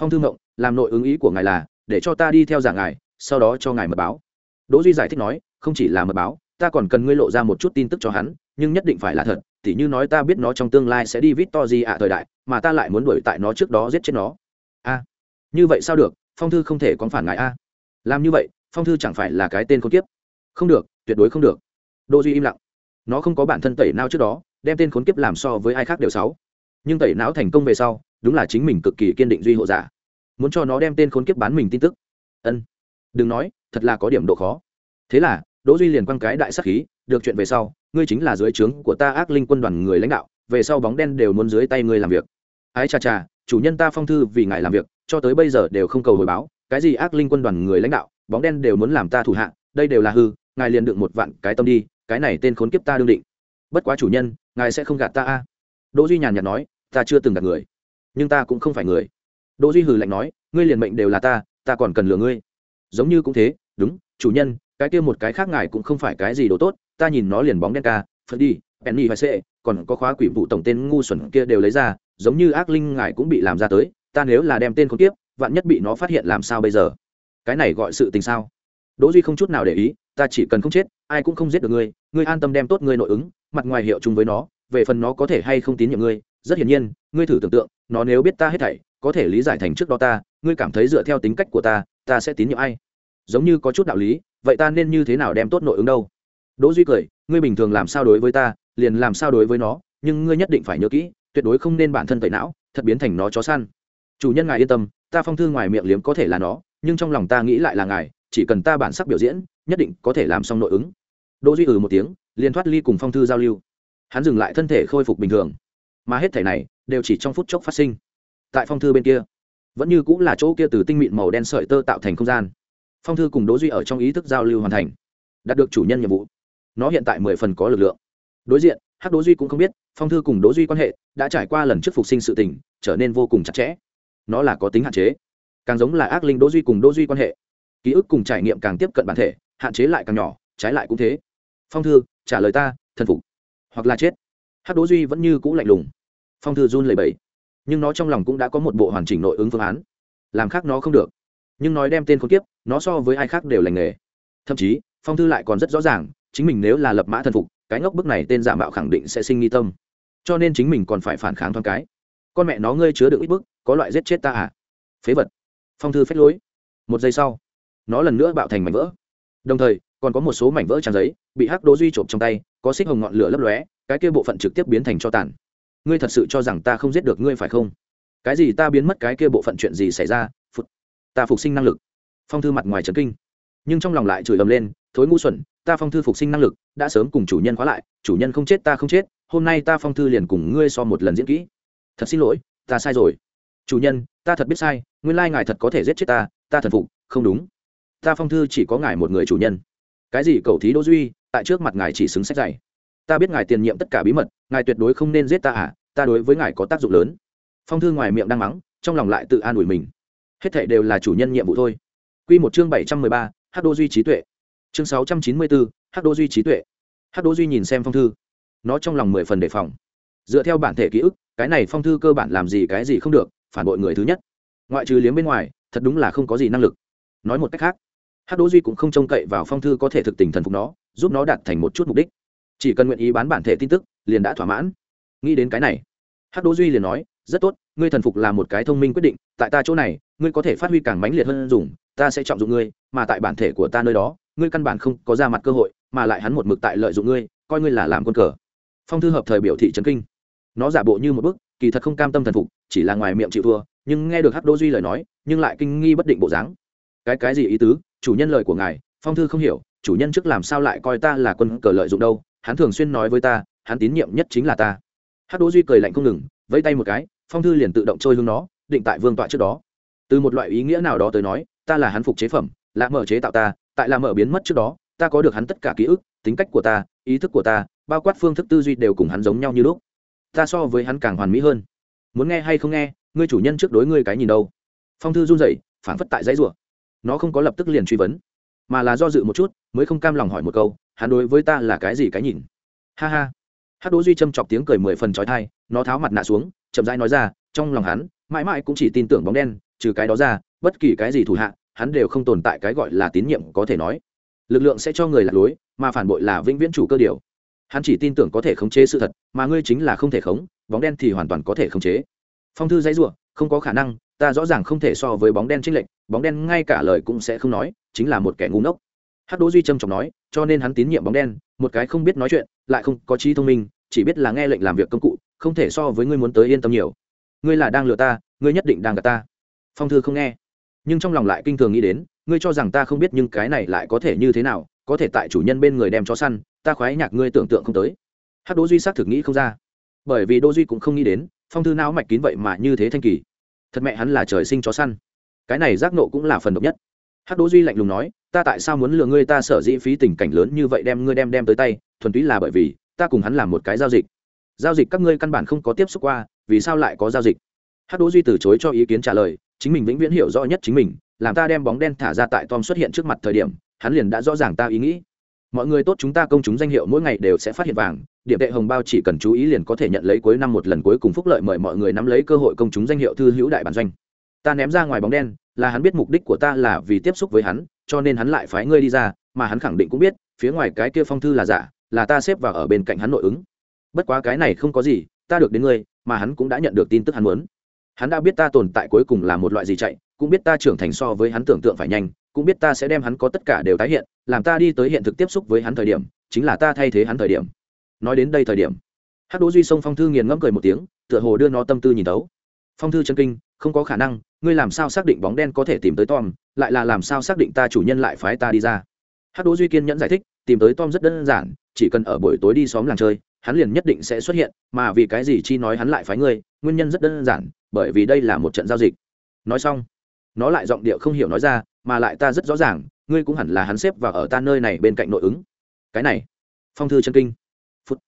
Phong thư mộng, làm nội ứng ý của ngài là, để cho ta đi theo giả ngài sau đó cho ngài mật báo. Đỗ duy giải thích nói, không chỉ là mật báo, ta còn cần ngươi lộ ra một chút tin tức cho hắn, nhưng nhất định phải là thật, tỉ như nói ta biết nó trong tương lai sẽ đi vít to gì ạ thời đại, mà ta lại muốn đuổi tại nó trước đó giết chết nó. A, như vậy sao được, phong thư không thể có phản ngại a. Làm như vậy, phong thư chẳng phải là cái tên khốn kiếp. Không được, tuyệt đối không được. Đỗ duy im lặng. Nó không có bản thân tẩy não trước đó, đem tên khốn kiếp làm so với ai khác đều sáu nhưng tẩy não thành công về sau, đúng là chính mình cực kỳ kiên định duy hộ giả. Muốn cho nó đem tên khốn kiếp bán mình tin tức. Ân đừng nói, thật là có điểm độ khó. Thế là, đỗ duy liền quăng cái đại sắc khí, được chuyện về sau, ngươi chính là dưới trướng của ta ác linh quân đoàn người lãnh đạo, về sau bóng đen đều muốn dưới tay ngươi làm việc. Ái cha cha chủ nhân ta phong thư vì ngài làm việc, cho tới bây giờ đều không cầu hồi báo, cái gì ác linh quân đoàn người lãnh đạo, bóng đen đều muốn làm ta thủ hạ, đây đều là hư, ngài liền đựng một vạn cái tâm đi, cái này tên khốn kiếp ta đương định. Bất quá chủ nhân, ngài sẽ không gạt ta a. Đỗ duy nhàn nhạt nói, ta chưa từng gạt người, nhưng ta cũng không phải người. Đỗ duy hừ lạnh nói, ngươi liền mệnh đều là ta ta còn cần lừa ngươi giống như cũng thế, đúng, chủ nhân, cái kia một cái khác ngài cũng không phải cái gì đồ tốt, ta nhìn nó liền bóng đen ca, phật đi, penny và sệ, còn có khóa quỷ vụ tổng tên ngu xuẩn kia đều lấy ra, giống như ác linh ngài cũng bị làm ra tới, ta nếu là đem tên con tiếp vạn nhất bị nó phát hiện làm sao bây giờ? Cái này gọi sự tình sao? Đỗ duy không chút nào để ý, ta chỉ cần không chết, ai cũng không giết được ngươi ngươi an tâm đem tốt ngươi nội ứng, mặt ngoài hiệu chung với nó, về phần nó có thể hay không tín nhiệm ngươi, rất hiển nhiên, ngươi thử tưởng tượng, nó nếu biết ta hết thảy có thể lý giải thành trước đó ta, ngươi cảm thấy dựa theo tính cách của ta ta sẽ tín nhiệm ai? Giống như có chút đạo lý, vậy ta nên như thế nào đem tốt nội ứng đâu? Đỗ duy cười, ngươi bình thường làm sao đối với ta, liền làm sao đối với nó, nhưng ngươi nhất định phải nhớ kỹ, tuyệt đối không nên bản thân tẩy não, thật biến thành nó chó săn. Chủ nhân ngài yên tâm, ta phong thư ngoài miệng liếm có thể là nó, nhưng trong lòng ta nghĩ lại là ngài, chỉ cần ta bản sắc biểu diễn, nhất định có thể làm xong nội ứng. Đỗ duy ừ một tiếng, liền thoát ly cùng phong thư giao lưu. Hắn dừng lại thân thể khôi phục bình thường. Mà hết thể này, đều chỉ trong phút chốc phát sinh tại phong thư bên kia. Vẫn như cũng là chỗ kia từ tinh mịn màu đen sợi tơ tạo thành không gian. Phong thư cùng đỗ duy ở trong ý thức giao lưu hoàn thành, đạt được chủ nhân nhiệm vụ. Nó hiện tại mười phần có lực lượng. Đối diện, hắc đỗ duy cũng không biết, phong thư cùng đỗ duy quan hệ đã trải qua lần trước phục sinh sự tình, trở nên vô cùng chặt chẽ. Nó là có tính hạn chế, càng giống là ác linh đỗ duy cùng đỗ duy quan hệ. Ký ức cùng trải nghiệm càng tiếp cận bản thể, hạn chế lại càng nhỏ, trái lại cũng thế. Phong thư, trả lời ta, thần phục. Hoặc là chết. Hắc đỗ duy vẫn như cũ lạnh lùng. Phong thư run lầy bẫy nhưng nó trong lòng cũng đã có một bộ hoàn chỉnh nội ứng phương án. Làm khác nó không được. Nhưng nói đem tên khốn kiếp, nó so với ai khác đều lành nghề. Thậm chí, phong thư lại còn rất rõ ràng, chính mình nếu là lập mã thần phục, cái ngốc bức này tên giả mạo khẳng định sẽ sinh nghi tâm. Cho nên chính mình còn phải phản kháng thoáng cái. Con mẹ nó ngươi chứa được ít bức, có loại giết chết ta à? Phế vật. Phong thư phách lối. Một giây sau, nó lần nữa bạo thành mảnh vỡ. Đồng thời, còn có một số mảnh vỡ trang giấy, bị hắc đỗ duy trộm trong tay, có xích hồng ngọn lửa lấp lóe, cái kia bộ phận trực tiếp biến thành cho tàn ngươi thật sự cho rằng ta không giết được ngươi phải không? Cái gì ta biến mất cái kia bộ phận chuyện gì xảy ra? Phụt. Ta phục sinh năng lực. Phong thư mặt ngoài trấn kinh. Nhưng trong lòng lại chửi ầm lên, thối ngu xuẩn, ta phong thư phục sinh năng lực đã sớm cùng chủ nhân khóa lại, chủ nhân không chết ta không chết, hôm nay ta phong thư liền cùng ngươi so một lần diễn kỹ. Thật xin lỗi, ta sai rồi. Chủ nhân, ta thật biết sai, nguyên lai ngài thật có thể giết chết ta ta thần phục, không đúng. Ta phong thư chỉ có ngài một người chủ nhân. Cái gì cầu thí đỗ duy, tại trước mặt ngài chỉ xứng sách dày ta biết ngài tiền nhiệm tất cả bí mật, ngài tuyệt đối không nên giết ta à ta đối với ngài có tác dụng lớn. Phong thư ngoài miệng đang mắng, trong lòng lại tự an ủi mình. Hết thảy đều là chủ nhân nhiệm vụ thôi. Quy một chương bảy trăm mười ba, hắc đô duy trí tuệ. Chương sáu trăm chín mươi bốn, hắc đô duy trí tuệ. Hắc đô duy nhìn xem phong thư. Nó trong lòng mười phần đề phòng. Dựa theo bản thể ký ức, cái này phong thư cơ bản làm gì cái gì không được, phản bội người thứ nhất. Ngoại trừ liếm bên ngoài, thật đúng là không có gì năng lực. Nói một cách khác hát đỗ duy cũng không trông cậy vào phong thư có thể thực tình thần phục nó, giúp nó đạt thành một chút mục đích chỉ cần nguyện ý bán bản thể tin tức, liền đã thỏa mãn. Nghĩ đến cái này, hắc đỗ duy liền nói, rất tốt, ngươi thần phục là một cái thông minh quyết định, tại ta chỗ này, ngươi có thể phát huy càng mãnh liệt hơn dùng, ta sẽ trọng dụng ngươi, mà tại bản thể của ta nơi đó, ngươi căn bản không có ra mặt cơ hội, mà lại hắn một mực tại lợi dụng ngươi, coi ngươi là làm quân cờ. Phong thư hợp thời biểu thị trấn kinh. Nó giả bộ như một bức, kỳ thật không cam tâm thần phục, chỉ là ngoài miệng chịu thua, nhưng nghe được hắc đỗ duy lời nói, nhưng lại kinh nghi bất định bộ dáng. Cái cái gì ý tứ? Chủ nhân lời của ngài, phong thư không hiểu, chủ nhân trước làm sao lại coi ta là quân cờ lợi dụng đâu? Hắn thường xuyên nói với ta, hắn tín nhiệm nhất chính là ta. Hát đỗ duy cười lạnh không ngừng, vẫy tay một cái, phong thư liền tự động trôi hướng nó, định tại vương tọa trước đó. Từ một loại ý nghĩa nào đó tới nói, ta là hắn phục chế phẩm, lạ mở chế tạo ta, tại lạ mở biến mất trước đó, ta có được hắn tất cả ký ức, tính cách của ta, ý thức của ta, bao quát phương thức tư duy đều cùng hắn giống nhau như lúc. Ta so với hắn càng hoàn mỹ hơn. Muốn nghe hay không nghe, ngươi chủ nhân trước đối ngươi cái nhìn đâu. Phong thư run rẩy phản phất tại dãy rủa. Nó không có lập tức liền truy vấn mà là do dự một chút, mới không cam lòng hỏi một câu, hắn đối với ta là cái gì cái nhìn? Ha ha. Hát đỗ duy châm chọc tiếng cười mười phần trói thai nó tháo mặt nạ xuống, chậm rãi nói ra, trong lòng hắn, mãi mãi cũng chỉ tin tưởng bóng đen, trừ cái đó ra, bất kỳ cái gì thủ hạ, hắn đều không tồn tại cái gọi là tín nhiệm có thể nói. Lực lượng sẽ cho người lạc lối, mà phản bội là vĩnh viễn chủ cơ điều. Hắn chỉ tin tưởng có thể khống chế sự thật, mà ngươi chính là không thể khống, bóng đen thì hoàn toàn có thể khống chế. Phong thư dãy ruộng không có khả năng, ta rõ ràng không thể so với bóng đen trinh lệnh bóng đen ngay cả lời cũng sẽ không nói, chính là một kẻ ngu ngốc. Hát đỗ duy trâm trọng nói, cho nên hắn tín nhiệm bóng đen, một cái không biết nói chuyện, lại không có trí thông minh, chỉ biết là nghe lệnh làm việc công cụ, không thể so với ngươi muốn tới yên tâm nhiều. Ngươi là đang lừa ta, ngươi nhất định đang gạt ta. Phong thư không nghe. Nhưng trong lòng lại kinh thường nghĩ đến, ngươi cho rằng ta không biết nhưng cái này lại có thể như thế nào, có thể tại chủ nhân bên người đem chó săn, ta khoái nhạc ngươi tưởng tượng không tới. Hát đỗ duy xác thực nghĩ không ra. Bởi vì đỗ duy cũng không nghĩ đến, phong thư não mạch kín vậy mà như thế thanh kỳ. Thật mẹ hắn là trời sinh chó săn cái này giác nộ cũng là phần độc nhất. Hát đỗ duy lạnh lùng nói, ta tại sao muốn lừa ngươi ta sở dĩ phí tình cảnh lớn như vậy đem ngươi đem đem tới tay, thuần túy là bởi vì, ta cùng hắn làm một cái giao dịch. Giao dịch các ngươi căn bản không có tiếp xúc qua, vì sao lại có giao dịch? Hát đỗ duy từ chối cho ý kiến trả lời, chính mình vĩnh viễn hiểu rõ nhất chính mình, làm ta đem bóng đen thả ra tại tom xuất hiện trước mặt thời điểm, hắn liền đã rõ ràng ta ý nghĩ. Mọi người tốt chúng ta công chúng danh hiệu mỗi ngày đều sẽ phát hiện vàng, điểm tệ hồng bao chỉ cần chú ý liền có thể nhận lấy cuối năm một lần cuối cùng phúc lợi mời mọi người nắm lấy cơ hội công chúng danh hiệu thư hữu đại bản doanh ta ném ra ngoài bóng đen, là hắn biết mục đích của ta là vì tiếp xúc với hắn, cho nên hắn lại phái ngươi đi ra, mà hắn khẳng định cũng biết, phía ngoài cái kia phong thư là giả, là ta xếp vào ở bên cạnh hắn nội ứng. Bất quá cái này không có gì, ta được đến ngươi, mà hắn cũng đã nhận được tin tức hắn muốn. Hắn đã biết ta tồn tại cuối cùng là một loại gì chạy, cũng biết ta trưởng thành so với hắn tưởng tượng phải nhanh, cũng biết ta sẽ đem hắn có tất cả đều tái hiện, làm ta đi tới hiện thực tiếp xúc với hắn thời điểm, chính là ta thay thế hắn thời điểm. Nói đến đây thời điểm hát đỗ duy sông phong thư nghiền ngẫm cười một tiếng, tựa hồ đưa nó tâm tư nhìn tấu phong thư chân kinh không có khả năng, ngươi làm sao xác định bóng đen có thể tìm tới tom, lại là làm sao xác định ta chủ nhân lại phái ta đi ra? Hát đỗ duy kiên nhẫn giải thích, tìm tới tom rất đơn giản, chỉ cần ở buổi tối đi xóm làng chơi, hắn liền nhất định sẽ xuất hiện, mà vì cái gì chi nói hắn lại phái ngươi, nguyên nhân rất đơn giản, bởi vì đây là một trận giao dịch. Nói xong, nó lại giọng điệu không hiểu nói ra, mà lại ta rất rõ ràng, ngươi cũng hẳn là hắn xếp và ở ta nơi này bên cạnh nội ứng. Cái này, phong thư chân kinh. Phút.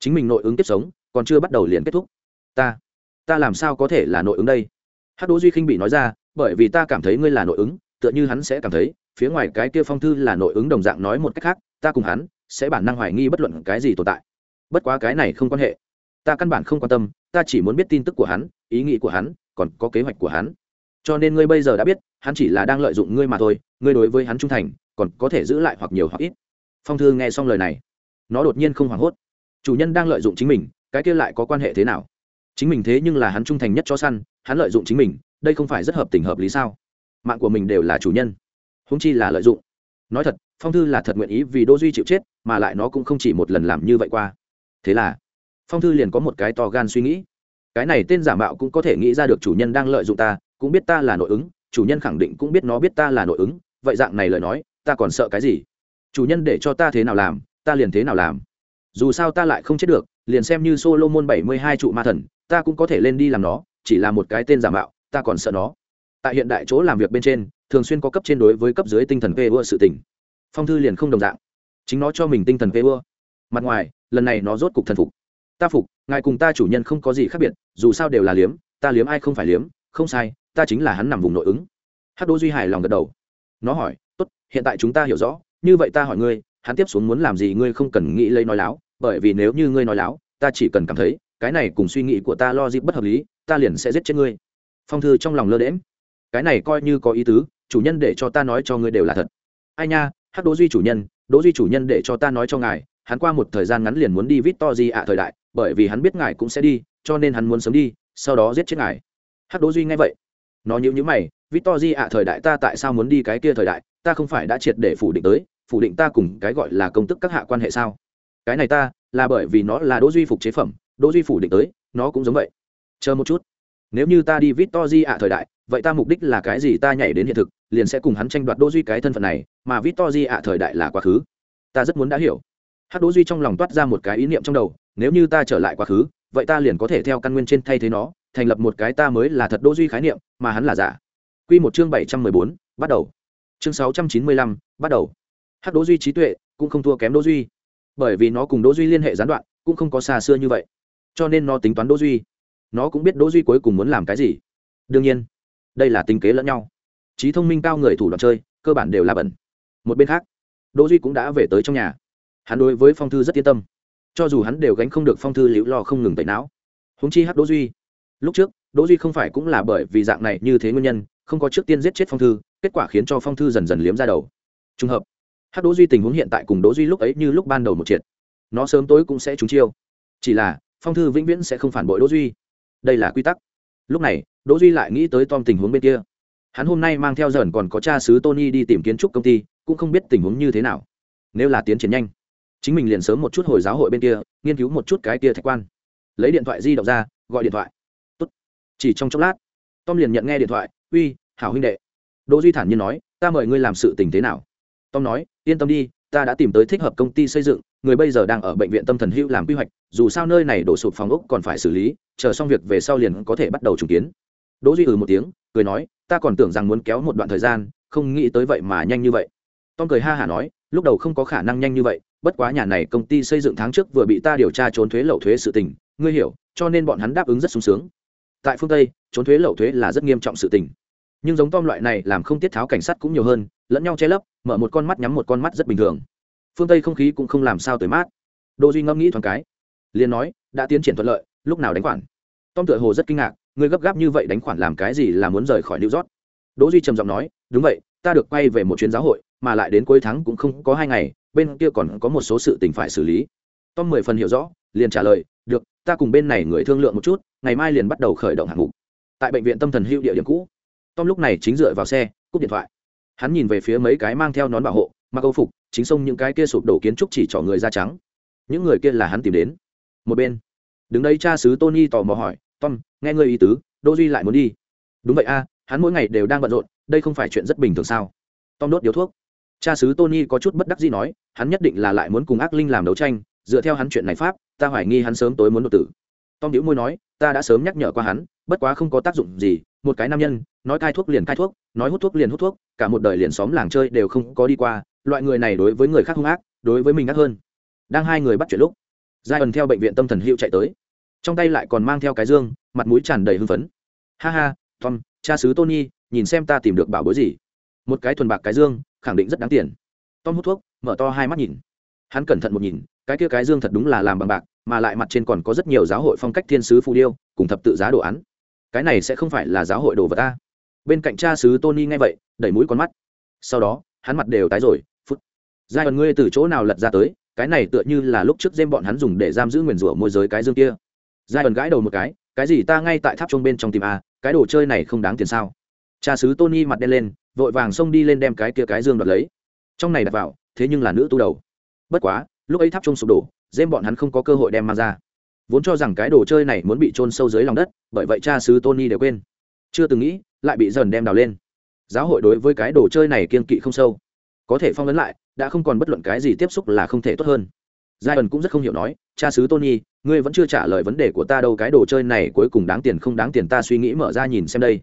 Chính mình nội ứng tiếp sống, còn chưa bắt đầu liền kết thúc. Ta ta làm sao có thể là nội ứng đây? Hát đỗ duy khinh bị nói ra, bởi vì ta cảm thấy ngươi là nội ứng, tựa như hắn sẽ cảm thấy, phía ngoài cái kia phong thư là nội ứng đồng dạng nói một cách khác, ta cùng hắn sẽ bản năng hoài nghi bất luận cái gì tồn tại. Bất quá cái này không quan hệ. Ta căn bản không quan tâm, ta chỉ muốn biết tin tức của hắn, ý nghĩ của hắn, còn có kế hoạch của hắn. Cho nên ngươi bây giờ đã biết, hắn chỉ là đang lợi dụng ngươi mà thôi, ngươi đối với hắn trung thành, còn có thể giữ lại hoặc nhiều hoặc ít. Phong thư nghe xong lời này, nó đột nhiên không hoảng hốt. Chủ nhân đang lợi dụng chính mình, cái kia lại có quan hệ thế nào? Chính mình thế nhưng là hắn trung thành nhất cho săn hắn lợi dụng chính mình, đây không phải rất hợp tình hợp lý sao? Mạng của mình đều là chủ nhân húng chi là lợi dụng. Nói thật, phong thư là thật nguyện ý vì đỗ duy chịu chết, mà lại nó cũng không chỉ một lần làm như vậy qua. Thế là, phong thư liền có một cái to gan suy nghĩ. Cái này tên giả mạo cũng có thể nghĩ ra được chủ nhân đang lợi dụng ta, cũng biết ta là nội ứng, chủ nhân khẳng định cũng biết nó biết ta là nội ứng, vậy dạng này lời nói, ta còn sợ cái gì? Chủ nhân để cho ta thế nào làm, ta liền thế nào làm. Dù sao ta lại không chết được, liền xem như solomon bảy mươi hai trụ ma thần, ta cũng có thể lên đi làm nó chỉ là một cái tên giả mạo, ta còn sợ nó. Tại hiện đại chỗ làm việc bên trên, thường xuyên có cấp trên đối với cấp dưới tinh thần vê ua sự tỉnh phong thư liền không đồng dạng. Chính nó cho mình tinh thần vê ua mặt ngoài, lần này nó rốt cục thần phục. Ta phục, ngài cùng ta chủ nhân không có gì khác biệt, dù sao đều là liếm, ta liếm ai không phải liếm, không sai, ta chính là hắn nằm vùng nội ứng. Hát đỗ duy hài lòng gật đầu. Nó hỏi, tốt, hiện tại chúng ta hiểu rõ, như vậy ta hỏi ngươi, hắn tiếp xuống muốn làm gì ngươi không cần nghĩ lấy nói láo, bởi vì nếu như ngươi nói láo, ta chỉ cần cảm thấy cái này cùng suy nghĩ của ta lo dịp bất hợp lý, ta liền sẽ giết chết ngươi. Phong thư trong lòng lơ đễm cái này coi như có ý tứ, chủ nhân để cho ta nói cho ngươi đều là thật. Ai nha hát đỗ duy chủ nhân, đỗ duy chủ nhân để cho ta nói cho ngài, hắn qua một thời gian ngắn liền muốn đi vít to gì ạ thời đại, bởi vì hắn biết ngài cũng sẽ đi, cho nên hắn muốn sớm đi, sau đó giết chết ngài. Hát đỗ duy nghe vậy, nó nhíu nhíu mày victor ạ thời đại ta tại sao muốn đi cái kia thời đại, ta không phải đã triệt để phủ định tới, phủ định ta cùng cái gọi là công tức các hạ quan hệ sao? Cái này ta, là bởi vì nó là đỗ duy phục chế phẩm đỗ duy phủ định tới, nó cũng giống vậy. Chờ một chút. Nếu như ta đi Victory ạ thời đại, vậy ta mục đích là cái gì ta nhảy đến hiện thực, liền sẽ cùng hắn tranh đoạt đỗ duy cái thân phận này, mà Victory ạ thời đại là quá khứ. Ta rất muốn đã hiểu. Hát đỗ duy trong lòng toát ra một cái ý niệm trong đầu, nếu như ta trở lại quá khứ, vậy ta liền có thể theo căn nguyên trên thay thế nó, thành lập một cái ta mới là thật đỗ duy khái niệm, mà hắn là giả. Quy một chương bảy trăm mười bốn, bắt đầu. Chương sáu trăm chín mươi lăm, bắt đầu. Hắc đỗ duy trí tuệ, cũng không thua kém đỗ duy. Bởi vì nó cùng đỗ duy liên hệ gián đoạn, cũng không có xa xưa như vậy cho nên nó tính toán đỗ duy. Nó cũng biết đỗ duy cuối cùng muốn làm cái gì. Đương nhiên, đây là tính kế lẫn nhau. Trí thông minh cao người thủ đoạn chơi, cơ bản đều là bẩn. Một bên khác, đỗ duy cũng đã về tới trong nhà. Hắn đối với phong thư rất yên tâm. Cho dù hắn đều gánh không được phong thư liễu lo không ngừng tẩy não. Húng chi hắc đỗ duy. Lúc trước, đỗ duy không phải cũng là bởi vì dạng này như thế nguyên nhân, không có trước tiên giết chết phong thư, kết quả khiến cho phong thư dần dần liếm ra đầu. Trùng hợp hắc đỗ duy tình huống hiện tại cùng đỗ duy lúc ấy như lúc ban đầu một triệt. Nó sớm tối cũng sẽ trúng chiêu. Chỉ là phong thư vĩnh viễn sẽ không phản bội đỗ duy. Đây là quy tắc. Lúc này, đỗ duy lại nghĩ tới tom tình huống bên kia. Hắn hôm nay mang theo dần còn có cha sứ tony đi tìm kiến trúc công ty, cũng không biết tình huống như thế nào. Nếu là tiến triển nhanh, chính mình liền sớm một chút hồi giáo hội bên kia, nghiên cứu một chút cái kia thạch quan. Lấy điện thoại di động ra, gọi điện thoại. Tốt. chỉ trong chốc lát, tom liền nhận nghe điện thoại, uy, hảo huynh đệ. Đỗ duy thản nhiên nói, ta mời ngươi làm sự tình thế nào? Tom nói, yên tâm đi, ta đã tìm tới thích hợp công ty xây dựng người bây giờ đang ở bệnh viện tâm thần hữu làm quy hoạch, dù sao nơi này đổ sụp phòng ốc còn phải xử lý, chờ xong việc về sau liền có thể bắt đầu trùng kiến. Đỗ duy ừ một tiếng, cười nói, ta còn tưởng rằng muốn kéo một đoạn thời gian, không nghĩ tới vậy mà nhanh như vậy. Tom cười ha hả nói, lúc đầu không có khả năng nhanh như vậy, bất quá nhà này công ty xây dựng tháng trước vừa bị ta điều tra trốn thuế lậu thuế sự tình, ngươi hiểu, cho nên bọn hắn đáp ứng rất sung sướng. Tại phương tây, trốn thuế lậu thuế là rất nghiêm trọng sự tình. Nhưng giống tom loại này làm không tiết tháo cảnh sát cũng nhiều hơn, lẫn nhau che lấp, mở một con mắt nhắm một con mắt rất bình thường phương tây không khí cũng không làm sao tới mát. Đỗ duy ngẫm nghĩ thoáng cái, liền nói, đã tiến triển thuận lợi, lúc nào đánh khoản? Tom tựa hồ rất kinh ngạc người gấp gáp như vậy đánh khoản làm cái gì là muốn rời khỏi new york? Đỗ duy trầm giọng nói, đúng vậy, ta được quay về một chuyến giáo hội, mà lại đến cuối tháng cũng không có hai ngày, bên kia còn có một số sự tình phải xử lý. Tom mười phần hiểu rõ, liền trả lời, được, ta cùng bên này người thương lượng một chút, ngày mai liền bắt đầu khởi động hạng mục. Tại bệnh viện tâm thần hữu địa điểm cũ, tom lúc này chính dựa vào xe, cúp điện thoại. Hắn nhìn về phía mấy cái mang theo nón bảo hộ mặc âu phục, chính sông những cái kia sụp đổ kiến trúc chỉ trỏ người da trắng. Những người kia là hắn tìm đến. Một bên, đứng đây cha sứ tony tò mò hỏi, tom, nghe ngươi ý tứ, đô duy lại muốn đi. Đúng vậy a, hắn mỗi ngày đều đang bận rộn, đây không phải chuyện rất bình thường sao? Tom đốt điếu thuốc. Cha sứ tony có chút bất đắc dĩ nói, hắn nhất định là lại muốn cùng ác linh làm đấu tranh, dựa theo hắn chuyện này pháp, ta hoài nghi hắn sớm tối muốn đột tử. Tom đĩu môi nói, ta đã sớm nhắc nhở qua hắn, bất quá không có tác dụng gì, một cái nam nhân, nói cai thuốc liền cai thuốc, nói hút thuốc liền hút thuốc, cả một đời liền xóm làng chơi đều không có đi qua loại người này đối với người khác hung ác, đối với mình ác hơn. Đang hai người bắt chuyện lúc giai ẩn theo bệnh viện tâm thần hữu chạy tới. Trong tay lại còn mang theo cái dương, mặt mũi tràn đầy hưng phấn. Ha ha, tom, cha sứ tony, nhìn xem ta tìm được bảo bối gì. Một cái thuần bạc cái dương, khẳng định rất đáng tiền. Tom hút thuốc, mở to hai mắt nhìn. Hắn cẩn thận một nhìn, cái kia cái dương thật đúng là làm bằng bạc, mà lại mặt trên còn có rất nhiều giáo hội phong cách thiên sứ phù điêu, cùng thập tự giá đồ án. Cái này sẽ không phải là giáo hội đồ vật ta. Bên cạnh cha sứ tony nghe vậy, đẩy mũi con mắt. Sau đó, hắn mặt đều tái rồi giai ẩn ngươi từ chỗ nào lật ra tới, cái này tựa như là lúc trước dêm bọn hắn dùng để giam giữ nguyền rủa môi giới cái dương kia. Giai ẩn gãi đầu một cái cái gì ta ngay tại tháp trung bên trong tìm a cái đồ chơi này không đáng tiền sao? Cha sứ tony mặt đen lên, vội vàng xông đi lên đem cái kia cái dương đoạt lấy. Trong này đặt vào, thế nhưng là nữ tu đầu. Bất quá, lúc ấy tháp trung sụp đổ dêm bọn hắn không có cơ hội đem mang ra. Vốn cho rằng cái đồ chơi này muốn bị trôn sâu dưới lòng đất, bởi vậy cha sứ tony đều quên. Chưa từng nghĩ, lại bị dần đem đào lên. Giáo hội đối với cái đồ chơi này kiên kỵ không sâu. Có thể phong vấn lại đã không còn bất luận cái gì tiếp xúc là không thể tốt hơn. Giai ẩn cũng rất không hiểu nói, cha sứ tony, ngươi vẫn chưa trả lời vấn đề của ta đâu, cái đồ chơi này cuối cùng đáng tiền không đáng tiền ta suy nghĩ mở ra nhìn xem đây.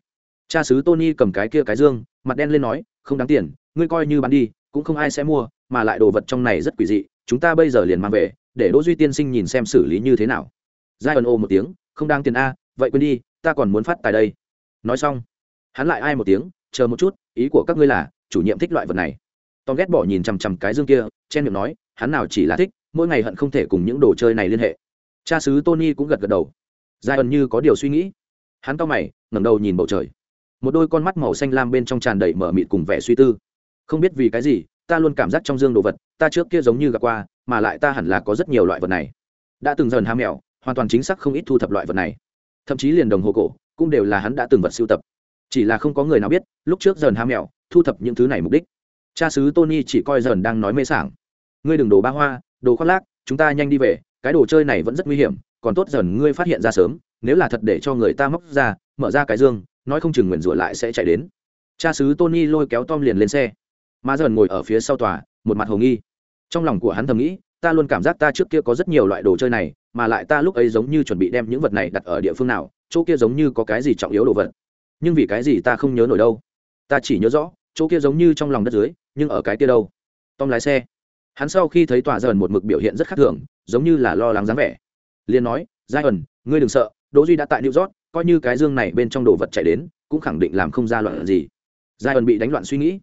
Cha sứ tony cầm cái kia cái dương, mặt đen lên nói, không đáng tiền, ngươi coi như bán đi, cũng không ai sẽ mua, mà lại đồ vật trong này rất quỷ dị, chúng ta bây giờ liền mang về, để đỗ duy tiên sinh nhìn xem xử lý như thế nào. Giai ẩn ô một tiếng, không đáng tiền a, vậy quên đi, ta còn muốn phát tài đây. Nói xong, hắn lại ai một tiếng, chờ một chút, ý của các ngươi là, chủ nhiệm thích loại vật này tom ghét bỏ nhìn chằm chằm cái dương kia chen miệng nói, hắn nào chỉ là thích, mỗi ngày hận không thể cùng những đồ chơi này liên hệ. Cha sứ tony cũng gật gật đầu. Giai ẩn như có điều suy nghĩ. Hắn cau mày, ngẩng đầu nhìn bầu trời. Một đôi con mắt màu xanh lam bên trong tràn đầy mở mịt cùng vẻ suy tư. Không biết vì cái gì, ta luôn cảm giác trong dương đồ vật, ta trước kia giống như gặp qua, mà lại ta hẳn là có rất nhiều loại vật này. Đã từng dần ham mèo hoàn toàn chính xác không ít thu thập loại vật này. Thậm chí liền đồng hồ cổ, cũng đều là hắn đã từng vật sưu tập. Chỉ là không có người nào biết, lúc trước dần ham mèo thu thập những thứ này mục đích cha sứ tony chỉ coi dần đang nói mê sảng. Ngươi đừng đồ ba hoa, đồ khoác lác, chúng ta nhanh đi về, cái đồ chơi này vẫn rất nguy hiểm, còn tốt dần ngươi phát hiện ra sớm, nếu là thật để cho người ta móc ra, mở ra cái dương, nói không chừng nguyền rủa lại sẽ chạy đến. Cha sứ tony lôi kéo tom liền lên xe. Mà dần ngồi ở phía sau tòa, một mặt hồ nghi. Trong lòng của hắn thầm nghĩ, ta luôn cảm giác ta trước kia có rất nhiều loại đồ chơi này, mà lại ta lúc ấy giống như chuẩn bị đem những vật này đặt ở địa phương nào, chỗ kia giống như có cái gì trọng yếu đồ vật. Nhưng vì cái gì ta không nhớ nổi đâu? Ta chỉ nhớ rõ, chỗ kia giống như trong lòng đất dưới nhưng ở cái kia đâu? Tom lái xe. Hắn sau khi thấy tòa dần một mực biểu hiện rất khác thường, giống như là lo lắng dáng vẻ. Liền nói giai ẩn ngươi đừng sợ, đỗ duy đã tại new york, coi như cái dương này bên trong đồ vật chạy đến, cũng khẳng định làm không ra loạn gì. Giai ẩn bị đánh loạn suy nghĩ.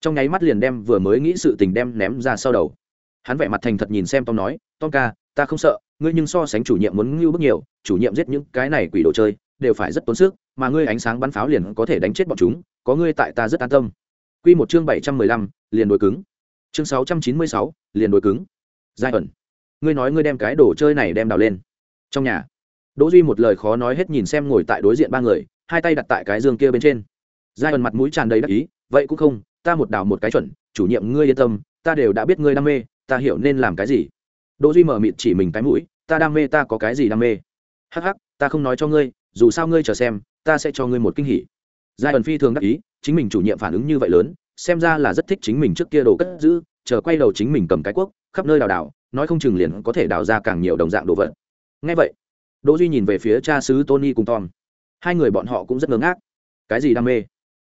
Trong nháy mắt liền đem vừa mới nghĩ sự tình đem ném ra sau đầu. Hắn vẻ mặt thành thật nhìn xem tom nói, tom ca, ta không sợ, ngươi nhưng so sánh chủ nhiệm muốn ngưu bức nhiều, chủ nhiệm giết những cái này quỷ đồ chơi, đều phải rất tốn sức, mà ngươi ánh sáng bắn pháo liền có thể đánh chết bọn chúng, có ngươi tại ta rất an tâm. Quy một chương bảy trăm mười lăm, liền đối cứng. Chương sáu trăm chín mươi sáu, liền đối cứng. Giai ẩn. Ngươi nói ngươi đem cái đồ chơi này đem đào lên. Trong nhà. Đỗ duy một lời khó nói hết nhìn xem ngồi tại đối diện ba người, hai tay đặt tại cái giường kia bên trên. Giai ẩn mặt mũi tràn đầy đắc ý, vậy cũng không, ta một đào một cái chuẩn, chủ nhiệm ngươi yên tâm, ta đều đã biết ngươi đam mê, ta hiểu nên làm cái gì. Đỗ duy mở miệng chỉ mình cái mũi, ta đam mê ta có cái gì đam mê? Hắc hắc, ta không nói cho ngươi, dù sao ngươi chờ xem, ta sẽ cho ngươi một kinh hỉ. Giai ẩn phi thường đắc ý chính mình chủ nhiệm phản ứng như vậy lớn, xem ra là rất thích chính mình trước kia đồ cất giữ, chờ quay đầu chính mình cầm cái cuốc, khắp nơi đào đào, nói không chừng liền có thể đào ra càng nhiều đồng dạng đồ vật. Ngay vậy, đỗ duy nhìn về phía cha xứ tony cùng tom. Hai người bọn họ cũng rất ngớ ngác. Cái gì đam mê?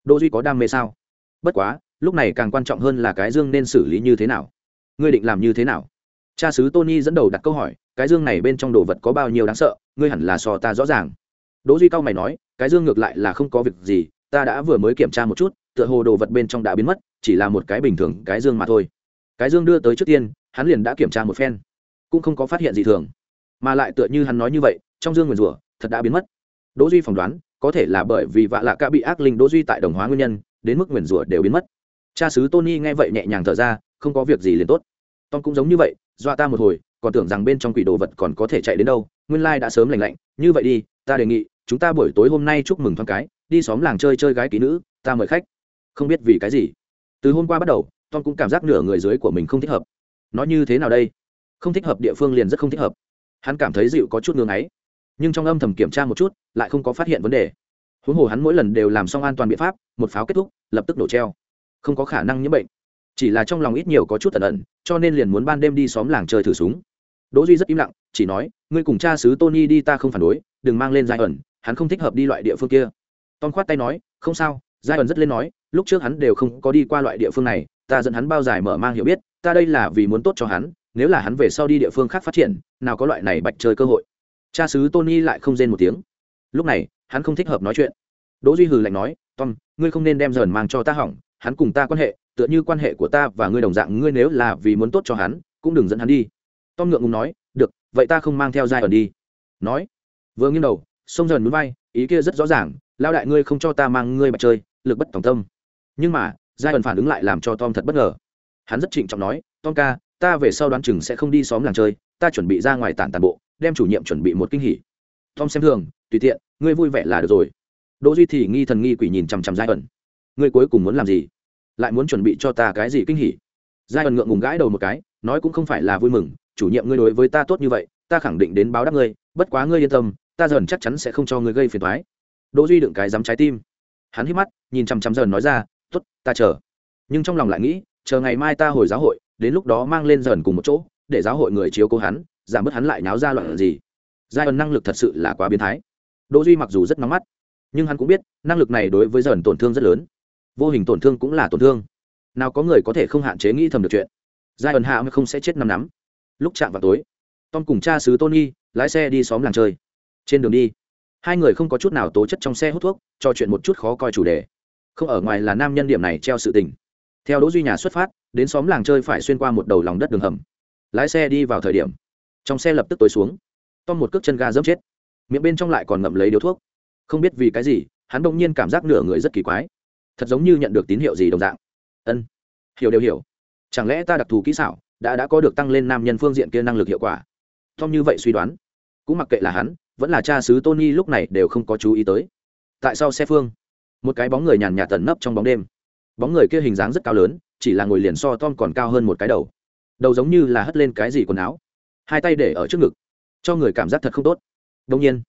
Đỗ duy có đam mê sao? Bất quá, lúc này càng quan trọng hơn là cái dương nên xử lý như thế nào. Ngươi định làm như thế nào? Cha xứ tony dẫn đầu đặt câu hỏi, cái dương này bên trong đồ vật có bao nhiêu đáng sợ, ngươi hẳn là so ta rõ ràng. Đỗ duy cao mày nói, cái dương ngược lại là không có việc gì ta đã vừa mới kiểm tra một chút, tựa hồ đồ vật bên trong đã biến mất, chỉ là một cái bình thường, cái dương mà thôi. Cái dương đưa tới trước tiên, hắn liền đã kiểm tra một phen, cũng không có phát hiện gì thường. Mà lại tựa như hắn nói như vậy, trong dương nguyền rủa, thật đã biến mất. Đỗ duy phỏng đoán, có thể là bởi vì vạ lạ ca bị ác linh đỗ duy tại đồng hóa nguyên nhân, đến mức nguyền rủa đều biến mất. Cha sứ tony nghe vậy nhẹ nhàng thở ra, không có việc gì liền tốt. Tom cũng giống như vậy, dọa ta một hồi, còn tưởng rằng bên trong quỷ đồ vật còn có thể chạy đến đâu, nguyên lai đã sớm lành lạnh, như vậy đi, ta đề nghị, chúng ta buổi tối hôm nay chúc mừng thoáng cái đi xóm làng chơi chơi gái kỹ nữ, ta mời khách. Không biết vì cái gì. Từ hôm qua bắt đầu, tom cũng cảm giác nửa người dưới của mình không thích hợp. Nó như thế nào đây? Không thích hợp địa phương liền rất không thích hợp. Hắn cảm thấy dịu có chút ngưng ấy nhưng trong âm thầm kiểm tra một chút, lại không có phát hiện vấn đề. Huống hồ hắn mỗi lần đều làm xong an toàn biện pháp, một pháo kết thúc, lập tức nổ treo. Không có khả năng nhiễm bệnh. Chỉ là trong lòng ít nhiều có chút tần ẩn, cho nên liền muốn ban đêm đi xóm làng chơi thử súng. Đỗ duy rất im lặng, chỉ nói, ngươi cùng cha sứ tony đi, ta không phản đối, đừng mang lên giai ẩn, hắn không thích hợp đi loại địa phương kia tom khoát tay nói, không sao. Giai ẩn rất lên nói, lúc trước hắn đều không có đi qua loại địa phương này, ta dẫn hắn bao dài mở mang hiểu biết, ta đây là vì muốn tốt cho hắn, nếu là hắn về sau đi địa phương khác phát triển, nào có loại này bạch chơi cơ hội. Cha sứ tony lại không rên một tiếng. Lúc này, hắn không thích hợp nói chuyện. Đỗ duy hừ lạnh nói, tom, ngươi không nên đem dần mang cho ta hỏng, hắn cùng ta quan hệ, tựa như quan hệ của ta và ngươi đồng dạng, ngươi nếu là vì muốn tốt cho hắn, cũng đừng dẫn hắn đi. Tom ngượng ngùng nói, được, vậy ta không mang theo giai ẩn đi. Nói, vừa nghiêng đầu, sông dần núi bay, ý kia rất rõ ràng lao đại ngươi không cho ta mang ngươi mà chơi, lực bất tòng tâm. Nhưng mà, giai ẩn phản ứng lại làm cho tom thật bất ngờ. Hắn rất trịnh trọng nói, tom ca, ta về sau đoán chừng sẽ không đi xóm làng chơi, ta chuẩn bị ra ngoài tản tàn bộ, đem chủ nhiệm chuẩn bị một kinh hỉ. Tom xem thường, tùy tiện, ngươi vui vẻ là được rồi. Đỗ duy thì nghi thần nghi quỷ nhìn chằm chằm giai ẩn. Ngươi cuối cùng muốn làm gì? Lại muốn chuẩn bị cho ta cái gì kinh hỉ? Giai ẩn ngượng ngùng gãi đầu một cái, nói cũng không phải là vui mừng, chủ nhiệm ngươi đối với ta tốt như vậy, ta khẳng định đến báo đáp ngươi, bất quá ngươi yên tâm, ta dần chắc chắn sẽ không cho ngươi gây phiền toái đỗ duy đựng cái dám trái tim. Hắn hít mắt, nhìn chằm chằm dần nói ra, tốt, ta chờ. Nhưng trong lòng lại nghĩ, chờ ngày mai ta hồi giáo hội, đến lúc đó mang lên dần cùng một chỗ, để giáo hội người chiếu cố hắn, giảm bớt hắn lại náo ra loạn gì. Giai ẩn năng lực thật sự là quá biến thái. Đỗ duy mặc dù rất nóng mắt, nhưng hắn cũng biết, năng lực này đối với dần tổn thương rất lớn. Vô hình tổn thương cũng là tổn thương. Nào có người có thể không hạn chế nghĩ thầm được chuyện. Giai ẩn hạ không sẽ chết năm nắm. Lúc chạm vào tối, tom cùng cha sứ tony lái xe đi xóm làng chơi. Trên đường đi hai người không có chút nào tố chất trong xe hút thuốc, trò chuyện một chút khó coi chủ đề. Không ở ngoài là nam nhân điểm này treo sự tình. Theo đỗ duy nhà xuất phát, đến xóm làng chơi phải xuyên qua một đầu lòng đất đường hầm. Lái xe đi vào thời điểm, trong xe lập tức tối xuống. Tom một cước chân ga dẫm chết. Miệng bên trong lại còn ngậm lấy điếu thuốc. Không biết vì cái gì, hắn bỗng nhiên cảm giác nửa người rất kỳ quái. Thật giống như nhận được tín hiệu gì đồng dạng. Ân, hiểu đều hiểu. Chẳng lẽ ta đặc thù kỹ xảo, đã đã có được tăng lên nam nhân phương diện kia năng lực hiệu quả? Tom như vậy suy đoán. Cũng mặc kệ là hắn vẫn là cha xứ tony lúc này đều không có chú ý tới. Tại sao xe phương? Một cái bóng người nhàn nhạt tẩn nấp trong bóng đêm. Bóng người kia hình dáng rất cao lớn, chỉ là ngồi liền so tom còn cao hơn một cái đầu. Đầu giống như là hất lên cái gì quần áo. Hai tay để ở trước ngực, cho người cảm giác thật không tốt. Đông nhiên,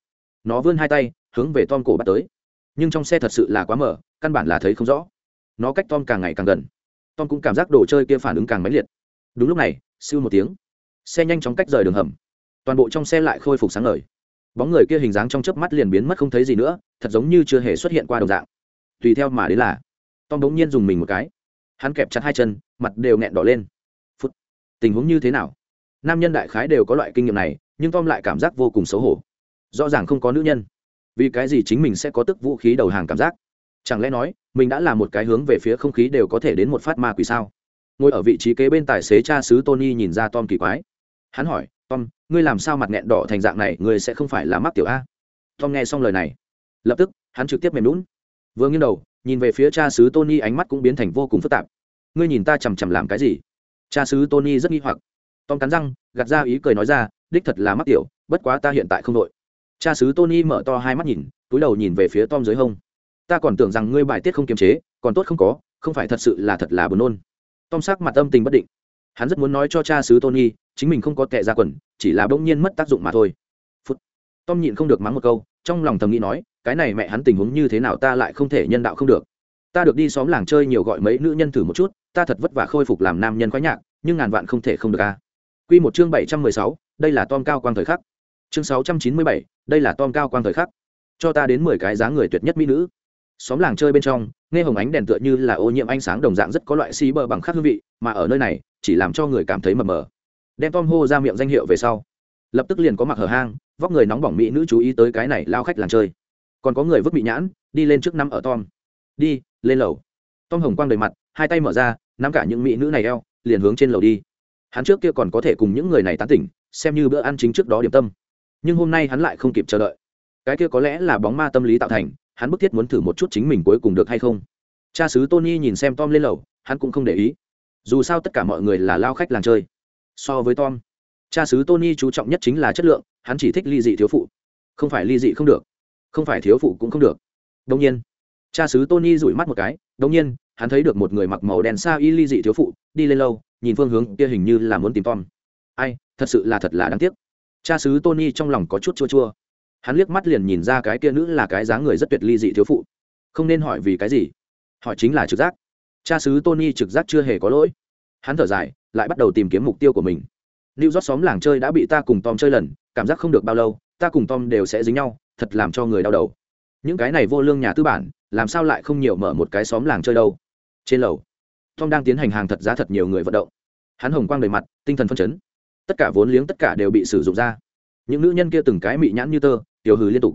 nó vươn hai tay, hướng về tom cổ bắt tới. Nhưng trong xe thật sự là quá mở căn bản là thấy không rõ. Nó cách tom càng ngày càng gần. Tom cũng cảm giác đồ chơi kia phản ứng càng mãnh liệt. Đúng lúc này, siêu một tiếng. Xe nhanh chóng cách rời đường hầm. Toàn bộ trong xe lại khôi phục sáng ngời bóng người kia hình dáng trong chớp mắt liền biến mất không thấy gì nữa, thật giống như chưa hề xuất hiện qua đồng dạng. Tùy theo mà đến là, tom bỗng nhiên dùng mình một cái. Hắn kẹp chặt hai chân, mặt đều nghẹn đỏ lên. Phút. Tình huống như thế nào? Nam nhân đại khái đều có loại kinh nghiệm này, nhưng tom lại cảm giác vô cùng xấu hổ. Rõ ràng không có nữ nhân. Vì cái gì chính mình sẽ có tức vũ khí đầu hàng cảm giác? Chẳng lẽ nói, mình đã là một cái hướng về phía không khí đều có thể đến một phát ma quỷ sao? Ngồi ở vị trí kế bên tài xế cha xứ tony nhìn ra tom kỳ quái. Hắn hỏi, tom ngươi làm sao mặt nghẹn đỏ thành dạng này, ngươi sẽ không phải là mắc tiểu a. Tom nghe xong lời này, lập tức, hắn trực tiếp mềm lún vừa nghiêng đầu, nhìn về phía cha xứ tony, ánh mắt cũng biến thành vô cùng phức tạp. Ngươi nhìn ta chằm chằm làm cái gì? Cha xứ tony rất nghi hoặc. Tom cắn răng, gạt ra ý cười nói ra, đích thật là mắc tiểu, bất quá ta hiện tại không đội. Cha xứ tony mở to hai mắt nhìn, túi đầu nhìn về phía tom dưới hông. Ta còn tưởng rằng ngươi bài tiết không kiềm chế, còn tốt không có, không phải thật sự là thật là buồn nôn. Tom sắc mặt âm tình bất định. Hắn rất muốn nói cho cha xứ tony, chính mình không có tệ ra quần chỉ là bỗng nhiên mất tác dụng mà thôi phút tom nhịn không được mắng một câu trong lòng thầm nghĩ nói cái này mẹ hắn tình huống như thế nào ta lại không thể nhân đạo không được ta được đi xóm làng chơi nhiều gọi mấy nữ nhân thử một chút ta thật vất vả khôi phục làm nam nhân khoái nhạc nhưng ngàn vạn không thể không được a Quy một chương bảy trăm mười sáu, đây là Tom cao quang thời khắc. Chương sáu trăm chín mươi bảy, đây là Tom cao quang thời khắc. Cho ta đến mười cái dáng người tuyệt nhất mỹ nữ. Xóm làng chơi bên trong, nghe hồng ánh đèn tựa như là ô nhiễm ánh sáng đồng dạng rất có loại xì bơ bằng khác hương vị, mà ở nơi này, chỉ làm cho người cảm thấy mờ mờ. Đem Tom hô ra miệng danh hiệu về sau, lập tức liền có mặc hở hang, vóc người nóng bỏng mỹ nữ chú ý tới cái này lao khách làng chơi. Còn có người vứt bị nhãn, đi lên trước năm ở Tom. Đi, lên lầu. Tom hồng quang đầy mặt, hai tay mở ra, nắm cả những mỹ nữ này eo, liền hướng trên lầu đi hắn trước kia còn có thể cùng những người này tán tỉnh xem như bữa ăn chính trước đó điểm tâm nhưng hôm nay hắn lại không kịp chờ đợi cái kia có lẽ là bóng ma tâm lý tạo thành hắn bức thiết muốn thử một chút chính mình cuối cùng được hay không cha xứ tony nhìn xem tom lên lầu hắn cũng không để ý dù sao tất cả mọi người là lao khách làng chơi so với tom. Cha xứ tony chú trọng nhất chính là chất lượng, hắn chỉ thích ly dị thiếu phụ. Không phải ly dị không được. Không phải thiếu phụ cũng không được. Đông nhiên, cha xứ tony rủi mắt một cái. Đông nhiên, hắn thấy được một người mặc màu đen xa y ly dị thiếu phụ, đi lên lâu nhìn phương hướng kia hình như là muốn tìm tom. Ai, thật sự là thật là đáng tiếc. Cha xứ tony trong lòng có chút chua chua. Hắn liếc mắt liền nhìn ra cái kia nữ là cái dáng người rất tuyệt ly dị thiếu phụ. Không nên hỏi vì cái gì. Hỏi chính là trực giác. Cha xứ tony trực giác chưa hề có lỗi hắn thở dài, lại bắt đầu tìm kiếm mục tiêu của mình. Lưu rót xóm làng chơi đã bị ta cùng tom chơi lần, cảm giác không được bao lâu, ta cùng tom đều sẽ dính nhau, thật làm cho người đau đầu. Những cái này vô lương nhà tư bản, làm sao lại không nhiều mở một cái xóm làng chơi đâu? Trên lầu, tom đang tiến hành hàng thật giá thật nhiều người vận động. Hắn hồng quang đầy mặt, tinh thần phân chấn. Tất cả vốn liếng tất cả đều bị sử dụng ra. Những nữ nhân kia từng cái mị nhãn như tơ, tiểu hừ liên tục.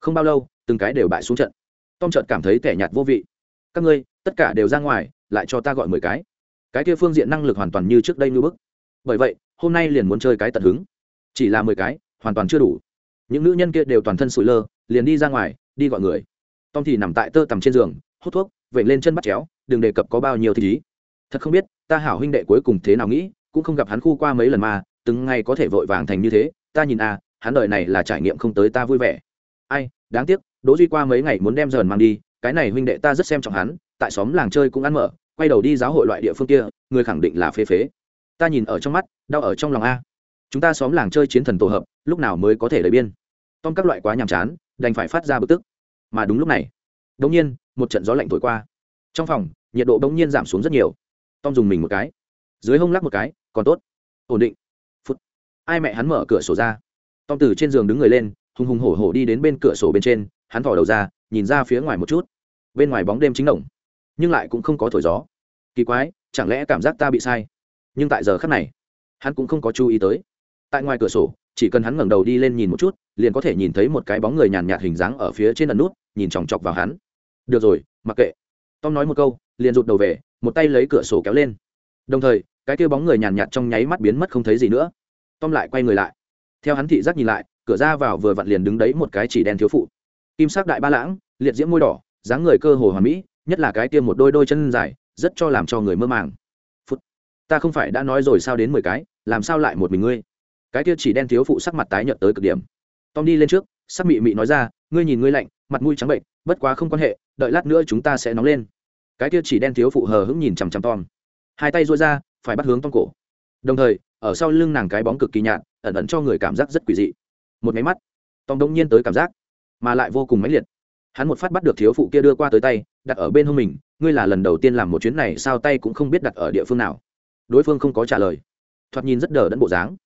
Không bao lâu, từng cái đều bại xuống trận. Tom trợt cảm thấy tẻ nhạt vô vị. Các ngươi, tất cả đều ra ngoài, lại cho ta gọi mười cái cái kia phương diện năng lực hoàn toàn như trước đây như bức. Bởi vậy, hôm nay liền muốn chơi cái tận hứng. Chỉ là mười cái, hoàn toàn chưa đủ. Những nữ nhân kia đều toàn thân sủi lơ, liền đi ra ngoài, đi gọi người. Tom thì nằm tại tơ tằm trên giường, hút thuốc vậy lên chân bắt chéo, đừng đề cập có bao nhiêu thì ý. Thật không biết, ta hảo huynh đệ cuối cùng thế nào nghĩ, cũng không gặp hắn khu qua mấy lần mà, từng ngày có thể vội vàng thành như thế, ta nhìn à hắn đợi này là trải nghiệm không tới ta vui vẻ. Ai, đáng tiếc, đỗ duy qua mấy ngày muốn đem dần mang đi, cái này huynh đệ ta rất xem trọng hắn, tại xóm làng chơi cũng ăn mở quay đầu đi giáo hội loại địa phương kia, người khẳng định là phế phế. Ta nhìn ở trong mắt, đau ở trong lòng a. Chúng ta xóm làng chơi chiến thần tổ hợp, lúc nào mới có thể lấy biên? Tom các loại quá nhàm chán, đành phải phát ra bực tức. Mà đúng lúc này, đột nhiên, một trận gió lạnh thổi qua. Trong phòng, nhiệt độ bỗng nhiên giảm xuống rất nhiều. Tom dùng mình một cái. Dưới hông lắc một cái, còn tốt. Ổn định. Phút. Ai mẹ hắn mở cửa sổ ra. Tom từ trên giường đứng người lên, hùng hùng hổ hổ đi đến bên cửa sổ bên trên, hắn thỏ đầu ra, nhìn ra phía ngoài một chút. Bên ngoài bóng đêm chính động nhưng lại cũng không có thổi gió. Kỳ quái, chẳng lẽ cảm giác ta bị sai? Nhưng tại giờ khắc này, hắn cũng không có chú ý tới. Tại ngoài cửa sổ, chỉ cần hắn ngẩng đầu đi lên nhìn một chút, liền có thể nhìn thấy một cái bóng người nhàn nhạt hình dáng ở phía trên ẩn nút, nhìn chòng chọc vào hắn. Được rồi, mặc kệ. Tom nói một câu, liền rụt đầu về, một tay lấy cửa sổ kéo lên. Đồng thời, cái kia bóng người nhàn nhạt trong nháy mắt biến mất không thấy gì nữa. Tom lại quay người lại. Theo hắn thị giác nhìn lại, cửa ra vào vừa vặn liền đứng đấy một cái chỉ đen thiếu phụ. Kim sắc đại ba lãng, liệt diễm môi đỏ, dáng người cơ hồ hòa mỹ nhất là cái tiêm một đôi đôi chân dài, rất cho làm cho người mơ màng. Phút, ta không phải đã nói rồi sao đến mười cái, làm sao lại một mình ngươi? Cái kia chỉ đen thiếu phụ sắc mặt tái nhợt tới cực điểm. Tom đi lên trước, sắc mị mị nói ra, ngươi nhìn ngươi lạnh, mặt mũi trắng bệnh, bất quá không quan hệ, đợi lát nữa chúng ta sẽ nóng lên. Cái kia chỉ đen thiếu phụ hờ hững nhìn chằm chằm tom. Hai tay dôi ra, phải bắt hướng tom cổ. Đồng thời, ở sau lưng nàng cái bóng cực kỳ nhạt, ẩn ẩn cho người cảm giác rất quỷ dị. Một máy mắt, tom đông nhiên tới cảm giác, mà lại vô cùng mãnh liệt hắn một phát bắt được thiếu phụ kia đưa qua tới tay, đặt ở bên hông mình, ngươi là lần đầu tiên làm một chuyến này, sao tay cũng không biết đặt ở địa phương nào? Đối phương không có trả lời. Thoạt nhìn rất đờ đẫn bộ dáng,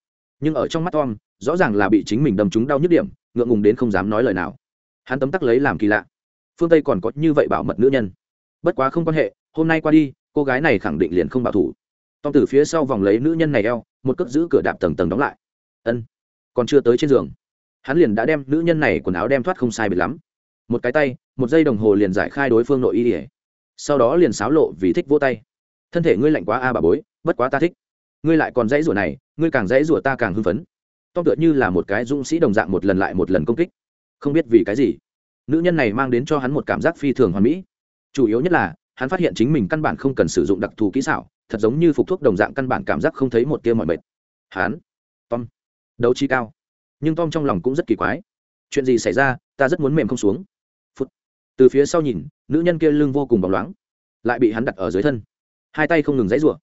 nhưng ở trong mắt tom, rõ ràng là bị chính mình đâm trúng đau nhức điểm, ngượng ngùng đến không dám nói lời nào. Hắn tấm tắc lấy làm kỳ lạ. Phương tây còn có như vậy bảo mật nữ nhân? Bất quá không quan hệ, hôm nay qua đi, cô gái này khẳng định liền không bảo thủ. Tom từ phía sau vòng lấy nữ nhân này eo, một cước giữ cửa đạp tầng tầng đóng lại. Ân, còn chưa tới trên giường. Hắn liền đã đem nữ nhân này quần áo đem thoát không sai biệt lắm một cái tay, một giây đồng hồ liền giải khai đối phương nội y ỉa sau đó liền xáo lộ vì thích vỗ tay. Thân thể ngươi lạnh quá a bà bối, bất quá ta thích. Ngươi lại còn dãy rủa này, ngươi càng dãy rủa ta càng hưng phấn. Tom tựa như là một cái dũng sĩ đồng dạng một lần lại một lần công kích. Không biết vì cái gì, nữ nhân này mang đến cho hắn một cảm giác phi thường hoàn mỹ. Chủ yếu nhất là, hắn phát hiện chính mình căn bản không cần sử dụng đặc thù kỹ xảo, thật giống như phục thuốc đồng dạng căn bản cảm giác không thấy một tia mọi mệt. Hắn, tom, đấu trí cao. Nhưng tom trong lòng cũng rất kỳ quái. Chuyện gì xảy ra, ta rất muốn mềm không xuống từ phía sau nhìn, nữ nhân kia lưng vô cùng bóng loáng, lại bị hắn đặt ở dưới thân. Hai tay không ngừng dãy rủa.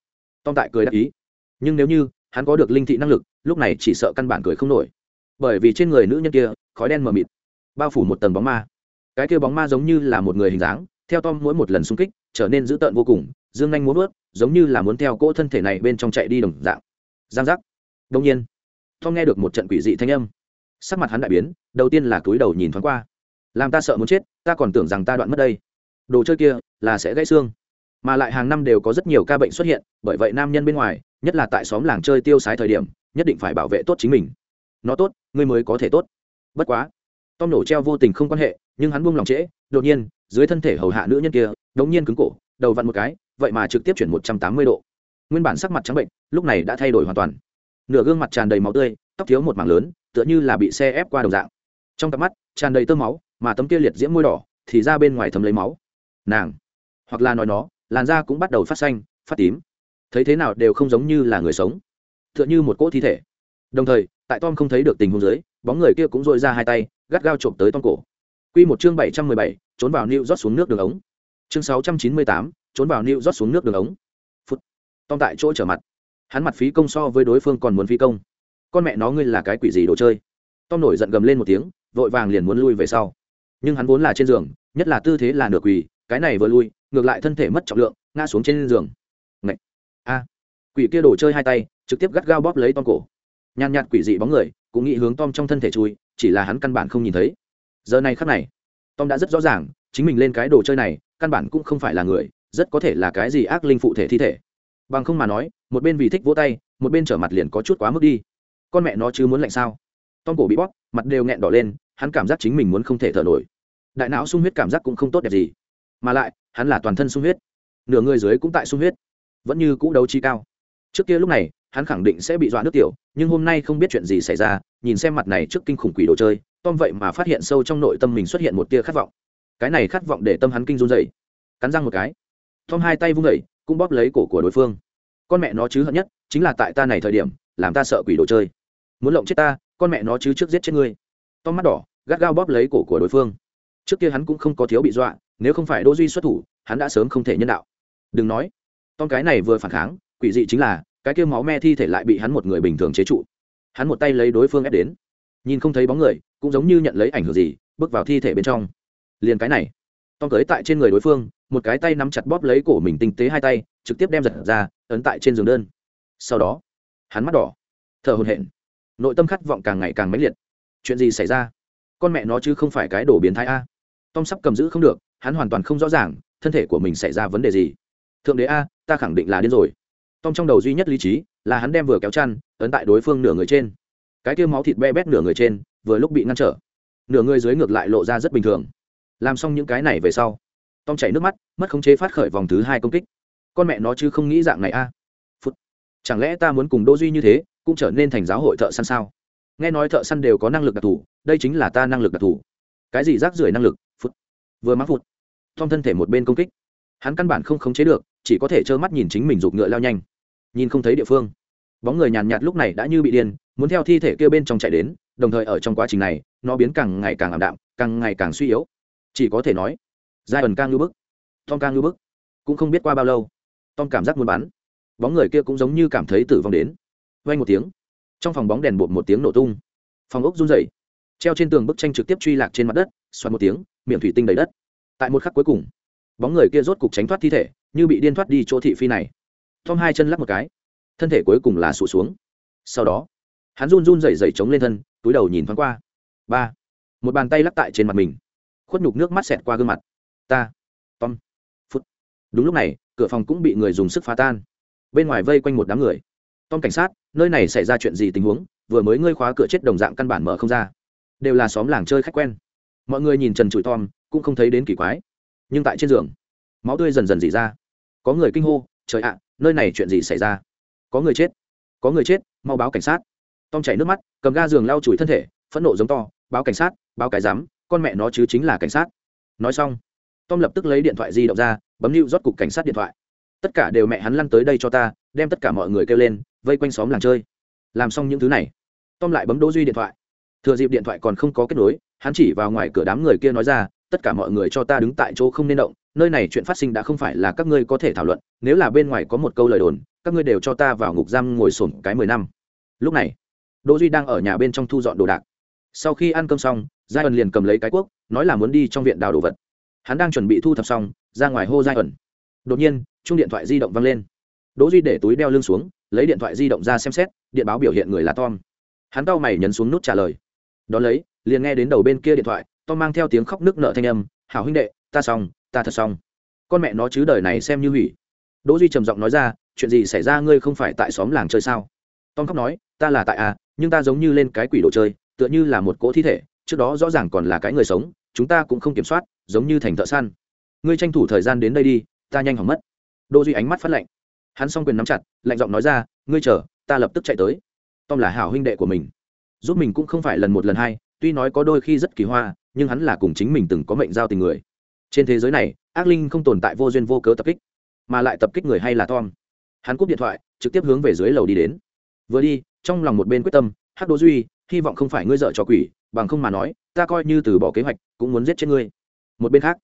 Tom tại cười đắc ý. Nhưng nếu như hắn có được linh thị năng lực, lúc này chỉ sợ căn bản cười không nổi. Bởi vì trên người nữ nhân kia, khói đen mờ mịt, bao phủ một tầng bóng ma. Cái kia bóng ma giống như là một người hình dáng, theo tom mỗi một lần xung kích, trở nên dữ tợn vô cùng, dương nhanh muốn vớt giống như là muốn theo cỗ thân thể này bên trong chạy đi đồng dạng. Giang giác. Đông nhiên, tom nghe được một trận quỷ dị thanh âm. Sắc mặt hắn đại biến, đầu tiên là cúi đầu nhìn thoáng qua làm ta sợ muốn chết, ta còn tưởng rằng ta đoạn mất đây. Đồ chơi kia là sẽ gãy xương. Mà lại hàng năm đều có rất nhiều ca bệnh xuất hiện, bởi vậy nam nhân bên ngoài, nhất là tại xóm làng chơi tiêu sái thời điểm, nhất định phải bảo vệ tốt chính mình. Nó tốt, ngươi mới có thể tốt. Bất quá, tom nổ treo vô tình không quan hệ, nhưng hắn buông lòng trễ, đột nhiên, dưới thân thể hầu hạ nữ nhân kia, đống nhiên cứng cổ, đầu vặn một cái, vậy mà trực tiếp chuyển một trăm tám mươi độ. Nguyên bản sắc mặt trắng bệnh, lúc này đã thay đổi hoàn toàn. Nửa gương mặt tràn đầy máu tươi, tóc thiếu một mảng lớn, tựa như là bị xe ép qua đồng dạng. Trong cặp mắt, tràn đầy tơ máu mà tấm kia liệt diễm môi đỏ thì ra bên ngoài thấm lấy máu. Nàng, hoặc là nói nó, làn da cũng bắt đầu phát xanh, phát tím. Thấy thế nào đều không giống như là người sống, tựa như một cỗ thi thể. Đồng thời, tại tom không thấy được tình huống dưới, bóng người kia cũng dội ra hai tay, gắt gao trộm tới tom cổ. Quy một chương bảy trăm mười bảy, trốn vào nịu rót xuống nước đường ống. Chương sáu trăm chín mươi tám, trốn vào nịu rót xuống nước đường ống. Phút. Tom tại chỗ trở mặt. Hắn mặt phí công so với đối phương còn muốn phí công. Con mẹ nó ngươi là cái quỷ gì đồ chơi? Tom nổi giận gầm lên một tiếng, vội vàng liền muốn lui về sau nhưng hắn vốn là trên giường, nhất là tư thế là nửa quỳ, cái này vừa lui, ngược lại thân thể mất trọng lượng, ngã xuống trên giường. Ngậy! a. Quỷ kia đồ chơi hai tay, trực tiếp gắt gao bóp lấy tom cổ. Nhàn nhạt quỷ dị bóng người, cũng nghĩ hướng tom trong thân thể chui, chỉ là hắn căn bản không nhìn thấy. Giờ này khắc này, tom đã rất rõ ràng, chính mình lên cái đồ chơi này, căn bản cũng không phải là người, rất có thể là cái gì ác linh phụ thể thi thể. Bằng không mà nói, một bên vì thích vỗ tay, một bên trở mặt liền có chút quá mức đi. Con mẹ nó chứ muốn lạnh sao? Tom cổ bị bóp, mặt đều nghẹn đỏ lên, hắn cảm giác chính mình muốn không thể thở nổi. Đại não sung huyết cảm giác cũng không tốt đẹp gì. Mà lại, hắn là toàn thân sung huyết. Nửa người dưới cũng tại sung huyết. Vẫn như cũ đấu chi cao. Trước kia lúc này, hắn khẳng định sẽ bị dọa nước tiểu, nhưng hôm nay không biết chuyện gì xảy ra, nhìn xem mặt này trước kinh khủng quỷ đồ chơi, tom vậy mà phát hiện sâu trong nội tâm mình xuất hiện một tia khát vọng. Cái này khát vọng để tâm hắn kinh run dậy cắn răng một cái, tom hai tay vung vẩy cũng bóp lấy cổ của đối phương. Con mẹ nó chứ hận nhất, chính là tại ta này thời điểm, làm ta sợ quỷ đồ chơi. Muốn lộng chết ta con mẹ nó chứ trước giết chết ngươi. Tom mắt đỏ, gắt gao bóp lấy cổ của đối phương. Trước kia hắn cũng không có thiếu bị dọa, nếu không phải đỗ duy xuất thủ, hắn đã sớm không thể nhân đạo. Đừng nói, tom cái này vừa phản kháng, quỷ dị chính là, cái kia máu me thi thể lại bị hắn một người bình thường chế trụ. Hắn một tay lấy đối phương ép đến. Nhìn không thấy bóng người, cũng giống như nhận lấy ảnh hưởng gì, bước vào thi thể bên trong. Liền cái này, tom cưới tại trên người đối phương, một cái tay nắm chặt bóp lấy cổ mình tinh tế hai tay, trực tiếp đem giật ra, ấn tại trên giường đơn. Sau đó, hắn mắt đỏ, thở hồn hển nội tâm khát vọng càng ngày càng mãnh liệt. Chuyện gì xảy ra? Con mẹ nó chứ không phải cái đổ biến thái a. Tom sắp cầm giữ không được, hắn hoàn toàn không rõ ràng, thân thể của mình xảy ra vấn đề gì. Thượng đế a, ta khẳng định là điên rồi. Tom trong đầu duy nhất lý trí là hắn đem vừa kéo chăn, ấn tại đối phương nửa người trên. Cái kia máu thịt be bét nửa người trên, vừa lúc bị ngăn trở. Nửa người dưới ngược lại lộ ra rất bình thường. Làm xong những cái này về sau, tom chảy nước mắt, mất khống chế phát khởi vòng thứ hai công kích. Con mẹ nó chứ không nghĩ dạng này a. Phút. Chẳng lẽ ta muốn cùng đỗ duy như thế cũng trở nên thành giáo hội thợ săn sao? Nghe nói thợ săn đều có năng lực đặc thù, đây chính là ta năng lực đặc thù. Cái gì rác rưởi năng lực? Phút vừa mắc phút tom thân thể một bên công kích. Hắn căn bản không khống chế được, chỉ có thể trơ mắt nhìn chính mình giục ngựa lao nhanh. Nhìn không thấy địa phương. Bóng người nhàn nhạt lúc này đã như bị điên, muốn theo thi thể kia bên trong chạy đến, đồng thời ở trong quá trình này, nó biến càng ngày càng ảm đạm, càng ngày càng suy yếu. Chỉ có thể nói, giai ẩn càng ngư bức. Tom càng ngư bức. Cũng không biết qua bao lâu, tom cảm giác muốn bắn. Bóng người kia cũng giống như cảm thấy tử vong đến vang một tiếng. Trong phòng bóng đèn bột một tiếng nổ tung. Phòng ốc run rẩy. Treo trên tường bức tranh trực tiếp truy lạc trên mặt đất xoắn một tiếng, miệng thủy tinh đầy đất. Tại một khắc cuối cùng, bóng người kia rốt cục tránh thoát thi thể, như bị điên thoát đi chỗ thị phi này. Tom hai chân lắp một cái. Thân thể cuối cùng là sụt xuống. Sau đó, hắn run run rẩy rẩy chống lên thân, túi đầu nhìn thoáng qua. Ba. Một bàn tay lắc tại trên mặt mình. Khuất nhục nước mắt xẹt qua gương mặt. Ta. Tom. Phút. Đúng lúc này, cửa phòng cũng bị người dùng sức phá tan. Bên ngoài vây quanh một đám người. Tom cảnh sát nơi này xảy ra chuyện gì tình huống, vừa mới ngươi khóa cửa chết đồng dạng căn bản mở không ra. Đều là xóm làng chơi khách quen. Mọi người nhìn trần trụi tom, cũng không thấy đến kỳ quái. Nhưng tại trên giường, máu tươi dần dần dỉ ra. Có người kinh hô, trời ạ, nơi này chuyện gì xảy ra? Có người chết, có người chết, mau báo cảnh sát. Tom chảy nước mắt, cầm ga giường lau chùi thân thể, phẫn nộ giống to, báo cảnh sát, báo cái dám con mẹ nó chứ chính là cảnh sát. Nói xong, tom lập tức lấy điện thoại di động ra, bấm lưu rót cục cảnh sát điện thoại. Tất cả đều mẹ hắn lăn tới đây cho ta đem tất cả mọi người kêu lên, vây quanh xóm làng chơi. Làm xong những thứ này, tom lại bấm đỗ duy điện thoại. Thừa dịp điện thoại còn không có kết nối, hắn chỉ vào ngoài cửa đám người kia nói ra, tất cả mọi người cho ta đứng tại chỗ không nên động, nơi này chuyện phát sinh đã không phải là các ngươi có thể thảo luận, nếu là bên ngoài có một câu lời đồn, các ngươi đều cho ta vào ngục giam ngồi sổm cái mười năm. Lúc này, đỗ duy đang ở nhà bên trong thu dọn đồ đạc. Sau khi ăn cơm xong giai ẩn liền cầm lấy cái cuốc, nói là muốn đi trong viện đào đồ vật. Hắn đang chuẩn bị thu thập xong, ra ngoài hô giai ẩn đột nhiên chung điện thoại di động văng lên đỗ duy để túi đeo lưng xuống, lấy điện thoại di động ra xem xét, điện báo biểu hiện người là tom. Hắn cau mày nhấn xuống nút trả lời. Đón lấy, liền nghe đến đầu bên kia điện thoại, tom mang theo tiếng khóc nức nở thanh âm, hảo huynh đệ, ta xong, ta thật xong. Con mẹ nó chứ đời này xem như hủy. Đỗ duy trầm giọng nói ra, chuyện gì xảy ra ngươi không phải tại xóm làng chơi sao? Tom khóc nói, ta là tại à nhưng ta giống như lên cái quỷ đồ chơi, tựa như là một cỗ thi thể, trước đó rõ ràng còn là cái người sống, chúng ta cũng không kiểm soát, giống như thành thợ săn. Ngươi tranh thủ thời gian đến đây đi, ta nhanh hỏng mất. Đỗ duy ánh mắt phát lạnh hắn xong quyền nắm chặt, lạnh giọng nói ra, ngươi chờ, ta lập tức chạy tới. Tom là hảo huynh đệ của mình. Giúp mình cũng không phải lần một lần hai, tuy nói có đôi khi rất kỳ hoa, nhưng hắn là cùng chính mình từng có mệnh giao tình người. Trên thế giới này, ác linh không tồn tại vô duyên vô cớ tập kích, mà lại tập kích người hay là tom. Hắn cúp điện thoại, trực tiếp hướng về dưới lầu đi đến. Vừa đi, trong lòng một bên quyết tâm hát đỗ duy, hy vọng không phải ngươi dợ cho quỷ, bằng không mà nói, ta coi như từ bỏ kế hoạch, cũng muốn giết chết ngươi. Một bên khác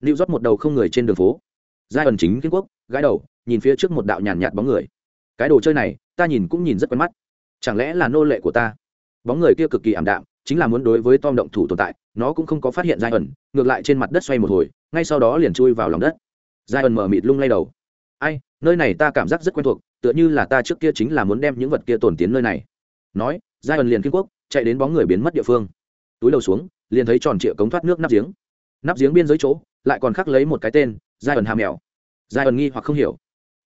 lưu rót một đầu không người trên đường phố. Giai ẩn chính kiến quốc gái đầu nhìn phía trước một đạo nhàn nhạt bóng người. Cái đồ chơi này, ta nhìn cũng nhìn rất quen mắt. Chẳng lẽ là nô lệ của ta? Bóng người kia cực kỳ ảm đạm, chính là muốn đối với tom động thủ tồn tại, nó cũng không có phát hiện giai ẩn ngược lại trên mặt đất xoay một hồi, ngay sau đó liền chui vào lòng đất. Giai ẩn mở mịt lung lay đầu. Ai, nơi này ta cảm giác rất quen thuộc, tựa như là ta trước kia chính là muốn đem những vật kia tổn tiến nơi này. Nói giai ẩn liền kiên quốc, chạy đến bóng người biến mất địa phương. Túi đầu xuống, liền thấy tròn trịa cống thoát nước nắp giếng. Nắp giếng biên giới chỗ, lại còn khắc lấy một cái tên giai ẩn hà mèo giai ẩn nghi hoặc không hiểu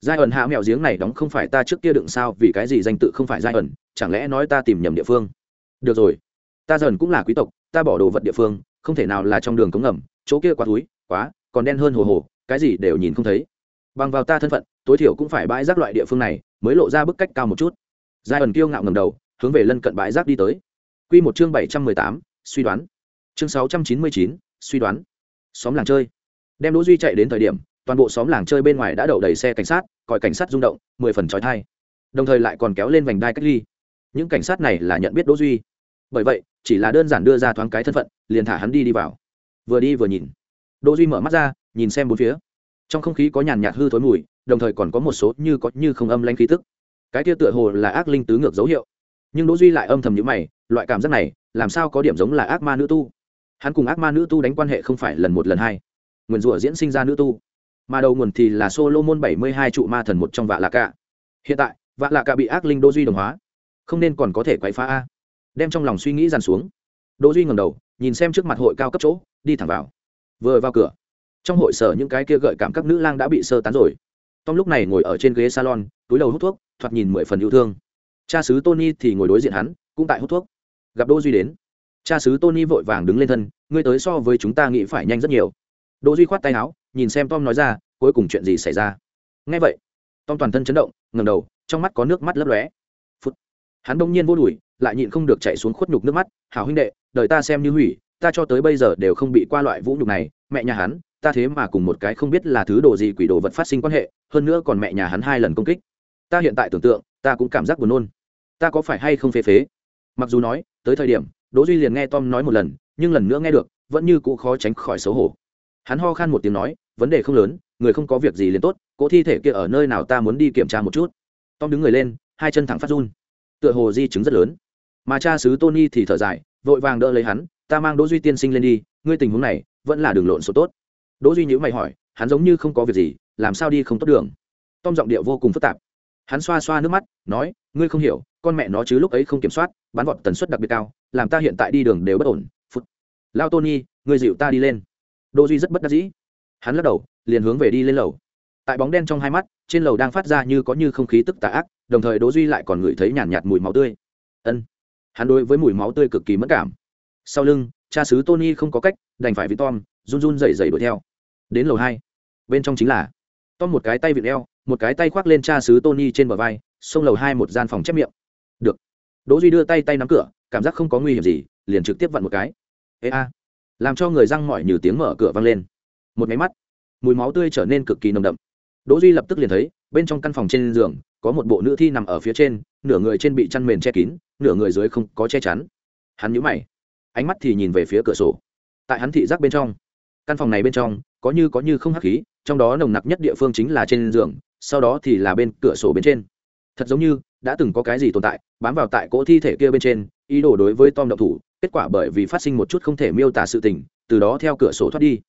giai ẩn hạ mèo giếng này đóng không phải ta trước kia đựng sao, vì cái gì danh tự không phải giai ẩn, chẳng lẽ nói ta tìm nhầm địa phương? Được rồi, ta dần cũng là quý tộc, ta bỏ đồ vật địa phương, không thể nào là trong đường cống ngầm, chỗ kia quá túi, quá, còn đen hơn hồ hồ, cái gì đều nhìn không thấy. Bằng vào ta thân phận, tối thiểu cũng phải bãi rác loại địa phương này, mới lộ ra bức cách cao một chút. Giai ẩn kiêu ngạo ngầm đầu, hướng về lân cận bãi rác đi tới. Q một chương bảy trăm mười tám, suy đoán. Chương sáu trăm chín mươi chín, suy đoán. Xóm làng chơi. Đem đỗ duy chạy đến thời điểm toàn bộ xóm làng chơi bên ngoài đã đậu đầy xe cảnh sát còi cảnh sát rung động, mười phần trói thai. Đồng thời lại còn kéo lên vành đai cách ly. Những cảnh sát này là nhận biết đỗ duy. Bởi vậy, chỉ là đơn giản đưa ra thoáng cái thân phận, liền thả hắn đi đi vào. Vừa đi vừa nhìn. Đỗ duy mở mắt ra, nhìn xem bốn phía. Trong không khí có nhàn nhạt hư thối mùi, đồng thời còn có một số như có như không âm lanh khí tức. Cái kia tựa hồ là ác linh tứ ngược dấu hiệu. Nhưng đỗ duy lại âm thầm nhíu mày, loại cảm giác này, làm sao có điểm giống là ác ma nữ tu? Hắn cùng ác ma nữ tu đánh quan hệ không phải lần một lần hai. Nguyên rủa diễn sinh ra nữ tu mà đầu nguồn thì là solomon bảy mươi hai trụ ma thần một trong vạ lạ cả hiện tại, vạ lạ cả bị ác linh đô duy đồng hóa. Không nên còn có thể quấy phá a. Đem trong lòng suy nghĩ dàn xuống. Đỗ duy ngẩng đầu, nhìn xem trước mặt hội cao cấp chỗ, đi thẳng vào. Vừa vào cửa, trong hội sở những cái kia gợi cảm các nữ lang đã bị sơ tán rồi. Tom lúc này ngồi ở trên ghế salon, túi đầu hút thuốc, thoạt nhìn mười phần yêu thương. Cha xứ tony thì ngồi đối diện hắn, cũng tại hút thuốc. Gặp đỗ duy đến, cha xứ tony vội vàng đứng lên thân, ngươi tới so với chúng ta nghĩ phải nhanh rất nhiều đỗ duy khoát tay áo, nhìn xem tom nói ra, cuối cùng chuyện gì xảy ra? Nghe vậy, tom toàn thân chấn động, ngẩng đầu, trong mắt có nước mắt lấp lóe. Phút. Hắn đông nhiên vô đùi lại nhịn không được chạy xuống khuất nhục nước mắt. Hảo huynh đệ, đời ta xem như hủy, ta cho tới bây giờ đều không bị qua loại vũ nhục này. Mẹ nhà hắn, ta thế mà cùng một cái không biết là thứ đồ gì quỷ đồ vật phát sinh quan hệ, hơn nữa còn mẹ nhà hắn hai lần công kích. Ta hiện tại tưởng tượng, ta cũng cảm giác buồn nôn. Ta có phải hay không phế phế? Mặc dù nói, tới thời điểm, đỗ duy liền nghe tom nói một lần, nhưng lần nữa nghe được, vẫn như cũ khó tránh khỏi xấu hổ hắn ho khan một tiếng nói, vấn đề không lớn, người không có việc gì liền tốt, cỗ thi thể kia ở nơi nào ta muốn đi kiểm tra một chút. Tom đứng người lên, hai chân thẳng phát run. Tựa hồ di chứng rất lớn. Mà cha xứ tony thì thở dài, vội vàng đỡ lấy hắn, ta mang đỗ duy tiên sinh lên đi, ngươi tình huống này vẫn là đường lộn số tốt. Đỗ duy nhữ mày hỏi, hắn giống như không có việc gì, làm sao đi không tốt đường? Tom giọng điệu vô cùng phức tạp. Hắn xoa xoa nước mắt, nói, ngươi không hiểu, con mẹ nó chứ lúc ấy không kiểm soát bắn vọt tần suất đặc biệt cao, làm ta hiện tại đi đường đều bất ổn, phút. Lao tony, ngươi dịu ta đi lên đỗ duy rất bất đắc dĩ. Hắn lắc đầu liền hướng về đi lên lầu. Tại bóng đen trong hai mắt trên lầu đang phát ra như có như không khí tức tà ác đồng thời đỗ duy lại còn ngửi thấy nhàn nhạt, nhạt mùi máu tươi. Ân. Hắn đối với mùi máu tươi cực kỳ mất cảm. Sau lưng cha xứ tony không có cách đành phải vì tom run run dậy dậy đuổi theo. Đến lầu hai bên trong chính là tom một cái tay vịn eo một cái tay khoác lên cha xứ tony trên bờ vai xông lầu hai một gian phòng chép miệng. Được. Đỗ duy đưa tay tay nắm cửa cảm giác không có nguy hiểm gì liền trực tiếp vặn một cái. Ê a làm cho người răng mỏi như tiếng mở cửa vang lên. Một máy mắt, mùi máu tươi trở nên cực kỳ nồng đậm. Đỗ duy lập tức liền thấy, bên trong căn phòng trên giường, có một bộ nữ thi nằm ở phía trên, nửa người trên bị chăn mền che kín, nửa người dưới không có che chắn. Hắn nhíu mày, ánh mắt thì nhìn về phía cửa sổ. Tại hắn thị giác bên trong, căn phòng này bên trong, có như có như không hắc khí, trong đó nồng nặc nhất địa phương chính là trên giường, sau đó thì là bên cửa sổ bên trên. Thật giống như, đã từng có cái gì tồn tại, bám vào tại cỗ thi thể kia bên trên, ý đồ đối với tom động thủ kết quả bởi vì phát sinh một chút không thể miêu tả sự tình, từ đó theo cửa sổ thoát đi.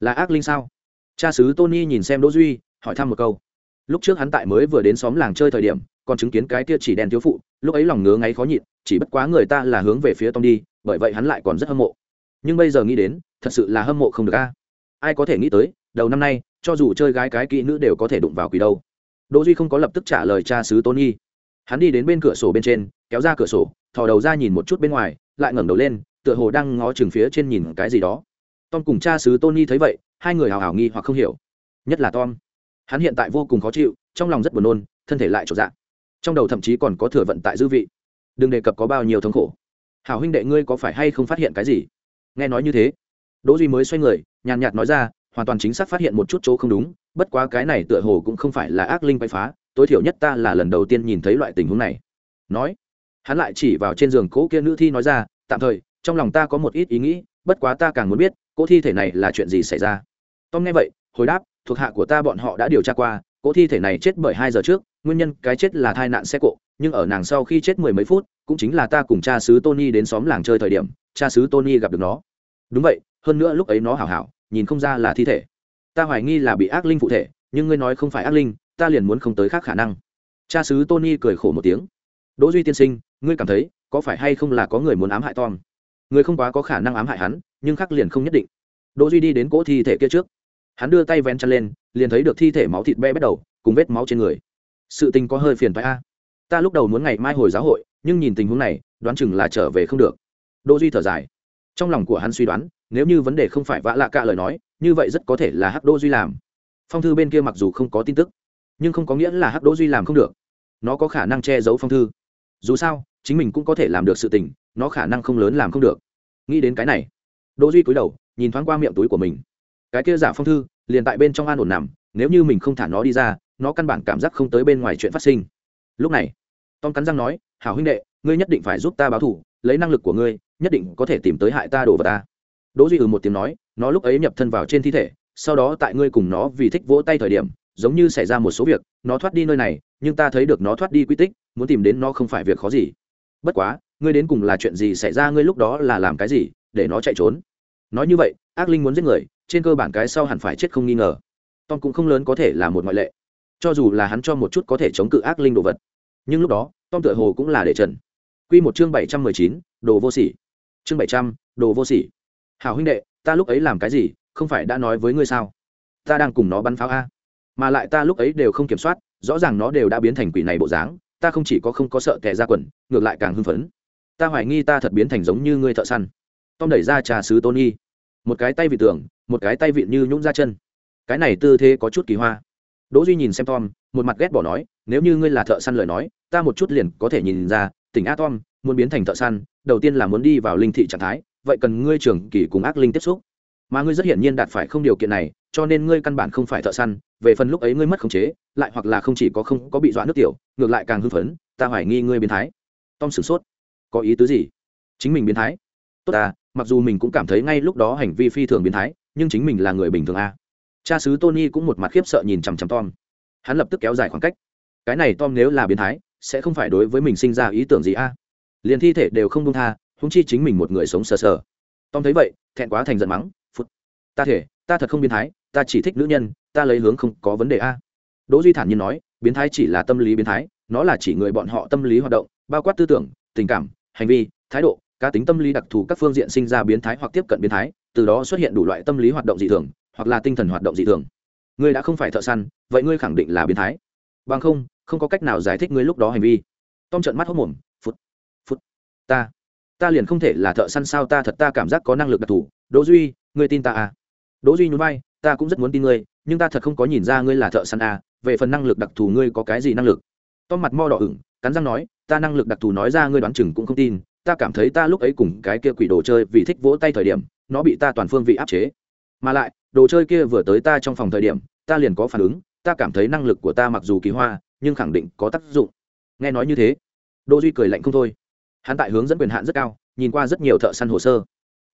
Là ác linh sao? Cha xứ tony nhìn xem đỗ duy, hỏi thăm một câu. Lúc trước hắn tại mới vừa đến xóm làng chơi thời điểm, còn chứng kiến cái kia chỉ đen thiếu phụ, lúc ấy lòng ngứa ngáy khó nhịn, chỉ bất quá người ta là hướng về phía tom đi, bởi vậy hắn lại còn rất hâm mộ. Nhưng bây giờ nghĩ đến, thật sự là hâm mộ không được a. Ai có thể nghĩ tới, đầu năm nay, cho dù chơi gái cái kỹ nữ đều có thể đụng vào quỷ đâu. Đỗ duy không có lập tức trả lời cha xứ tôn nghi hắn đi đến bên cửa sổ bên trên, kéo ra cửa sổ, thò đầu ra nhìn một chút bên ngoài lại ngẩng đầu lên, tựa hồ đang ngó chừng phía trên nhìn cái gì đó. Tom cùng cha xứ tony thấy vậy, hai người hào hào nghi hoặc không hiểu. Nhất là tom. Hắn hiện tại vô cùng khó chịu, trong lòng rất buồn nôn, thân thể lại trộn dạng trong đầu thậm chí còn có thừa vận tại dư vị. Đừng đề cập có bao nhiêu thống khổ. Hảo huynh đệ ngươi có phải hay không phát hiện cái gì? Nghe nói như thế. Đỗ duy mới xoay người, nhàn nhạt nói ra, hoàn toàn chính xác phát hiện một chút chỗ không đúng, bất quá cái này tựa hồ cũng không phải là ác linh quay phá, tối thiểu nhất ta là lần đầu tiên nhìn thấy loại tình huống này. Nói hắn lại chỉ vào trên giường cố kia nữ thi nói ra, tạm thời, trong lòng ta có một ít ý nghĩ, bất quá ta càng muốn biết cỗ thi thể này là chuyện gì xảy ra? Tom nghe vậy, hồi đáp, thuộc hạ của ta bọn họ đã điều tra qua cỗ thi thể này chết bởi hai giờ trước, nguyên nhân cái chết là tai nạn xe cộ, nhưng ở nàng sau khi chết mười mấy phút, cũng chính là ta cùng cha xứ tony đến xóm làng chơi thời điểm, cha xứ tony gặp được nó. Đúng vậy, hơn nữa lúc ấy nó hảo hảo, nhìn không ra là thi thể. Ta hoài nghi là bị ác linh phụ thể, nhưng ngươi nói không phải ác linh, ta liền muốn không tới khác khả năng. Cha xứ tony cười khổ một tiếng đỗ duy tiên sinh, ngươi cảm thấy có phải hay không là có người muốn ám hại tom? Người không quá có khả năng ám hại hắn, nhưng khác liền không nhất định. Đỗ duy đi đến cỗ thi thể kia trước. Hắn đưa tay ven chân lên, liền thấy được thi thể máu thịt be bắt đầu, cùng vết máu trên người. Sự tình có hơi phiền phải a. Ta lúc đầu muốn ngày mai hồi giáo hội, nhưng nhìn tình huống này, đoán chừng là trở về không được. Đỗ duy thở dài. Trong lòng của hắn suy đoán, nếu như vấn đề không phải vã lạ cả lời nói, như vậy rất có thể là hắc đỗ duy làm. Phong thư bên kia mặc dù không có tin tức, nhưng không có nghĩa là hắc đỗ duy làm không được. Nó có khả năng che giấu phong thư dù sao, chính mình cũng có thể làm được sự tình, nó khả năng không lớn làm không được. Nghĩ đến cái này, đỗ duy cúi đầu, nhìn thoáng qua miệng túi của mình. Cái kia giả phong thư, liền tại bên trong an ổn nằm, nếu như mình không thả nó đi ra, nó căn bản cảm giác không tới bên ngoài chuyện phát sinh. Lúc này, tom cắn răng nói, hảo huynh đệ, ngươi nhất định phải giúp ta báo thù, lấy năng lực của ngươi, nhất định có thể tìm tới hại ta đồ vật ta. Đỗ duy ừ một tiếng nói, nó lúc ấy nhập thân vào trên thi thể, sau đó tại ngươi cùng nó vì thích vỗ tay thời điểm, giống như xảy ra một số việc, nó thoát đi nơi này nhưng ta thấy được nó thoát đi quy tích, muốn tìm đến nó không phải việc khó gì. Bất quá, ngươi đến cùng là chuyện gì xảy ra ngươi lúc đó là làm cái gì, để nó chạy trốn? Nói như vậy, ác linh muốn giết người, trên cơ bản cái sau hẳn phải chết không nghi ngờ. Tom cũng không lớn có thể là một ngoại lệ. Cho dù là hắn cho một chút có thể chống cự ác linh đồ vật. Nhưng lúc đó, tom tựa hồ cũng là để trần. Q một chương bảy trăm mười chín, đồ vô sỉ. Chương bảy trăm, đồ vô sỉ. Hảo huynh đệ, ta lúc ấy làm cái gì, không phải đã nói với ngươi sao? Ta đang cùng nó bắn pháo a. Mà lại ta lúc ấy đều không kiểm soát rõ ràng nó đều đã biến thành quỷ này bộ dáng ta không chỉ có không có sợ kẻ ra quần ngược lại càng hưng phấn. Ta hoài nghi ta thật biến thành giống như ngươi thợ săn. Tom đẩy ra trà sứ tôn nghi một cái tay vị tưởng, một cái tay vịn như nhũng ra chân. Cái này tư thế có chút kỳ hoa. Đỗ duy nhìn xem tom một mặt ghét bỏ nói nếu như ngươi là thợ săn lời nói ta một chút liền có thể nhìn ra tỉnh a tom muốn biến thành thợ săn đầu tiên là muốn đi vào linh thị trạng thái vậy cần ngươi trưởng kỳ cùng ác linh tiếp xúc mà ngươi rất hiển nhiên đạt phải không điều kiện này, cho nên ngươi căn bản không phải thợ săn, về phần lúc ấy ngươi mất khống chế, lại hoặc là không chỉ có không có bị dọa nước tiểu, ngược lại càng hưng phấn, ta hoài nghi ngươi biến thái. Tom sửng sốt. Có ý tứ gì? Chính mình biến thái? Tốt ta, mặc dù mình cũng cảm thấy ngay lúc đó hành vi phi thường biến thái, nhưng chính mình là người bình thường a. Cha xứ tony cũng một mặt khiếp sợ nhìn chằm chằm tom. Hắn lập tức kéo dài khoảng cách. Cái này tom nếu là biến thái, sẽ không phải đối với mình sinh ra ý tưởng gì a. Liền thi thể đều không công tha húng chi chính mình một người sống sờ sờ. Tom thấy vậy, thẹn quá thành giận mắng ta thể, ta thật không biến thái, ta chỉ thích nữ nhân, ta lấy hướng không có vấn đề a. Đỗ duy thản nhiên nói, biến thái chỉ là tâm lý biến thái, nó là chỉ người bọn họ tâm lý hoạt động, bao quát tư tưởng, tình cảm, hành vi, thái độ, cá tính tâm lý đặc thù các phương diện sinh ra biến thái hoặc tiếp cận biến thái, từ đó xuất hiện đủ loại tâm lý hoạt động dị thường, hoặc là tinh thần hoạt động dị thường. Ngươi đã không phải thợ săn, vậy ngươi khẳng định là biến thái. Bằng không không có cách nào giải thích ngươi lúc đó hành vi. Tom trợn mắt hốc mồm, phút phút. Ta ta liền không thể là thợ săn sao ta thật ta cảm giác có năng lực đặc thù. Đỗ duy, ngươi tin ta à? Đỗ duy nhún vai, ta cũng rất muốn tin ngươi, nhưng ta thật không có nhìn ra ngươi là thợ săn à về phần năng lực đặc thù ngươi có cái gì năng lực? Tom mặt mo đỏ ửng, cắn răng nói, ta năng lực đặc thù nói ra ngươi đoán chừng cũng không tin, ta cảm thấy ta lúc ấy cùng cái kia quỷ đồ chơi vì thích vỗ tay thời điểm, nó bị ta toàn phương vị áp chế. Mà lại, đồ chơi kia vừa tới ta trong phòng thời điểm, ta liền có phản ứng, ta cảm thấy năng lực của ta mặc dù kỳ hoa, nhưng khẳng định có tác dụng. Nghe nói như thế, đỗ duy cười lạnh không thôi. Hắn tại hướng dẫn quyền hạn rất cao, nhìn qua rất nhiều thợ săn hồ sơ,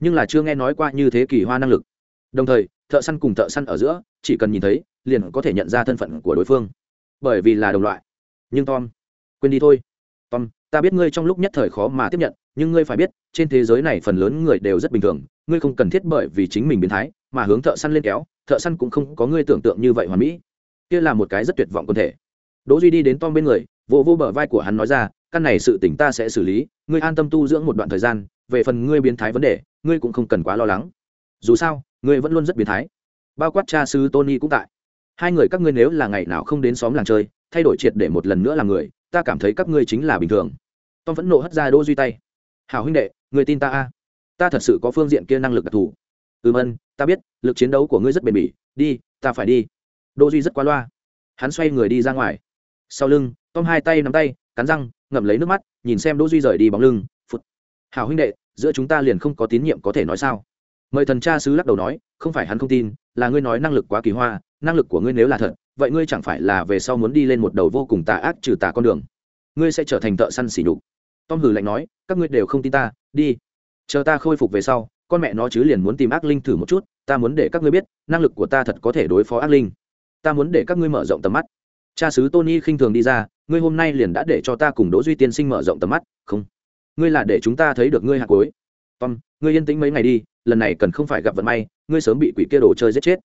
nhưng là chưa nghe nói qua như thế kỳ hoa năng lực đồng thời, thợ săn cùng thợ săn ở giữa, chỉ cần nhìn thấy, liền có thể nhận ra thân phận của đối phương. Bởi vì là đồng loại. Nhưng tom, quên đi thôi. Tom, ta biết ngươi trong lúc nhất thời khó mà tiếp nhận, nhưng ngươi phải biết, trên thế giới này phần lớn người đều rất bình thường, ngươi không cần thiết bởi vì chính mình biến thái, mà hướng thợ săn lên kéo, thợ săn cũng không có ngươi tưởng tượng như vậy hoàn mỹ. Kia là một cái rất tuyệt vọng quân thể. Đỗ duy đi đến tom bên người, vỗ vỗ bờ vai của hắn nói ra, căn này sự tỉnh ta sẽ xử lý, ngươi an tâm tu dưỡng một đoạn thời gian, về phần ngươi biến thái vấn đề, ngươi cũng không cần quá lo lắng. Dù sao ngươi vẫn luôn rất biến thái. Bao quát cha sư tony cũng tại. Hai người các ngươi nếu là ngày nào không đến xóm làng chơi, thay đổi triệt để một lần nữa làm người, ta cảm thấy các ngươi chính là bình thường. Tom vẫn nộ hất ra đỗ duy tay. Hảo huynh đệ, người tin ta a? Ta thật sự có phương diện kia năng lực đặc thù. Ừm ân, ta biết, lực chiến đấu của ngươi rất bền bỉ. Đi, ta phải đi. Đỗ duy rất quá loa. Hắn xoay người đi ra ngoài. Sau lưng, tom hai tay nắm tay, cắn răng, ngậm lấy nước mắt, nhìn xem đỗ duy rời đi bóng lưng, phụt. Hảo huynh đệ, giữa chúng ta liền không có tín nhiệm có thể nói sao? Mời thần cha sứ lắc đầu nói, không phải hắn không tin, là ngươi nói năng lực quá kỳ hoa, năng lực của ngươi nếu là thật, vậy ngươi chẳng phải là về sau muốn đi lên một đầu vô cùng tà ác trừ tà con đường. Ngươi sẽ trở thành thợ săn xỉ đục tom hử lạnh nói, các ngươi đều không tin ta, đi. Chờ ta khôi phục về sau, con mẹ nó chứ liền muốn tìm ác linh thử một chút, ta muốn để các ngươi biết, năng lực của ta thật có thể đối phó ác linh. Ta muốn để các ngươi mở rộng tầm mắt. Cha sứ tony khinh thường đi ra, ngươi hôm nay liền đã để cho ta cùng đỗ duy tiên sinh mở rộng tầm mắt, không? Ngươi là để chúng ta thấy được ngươi hạt cối tom, ngươi yên tĩnh mấy ngày đi lần này cần không phải gặp vận may, ngươi sớm bị quỷ kia đồ chơi giết chết.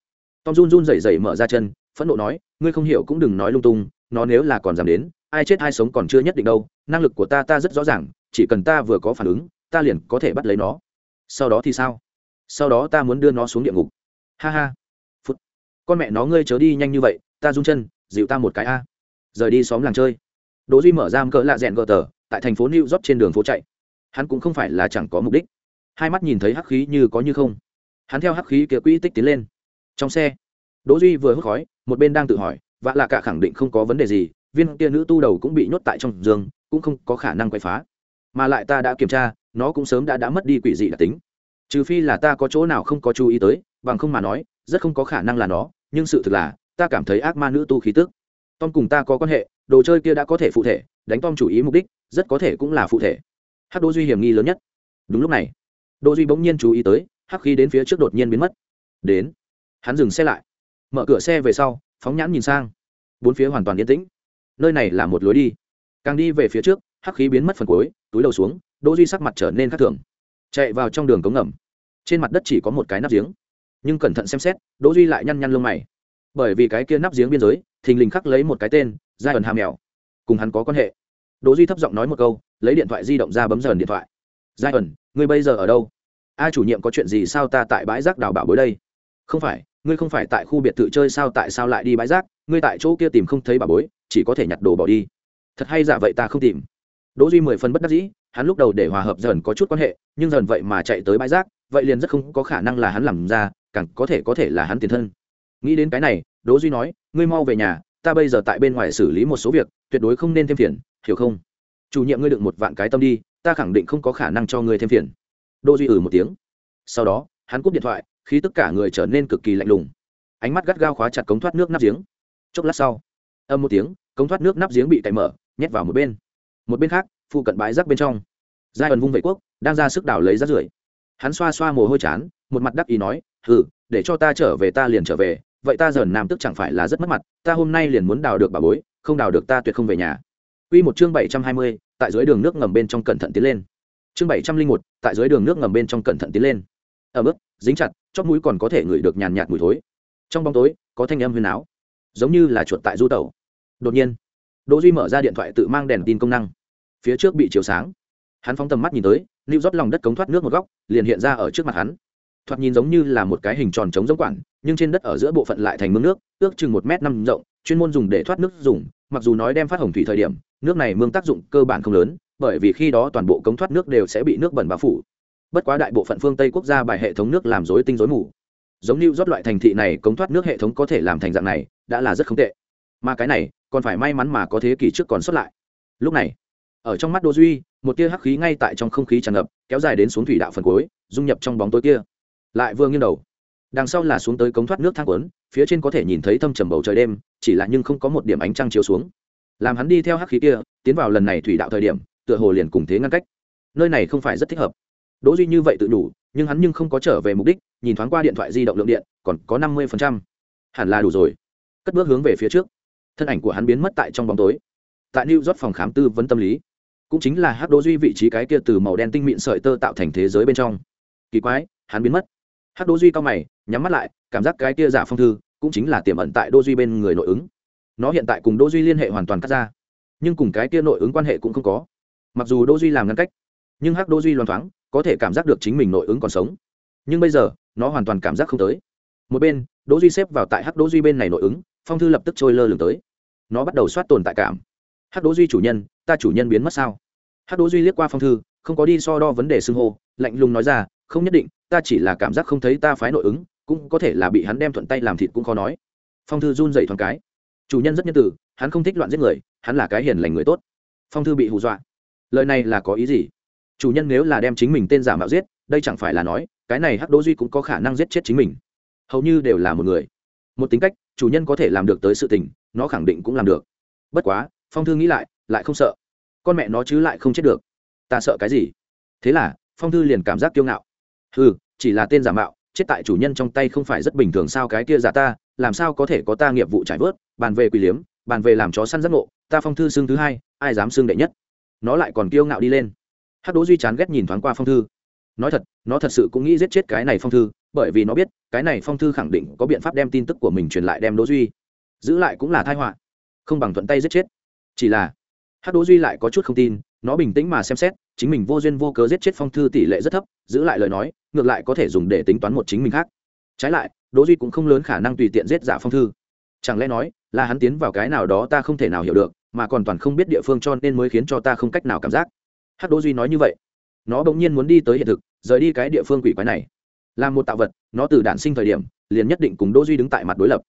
Tom run run rẩy rẩy mở ra chân, phẫn nộ nói, ngươi không hiểu cũng đừng nói lung tung, nó nếu là còn dám đến, ai chết ai sống còn chưa nhất định đâu, năng lực của ta ta rất rõ ràng, chỉ cần ta vừa có phản ứng, ta liền có thể bắt lấy nó. Sau đó thì sao? Sau đó ta muốn đưa nó xuống địa ngục. Ha ha. Phút. Con mẹ nó ngươi chớ đi nhanh như vậy, ta run chân, dịu ta một cái a. Rời đi xóm làng chơi. Đỗ duy mở ra cỡ lạ rèn gờ tờ, tại thành phố new york trên đường phố chạy. Hắn cũng không phải là chẳng có mục đích hai mắt nhìn thấy hắc khí như có như không. Hắn theo hắc khí kia quỹ tích tiến lên. Trong xe, đỗ duy vừa hút khói, một bên đang tự hỏi, vạ lạ cả khẳng định không có vấn đề gì, viên kia nữ tu đầu cũng bị nhốt tại trong giường, cũng không có khả năng quay phá. Mà lại ta đã kiểm tra, nó cũng sớm đã đã mất đi quỷ dị đặc tính. Trừ phi là ta có chỗ nào không có chú ý tới, bằng không mà nói, rất không có khả năng là nó, nhưng sự thực là, ta cảm thấy ác ma nữ tu khí tức. Tom cùng ta có quan hệ, đồ chơi kia đã có thể phụ thể, đánh tom chủ ý mục đích, rất có thể cũng là phụ thể. Hắc Đỗ duy hiểm nghi lớn nhất. Đúng lúc này Đỗ duy bỗng nhiên chú ý tới, hắc khí đến phía trước đột nhiên biến mất. Đến. Hắn dừng xe lại. Mở cửa xe về sau, phóng nhãn nhìn sang. Bốn phía hoàn toàn yên tĩnh. Nơi này là một lối đi. Càng đi về phía trước, hắc khí biến mất phần cuối, túi đầu xuống, đỗ duy sắc mặt trở nên khác thường. Chạy vào trong đường cống ngầm. Trên mặt đất chỉ có một cái nắp giếng. Nhưng cẩn thận xem xét, đỗ duy lại nhăn nhăn lông mày. Bởi vì cái kia nắp giếng biên giới, thình lình khắc lấy một cái tên, giai ẩn hà mèo. Cùng hắn có quan hệ. Đỗ duy thấp giọng nói một câu, lấy điện thoại di động ra bấm dần điện thoại. Giai ẩn, ngươi bây giờ ở đâu? A chủ nhiệm có chuyện gì sao ta tại bãi rác đào bảo bối đây? Không phải, ngươi không phải tại khu biệt thự chơi sao tại sao lại đi bãi rác? Ngươi tại chỗ kia tìm không thấy bảo bối, chỉ có thể nhặt đồ bỏ đi. Thật hay giả vậy ta không tìm. Đỗ duy mười phần bất đắc dĩ, hắn lúc đầu để hòa hợp dần có chút quan hệ, nhưng dần vậy mà chạy tới bãi rác, vậy liền rất không có khả năng là hắn làm ra, càng có thể có thể là hắn tiền thân. Nghĩ đến cái này, đỗ duy nói, ngươi mau về nhà, ta bây giờ tại bên ngoài xử lý một số việc, tuyệt đối không nên thêm phiền, hiểu không? Chủ nhiệm ngươi đựng một vạn cái tâm đi, ta khẳng định không có khả năng cho ngươi thêm phiền đô duy ừ một tiếng. Sau đó hắn cúp điện thoại khi tất cả người trở nên cực kỳ lạnh lùng. Ánh mắt gắt gao khóa chặt cống thoát nước nắp giếng. Chốc lát sau âm một tiếng cống thoát nước nắp giếng bị cậy mở nhét vào một bên. Một bên khác phụ cận bãi rác bên trong giai ẩn vung vệ quốc đang ra sức đảo lấy rác rưởi. Hắn xoa xoa mồ hôi chán một mặt đắc ý nói hừ để cho ta trở về ta liền trở về vậy ta dần nam tức chẳng phải là rất mất mặt ta hôm nay liền muốn đào được bà bối không đào được ta tuyệt không về nhà. Quy một chương bảy trăm hai mươi, tại dưới đường nước ngầm bên trong cẩn thận tiến lên. Chương bảy trăm linh một, tại dưới đường nước ngầm bên trong cẩn thận tiến lên. Ở bước dính chặt, chót mũi còn có thể ngửi được nhàn nhạt mùi thối. Trong bóng tối, có thanh âm huyền áo, giống như là chuột tại du tẩu. Đột nhiên, Đỗ Duy mở ra điện thoại tự mang đèn tin công năng. Phía trước bị chiếu sáng. Hắn phóng tầm mắt nhìn tới, lưu rót lòng đất cống thoát nước một góc, liền hiện ra ở trước mặt hắn. thoạt nhìn giống như là một cái hình tròn trống giống quản nhưng trên đất ở giữa bộ phận lại thành mương nước ước chừng một m năm rộng chuyên môn dùng để thoát nước dùng mặc dù nói đem phát hồng thủy thời điểm nước này mương tác dụng cơ bản không lớn bởi vì khi đó toàn bộ cống thoát nước đều sẽ bị nước bẩn bao phủ. Bất quá đại bộ phận phương tây quốc gia bài hệ thống nước làm rối tinh rối mù. Giống như rót loại thành thị này, cống thoát nước hệ thống có thể làm thành dạng này, đã là rất không tệ. Mà cái này, còn phải may mắn mà có thế kỷ trước còn xuất lại. Lúc này, ở trong mắt đô duy, một tia hắc khí ngay tại trong không khí tràn ngập, kéo dài đến xuống thủy đạo phần cuối, dung nhập trong bóng tối kia. Lại vương nghiêng đầu, đằng sau là xuống tới cống thoát nước thang quấn phía trên có thể nhìn thấy thâm trầm bầu trời đêm, chỉ là nhưng không có một điểm ánh trăng chiếu xuống. Làm hắn đi theo hắc khí kia, tiến vào lần này thủy đạo thời điểm tựa hồ liền cùng thế ngăn cách. Nơi này không phải rất thích hợp. Đỗ duy như vậy tự đủ, nhưng hắn nhưng không có trở về mục đích, nhìn thoáng qua điện thoại di động lượng điện, còn có năm mươi hẳn là đủ rồi. Cất bước hướng về phía trước. Thân ảnh của hắn biến mất tại trong bóng tối. Tại new york phòng khám tư vấn tâm lý, cũng chính là hắc đỗ duy vị trí cái kia từ màu đen tinh mịn sợi tơ tạo thành thế giới bên trong. Kỳ quái, hắn biến mất. Hắc đỗ duy cao mày, nhắm mắt lại, cảm giác cái kia giả phong thư cũng chính là tiềm ẩn tại đỗ duy bên người nội ứng. Nó hiện tại cùng đỗ duy liên hệ hoàn toàn cắt ra, nhưng cùng cái kia nội ứng quan hệ cũng không có mặc dù đỗ duy làm ngăn cách, nhưng hắc đỗ duy loan thoáng, có thể cảm giác được chính mình nội ứng còn sống. Nhưng bây giờ, nó hoàn toàn cảm giác không tới. Một bên, đỗ duy xếp vào tại hắc đỗ duy bên này nội ứng, phong thư lập tức trôi lơ lửng tới. Nó bắt đầu soát tồn tại cảm. Hắc đỗ duy chủ nhân, ta chủ nhân biến mất sao? Hắc đỗ duy liếc qua phong thư, không có đi so đo vấn đề xưng hô, lạnh lùng nói ra, không nhất định, ta chỉ là cảm giác không thấy ta phái nội ứng, cũng có thể là bị hắn đem thuận tay làm thịt cũng khó nói. Phong thư run dậy thoáng cái. Chủ nhân rất nhân từ, hắn không thích loạn giết người, hắn là cái hiền lành người tốt. Phong thư bị hù dọa lời này là có ý gì? Chủ nhân nếu là đem chính mình tên giả mạo giết, đây chẳng phải là nói, cái này hắc đỗ duy cũng có khả năng giết chết chính mình. Hầu như đều là một người. Một tính cách, chủ nhân có thể làm được tới sự tình, nó khẳng định cũng làm được. Bất quá, phong thư nghĩ lại lại không sợ. Con mẹ nó chứ lại không chết được. Ta sợ cái gì? Thế là, phong thư liền cảm giác kiêu ngạo. Ừ chỉ là tên giả mạo, chết tại chủ nhân trong tay không phải rất bình thường sao cái kia giả ta, làm sao có thể có ta nghiệp vụ trải vớt, bàn về quỷ liếm, bàn về làm chó săn giác ngộ, ta phong thư xương thứ hai, ai dám xương đệ nhất? Nó lại còn kiêu ngạo đi lên. Hát đỗ duy chán ghét nhìn thoáng qua phong thư. Nói thật, nó thật sự cũng nghĩ giết chết cái này phong thư, bởi vì nó biết, cái này phong thư khẳng định có biện pháp đem tin tức của mình truyền lại đem đỗ duy. Giữ lại cũng là tai họa. Không bằng thuận tay giết chết. Chỉ là hát đỗ duy lại có chút không tin, nó bình tĩnh mà xem xét, chính mình vô duyên vô cớ giết chết phong thư tỷ lệ rất thấp, giữ lại lời nói, ngược lại có thể dùng để tính toán một chính mình khác. Trái lại, đỗ duy cũng không lớn khả năng tùy tiện giết giả phong thư. Chẳng lẽ nói, là hắn tiến vào cái nào đó ta không thể nào hiểu được mà còn toàn không biết địa phương cho nên mới khiến cho ta không cách nào cảm giác. Hát đỗ duy nói như vậy. Nó bỗng nhiên muốn đi tới hiện thực, rời đi cái địa phương quỷ quái này. Là một tạo vật, nó từ đản sinh thời điểm, liền nhất định cùng đỗ duy đứng tại mặt đối lập.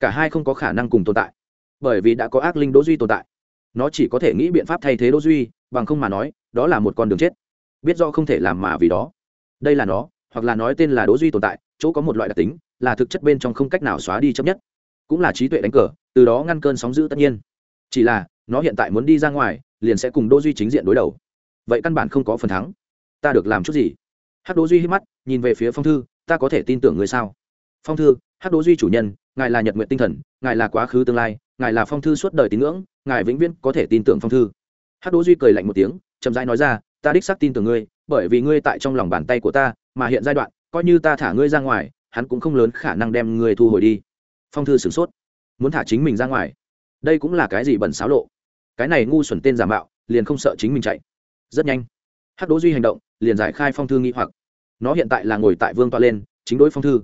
Cả hai không có khả năng cùng tồn tại, bởi vì đã có ác linh đỗ duy tồn tại. Nó chỉ có thể nghĩ biện pháp thay thế đỗ duy, bằng không mà nói, đó là một con đường chết. Biết do không thể làm mà vì đó. Đây là nó, hoặc là nói tên là đỗ duy tồn tại, chỗ có một loại đặc tính, là thực chất bên trong không cách nào xóa đi chấp nhất. Cũng là trí tuệ đánh cờ, từ đó ngăn cơn sóng dữ tất nhiên. Chỉ là nó hiện tại muốn đi ra ngoài, liền sẽ cùng đỗ duy chính diện đối đầu. Vậy căn bản không có phần thắng. Ta được làm chút gì? Hắc đỗ duy hít mắt, nhìn về phía phong thư, ta có thể tin tưởng người sao? Phong thư hắc đỗ duy chủ nhân, ngài là nhật nguyện tinh thần, ngài là quá khứ tương lai, ngài là phong thư suốt đời tín ngưỡng, ngài vĩnh viễn có thể tin tưởng phong thư. Hắc đỗ duy cười lạnh một tiếng, chậm rãi nói ra, ta đích xác tin tưởng ngươi, bởi vì ngươi tại trong lòng bàn tay của ta, mà hiện giai đoạn, coi như ta thả ngươi ra ngoài, hắn cũng không lớn khả năng đem ngươi thu hồi đi. Phong thư sửng sốt, muốn thả chính mình ra ngoài. Đây cũng là cái gì bẩn xáo lộ? Cái này ngu xuẩn tên giả mạo, liền không sợ chính mình chạy. Rất nhanh, hắc đỗ duy hành động, liền giải khai phong thư nghi hoặc. Nó hiện tại là ngồi tại vương tọa lên, chính đối phong thư.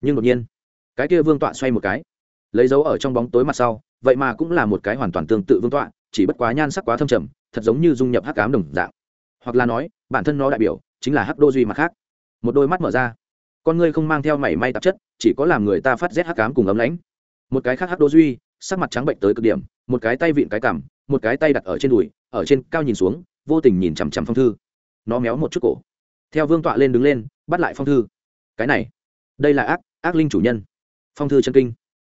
Nhưng đột nhiên, cái kia vương tọa xoay một cái, lấy dấu ở trong bóng tối mặt sau, vậy mà cũng là một cái hoàn toàn tương tự vương tọa, chỉ bất quá nhan sắc quá thâm trầm, thật giống như dung nhập hắc ám đồng dạng. Hoặc là nói, bản thân nó đại biểu, chính là hắc đô duy mặt khác. Một đôi mắt mở ra. Con ngươi không mang theo mảy may tạp chất, chỉ có làm người ta phát rét hắc ám cùng ấm lãnh. Một cái khác hắc đô duy, sắc mặt trắng bệnh tới cực điểm, một cái tay vịn cái cằm một cái tay đặt ở trên đùi, ở trên cao nhìn xuống, vô tình nhìn chằm chằm phong thư. Nó méo một chút cổ. Theo vương tọa lên đứng lên, bắt lại phong thư. Cái này, đây là ác ác linh chủ nhân. Phong thư chân kinh.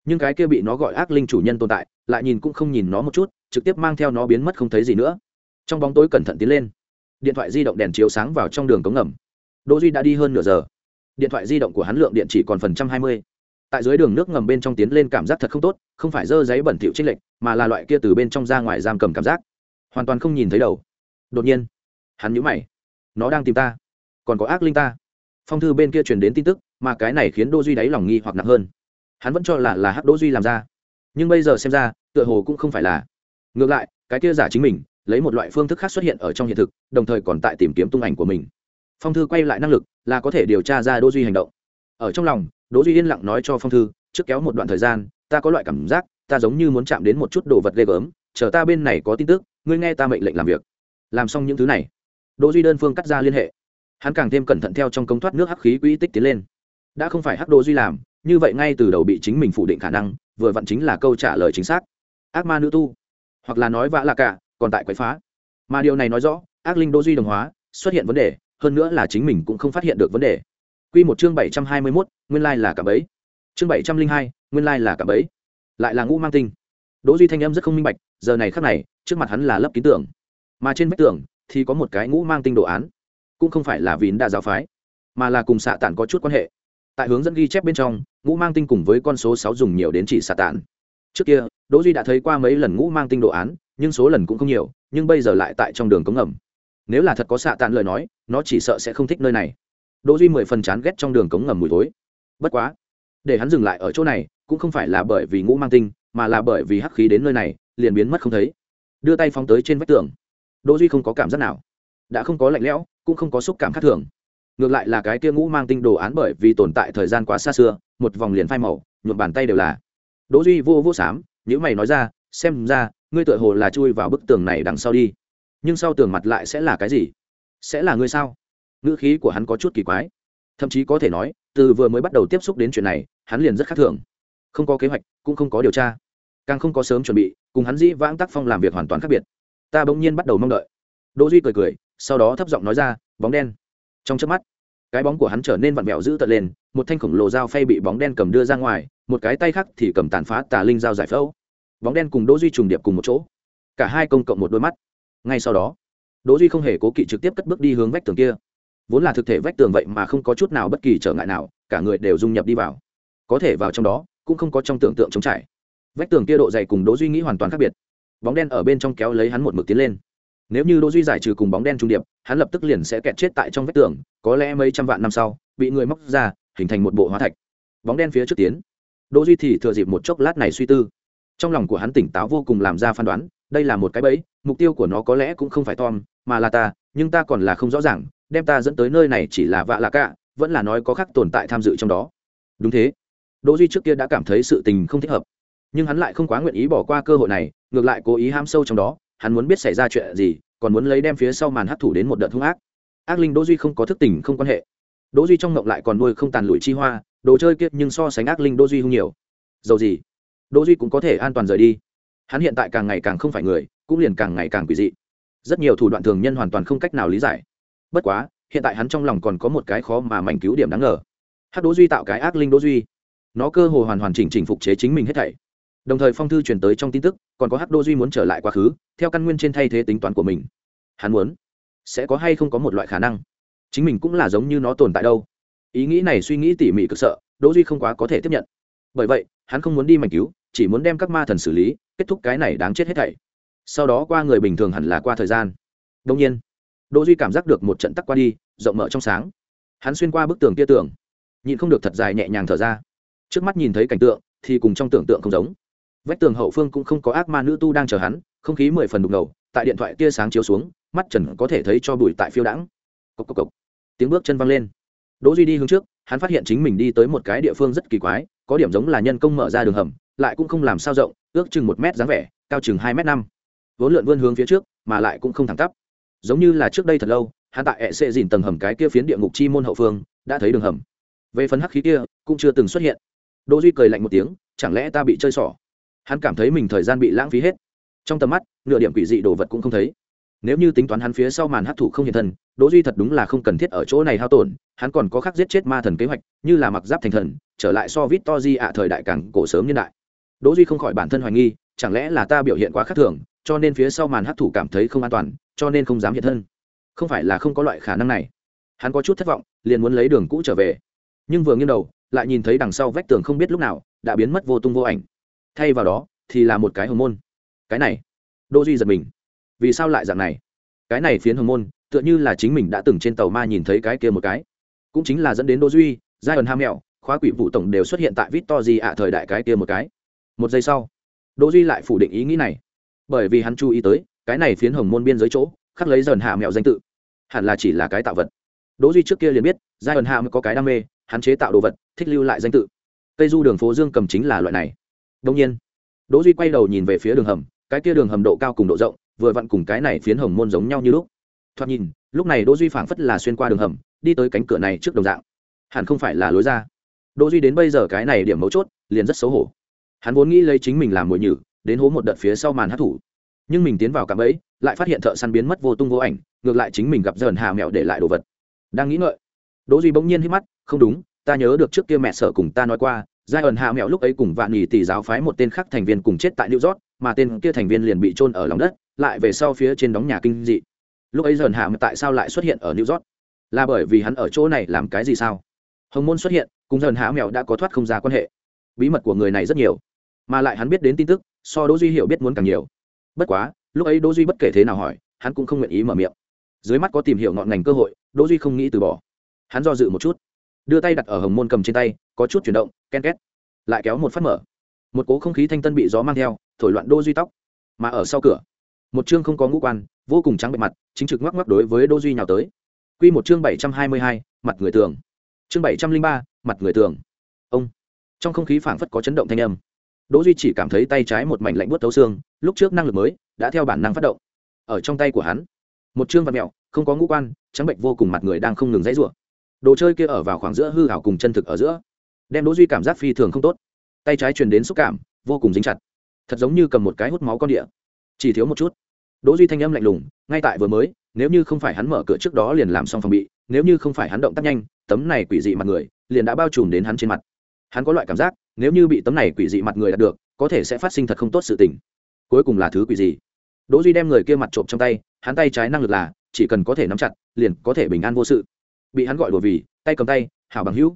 Nhưng cái kia bị nó gọi ác linh chủ nhân tồn tại, lại nhìn cũng không nhìn nó một chút, trực tiếp mang theo nó biến mất không thấy gì nữa. Trong bóng tối cẩn thận tiến lên. Điện thoại di động đèn chiếu sáng vào trong đường cống ngầm. Đỗ duy đã đi hơn nửa giờ. Điện thoại di động của hắn lượng điện chỉ còn phần trăm hai mươi tại dưới đường nước ngầm bên trong tiến lên cảm giác thật không tốt, không phải dơ giấy bẩn thỉu trích lệnh mà là loại kia từ bên trong ra ngoài giam cầm cảm giác. Hoàn toàn không nhìn thấy đầu. Đột nhiên, hắn nhíu mày. Nó đang tìm ta. Còn có ác linh ta. Phong thư bên kia truyền đến tin tức, mà cái này khiến đô duy đáy lòng nghi hoặc nặng hơn. Hắn vẫn cho là là hắc đô duy làm ra. Nhưng bây giờ xem ra, tựa hồ cũng không phải là. Ngược lại, cái kia giả chính mình, lấy một loại phương thức khác xuất hiện ở trong hiện thực, đồng thời còn tại tìm kiếm tung ảnh của mình. Phong thư quay lại năng lực là có thể điều tra ra đô duy hành động. Ở trong lòng đỗ duy yên lặng nói cho phong thư, trước kéo một đoạn thời gian, ta có loại cảm giác, ta giống như muốn chạm đến một chút đồ vật ghê gớm, chờ ta bên này có tin tức, ngươi nghe ta mệnh lệnh làm việc. Làm xong những thứ này, đỗ duy đơn phương cắt ra liên hệ. Hắn càng thêm cẩn thận theo trong công thoát nước hắc khí quỹ tích tiến lên. Đã không phải hắc đỗ duy làm, như vậy ngay từ đầu bị chính mình phủ định khả năng, vừa vặn chính là câu trả lời chính xác. Ác ma nữ tu, hoặc là nói vã là cả, còn tại quậy phá. Mà điều này nói rõ, ác linh đỗ duy đồng hóa, xuất hiện vấn đề, hơn nữa là chính mình cũng không phát hiện được vấn đề quy một chương bảy trăm hai mươi 721, nguyên lai là cả bấy chương bảy trăm linh hai nguyên lai là cả bấy lại là ngũ mang tinh. Đỗ duy thanh âm rất không minh bạch giờ này khắc này trước mặt hắn là lớp ký tưởng mà trên vách tường thì có một cái ngũ mang tinh đồ án. Cũng không phải là vín đa giáo phái mà là cùng xạ tản có chút quan hệ. Tại hướng dẫn ghi chép bên trong ngũ mang tinh cùng với con số sáu dùng nhiều đến chỉ xạ tản. Trước kia đỗ duy đã thấy qua mấy lần ngũ mang tinh đồ án nhưng số lần cũng không nhiều nhưng bây giờ lại tại trong đường cống ngầm. Nếu là thật có xạ tản lời nói nó chỉ sợ sẽ không thích nơi này đỗ duy mười phần chán ghét trong đường cống ngầm mùi thối. Bất quá, để hắn dừng lại ở chỗ này, cũng không phải là bởi vì ngũ mang tinh, mà là bởi vì hắc khí đến nơi này, liền biến mất không thấy. Đưa tay phóng tới trên vách tường. Đỗ duy không có cảm giác nào. Đã không có lạnh lẽo, cũng không có xúc cảm khác thường. Ngược lại là cái kia ngũ mang tinh đồ án bởi vì tồn tại thời gian quá xa xưa, một vòng liền phai màu, nhuộm bàn tay đều là. Đỗ duy vô vô sám nếu mày nói ra, xem ra, ngươi tựa hồ là chui vào bức tường này đằng sau đi. Nhưng sau tường mặt lại sẽ là cái gì? Sẽ là ngươi sao? Ngữ khí của hắn có chút kỳ quái. Thậm chí có thể nói, từ vừa mới bắt đầu tiếp xúc đến chuyện này, hắn liền rất khác thường. Không có kế hoạch, cũng không có điều tra. Càng không có sớm chuẩn bị, cùng hắn dĩ vãng tác phong làm việc hoàn toàn khác biệt. Ta bỗng nhiên bắt đầu mong đợi. Đỗ duy cười cười, sau đó thấp giọng nói ra, bóng đen. Trong chớp mắt, cái bóng của hắn trở nên vặn vẹo dữ tợn lên, một thanh khổng lồ dao phay bị bóng đen cầm đưa ra ngoài, một cái tay khác thì cầm tàn phá tà linh dao giải phẫu. Bóng đen cùng đỗ duy trùng điệp cùng một chỗ. Cả hai công cộng một đôi mắt. Ngay sau đó, đỗ duy không hề cố kỵ trực tiếp cất bước đi hướng vách tường kia vốn là thực thể vách tường vậy mà không có chút nào bất kỳ trở ngại nào, cả người đều dung nhập đi vào. Có thể vào trong đó, cũng không có trong tưởng tượng chống trải. Vách tường kia độ dày cùng đỗ duy nghĩ hoàn toàn khác biệt. Bóng đen ở bên trong kéo lấy hắn một mực tiến lên. Nếu như đỗ duy giải trừ cùng bóng đen trung điệp, hắn lập tức liền sẽ kẹt chết tại trong vách tường, có lẽ mấy trăm vạn năm sau, bị người móc ra, hình thành một bộ hóa thạch. Bóng đen phía trước tiến. Đỗ duy thì thừa dịp một chốc lát này suy tư. Trong lòng của hắn tỉnh táo vô cùng làm ra phán đoán, đây là một cái bẫy, mục tiêu của nó có lẽ cũng không phải tom, mà là ta nhưng ta còn là không rõ ràng, đem ta dẫn tới nơi này chỉ là vạ lạ cả, vẫn là nói có khác tồn tại tham dự trong đó. Đúng thế. Đỗ duy trước kia đã cảm thấy sự tình không thích hợp, nhưng hắn lại không quá nguyện ý bỏ qua cơ hội này, ngược lại cố ý ham sâu trong đó, hắn muốn biết xảy ra chuyện gì, còn muốn lấy đem phía sau màn hấp thụ đến một đợt hung ác. Ác linh đỗ duy không có thức tỉnh, không quan hệ. Đỗ duy trong ngộng lại còn nuôi không tàn lụi chi hoa, đồ chơi kiết nhưng so sánh ác linh đỗ duy hung nhiều. Dầu gì, đỗ duy cũng có thể an toàn rời đi. Hắn hiện tại càng ngày càng không phải người, cũng liền càng ngày càng quỷ dị rất nhiều thủ đoạn thường nhân hoàn toàn không cách nào lý giải. Bất quá, hiện tại hắn trong lòng còn có một cái khó mà mảnh cứu điểm đáng ngờ. Hát đỗ duy tạo cái ác linh đỗ duy. Nó cơ hồ hoàn hoàn chỉnh chỉnh phục chế chính mình hết thảy. Đồng thời phong thư truyền tới trong tin tức, còn có hắc đô duy muốn trở lại quá khứ, theo căn nguyên trên thay thế tính toán của mình. Hắn muốn, sẽ có hay không có một loại khả năng? Chính mình cũng là giống như nó tồn tại đâu. Ý nghĩ này suy nghĩ tỉ mỉ cực sợ, đỗ duy không quá có thể tiếp nhận. Bởi vậy, hắn không muốn đi mảnh cứu, chỉ muốn đem các ma thần xử lý, kết thúc cái này đáng chết hết thảy sau đó qua người bình thường hẳn là qua thời gian. Đông nhiên, đỗ duy cảm giác được một trận tắc qua đi, rộng mở trong sáng. Hắn xuyên qua bức tường kia tường, nhịn không được thật dài nhẹ nhàng thở ra. Trước mắt nhìn thấy cảnh tượng thì cùng trong tưởng tượng không giống. Vách tường hậu phương cũng không có ác ma nữ tu đang chờ hắn, không khí mười phần đục ngầu, tại điện thoại tia sáng chiếu xuống, mắt trần có thể thấy cho bụi tại phiêu đãng. Cốc cốc cốc. tiếng bước chân văng lên. Đỗ duy đi hướng trước, hắn phát hiện chính mình đi tới một cái địa phương rất kỳ quái, có điểm giống là nhân công mở ra đường hầm, lại cũng không làm sao rộng, ước chừng một mét dáng vẻ, cao chừng hai mét năm vốn lượn vươn hướng phía trước, mà lại cũng không thẳng tắp. Giống như là trước đây thật lâu, hắn tại e hệ sệ dìn tầng hầm cái kia phiến địa ngục chi môn hậu phương, đã thấy đường hầm. Về phần hắc khí kia, cũng chưa từng xuất hiện. Đỗ duy cười lạnh một tiếng, chẳng lẽ ta bị chơi xỏ? Hắn cảm thấy mình thời gian bị lãng phí hết. Trong tầm mắt, nửa điểm quỷ dị đồ vật cũng không thấy. Nếu như tính toán hắn phía sau màn hấp thụ không hiện thân đỗ duy thật đúng là không cần thiết ở chỗ này hao tổn, hắn còn có khắc giết chết ma thần kế hoạch, như là mặc giáp thành thần, trở lại so vít to di ạ thời đại càng cổ sớm nhân đại. Đỗ duy không khỏi bản thân hoài nghi, chẳng lẽ là ta biểu hiện quá khác thường cho nên phía sau màn hát thủ cảm thấy không an toàn, cho nên không dám hiện thân. Không phải là không có loại khả năng này. Hắn có chút thất vọng, liền muốn lấy đường cũ trở về. Nhưng vừa nghiêng đầu, lại nhìn thấy đằng sau vách tường không biết lúc nào, đã biến mất vô tung vô ảnh. Thay vào đó, thì là một cái hồng môn. Cái này đô duy giật mình. Vì sao lại dạng này? Cái này phiến hồng môn, tựa như là chính mình đã từng trên tàu ma nhìn thấy cái kia một cái. Cũng chính là dẫn đến đô duy giai ẩn ham mèo khóa quỷ vụ tổng đều xuất hiện tại victor ạ thời đại cái kia một cái. Một giây sau, đỗ duy lại phủ định ý nghĩ này bởi vì hắn chú ý tới, cái này phiến hồng môn biên giới chỗ, khắc lấy dần hạ mẹo danh tự. Hẳn là chỉ là cái tạo vật. Đỗ duy trước kia liền biết, giai ẩn hạ mới có cái đam mê, hắn chế tạo đồ vật, thích lưu lại danh tự. Cây du đường phố dương cầm chính là loại này. Đông nhiên, đỗ duy quay đầu nhìn về phía đường hầm, cái kia đường hầm độ cao cùng độ rộng, vừa vặn cùng cái này phiến hồng môn giống nhau như lúc. Thoạt nhìn, lúc này đỗ duy phảng phất là xuyên qua đường hầm, đi tới cánh cửa này trước đồng dạng. Hẳn không phải là lối ra. Đỗ duy đến bây giờ cái này điểm mấu chốt, liền rất xấu hổ. Hắn vốn nghĩ lấy chính mình làm mồi nhử đến hố một đợt phía sau màn hát thủ. Nhưng mình tiến vào cạm ấy lại phát hiện thợ săn biến mất vô tung vô ảnh, ngược lại chính mình gặp dần hà mèo để lại đồ vật. Đang nghĩ ngợi, đỗ duy bỗng nhiên hít mắt, không đúng, ta nhớ được trước kia mẹ sở cùng ta nói qua giai ẩn hạ mèo lúc ấy cùng vạn nhì tỷ giáo phái một tên khác thành viên cùng chết tại new york, mà tên kia thành viên liền bị trôn ở lòng đất, lại về sau phía trên đóng nhà kinh dị. Lúc ấy dần hạ tại sao lại xuất hiện ở new york? Là bởi vì hắn ở chỗ này làm cái gì sao? Hồng môn xuất hiện, cùng dần hạ mèo đã có thoát không ra quan hệ. Bí mật của người này rất nhiều, mà lại hắn biết đến tin tức so đỗ duy hiểu biết muốn càng nhiều. Bất quá lúc ấy đỗ duy bất kể thế nào hỏi hắn cũng không nguyện ý mở miệng. Dưới mắt có tìm hiểu ngọn ngành cơ hội đỗ duy không nghĩ từ bỏ. Hắn do dự một chút đưa tay đặt ở hồng môn cầm trên tay có chút chuyển động ken két lại kéo một phát mở. Một cố không khí thanh tân bị gió mang theo thổi loạn đỗ duy tóc. Mà ở sau cửa một chương không có ngũ quan vô cùng trắng bệ mặt chính trực ngoắc ngoắc đối với đỗ duy nhào tới. Quy một chương bảy trăm hai mươi hai, mặt người tường. Chương bảy trăm linh ba, mặt người tường. Ông. Trong không khí phảng phất có chấn động thanh âm đỗ duy chỉ cảm thấy tay trái một mảnh lạnh buốt thấu xương, lúc trước năng lực mới đã theo bản năng phát động. Ở trong tay của hắn, một chương vật mèo, không có ngũ quan, trắng bệnh vô cùng mặt người đang không ngừng dãy rủa. Đồ chơi kia ở vào khoảng giữa hư ảo cùng chân thực ở giữa, đem đỗ duy cảm giác phi thường không tốt. Tay trái truyền đến xúc cảm, vô cùng dính chặt. Thật giống như cầm một cái hút máu con địa. Chỉ thiếu một chút. Đỗ duy thanh âm lạnh lùng, ngay tại vừa mới, nếu như không phải hắn mở cửa trước đó liền làm xong phòng bị, nếu như không phải hắn động tác nhanh, tấm này quỷ dị mặt người, liền đã bao trùm đến hắn trên mặt. Hắn có loại cảm giác nếu như bị tấm này quỷ dị mặt người đạt được, có thể sẽ phát sinh thật không tốt sự tình. Cuối cùng là thứ quỷ gì? Đỗ duy đem người kia mặt trộm trong tay, hắn tay trái năng lực là, chỉ cần có thể nắm chặt, liền có thể bình an vô sự. Bị hắn gọi đùa vì, tay cầm tay, hảo bằng hữu.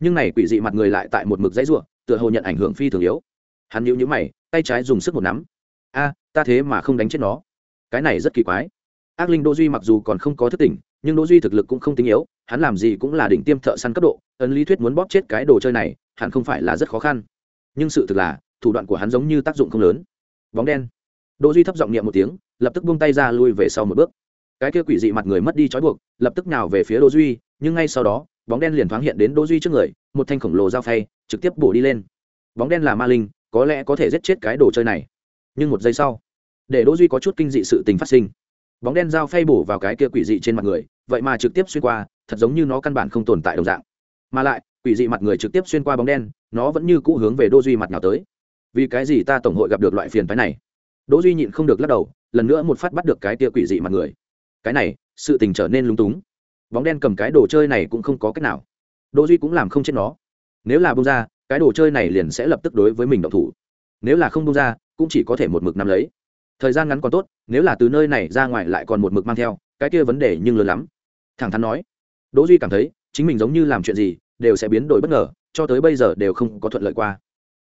Nhưng này quỷ dị mặt người lại tại một mực dãy rủa, tựa hồ nhận ảnh hưởng phi thường yếu. Hắn nhíu nhíu mày, tay trái dùng sức một nắm. A, ta thế mà không đánh chết nó. Cái này rất kỳ quái. Ác linh đỗ duy mặc dù còn không có thức tỉnh nhưng đỗ duy thực lực cũng không tính yếu, hắn làm gì cũng là đỉnh tiêm thợ săn cấp độ, ấn lý thuyết muốn bóp chết cái đồ chơi này, hẳn không phải là rất khó khăn. Nhưng sự thực là, thủ đoạn của hắn giống như tác dụng không lớn. Bóng đen. Đỗ duy thấp giọng niệm một tiếng, lập tức buông tay ra lui về sau một bước. Cái kia quỷ dị mặt người mất đi trói buộc, lập tức nào về phía đỗ duy, nhưng ngay sau đó, bóng đen liền thoáng hiện đến đỗ duy trước người, một thanh khổng lồ dao phay, trực tiếp bổ đi lên. Bóng đen là ma linh, có lẽ có thể giết chết cái đồ chơi này. Nhưng một giây sau, để đỗ duy có chút kinh dị sự tình phát sinh bóng đen dao phay bổ vào cái kia quỷ dị trên mặt người, vậy mà trực tiếp xuyên qua, thật giống như nó căn bản không tồn tại đồng dạng. Mà lại, quỷ dị mặt người trực tiếp xuyên qua bóng đen, nó vẫn như cũ hướng về đỗ duy mặt nào tới. Vì cái gì ta tổng hội gặp được loại phiền phái này? Đỗ duy nhịn không được lắc đầu, lần nữa một phát bắt được cái kia quỷ dị mặt người. Cái này, sự tình trở nên lung túng. Bóng đen cầm cái đồ chơi này cũng không có cách nào. Đỗ duy cũng làm không chết nó. Nếu là bung ra, cái đồ chơi này liền sẽ lập tức đối với mình động thủ. Nếu là không bung ra, cũng chỉ có thể một mực nắm lấy thời gian ngắn còn tốt, nếu là từ nơi này ra ngoài lại còn một mực mang theo, cái kia vấn đề nhưng lớn lắm. Thẳng thắn nói. Đỗ duy cảm thấy, chính mình giống như làm chuyện gì, đều sẽ biến đổi bất ngờ, cho tới bây giờ đều không có thuận lợi qua.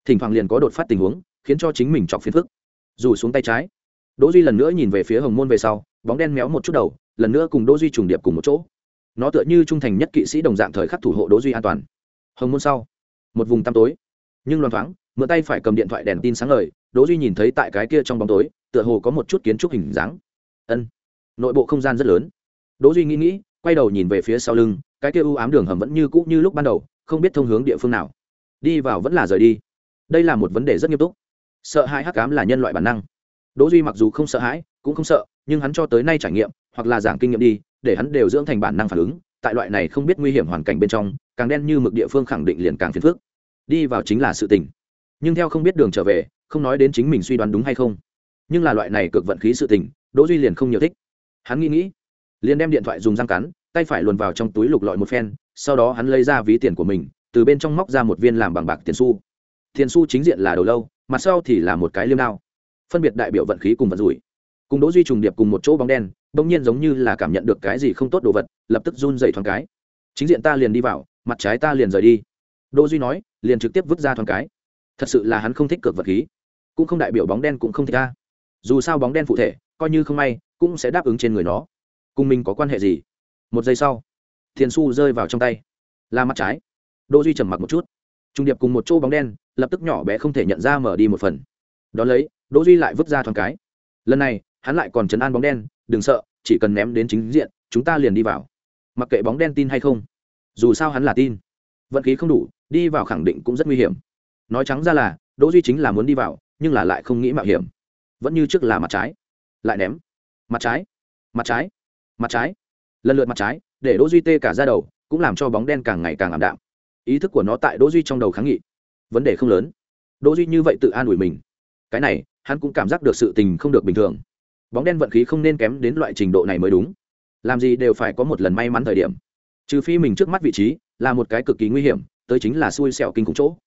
Thỉnh thoảng liền có đột phát tình huống, khiến cho chính mình chọc phiền phức. Dù xuống tay trái, đỗ duy lần nữa nhìn về phía hồng môn về sau, bóng đen méo một chút đầu, lần nữa cùng đỗ duy trùng điệp cùng một chỗ. Nó tựa như trung thành nhất kỵ sĩ đồng dạng thời khắc thủ hộ đỗ duy an toàn. Hồng môn sau, một vùng tăm tối, nhưng loan thoáng, mượn tay phải cầm điện thoại đèn tin sáng lời đỗ duy nhìn thấy tại cái kia trong bóng tối, tựa hồ có một chút kiến trúc hình dáng. Ân, nội bộ không gian rất lớn. Đỗ duy nghĩ nghĩ, quay đầu nhìn về phía sau lưng, cái kia u ám đường hầm vẫn như cũ như lúc ban đầu, không biết thông hướng địa phương nào. Đi vào vẫn là rời đi. Đây là một vấn đề rất nghiêm túc. Sợ hãi hắc ám là nhân loại bản năng. Đỗ duy mặc dù không sợ hãi, cũng không sợ, nhưng hắn cho tới nay trải nghiệm, hoặc là giảng kinh nghiệm đi, để hắn đều dưỡng thành bản năng phản ứng, tại loại này không biết nguy hiểm hoàn cảnh bên trong, càng đen như mực địa phương khẳng định liền càng phiền phức. Đi vào chính là sự tình. Nhưng theo không biết đường trở về không nói đến chính mình suy đoán đúng hay không. Nhưng là loại này cực vận khí sự tình, đỗ duy liền không nhiều thích. Hắn nghĩ nghĩ, liền đem điện thoại dùng răng cắn, tay phải luồn vào trong túi lục lọi một phen, sau đó hắn lấy ra ví tiền của mình, từ bên trong móc ra một viên làm bằng bạc tiền xu. Tiền xu chính diện là đầu lâu, mặt sau thì là một cái liêm đao. Phân biệt đại biểu vận khí cùng vận rủi. Cùng đỗ duy trùng điệp cùng một chỗ bóng đen, bỗng nhiên giống như là cảm nhận được cái gì không tốt đồ vật, lập tức run dậy thoáng cái. Chính diện ta liền đi vào, mặt trái ta liền rời đi. Đỗ duy nói, liền trực tiếp vứt ra thoáng cái. Thật sự là hắn không thích cược vật khí cũng không đại biểu bóng đen cũng không thích ta dù sao bóng đen phụ thể, coi như không may, cũng sẽ đáp ứng trên người nó. Cùng mình có quan hệ gì? Một giây sau thiền su rơi vào trong tay. Là mặt trái. Đỗ duy trầm mặc một chút. Trung điệp cùng một chỗ bóng đen, lập tức nhỏ bé không thể nhận ra mở đi một phần. Đón lấy, đỗ duy lại vứt ra thoáng cái. Lần này, hắn lại còn chấn an bóng đen, đừng sợ, chỉ cần ném đến chính diện, chúng ta liền đi vào. Mặc kệ bóng đen tin hay không, dù sao hắn là tin. Vận khí không đủ, đi vào khẳng định cũng rất nguy hiểm. Nói trắng ra là, đỗ duy chính là muốn đi vào nhưng là lại không nghĩ mạo hiểm. Vẫn như trước là mặt trái. Lại ném. Mặt trái. Mặt trái. Mặt trái. Lần lượt mặt trái, để đỗ duy tê cả ra đầu, cũng làm cho bóng đen càng ngày càng ảm đạm. Ý thức của nó tại đỗ duy trong đầu kháng nghị. Vấn đề không lớn. Đỗ duy như vậy tự an ủi mình. Cái này, hắn cũng cảm giác được sự tình không được bình thường. Bóng đen vận khí không nên kém đến loại trình độ này mới đúng. Làm gì đều phải có một lần may mắn thời điểm. Trừ phi mình trước mắt vị trí là một cái cực kỳ nguy hiểm, tới chính là xui xẻo kinh khủng chỗ.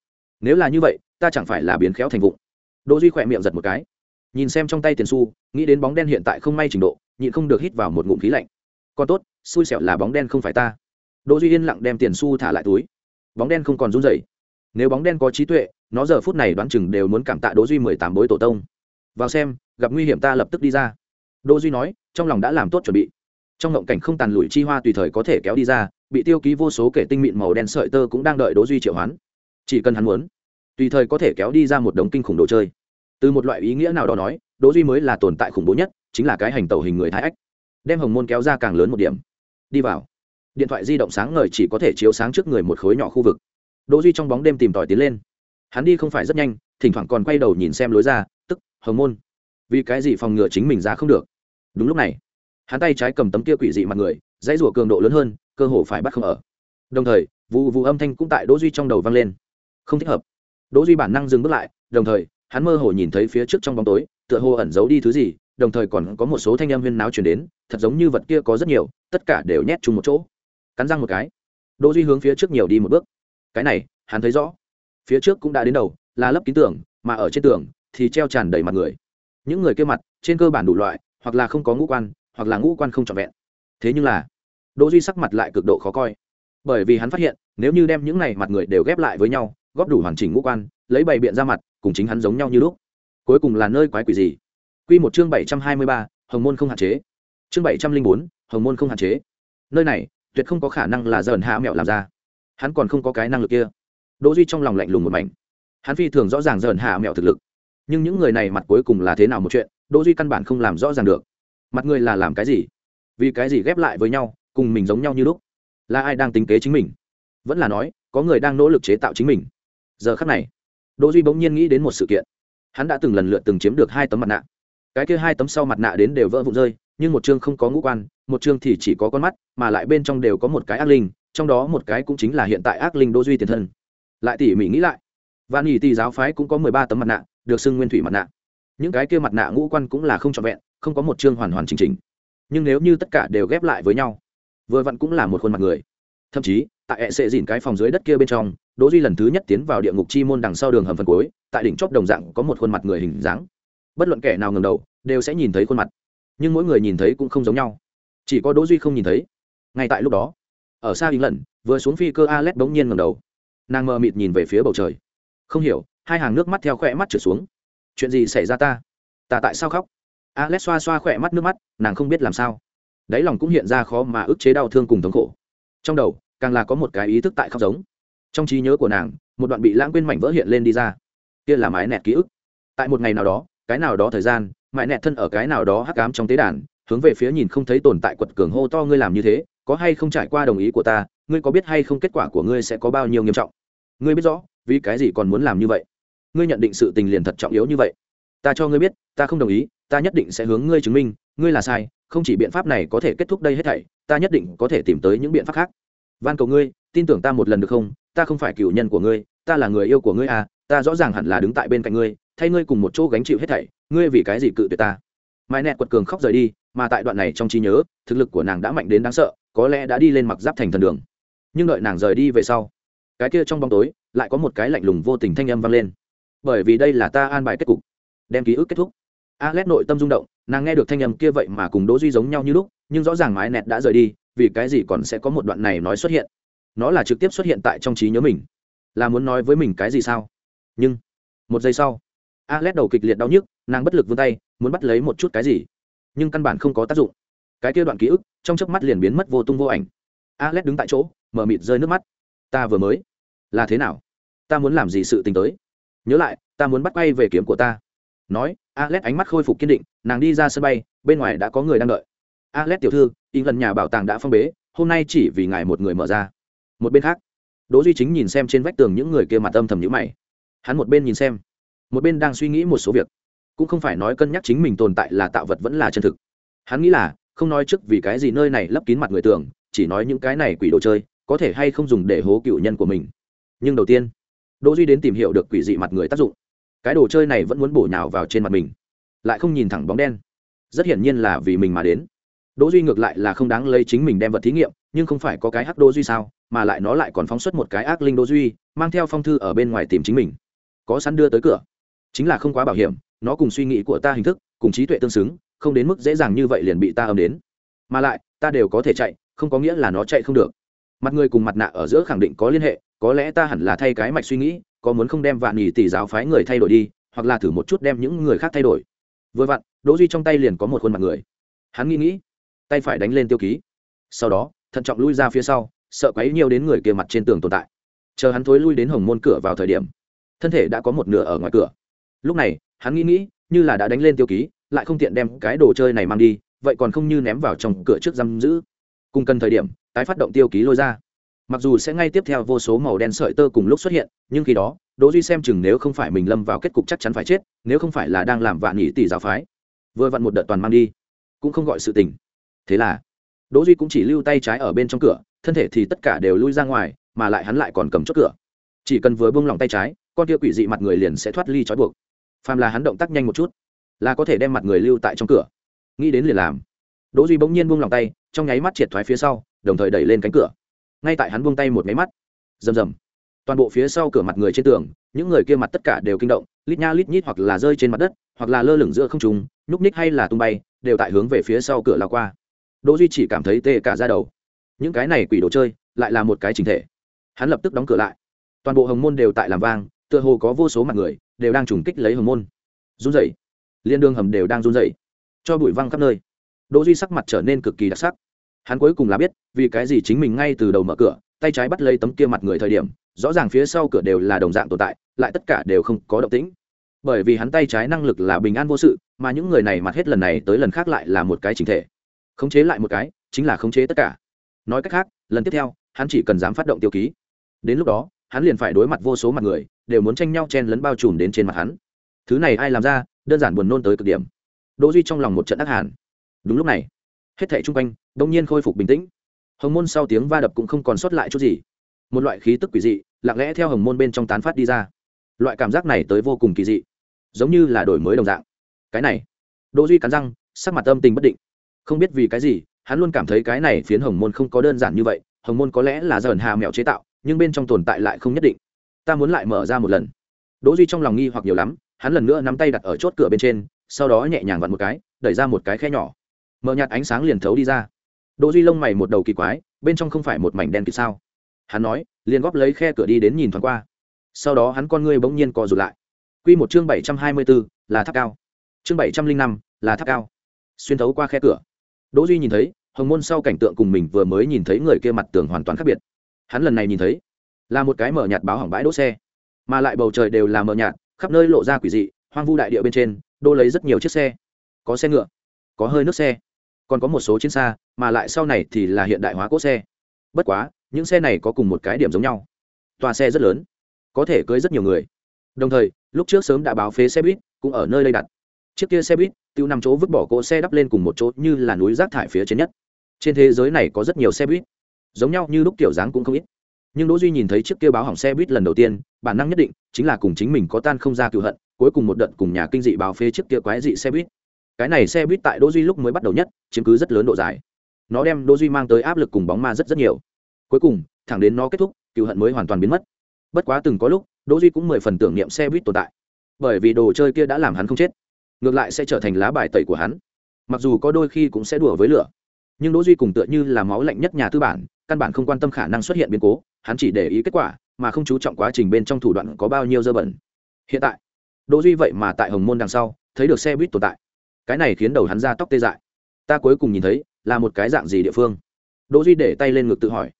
Nếu là như vậy, ta chẳng phải là biến khéo thành vụng đỗ duy khỏe miệng giật một cái. Nhìn xem trong tay tiền xu, nghĩ đến bóng đen hiện tại không may trình độ, nhịn không được hít vào một ngụm khí lạnh. Còn tốt, xui xẻo là bóng đen không phải ta. Đỗ duy yên lặng đem tiền xu thả lại túi. Bóng đen không còn run rẩy. Nếu bóng đen có trí tuệ, nó giờ phút này đoán chừng đều muốn cảm tạ đỗ duy mười tám bối tổ tông. Vào xem, gặp nguy hiểm ta lập tức đi ra. Đỗ duy nói, trong lòng đã làm tốt chuẩn bị. Trong ngộng cảnh không tàn lụi chi hoa tùy thời có thể kéo đi ra, bị tiêu ký vô số kể tinh mịn màu đen sợi tơ cũng đang đợi đỗ duy triệu hoán. Chỉ cần hắn muốn, tùy thời có thể kéo đi ra một đống kinh khủng đồ chơi từ một loại ý nghĩa nào đó nói, đỗ duy mới là tồn tại khủng bố nhất, chính là cái hành tẩu hình người thái ách. Đem hồng môn kéo ra càng lớn một điểm. Đi vào. Điện thoại di động sáng ngời chỉ có thể chiếu sáng trước người một khối nhỏ khu vực. Đỗ duy trong bóng đêm tìm tòi tiến lên. Hắn đi không phải rất nhanh, thỉnh thoảng còn quay đầu nhìn xem lối ra, tức, hồng môn. Vì cái gì phòng ngừa chính mình ra không được? Đúng lúc này, hắn tay trái cầm tấm kia quỷ dị mặt người, dãy rủa cường độ lớn hơn, cơ hồ phải bắt không ở. Đồng thời, vụ vụ âm thanh cũng tại đỗ duy trong đầu vang lên. Không thích hợp. Đỗ duy bản năng dừng bước lại, đồng thời hắn mơ hồ nhìn thấy phía trước trong bóng tối, tựa hồ ẩn giấu đi thứ gì, đồng thời còn có một số thanh âm huyên náo truyền đến, thật giống như vật kia có rất nhiều, tất cả đều nhét chung một chỗ. Cắn răng một cái, đỗ duy hướng phía trước nhiều đi một bước. Cái này, hắn thấy rõ. Phía trước cũng đã đến đầu, là lấp kín tường, mà ở trên tường thì treo tràn đầy mặt người. Những người kia mặt, trên cơ bản đủ loại, hoặc là không có ngũ quan, hoặc là ngũ quan không trọn vẹn. Thế nhưng là, đỗ duy sắc mặt lại cực độ khó coi. Bởi vì hắn phát hiện, nếu như đem những này mặt người đều ghép lại với nhau, góp đủ hoàn chỉnh ngũ quan lấy bày biện ra mặt cùng chính hắn giống nhau như lúc. Cuối cùng là nơi quái quỷ gì? Quy một chương bảy trăm hai mươi ba, hồng môn không hạn chế. Chương bảy trăm linh bốn, hồng môn không hạn chế. Nơi này tuyệt không có khả năng là dởn hạ mẹo làm ra. Hắn còn không có cái năng lực kia. Đỗ duy trong lòng lạnh lùng một mảnh. Hắn phi thường rõ ràng dởn hạ mẹo thực lực. Nhưng những người này mặt cuối cùng là thế nào một chuyện đỗ duy căn bản không làm rõ ràng được. Mặt người là làm cái gì? Vì cái gì ghép lại với nhau cùng mình giống nhau như lúc? Là ai đang tính kế chính mình? Vẫn là nói có người đang nỗ lực chế tạo chính mình. Giờ khắc này đỗ duy bỗng nhiên nghĩ đến một sự kiện. Hắn đã từng lần lượt từng chiếm được hai tấm mặt nạ. Cái kia hai tấm sau mặt nạ đến đều vỡ vụn rơi, nhưng một chương không có ngũ quan, một chương thì chỉ có con mắt, mà lại bên trong đều có một cái ác linh, trong đó một cái cũng chính là hiện tại ác linh đỗ duy tiền thân. Lại tỉ mỉ nghĩ lại, vạn nhị tỳ giáo phái cũng có mười ba tấm mặt nạ, được xưng nguyên thủy mặt nạ. Những cái kia mặt nạ ngũ quan cũng là không trọn vẹn, không có một chương hoàn hoàn chỉnh chỉnh. Nhưng nếu như tất cả đều ghép lại với nhau, vừa vặn cũng là một khuôn mặt người thậm chí, tại hệ sệ dìn cái phòng dưới đất kia bên trong, đỗ duy lần thứ nhất tiến vào địa ngục chi môn đằng sau đường hầm phần cuối, tại đỉnh chóp đồng dạng có một khuôn mặt người hình dáng. Bất luận kẻ nào ngẩng đầu, đều sẽ nhìn thấy khuôn mặt. Nhưng mỗi người nhìn thấy cũng không giống nhau. Chỉ có đỗ duy không nhìn thấy. Ngay tại lúc đó, ở xa hình lần vừa xuống phi cơ Alet bỗng nhiên ngẩng đầu. Nàng mờ mịt nhìn về phía bầu trời. Không hiểu, hai hàng nước mắt theo khỏe mắt trượt xuống. Chuyện gì xảy ra ta? Ta tại sao khóc? Alet xoa xoa khỏe mắt nước mắt, nàng không biết làm sao. Đáy lòng cũng hiện ra khó mà ức chế đau thương cùng thống khổ trong đầu, càng là có một cái ý thức tại khóc giống. Trong trí nhớ của nàng, một đoạn bị lãng quên mảnh vỡ hiện lên đi ra. Kia là mái nẹt ký ức. Tại một ngày nào đó, cái nào đó thời gian mãi nẹt thân ở cái nào đó hắc ám trong tế đàn, hướng về phía nhìn không thấy tồn tại quật cường hô to ngươi làm như thế, có hay không trải qua đồng ý của ta, ngươi có biết hay không kết quả của ngươi sẽ có bao nhiêu nghiêm trọng? Ngươi biết rõ, vì cái gì còn muốn làm như vậy? Ngươi nhận định sự tình liền thật trọng yếu như vậy. Ta cho ngươi biết, ta không đồng ý, ta nhất định sẽ hướng ngươi chứng minh, ngươi là sai, không chỉ biện pháp này có thể kết thúc đây hết thảy ta nhất định có thể tìm tới những biện pháp khác. Van cầu ngươi, tin tưởng ta một lần được không? Ta không phải cựu nhân của ngươi, ta là người yêu của ngươi à ta rõ ràng hẳn là đứng tại bên cạnh ngươi, thay ngươi cùng một chỗ gánh chịu hết thảy, ngươi vì cái gì cự tuyệt ta? Mãi nẹt quật cường khóc rời đi, mà tại đoạn này trong trí nhớ, thực lực của nàng đã mạnh đến đáng sợ, có lẽ đã đi lên mặc giáp thành thần đường. Nhưng đợi nàng rời đi về sau, cái kia trong bóng tối, lại có một cái lạnh lùng vô tình thanh âm vang lên. Bởi vì đây là ta an bài kết cục. Đem ký ức kết thúc alex nội tâm rung động, nàng nghe được thanh âm kia vậy mà cùng đỗ duy giống nhau như lúc, nhưng rõ ràng mái nẹt đã rời đi, vì cái gì còn sẽ có một đoạn này nói xuất hiện? Nó là trực tiếp xuất hiện tại trong trí nhớ mình. Là muốn nói với mình cái gì sao? Nhưng, một giây sau, alex đầu kịch liệt đau nhức, nàng bất lực vươn tay, muốn bắt lấy một chút cái gì? Nhưng căn bản không có tác dụng. Cái kia đoạn ký ức, trong chớp mắt liền biến mất vô tung vô ảnh. Alex đứng tại chỗ, mở mịt rơi nước mắt. Ta vừa mới, là thế nào? Ta muốn làm gì sự tình tới? Nhớ lại, ta muốn bắt bay về kiếm của ta nói, alex ánh mắt khôi phục kiên định, nàng đi ra sân bay, bên ngoài đã có người đang đợi. Alex tiểu thư in lần nhà bảo tàng đã phong bế, hôm nay chỉ vì ngài một người mở ra. Một bên khác, đỗ duy chính nhìn xem trên vách tường những người kia mặt âm thầm nhíu mày. Hắn một bên nhìn xem, một bên đang suy nghĩ một số việc. Cũng không phải nói cân nhắc chính mình tồn tại là tạo vật vẫn là chân thực. Hắn nghĩ là, không nói trước vì cái gì nơi này lấp kín mặt người tường chỉ nói những cái này quỷ đồ chơi, có thể hay không dùng để hố cựu nhân của mình. Nhưng đầu tiên, đỗ duy đến tìm hiểu được quỷ dị mặt người tác dụng cái đồ chơi này vẫn muốn bổ nhào vào trên mặt mình, lại không nhìn thẳng bóng đen. Rất hiển nhiên là vì mình mà đến. Đỗ duy ngược lại là không đáng lấy chính mình đem vật thí nghiệm, nhưng không phải có cái hắc đỗ duy sao, mà lại nó lại còn phóng xuất một cái ác linh đỗ duy, mang theo phong thư ở bên ngoài tìm chính mình. Có sẵn đưa tới cửa. Chính là không quá bảo hiểm, nó cùng suy nghĩ của ta hình thức, cùng trí tuệ tương xứng, không đến mức dễ dàng như vậy liền bị ta âm đến. Mà lại, ta đều có thể chạy, không có nghĩa là nó chạy không được. Mặt người cùng mặt nạ ở giữa khẳng định có liên hệ, có lẽ ta hẳn là thay cái mạch suy nghĩ có muốn không đem vạn nhì tỷ giáo phái người thay đổi đi, hoặc là thử một chút đem những người khác thay đổi. Vừa vặn, đỗ duy trong tay liền có một khuôn mặt người. Hắn nghĩ nghĩ, tay phải đánh lên tiêu ký. Sau đó, thận trọng lui ra phía sau, sợ quấy nhiều đến người kia mặt trên tường tồn tại. Chờ hắn thối lui đến hồng môn cửa vào thời điểm, thân thể đã có một nửa ở ngoài cửa. Lúc này, hắn nghĩ nghĩ, như là đã đánh lên tiêu ký, lại không tiện đem cái đồ chơi này mang đi, vậy còn không như ném vào trong cửa trước giam giữ. Cùng cần thời điểm, tái phát động tiêu ký lôi ra mặc dù sẽ ngay tiếp theo vô số màu đen sợi tơ cùng lúc xuất hiện, nhưng khi đó, đỗ duy xem chừng nếu không phải mình lâm vào kết cục chắc chắn phải chết, nếu không phải là đang làm vạn nhị tỷ giáo phái, vừa vặn một đợt toàn mang đi, cũng không gọi sự tình. Thế là, đỗ duy cũng chỉ lưu tay trái ở bên trong cửa, thân thể thì tất cả đều lui ra ngoài, mà lại hắn lại còn cầm chốt cửa. Chỉ cần vừa buông lỏng tay trái, con kia quỷ dị mặt người liền sẽ thoát ly trói buộc. Phàm là hắn động tác nhanh một chút, là có thể đem mặt người lưu tại trong cửa. Nghĩ đến liền làm. Đỗ duy bỗng nhiên buông lỏng tay, trong nháy mắt triệt thoái phía sau, đồng thời đẩy lên cánh cửa ngay tại hắn buông tay một máy mắt. Rầm rầm. Toàn bộ phía sau cửa mặt người trên tường, những người kia mặt tất cả đều kinh động, lít nha lít nhít hoặc là rơi trên mặt đất, hoặc là lơ lửng giữa không trung, nhúc ních hay là tung bay, đều tại hướng về phía sau cửa lao qua. Đỗ duy chỉ cảm thấy tê cả da đầu. Những cái này quỷ đồ chơi, lại là một cái chính thể. Hắn lập tức đóng cửa lại. Toàn bộ hồng môn đều tại làm vang, tựa hồ có vô số mặt người, đều đang trùng kích lấy hồng môn. Run rẩy. Liên đường hầm đều đang run rẩy. Cho bụi văng khắp nơi. Đỗ duy sắc mặt trở nên cực kỳ đặc sắc hắn cuối cùng là biết, vì cái gì chính mình ngay từ đầu mở cửa, tay trái bắt lấy tấm kia mặt người thời điểm, rõ ràng phía sau cửa đều là đồng dạng tồn tại, lại tất cả đều không có động tĩnh. Bởi vì hắn tay trái năng lực là bình an vô sự, mà những người này mặt hết lần này tới lần khác lại là một cái chính thể. Khống chế lại một cái, chính là khống chế tất cả. Nói cách khác, lần tiếp theo, hắn chỉ cần dám phát động tiêu ký. Đến lúc đó, hắn liền phải đối mặt vô số mặt người, đều muốn tranh nhau chen lấn bao trùm đến trên mặt hắn. Thứ này ai làm ra, đơn giản buồn nôn tới cực điểm. Đỗ duy trong lòng một trận ác hàn. Đúng lúc này hết thảy chung quanh đông nhiên khôi phục bình tĩnh. Hồng môn sau tiếng va đập cũng không còn sót lại chút gì. Một loại khí tức quỷ dị, lặng lẽ theo hồng môn bên trong tán phát đi ra. Loại cảm giác này tới vô cùng kỳ dị, giống như là đổi mới đồng dạng. Cái này, đỗ duy cắn răng, sắc mặt âm tình bất định. Không biết vì cái gì, hắn luôn cảm thấy cái này phiến hồng môn không có đơn giản như vậy, hồng môn có lẽ là dởn hà mèo chế tạo, nhưng bên trong tồn tại lại không nhất định. Ta muốn lại mở ra một lần. Đỗ duy trong lòng nghi hoặc nhiều lắm, hắn lần nữa nắm tay đặt ở chốt cửa bên trên, sau đó nhẹ nhàng vặn một cái, đẩy ra một cái khe nhỏ mở nhạt ánh sáng liền thấu đi ra. Đỗ duy lông mày một đầu kỳ quái bên trong không phải một mảnh đen kịt sao? Hắn nói liền góp lấy khe cửa đi đến nhìn thoáng qua. Sau đó hắn con ngươi bỗng nhiên co rụt lại. Quy một chương bảy trăm hai mươi 724, là tháp cao. Chương bảy trăm linh năm là tháp cao. Xuyên thấu qua khe cửa. Đỗ duy nhìn thấy hồng môn sau cảnh tượng cùng mình vừa mới nhìn thấy người kia mặt tường hoàn toàn khác biệt. Hắn lần này nhìn thấy là một cái mở nhạt báo hỏng bãi đỗ xe. Mà lại bầu trời đều là mở nhạt khắp nơi lộ ra quỷ dị hoang vu đại địa bên trên đô lấy rất nhiều chiếc xe. Có xe ngựa có hơi nước xe còn có một số chiến xa, mà lại sau này thì là hiện đại hóa cỗ xe. Bất quá, những xe này có cùng một cái điểm giống nhau. Toa xe rất lớn, có thể cưới rất nhiều người. Đồng thời, lúc trước sớm đã báo phế xe buýt, cũng ở nơi đây đặt. Chiếc kia xe buýt, tiêu nằm chỗ vứt bỏ cỗ xe đắp lên cùng một chỗ như là núi rác thải phía trên nhất. Trên thế giới này có rất nhiều xe buýt, giống nhau như lúc kiểu dáng cũng không ít. Nhưng đỗ duy nhìn thấy chiếc kia báo hỏng xe buýt lần đầu tiên, bản năng nhất định chính là cùng chính mình có tan không ra cựu hận, cuối cùng một đợt cùng nhà kinh dị báo phế chiếc kia quái dị xe buýt cái này xe buýt tại đỗ duy lúc mới bắt đầu nhất, chiếm cứ rất lớn độ dài. Nó đem đỗ duy mang tới áp lực cùng bóng ma rất rất nhiều. Cuối cùng, thẳng đến nó kết thúc, cựu hận mới hoàn toàn biến mất. Bất quá từng có lúc, đỗ duy cũng mười phần tưởng niệm xe buýt tồn tại. Bởi vì đồ chơi kia đã làm hắn không chết, ngược lại sẽ trở thành lá bài tẩy của hắn. Mặc dù có đôi khi cũng sẽ đùa với lửa, nhưng đỗ duy cùng tựa như là máu lạnh nhất nhà tư bản, căn bản không quan tâm khả năng xuất hiện biến cố, hắn chỉ để ý kết quả, mà không chú trọng quá trình bên trong thủ đoạn có bao nhiêu dơ bẩn. Hiện tại, đỗ duy vậy mà tại hồng môn đằng sau, thấy được xe buýt tồn tại cái này khiến đầu hắn ra tóc tê dại. Ta cuối cùng nhìn thấy, là một cái dạng gì địa phương? Đỗ duy để tay lên ngực tự hỏi.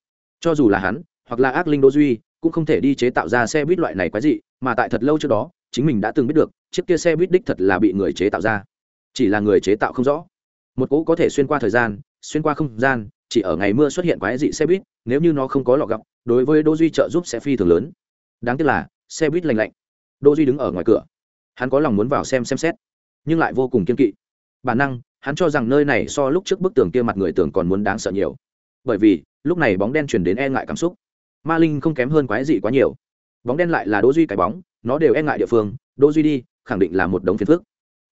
Cho dù là hắn, hoặc là ác linh đỗ duy, cũng không thể đi chế tạo ra xe buýt loại này quái dị, mà tại thật lâu trước đó, chính mình đã từng biết được, chiếc kia xe buýt đích thật là bị người chế tạo ra. Chỉ là người chế tạo không rõ. Một cỗ có thể xuyên qua thời gian, xuyên qua không gian, chỉ ở ngày mưa xuất hiện quái dị xe buýt, nếu như nó không có lọ gặp đối với đỗ duy trợ giúp sẽ phi thường lớn. Đáng tiếc là, xe buýt lành lạnh. Đỗ duy đứng ở ngoài cửa. Hắn có lòng muốn vào xem xem xét nhưng lại vô cùng kiên kỵ. Bản năng, hắn cho rằng nơi này so lúc trước bức tường kia mặt người tưởng còn muốn đáng sợ nhiều. Bởi vì, lúc này bóng đen truyền đến e ngại cảm xúc. Ma linh không kém hơn quái dị quá nhiều. Bóng đen lại là đỗ duy cái bóng, nó đều e ngại địa phương, đỗ duy đi, khẳng định là một đống phiền phức.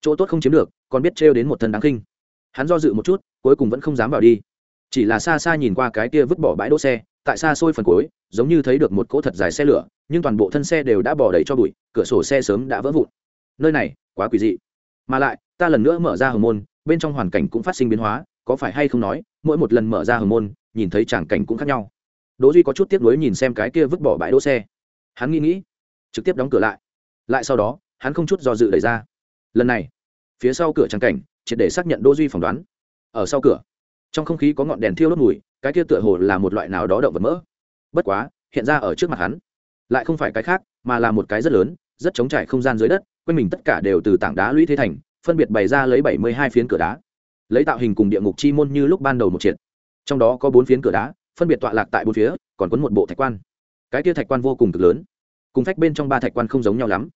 Chỗ tốt không chiếm được, còn biết trêu đến một thân đáng kinh. hắn do dự một chút, cuối cùng vẫn không dám vào đi. Chỉ là xa xa nhìn qua cái kia vứt bỏ bãi đỗ xe, tại xa xôi phần cuối, giống như thấy được một cỗ thật dài xe lửa, nhưng toàn bộ thân xe đều đã bỏ đầy cho bụi, cửa sổ xe sớm đã vỡ vụn. Nơi này, quá quỷ dị mà lại, ta lần nữa mở ra hồng môn bên trong hoàn cảnh cũng phát sinh biến hóa, có phải hay không nói, mỗi một lần mở ra hồng môn nhìn thấy tràng cảnh cũng khác nhau. Đỗ duy có chút tiếc nuối nhìn xem cái kia vứt bỏ bãi đỗ xe. Hắn nghĩ nghĩ, trực tiếp đóng cửa lại. Lại sau đó, hắn không chút do dự đẩy ra. Lần này, phía sau cửa tràng cảnh, triệt để xác nhận đỗ duy phỏng đoán. Ở sau cửa, trong không khí có ngọn đèn thiêu đốt mùi, cái kia tựa hồ là một loại nào đó động vật mỡ. Bất quá, hiện ra ở trước mặt hắn, lại không phải cái khác, mà là một cái rất lớn, rất trống trải không gian dưới đất quanh mình tất cả đều từ tảng đá lũy thế thành, phân biệt bày ra lấy bảy mươi hai phiến cửa đá. Lấy tạo hình cùng địa ngục chi môn như lúc ban đầu một triệt. Trong đó có bốn phiến cửa đá, phân biệt tọa lạc tại bốn phía, còn quấn một bộ thạch quan. Cái kia thạch quan vô cùng cực lớn. Cùng phách bên trong ba thạch quan không giống nhau lắm.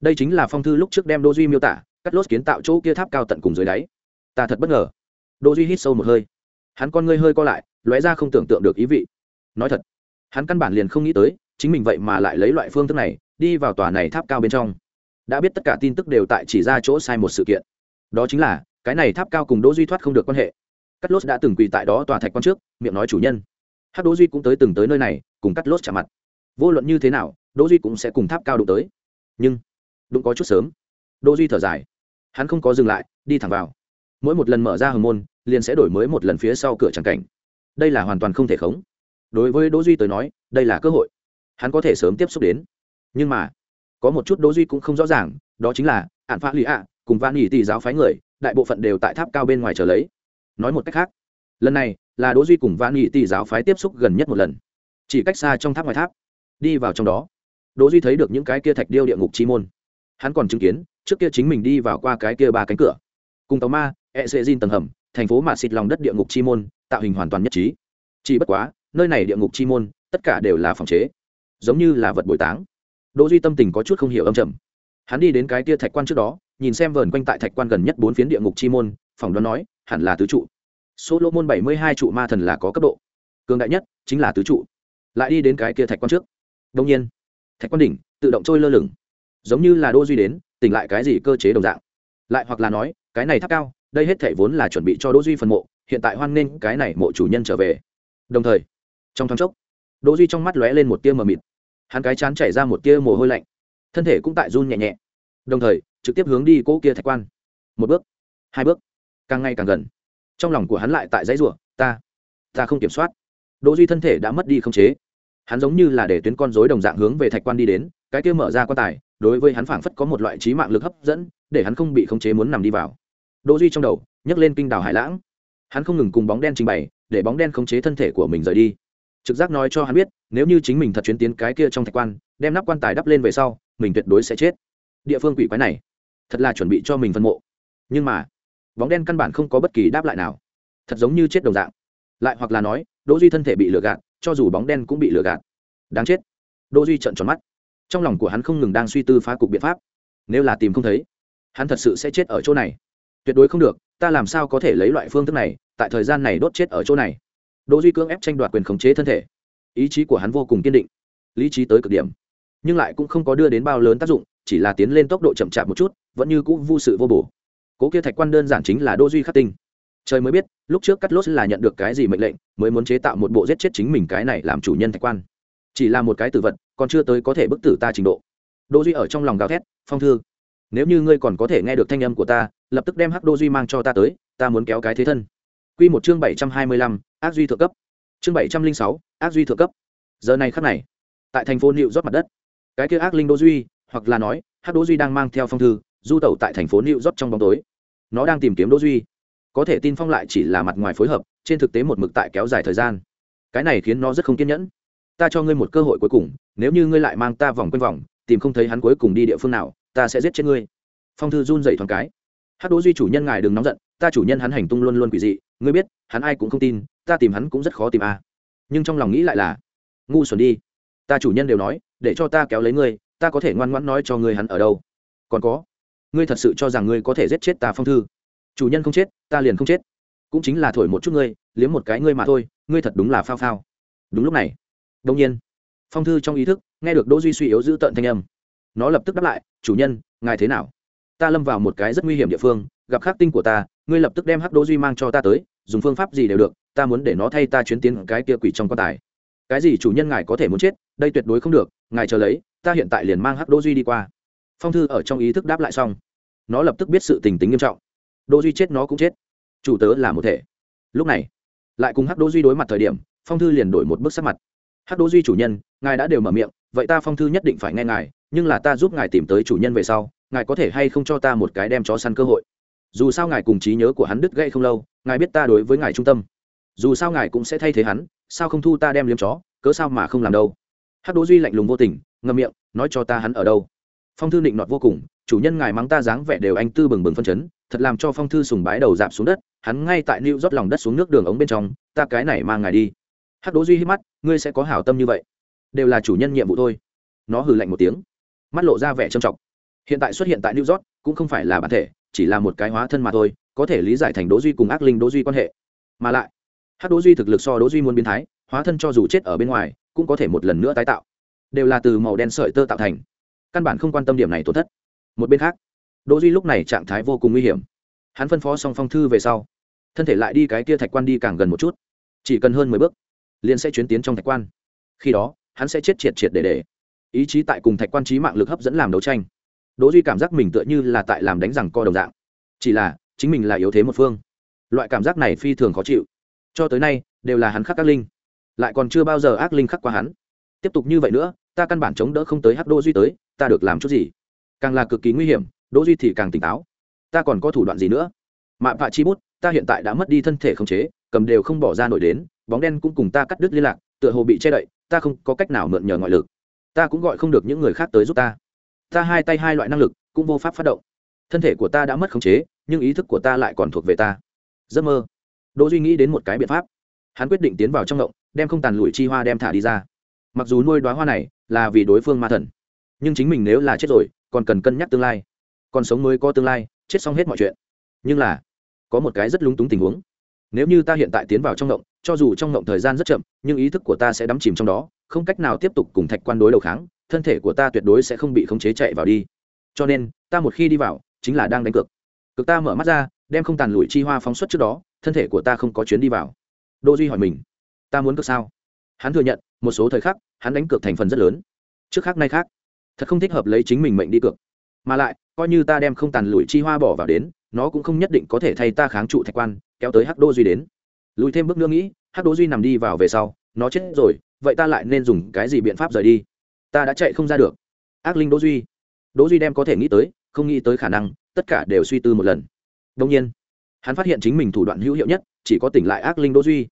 Đây chính là phong thư lúc trước đem đô duy miêu tả, cắt lốt kiến tạo chỗ kia tháp cao tận cùng dưới đáy. Ta thật bất ngờ. Đô duy hít sâu một hơi. Hắn con ngươi hơi co lại, lóe ra không tưởng tượng được ý vị. Nói thật, hắn căn bản liền không nghĩ tới, chính mình vậy mà lại lấy loại phương thức này, đi vào tòa này tháp cao bên trong đã biết tất cả tin tức đều tại chỉ ra chỗ sai một sự kiện. Đó chính là, cái này tháp cao cùng đỗ duy thoát không được quan hệ. Cắt lốt đã từng quỳ tại đó tòa thạch quan trước, miệng nói chủ nhân. Hát đỗ duy cũng tới từng tới nơi này, cùng cắt lốt chạm mặt. Vô luận như thế nào, đỗ duy cũng sẽ cùng tháp cao đụng tới. Nhưng, đụng có chút sớm. Đỗ duy thở dài. Hắn không có dừng lại, đi thẳng vào. Mỗi một lần mở ra hầm môn, liền sẽ đổi mới một lần phía sau cửa tràng cảnh. Đây là hoàn toàn không thể khống. Đối với đỗ duy tới nói, đây là cơ hội. Hắn có thể sớm tiếp xúc đến. Nhưng mà có một chút đỗ duy cũng không rõ ràng, đó chính là ạn phá lì ạ, cùng van nghỉ tỷ giáo phái người, đại bộ phận đều tại tháp cao bên ngoài chờ lấy. Nói một cách khác, lần này là đỗ duy cùng van nghị tỷ giáo phái tiếp xúc gần nhất một lần. Chỉ cách xa trong tháp ngoài tháp, đi vào trong đó đỗ duy thấy được những cái kia thạch điêu địa ngục chi môn. Hắn còn chứng kiến, trước kia chính mình đi vào qua cái kia ba cánh cửa. Cùng tàu ma e sệ diên tầng hầm, thành phố mà xịt lòng đất địa ngục chi môn, tạo hình hoàn toàn nhất trí. Chỉ bất quá, nơi này địa ngục chi môn, tất cả đều là phòng chế, giống như là vật bồi táng đỗ duy tâm tình có chút không hiểu âm trầm. Hắn đi đến cái kia thạch quan trước đó, nhìn xem vờn quanh tại thạch quan gần nhất bốn phiến địa ngục chi môn, phỏng đoán nói, hẳn là tứ trụ. Số lô môn bảy mươi hai trụ ma thần là có cấp độ. Cường đại nhất chính là tứ trụ. Lại đi đến cái kia thạch quan trước. Đông nhiên, thạch quan đỉnh tự động trôi lơ lửng. Giống như là đô duy đến, tỉnh lại cái gì cơ chế đồng dạng. Lại hoặc là nói, cái này tháp cao, đây hết thể vốn là chuẩn bị cho đỗ duy phần mộ, hiện tại hoan nghênh cái này mộ chủ nhân trở về. Đồng thời, trong thoáng chốc, đỗ duy trong mắt lóe lên một tia mờ mịt hắn cái chán chảy ra một tia mồ hôi lạnh, thân thể cũng tại run nhẹ nhẹ, đồng thời trực tiếp hướng đi cỗ kia thạch quan. Một bước, hai bước, càng ngày càng gần. Trong lòng của hắn lại tại dãy rủa, ta ta không kiểm soát. Đỗ duy thân thể đã mất đi không chế. Hắn giống như là để tuyến con rối đồng dạng hướng về thạch quan đi đến, cái kia mở ra quan tài, đối với hắn phảng phất có một loại trí mạng lực hấp dẫn, để hắn không bị khống chế muốn nằm đi vào. Đỗ duy trong đầu nhấc lên kinh đảo hải lãng. Hắn không ngừng cùng bóng đen trình bày, để bóng đen khống chế thân thể của mình rời đi trực giác nói cho hắn biết, nếu như chính mình thật chuyến tiến cái kia trong thạch quan, đem nắp quan tài đắp lên về sau, mình tuyệt đối sẽ chết. Địa phương quỷ quái này, thật là chuẩn bị cho mình phân mộ. Nhưng mà, bóng đen căn bản không có bất kỳ đáp lại nào. Thật giống như chết đồng dạng. Lại hoặc là nói, đỗ duy thân thể bị lừa gạt, cho dù bóng đen cũng bị lừa gạt. Đáng chết. Đỗ duy trợn tròn mắt. Trong lòng của hắn không ngừng đang suy tư phá cục biện pháp. Nếu là tìm không thấy, hắn thật sự sẽ chết ở chỗ này. Tuyệt đối không được, ta làm sao có thể lấy loại phương thức này, tại thời gian này đốt chết ở chỗ này? Đỗ duy cưỡng ép tranh đoạt quyền khống chế thân thể. Ý chí của hắn vô cùng kiên định, lý trí tới cực điểm, nhưng lại cũng không có đưa đến bao lớn tác dụng, chỉ là tiến lên tốc độ chậm chạp một chút, vẫn như cũ vô sự vô bổ. Cố kia thạch quan đơn giản chính là đô duy khắc tinh. Trời mới biết, lúc trước cắt lốt là nhận được cái gì mệnh lệnh, mới muốn chế tạo một bộ giết chết chính mình cái này làm chủ nhân thạch quan. Chỉ là một cái tử vật, còn chưa tới có thể bức tử ta trình độ. Đô duy ở trong lòng gào thét, phong thư, nếu như ngươi còn có thể nghe được thanh âm của ta, lập tức đem hắc đô duy mang cho ta tới, ta muốn kéo cái thế thân. Quy một chương bảy trăm hai mươi lăm, ác duy thượng cấp. Chương bảy trăm linh sáu, ác duy thượng cấp. Giờ này khắc này, tại thành phố Nữu rót mặt đất, cái kia ác linh Đỗ duy, hoặc là nói hắc Đỗ duy đang mang theo phong thư, du tẩu tại thành phố Nữu rót trong bóng tối. Nó đang tìm kiếm đỗ duy. Có thể tin phong lại chỉ là mặt ngoài phối hợp, trên thực tế một mực tại kéo dài thời gian. Cái này khiến nó rất không kiên nhẫn. Ta cho ngươi một cơ hội cuối cùng, nếu như ngươi lại mang ta vòng quanh vòng, tìm không thấy hắn cuối cùng đi địa phương nào, ta sẽ giết chết ngươi. Phong thư run rẩy thoáng cái. Hát đỗ duy chủ nhân ngài đừng nóng giận, ta chủ nhân hắn hành tung luôn luôn quỷ dị, ngươi biết, hắn ai cũng không tin, ta tìm hắn cũng rất khó tìm a à. nhưng trong lòng nghĩ lại là, ngu xuẩn đi, ta chủ nhân đều nói, để cho ta kéo lấy ngươi, ta có thể ngoan ngoãn nói cho ngươi hắn ở đâu. Còn có, ngươi thật sự cho rằng ngươi có thể giết chết ta phong thư. Chủ nhân không chết, ta liền không chết. Cũng chính là thổi một chút ngươi, liếm một cái ngươi mà thôi, ngươi thật đúng là phao phao. Đúng lúc này đông nhiên, phong thư trong ý thức, nghe được đỗ duy suy yếu giữ tận thanh âm. Nó lập tức đáp lại, chủ nhân, ngài thế nào? Ta lâm vào một cái rất nguy hiểm địa phương, gặp khắc tinh của ta, ngươi lập tức đem hắc đỗ duy mang cho ta tới, dùng phương pháp gì đều được, ta muốn để nó thay ta chuyến tiến cái kia quỷ trong quan tài. Cái gì chủ nhân ngài có thể muốn chết, đây tuyệt đối không được, ngài chờ lấy, ta hiện tại liền mang hắc đỗ duy đi qua. Phong thư ở trong ý thức đáp lại xong. Nó lập tức biết sự tình tính nghiêm trọng. Đỗ duy chết nó cũng chết. Chủ tớ là một thể. Lúc này, lại cùng hắc đỗ duy đối mặt thời điểm, phong thư liền đổi một bước sắc mặt. Hắc đỗ duy chủ nhân, ngài đã đều mở miệng, vậy ta phong thư nhất định phải nghe ngài, nhưng là ta giúp ngài tìm tới chủ nhân về sau ngài có thể hay không cho ta một cái đem chó săn cơ hội? Dù sao ngài cùng trí nhớ của hắn đứt gãy không lâu, ngài biết ta đối với ngài trung tâm. Dù sao ngài cũng sẽ thay thế hắn, sao không thu ta đem liếm chó, cớ sao mà không làm đâu? Hát đỗ duy lạnh lùng vô tình, ngậm miệng, nói cho ta hắn ở đâu? Phong thư định nọt vô cùng, chủ nhân ngài mắng ta dáng vẻ đều anh tư bừng bừng phân chấn, thật làm cho phong thư sùng bái đầu dạp xuống đất, hắn ngay tại lưu rót lòng đất xuống nước đường ống bên trong, ta cái này mang ngài đi. Hát đỗ duy hít mắt, ngươi sẽ có hảo tâm như vậy. Đều là chủ nhân nhiệm vụ thôi. Nó hừ lạnh một tiếng, mắt lộ ra vẻ trầm trọng hiện tại xuất hiện tại new york, cũng không phải là bản thể, chỉ là một cái hóa thân mà thôi, có thể lý giải thành đỗ duy cùng ác linh đỗ duy quan hệ. Mà lại, hắc đỗ duy thực lực so đỗ duy muốn biến thái, hóa thân cho dù chết ở bên ngoài, cũng có thể một lần nữa tái tạo. Đều là từ màu đen sợi tơ tạo thành. Căn bản không quan tâm điểm này tổn thất. Một bên khác, đỗ duy lúc này trạng thái vô cùng nguy hiểm. Hắn phân phó xong phong thư về sau, thân thể lại đi cái kia thạch quan đi càng gần một chút. Chỉ cần hơn mười bước, liền sẽ chuyến tiến trong thạch quan. Khi đó, hắn sẽ chết triệt triệt để để. Ý chí tại cùng thạch quan trí mạng lực hấp dẫn làm đấu tranh đỗ duy cảm giác mình tựa như là tại làm đánh rằng co đồng dạng. Chỉ là, chính mình là yếu thế một phương. Loại cảm giác này phi thường khó chịu. Cho tới nay, đều là hắn khắc ác linh. Lại còn chưa bao giờ ác linh khắc qua hắn. Tiếp tục như vậy nữa, ta căn bản chống đỡ không tới hắc đỗ duy tới, ta được làm chút gì? Càng là cực kỳ nguy hiểm, đỗ duy thì càng tỉnh táo. Ta còn có thủ đoạn gì nữa? Mạ vạ chi bút, ta hiện tại đã mất đi thân thể không chế, cầm đều không bỏ ra nổi đến, bóng đen cũng cùng ta cắt đứt liên lạc, tựa hồ bị che đậy, ta không có cách nào mượn nhờ ngoại lực. Ta cũng gọi không được những người khác tới giúp ta ta hai tay hai loại năng lực cũng vô pháp phát động. Thân thể của ta đã mất khống chế nhưng ý thức của ta lại còn thuộc về ta. Giấc mơ. Đỗ duy nghĩ đến một cái biện pháp. Hắn quyết định tiến vào trong động đem không tàn lùi chi hoa đem thả đi ra. Mặc dù nuôi đoá hoa này là vì đối phương ma thần nhưng chính mình nếu là chết rồi còn cần cân nhắc tương lai. Còn sống mới có tương lai chết xong hết mọi chuyện. Nhưng là có một cái rất lúng túng tình huống. Nếu như ta hiện tại tiến vào trong động, cho dù trong động thời gian rất chậm nhưng ý thức của ta sẽ đắm chìm trong đó không cách nào tiếp tục cùng thạch quan đối đầu kháng thân thể của ta tuyệt đối sẽ không bị khống chế chạy vào đi. Cho nên, ta một khi đi vào, chính là đang đánh cược. Cực ta mở mắt ra, đem không tàn lùi chi hoa phóng xuất trước đó, thân thể của ta không có chuyến đi vào. Đỗ duy hỏi mình, ta muốn cược sao? Hắn thừa nhận, một số thời khắc, hắn đánh cược thành phần rất lớn. Trước khác nay khác, thật không thích hợp lấy chính mình mệnh đi cược. Mà lại, coi như ta đem không tàn lùi chi hoa bỏ vào đến, nó cũng không nhất định có thể thay ta kháng trụ thạch quan, kéo tới hắc đô duy đến. Lùi thêm bước nữa nghĩ, hắc đô duy nằm đi vào về sau, nó chết rồi, vậy ta lại nên dùng cái gì biện pháp rời đi? Ta đã chạy không ra được. Ác linh đỗ duy. Đỗ duy đem có thể nghĩ tới, không nghĩ tới khả năng, tất cả đều suy tư một lần. Đông nhiên, hắn phát hiện chính mình thủ đoạn hữu hiệu nhất, chỉ có tỉnh lại ác linh đỗ duy.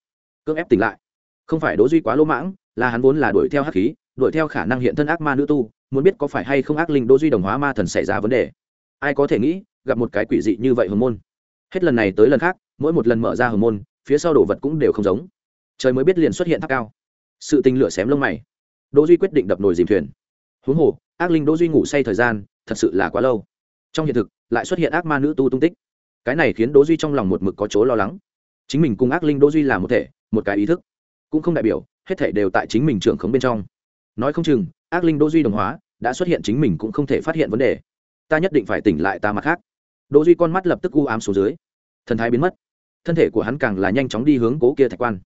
Cưỡng ép tỉnh lại. Không phải đỗ duy quá lỗ mãng, là hắn vốn là đuổi theo hắc khí, đuổi theo khả năng hiện thân ác ma nữ tu, muốn biết có phải hay không ác linh đỗ duy đồng hóa ma thần xảy ra vấn đề. Ai có thể nghĩ, gặp một cái quỷ dị như vậy hồng môn. Hết lần này tới lần khác, mỗi một lần mở ra hồng môn, phía sau đồ vật cũng đều không giống. Trời mới biết liền xuất hiện tháp cao. Sự tình lửa xém lông mày đỗ duy quyết định đập nồi dìm thuyền. Huống hồ, ác linh đỗ duy ngủ say thời gian thật sự là quá lâu. Trong hiện thực, lại xuất hiện ác ma nữ tu tung tích. Cái này khiến đỗ duy trong lòng một mực có chỗ lo lắng. Chính mình cùng ác linh đỗ duy là một thể, một cái ý thức. Cũng không đại biểu, hết thể đều tại chính mình trưởng khống bên trong. Nói không chừng, ác linh đỗ duy đồng hóa, đã xuất hiện chính mình cũng không thể phát hiện vấn đề. Ta nhất định phải tỉnh lại ta mặt khác. Đỗ duy con mắt lập tức u ám xuống dưới. Thần thái biến mất. Thân thể của hắn càng là nhanh chóng đi hướng cố kia thạch quan.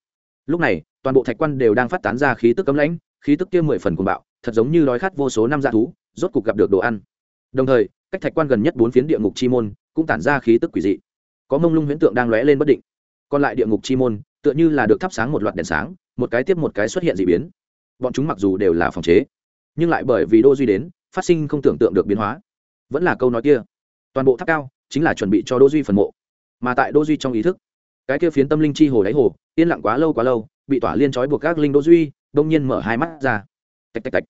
Lúc này, toàn bộ thạch quan đều đang phát tán ra khí tức cấm lãnh khí tức kia mười phần cuồng bạo, thật giống như đói khát vô số năm dạ thú, rốt cục gặp được đồ ăn. Đồng thời, cách thạch quan gần nhất bốn phiến địa ngục chi môn cũng tản ra khí tức quỷ dị. Có mông lung huyễn tượng đang lóe lên bất định. Còn lại địa ngục chi môn, tựa như là được thắp sáng một loạt đèn sáng, một cái tiếp một cái xuất hiện dị biến. Bọn chúng mặc dù đều là phòng chế, nhưng lại bởi vì đô duy đến, phát sinh không tưởng tượng được biến hóa. Vẫn là câu nói kia. Toàn bộ tháp cao chính là chuẩn bị cho đô duy phần mộ. Mà tại đô duy trong ý thức, cái kia phiến tâm linh chi hồ đáy hồ, yên lặng quá lâu quá lâu, bị tỏa liên trói buộc các linh đô duy đông nhiên mở hai mắt ra. Tạch tạch tạch.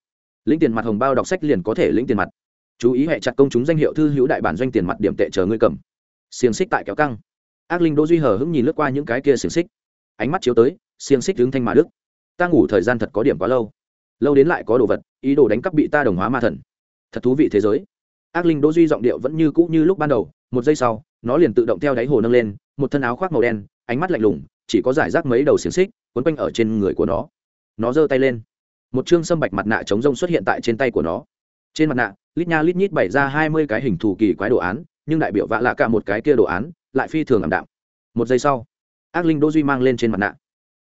Lĩnh tiền mặt hồng bao đọc sách liền có thể lĩnh tiền mặt. Chú ý hệ chặt công chúng danh hiệu thư hữu đại bản doanh tiền mặt điểm tệ chờ ngươi cầm. Xiềng xích tại kéo căng. Ác linh đỗ duy hờ hững nhìn lướt qua những cái kia xiềng xích. Ánh mắt chiếu tới, xiềng xích đứng thanh mà đức. Ta ngủ thời gian thật có điểm quá lâu. Lâu đến lại có đồ vật, ý đồ đánh cắp bị ta đồng hóa ma thần. Thật thú vị thế giới. Ác linh đỗ duy giọng điệu vẫn như cũ như lúc ban đầu, một giây sau, nó liền tự động theo đáy hồ nâng lên, một thân áo khoác màu đen, ánh mắt lạnh lùng, chỉ có giải rác mấy đầu xiềng xích, quấn quanh ở trên người của nó nó giơ tay lên. Một chương sâm bạch mặt nạ chống rông xuất hiện tại trên tay của nó. Trên mặt nạ, lít nha lít nhít bày ra hai mươi cái hình thù kỳ quái đồ án, nhưng đại biểu vạ lạ cả một cái kia đồ án lại phi thường ảm đạm. Một giây sau, ác linh đỗ duy mang lên trên mặt nạ.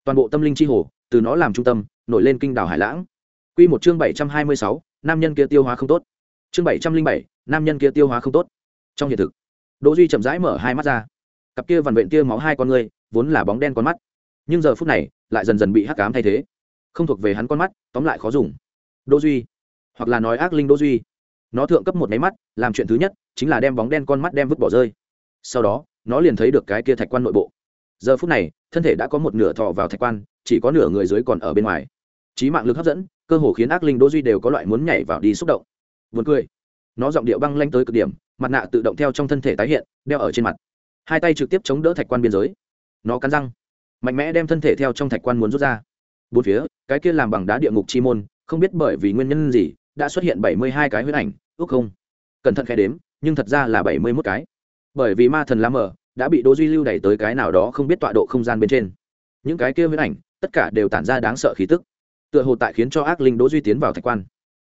Toàn bộ tâm linh chi hồ, từ nó làm trung tâm, nổi lên kinh đảo hải lãng. Quy một chương bảy trăm hai mươi sáu, nam nhân kia tiêu hóa không tốt. Chương bảy trăm linh bảy, nam nhân kia tiêu hóa không tốt. Trong hiện thực đỗ duy chậm rãi mở hai mắt ra. Cặp kia vằn vện tia máu hai con người, vốn là bóng đen con mắt. Nhưng giờ phút này, lại dần dần bị hắc ám thay thế không thuộc về hắn con mắt, tóm lại khó dùng. Đỗ duy, hoặc là nói ác linh đỗ duy. Nó thượng cấp một máy mắt, làm chuyện thứ nhất, chính là đem bóng đen con mắt đem vứt bỏ rơi. Sau đó, nó liền thấy được cái kia thạch quan nội bộ. Giờ phút này, thân thể đã có một nửa thọ vào thạch quan, chỉ có nửa người dưới còn ở bên ngoài. Trí mạng lực hấp dẫn, cơ hồ khiến ác linh đỗ duy đều có loại muốn nhảy vào đi xúc động. Buồn cười. Nó giọng điệu băng lanh tới cực điểm, mặt nạ tự động theo trong thân thể tái hiện, đeo ở trên mặt. Hai tay trực tiếp chống đỡ thạch quan biên giới. Nó cắn răng, mạnh mẽ đem thân thể theo trong thạch quan muốn rút ra bốn phía, cái kia làm bằng đá địa ngục chi môn, không biết bởi vì nguyên nhân gì, đã xuất hiện bảy mươi hai cái huyết ảnh, ước không? Cẩn thận khai đếm, nhưng thật ra là bảy mươi mốt cái. Bởi vì ma thần lá mờ đã bị đỗ duy lưu đẩy tới cái nào đó không biết tọa độ không gian bên trên. Những cái kia huyết ảnh, tất cả đều tản ra đáng sợ khí tức. Tựa hồ tại khiến cho ác linh đỗ duy tiến vào thạch quan.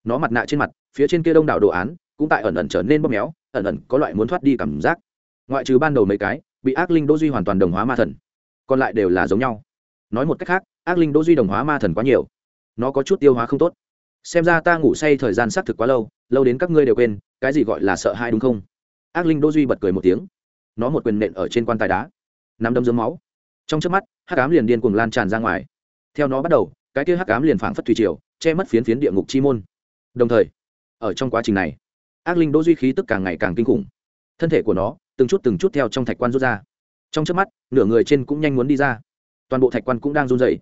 Nó mặt nạ trên mặt, phía trên kia đông đảo đồ án, cũng tại ẩn ẩn trở nên bóp méo, ẩn ẩn có loại muốn thoát đi cảm giác. Ngoại trừ ban đầu mấy cái, bị ác linh đỗ duy hoàn toàn đồng hóa ma thần, còn lại đều là giống nhau. Nói một cách khác ác linh đỗ duy đồng hóa ma thần quá nhiều. Nó có chút tiêu hóa không tốt. Xem ra ta ngủ say thời gian xác thực quá lâu lâu đến các ngươi đều quên, cái gì gọi là sợ hãi đúng không? Ác linh đỗ duy bật cười một tiếng. Nó một quyền nện ở trên quan tài đá. Nắm đâm dướng máu. Trong chớp mắt, hắc ám liền điên cuồng lan tràn ra ngoài. Theo nó bắt đầu, cái kia hắc ám liền phảng phất thủy triều, che mất phiến phiến địa ngục chi môn. Đồng thời, ở trong quá trình này, ác linh đỗ duy khí tức càng ngày càng kinh khủng. Thân thể của nó, từng chút từng chút theo trong thạch quan rút ra. Trong chớp mắt, nửa người trên cũng nhanh muốn đi ra. Toàn bộ thạch quan cũng đang run rẩy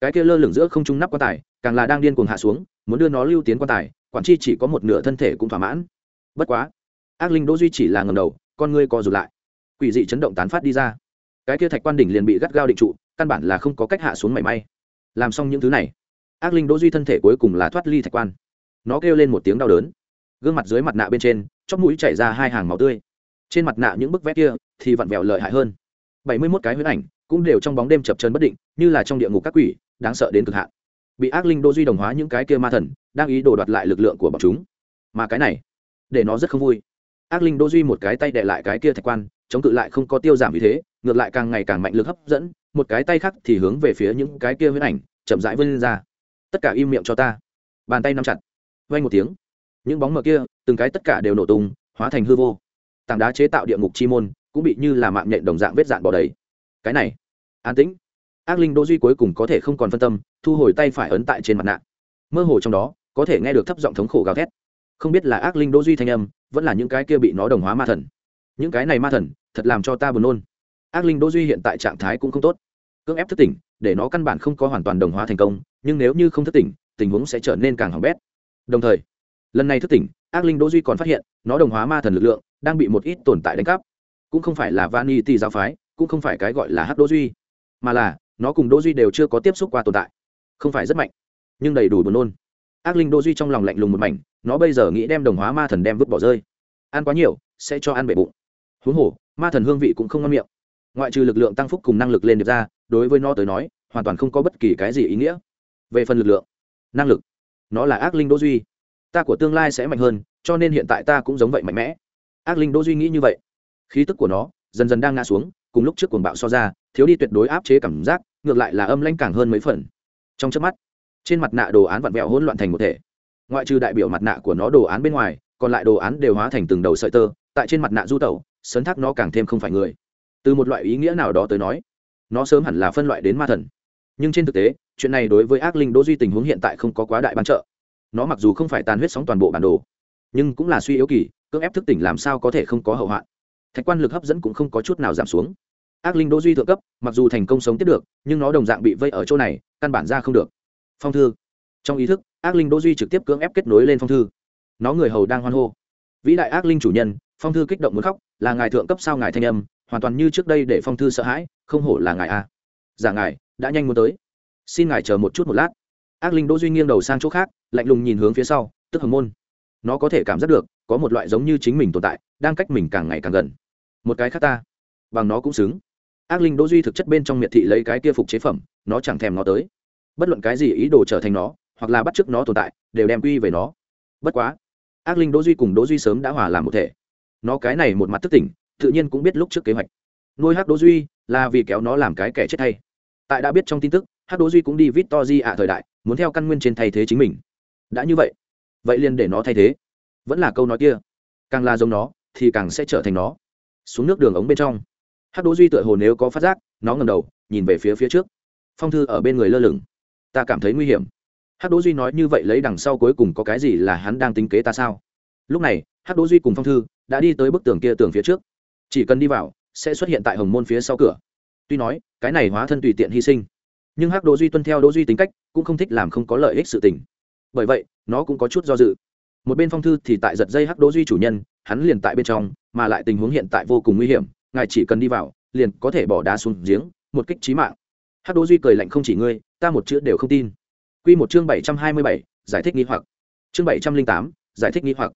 cái kia lơ lửng giữa không trung nắp quan tài, càng là đang điên cuồng hạ xuống, muốn đưa nó lưu tiến quan tài, quản chi chỉ có một nửa thân thể cũng thỏa mãn. Bất quá, ác linh đỗ duy chỉ là ngầm đầu, con ngươi co rụt lại. Quỷ dị chấn động tán phát đi ra. Cái kia thạch quan đỉnh liền bị gắt gao định trụ, căn bản là không có cách hạ xuống mảy may. Làm xong những thứ này, ác linh đỗ duy thân thể cuối cùng là thoát ly thạch quan. Nó kêu lên một tiếng đau đớn. Gương mặt dưới mặt nạ bên trên, chóp mũi chảy ra hai hàng máu tươi. Trên mặt nạ những bức vẽ kia thì vặn vẹo lợi hại hơn. Bảy mươi 71 cái huyết ảnh cũng đều trong bóng đêm chập chờn bất định, như là trong địa ngục các quỷ đáng sợ đến cực hạn. Bị ác linh đô duy đồng hóa những cái kia ma thần, đang ý đồ đoạt lại lực lượng của bọn chúng. Mà cái này, để nó rất không vui. Ác linh đô duy một cái tay đệ lại cái kia thạch quan, chống cự lại không có tiêu giảm vì thế, ngược lại càng ngày càng mạnh lực hấp dẫn, một cái tay khác thì hướng về phía những cái kia huyết ảnh, chậm rãi vươn ra. Tất cả im miệng cho ta. Bàn tay nắm chặt. Vay một tiếng. Những bóng mờ kia, từng cái tất cả đều nổ tung, hóa thành hư vô. Tảng đá chế tạo địa ngục chi môn, cũng bị như là mạng nhện đồng dạng vết dạn bỏ đầy. Cái này, an tĩnh ác linh đỗ duy cuối cùng có thể không còn phân tâm, thu hồi tay phải ấn tại trên mặt nạ. Mơ hồ trong đó, có thể nghe được thấp giọng thống khổ gào thét. Không biết là ác linh đỗ duy thanh âm, vẫn là những cái kia bị nó đồng hóa ma thần. Những cái này ma thần, thật làm cho ta buồn nôn. Ác linh đỗ duy hiện tại trạng thái cũng không tốt. Cưỡng ép thức tỉnh, để nó căn bản không có hoàn toàn đồng hóa thành công, nhưng nếu như không thức tỉnh, tình huống sẽ trở nên càng hỏng bét. Đồng thời, lần này thức tỉnh, ác linh đỗ duy còn phát hiện, nó đồng hóa ma thần lực lượng đang bị một ít tồn tại đánh cắp. Cũng không phải là vani tì giáo phái, cũng không phải cái gọi là hắc đỗ duy, mà là nó cùng đỗ duy đều chưa có tiếp xúc qua tồn tại. Không phải rất mạnh, nhưng đầy đủ buồn nôn. Ác linh đỗ duy trong lòng lạnh lùng một mảnh, nó bây giờ nghĩ đem đồng hóa ma thần đem vứt bỏ rơi. Ăn quá nhiều, sẽ cho ăn bể bụng. Huống hồ, ma thần hương vị cũng không ngon miệng. Ngoại trừ lực lượng tăng phúc cùng năng lực lên được ra, đối với nó tới nói, hoàn toàn không có bất kỳ cái gì ý nghĩa. Về phần lực lượng, năng lực, nó là ác linh đỗ duy. Ta của tương lai sẽ mạnh hơn, cho nên hiện tại ta cũng giống vậy mạnh mẽ. Ác linh đỗ duy nghĩ như vậy. Khí tức của nó dần dần đang ngã xuống, cùng lúc trước cuồng bạo so ra, thiếu đi tuyệt đối áp chế cảm giác ngược lại là âm lãnh càng hơn mấy phần. Trong chớp mắt, trên mặt nạ đồ án vặn vẹo hỗn loạn thành một thể. Ngoại trừ đại biểu mặt nạ của nó đồ án bên ngoài, còn lại đồ án đều hóa thành từng đầu sợi tơ, tại trên mặt nạ du tẩu, sấn thác nó càng thêm không phải người. Từ một loại ý nghĩa nào đó tới nói, nó sớm hẳn là phân loại đến ma thần. Nhưng trên thực tế, chuyện này đối với ác linh đỗ duy tình huống hiện tại không có quá đại ban trợ. Nó mặc dù không phải tàn huyết sóng toàn bộ bản đồ, nhưng cũng là suy yếu kỳ, cưỡng ép thức tỉnh làm sao có thể không có hậu hoạn. Thạch quan lực hấp dẫn cũng không có chút nào giảm xuống ác linh đỗ duy thượng cấp, mặc dù thành công sống tiếp được, nhưng nó đồng dạng bị vây ở chỗ này, căn bản ra không được. Phong thư. Trong ý thức, ác linh đỗ duy trực tiếp cưỡng ép kết nối lên phong thư. Nó người hầu đang hoan hô. Vĩ đại ác linh chủ nhân, phong thư kích động muốn khóc, là ngài thượng cấp sao ngài thanh âm, hoàn toàn như trước đây để phong thư sợ hãi, không hổ là ngài a giả ngài, đã nhanh muốn tới. Xin ngài chờ một chút một lát. Ác linh đỗ duy nghiêng đầu sang chỗ khác, lạnh lùng nhìn hướng phía sau, tức hồng môn. Nó có thể cảm giác được, có một loại giống như chính mình tồn tại, đang cách mình càng ngày càng gần. Một cái khác ta. Bằng nó cũng xứng ác linh đỗ duy thực chất bên trong miệt thị lấy cái kia phục chế phẩm, nó chẳng thèm nó tới. Bất luận cái gì ý đồ trở thành nó, hoặc là bắt chước nó tồn tại, đều đem quy về nó. Bất quá, ác linh đỗ duy cùng đỗ duy sớm đã hòa làm một thể. Nó cái này một mặt thức tỉnh, tự nhiên cũng biết lúc trước kế hoạch. Nuôi hắc đỗ duy là vì kéo nó làm cái kẻ chết thay. Tại đã biết trong tin tức, hắc đỗ duy cũng đi vít to di ạ thời đại, muốn theo căn nguyên trên thay thế chính mình. Đã như vậy vậy liền để nó thay thế. Vẫn là câu nói kia, càng là giống nó, thì càng sẽ trở thành nó. Xuống nước đường ống bên trong hắc đỗ duy tựa hồ nếu có phát giác, nó ngẩng đầu, nhìn về phía phía trước. Phong thư ở bên người lơ lửng. Ta cảm thấy nguy hiểm. Hắc đỗ duy nói như vậy lấy đằng sau cuối cùng có cái gì là hắn đang tính kế ta sao? Lúc này, hắc đỗ duy cùng phong thư đã đi tới bức tường kia tường phía trước. Chỉ cần đi vào, sẽ xuất hiện tại hồng môn phía sau cửa. Tuy nói, cái này hóa thân tùy tiện hy sinh. Nhưng hắc đỗ duy tuân theo đỗ duy tính cách, cũng không thích làm không có lợi ích sự tình. Bởi vậy, nó cũng có chút do dự. Một bên phong thư thì tại giật dây hắc đỗ duy chủ nhân, hắn liền tại bên trong, mà lại tình huống hiện tại vô cùng nguy hiểm ngài chỉ cần đi vào liền có thể bỏ đá xuống giếng một kích chí mạng. Hắc đỗ duy cười lạnh không chỉ ngươi ta một chữ đều không tin. Quy một chương bảy trăm hai mươi bảy, giải thích nghi hoặc. Chương bảy trăm linh tám, giải thích nghi hoặc.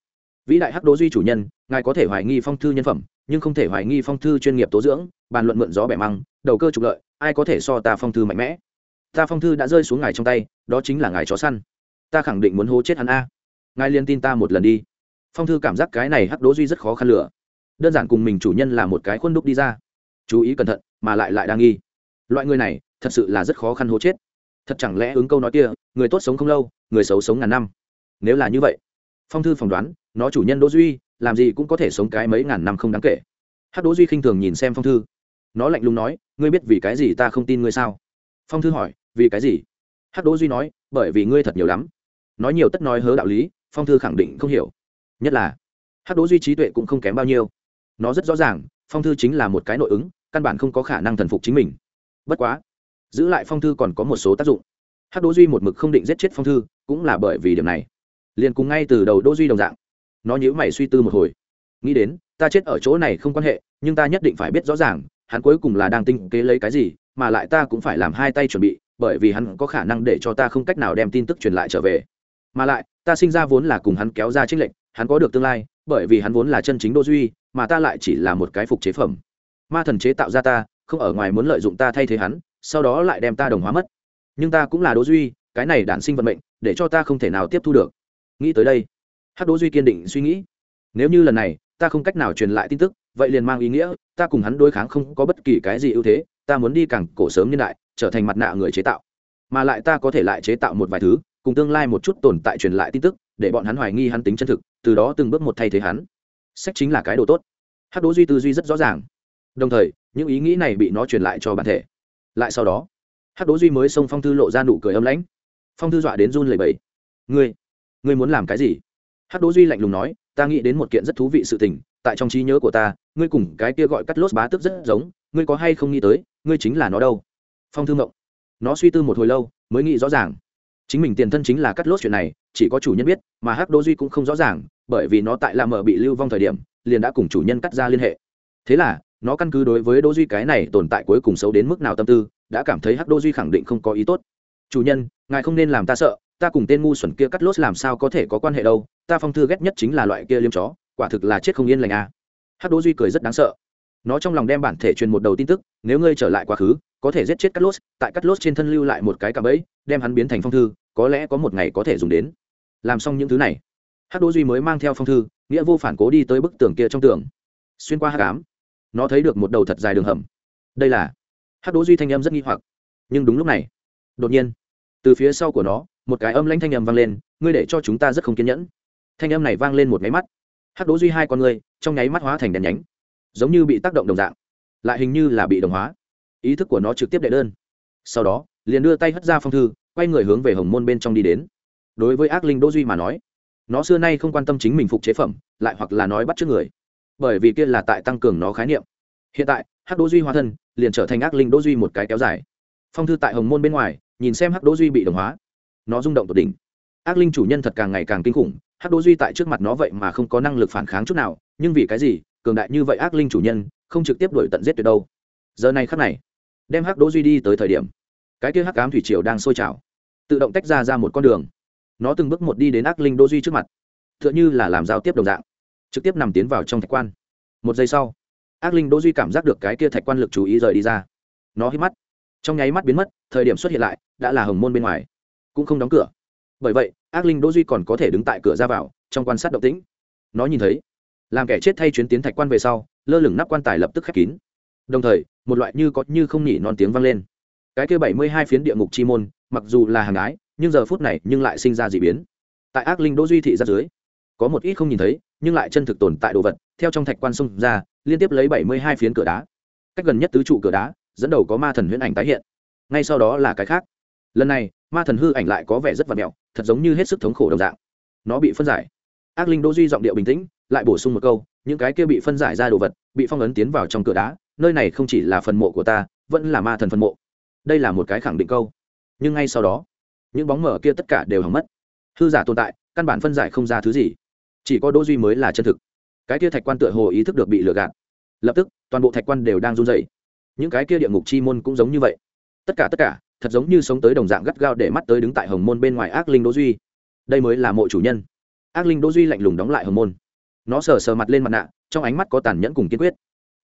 Vĩ đại hắc đỗ duy chủ nhân ngài có thể hoài nghi phong thư nhân phẩm nhưng không thể hoài nghi phong thư chuyên nghiệp tố dưỡng bàn luận mượn gió bẻ măng đầu cơ trục lợi ai có thể so ta phong thư mạnh mẽ? Ta phong thư đã rơi xuống ngài trong tay đó chính là ngài chó săn. Ta khẳng định muốn hố chết hắn a. Ngài liên tin ta một lần đi. Phong thư cảm giác cái này hắc đỗ duy rất khó khăn lựa đơn giản cùng mình chủ nhân là một cái khuôn đúc đi ra. Chú ý cẩn thận, mà lại lại đang nghi. Loại người này, thật sự là rất khó khăn hố chết. Thật chẳng lẽ ứng câu nói kia, người tốt sống không lâu, người xấu sống ngàn năm? Nếu là như vậy, phong thư phỏng đoán, nó chủ nhân đỗ duy, làm gì cũng có thể sống cái mấy ngàn năm không đáng kể. Hát đỗ duy khinh thường nhìn xem phong thư. Nó lạnh lùng nói, ngươi biết vì cái gì ta không tin ngươi sao? Phong thư hỏi, vì cái gì? Hát đỗ duy nói, bởi vì ngươi thật nhiều lắm. Nói nhiều tất nói hớ đạo lý, phong thư khẳng định không hiểu. Nhất là, hát đỗ duy trí tuệ cũng không kém bao nhiêu nó rất rõ ràng, phong thư chính là một cái nội ứng, căn bản không có khả năng thần phục chính mình. Bất quá, giữ lại phong thư còn có một số tác dụng. Hắc đỗ duy một mực không định giết chết phong thư, cũng là bởi vì điểm này. Liền cùng ngay từ đầu đỗ duy đồng dạng, nó nhíu mày suy tư một hồi. Nghĩ đến, ta chết ở chỗ này không quan hệ, nhưng ta nhất định phải biết rõ ràng, hắn cuối cùng là đang tinh kế lấy cái gì, mà lại ta cũng phải làm hai tay chuẩn bị, bởi vì hắn có khả năng để cho ta không cách nào đem tin tức truyền lại trở về. Mà lại, ta sinh ra vốn là cùng hắn kéo ra trích lệnh hắn có được tương lai bởi vì hắn vốn là chân chính đô duy, mà ta lại chỉ là một cái phục chế phẩm. Ma thần chế tạo ra ta, không ở ngoài muốn lợi dụng ta thay thế hắn, sau đó lại đem ta đồng hóa mất. Nhưng ta cũng là đô duy, cái này đản sinh vận mệnh, để cho ta không thể nào tiếp thu được. Nghĩ tới đây, hắc đỗ duy kiên định suy nghĩ. Nếu như lần này, ta không cách nào truyền lại tin tức, vậy liền mang ý nghĩa, ta cùng hắn đối kháng không có bất kỳ cái gì ưu thế, ta muốn đi càng cổ sớm niên đại, trở thành mặt nạ người chế tạo. Mà lại ta có thể lại chế tạo một vài thứ, cùng tương lai một chút tồn tại truyền lại tin tức để bọn hắn hoài nghi hắn tính chân thực, từ đó từng bước một thay thế hắn. Sách chính là cái đồ tốt. Hát đỗ duy tư duy rất rõ ràng. Đồng thời, những ý nghĩ này bị nó truyền lại cho bản thể. Lại sau đó hát đỗ duy mới xông phong thư lộ ra nụ cười âm lãnh. Phong thư dọa đến run lẩy bẩy. Ngươi ngươi muốn làm cái gì? Hát đỗ duy lạnh lùng nói, ta nghĩ đến một kiện rất thú vị sự tình, tại trong trí nhớ của ta, ngươi cùng cái kia gọi cắt lốt bá tức rất giống, ngươi có hay không nghĩ tới, ngươi chính là nó đâu? Phong thư mộng nó suy tư một hồi lâu, mới nghĩ rõ ràng chính mình tiền thân chính là cắt lốt chuyện này, chỉ có chủ nhân biết, mà hắc đô duy cũng không rõ ràng, bởi vì nó tại la mở bị lưu vong thời điểm, liền đã cùng chủ nhân cắt ra liên hệ. Thế là, nó căn cứ đối với đô duy cái này tồn tại cuối cùng xấu đến mức nào tâm tư, đã cảm thấy hắc đô duy khẳng định không có ý tốt. Chủ nhân, ngài không nên làm ta sợ, ta cùng tên ngu xuẩn kia cắt lốt làm sao có thể có quan hệ đâu, ta phong thư ghét nhất chính là loại kia liêm chó, quả thực là chết không yên lành à. hắc đô duy cười rất đáng sợ nó trong lòng đem bản thể truyền một đầu tin tức, nếu ngươi trở lại quá khứ, có thể giết chết cắt lốt tại cắt lốt trên thân lưu lại một cái cạm bẫy, đem hắn biến thành phong thư, có lẽ có một ngày có thể dùng đến. Làm xong những thứ này hát đỗ duy mới mang theo phong thư, nghĩa vô phản cố đi tới bức tường kia trong tường. Xuyên qua hát cám nó thấy được một đầu thật dài đường hầm. Đây là hát đỗ duy thanh âm rất nghi hoặc. Nhưng đúng lúc này, đột nhiên, từ phía sau của nó, một cái âm lãnh thanh âm vang lên, ngươi để cho chúng ta rất không kiên nhẫn. Thanh âm này vang lên một máy mắt. Hát đỗ duy hai con ngươi trong nháy mắt hóa thành đèn nhánh giống như bị tác động đồng dạng, lại hình như là bị đồng hóa. Ý thức của nó trực tiếp đệ đơn. Sau đó, liền đưa tay hất ra phong thư, quay người hướng về hồng môn bên trong đi đến. Đối với ác linh đỗ duy mà nói, nó xưa nay không quan tâm chính mình phục chế phẩm, lại hoặc là nói bắt trước người. Bởi vì kia là tại tăng cường nó khái niệm. Hiện tại, hắc đỗ duy hóa thân, liền trở thành ác linh đỗ duy một cái kéo dài. Phong thư tại hồng môn bên ngoài, nhìn xem hắc đỗ duy bị đồng hóa, nó rung động tột đỉnh. Ác linh chủ nhân thật càng ngày càng kinh khủng, hắc đỗ duy tại trước mặt nó vậy mà không có năng lực phản kháng chút nào, nhưng vì cái gì cường đại như vậy ác linh chủ nhân, không trực tiếp đuổi tận giết tuyệt đâu. Giờ này khắc này, đem hắc đỗ duy đi tới thời điểm, cái kia hắc ám thủy triều đang sôi trào, tự động tách ra ra một con đường. Nó từng bước một đi đến ác linh đỗ duy trước mặt, tựa như là làm giao tiếp đồng dạng, trực tiếp nằm tiến vào trong thạch quan. Một giây sau, ác linh đỗ duy cảm giác được cái kia thạch quan lực chú ý rời đi ra. Nó hít mắt, trong nháy mắt biến mất, thời điểm xuất hiện lại, đã là hồng môn bên ngoài, cũng không đóng cửa. Bởi vậy, ác linh đỗ duy còn có thể đứng tại cửa ra vào, trong quan sát động tĩnh. Nó nhìn thấy làm kẻ chết thay chuyến tiến thạch quan về sau, lơ lửng nắp quan tài lập tức khép kín. Đồng thời, một loại như có như không nhỉ non tiếng vang lên. Cái kia bảy mươi hai phiến địa ngục chi môn, mặc dù là hàng ái, nhưng giờ phút này nhưng lại sinh ra dị biến. Tại ác linh đỗ duy thị ra dưới, có một ít không nhìn thấy, nhưng lại chân thực tồn tại đồ vật, theo trong thạch quan sông ra, liên tiếp lấy bảy mươi hai phiến cửa đá. Cách gần nhất tứ trụ cửa đá, dẫn đầu có ma thần huyễn ảnh tái hiện. Ngay sau đó là cái khác. Lần này, ma thần hư ảnh lại có vẻ rất vật mẹo, thật giống như hết sức thống khổ đồng dạng. Nó bị phân giải. Ác linh đỗ duy giọng điệu bình tĩnh lại bổ sung một câu, những cái kia bị phân giải ra đồ vật, bị phong ấn tiến vào trong cửa đá, nơi này không chỉ là phần mộ của ta, vẫn là ma thần phần mộ. Đây là một cái khẳng định câu. Nhưng ngay sau đó, những bóng mở kia tất cả đều hỏng mất. Hư giả tồn tại, căn bản phân giải không ra thứ gì. Chỉ có đỗ duy mới là chân thực. Cái kia thạch quan tựa hồ ý thức được bị lừa gạt. Lập tức, toàn bộ thạch quan đều đang run rẩy. Những cái kia địa ngục chi môn cũng giống như vậy. Tất cả tất cả, thật giống như sống tới đồng dạng gắt gao để mắt tới đứng tại hồng môn bên ngoài ác linh đỗ duy. Đây mới là mộ chủ nhân. Ác linh đỗ duy lạnh lùng đóng lại hồng môn nó sờ sờ mặt lên mặt nạ, trong ánh mắt có tàn nhẫn cùng kiên quyết.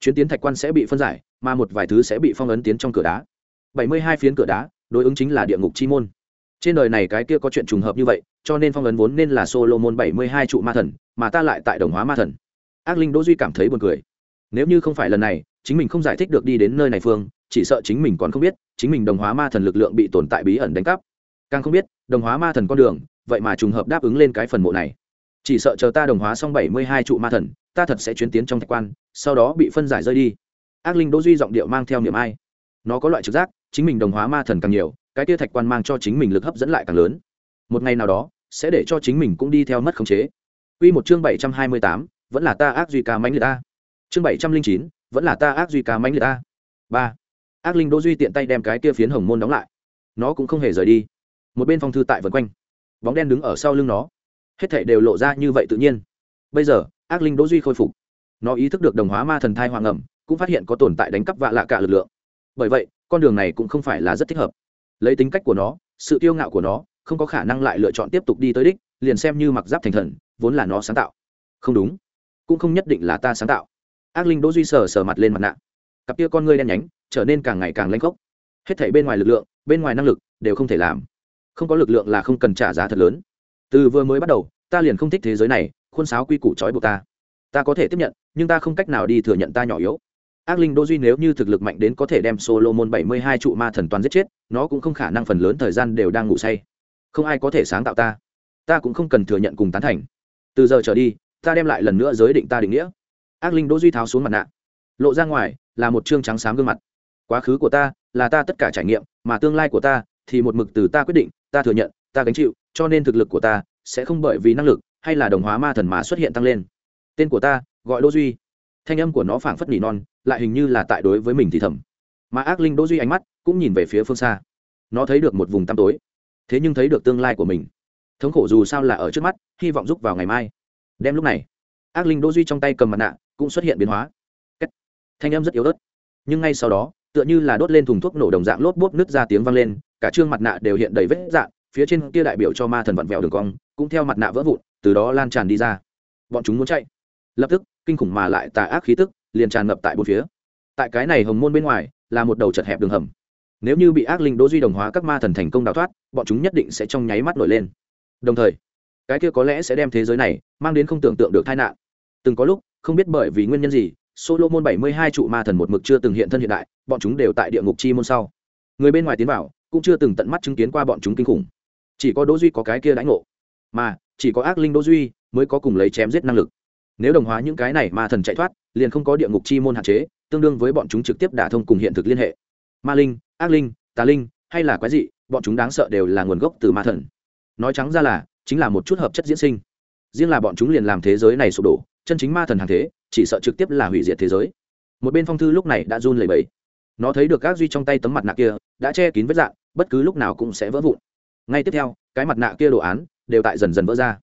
Chuyến tiến thạch quan sẽ bị phân giải, mà một vài thứ sẽ bị phong ấn tiến trong cửa đá. Bảy mươi hai phiến cửa đá, đối ứng chính là địa ngục chi môn. Trên đời này cái kia có chuyện trùng hợp như vậy, cho nên phong ấn vốn nên là solomon bảy mươi hai trụ ma thần, mà ta lại tại đồng hóa ma thần. Ác linh đỗ duy cảm thấy buồn cười. Nếu như không phải lần này, chính mình không giải thích được đi đến nơi này phương, chỉ sợ chính mình còn không biết, chính mình đồng hóa ma thần lực lượng bị tồn tại bí ẩn đánh cắp. Càng không biết, đồng hóa ma thần con đường, vậy mà trùng hợp đáp ứng lên cái phần mộ này chỉ sợ chờ ta đồng hóa xong bảy mươi hai trụ ma thần ta thật sẽ chuyến tiến trong thạch quan sau đó bị phân giải rơi đi ác linh đỗ duy giọng điệu mang theo niềm ai nó có loại trực giác chính mình đồng hóa ma thần càng nhiều cái tia thạch quan mang cho chính mình lực hấp dẫn lại càng lớn một ngày nào đó sẽ để cho chính mình cũng đi theo mất khống chế Quy một chương bảy trăm hai mươi tám, vẫn là ta ác duy ca mãnh liệt ta. Chương bảy trăm linh chín, vẫn là ta ác duy ca mãnh liệt ta. Ba. Ác linh Đỗ Duy tiện tay đem cái kia phiến hồng môn đóng lại. Nó cũng không hề rời đi. Một bên phong thư tại vần quanh, bóng đen đứng ở sau lưng nó. Hết thảy đều lộ ra như vậy tự nhiên. Bây giờ, ác linh Đỗ Duy khôi phục. Nó ý thức được đồng hóa ma thần thai hoàng ẩm, cũng phát hiện có tồn tại đánh cắp vạ lạ cả lực lượng. Bởi vậy, con đường này cũng không phải là rất thích hợp. Lấy tính cách của nó, sự kiêu ngạo của nó, không có khả năng lại lựa chọn tiếp tục đi tới đích, liền xem như mặc giáp thành thần, vốn là nó sáng tạo không đúng cũng không nhất định là ta sáng tạo ác linh đỗ duy sờ sờ mặt lên mặt nạ cặp kia con ngươi đen nhánh trở nên càng ngày càng lanh khốc hết thảy bên ngoài lực lượng bên ngoài năng lực đều không thể làm không có lực lượng là không cần trả giá thật lớn từ vừa mới bắt đầu, ta liền không thích thế giới này, khuôn sáo quy củ trói buộc ta. Ta có thể tiếp nhận, nhưng ta không cách nào đi thừa nhận ta nhỏ yếu. Ác linh đỗ duy nếu như thực lực mạnh đến có thể đem solomon bảy mươi hai trụ ma thần toàn giết chết, nó cũng không khả năng phần lớn thời gian đều đang ngủ say. Không ai có thể sáng tạo ta. Ta cũng không cần thừa nhận cùng tán thành. Từ giờ trở đi, ta đem lại lần nữa giới định ta định nghĩa. Ác linh đỗ duy tháo xuống mặt nạ. Lộ ra ngoài, là một trương trắng sáng gương mặt. Quá khứ của ta, là ta tất cả trải nghiệm, mà tương lai của ta, thì một mực từ ta quyết định, ta thừa nhận ta gánh chịu, cho nên thực lực của ta sẽ không bởi vì năng lực hay là đồng hóa ma thần mà xuất hiện tăng lên. Tên của ta gọi đỗ duy. Thanh âm của nó phảng phất nỉ non, lại hình như là tại đối với mình thì thầm. Mà ác linh đỗ duy ánh mắt cũng nhìn về phía phương xa. Nó thấy được một vùng tăm tối, thế nhưng thấy được tương lai của mình. Thống khổ dù sao là ở trước mắt, hy vọng giúp vào ngày mai. Đem lúc này, ác linh đỗ duy trong tay cầm mặt nạ cũng xuất hiện biến hóa. Kết. thanh âm rất yếu ớt. Nhưng ngay sau đó, tựa như là đốt lên thùng thuốc nổ đồng dạng lốp bốp nứt ra tiếng vang lên, cả trương mặt nạ đều hiện đầy vết dạng phía trên kia đại biểu cho ma thần vặn vẹo đường cong, cũng theo mặt nạ vỡ vụn, từ đó lan tràn đi ra. Bọn chúng muốn chạy. Lập tức, kinh khủng mà lại tà ác khí tức liền tràn ngập tại bốn phía. Tại cái này hồng môn bên ngoài, là một đầu chật hẹp đường hầm. Nếu như bị ác linh đỗ duy đồng hóa các ma thần thành công đào thoát, bọn chúng nhất định sẽ trong nháy mắt nổi lên. Đồng thời, cái kia có lẽ sẽ đem thế giới này mang đến không tưởng tượng được tai nạn. Từng có lúc, không biết bởi vì nguyên nhân gì, solomon bảy mươi hai trụ ma thần một mực chưa từng hiện thân hiện đại, bọn chúng đều tại địa ngục chi môn sau. Người bên ngoài tiến vào, cũng chưa từng tận mắt chứng kiến qua bọn chúng kinh khủng chỉ có đỗ duy có cái kia đãi ngộ, mà chỉ có ác linh đỗ duy mới có cùng lấy chém giết năng lực. Nếu đồng hóa những cái này ma thần chạy thoát, liền không có địa ngục chi môn hạn chế, tương đương với bọn chúng trực tiếp đả thông cùng hiện thực liên hệ. Ma linh, ác linh, tà linh, hay là quái dị, bọn chúng đáng sợ đều là nguồn gốc từ ma thần. Nói trắng ra là, chính là một chút hợp chất diễn sinh. Riêng là bọn chúng liền làm thế giới này sụp đổ, chân chính ma thần hàng thế, chỉ sợ trực tiếp là hủy diệt thế giới. Một bên phong thư lúc này đã run lẩy bẩy. Nó thấy được các duy trong tay tấm mặt nạ kia, đã che kín vết dạng, bất cứ lúc nào cũng sẽ vỡ vụn ngay tiếp theo, cái mặt nạ kia đồ án đều tại dần dần vỡ ra.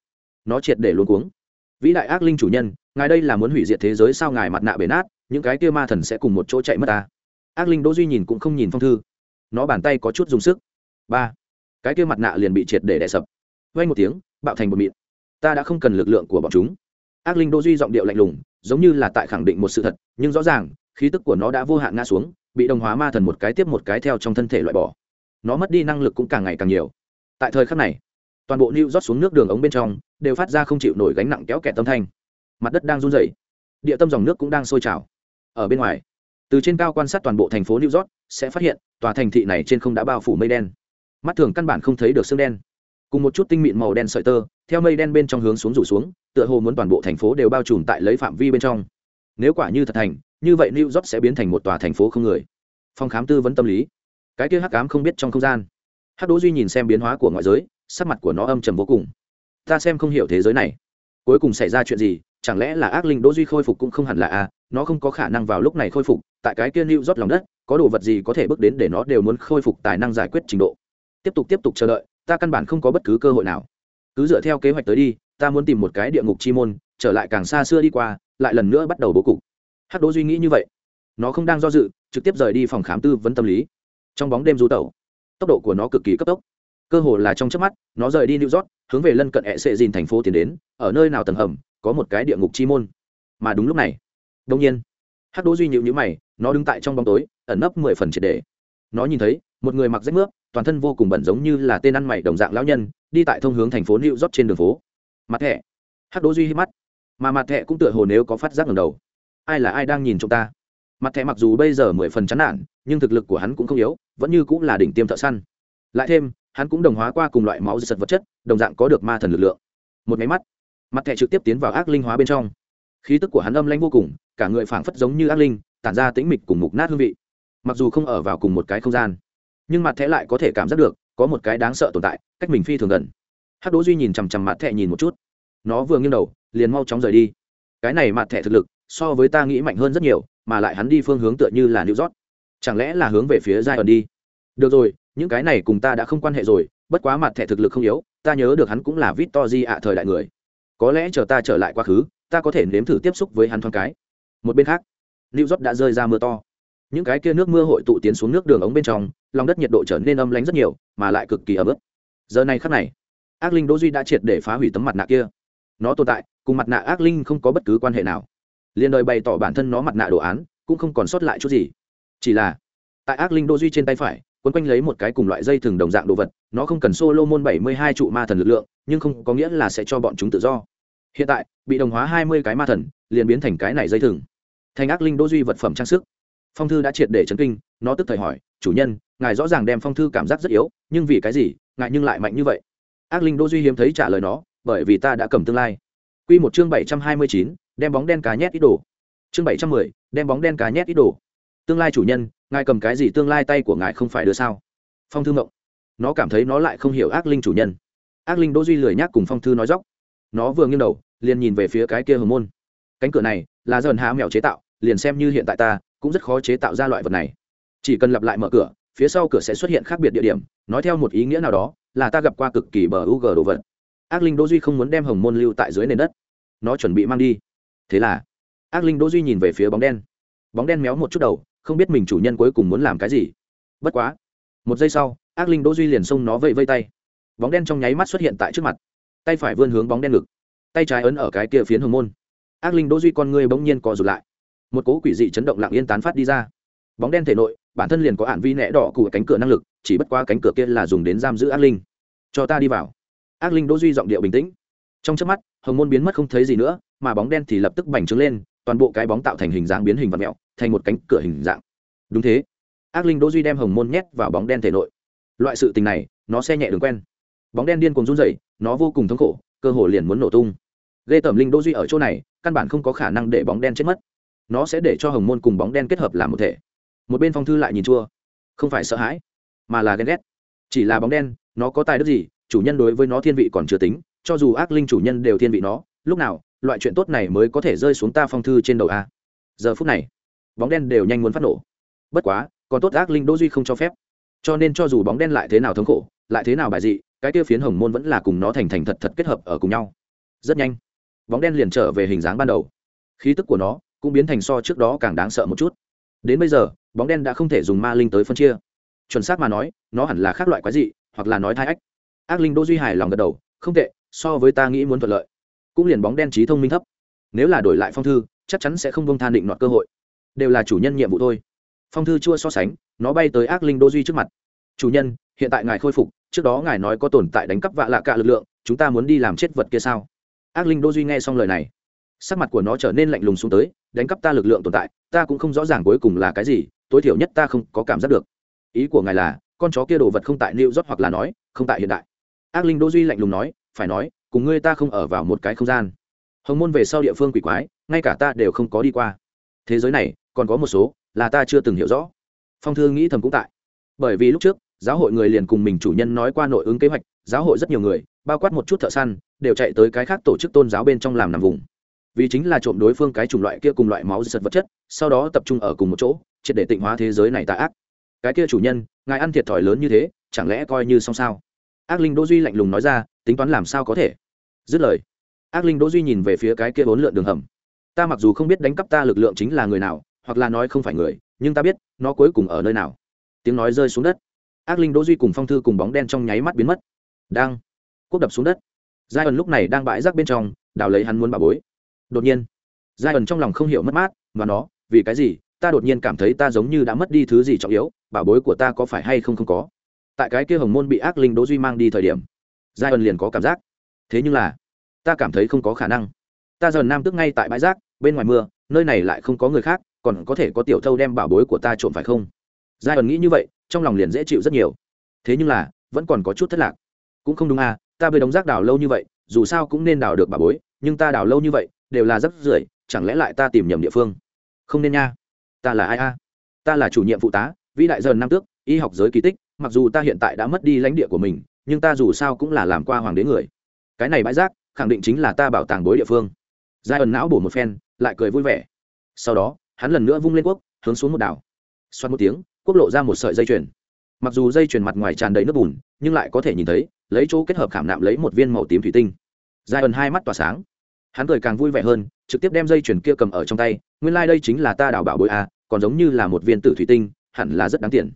Nó triệt để luôn cuống. Vĩ đại ác linh chủ nhân, ngài đây là muốn hủy diệt thế giới sao ngài mặt nạ bể nát, những cái kia ma thần sẽ cùng một chỗ chạy mất ta. Ác linh đỗ duy nhìn cũng không nhìn phong thư. Nó bàn tay có chút dùng sức. Ba. Cái kia mặt nạ liền bị triệt để đè sập. Vang một tiếng, bạo thành một mịn. Ta đã không cần lực lượng của bọn chúng. Ác linh đỗ duy giọng điệu lạnh lùng, giống như là tại khẳng định một sự thật, nhưng rõ ràng, khí tức của nó đã vô hạn ngã xuống, bị đồng hóa ma thần một cái tiếp một cái theo trong thân thể loại bỏ. Nó mất đi năng lực cũng càng ngày càng nhiều tại thời khắc này, toàn bộ lưu rót xuống nước đường ống bên trong đều phát ra không chịu nổi gánh nặng kéo kẹt tâm thanh. Mặt đất đang run rẩy, địa tâm dòng nước cũng đang sôi trào. Ở bên ngoài, từ trên cao quan sát toàn bộ thành phố new york sẽ phát hiện tòa thành thị này trên không đã bao phủ mây đen. Mắt thường căn bản không thấy được xương đen. Cùng một chút tinh mịn màu đen sợi tơ, theo mây đen bên trong hướng xuống rủ xuống, tựa hồ muốn toàn bộ thành phố đều bao trùm tại lấy phạm vi bên trong. Nếu quả như thật thành, như vậy new york sẽ biến thành một tòa thành phố không người. Phòng khám tư vấn tâm lý. Cái kia hắc ám không biết trong không gian hắc đỗ duy nhìn xem biến hóa của ngoại giới, sắc mặt của nó âm trầm vô cùng. Ta xem không hiểu thế giới này. Cuối cùng xảy ra chuyện gì, chẳng lẽ là ác linh đỗ duy khôi phục cũng không hẳn là a nó không có khả năng vào lúc này khôi phục, tại cái kia lưu rót lòng đất, có đồ vật gì có thể bước đến để nó đều muốn khôi phục tài năng giải quyết trình độ. Tiếp tục tiếp tục chờ đợi, ta căn bản không có bất cứ cơ hội nào. Cứ dựa theo kế hoạch tới đi, ta muốn tìm một cái địa ngục chi môn, trở lại càng xa xưa đi qua, lại lần nữa bắt đầu bố cục. Hắc đỗ duy nghĩ như vậy. Nó không đang do dự, trực tiếp rời đi phòng khám tư vấn tâm lý. Trong bóng đêm du tẩu tốc độ của nó cực kỳ cấp tốc. Cơ hồ là trong chớp mắt, nó rời đi new york, hướng về lân cận e hệ sệ dìn thành phố tiến đến, ở nơi nào tầng hầm, có một cái địa ngục chi môn. Mà đúng lúc này đông nhiên, hắc đỗ duy nhịu nhữ mày, nó đứng tại trong bóng tối, ẩn nấp mười phần triệt đề nó nhìn thấy, một người mặc rách nước toàn thân vô cùng bẩn giống như là tên ăn mày đồng dạng lão nhân, đi tại thông hướng thành phố new york trên đường phố. Mặt thẻ. Hắc đỗ duy hít mắt. Mà mặt thẻ cũng tựa hồ nếu có phát giác ngẩng đầu. Ai là ai đang nhìn chúng ta? Mặt thẻ mặc dù bây giờ mười phần chán nản, nhưng thực lực của hắn cũng không yếu, vẫn như cũng là đỉnh tiêm thợ săn. Lại thêm, hắn cũng đồng hóa qua cùng loại máu giật vật chất, đồng dạng có được ma thần lực lượng. Một máy mắt, mặt thẻ trực tiếp tiến vào ác linh hóa bên trong. Khí tức của hắn âm lanh vô cùng, cả người phảng phất giống như ác linh, tản ra tĩnh mịch cùng mục nát hương vị. Mặc dù không ở vào cùng một cái không gian, nhưng mặt thẻ lại có thể cảm giác được, có một cái đáng sợ tồn tại, cách mình phi thường gần. Hắc đỗ duy nhìn chằm chằm mặt thẻ nhìn một chút. Nó vừa nghiêng đầu, liền mau chóng rời đi. Cái này mặt thẻ thực lực, so với ta nghĩ mạnh hơn rất nhiều mà lại hắn đi phương hướng tựa như là new york. Chẳng lẽ là hướng về phía Zion đi? Được rồi, những cái này cùng ta đã không quan hệ rồi, bất quá mặt thẻ thực lực không yếu, ta nhớ được hắn cũng là vít ạ thời đại người. Có lẽ chờ ta trở lại quá khứ, ta có thể nếm thử tiếp xúc với hắn thoáng cái. Một bên khác, new york đã rơi ra mưa to. Những cái kia nước mưa hội tụ tiến xuống nước đường ống bên trong, lòng đất nhiệt độ trở nên âm lánh rất nhiều, mà lại cực kỳ ấm ướt. giờ này khắc này, ác linh đỗ duy đã triệt để phá hủy tấm mặt nạ kia. Nó tồn tại, cùng mặt nạ ác linh không có bất cứ quan hệ nào liền đời bày tỏ bản thân nó mặt nạ đồ án, cũng không còn sót lại chút gì. Chỉ là, tại ác linh đô duy trên tay phải, quấn quanh lấy một cái cùng loại dây thừng đồng dạng đồ vật, nó không cần solo môn bảy mươi hai trụ ma thần lực lượng, nhưng không có nghĩa là sẽ cho bọn chúng tự do. Hiện tại, bị đồng hóa hai mươi cái ma thần, liền biến thành cái này dây thừng. Thành ác linh đô duy vật phẩm trang sức. Phong thư đã triệt để chấn kinh, nó tức thời hỏi, chủ nhân, ngài rõ ràng đem phong thư cảm giác rất yếu, nhưng vì cái gì, ngài nhưng lại mạnh như vậy? Ác linh đô duy hiếm thấy trả lời nó, bởi vì ta đã cầm tương lai. Quy một chương bảy trăm hai mươi chín đem bóng đen cá nhét ít đồ. Chương bảy trăm mười, đem bóng đen cá nhét ít đồ. Tương lai chủ nhân, ngài cầm cái gì tương lai tay của ngài không phải đưa sao? Phong thư mộng. Nó cảm thấy nó lại không hiểu ác linh chủ nhân. Ác linh đỗ duy lười nhác cùng phong thư nói dóc. Nó vừa nghiêng đầu, liền nhìn về phía cái kia hồng môn. Cánh cửa này là dần há mèo chế tạo, liền xem như hiện tại ta, cũng rất khó chế tạo ra loại vật này. Chỉ cần lặp lại mở cửa, phía sau cửa sẽ xuất hiện khác biệt địa điểm, nói theo một ý nghĩa nào đó, là ta gặp qua cực kỳ bờ u g đồ vật. Ác linh đỗ duy không muốn đem hồng môn lưu tại dưới nền đất. Nó chuẩn bị mang đi thế là, ác linh đỗ duy nhìn về phía bóng đen. Bóng đen méo một chút đầu, không biết mình chủ nhân cuối cùng muốn làm cái gì. Bất quá, một giây sau, ác linh đỗ duy liền xông nó vây vây tay. Bóng đen trong nháy mắt xuất hiện tại trước mặt. Tay phải vươn hướng bóng đen ngực. Tay trái ấn ở cái kia phiến hồng môn. Ác linh đỗ duy con ngươi bỗng nhiên co rụt lại. Một cố quỷ dị chấn động lặng yên tán phát đi ra. Bóng đen thể nội, bản thân liền có ản vi nẹ đỏ của cánh cửa năng lực, chỉ bất qua cánh cửa kia là dùng đến giam giữ ác linh. Cho ta đi vào. Ác linh đỗ duy giọng điệu bình tĩnh. Trong chớp mắt, hồng môn biến mất không thấy gì nữa mà bóng đen thì lập tức bành trướng lên, toàn bộ cái bóng tạo thành hình dáng biến hình vật mẹo, thành một cánh cửa hình dạng. Đúng thế. Ác linh đỗ duy đem hồng môn nhét vào bóng đen thể nội. Loại sự tình này, nó xe nhẹ đường quen. Bóng đen điên cuồng run rẩy, nó vô cùng thống khổ, cơ hồ liền muốn nổ tung. Gây tẩm linh đỗ duy ở chỗ này, căn bản không có khả năng để bóng đen chết mất. Nó sẽ để cho hồng môn cùng bóng đen kết hợp làm một thể. Một bên phong thư lại nhìn chua. Không phải sợ hãi, mà là ghen ghét. Chỉ là bóng đen, nó có tài đức gì, chủ nhân đối với nó thiên vị còn chưa tính, cho dù ác linh chủ nhân đều thiên vị nó, lúc nào loại chuyện tốt này mới có thể rơi xuống ta phong thư trên đầu a. Giờ phút này, bóng đen đều nhanh muốn phát nổ. Bất quá, còn tốt ác linh đỗ duy không cho phép. Cho nên cho dù bóng đen lại thế nào thống khổ, lại thế nào bài dị, cái kia phiến hồng môn vẫn là cùng nó thành thành thật thật kết hợp ở cùng nhau. Rất nhanh, bóng đen liền trở về hình dáng ban đầu. Khí tức của nó cũng biến thành so trước đó càng đáng sợ một chút. Đến bây giờ, bóng đen đã không thể dùng ma linh tới phân chia. Chuẩn xác mà nói, nó hẳn là khác loại quái dị, hoặc là nói thai ách. Ác linh đỗ duy hài lòng gật đầu, không tệ, so với ta nghĩ muốn thuận lợi cũng liền bóng đen trí thông minh thấp. Nếu là đổi lại phong thư, chắc chắn sẽ không bông than định nọt cơ hội. Đều là chủ nhân nhiệm vụ thôi. Phong thư chưa so sánh, nó bay tới ác linh đô duy trước mặt. Chủ nhân, hiện tại ngài khôi phục, trước đó ngài nói có tồn tại đánh cắp vạ lạ cả lực lượng, chúng ta muốn đi làm chết vật kia sao? Ác linh đô duy nghe xong lời này, sắc mặt của nó trở nên lạnh lùng xuống tới, đánh cắp ta lực lượng tồn tại, ta cũng không rõ ràng cuối cùng là cái gì, tối thiểu nhất ta không có cảm giác được. Ý của ngài là, con chó kia đồ vật không tại lưu rót hoặc là nói, không tại hiện đại. Ác linh đô duy lạnh lùng nói, phải nói cùng ngươi ta không ở vào một cái không gian. Hồng môn về sau địa phương quỷ quái, ngay cả ta đều không có đi qua. Thế giới này, còn có một số, là ta chưa từng hiểu rõ. Phong thư nghĩ thầm cũng tại. Bởi vì lúc trước, giáo hội người liền cùng mình chủ nhân nói qua nội ứng kế hoạch, giáo hội rất nhiều người, bao quát một chút thợ săn, đều chạy tới cái khác tổ chức tôn giáo bên trong làm nằm vùng. Vì chính là trộm đối phương cái chủng loại kia cùng loại máu giật vật chất, sau đó tập trung ở cùng một chỗ, triệt để tịnh hóa thế giới này tà ác. Cái kia chủ nhân, ngài ăn thiệt thòi lớn như thế, chẳng lẽ coi như xong sao? Ác linh đỗ duy lạnh lùng nói ra, tính toán làm sao có thể? Dứt lời, ác linh đỗ duy nhìn về phía cái kia bốn lượn đường hầm. Ta mặc dù không biết đánh cắp ta lực lượng chính là người nào, hoặc là nói không phải người, nhưng ta biết, nó cuối cùng ở nơi nào. Tiếng nói rơi xuống đất. Ác linh đỗ duy cùng phong thư cùng bóng đen trong nháy mắt biến mất. Đang cúp đập xuống đất. Giai ẩn lúc này đang bãi rác bên trong, đào lấy hắn muốn bà bối. Đột nhiên giai ẩn trong lòng không hiểu mất mát và nó, vì cái gì, ta đột nhiên cảm thấy ta giống như đã mất đi thứ gì trọng yếu bảo bối của ta có phải hay không không có? Tại cái kia hồng môn bị ác linh đỗ duy mang đi thời điểm, giai ẩn liền có cảm giác. Thế nhưng là, ta cảm thấy không có khả năng. Ta dần nam tức ngay tại bãi rác, bên ngoài mưa, nơi này lại không có người khác, còn có thể có tiểu thâu đem bảo bối của ta trộm phải không? Giai ẩn nghĩ như vậy, trong lòng liền dễ chịu rất nhiều. Thế nhưng là, vẫn còn có chút thất lạc. Cũng không đúng à ta bơi đống rác đào lâu như vậy, dù sao cũng nên đào được bảo bối, nhưng ta đào lâu như vậy, đều là rất rưởi, chẳng lẽ lại ta tìm nhầm địa phương? Không nên nha. Ta là ai a? Ta là chủ nhiệm phụ tá, vĩ đại dần nam tước, y học giới kỳ tích mặc dù ta hiện tại đã mất đi lãnh địa của mình, nhưng ta dù sao cũng là làm qua hoàng đế người. Cái này bãi rác, khẳng định chính là ta bảo tàng bối địa phương. Giai ẩn não bổ một phen, lại cười vui vẻ. Sau đó, hắn lần nữa vung lên quốc, hướng xuống một đảo. Xoắn một tiếng, quốc lộ ra một sợi dây chuyền. Mặc dù dây chuyền mặt ngoài tràn đầy nước bùn, nhưng lại có thể nhìn thấy, lấy chỗ kết hợp khảm nạm lấy một viên màu tím thủy tinh. Giai ẩn hai mắt tỏa sáng. Hắn cười càng vui vẻ hơn, trực tiếp đem dây chuyền kia cầm ở trong tay, nguyên lai、like、đây chính là ta đảo bảo bối a, còn giống như là một viên tử thủy tinh, hẳn là rất đáng tiền.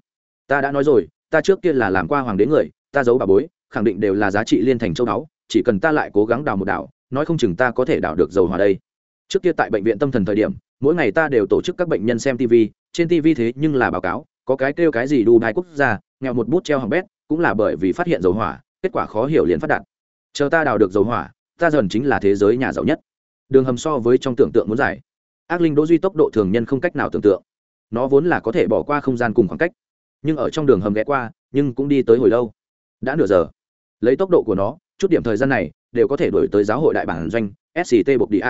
Ta đã nói rồi ta trước kia là làm qua hoàng đế người, ta giấu bà bối, khẳng định đều là giá trị liên thành châu đáo chỉ cần ta lại cố gắng đào một đảo, nói không chừng ta có thể đào được dầu hòa đây. Trước kia tại bệnh viện tâm thần thời điểm, mỗi ngày ta đều tổ chức các bệnh nhân xem tv trên tv thế nhưng là báo cáo, có cái kêu cái gì đu đai quốc gia, nghèo một bút treo hỏng bét, cũng là bởi vì phát hiện dầu hỏa, kết quả khó hiểu liền phát đạt. Chờ ta đào được dầu hỏa, ta dần chính là thế giới nhà giàu nhất. Đường hầm so với trong tưởng tượng muốn giải ác linh đỗ duy tốc độ thường nhân không cách nào tưởng tượng. Nó vốn là có thể bỏ qua không gian cùng khoảng cách nhưng ở trong đường hầm ghé qua, nhưng cũng đi tới hồi lâu. Đã nửa giờ. Lấy tốc độ của nó, chút điểm thời gian này, đều có thể đổi tới giáo hội đại bản doanh sct bộc địa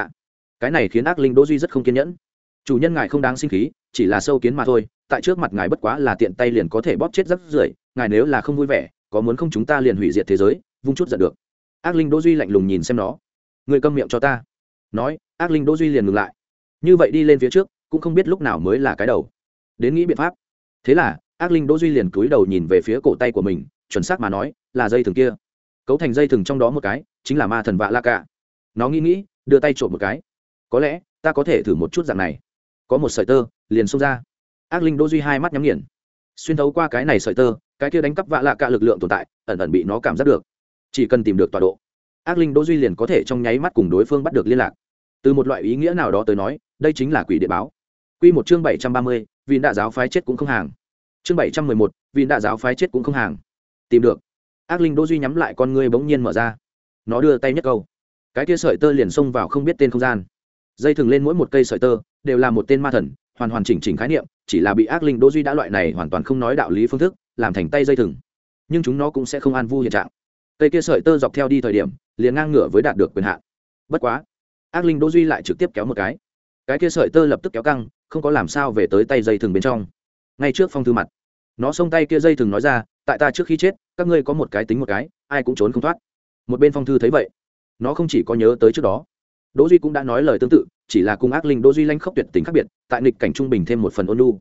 cái này khiến ác linh đỗ duy rất không kiên nhẫn. Chủ nhân ngài không đáng sinh khí, chỉ là sâu kiến mà thôi, tại trước mặt ngài bất quá là tiện tay liền có thể bóp chết rất rưởi, ngài nếu là không vui vẻ, có muốn không chúng ta liền hủy diệt thế giới, vung chút giận được. Ác linh đỗ duy lạnh lùng nhìn xem nó. Người câm miệng cho ta. Nói, ác linh đỗ duy liền ngừng lại. Như vậy đi lên phía trước, cũng không biết lúc nào mới là cái đầu. Đến nghĩ biện pháp. Thế là ác linh đỗ duy liền cúi đầu nhìn về phía cổ tay của mình chuẩn xác mà nói là dây thừng kia. Cấu thành dây thừng trong đó một cái chính là ma thần vạ la cả nó nghĩ nghĩ đưa tay trộm một cái. Có lẽ ta có thể thử một chút dạng này. Có một sợi tơ liền xông ra. Ác linh đỗ duy hai mắt nhắm nghiền. Xuyên thấu qua cái này sợi tơ cái kia đánh cắp vạ lạ cả lực lượng tồn tại ẩn ẩn bị nó cảm giác được. Chỉ cần tìm được tọa độ ác linh đỗ duy liền có thể trong nháy mắt cùng đối phương bắt được liên lạc. Từ một loại ý nghĩa nào đó tới nói đây chính là quỷ địa báo. Quy một chương bảy trăm ba mươi, vì đại giáo phái chết cũng không hàng chương bảy trăm mười một, vì đạ giáo phái chết cũng không hàng. Tìm được. Ác linh đỗ duy nhắm lại con ngươi bỗng nhiên mở ra. Nó đưa tay nhất câu. Cái kia sợi tơ liền xông vào không biết tên không gian. Dây thừng lên mỗi một cây sợi tơ đều là một tên ma thần hoàn hoàn chỉnh chỉnh khái niệm chỉ là bị ác linh đỗ duy đã loại này hoàn toàn không nói đạo lý phương thức làm thành tay dây thừng. Nhưng chúng nó cũng sẽ không an vu hiện trạng. Cây kia sợi tơ dọc theo đi thời điểm liền ngang ngửa với đạt được quyền hạn. Bất quá ác linh đỗ duy lại trực tiếp kéo một cái. Cái kia sợi tơ lập tức kéo căng không có làm sao về tới tay dây thừng bên trong ngay trước phong thư mặt. Nó xông tay kia dây thừng nói ra, tại ta trước khi chết, các ngươi có một cái tính một cái, ai cũng trốn không thoát. Một bên phong thư thấy vậy, nó không chỉ có nhớ tới trước đó. Đỗ duy cũng đã nói lời tương tự, chỉ là cùng ác linh đỗ duy lanh khốc tuyệt tình khác biệt, tại nghịch cảnh trung bình thêm một phần ôn lu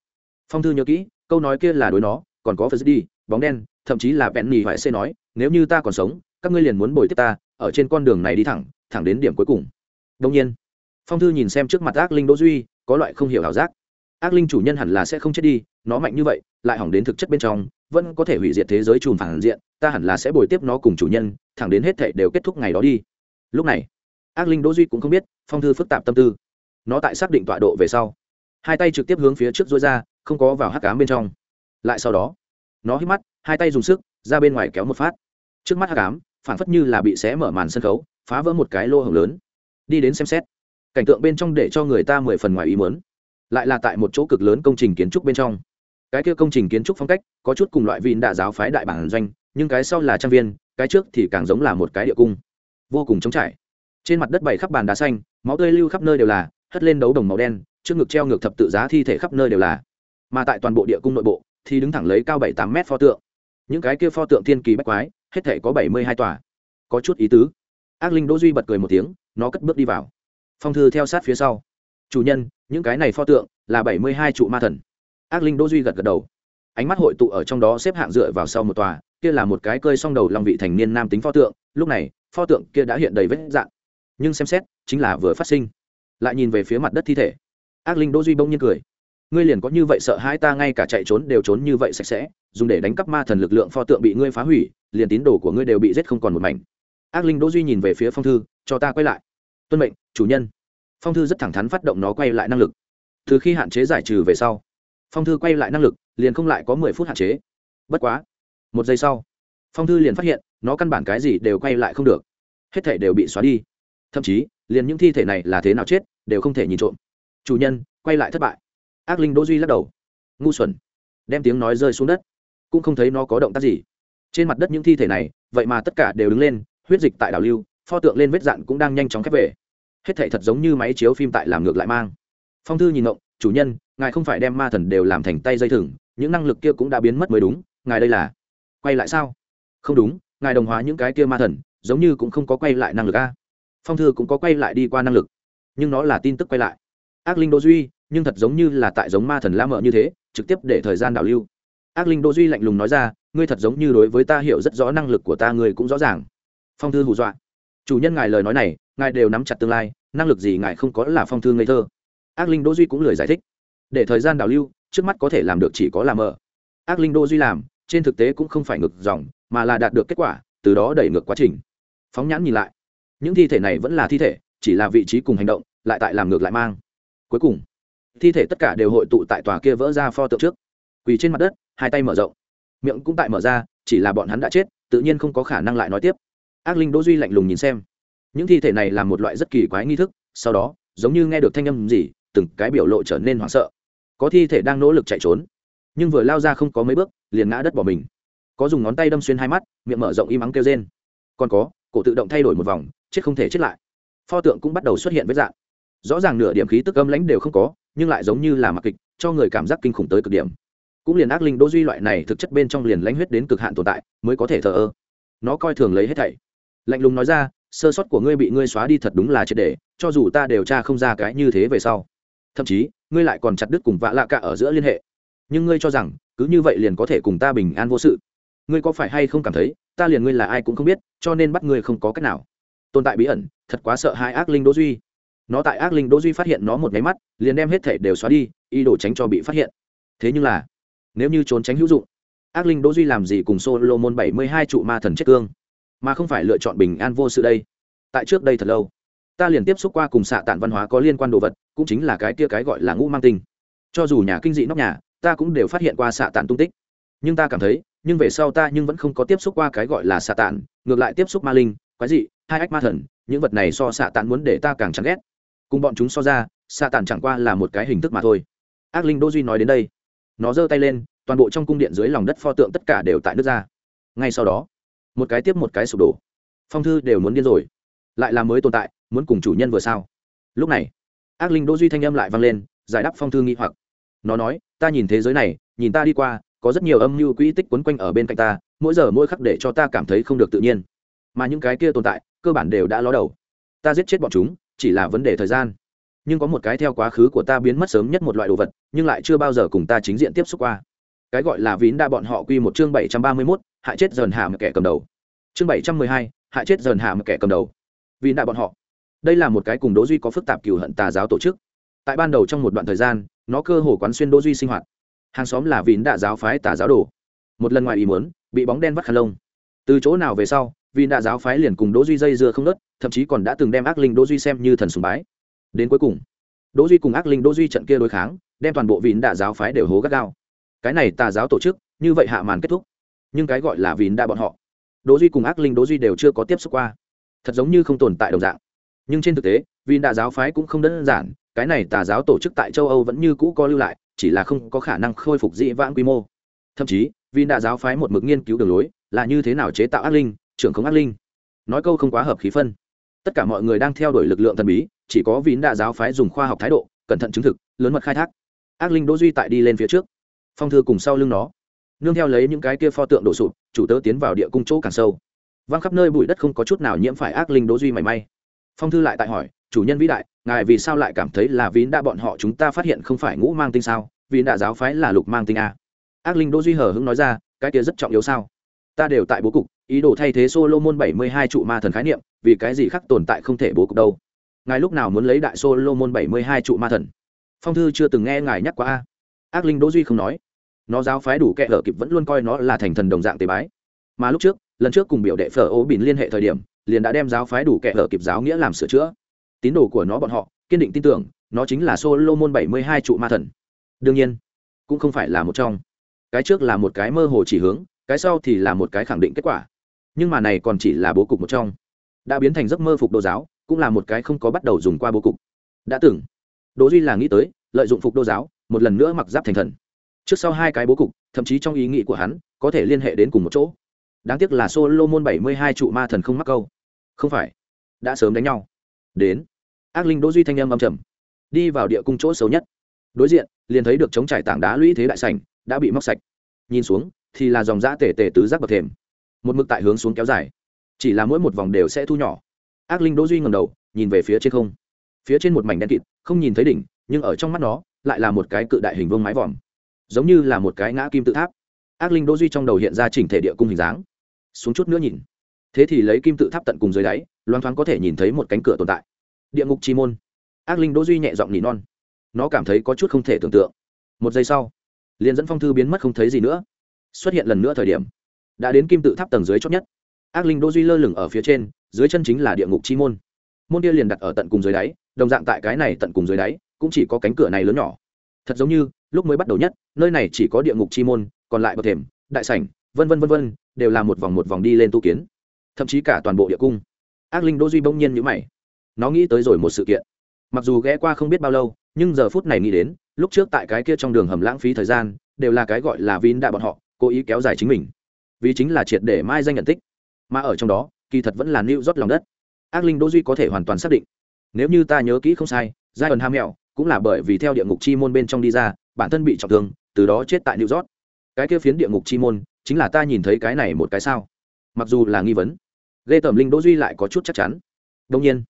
phong thư nhớ kỹ, câu nói kia là đối nó, còn có phật đi bóng đen, thậm chí là bẹn nhì hoại xê nói, nếu như ta còn sống, các ngươi liền muốn bồi tiếp ta, ở trên con đường này đi thẳng thẳng đến điểm cuối cùng. Đông nhiên, phong thư nhìn xem trước mặt ác linh đỗ duy, có loại không hiểu ảo giác ác linh chủ nhân hẳn là sẽ không chết đi, nó mạnh như vậy, lại hỏng đến thực chất bên trong, vẫn có thể hủy diệt thế giới chùm phản diện, ta hẳn là sẽ bồi tiếp nó cùng chủ nhân, thẳng đến hết thể đều kết thúc ngày đó đi. Lúc này, ác linh đỗ duy cũng không biết, phong thư phức tạp tâm tư. Nó tại xác định tọa độ về sau. Hai tay trực tiếp hướng phía trước dối ra, không có vào hắc cám bên trong. Lại sau đó, nó hít mắt, hai tay dùng sức, ra bên ngoài kéo một phát. Trước mắt hắc cám phản phất như là bị xé mở màn sân khấu, phá vỡ một cái lô hồng lớn. Đi đến xem xét. Cảnh tượng bên trong để cho người ta mười phần ngoài ý muốn lại là tại một chỗ cực lớn công trình kiến trúc bên trong. Cái kia công trình kiến trúc phong cách, có chút cùng loại vịn đạ giáo phái đại bản doanh, nhưng cái sau là trang viên, cái trước thì càng giống là một cái địa cung. Vô cùng trống trải. Trên mặt đất bày khắp bàn đá xanh, máu tươi lưu khắp nơi đều là, hất lên đấu đồng màu đen, trước ngực treo ngược thập tự giá thi thể khắp nơi đều là. Mà tại toàn bộ địa cung nội bộ, thì đứng thẳng lấy cao bảy tám mét pho tượng. Những cái kia pho tượng thiên kỳ bách quái, hết thể có bảy mươi hai tòa. Có chút ý tứ. Ác linh đỗ duy bật cười một tiếng, nó cất bước đi vào. Phong thư theo sát phía sau. Chủ nhân những cái này pho tượng là bảy mươi hai trụ ma thần. Ác linh đỗ duy gật gật đầu. Ánh mắt hội tụ ở trong đó xếp hạng dựa vào sau một tòa, kia là một cái cơi song đầu long vị thành niên nam tính pho tượng. Lúc này, pho tượng kia đã hiện đầy vết dạn nhưng xem xét, chính là vừa phát sinh. Lại nhìn về phía mặt đất thi thể. Ác linh đỗ duy bỗng nhiên cười. Ngươi liền có như vậy sợ hãi ta ngay cả chạy trốn đều trốn như vậy sạch sẽ, dùng để đánh cắp ma thần lực lượng pho tượng bị ngươi phá hủy, liền tín đồ của ngươi đều bị giết không còn một mảnh. Ác linh đỗ duy nhìn về phía phong thư, cho ta quay lại. Tuân mệnh, chủ nhân phong thư rất thẳng thắn phát động nó quay lại năng lực từ khi hạn chế giải trừ về sau phong thư quay lại năng lực liền không lại có mười phút hạn chế bất quá một giây sau phong thư liền phát hiện nó căn bản cái gì đều quay lại không được hết thể đều bị xóa đi thậm chí liền những thi thể này là thế nào chết đều không thể nhìn trộm chủ nhân quay lại thất bại ác linh đỗ duy lắc đầu ngu xuẩn đem tiếng nói rơi xuống đất cũng không thấy nó có động tác gì trên mặt đất những thi thể này vậy mà tất cả đều đứng lên huyết dịch tại đảo lưu pho tượng lên vết dạn cũng đang nhanh chóng khép về hết thảy thật giống như máy chiếu phim tại làm ngược lại mang. Phong thư nhìn ngộng, chủ nhân, ngài không phải đem ma thần đều làm thành tay dây thừng, những năng lực kia cũng đã biến mất mới đúng, ngài đây là quay lại sao? Không đúng, ngài đồng hóa những cái kia ma thần, giống như cũng không có quay lại năng lực a. Phong thư cũng có quay lại đi qua năng lực, nhưng nó là tin tức quay lại. Ác linh đô duy, nhưng thật giống như là tại giống ma thần la mợ như thế, trực tiếp để thời gian đảo lưu. Ác linh đô duy lạnh lùng nói ra, ngươi thật giống như đối với ta hiểu rất rõ năng lực của ta, ngươi cũng rõ ràng. Phong thư hù dọa chủ nhân ngài lời nói này, ngài đều nắm chặt tương lai, năng lực gì ngài không có là phong thư ngây thơ. Ác linh đô duy cũng lười giải thích. Để thời gian đảo lưu, trước mắt có thể làm được chỉ có làm mờ ác linh đô duy làm, trên thực tế cũng không phải ngược dòng, mà là đạt được kết quả, từ đó đẩy ngược quá trình. Phóng nhãn nhìn lại. Những thi thể này vẫn là thi thể, chỉ là vị trí cùng hành động, lại tại làm ngược lại mang. Cuối cùng, thi thể tất cả đều hội tụ tại tòa kia vỡ ra pho tượng trước. Quỳ trên mặt đất, hai tay mở rộng. Miệng cũng tại mở ra, chỉ là bọn hắn đã chết, tự nhiên không có khả năng lại nói tiếp ác linh đỗ duy lạnh lùng nhìn xem. Những thi thể này là một loại rất kỳ quái nghi thức, sau đó, giống như nghe được thanh âm gì, từng cái biểu lộ trở nên hoảng sợ. Có thi thể đang nỗ lực chạy trốn, nhưng vừa lao ra không có mấy bước, liền ngã đất bỏ mình. Có dùng ngón tay đâm xuyên hai mắt, miệng mở rộng im ắng kêu rên. Còn có, cổ tự động thay đổi một vòng, chết không thể chết lại. Pho tượng cũng bắt đầu xuất hiện với dạng. Rõ ràng nửa điểm khí tức âm lãnh đều không có, nhưng lại giống như là mặc kịch, cho người cảm giác kinh khủng tới cực điểm. Cũng liền ác linh đỗ duy loại này thực chất bên trong liền lãnh huyết đến cực hạn tồn tại, mới có thể thờ ơ. Nó coi thường lấy hết thảy lạnh lùng nói ra, sơ sót của ngươi bị ngươi xóa đi thật đúng là triệt để, cho dù ta điều tra không ra cái như thế về sau. Thậm chí, ngươi lại còn chặt đứt cùng vạ lạ cả ở giữa liên hệ. Nhưng ngươi cho rằng, cứ như vậy liền có thể cùng ta bình an vô sự. Ngươi có phải hay không cảm thấy, ta liền ngươi là ai cũng không biết, cho nên bắt ngươi không có cách nào. Tồn tại bí ẩn, thật quá sợ hai ác linh đỗ duy. Nó tại ác linh đỗ duy phát hiện nó một máy mắt, liền đem hết thể đều xóa đi, ý đồ tránh cho bị phát hiện. Thế nhưng là, nếu như trốn tránh hữu dụng, ác linh đỗ duy làm gì cùng solomon bảy mươi hai trụ ma thần chết cương? Mà không phải lựa chọn bình an vô sự đây. Tại trước đây thật lâu, ta liền tiếp xúc qua cùng xạ tản văn hóa có liên quan đồ vật, cũng chính là cái kia cái gọi là ngũ mang tinh. Cho dù nhà kinh dị nóc nhà, ta cũng đều phát hiện qua xạ tản tung tích. Nhưng ta cảm thấy, nhưng về sau ta nhưng vẫn không có tiếp xúc qua cái gọi là xạ tản, ngược lại tiếp xúc ma linh, quái dị, hai ách ma thần, những vật này so xạ tản muốn để ta càng chán ghét. Cùng bọn chúng so ra, xạ tản chẳng qua là một cái hình thức mà thôi. Ác linh đô duy nói đến đây. Nó giơ tay lên, toàn bộ trong cung điện dưới lòng đất pho tượng tất cả đều tại nước ra. Ngay sau đó một cái tiếp một cái sụp đổ. Phong thư đều muốn điên rồi. Lại là mới tồn tại muốn cùng chủ nhân vừa sao? Lúc này ác linh Đỗ duy thanh âm lại vang lên giải đáp phong thư nghi hoặc. Nó nói ta nhìn thế giới này nhìn ta đi qua có rất nhiều âm mưu quỹ tích quấn quanh ở bên cạnh ta mỗi giờ mỗi khắc để cho ta cảm thấy không được tự nhiên. Mà những cái kia tồn tại cơ bản đều đã ló đầu. Ta giết chết bọn chúng chỉ là vấn đề thời gian. Nhưng có một cái theo quá khứ của ta biến mất sớm nhất một loại đồ vật nhưng lại chưa bao giờ cùng ta chính diện tiếp xúc qua. Cái gọi là vín đa bọn họ quy một chương bảy trăm ba mươi 731, hại chết dần hạ một kẻ cầm đầu. Chương bảy trăm mười hai, hại chết dần hạ một kẻ cầm đầu. Vì đại bọn họ. Đây là một cái cùng đỗ duy có phức tạp cừu hận tà giáo tổ chức. Tại ban đầu trong một đoạn thời gian, nó cơ hồ quán xuyên đỗ duy sinh hoạt. Hàng xóm là vín đạ giáo phái tà giáo đồ. Một lần ngoài ý muốn, bị bóng đen vắt khăn lông. Từ chỗ nào về sau vín đạ giáo phái liền cùng đỗ duy dây dưa không nớt, thậm chí còn đã từng đem ác linh đỗ duy xem như thần sùng bái. Đến cuối cùng, đỗ duy cùng ác linh đỗ duy trận kia đối kháng, đem toàn bộ vín đạ giáo phái đều hố gắt gao. Cái này tà giáo tổ chức, như vậy hạ màn kết thúc nhưng cái gọi là vín đa bọn họ. Đỗ duy cùng ác linh, đỗ duy đều chưa có tiếp xúc qua. Thật giống như không tồn tại đồng dạng. Nhưng trên thực tế vín Đa giáo phái cũng không đơn giản, cái này tà giáo tổ chức tại châu âu vẫn như cũ có lưu lại, chỉ là không có khả năng khôi phục dị vãng quy mô. Thậm chí vín Đa giáo phái một mực nghiên cứu đường lối, là như thế nào chế tạo ác linh, trưởng không ác linh. Nói câu không quá hợp khí phân. Tất cả mọi người đang theo đuổi lực lượng thần bí, chỉ có vín Đa giáo phái dùng khoa học thái độ, cẩn thận chứng thực, lớn mật khai thác. Ác linh, đỗ duy tại đi lên phía trước. Phong thư cùng sau lưng nó nương theo lấy những cái kia pho tượng đổ sụp, chủ tớ tiến vào địa cung chỗ càng sâu. Văng khắp nơi bụi đất không có chút nào nhiễm phải ác linh đố duy mảy may. Phong thư lại tại hỏi, chủ nhân vĩ đại, ngài vì sao lại cảm thấy là vín đã bọn họ chúng ta phát hiện không phải ngũ mang tinh sao? Vì đã giáo phái là lục mang tinh a. Ác linh đỗ duy hờ hững nói ra, cái kia rất trọng yếu sao? Ta đều tại bố cục, ý đồ thay thế solomon bảy mươi hai trụ ma thần khái niệm, vì cái gì khác tồn tại không thể bố cục đâu? Ngài lúc nào muốn lấy đại solomon bảy mươi hai trụ ma thần? Phong thư chưa từng nghe ngài nhắc qua a. Ác linh đỗ duy không nói nó giáo phái đủ kệ hở kịp vẫn luôn coi nó là thành thần đồng dạng tế bái. Mà lúc trước, lần trước cùng biểu đệ phở ố bỉn liên hệ thời điểm, liền đã đem giáo phái đủ kệ hở kịp giáo nghĩa làm sửa chữa. Tín đồ của nó bọn họ, kiên định tin tưởng, nó chính là solomon bảy mươi hai trụ ma thần. Đương nhiên, cũng không phải là một trong. Cái trước là một cái mơ hồ chỉ hướng, cái sau thì là một cái khẳng định kết quả. Nhưng mà này còn chỉ là bố cục một trong. Đã biến thành giấc mơ phục đô giáo, cũng là một cái không có bắt đầu dùng qua bố cục. Đã từng, đỗ duy là nghĩ tới, lợi dụng phục đô giáo, một lần nữa mặc giáp thành thần trước sau hai cái bố cục, thậm chí trong ý nghĩ của hắn, có thể liên hệ đến cùng một chỗ. Đáng tiếc là solomon bảy mươi hai trụ ma thần không mắc câu. Không phải. Đã sớm đánh nhau. Đến. Ác linh đỗ duy thanh âm âm trầm. Đi vào địa cung chỗ xấu nhất. Đối diện, liền thấy được chống trải tảng đá lũy thế đại sảnh, đã bị móc sạch. Nhìn xuống, thì là dòng giã tể tể tứ giác bậc thềm. Một mực tại hướng xuống kéo dài. Chỉ là mỗi một vòng đều sẽ thu nhỏ. Ác linh đỗ duy ngẩng đầu, nhìn về phía trên không. Phía trên một mảnh đen kịt, không nhìn thấy đỉnh, nhưng ở trong mắt nó, lại là một cái cự đại hình vương mái vòm giống như là một cái ngã kim tự tháp. Ác linh đỗ duy trong đầu hiện ra chỉnh thể địa cung hình dáng. Xuống chút nữa nhìn. Thế thì lấy kim tự tháp tận cùng dưới đáy loan thoáng có thể nhìn thấy một cánh cửa tồn tại. Địa ngục chi môn. Ác linh đỗ duy nhẹ giọng nỉ non. Nó cảm thấy có chút không thể tưởng tượng. Một giây sau, liền dẫn phong thư biến mất không thấy gì nữa. Xuất hiện lần nữa thời điểm, đã đến kim tự tháp tầng dưới chót nhất. Ác linh đỗ duy lơ lửng ở phía trên, dưới chân chính là địa ngục chi môn. Môn kia liền đặt ở tận cùng dưới đáy, đồng dạng tại cái này tận cùng dưới đáy, cũng chỉ có cánh cửa này lớn nhỏ. Thật giống như lúc mới bắt đầu nhất, nơi này chỉ có địa ngục chi môn, còn lại bậc thềm, đại sảnh, vân vân vân vân, đều là một vòng một vòng đi lên tu kiến. Thậm chí cả toàn bộ địa cung. Ác linh đỗ duy bỗng nhiên nhíu mày. Nó nghĩ tới rồi một sự kiện. Mặc dù ghé qua không biết bao lâu, nhưng giờ phút này nghĩ đến, lúc trước tại cái kia trong đường hầm lãng phí thời gian, đều là cái gọi là vín đã bọn họ, cố ý kéo dài chính mình. Vì chính là triệt để mai danh nhận tích. Mà ở trong đó, kỳ thật vẫn là lưu rót lòng đất. Ác linh đỗ duy có thể hoàn toàn xác định. Nếu như ta nhớ kỹ không sai giai ẩn ham mèo cũng là bởi vì theo địa ngục chi môn bên trong đi ra bản thân bị trọng thương, từ đó chết tại nịu rót cái kia phiến địa ngục chi môn, chính là ta nhìn thấy cái này một cái sao? Mặc dù là nghi vấn, lê tẩm linh, đỗ duy lại có chút chắc chắn. Đông nhiên,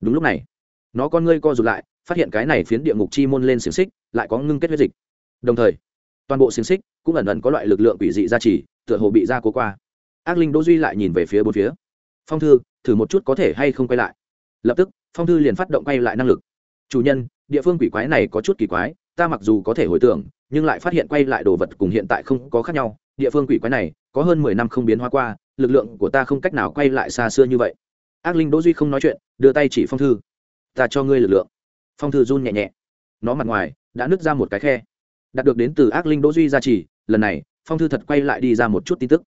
đúng lúc này, nó con ngươi co rụt lại, phát hiện cái này phiến địa ngục chi môn lên xiềng xích, lại có ngưng kết huyết dịch. Đồng thời, toàn bộ xiềng xích cũng ẩn ẩn có loại lực lượng quỷ dị gia trì, tựa hồ bị gia cố qua. Ác linh, đỗ duy lại nhìn về phía bốn phía. Phong thư, thử một chút có thể hay không quay lại. Lập tức, phong thư liền phát động quay lại năng lực. Chủ nhân, địa phương quỷ quái này có chút kỳ quái ta mặc dù có thể hồi tưởng, nhưng lại phát hiện quay lại đồ vật cùng hiện tại không có khác nhau. Địa phương quỷ quái này, có hơn mười năm không biến hóa qua, lực lượng của ta không cách nào quay lại xa xưa như vậy. Ác linh đỗ duy không nói chuyện, đưa tay chỉ phong thư. Ta cho ngươi lực lượng. Phong thư run nhẹ nhẹ. Nó mặt ngoài, đã nứt ra một cái khe. Đạt được đến từ ác linh đỗ duy gia trì, lần này, phong thư thật quay lại đi ra một chút tin tức.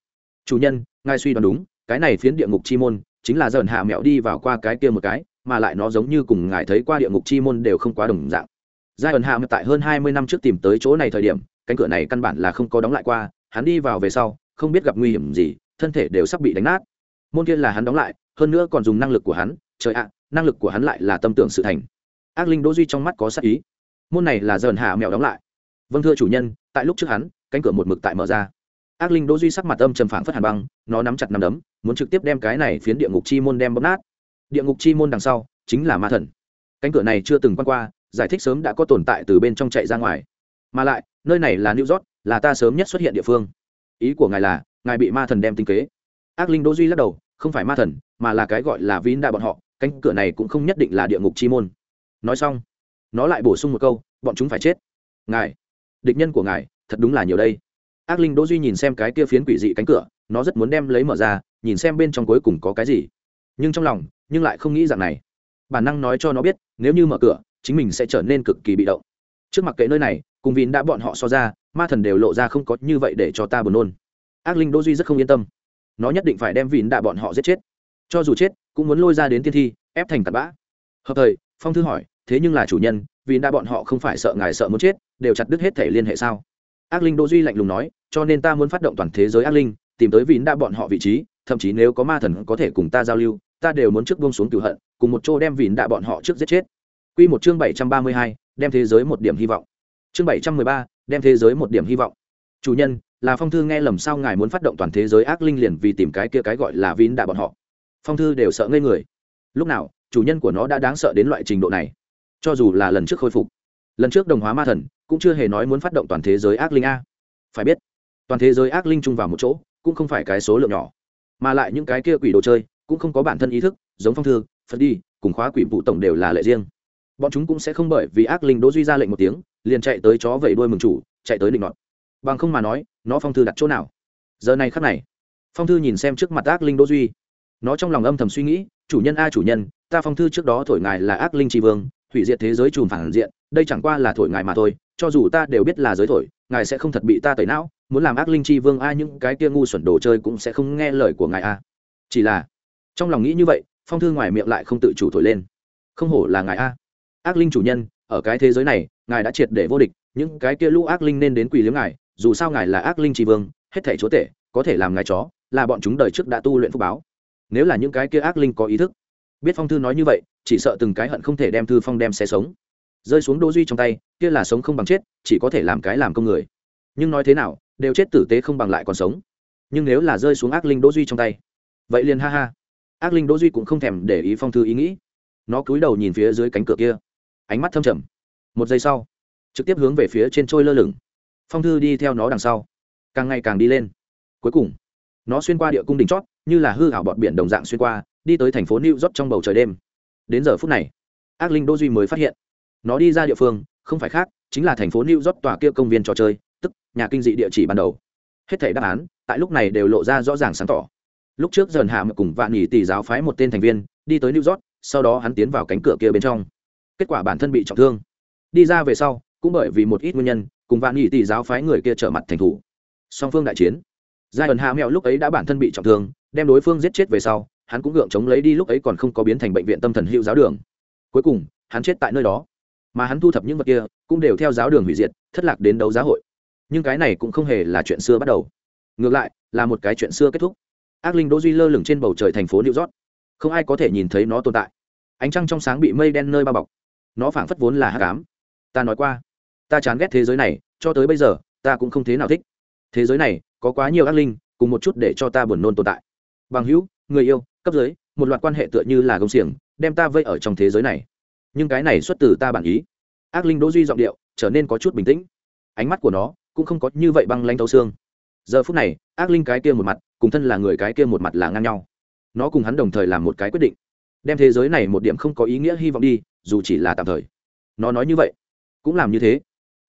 Chủ nhân, ngài suy đoán đúng, cái này phiến địa ngục chi môn, chính là dần hạ mẹo đi vào qua cái kia một cái, mà lại nó giống như cùng ngài thấy qua địa ngục chi môn đều không quá đồng dạng giai ẩn hạ tại hơn hai mươi năm trước tìm tới chỗ này thời điểm, cánh cửa này căn bản là không có đóng lại qua, hắn đi vào về sau, không biết gặp nguy hiểm gì, thân thể đều sắp bị đánh nát. Môn kia là hắn đóng lại, hơn nữa còn dùng năng lực của hắn, trời ạ, năng lực của hắn lại là tâm tưởng sự thành. Ác linh đỗ duy trong mắt có sắc ý. Môn này là dần hạ mèo đóng lại. Vâng thưa chủ nhân, tại lúc trước hắn, cánh cửa một mực tại mở ra. Ác linh đỗ duy sắc mặt âm trầm phảng phất hàn băng, nó nắm chặt nắm đấm, muốn trực tiếp đem cái này phiến địa ngục chi môn đem bóp nát. Địa ngục chi môn đằng sau chính là ma thần. Cánh cửa này chưa từng quan qua giải thích sớm đã có tồn tại từ bên trong chạy ra ngoài. Mà lại, nơi này là new york, là ta sớm nhất xuất hiện địa phương. Ý của ngài là, ngài bị ma thần đem tinh kế. Ác linh đỗ duy lắc đầu, không phải ma thần, mà là cái gọi là vín đa bọn họ, cánh cửa này cũng không nhất định là địa ngục chi môn. Nói xong, nó lại bổ sung một câu, bọn chúng phải chết. Ngài, địch nhân của ngài, thật đúng là nhiều đây. Ác linh đỗ duy nhìn xem cái kia phiến quỷ dị cánh cửa, nó rất muốn đem lấy mở ra, nhìn xem bên trong cuối cùng có cái gì. Nhưng trong lòng, nhưng lại không nghĩ rằng này. Bản năng nói cho nó biết, nếu như mở cửa chính mình sẽ trở nên cực kỳ bị động. Trước mặt kệ nơi này, cùng vín đã bọn họ so ra, ma thần đều lộ ra không có như vậy để cho ta buồn nôn. Ác linh đỗ duy rất không yên tâm. Nó nhất định phải đem vín đã bọn họ giết chết. Cho dù chết, cũng muốn lôi ra đến tiên thi, ép thành tạt bã. Hợp thời, phong thư hỏi, thế nhưng là chủ nhân vì đã bọn họ không phải sợ ngài sợ muốn chết, đều chặt đứt hết thể liên hệ sao? Ác linh đỗ duy lạnh lùng nói, cho nên ta muốn phát động toàn thế giới ác linh, tìm tới vín đã bọn họ vị trí, thậm chí nếu có ma thần có thể cùng ta giao lưu, ta đều muốn trước buông xuống cửu hận, cùng một chỗ đem vín đã bọn họ trước giết chết quy một chương bảy trăm ba mươi hai, đem thế giới một điểm hy vọng. Chương bảy trăm mười ba, đem thế giới một điểm hy vọng. Chủ nhân là phong thư nghe lầm sao ngài muốn phát động toàn thế giới ác linh liền vì tìm cái kia cái gọi là vín đã bọn họ. Phong thư đều sợ ngây người. Lúc nào chủ nhân của nó đã đáng sợ đến loại trình độ này. Cho dù là lần trước khôi phục lần trước đồng hóa ma thần cũng chưa hề nói muốn phát động toàn thế giới ác linh a. Phải biết toàn thế giới ác linh chung vào một chỗ cũng không phải cái số lượng nhỏ. Mà lại những cái kia quỷ đồ chơi cũng không có bản thân ý thức giống phong thư phật đi cùng khóa quỷ vụ tổng đều là lệ riêng bọn chúng cũng sẽ không bởi vì ác linh đỗ duy ra lệnh một tiếng, liền chạy tới chó vẫy đuôi mừng chủ, chạy tới định nọt bằng không mà nói, nó phong thư đặt chỗ nào? Giờ này khắc này, phong thư nhìn xem trước mặt ác linh đỗ duy. Nó trong lòng âm thầm suy nghĩ, chủ nhân a, chủ nhân, ta phong thư trước đó thổi ngài là ác linh tri vương, hủy diệt thế giới chùm phản diện, đây chẳng qua là thổi ngài mà thôi, cho dù ta đều biết là giới thổi, ngài sẽ không thật bị ta tẩy não, muốn làm ác linh tri vương a, những cái kia ngu xuẩn đồ chơi cũng sẽ không nghe lời của ngài a. Chỉ là, trong lòng nghĩ như vậy, phong thư ngoài miệng lại không tự chủ thổi lên. Không hổ là ngài a ác linh chủ nhân, ở cái thế giới này, ngài đã triệt để vô địch, những cái kia lũ ác linh nên đến quỳ liếm ngài, dù sao ngài là ác linh tri vương, hết thể chúa tể, có thể làm ngài chó, là bọn chúng đời trước đã tu luyện phúc báo. Nếu là những cái kia ác linh có ý thức, biết phong thư nói như vậy, chỉ sợ từng cái hận không thể đem thư phong đem xe sống. Rơi xuống đỗ duy trong tay, kia là sống không bằng chết, chỉ có thể làm cái làm công người. Nhưng nói thế nào, đều chết tử tế không bằng lại còn sống. Nhưng nếu là rơi xuống ác linh đỗ duy trong tay, vậy liền ha ha. Ác linh đỗ duy cũng không thèm để ý phong thư ý nghĩ. Nó cúi đầu nhìn phía dưới cánh cửa kia ánh mắt thâm trầm. Một giây sau, trực tiếp hướng về phía trên trôi lơ lửng. Phong thư đi theo nó đằng sau, càng ngày càng đi lên. Cuối cùng, nó xuyên qua địa cung đỉnh chót, như là hư hảo bọt biển đồng dạng xuyên qua, đi tới thành phố new york trong bầu trời đêm. Đến giờ phút này, ác linh đô duy mới phát hiện, nó đi ra địa phương, không phải khác, chính là thành phố new york tòa kia công viên trò chơi, tức nhà kinh dị địa chỉ ban đầu. Hết thể đáp án, tại lúc này đều lộ ra rõ ràng sáng tỏ. Lúc trước dần hạ cùng vạn nghỉ tỷ giáo phái một tên thành viên, đi tới new york, sau đó hắn tiến vào cánh cửa kia bên trong kết quả bản thân bị trọng thương. Đi ra về sau, cũng bởi vì một ít nguyên nhân, cùng vạn nghị tỷ giáo phái người kia trở mặt thành thủ. Song phương đại chiến. Giai ẩn hạ mẹo lúc ấy đã bản thân bị trọng thương, đem đối phương giết chết về sau, hắn cũng gượng chống lấy đi lúc ấy còn không có biến thành bệnh viện tâm thần hữu giáo đường. Cuối cùng, hắn chết tại nơi đó. Mà hắn thu thập những vật kia, cũng đều theo giáo đường hủy diệt, thất lạc đến đấu giá hội. Nhưng cái này cũng không hề là chuyện xưa bắt đầu. Ngược lại, là một cái chuyện xưa kết thúc. Ác linh đỗ duy lơ lửng trên bầu trời thành phố new york. Không ai có thể nhìn thấy nó tồn tại. Ánh trăng trong sáng bị mây đen nơi bao bọc nó phảng phất vốn là hắc ám. Ta nói qua, ta chán ghét thế giới này, cho tới bây giờ, ta cũng không thế nào thích. Thế giới này, có quá nhiều ác linh, cùng một chút để cho ta buồn nôn tồn tại. Bằng hữu, người yêu, cấp dưới, một loạt quan hệ tựa như là gông xiềng, đem ta vây ở trong thế giới này. Nhưng cái này xuất từ ta bản ý. Ác linh đỗ duy giọng điệu, trở nên có chút bình tĩnh. Ánh mắt của nó cũng không có như vậy băng lanh thấu xương. Giờ phút này, ác linh cái kia một mặt, cùng thân là người cái kia một mặt là ngang nhau. Nó cùng hắn đồng thời làm một cái quyết định. Đem thế giới này một điểm không có ý nghĩa hy vọng đi dù chỉ là tạm thời. Nó nói như vậy, cũng làm như thế.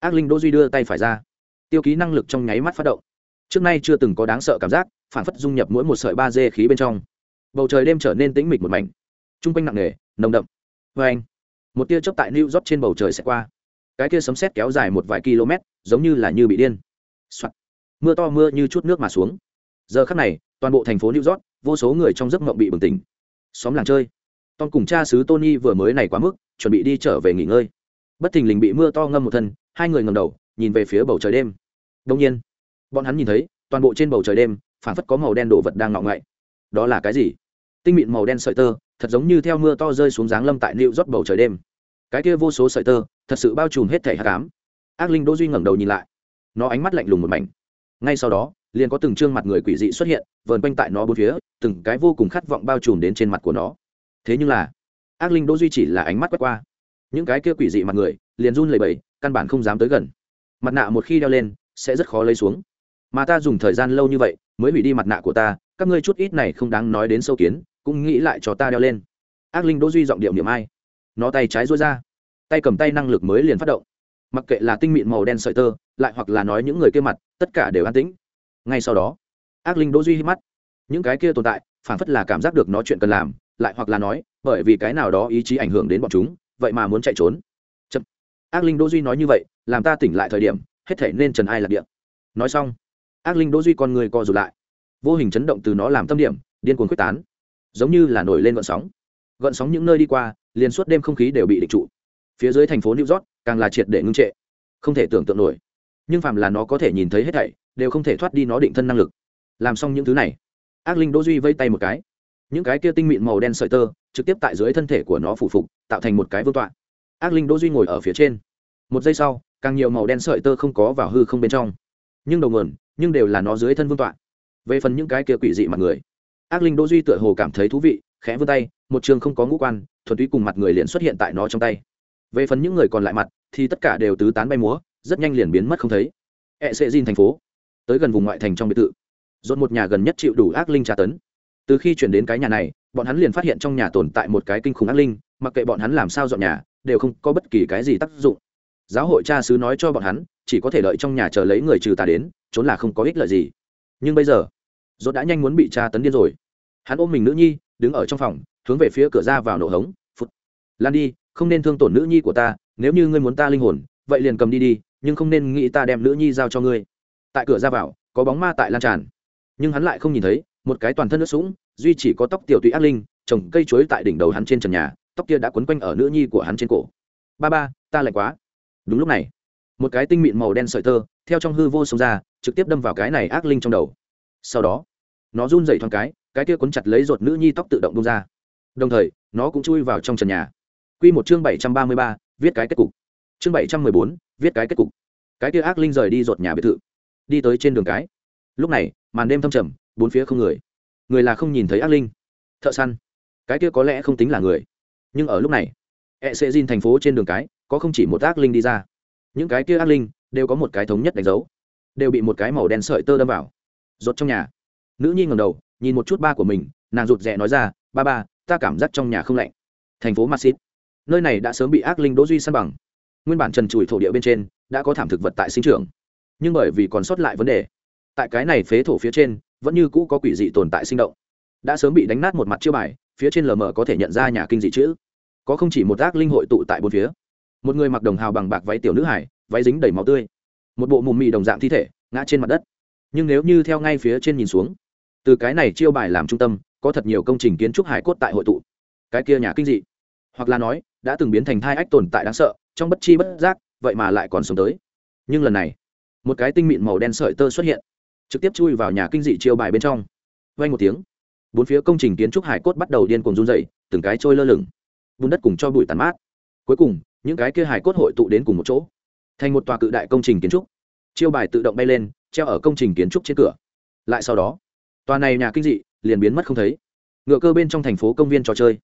Ác linh đỗ duy đưa tay phải ra. Tiêu ký năng lực trong nháy mắt phát động. Trước nay chưa từng có đáng sợ cảm giác, phản phất dung nhập mỗi một sợi ba dê khí bên trong. Bầu trời đêm trở nên tĩnh mịch một mảnh. T r u n g quanh nặng nề, nồng đậm. Vê anh, một tia chớp tại new york trên bầu trời sẽ qua. Cái tia sấm sét kéo dài một vài km, giống như là như bị điên、Soạn. mưa to mưa như chút nước mà xuống. Giờ khắc này, toàn bộ thành phố new york, vô số người trong giấc mộng bị bừng tỉnh. Xóm làng chơi. Tom cùng cha xứ tony vừa mới này quá mức chuẩn bị đi trở về nghỉ ngơi. Bất thình lình bị mưa to ngâm một thân, hai người ngầm đầu, nhìn về phía bầu trời đêm. Đông nhiên, bọn hắn nhìn thấy, toàn bộ trên bầu trời đêm phản phất có màu đen đổ vật đang ngọ ngậy đó là cái gì? Tinh mịn màu đen sợi tơ, thật giống như theo mưa to rơi xuống dáng lâm tại liệu rót bầu trời đêm. Cái kia vô số sợi tơ, thật sự bao trùm hết thể hạ cám ác linh đỗ duy ngẩng đầu nhìn lại. Nó ánh mắt lạnh lùng một mảnh. Ngay sau đó, liền có từng trương mặt người quỷ dị xuất hiện, vờn quanh tại nó bốn phía, từng cái vô cùng khát vọng bao trùm đến trên mặt của nó. Thế nhưng là ác linh đỗ duy chỉ là ánh mắt quét qua. Những cái kia quỷ dị mặt người, liền run lẩy bẩy, căn bản không dám tới gần. Mặt nạ một khi đeo lên, sẽ rất khó lấy xuống. Mà ta dùng thời gian lâu như vậy, mới hủy đi mặt nạ của ta, các ngươi chút ít này không đáng nói đến sâu kiến, cũng nghĩ lại cho ta đeo lên. Ác linh đỗ duy giọng điệu niệm ai? Nó tay trái duỗi ra. Tay cầm tay năng lực mới liền phát động. Mặc kệ là tinh mịn màu đen sợi tơ, lại hoặc là nói những người kia mặt, tất cả đều an tĩnh. Ngay sau đó, ác linh đỗ duy hít mắt. Những cái kia tồn tại phản phất là cảm giác được nó chuyện cần làm lại hoặc là nói, bởi vì cái nào đó ý chí ảnh hưởng đến bọn chúng, vậy mà muốn chạy trốn. Chậm. ác linh đỗ duy nói như vậy, làm ta tỉnh lại thời điểm, hết thể nên trần ai lạc địa. Nói xong, ác linh đỗ duy con người co rụt lại. Vô hình chấn động từ nó làm tâm điểm, điên cuồng quyết tán. Giống như là nổi lên gợn sóng. Gợn sóng những nơi đi qua, liền suốt đêm không khí đều bị địch trụ. Phía dưới thành phố new york, càng là triệt để ngưng trệ. Không thể tưởng tượng nổi. Nhưng phàm là nó có thể nhìn thấy hết thảy, đều không thể thoát đi nó định thân năng lực. Làm xong những thứ này, ác linh đỗ duy vây tay một cái những cái kia tinh mịn màu đen sợi tơ, trực tiếp tại dưới thân thể của nó phủ phục, tạo thành một cái vương tọa. Ác linh đỗ duy ngồi ở phía trên. Một giây sau, càng nhiều màu đen sợi tơ không có vào hư không bên trong. Nhưng đầu nguồn, nhưng đều là nó dưới thân vương tọa. Về phần những cái kia quỷ dị mặt người, ác linh đỗ duy tựa hồ cảm thấy thú vị, khẽ vươn tay, một trường không có ngũ quan, thuần túy cùng mặt người liền xuất hiện tại nó trong tay. Về phần những người còn lại mặt, thì tất cả đều tứ tán bay múa, rất nhanh liền biến mất không thấy. E Sẽ Dinh thành phố, tới gần vùng ngoại thành trong biệt thự. Dồn một nhà gần nhất chịu đủ ác linh tra tấn từ khi chuyển đến cái nhà này, bọn hắn liền phát hiện trong nhà tồn tại một cái kinh khủng ác linh, mặc kệ bọn hắn làm sao dọn nhà, đều không có bất kỳ cái gì tác dụng. Giáo hội cha sứ nói cho bọn hắn, chỉ có thể đợi trong nhà chờ lấy người trừ tà đến, trốn là không có ích lợi gì. Nhưng bây giờ dốt đã nhanh muốn bị tra tấn điên rồi. Hắn ôm mình nữ nhi, đứng ở trong phòng, hướng về phía cửa ra vào nổ hống phút lan đi, không nên thương tổn nữ nhi của ta, nếu như ngươi muốn ta linh hồn, vậy liền cầm đi đi, nhưng không nên nghĩ ta đem nữ nhi giao cho ngươi. Tại cửa ra vào, có bóng ma tại lan tràn. Nhưng hắn lại không nhìn thấy một cái toàn thân nước sũng, duy chỉ có tóc tiểu tụy ác linh, trồng cây chuối tại đỉnh đầu hắn trên trần nhà, tóc kia đã quấn quanh ở nữ nhi của hắn trên cổ. Ba ba, ta lạnh quá. Đúng lúc này, một cái tinh mịn màu đen sợi tơ theo trong hư vô xông ra, trực tiếp đâm vào cái này ác linh trong đầu. Sau đó, nó run dậy thoáng cái cái kia cuốn chặt lấy ruột nữ nhi tóc tự động bung ra. Đồng thời, nó cũng chui vào trong trần nhà. Q một chương bảy trăm ba mươi ba, viết cái kết cục. Chương bảy trăm mười bốn, viết cái kết cục. Cái kia ác linh rời đi ruột nhà biệt thự. Đi tới trên đường cái. Lúc này, màn đêm thâm trầm bốn phía không người. Người là không nhìn thấy ác linh. Thợ săn. Cái kia có lẽ không tính là người. Nhưng ở lúc này e sẽ diên thành phố trên đường cái, có không chỉ một ác linh đi ra. Những cái kia ác linh đều có một cái thống nhất đánh dấu. Đều bị một cái màu đen sợi tơ đâm vào. Rột trong nhà. Nữ nhi ngầm đầu, nhìn một chút ba của mình, nàng rụt rè nói ra, ba ba, ta cảm giác trong nhà không lạnh. Thành phố maxit nơi này đã sớm bị ác linh đỗ duy săn bằng. Nguyên bản trần trụi thổ địa bên trên đã có thảm thực vật tại sinh trưởng. Nhưng bởi vì còn sót lại vấn đề, tại cái này phế thổ phía trên vẫn như cũ có quỷ dị tồn tại sinh động. Đã sớm bị đánh nát một mặt chiêu bài, phía trên lờ mờ có thể nhận ra nhà kinh dị chữ. Có không chỉ một ác linh hội tụ tại bốn phía. Một người mặc đồng hào bằng bạc váy tiểu nữ hải, váy dính đầy máu tươi. Một bộ mùm mị đồng dạng thi thể, ngã trên mặt đất. Nhưng nếu như theo ngay phía trên nhìn xuống, từ cái này chiêu bài làm trung tâm, có thật nhiều công trình kiến trúc hải cốt tại hội tụ. Cái kia nhà kinh dị. Hoặc là nói, đã từng biến thành thai ách tồn tại đáng sợ, trong bất chi bất giác, vậy mà lại còn sống tới. Nhưng lần này, một cái tinh mịn màu đen sợi tơ xuất hiện trực tiếp chui vào nhà kinh dị chiêu bài bên trong. Vay một tiếng, bốn phía công trình kiến trúc hải cốt bắt đầu điên cuồng run dày từng cái trôi lơ lửng. Bùn đất cùng cho bụi tàn mát. Cuối cùng, những cái kia hải cốt hội tụ đến cùng một chỗ, thành một tòa cự đại công trình kiến trúc. Chiêu bài tự động bay lên, treo ở công trình kiến trúc trên cửa. Lại sau đó, tòa này nhà kinh dị liền biến mất không thấy. Ngựa cơ bên trong thành phố công viên trò chơi.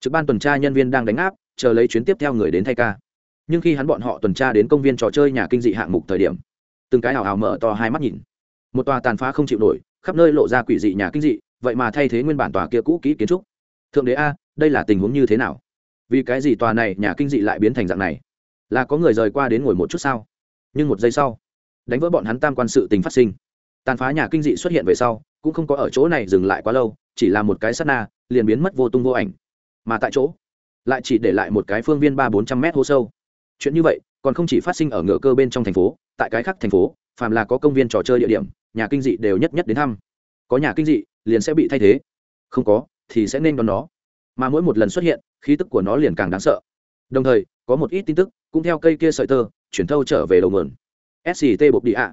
Trực ban tuần tra nhân viên đang đánh áp, chờ lấy chuyến tiếp theo người đến thay ca. Nhưng khi hắn bọn họ tuần tra đến công viên trò chơi nhà kinh dị hạng mục thời điểm, từng cái hào hào mở to hai mắt nhìn một tòa tàn phá không chịu nổi, khắp nơi lộ ra quỷ dị nhà kinh dị, vậy mà thay thế nguyên bản tòa kia cũ kỹ kiến trúc. Thượng đế a, đây là tình huống như thế nào? Vì cái gì tòa này nhà kinh dị lại biến thành dạng này? Là có người rời qua đến ngồi một chút sao? Nhưng một giây sau, đánh vỡ bọn hắn tam quan sự tình phát sinh. Tàn phá nhà kinh dị xuất hiện về sau, cũng không có ở chỗ này dừng lại quá lâu, chỉ là một cái sắt na, liền biến mất vô tung vô ảnh. Mà tại chỗ, lại chỉ để lại một cái phương viên ba bốn trăm mét hố sâu. Chuyện như vậy, còn không chỉ phát sinh ở ngựa cơ bên trong thành phố, tại cái khác thành phố, phàm là có công viên trò chơi địa điểm nhà kinh dị đều nhất nhất đến thăm. Có nhà kinh dị, liền sẽ bị thay thế. Không có, thì sẽ nên đón nó. Mà mỗi một lần xuất hiện, khí tức của nó liền càng đáng sợ. Đồng thời, có một ít tin tức, cũng theo cây kia sợi tơ, chuyển thâu trở về đầu mườn sct bộc địa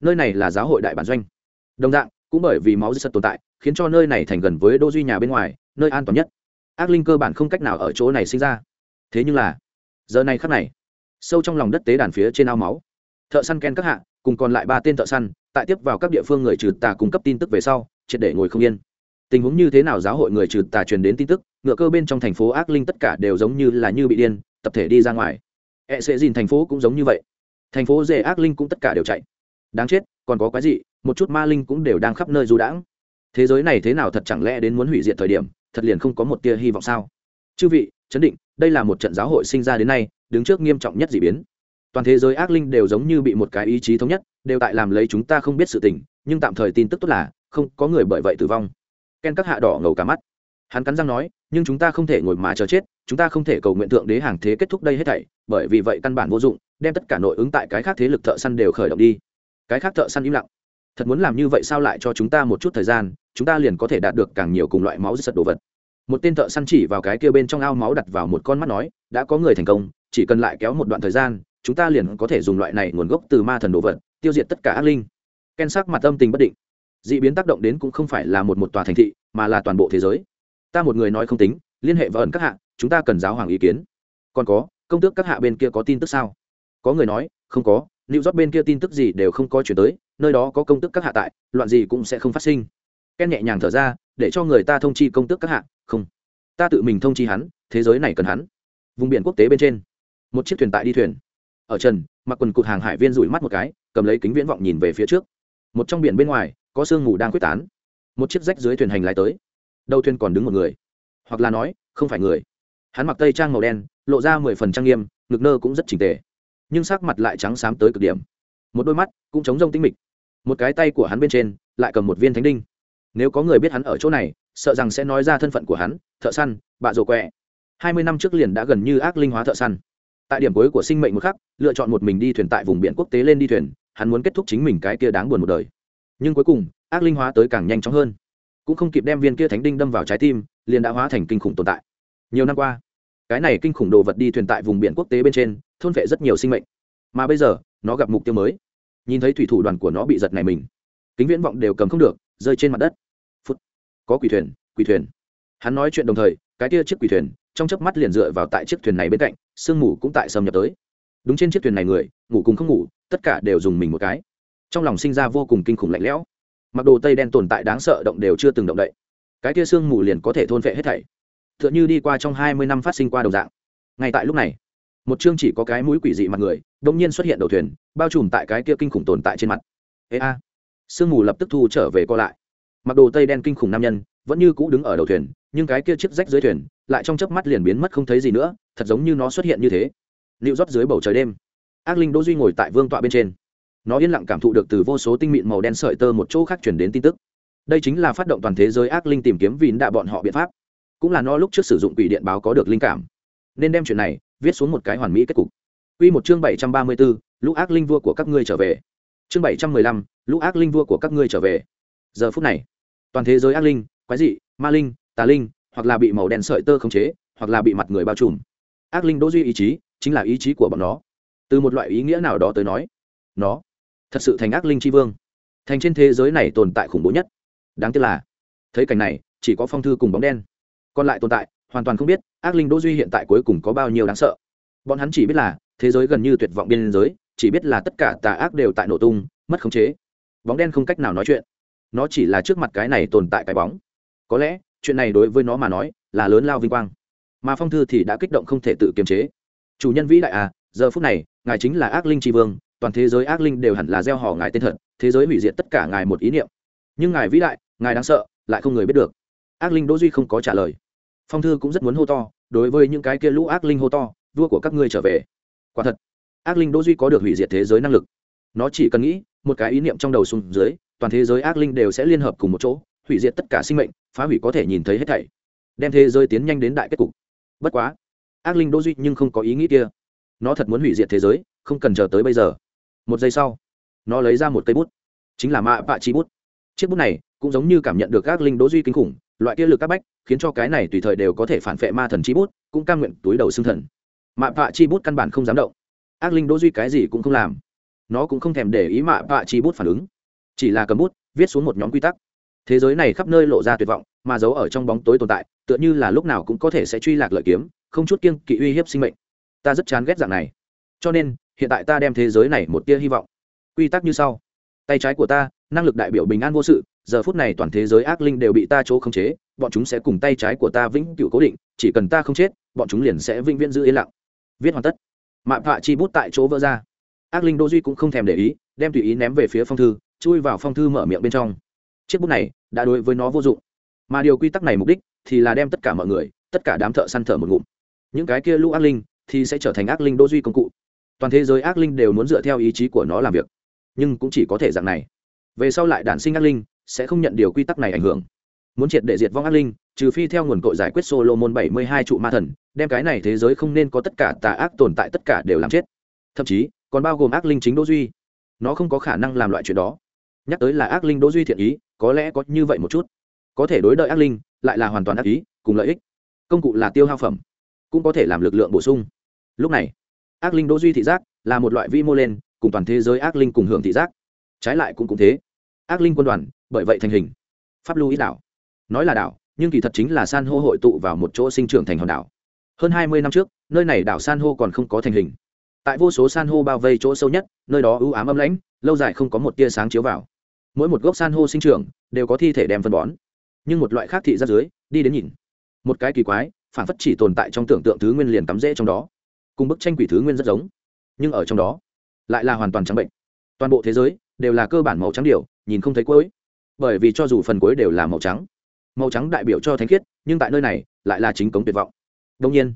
nơi này là giáo hội đại bản doanh. Đồng dạng, cũng bởi vì máu di sật tồn tại, khiến cho nơi này thành gần với đô duy nhà bên ngoài, nơi an toàn nhất. Ác linh cơ bản không cách nào ở chỗ này sinh ra. Thế nhưng là, giờ này khắc này, sâu trong lòng đất tế đàn phía trên ao máu. Thợ săn ken các hạ cùng còn lại ba tên thợ săn, tại tiếp vào các địa phương người trừ tà cung cấp tin tức về sau, triệt để ngồi không yên. Tình huống như thế nào giáo hội người trừ tà truyền đến tin tức, ngựa cơ bên trong thành phố ác linh tất cả đều giống như là như bị điên, tập thể đi ra ngoài. E sẽ dìn thành phố cũng giống như vậy. Thành phố dễ ác linh cũng tất cả đều chạy. Đáng chết, còn có cái gì một chút ma linh cũng đều đang khắp nơi du đãng. Thế giới này thế nào thật chẳng lẽ đến muốn hủy diệt thời điểm, thật liền không có một tia hy vọng sao? Chư vị, chấn định, đây là một trận giáo hội sinh ra đến nay, đứng trước nghiêm trọng nhất d ị biến toàn thế giới ác linh đều giống như bị một cái ý chí thống nhất, đều tại làm lấy chúng ta không biết sự tình, nhưng tạm thời tin tức tốt là, không có người bởi vậy tử vong. Ken các hạ đỏ ngầu cả mắt. Hắn cắn răng nói, nhưng chúng ta không thể ngồi mà chờ chết, chúng ta không thể cầu nguyện thượng đế hàng thế kết thúc đây hết thảy, bởi vì vậy căn bản vô dụng, đem tất cả nội ứng tại cái khác thế lực thợ săn đều khởi động đi. Cái khác thợ săn im lặng. Thật muốn làm như vậy sao lại cho chúng ta một chút thời gian, chúng ta liền có thể đạt được càng nhiều cùng loại máu sật đồ vật. Một tên thợ săn chỉ vào cái kia bên trong ao máu đặt vào một con mắt nói, đã có người thành công, chỉ cần lại kéo một đoạn thời gian chúng ta liền có thể dùng loại này nguồn gốc từ ma thần đồ vật, tiêu diệt tất cả ác linh. Ken sắc mặt âm tình bất định. D ị biến tác động đến cũng không phải là một một tòa thành thị, mà là toàn bộ thế giới. Ta một người nói không tính, liên hệ với ẩn các hạ, chúng ta cần giáo hoàng ý kiến. Còn có, công tước các hạ bên kia có tin tức sao? Có người nói, không có lưu rót bên kia tin tức gì đều không có chuyển tới, nơi đó có công tước các hạ tại, loạn gì cũng sẽ không phát sinh. Ken nhẹ nhàng thở ra, để cho người ta thông chi công tước các hạ, không. Ta tự mình thông chi hắn, thế giới này cần hắn. Vùng biển quốc tế bên trên. Một chiếc thuyền tại đi thuyền ở trần, mặc quần cụt hàng hải viên rủi mắt một cái, cầm lấy kính viễn vọng nhìn về phía trước. Một trong biển bên ngoài, có sương mù đang quyết tán. Một chiếc rách dưới thuyền hành lái tới. Đầu thuyền còn đứng một người. Hoặc là nói, không phải người. Hắn mặc tây trang màu đen, lộ ra mười phần trang nghiêm, ngực nơ cũng rất trình tề. Nhưng sắc mặt lại trắng xám tới cực điểm. Một đôi mắt cũng chống rông tinh mịch. Một cái tay của hắn bên trên lại cầm một viên thánh đinh. Nếu có người biết hắn ở chỗ này, sợ rằng sẽ nói ra thân phận của hắn, thợ săn, bạ rồ quẹ. Hai mươi năm trước liền đã gần như ác linh hóa thợ săn tại điểm cuối của sinh mệnh một khắc, lựa chọn một mình đi thuyền tại vùng biển quốc tế lên đi thuyền, hắn muốn kết thúc chính mình cái kia đáng buồn một đời. Nhưng cuối cùng, ác linh hóa tới càng nhanh chóng hơn. Cũng không kịp đem viên kia thánh đinh đâm vào trái tim, liền đã hóa thành kinh khủng tồn tại. Nhiều năm qua, cái này kinh khủng đồ vật đi thuyền tại vùng biển quốc tế bên trên, thôn vệ rất nhiều sinh mệnh. Mà bây giờ, nó gặp mục tiêu mới. Nhìn thấy thủy thủ đoàn của nó bị giật này mình, kính viễn vọng đều cầm không được, rơi trên mặt đất. Phút. Có quỷ thuyền quỷ thuyền. Hắn nói chuyện đồng thời, cái kia chiếc quỷ thuyền trong chớp mắt liền dựa vào tại chiếc thuyền này bên cạnh, sương mù cũng tại xâm nhập tới. Đúng trên chiếc thuyền này người, ngủ cùng không ngủ, tất cả đều dùng mình một cái. Trong lòng sinh ra vô cùng kinh khủng lạnh lẽo. Mặc đồ tây đen tồn tại đáng sợ động đều chưa từng động đậy. Cái kia sương mù liền có thể thôn vệ hết thảy. T h ư ợ n h ư đi qua trong hai mươi năm phát sinh qua đồng dạng. Ngay tại lúc này, một chương chỉ có cái mũi quỷ dị mặt người, đột nhiên xuất hiện đầu thuyền, bao trùm tại cái kia kinh khủng tồn tại trên mặt. Ê a, sương mù lập tức thu trở về co lại. Mặc đồ tây đen kinh khủng nam nhân, vẫn như cũ đứng ở đầu thuyền, nhưng cái kia chiếc rách dưới thuyền lại trong chớp mắt liền biến mất không thấy gì nữa thật giống như nó xuất hiện như thế. Liệu rót dưới bầu trời đêm ác linh đỗ duy ngồi tại vương tọa bên trên. Nó yên lặng cảm thụ được từ vô số tinh mịn màu đen sợi tơ một chỗ khác chuyển đến tin tức. Đây chính là phát động toàn thế giới ác linh tìm kiếm vịn đạ bọn họ biện pháp. Cũng là nó lúc trước sử dụng quỷ điện báo có được linh cảm. Nên đem chuyện này viết xuống một cái hoàn mỹ kết cục. Quy một chương 734, lũ ác linh vua của các ngươi trở về. Chương 715, lũ ác linh vua của các ngươi trở về. Giờ phút này, toàn thế giới ác linh, quái dị, ma linh, tà linh, hoặc là bị màu đen sợi tơ khống chế, hoặc là bị mặt người bao trùm. Ác linh đỗ duy ý chí, chính là ý chí của bọn nó. Từ một loại ý nghĩa nào đó tới nói, nó thật sự thành ác linh tri vương. Thành trên thế giới này tồn tại khủng bố nhất. Đáng tiếc là thấy cảnh này chỉ có phong thư cùng bóng đen. Còn lại tồn tại hoàn toàn không biết ác linh đỗ duy hiện tại cuối cùng có bao nhiêu đáng sợ. Bọn hắn chỉ biết là thế giới gần như tuyệt vọng biên giới chỉ biết là tất cả tà ác đều tại nổ tung mất khống chế. Bóng đen không cách nào nói chuyện. Nó chỉ là trước mặt cái này tồn tại cái bóng. Có lẽ chuyện này đối với nó mà nói là lớn lao vinh quang. Mà phong thư thì đã kích động không thể tự kiềm chế. Chủ nhân vĩ đại à giờ phút này, ngài chính là ác linh tri vương, toàn thế giới ác linh đều hẳn là gieo họ ngài tên thật, thế giới hủy diệt tất cả ngài một ý niệm. Nhưng ngài vĩ đại, ngài đáng sợ, lại không người biết được. Ác linh đỗ duy không có trả lời. Phong thư cũng rất muốn hô to, đối với những cái kia lũ ác linh hô to, vua của các ngươi trở về. Quả thật, ác linh đỗ duy có được hủy diệt thế giới năng lực. Nó chỉ cần nghĩ, một cái ý niệm trong đầu xuống dưới, toàn thế giới ác linh đều sẽ liên hợp cùng một chỗ hủy diệt tất cả sinh mệnh, phá hủy có thể nhìn thấy hết thảy. Đem thế giới tiến nhanh đến đại kết cục. Bất quá, ác linh đỗ duy nhưng không có ý nghĩ kia. Nó thật muốn hủy diệt thế giới, không cần chờ tới bây giờ. Một giây sau, nó lấy ra một cây bút. Chính là mạ bạ chi bút. Chiếc bút này cũng giống như cảm nhận được ác linh Đỗ duy kinh khủng, loại kia lực các bách khiến cho cái này tùy thời đều có thể phản vệ ma thần chi bút, cũng cam nguyện túi đầu xương thần. Mạ bạ chi bút căn bản không dám động. Ác linh đỗ duy cái gì cũng không làm. Nó cũng không thèm để ý mạ bạ chi bút phản ứng. Chỉ là cầm bút, viết xuống một nhóm quy tắc thế giới này khắp nơi lộ ra tuyệt vọng, mà giấu ở trong bóng tối tồn tại, tựa như là lúc nào cũng có thể sẽ truy lạc lợi kiếm, không chút kiêng kỵ uy hiếp sinh mệnh. Ta rất chán ghét dạng này. Cho nên, hiện tại ta đem thế giới này một tia hy vọng. Quy tắc như sau. Tay trái của ta, năng lực đại biểu bình an vô sự, giờ phút này toàn thế giới ác linh đều bị ta chỗ khống chế, bọn chúng sẽ cùng tay trái của ta vĩnh cửu cố định, chỉ cần ta không chết, bọn chúng liền sẽ vĩnh viễn giữ yên lặng. Viết hoàn tất. Mạ phạ chi bút tại chỗ vỡ ra. Ác linh đô duy cũng không thèm để ý, đem tùy ý ném về phía phong thư, chui vào phong thư mở miệng bên trong chiếc bút này đã đối với nó vô dụng. Mà điều quy tắc này mục đích thì là đem tất cả mọi người, tất cả đám thợ săn thở một ngụm. Những cái kia lũ ác linh thì sẽ trở thành ác linh đô duy công cụ. Toàn thế giới ác linh đều muốn dựa theo ý chí của nó làm việc. Nhưng cũng chỉ có thể dạng này. Về sau lại đản sinh ác linh sẽ không nhận điều quy tắc này ảnh hưởng. Muốn triệt để diệt vong ác linh, trừ phi theo nguồn cội giải quyết solo môn bảy mươi hai trụ ma thần, đem cái này thế giới không nên có tất cả tà ác tồn tại tất cả đều làm chết. Thậm chí, còn bao gồm ác linh chính đỗ duy. Nó không có khả năng làm loại chuyện đó. Nhắc tới là ác linh đỗ duy thiện ý có lẽ có như vậy một chút. Có thể đối đợi ác linh, lại là hoàn toàn ác ý, cùng lợi ích. Công cụ là tiêu hao phẩm, cũng có thể làm lực lượng bổ sung. Lúc này, ác linh đỗ duy thị giác là một loại vi mô lên, cùng toàn thế giới ác linh cùng hưởng thị giác. Trái lại cũng cũng thế. Ác linh quân đoàn, bởi vậy thành hình. Pháp lưu ý đảo nói là đảo nhưng kỳ thật chính là san hô hội tụ vào một chỗ sinh trưởng thành hòn đảo. Hơn hai mươi năm trước, nơi này đảo san hô còn không có thành hình. Tại vô số san hô bao vây chỗ sâu nhất, nơi đó ưu ám âm lãnh, lâu dài không có một tia sáng chiếu vào mỗi một gốc san hô sinh trưởng đều có thi thể đem phân bón. Nhưng một loại khác thị ra dưới, đi đến nhìn. Một cái kỳ quái, phản phất chỉ tồn tại trong tưởng tượng thứ nguyên liền cắm rễ trong đó. Cùng bức tranh quỷ thứ nguyên rất giống, nhưng ở trong đó lại là hoàn toàn trắng bệnh. Toàn bộ thế giới đều là cơ bản màu trắng điều, nhìn không thấy cuối. Bởi vì cho dù phần cuối đều là màu trắng màu trắng đại biểu cho thánh khiết, nhưng tại nơi này lại là chính cống tuyệt vọng. Đông nhiên,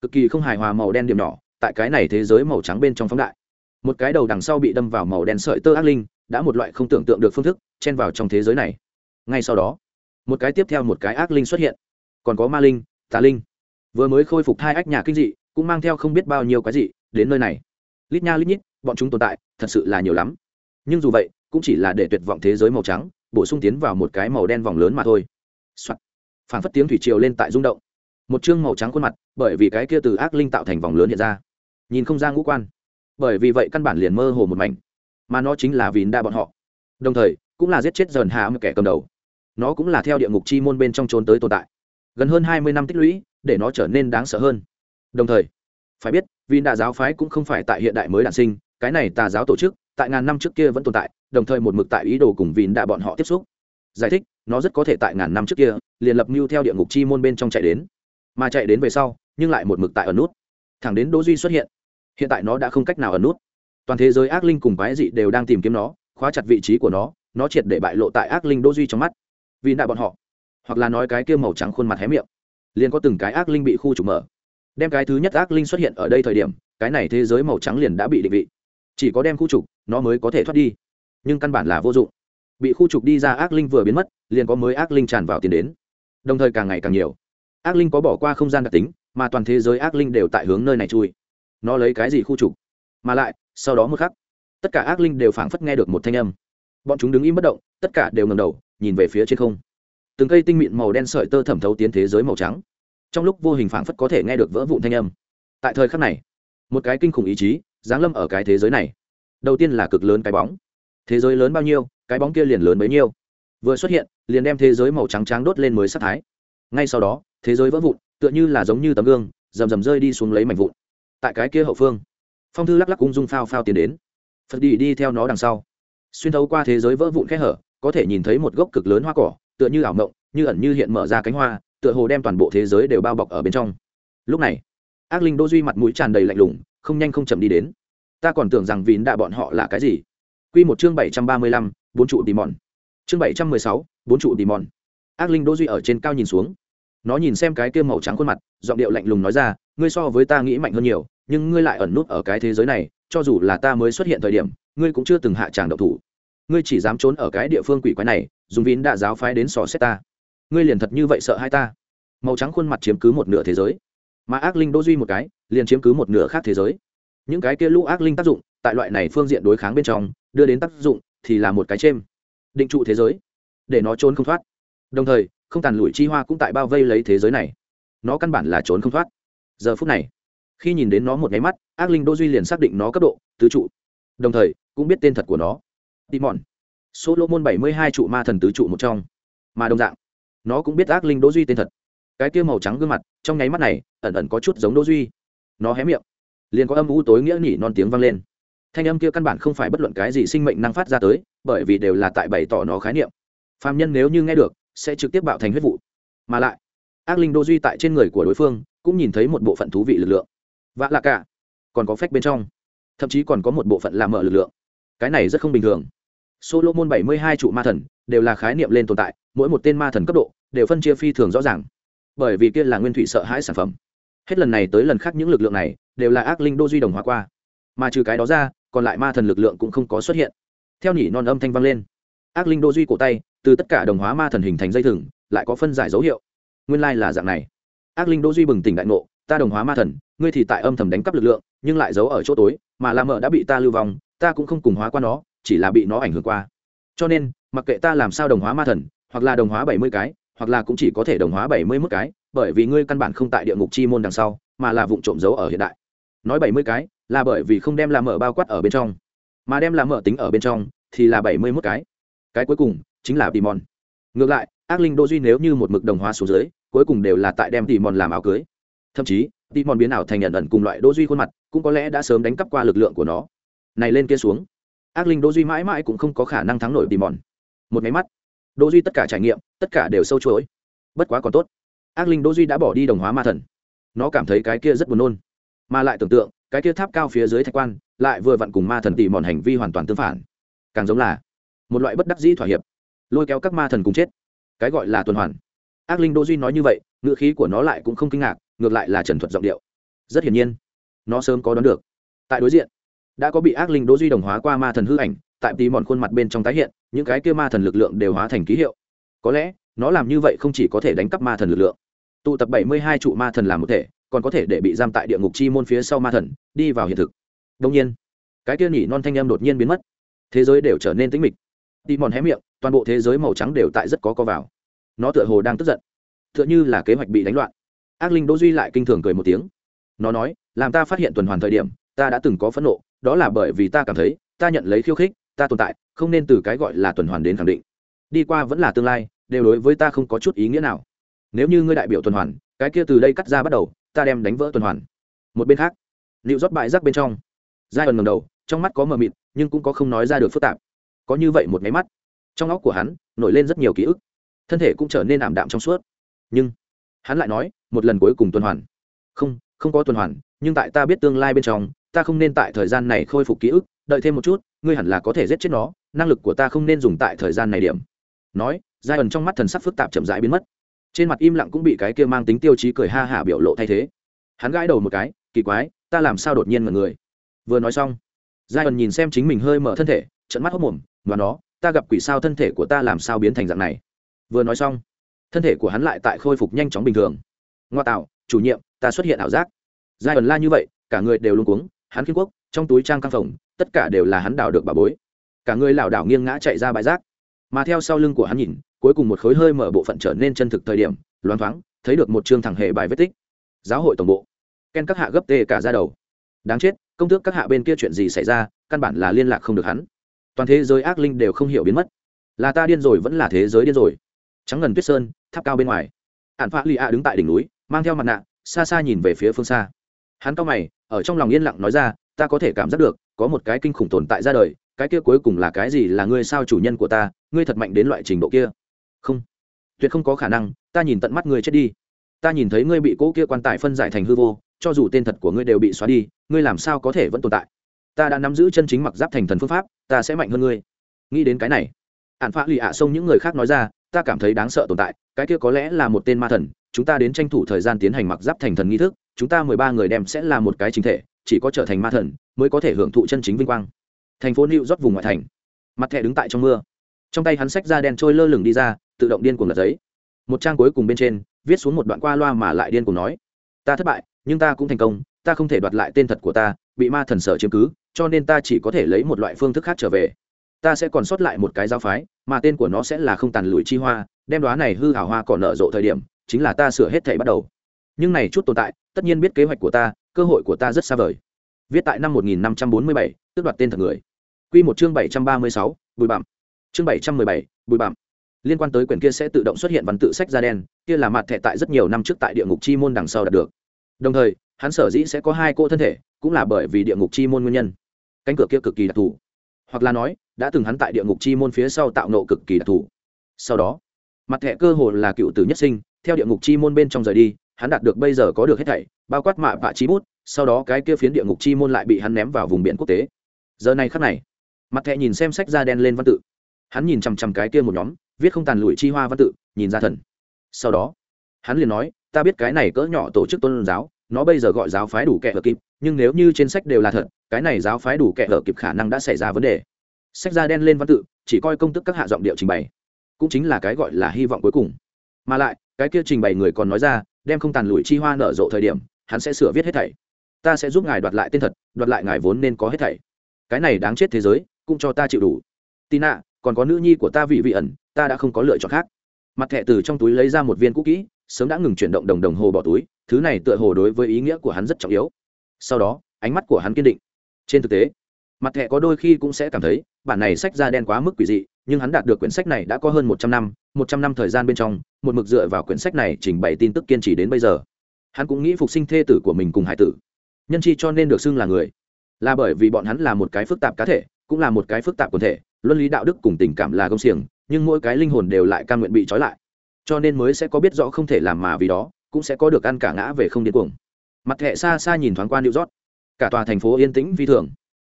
cực kỳ không hài hòa màu đen điểm nhỏ tại cái này thế giới màu trắng bên trong phóng đại. Một cái đầu đằng sau bị đâm vào màu đen sợi tơ ác linh đã một loại không tưởng tượng được phương thức chen vào trong thế giới này. Ngay sau đó, một cái tiếp theo một cái ác linh xuất hiện. Còn có ma linh, tà linh. Vừa mới khôi phục hai ách nhà kinh dị, cũng mang theo không biết bao nhiêu cái gì đến nơi này. Lít nha lít nhít, bọn chúng tồn tại, thật sự là nhiều lắm. Nhưng dù vậy, cũng chỉ là để tuyệt vọng thế giới màu trắng, bổ sung tiến vào một cái màu đen vòng lớn mà thôi、Soạn. phản phất tiếng thủy triều lên tại rung động. Một chương màu trắng khuôn mặt, bởi vì cái kia từ ác linh tạo thành vòng lớn hiện ra. Nhìn không ra ngũ quan. Bởi vì vậy căn bản liền mơ hồ một mảnh mà nó chính là vìn đa bọn họ. Đồng thời, cũng là giết chết dần hạ một kẻ cầm đầu. Nó cũng là theo địa ngục chi môn bên trong trốn tới tồn tại. Gần hơn hai mươi năm tích lũy, để nó trở nên đáng sợ hơn. Đồng thời, phải biết vìn đa giáo phái cũng không phải tại hiện đại mới đản sinh, cái này tà giáo tổ chức, tại ngàn năm trước kia vẫn tồn tại, đồng thời một mực tại ý đồ cùng vìn đa bọn họ tiếp xúc. Giải thích, nó rất có thể tại ngàn năm trước kia, liền lập mưu theo địa ngục chi môn bên trong chạy đến. Mà chạy đến về sau, nhưng lại một mực tại ở nút. Thẳng đến đỗ duy xuất hiện hiện tại nó đã không cách nào ở nút toàn thế giới ác linh cùng quái dị đều đang tìm kiếm nó, khóa chặt vị trí của nó nó triệt để bại lộ tại ác linh đỗ duy trong mắt. Vì đại bọn họ, hoặc là nói cái kia màu trắng khuôn mặt hé miệng, liền có từng cái ác linh bị khu trục mở. Đem cái thứ nhất ác linh xuất hiện ở đây thời điểm, cái này thế giới màu trắng liền đã bị định vị. Chỉ có đem khu trục, nó mới có thể thoát đi. Nhưng căn bản là vô dụng. Bị khu trục đi ra ác linh vừa biến mất, liền có mới ác linh tràn vào tiền đến. Đồng thời càng ngày càng nhiều. Ác linh có bỏ qua không gian đặc tính, mà toàn thế giới ác linh đều tại hướng nơi này chui. Nó lấy cái gì khu trục? Mà lại sau đó một khắc, tất cả ác linh đều phảng phất nghe được một thanh âm. Bọn chúng đứng im bất động, tất cả đều ngầm đầu, nhìn về phía trên không. Từng cây tinh mịn màu đen sợi tơ thẩm thấu tiến thế giới màu trắng. Trong lúc vô hình phảng phất có thể nghe được vỡ vụn thanh âm. Tại thời khắc này, một cái kinh khủng ý chí giáng lâm ở cái thế giới này. Đầu tiên là cực lớn cái bóng. Thế giới lớn bao nhiêu, cái bóng kia liền lớn bấy nhiêu. Vừa xuất hiện, liền đem thế giới màu trắng trắng đốt lên mới sắc thái. Ngay sau đó, thế giới vỡ vụn, tựa như là giống như tấm gương, rầm rầm rơi đi xuống lấy mảnh vụn. Tại cái kia hậu phương phong thư lắc lắc ung dung phao phao tiến đến. Phật đi đi theo nó đằng sau. Xuyên thấu qua thế giới vỡ vụn khe hở, có thể nhìn thấy một gốc cực lớn hoa cỏ, tựa như ảo mộng, như ẩn như hiện mở ra cánh hoa, tựa hồ đem toàn bộ thế giới đều bao bọc ở bên trong. Lúc này, ác linh đô duy mặt mũi tràn đầy lạnh lùng, không nhanh không chậm đi đến. Ta còn tưởng rằng vín đạ bọn họ là cái gì? Q một chương bảy trăm ba mươi lăm, bốn trụ tìm mòn chương bảy trăm mười sáu, bốn trụ tìm mòn ác linh đô duy ở trên cao nhìn xuống. Nó nhìn xem cái kia màu trắng khuôn mặt, giọng điệu lạnh lùng nói ra, ngươi so với ta nghĩ mạnh hơn nhiều nhưng ngươi lại ẩn nút ở cái thế giới này, cho dù là ta mới xuất hiện thời điểm, ngươi cũng chưa từng hạ tràng độc thủ. Ngươi chỉ dám trốn ở cái địa phương quỷ quái này, dùng vín đã giáo phái đến sò xét ta. Ngươi liền thật như vậy sợ hai ta? Màu trắng khuôn mặt chiếm cứ một nửa thế giới. Mà ác linh đô duy một cái, liền chiếm cứ một nửa khác thế giới. Những cái kia lũ ác linh tác dụng, tại loại này phương diện đối kháng bên trong, đưa đến tác dụng thì là một cái chêm. Định trụ thế giới. Để nó trốn không thoát. Đồng thời, không tàn lụi chi hoa cũng tại bao vây lấy thế giới này. Nó căn bản là trốn không thoát. Giờ phút này khi nhìn đến nó một nháy mắt, ác linh đô duy liền xác định nó cấp độ, tứ trụ. Đồng thời, cũng biết tên thật của nó. Timon. Solomon bảy mươi hai trụ ma thần tứ trụ một trong. Mà đồng dạng, nó cũng biết ác linh đô duy tên thật. Cái kia màu trắng gương mặt, trong nháy mắt này, ẩn ẩn có chút giống đô duy. Nó hé miệng, liền có âm u tối nghĩa nhỉ non tiếng vang lên. Thanh âm kia căn bản không phải bất luận cái gì sinh mệnh năng phát ra tới, bởi vì đều là tại bày tỏ nó khái niệm. Phạm nhân nếu như nghe được, sẽ trực tiếp bạo thành huyết vụ. Mà lại, ác linh đô duy tại trên người của đối phương, cũng nhìn thấy một bộ phận thú vị lực lượng vạ lạ cả. Còn có phách bên trong. Thậm chí còn có một bộ phận làm mở lực lượng. Cái này rất không bình thường. Solomon bảy mươi hai trụ ma thần đều là khái niệm lên tồn tại, mỗi một tên ma thần cấp độ đều phân chia phi thường rõ ràng. Bởi vì kia là nguyên thủy sợ hãi sản phẩm. Hết lần này tới lần khác những lực lượng này đều là ác linh đô duy đồng hóa qua. Mà trừ cái đó ra, còn lại ma thần lực lượng cũng không có xuất hiện. Theo nhỉ non âm thanh vang lên. Ác linh đô duy cổ tay, từ tất cả đồng hóa ma thần hình thành dây thừng, lại có phân giải dấu hiệu. Nguyên lai là dạng này. Ác linh đô duy bừng tỉnh đại ngộ ta đồng hóa ma thần, ngươi thì tại âm thầm đánh cắp lực lượng, nhưng lại giấu ở chỗ tối, mà làm mợ đã bị ta lưu vong, ta cũng không cùng hóa qua nó, chỉ là bị nó ảnh hưởng qua. Cho nên, mặc kệ ta làm sao đồng hóa ma thần, hoặc là đồng hóa bảy mươi cái, hoặc là cũng chỉ có thể đồng hóa bảy mươi mức cái, bởi vì ngươi căn bản không tại địa ngục chi môn đằng sau, mà là vụ trộm giấu ở hiện đại. Nói bảy mươi cái, là bởi vì không đem làm mở bao quát ở bên trong. Mà đem làm mở tính ở bên trong, thì là bảy mươi mức cái. Cái cuối cùng, chính là timon. Ngược lại, ác linh đô duy nếu như một mực đồng hóa xuống dưới, cuối cùng đều là tại đem timon làm áo cưới thậm chí timon biến ảo thành nhận ẩn cùng loại đô duy khuôn mặt, cũng có lẽ đã sớm đánh cắp qua lực lượng của nó. Này lên kia xuống. Ác linh đô duy mãi mãi cũng không có khả năng thắng nổi timon một máy mắt. Đô duy tất cả trải nghiệm, tất cả đều sâu chuỗi. Bất quá còn tốt. Ác linh đô duy đã bỏ đi đồng hóa ma thần. Nó cảm thấy cái kia rất buồn nôn. Mà lại tưởng tượng, cái kia tháp cao phía dưới thạch quan, lại vừa vặn cùng ma thần tỉ mòn hành vi hoàn toàn tương phản. Càng giống là một loại bất đắc dĩ thỏa hiệp. Lôi kéo các ma thần cùng chết. Cái gọi là tuần hoàn. Ác linh đô duy nói như vậy, ngữ khí của nó lại cũng không kinh ngạc ngược lại là trần thuật giọng điệu. Rất hiển nhiên, nó sớm có đoán được. Tại đối diện, đã có bị ác linh Đỗ duy đồng hóa qua ma thần hư ảnh, tại tí mòn khuôn mặt bên trong tái hiện, những cái kia ma thần lực lượng đều hóa thành ký hiệu. Có lẽ, nó làm như vậy không chỉ có thể đánh cắp ma thần lực lượng. Tụ tập bảy mươi hai trụ ma thần làm một thể, còn có thể để bị giam tại địa ngục chi môn phía sau ma thần, đi vào hiện thực. Đông nhiên, cái kia nhỉ non thanh em đột nhiên biến mất. Thế giới đều trở nên tĩnh mịch. Tí mòn hé miệng, toàn bộ thế giới màu trắng đều tại rất có co vào. Nó tựa hồ đang tức giận. Tựa như là kế hoạch bị đánh loạn ác linh đỗ duy lại kinh thường cười một tiếng. Nó nói, làm ta phát hiện tuần hoàn thời điểm, ta đã từng có phẫn nộ, đó là bởi vì ta cảm thấy, ta nhận lấy khiêu khích, ta tồn tại, không nên từ cái gọi là tuần hoàn đến khẳng định. Đi qua vẫn là tương lai, đều đối với ta không có chút ý nghĩa nào. Nếu như ngươi đại biểu tuần hoàn, cái kia từ đây cắt ra bắt đầu, ta đem đánh vỡ tuần hoàn. Một bên khác liệu rót bại rác bên trong. Giai ẩn ngầm đầu, trong mắt có mờ mịt, nhưng cũng có không nói ra được phức tạp. Có như vậy một máy mắt, trong óc của hắn nổi lên rất nhiều ký ức. Thân thể cũng trở nên ảm đạm trong suốt. Nhưng hắn lại nói, một lần cuối cùng tuần hoàn. Không không có tuần hoàn, nhưng tại ta biết tương lai bên trong, ta không nên tại thời gian này khôi phục ký ức, đợi thêm một chút, ngươi hẳn là có thể giết chết nó, năng lực của ta không nên dùng tại thời gian này điểm. Nói, giai ẩn trong mắt thần sắc phức tạp chậm rãi biến mất. Trên mặt im lặng cũng bị cái kia mang tính tiêu chí cười ha hả biểu lộ thay thế. Hắn gãi đầu một cái, kỳ quái, ta làm sao đột nhiên mọi người? Vừa nói xong, giai ẩn nhìn xem chính mình hơi mở thân thể trận mắt hốc mồm và nó ta gặp quỷ sao thân thể của ta làm sao biến thành dạng này? Vừa nói xong thân thể của hắn lại tại khôi phục nhanh chóng bình thường. Ngoa tạo, chủ nhiệm, ta xuất hiện ảo giác. Giai ẩn la như vậy, cả người đều luôn cuống, hắn kiên quốc, trong túi trang căng phòng tất cả đều là hắn đào được bà bối. Cả người lảo đảo nghiêng ngã chạy ra bãi rác. Mà theo sau lưng của hắn nhìn, cuối cùng một khối hơi mở bộ phận trở nên chân thực thời điểm, loáng thoáng, thấy được một chương thẳng hệ bài vết tích. Giáo hội tổng bộ. Ken các hạ gấp tê cả ra đầu. Đáng chết, công tước các hạ bên kia chuyện gì xảy ra, căn bản là liên lạc không được hắn. Toàn thế giới ác linh đều không hiểu biến mất. Là ta điên rồi vẫn là thế giới điên rồi trắng ngần tuyết sơn, tháp cao bên ngoài. Hạn phạ lì a đứng tại đỉnh núi, mang theo mặt nạ, xa xa nhìn về phía phương xa. Hắn cao mày, ở trong lòng yên lặng nói ra, ta có thể cảm giác được, có một cái kinh khủng tồn tại ra đời, cái kia cuối cùng là cái gì là ngươi sao chủ nhân của ta, ngươi thật mạnh đến loại trình độ kia? Không, tuyệt không có khả năng, ta nhìn tận mắt ngươi chết đi. Ta nhìn thấy ngươi bị cỗ kia quan tài phân giải thành hư vô, cho dù tên thật của ngươi đều bị xóa đi, ngươi làm sao có thể vẫn tồn tại? Ta đã nắm giữ chân chính mặc giáp thành thần phương pháp, ta sẽ mạnh hơn ngươi. Nghĩ đến cái này ạn phá lì ạ xông những người khác nói ra ta cảm thấy đáng sợ tồn tại, cái kia có lẽ là một tên ma thần, chúng ta đến tranh thủ thời gian tiến hành mặc giáp thành thần nghi thức, chúng ta mười ba người đem sẽ là một cái chính thể, chỉ có trở thành ma thần, mới có thể hưởng thụ chân chính vinh quang. Thành phố new rót vùng ngoại thành. Mặt thẻ đứng tại trong mưa. Trong tay hắn xách ra đen trôi lơ lửng đi ra, tự động điên cuồng lật giấy. Một trang cuối cùng bên trên, viết xuống một đoạn qua loa mà lại điên cuồng nói, ta thất bại, nhưng ta cũng thành công, ta không thể đoạt lại tên thật của ta, bị ma thần sở chiếm cứ, cho nên ta chỉ có thể lấy một loại phương thức khác trở về. Ta sẽ còn sót lại một cái giáo phái mà tên của nó sẽ là không tàn lụi chi hoa đem đoá này hư hảo hoa còn nở rộ thời điểm chính là ta sửa hết thảy bắt đầu. Nhưng này chút tồn tại tất nhiên biết kế hoạch của ta cơ hội của ta rất xa vời. Viết tại năm 1547, tước đoạt tên thật người. Quy một chương 736, bùi bặm. Chương 717, bùi bặm. Liên quan tới quyển kia sẽ tự động xuất hiện văn tự sách da đen kia là mặt thẻ tại rất nhiều năm trước tại địa ngục chi môn đằng sau đạt được. Đồng thời hắn sở dĩ sẽ có hai cô thân thể cũng là bởi vì địa ngục chi môn nguyên nhân. Cánh cửa kia cực kỳ đặc thù hoặc là nói, đã từng hắn tại địa ngục chi môn phía sau tạo nộ cực kỳ đặc thù. Sau đó, mặt thẻ cơ hồ là cựu tử nhất sinh, theo địa ngục chi môn bên trong rời đi, hắn đạt được bây giờ có được hết thảy, bao quát mạ vạ chi bút, sau đó cái kia phiến địa ngục chi môn lại bị hắn ném vào vùng biển quốc tế. Giờ này khắc này, mặt thẻ nhìn xem sách da đen lên văn tự. Hắn nhìn chằm chằm cái kia một nhóm, viết không tàn lụi chi hoa văn tự, nhìn ra thần. Sau đó, hắn liền nói, ta biết cái này cỡ nhỏ tổ chức tôn giáo, nó bây giờ gọi giáo phái đủ kẻ ở kịp nhưng nếu như trên sách đều là thật, cái này giáo phái đủ kẻ ở kịp khả năng đã xảy ra vấn đề. Sách da đen lên văn tự, chỉ coi công tức các hạ giọng điệu trình bày. Cũng chính là cái gọi là hy vọng cuối cùng. Mà lại, cái kia trình bày người còn nói ra, đem không tàn lùi chi hoa nở rộ thời điểm, hắn sẽ sửa viết hết thảy. Ta sẽ giúp ngài đoạt lại tên thật, đoạt lại ngài vốn nên có hết thảy. Cái này đáng chết thế giới, cũng cho ta chịu đủ. Tina, còn có nữ nhi của ta vị vị ẩn, ta đã không có lựa chọn khác. Mặt thẹ từ trong túi lấy ra một viên cũ kỹ, sớm đã ngừng chuyển động đồng đồng hồ bỏ túi, thứ này tựa hồ đối với ý nghĩa của hắn rất trọng yếu sau đó, ánh mắt của hắn kiên định. Trên thực tế, mặt thẻ có đôi khi cũng sẽ cảm thấy, bản này sách da đen quá mức quỷ dị, nhưng hắn đạt được quyển sách này đã có hơn một trăm năm, một trăm năm thời gian bên trong, một mực dựa vào quyển sách này trình bày tin tức kiên trì đến bây giờ. Hắn cũng nghĩ phục sinh thê tử của mình cùng hải tử. Nhân chi cho nên được xưng là người. Là bởi vì bọn hắn là một cái phức tạp cá thể, cũng là một cái phức tạp quần thể, luân lý đạo đức cùng tình cảm là công xiềng, nhưng mỗi cái linh hồn đều lại cam nguyện bị trói lại. Cho nên mới sẽ có biết rõ không thể làm mà vì đó, cũng sẽ có được ăn cả ngã về không điên cuồng mặt thẹ xa xa nhìn thoáng qua new rót, cả tòa thành phố yên tĩnh vi thường.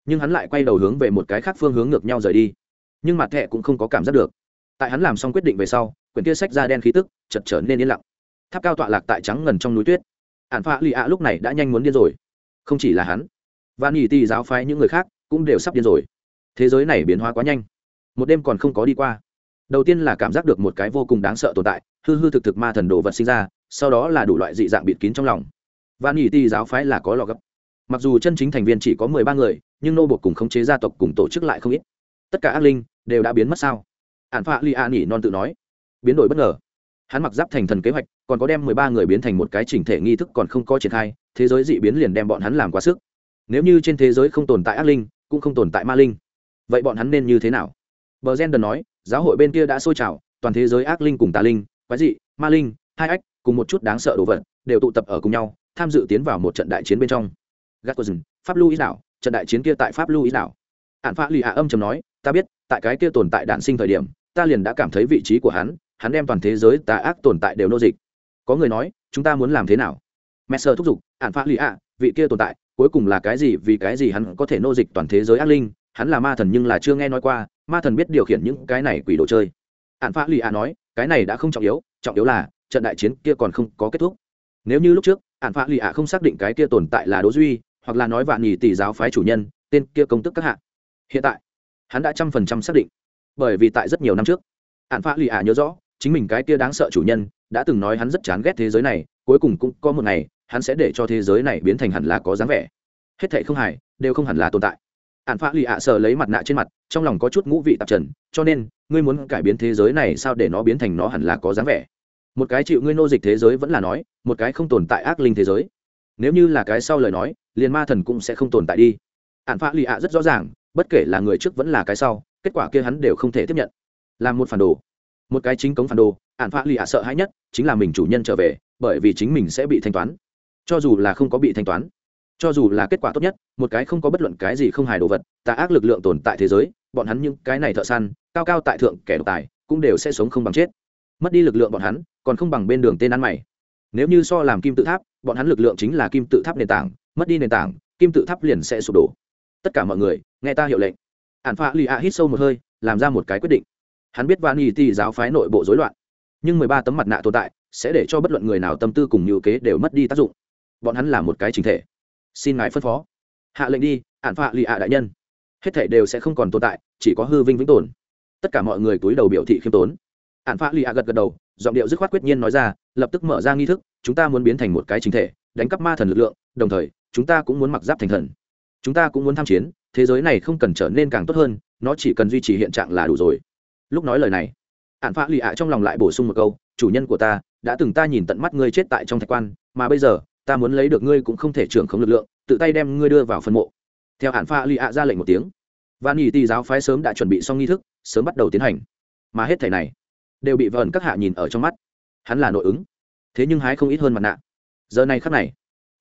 Nhưng hắn lại quay đầu hướng về một cái khác phương hướng ngược nhau rời đi. Nhưng mặt thẹ cũng không có cảm giác được. Tại hắn làm xong quyết định về sau quyển kia sách da đen khí tức chật trở nên yên lặng. Tháp cao tọa lạc tại trắng ngần trong núi tuyết. Ạn phạ lì ạ lúc này đã nhanh muốn điên rồi. Không chỉ là hắn và nghỉ tì giáo phái những người khác cũng đều sắp điên rồi. Thế giới này biến hóa quá nhanh. Một đêm còn không có đi qua. Đầu tiên là cảm giác được một cái vô cùng đáng sợ tồn tại hư hư thực thực ma thần đồ vật sinh ra sau đó là đủ loại dị dạng bịt kín trong lòng và nghỉ tì giáo phái là có lò gấp. Mặc dù chân chính thành viên chỉ có mười ba người, nhưng nô buộc cùng khống chế gia tộc cùng tổ chức lại không ít. Tất cả ác linh đều đã biến mất sao? Ạn phạ li a nghỉ non tự nói. Biến đổi bất ngờ. Hắn mặc giáp thành thần kế hoạch, còn có đem mười ba người biến thành một cái chỉnh thể nghi thức còn không có triển khai, thế giới dị biến liền đem bọn hắn làm quá sức. Nếu như trên thế giới không tồn tại ác linh, cũng không tồn tại ma linh, vậy bọn hắn nên như thế nào? Bờ gen đần nói, giáo hội bên kia đã sôi trào, toàn thế giới ác linh cùng tà linh, quái dị, ma linh, hai ách cùng một chút đáng sợ đồ vật, đều tụ tập ở cùng nhau tham dự tiến vào một trận đại chiến bên trong. Gatcozen pháp lưu ý đảo, trận đại chiến kia tại pháp lưu ý đảo. Ạn phá lì ạ âm chầm nói, ta biết, tại cái kia tồn tại đạn sinh thời điểm, ta liền đã cảm thấy vị trí của hắn hắn đem toàn thế giới tà ác tồn tại đều nô dịch. Có người nói, chúng ta muốn làm thế nào? Messer thúc giục ạn phá lì ạ vị kia tồn tại, cuối cùng là cái gì, vì cái gì hắn có thể nô dịch toàn thế giới ác linh? Hắn là ma thần nhưng là chưa nghe nói qua, ma thần biết điều khiển những cái này quỷ đồ chơi. Ạn phá lì ạ nói, cái này đã không trọng yếu trọng yếu là trận đại chiến kia còn không có kết thúc nếu như lúc trước ạn phạ lì ạ không xác định cái kia tồn tại là đỗ duy, hoặc là nói vạn nhì tỷ giáo phái chủ nhân, tên kia công tức các hạ. Hiện tại, hắn đã trăm phần trăm xác định. Bởi vì tại rất nhiều năm trước ạn phạ lì ạ nhớ rõ, chính mình cái kia đáng sợ chủ nhân đã từng nói hắn rất chán ghét thế giới này, cuối cùng cũng có một ngày, hắn sẽ để cho thế giới này biến thành hẳn là có dáng vẻ. Hết thảy không hài, đều không hẳn là tồn tại. Ạn phạ lì ạ sờ lấy mặt nạ trên mặt, trong lòng có chút ngũ vị tạp trần, cho nên, ngươi muốn cải biến thế giới này sao để nó biến thành nó hẳn là có dáng vẻ? Một cái chịu ngươi nô dịch thế giới vẫn là nói, một cái không tồn tại ác linh thế giới. Nếu như là cái sau lời nói, liền ma thần cũng sẽ không tồn tại đi. Ạn phá lì ạ rất rõ ràng, bất kể là người trước vẫn là cái sau, kết quả kia hắn đều không thể tiếp nhận. Làm một phản đồ. Một cái chính cống phản đồ ạn phá lì ạ sợ hãi nhất, chính là mình chủ nhân trở về, bởi vì chính mình sẽ bị thanh toán. Cho dù là không có bị thanh toán, cho dù là kết quả tốt nhất, một cái không có bất luận cái gì không hài đồ vật, tà ác lực lượng tồn tại thế giới, bọn hắn những cái này thợ săn, cao cao tại thượng kẻ độc tài, cũng đều sẽ sống không bằng chết. Mất đi lực lượng bọn hắn còn không bằng bên đường tên ăn mày. Nếu như so làm kim tự tháp, bọn hắn lực lượng chính là kim tự tháp nền tảng, mất đi nền tảng, kim tự tháp liền sẽ sụp đổ. Tất cả mọi người, nghe ta hiệu lệnh. Ạn phạ lì ạ hít sâu một hơi, làm ra một cái quyết định. Hắn biết van y ti giáo phái nội bộ rối loạn, nhưng mười ba tấm mặt nạ tồn tại sẽ để cho bất luận người nào tâm tư cùng nhiều kế đều mất đi tác dụng. Bọn hắn là một cái chính thể. Xin ngài phân phó. Hạ lệnh đi ạn phạ lì ạ đại nhân. Hết thể đều sẽ không còn tồn tại, chỉ có hư vinh vĩnh tồn. Tất cả mọi người túi đầu biểu thị khiêm tốn. Ạn phạ lì ạ gật gật đầu giọng điệu dứt khoát quyết nhiên nói ra, lập tức mở ra nghi thức, chúng ta muốn biến thành một cái chính thể, đánh cắp ma thần lực lượng, đồng thời, chúng ta cũng muốn mặc giáp thành thần. Chúng ta cũng muốn tham chiến, thế giới này không cần trở nên càng tốt hơn, nó chỉ cần duy trì hiện trạng là đủ rồi. Lúc nói lời này ạn phạ lì ạ trong lòng lại bổ sung một câu, chủ nhân của ta đã từng ta nhìn tận mắt ngươi chết tại trong thạch quan, mà bây giờ, ta muốn lấy được ngươi cũng không thể trưởng không lực lượng, tự tay đem ngươi đưa vào phân mộ. Theo hạn pha lì ạ ra lệnh một tiếng và nghỉ tì giáo phái sớm đã chuẩn bị xong nghi thức, sớm bắt đầu tiến hành. Mà hết thảy này đều bị vẩn các hạ nhìn ở trong mắt. Hắn là nội ứng. Thế nhưng hái không ít hơn mặt nạ. Giờ này khắc này,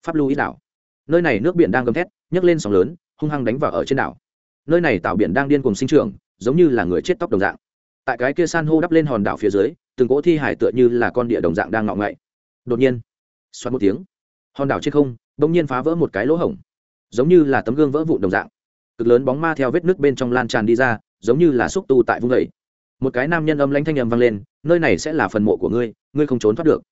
pháp lưu ý đảo. Nơi này nước biển đang gầm thét, nhấc lên sóng lớn, hung hăng đánh vào ở trên đảo. Nơi này tạo biển đang điên cùng sinh trưởng, giống như là người chết tóc đồng dạng. Tại cái kia san hô đắp lên hòn đảo phía dưới, từng cỗ thi hải tựa như là con địa đồng dạng đang ngọ ngậy. Đột nhiên xoắn một tiếng, hòn đảo trên không, bỗng nhiên phá vỡ một cái lỗ hổng. Giống như là tấm gương vỡ vụn đồng dạng. Cực lớn bóng ma theo vết nước bên trong lan tràn đi ra, giống như là xúc tu tại vung đầy một cái nam nhân âm lãnh thanh âm vang lên, nơi này sẽ là phần mộ của ngươi ngươi không trốn thoát được.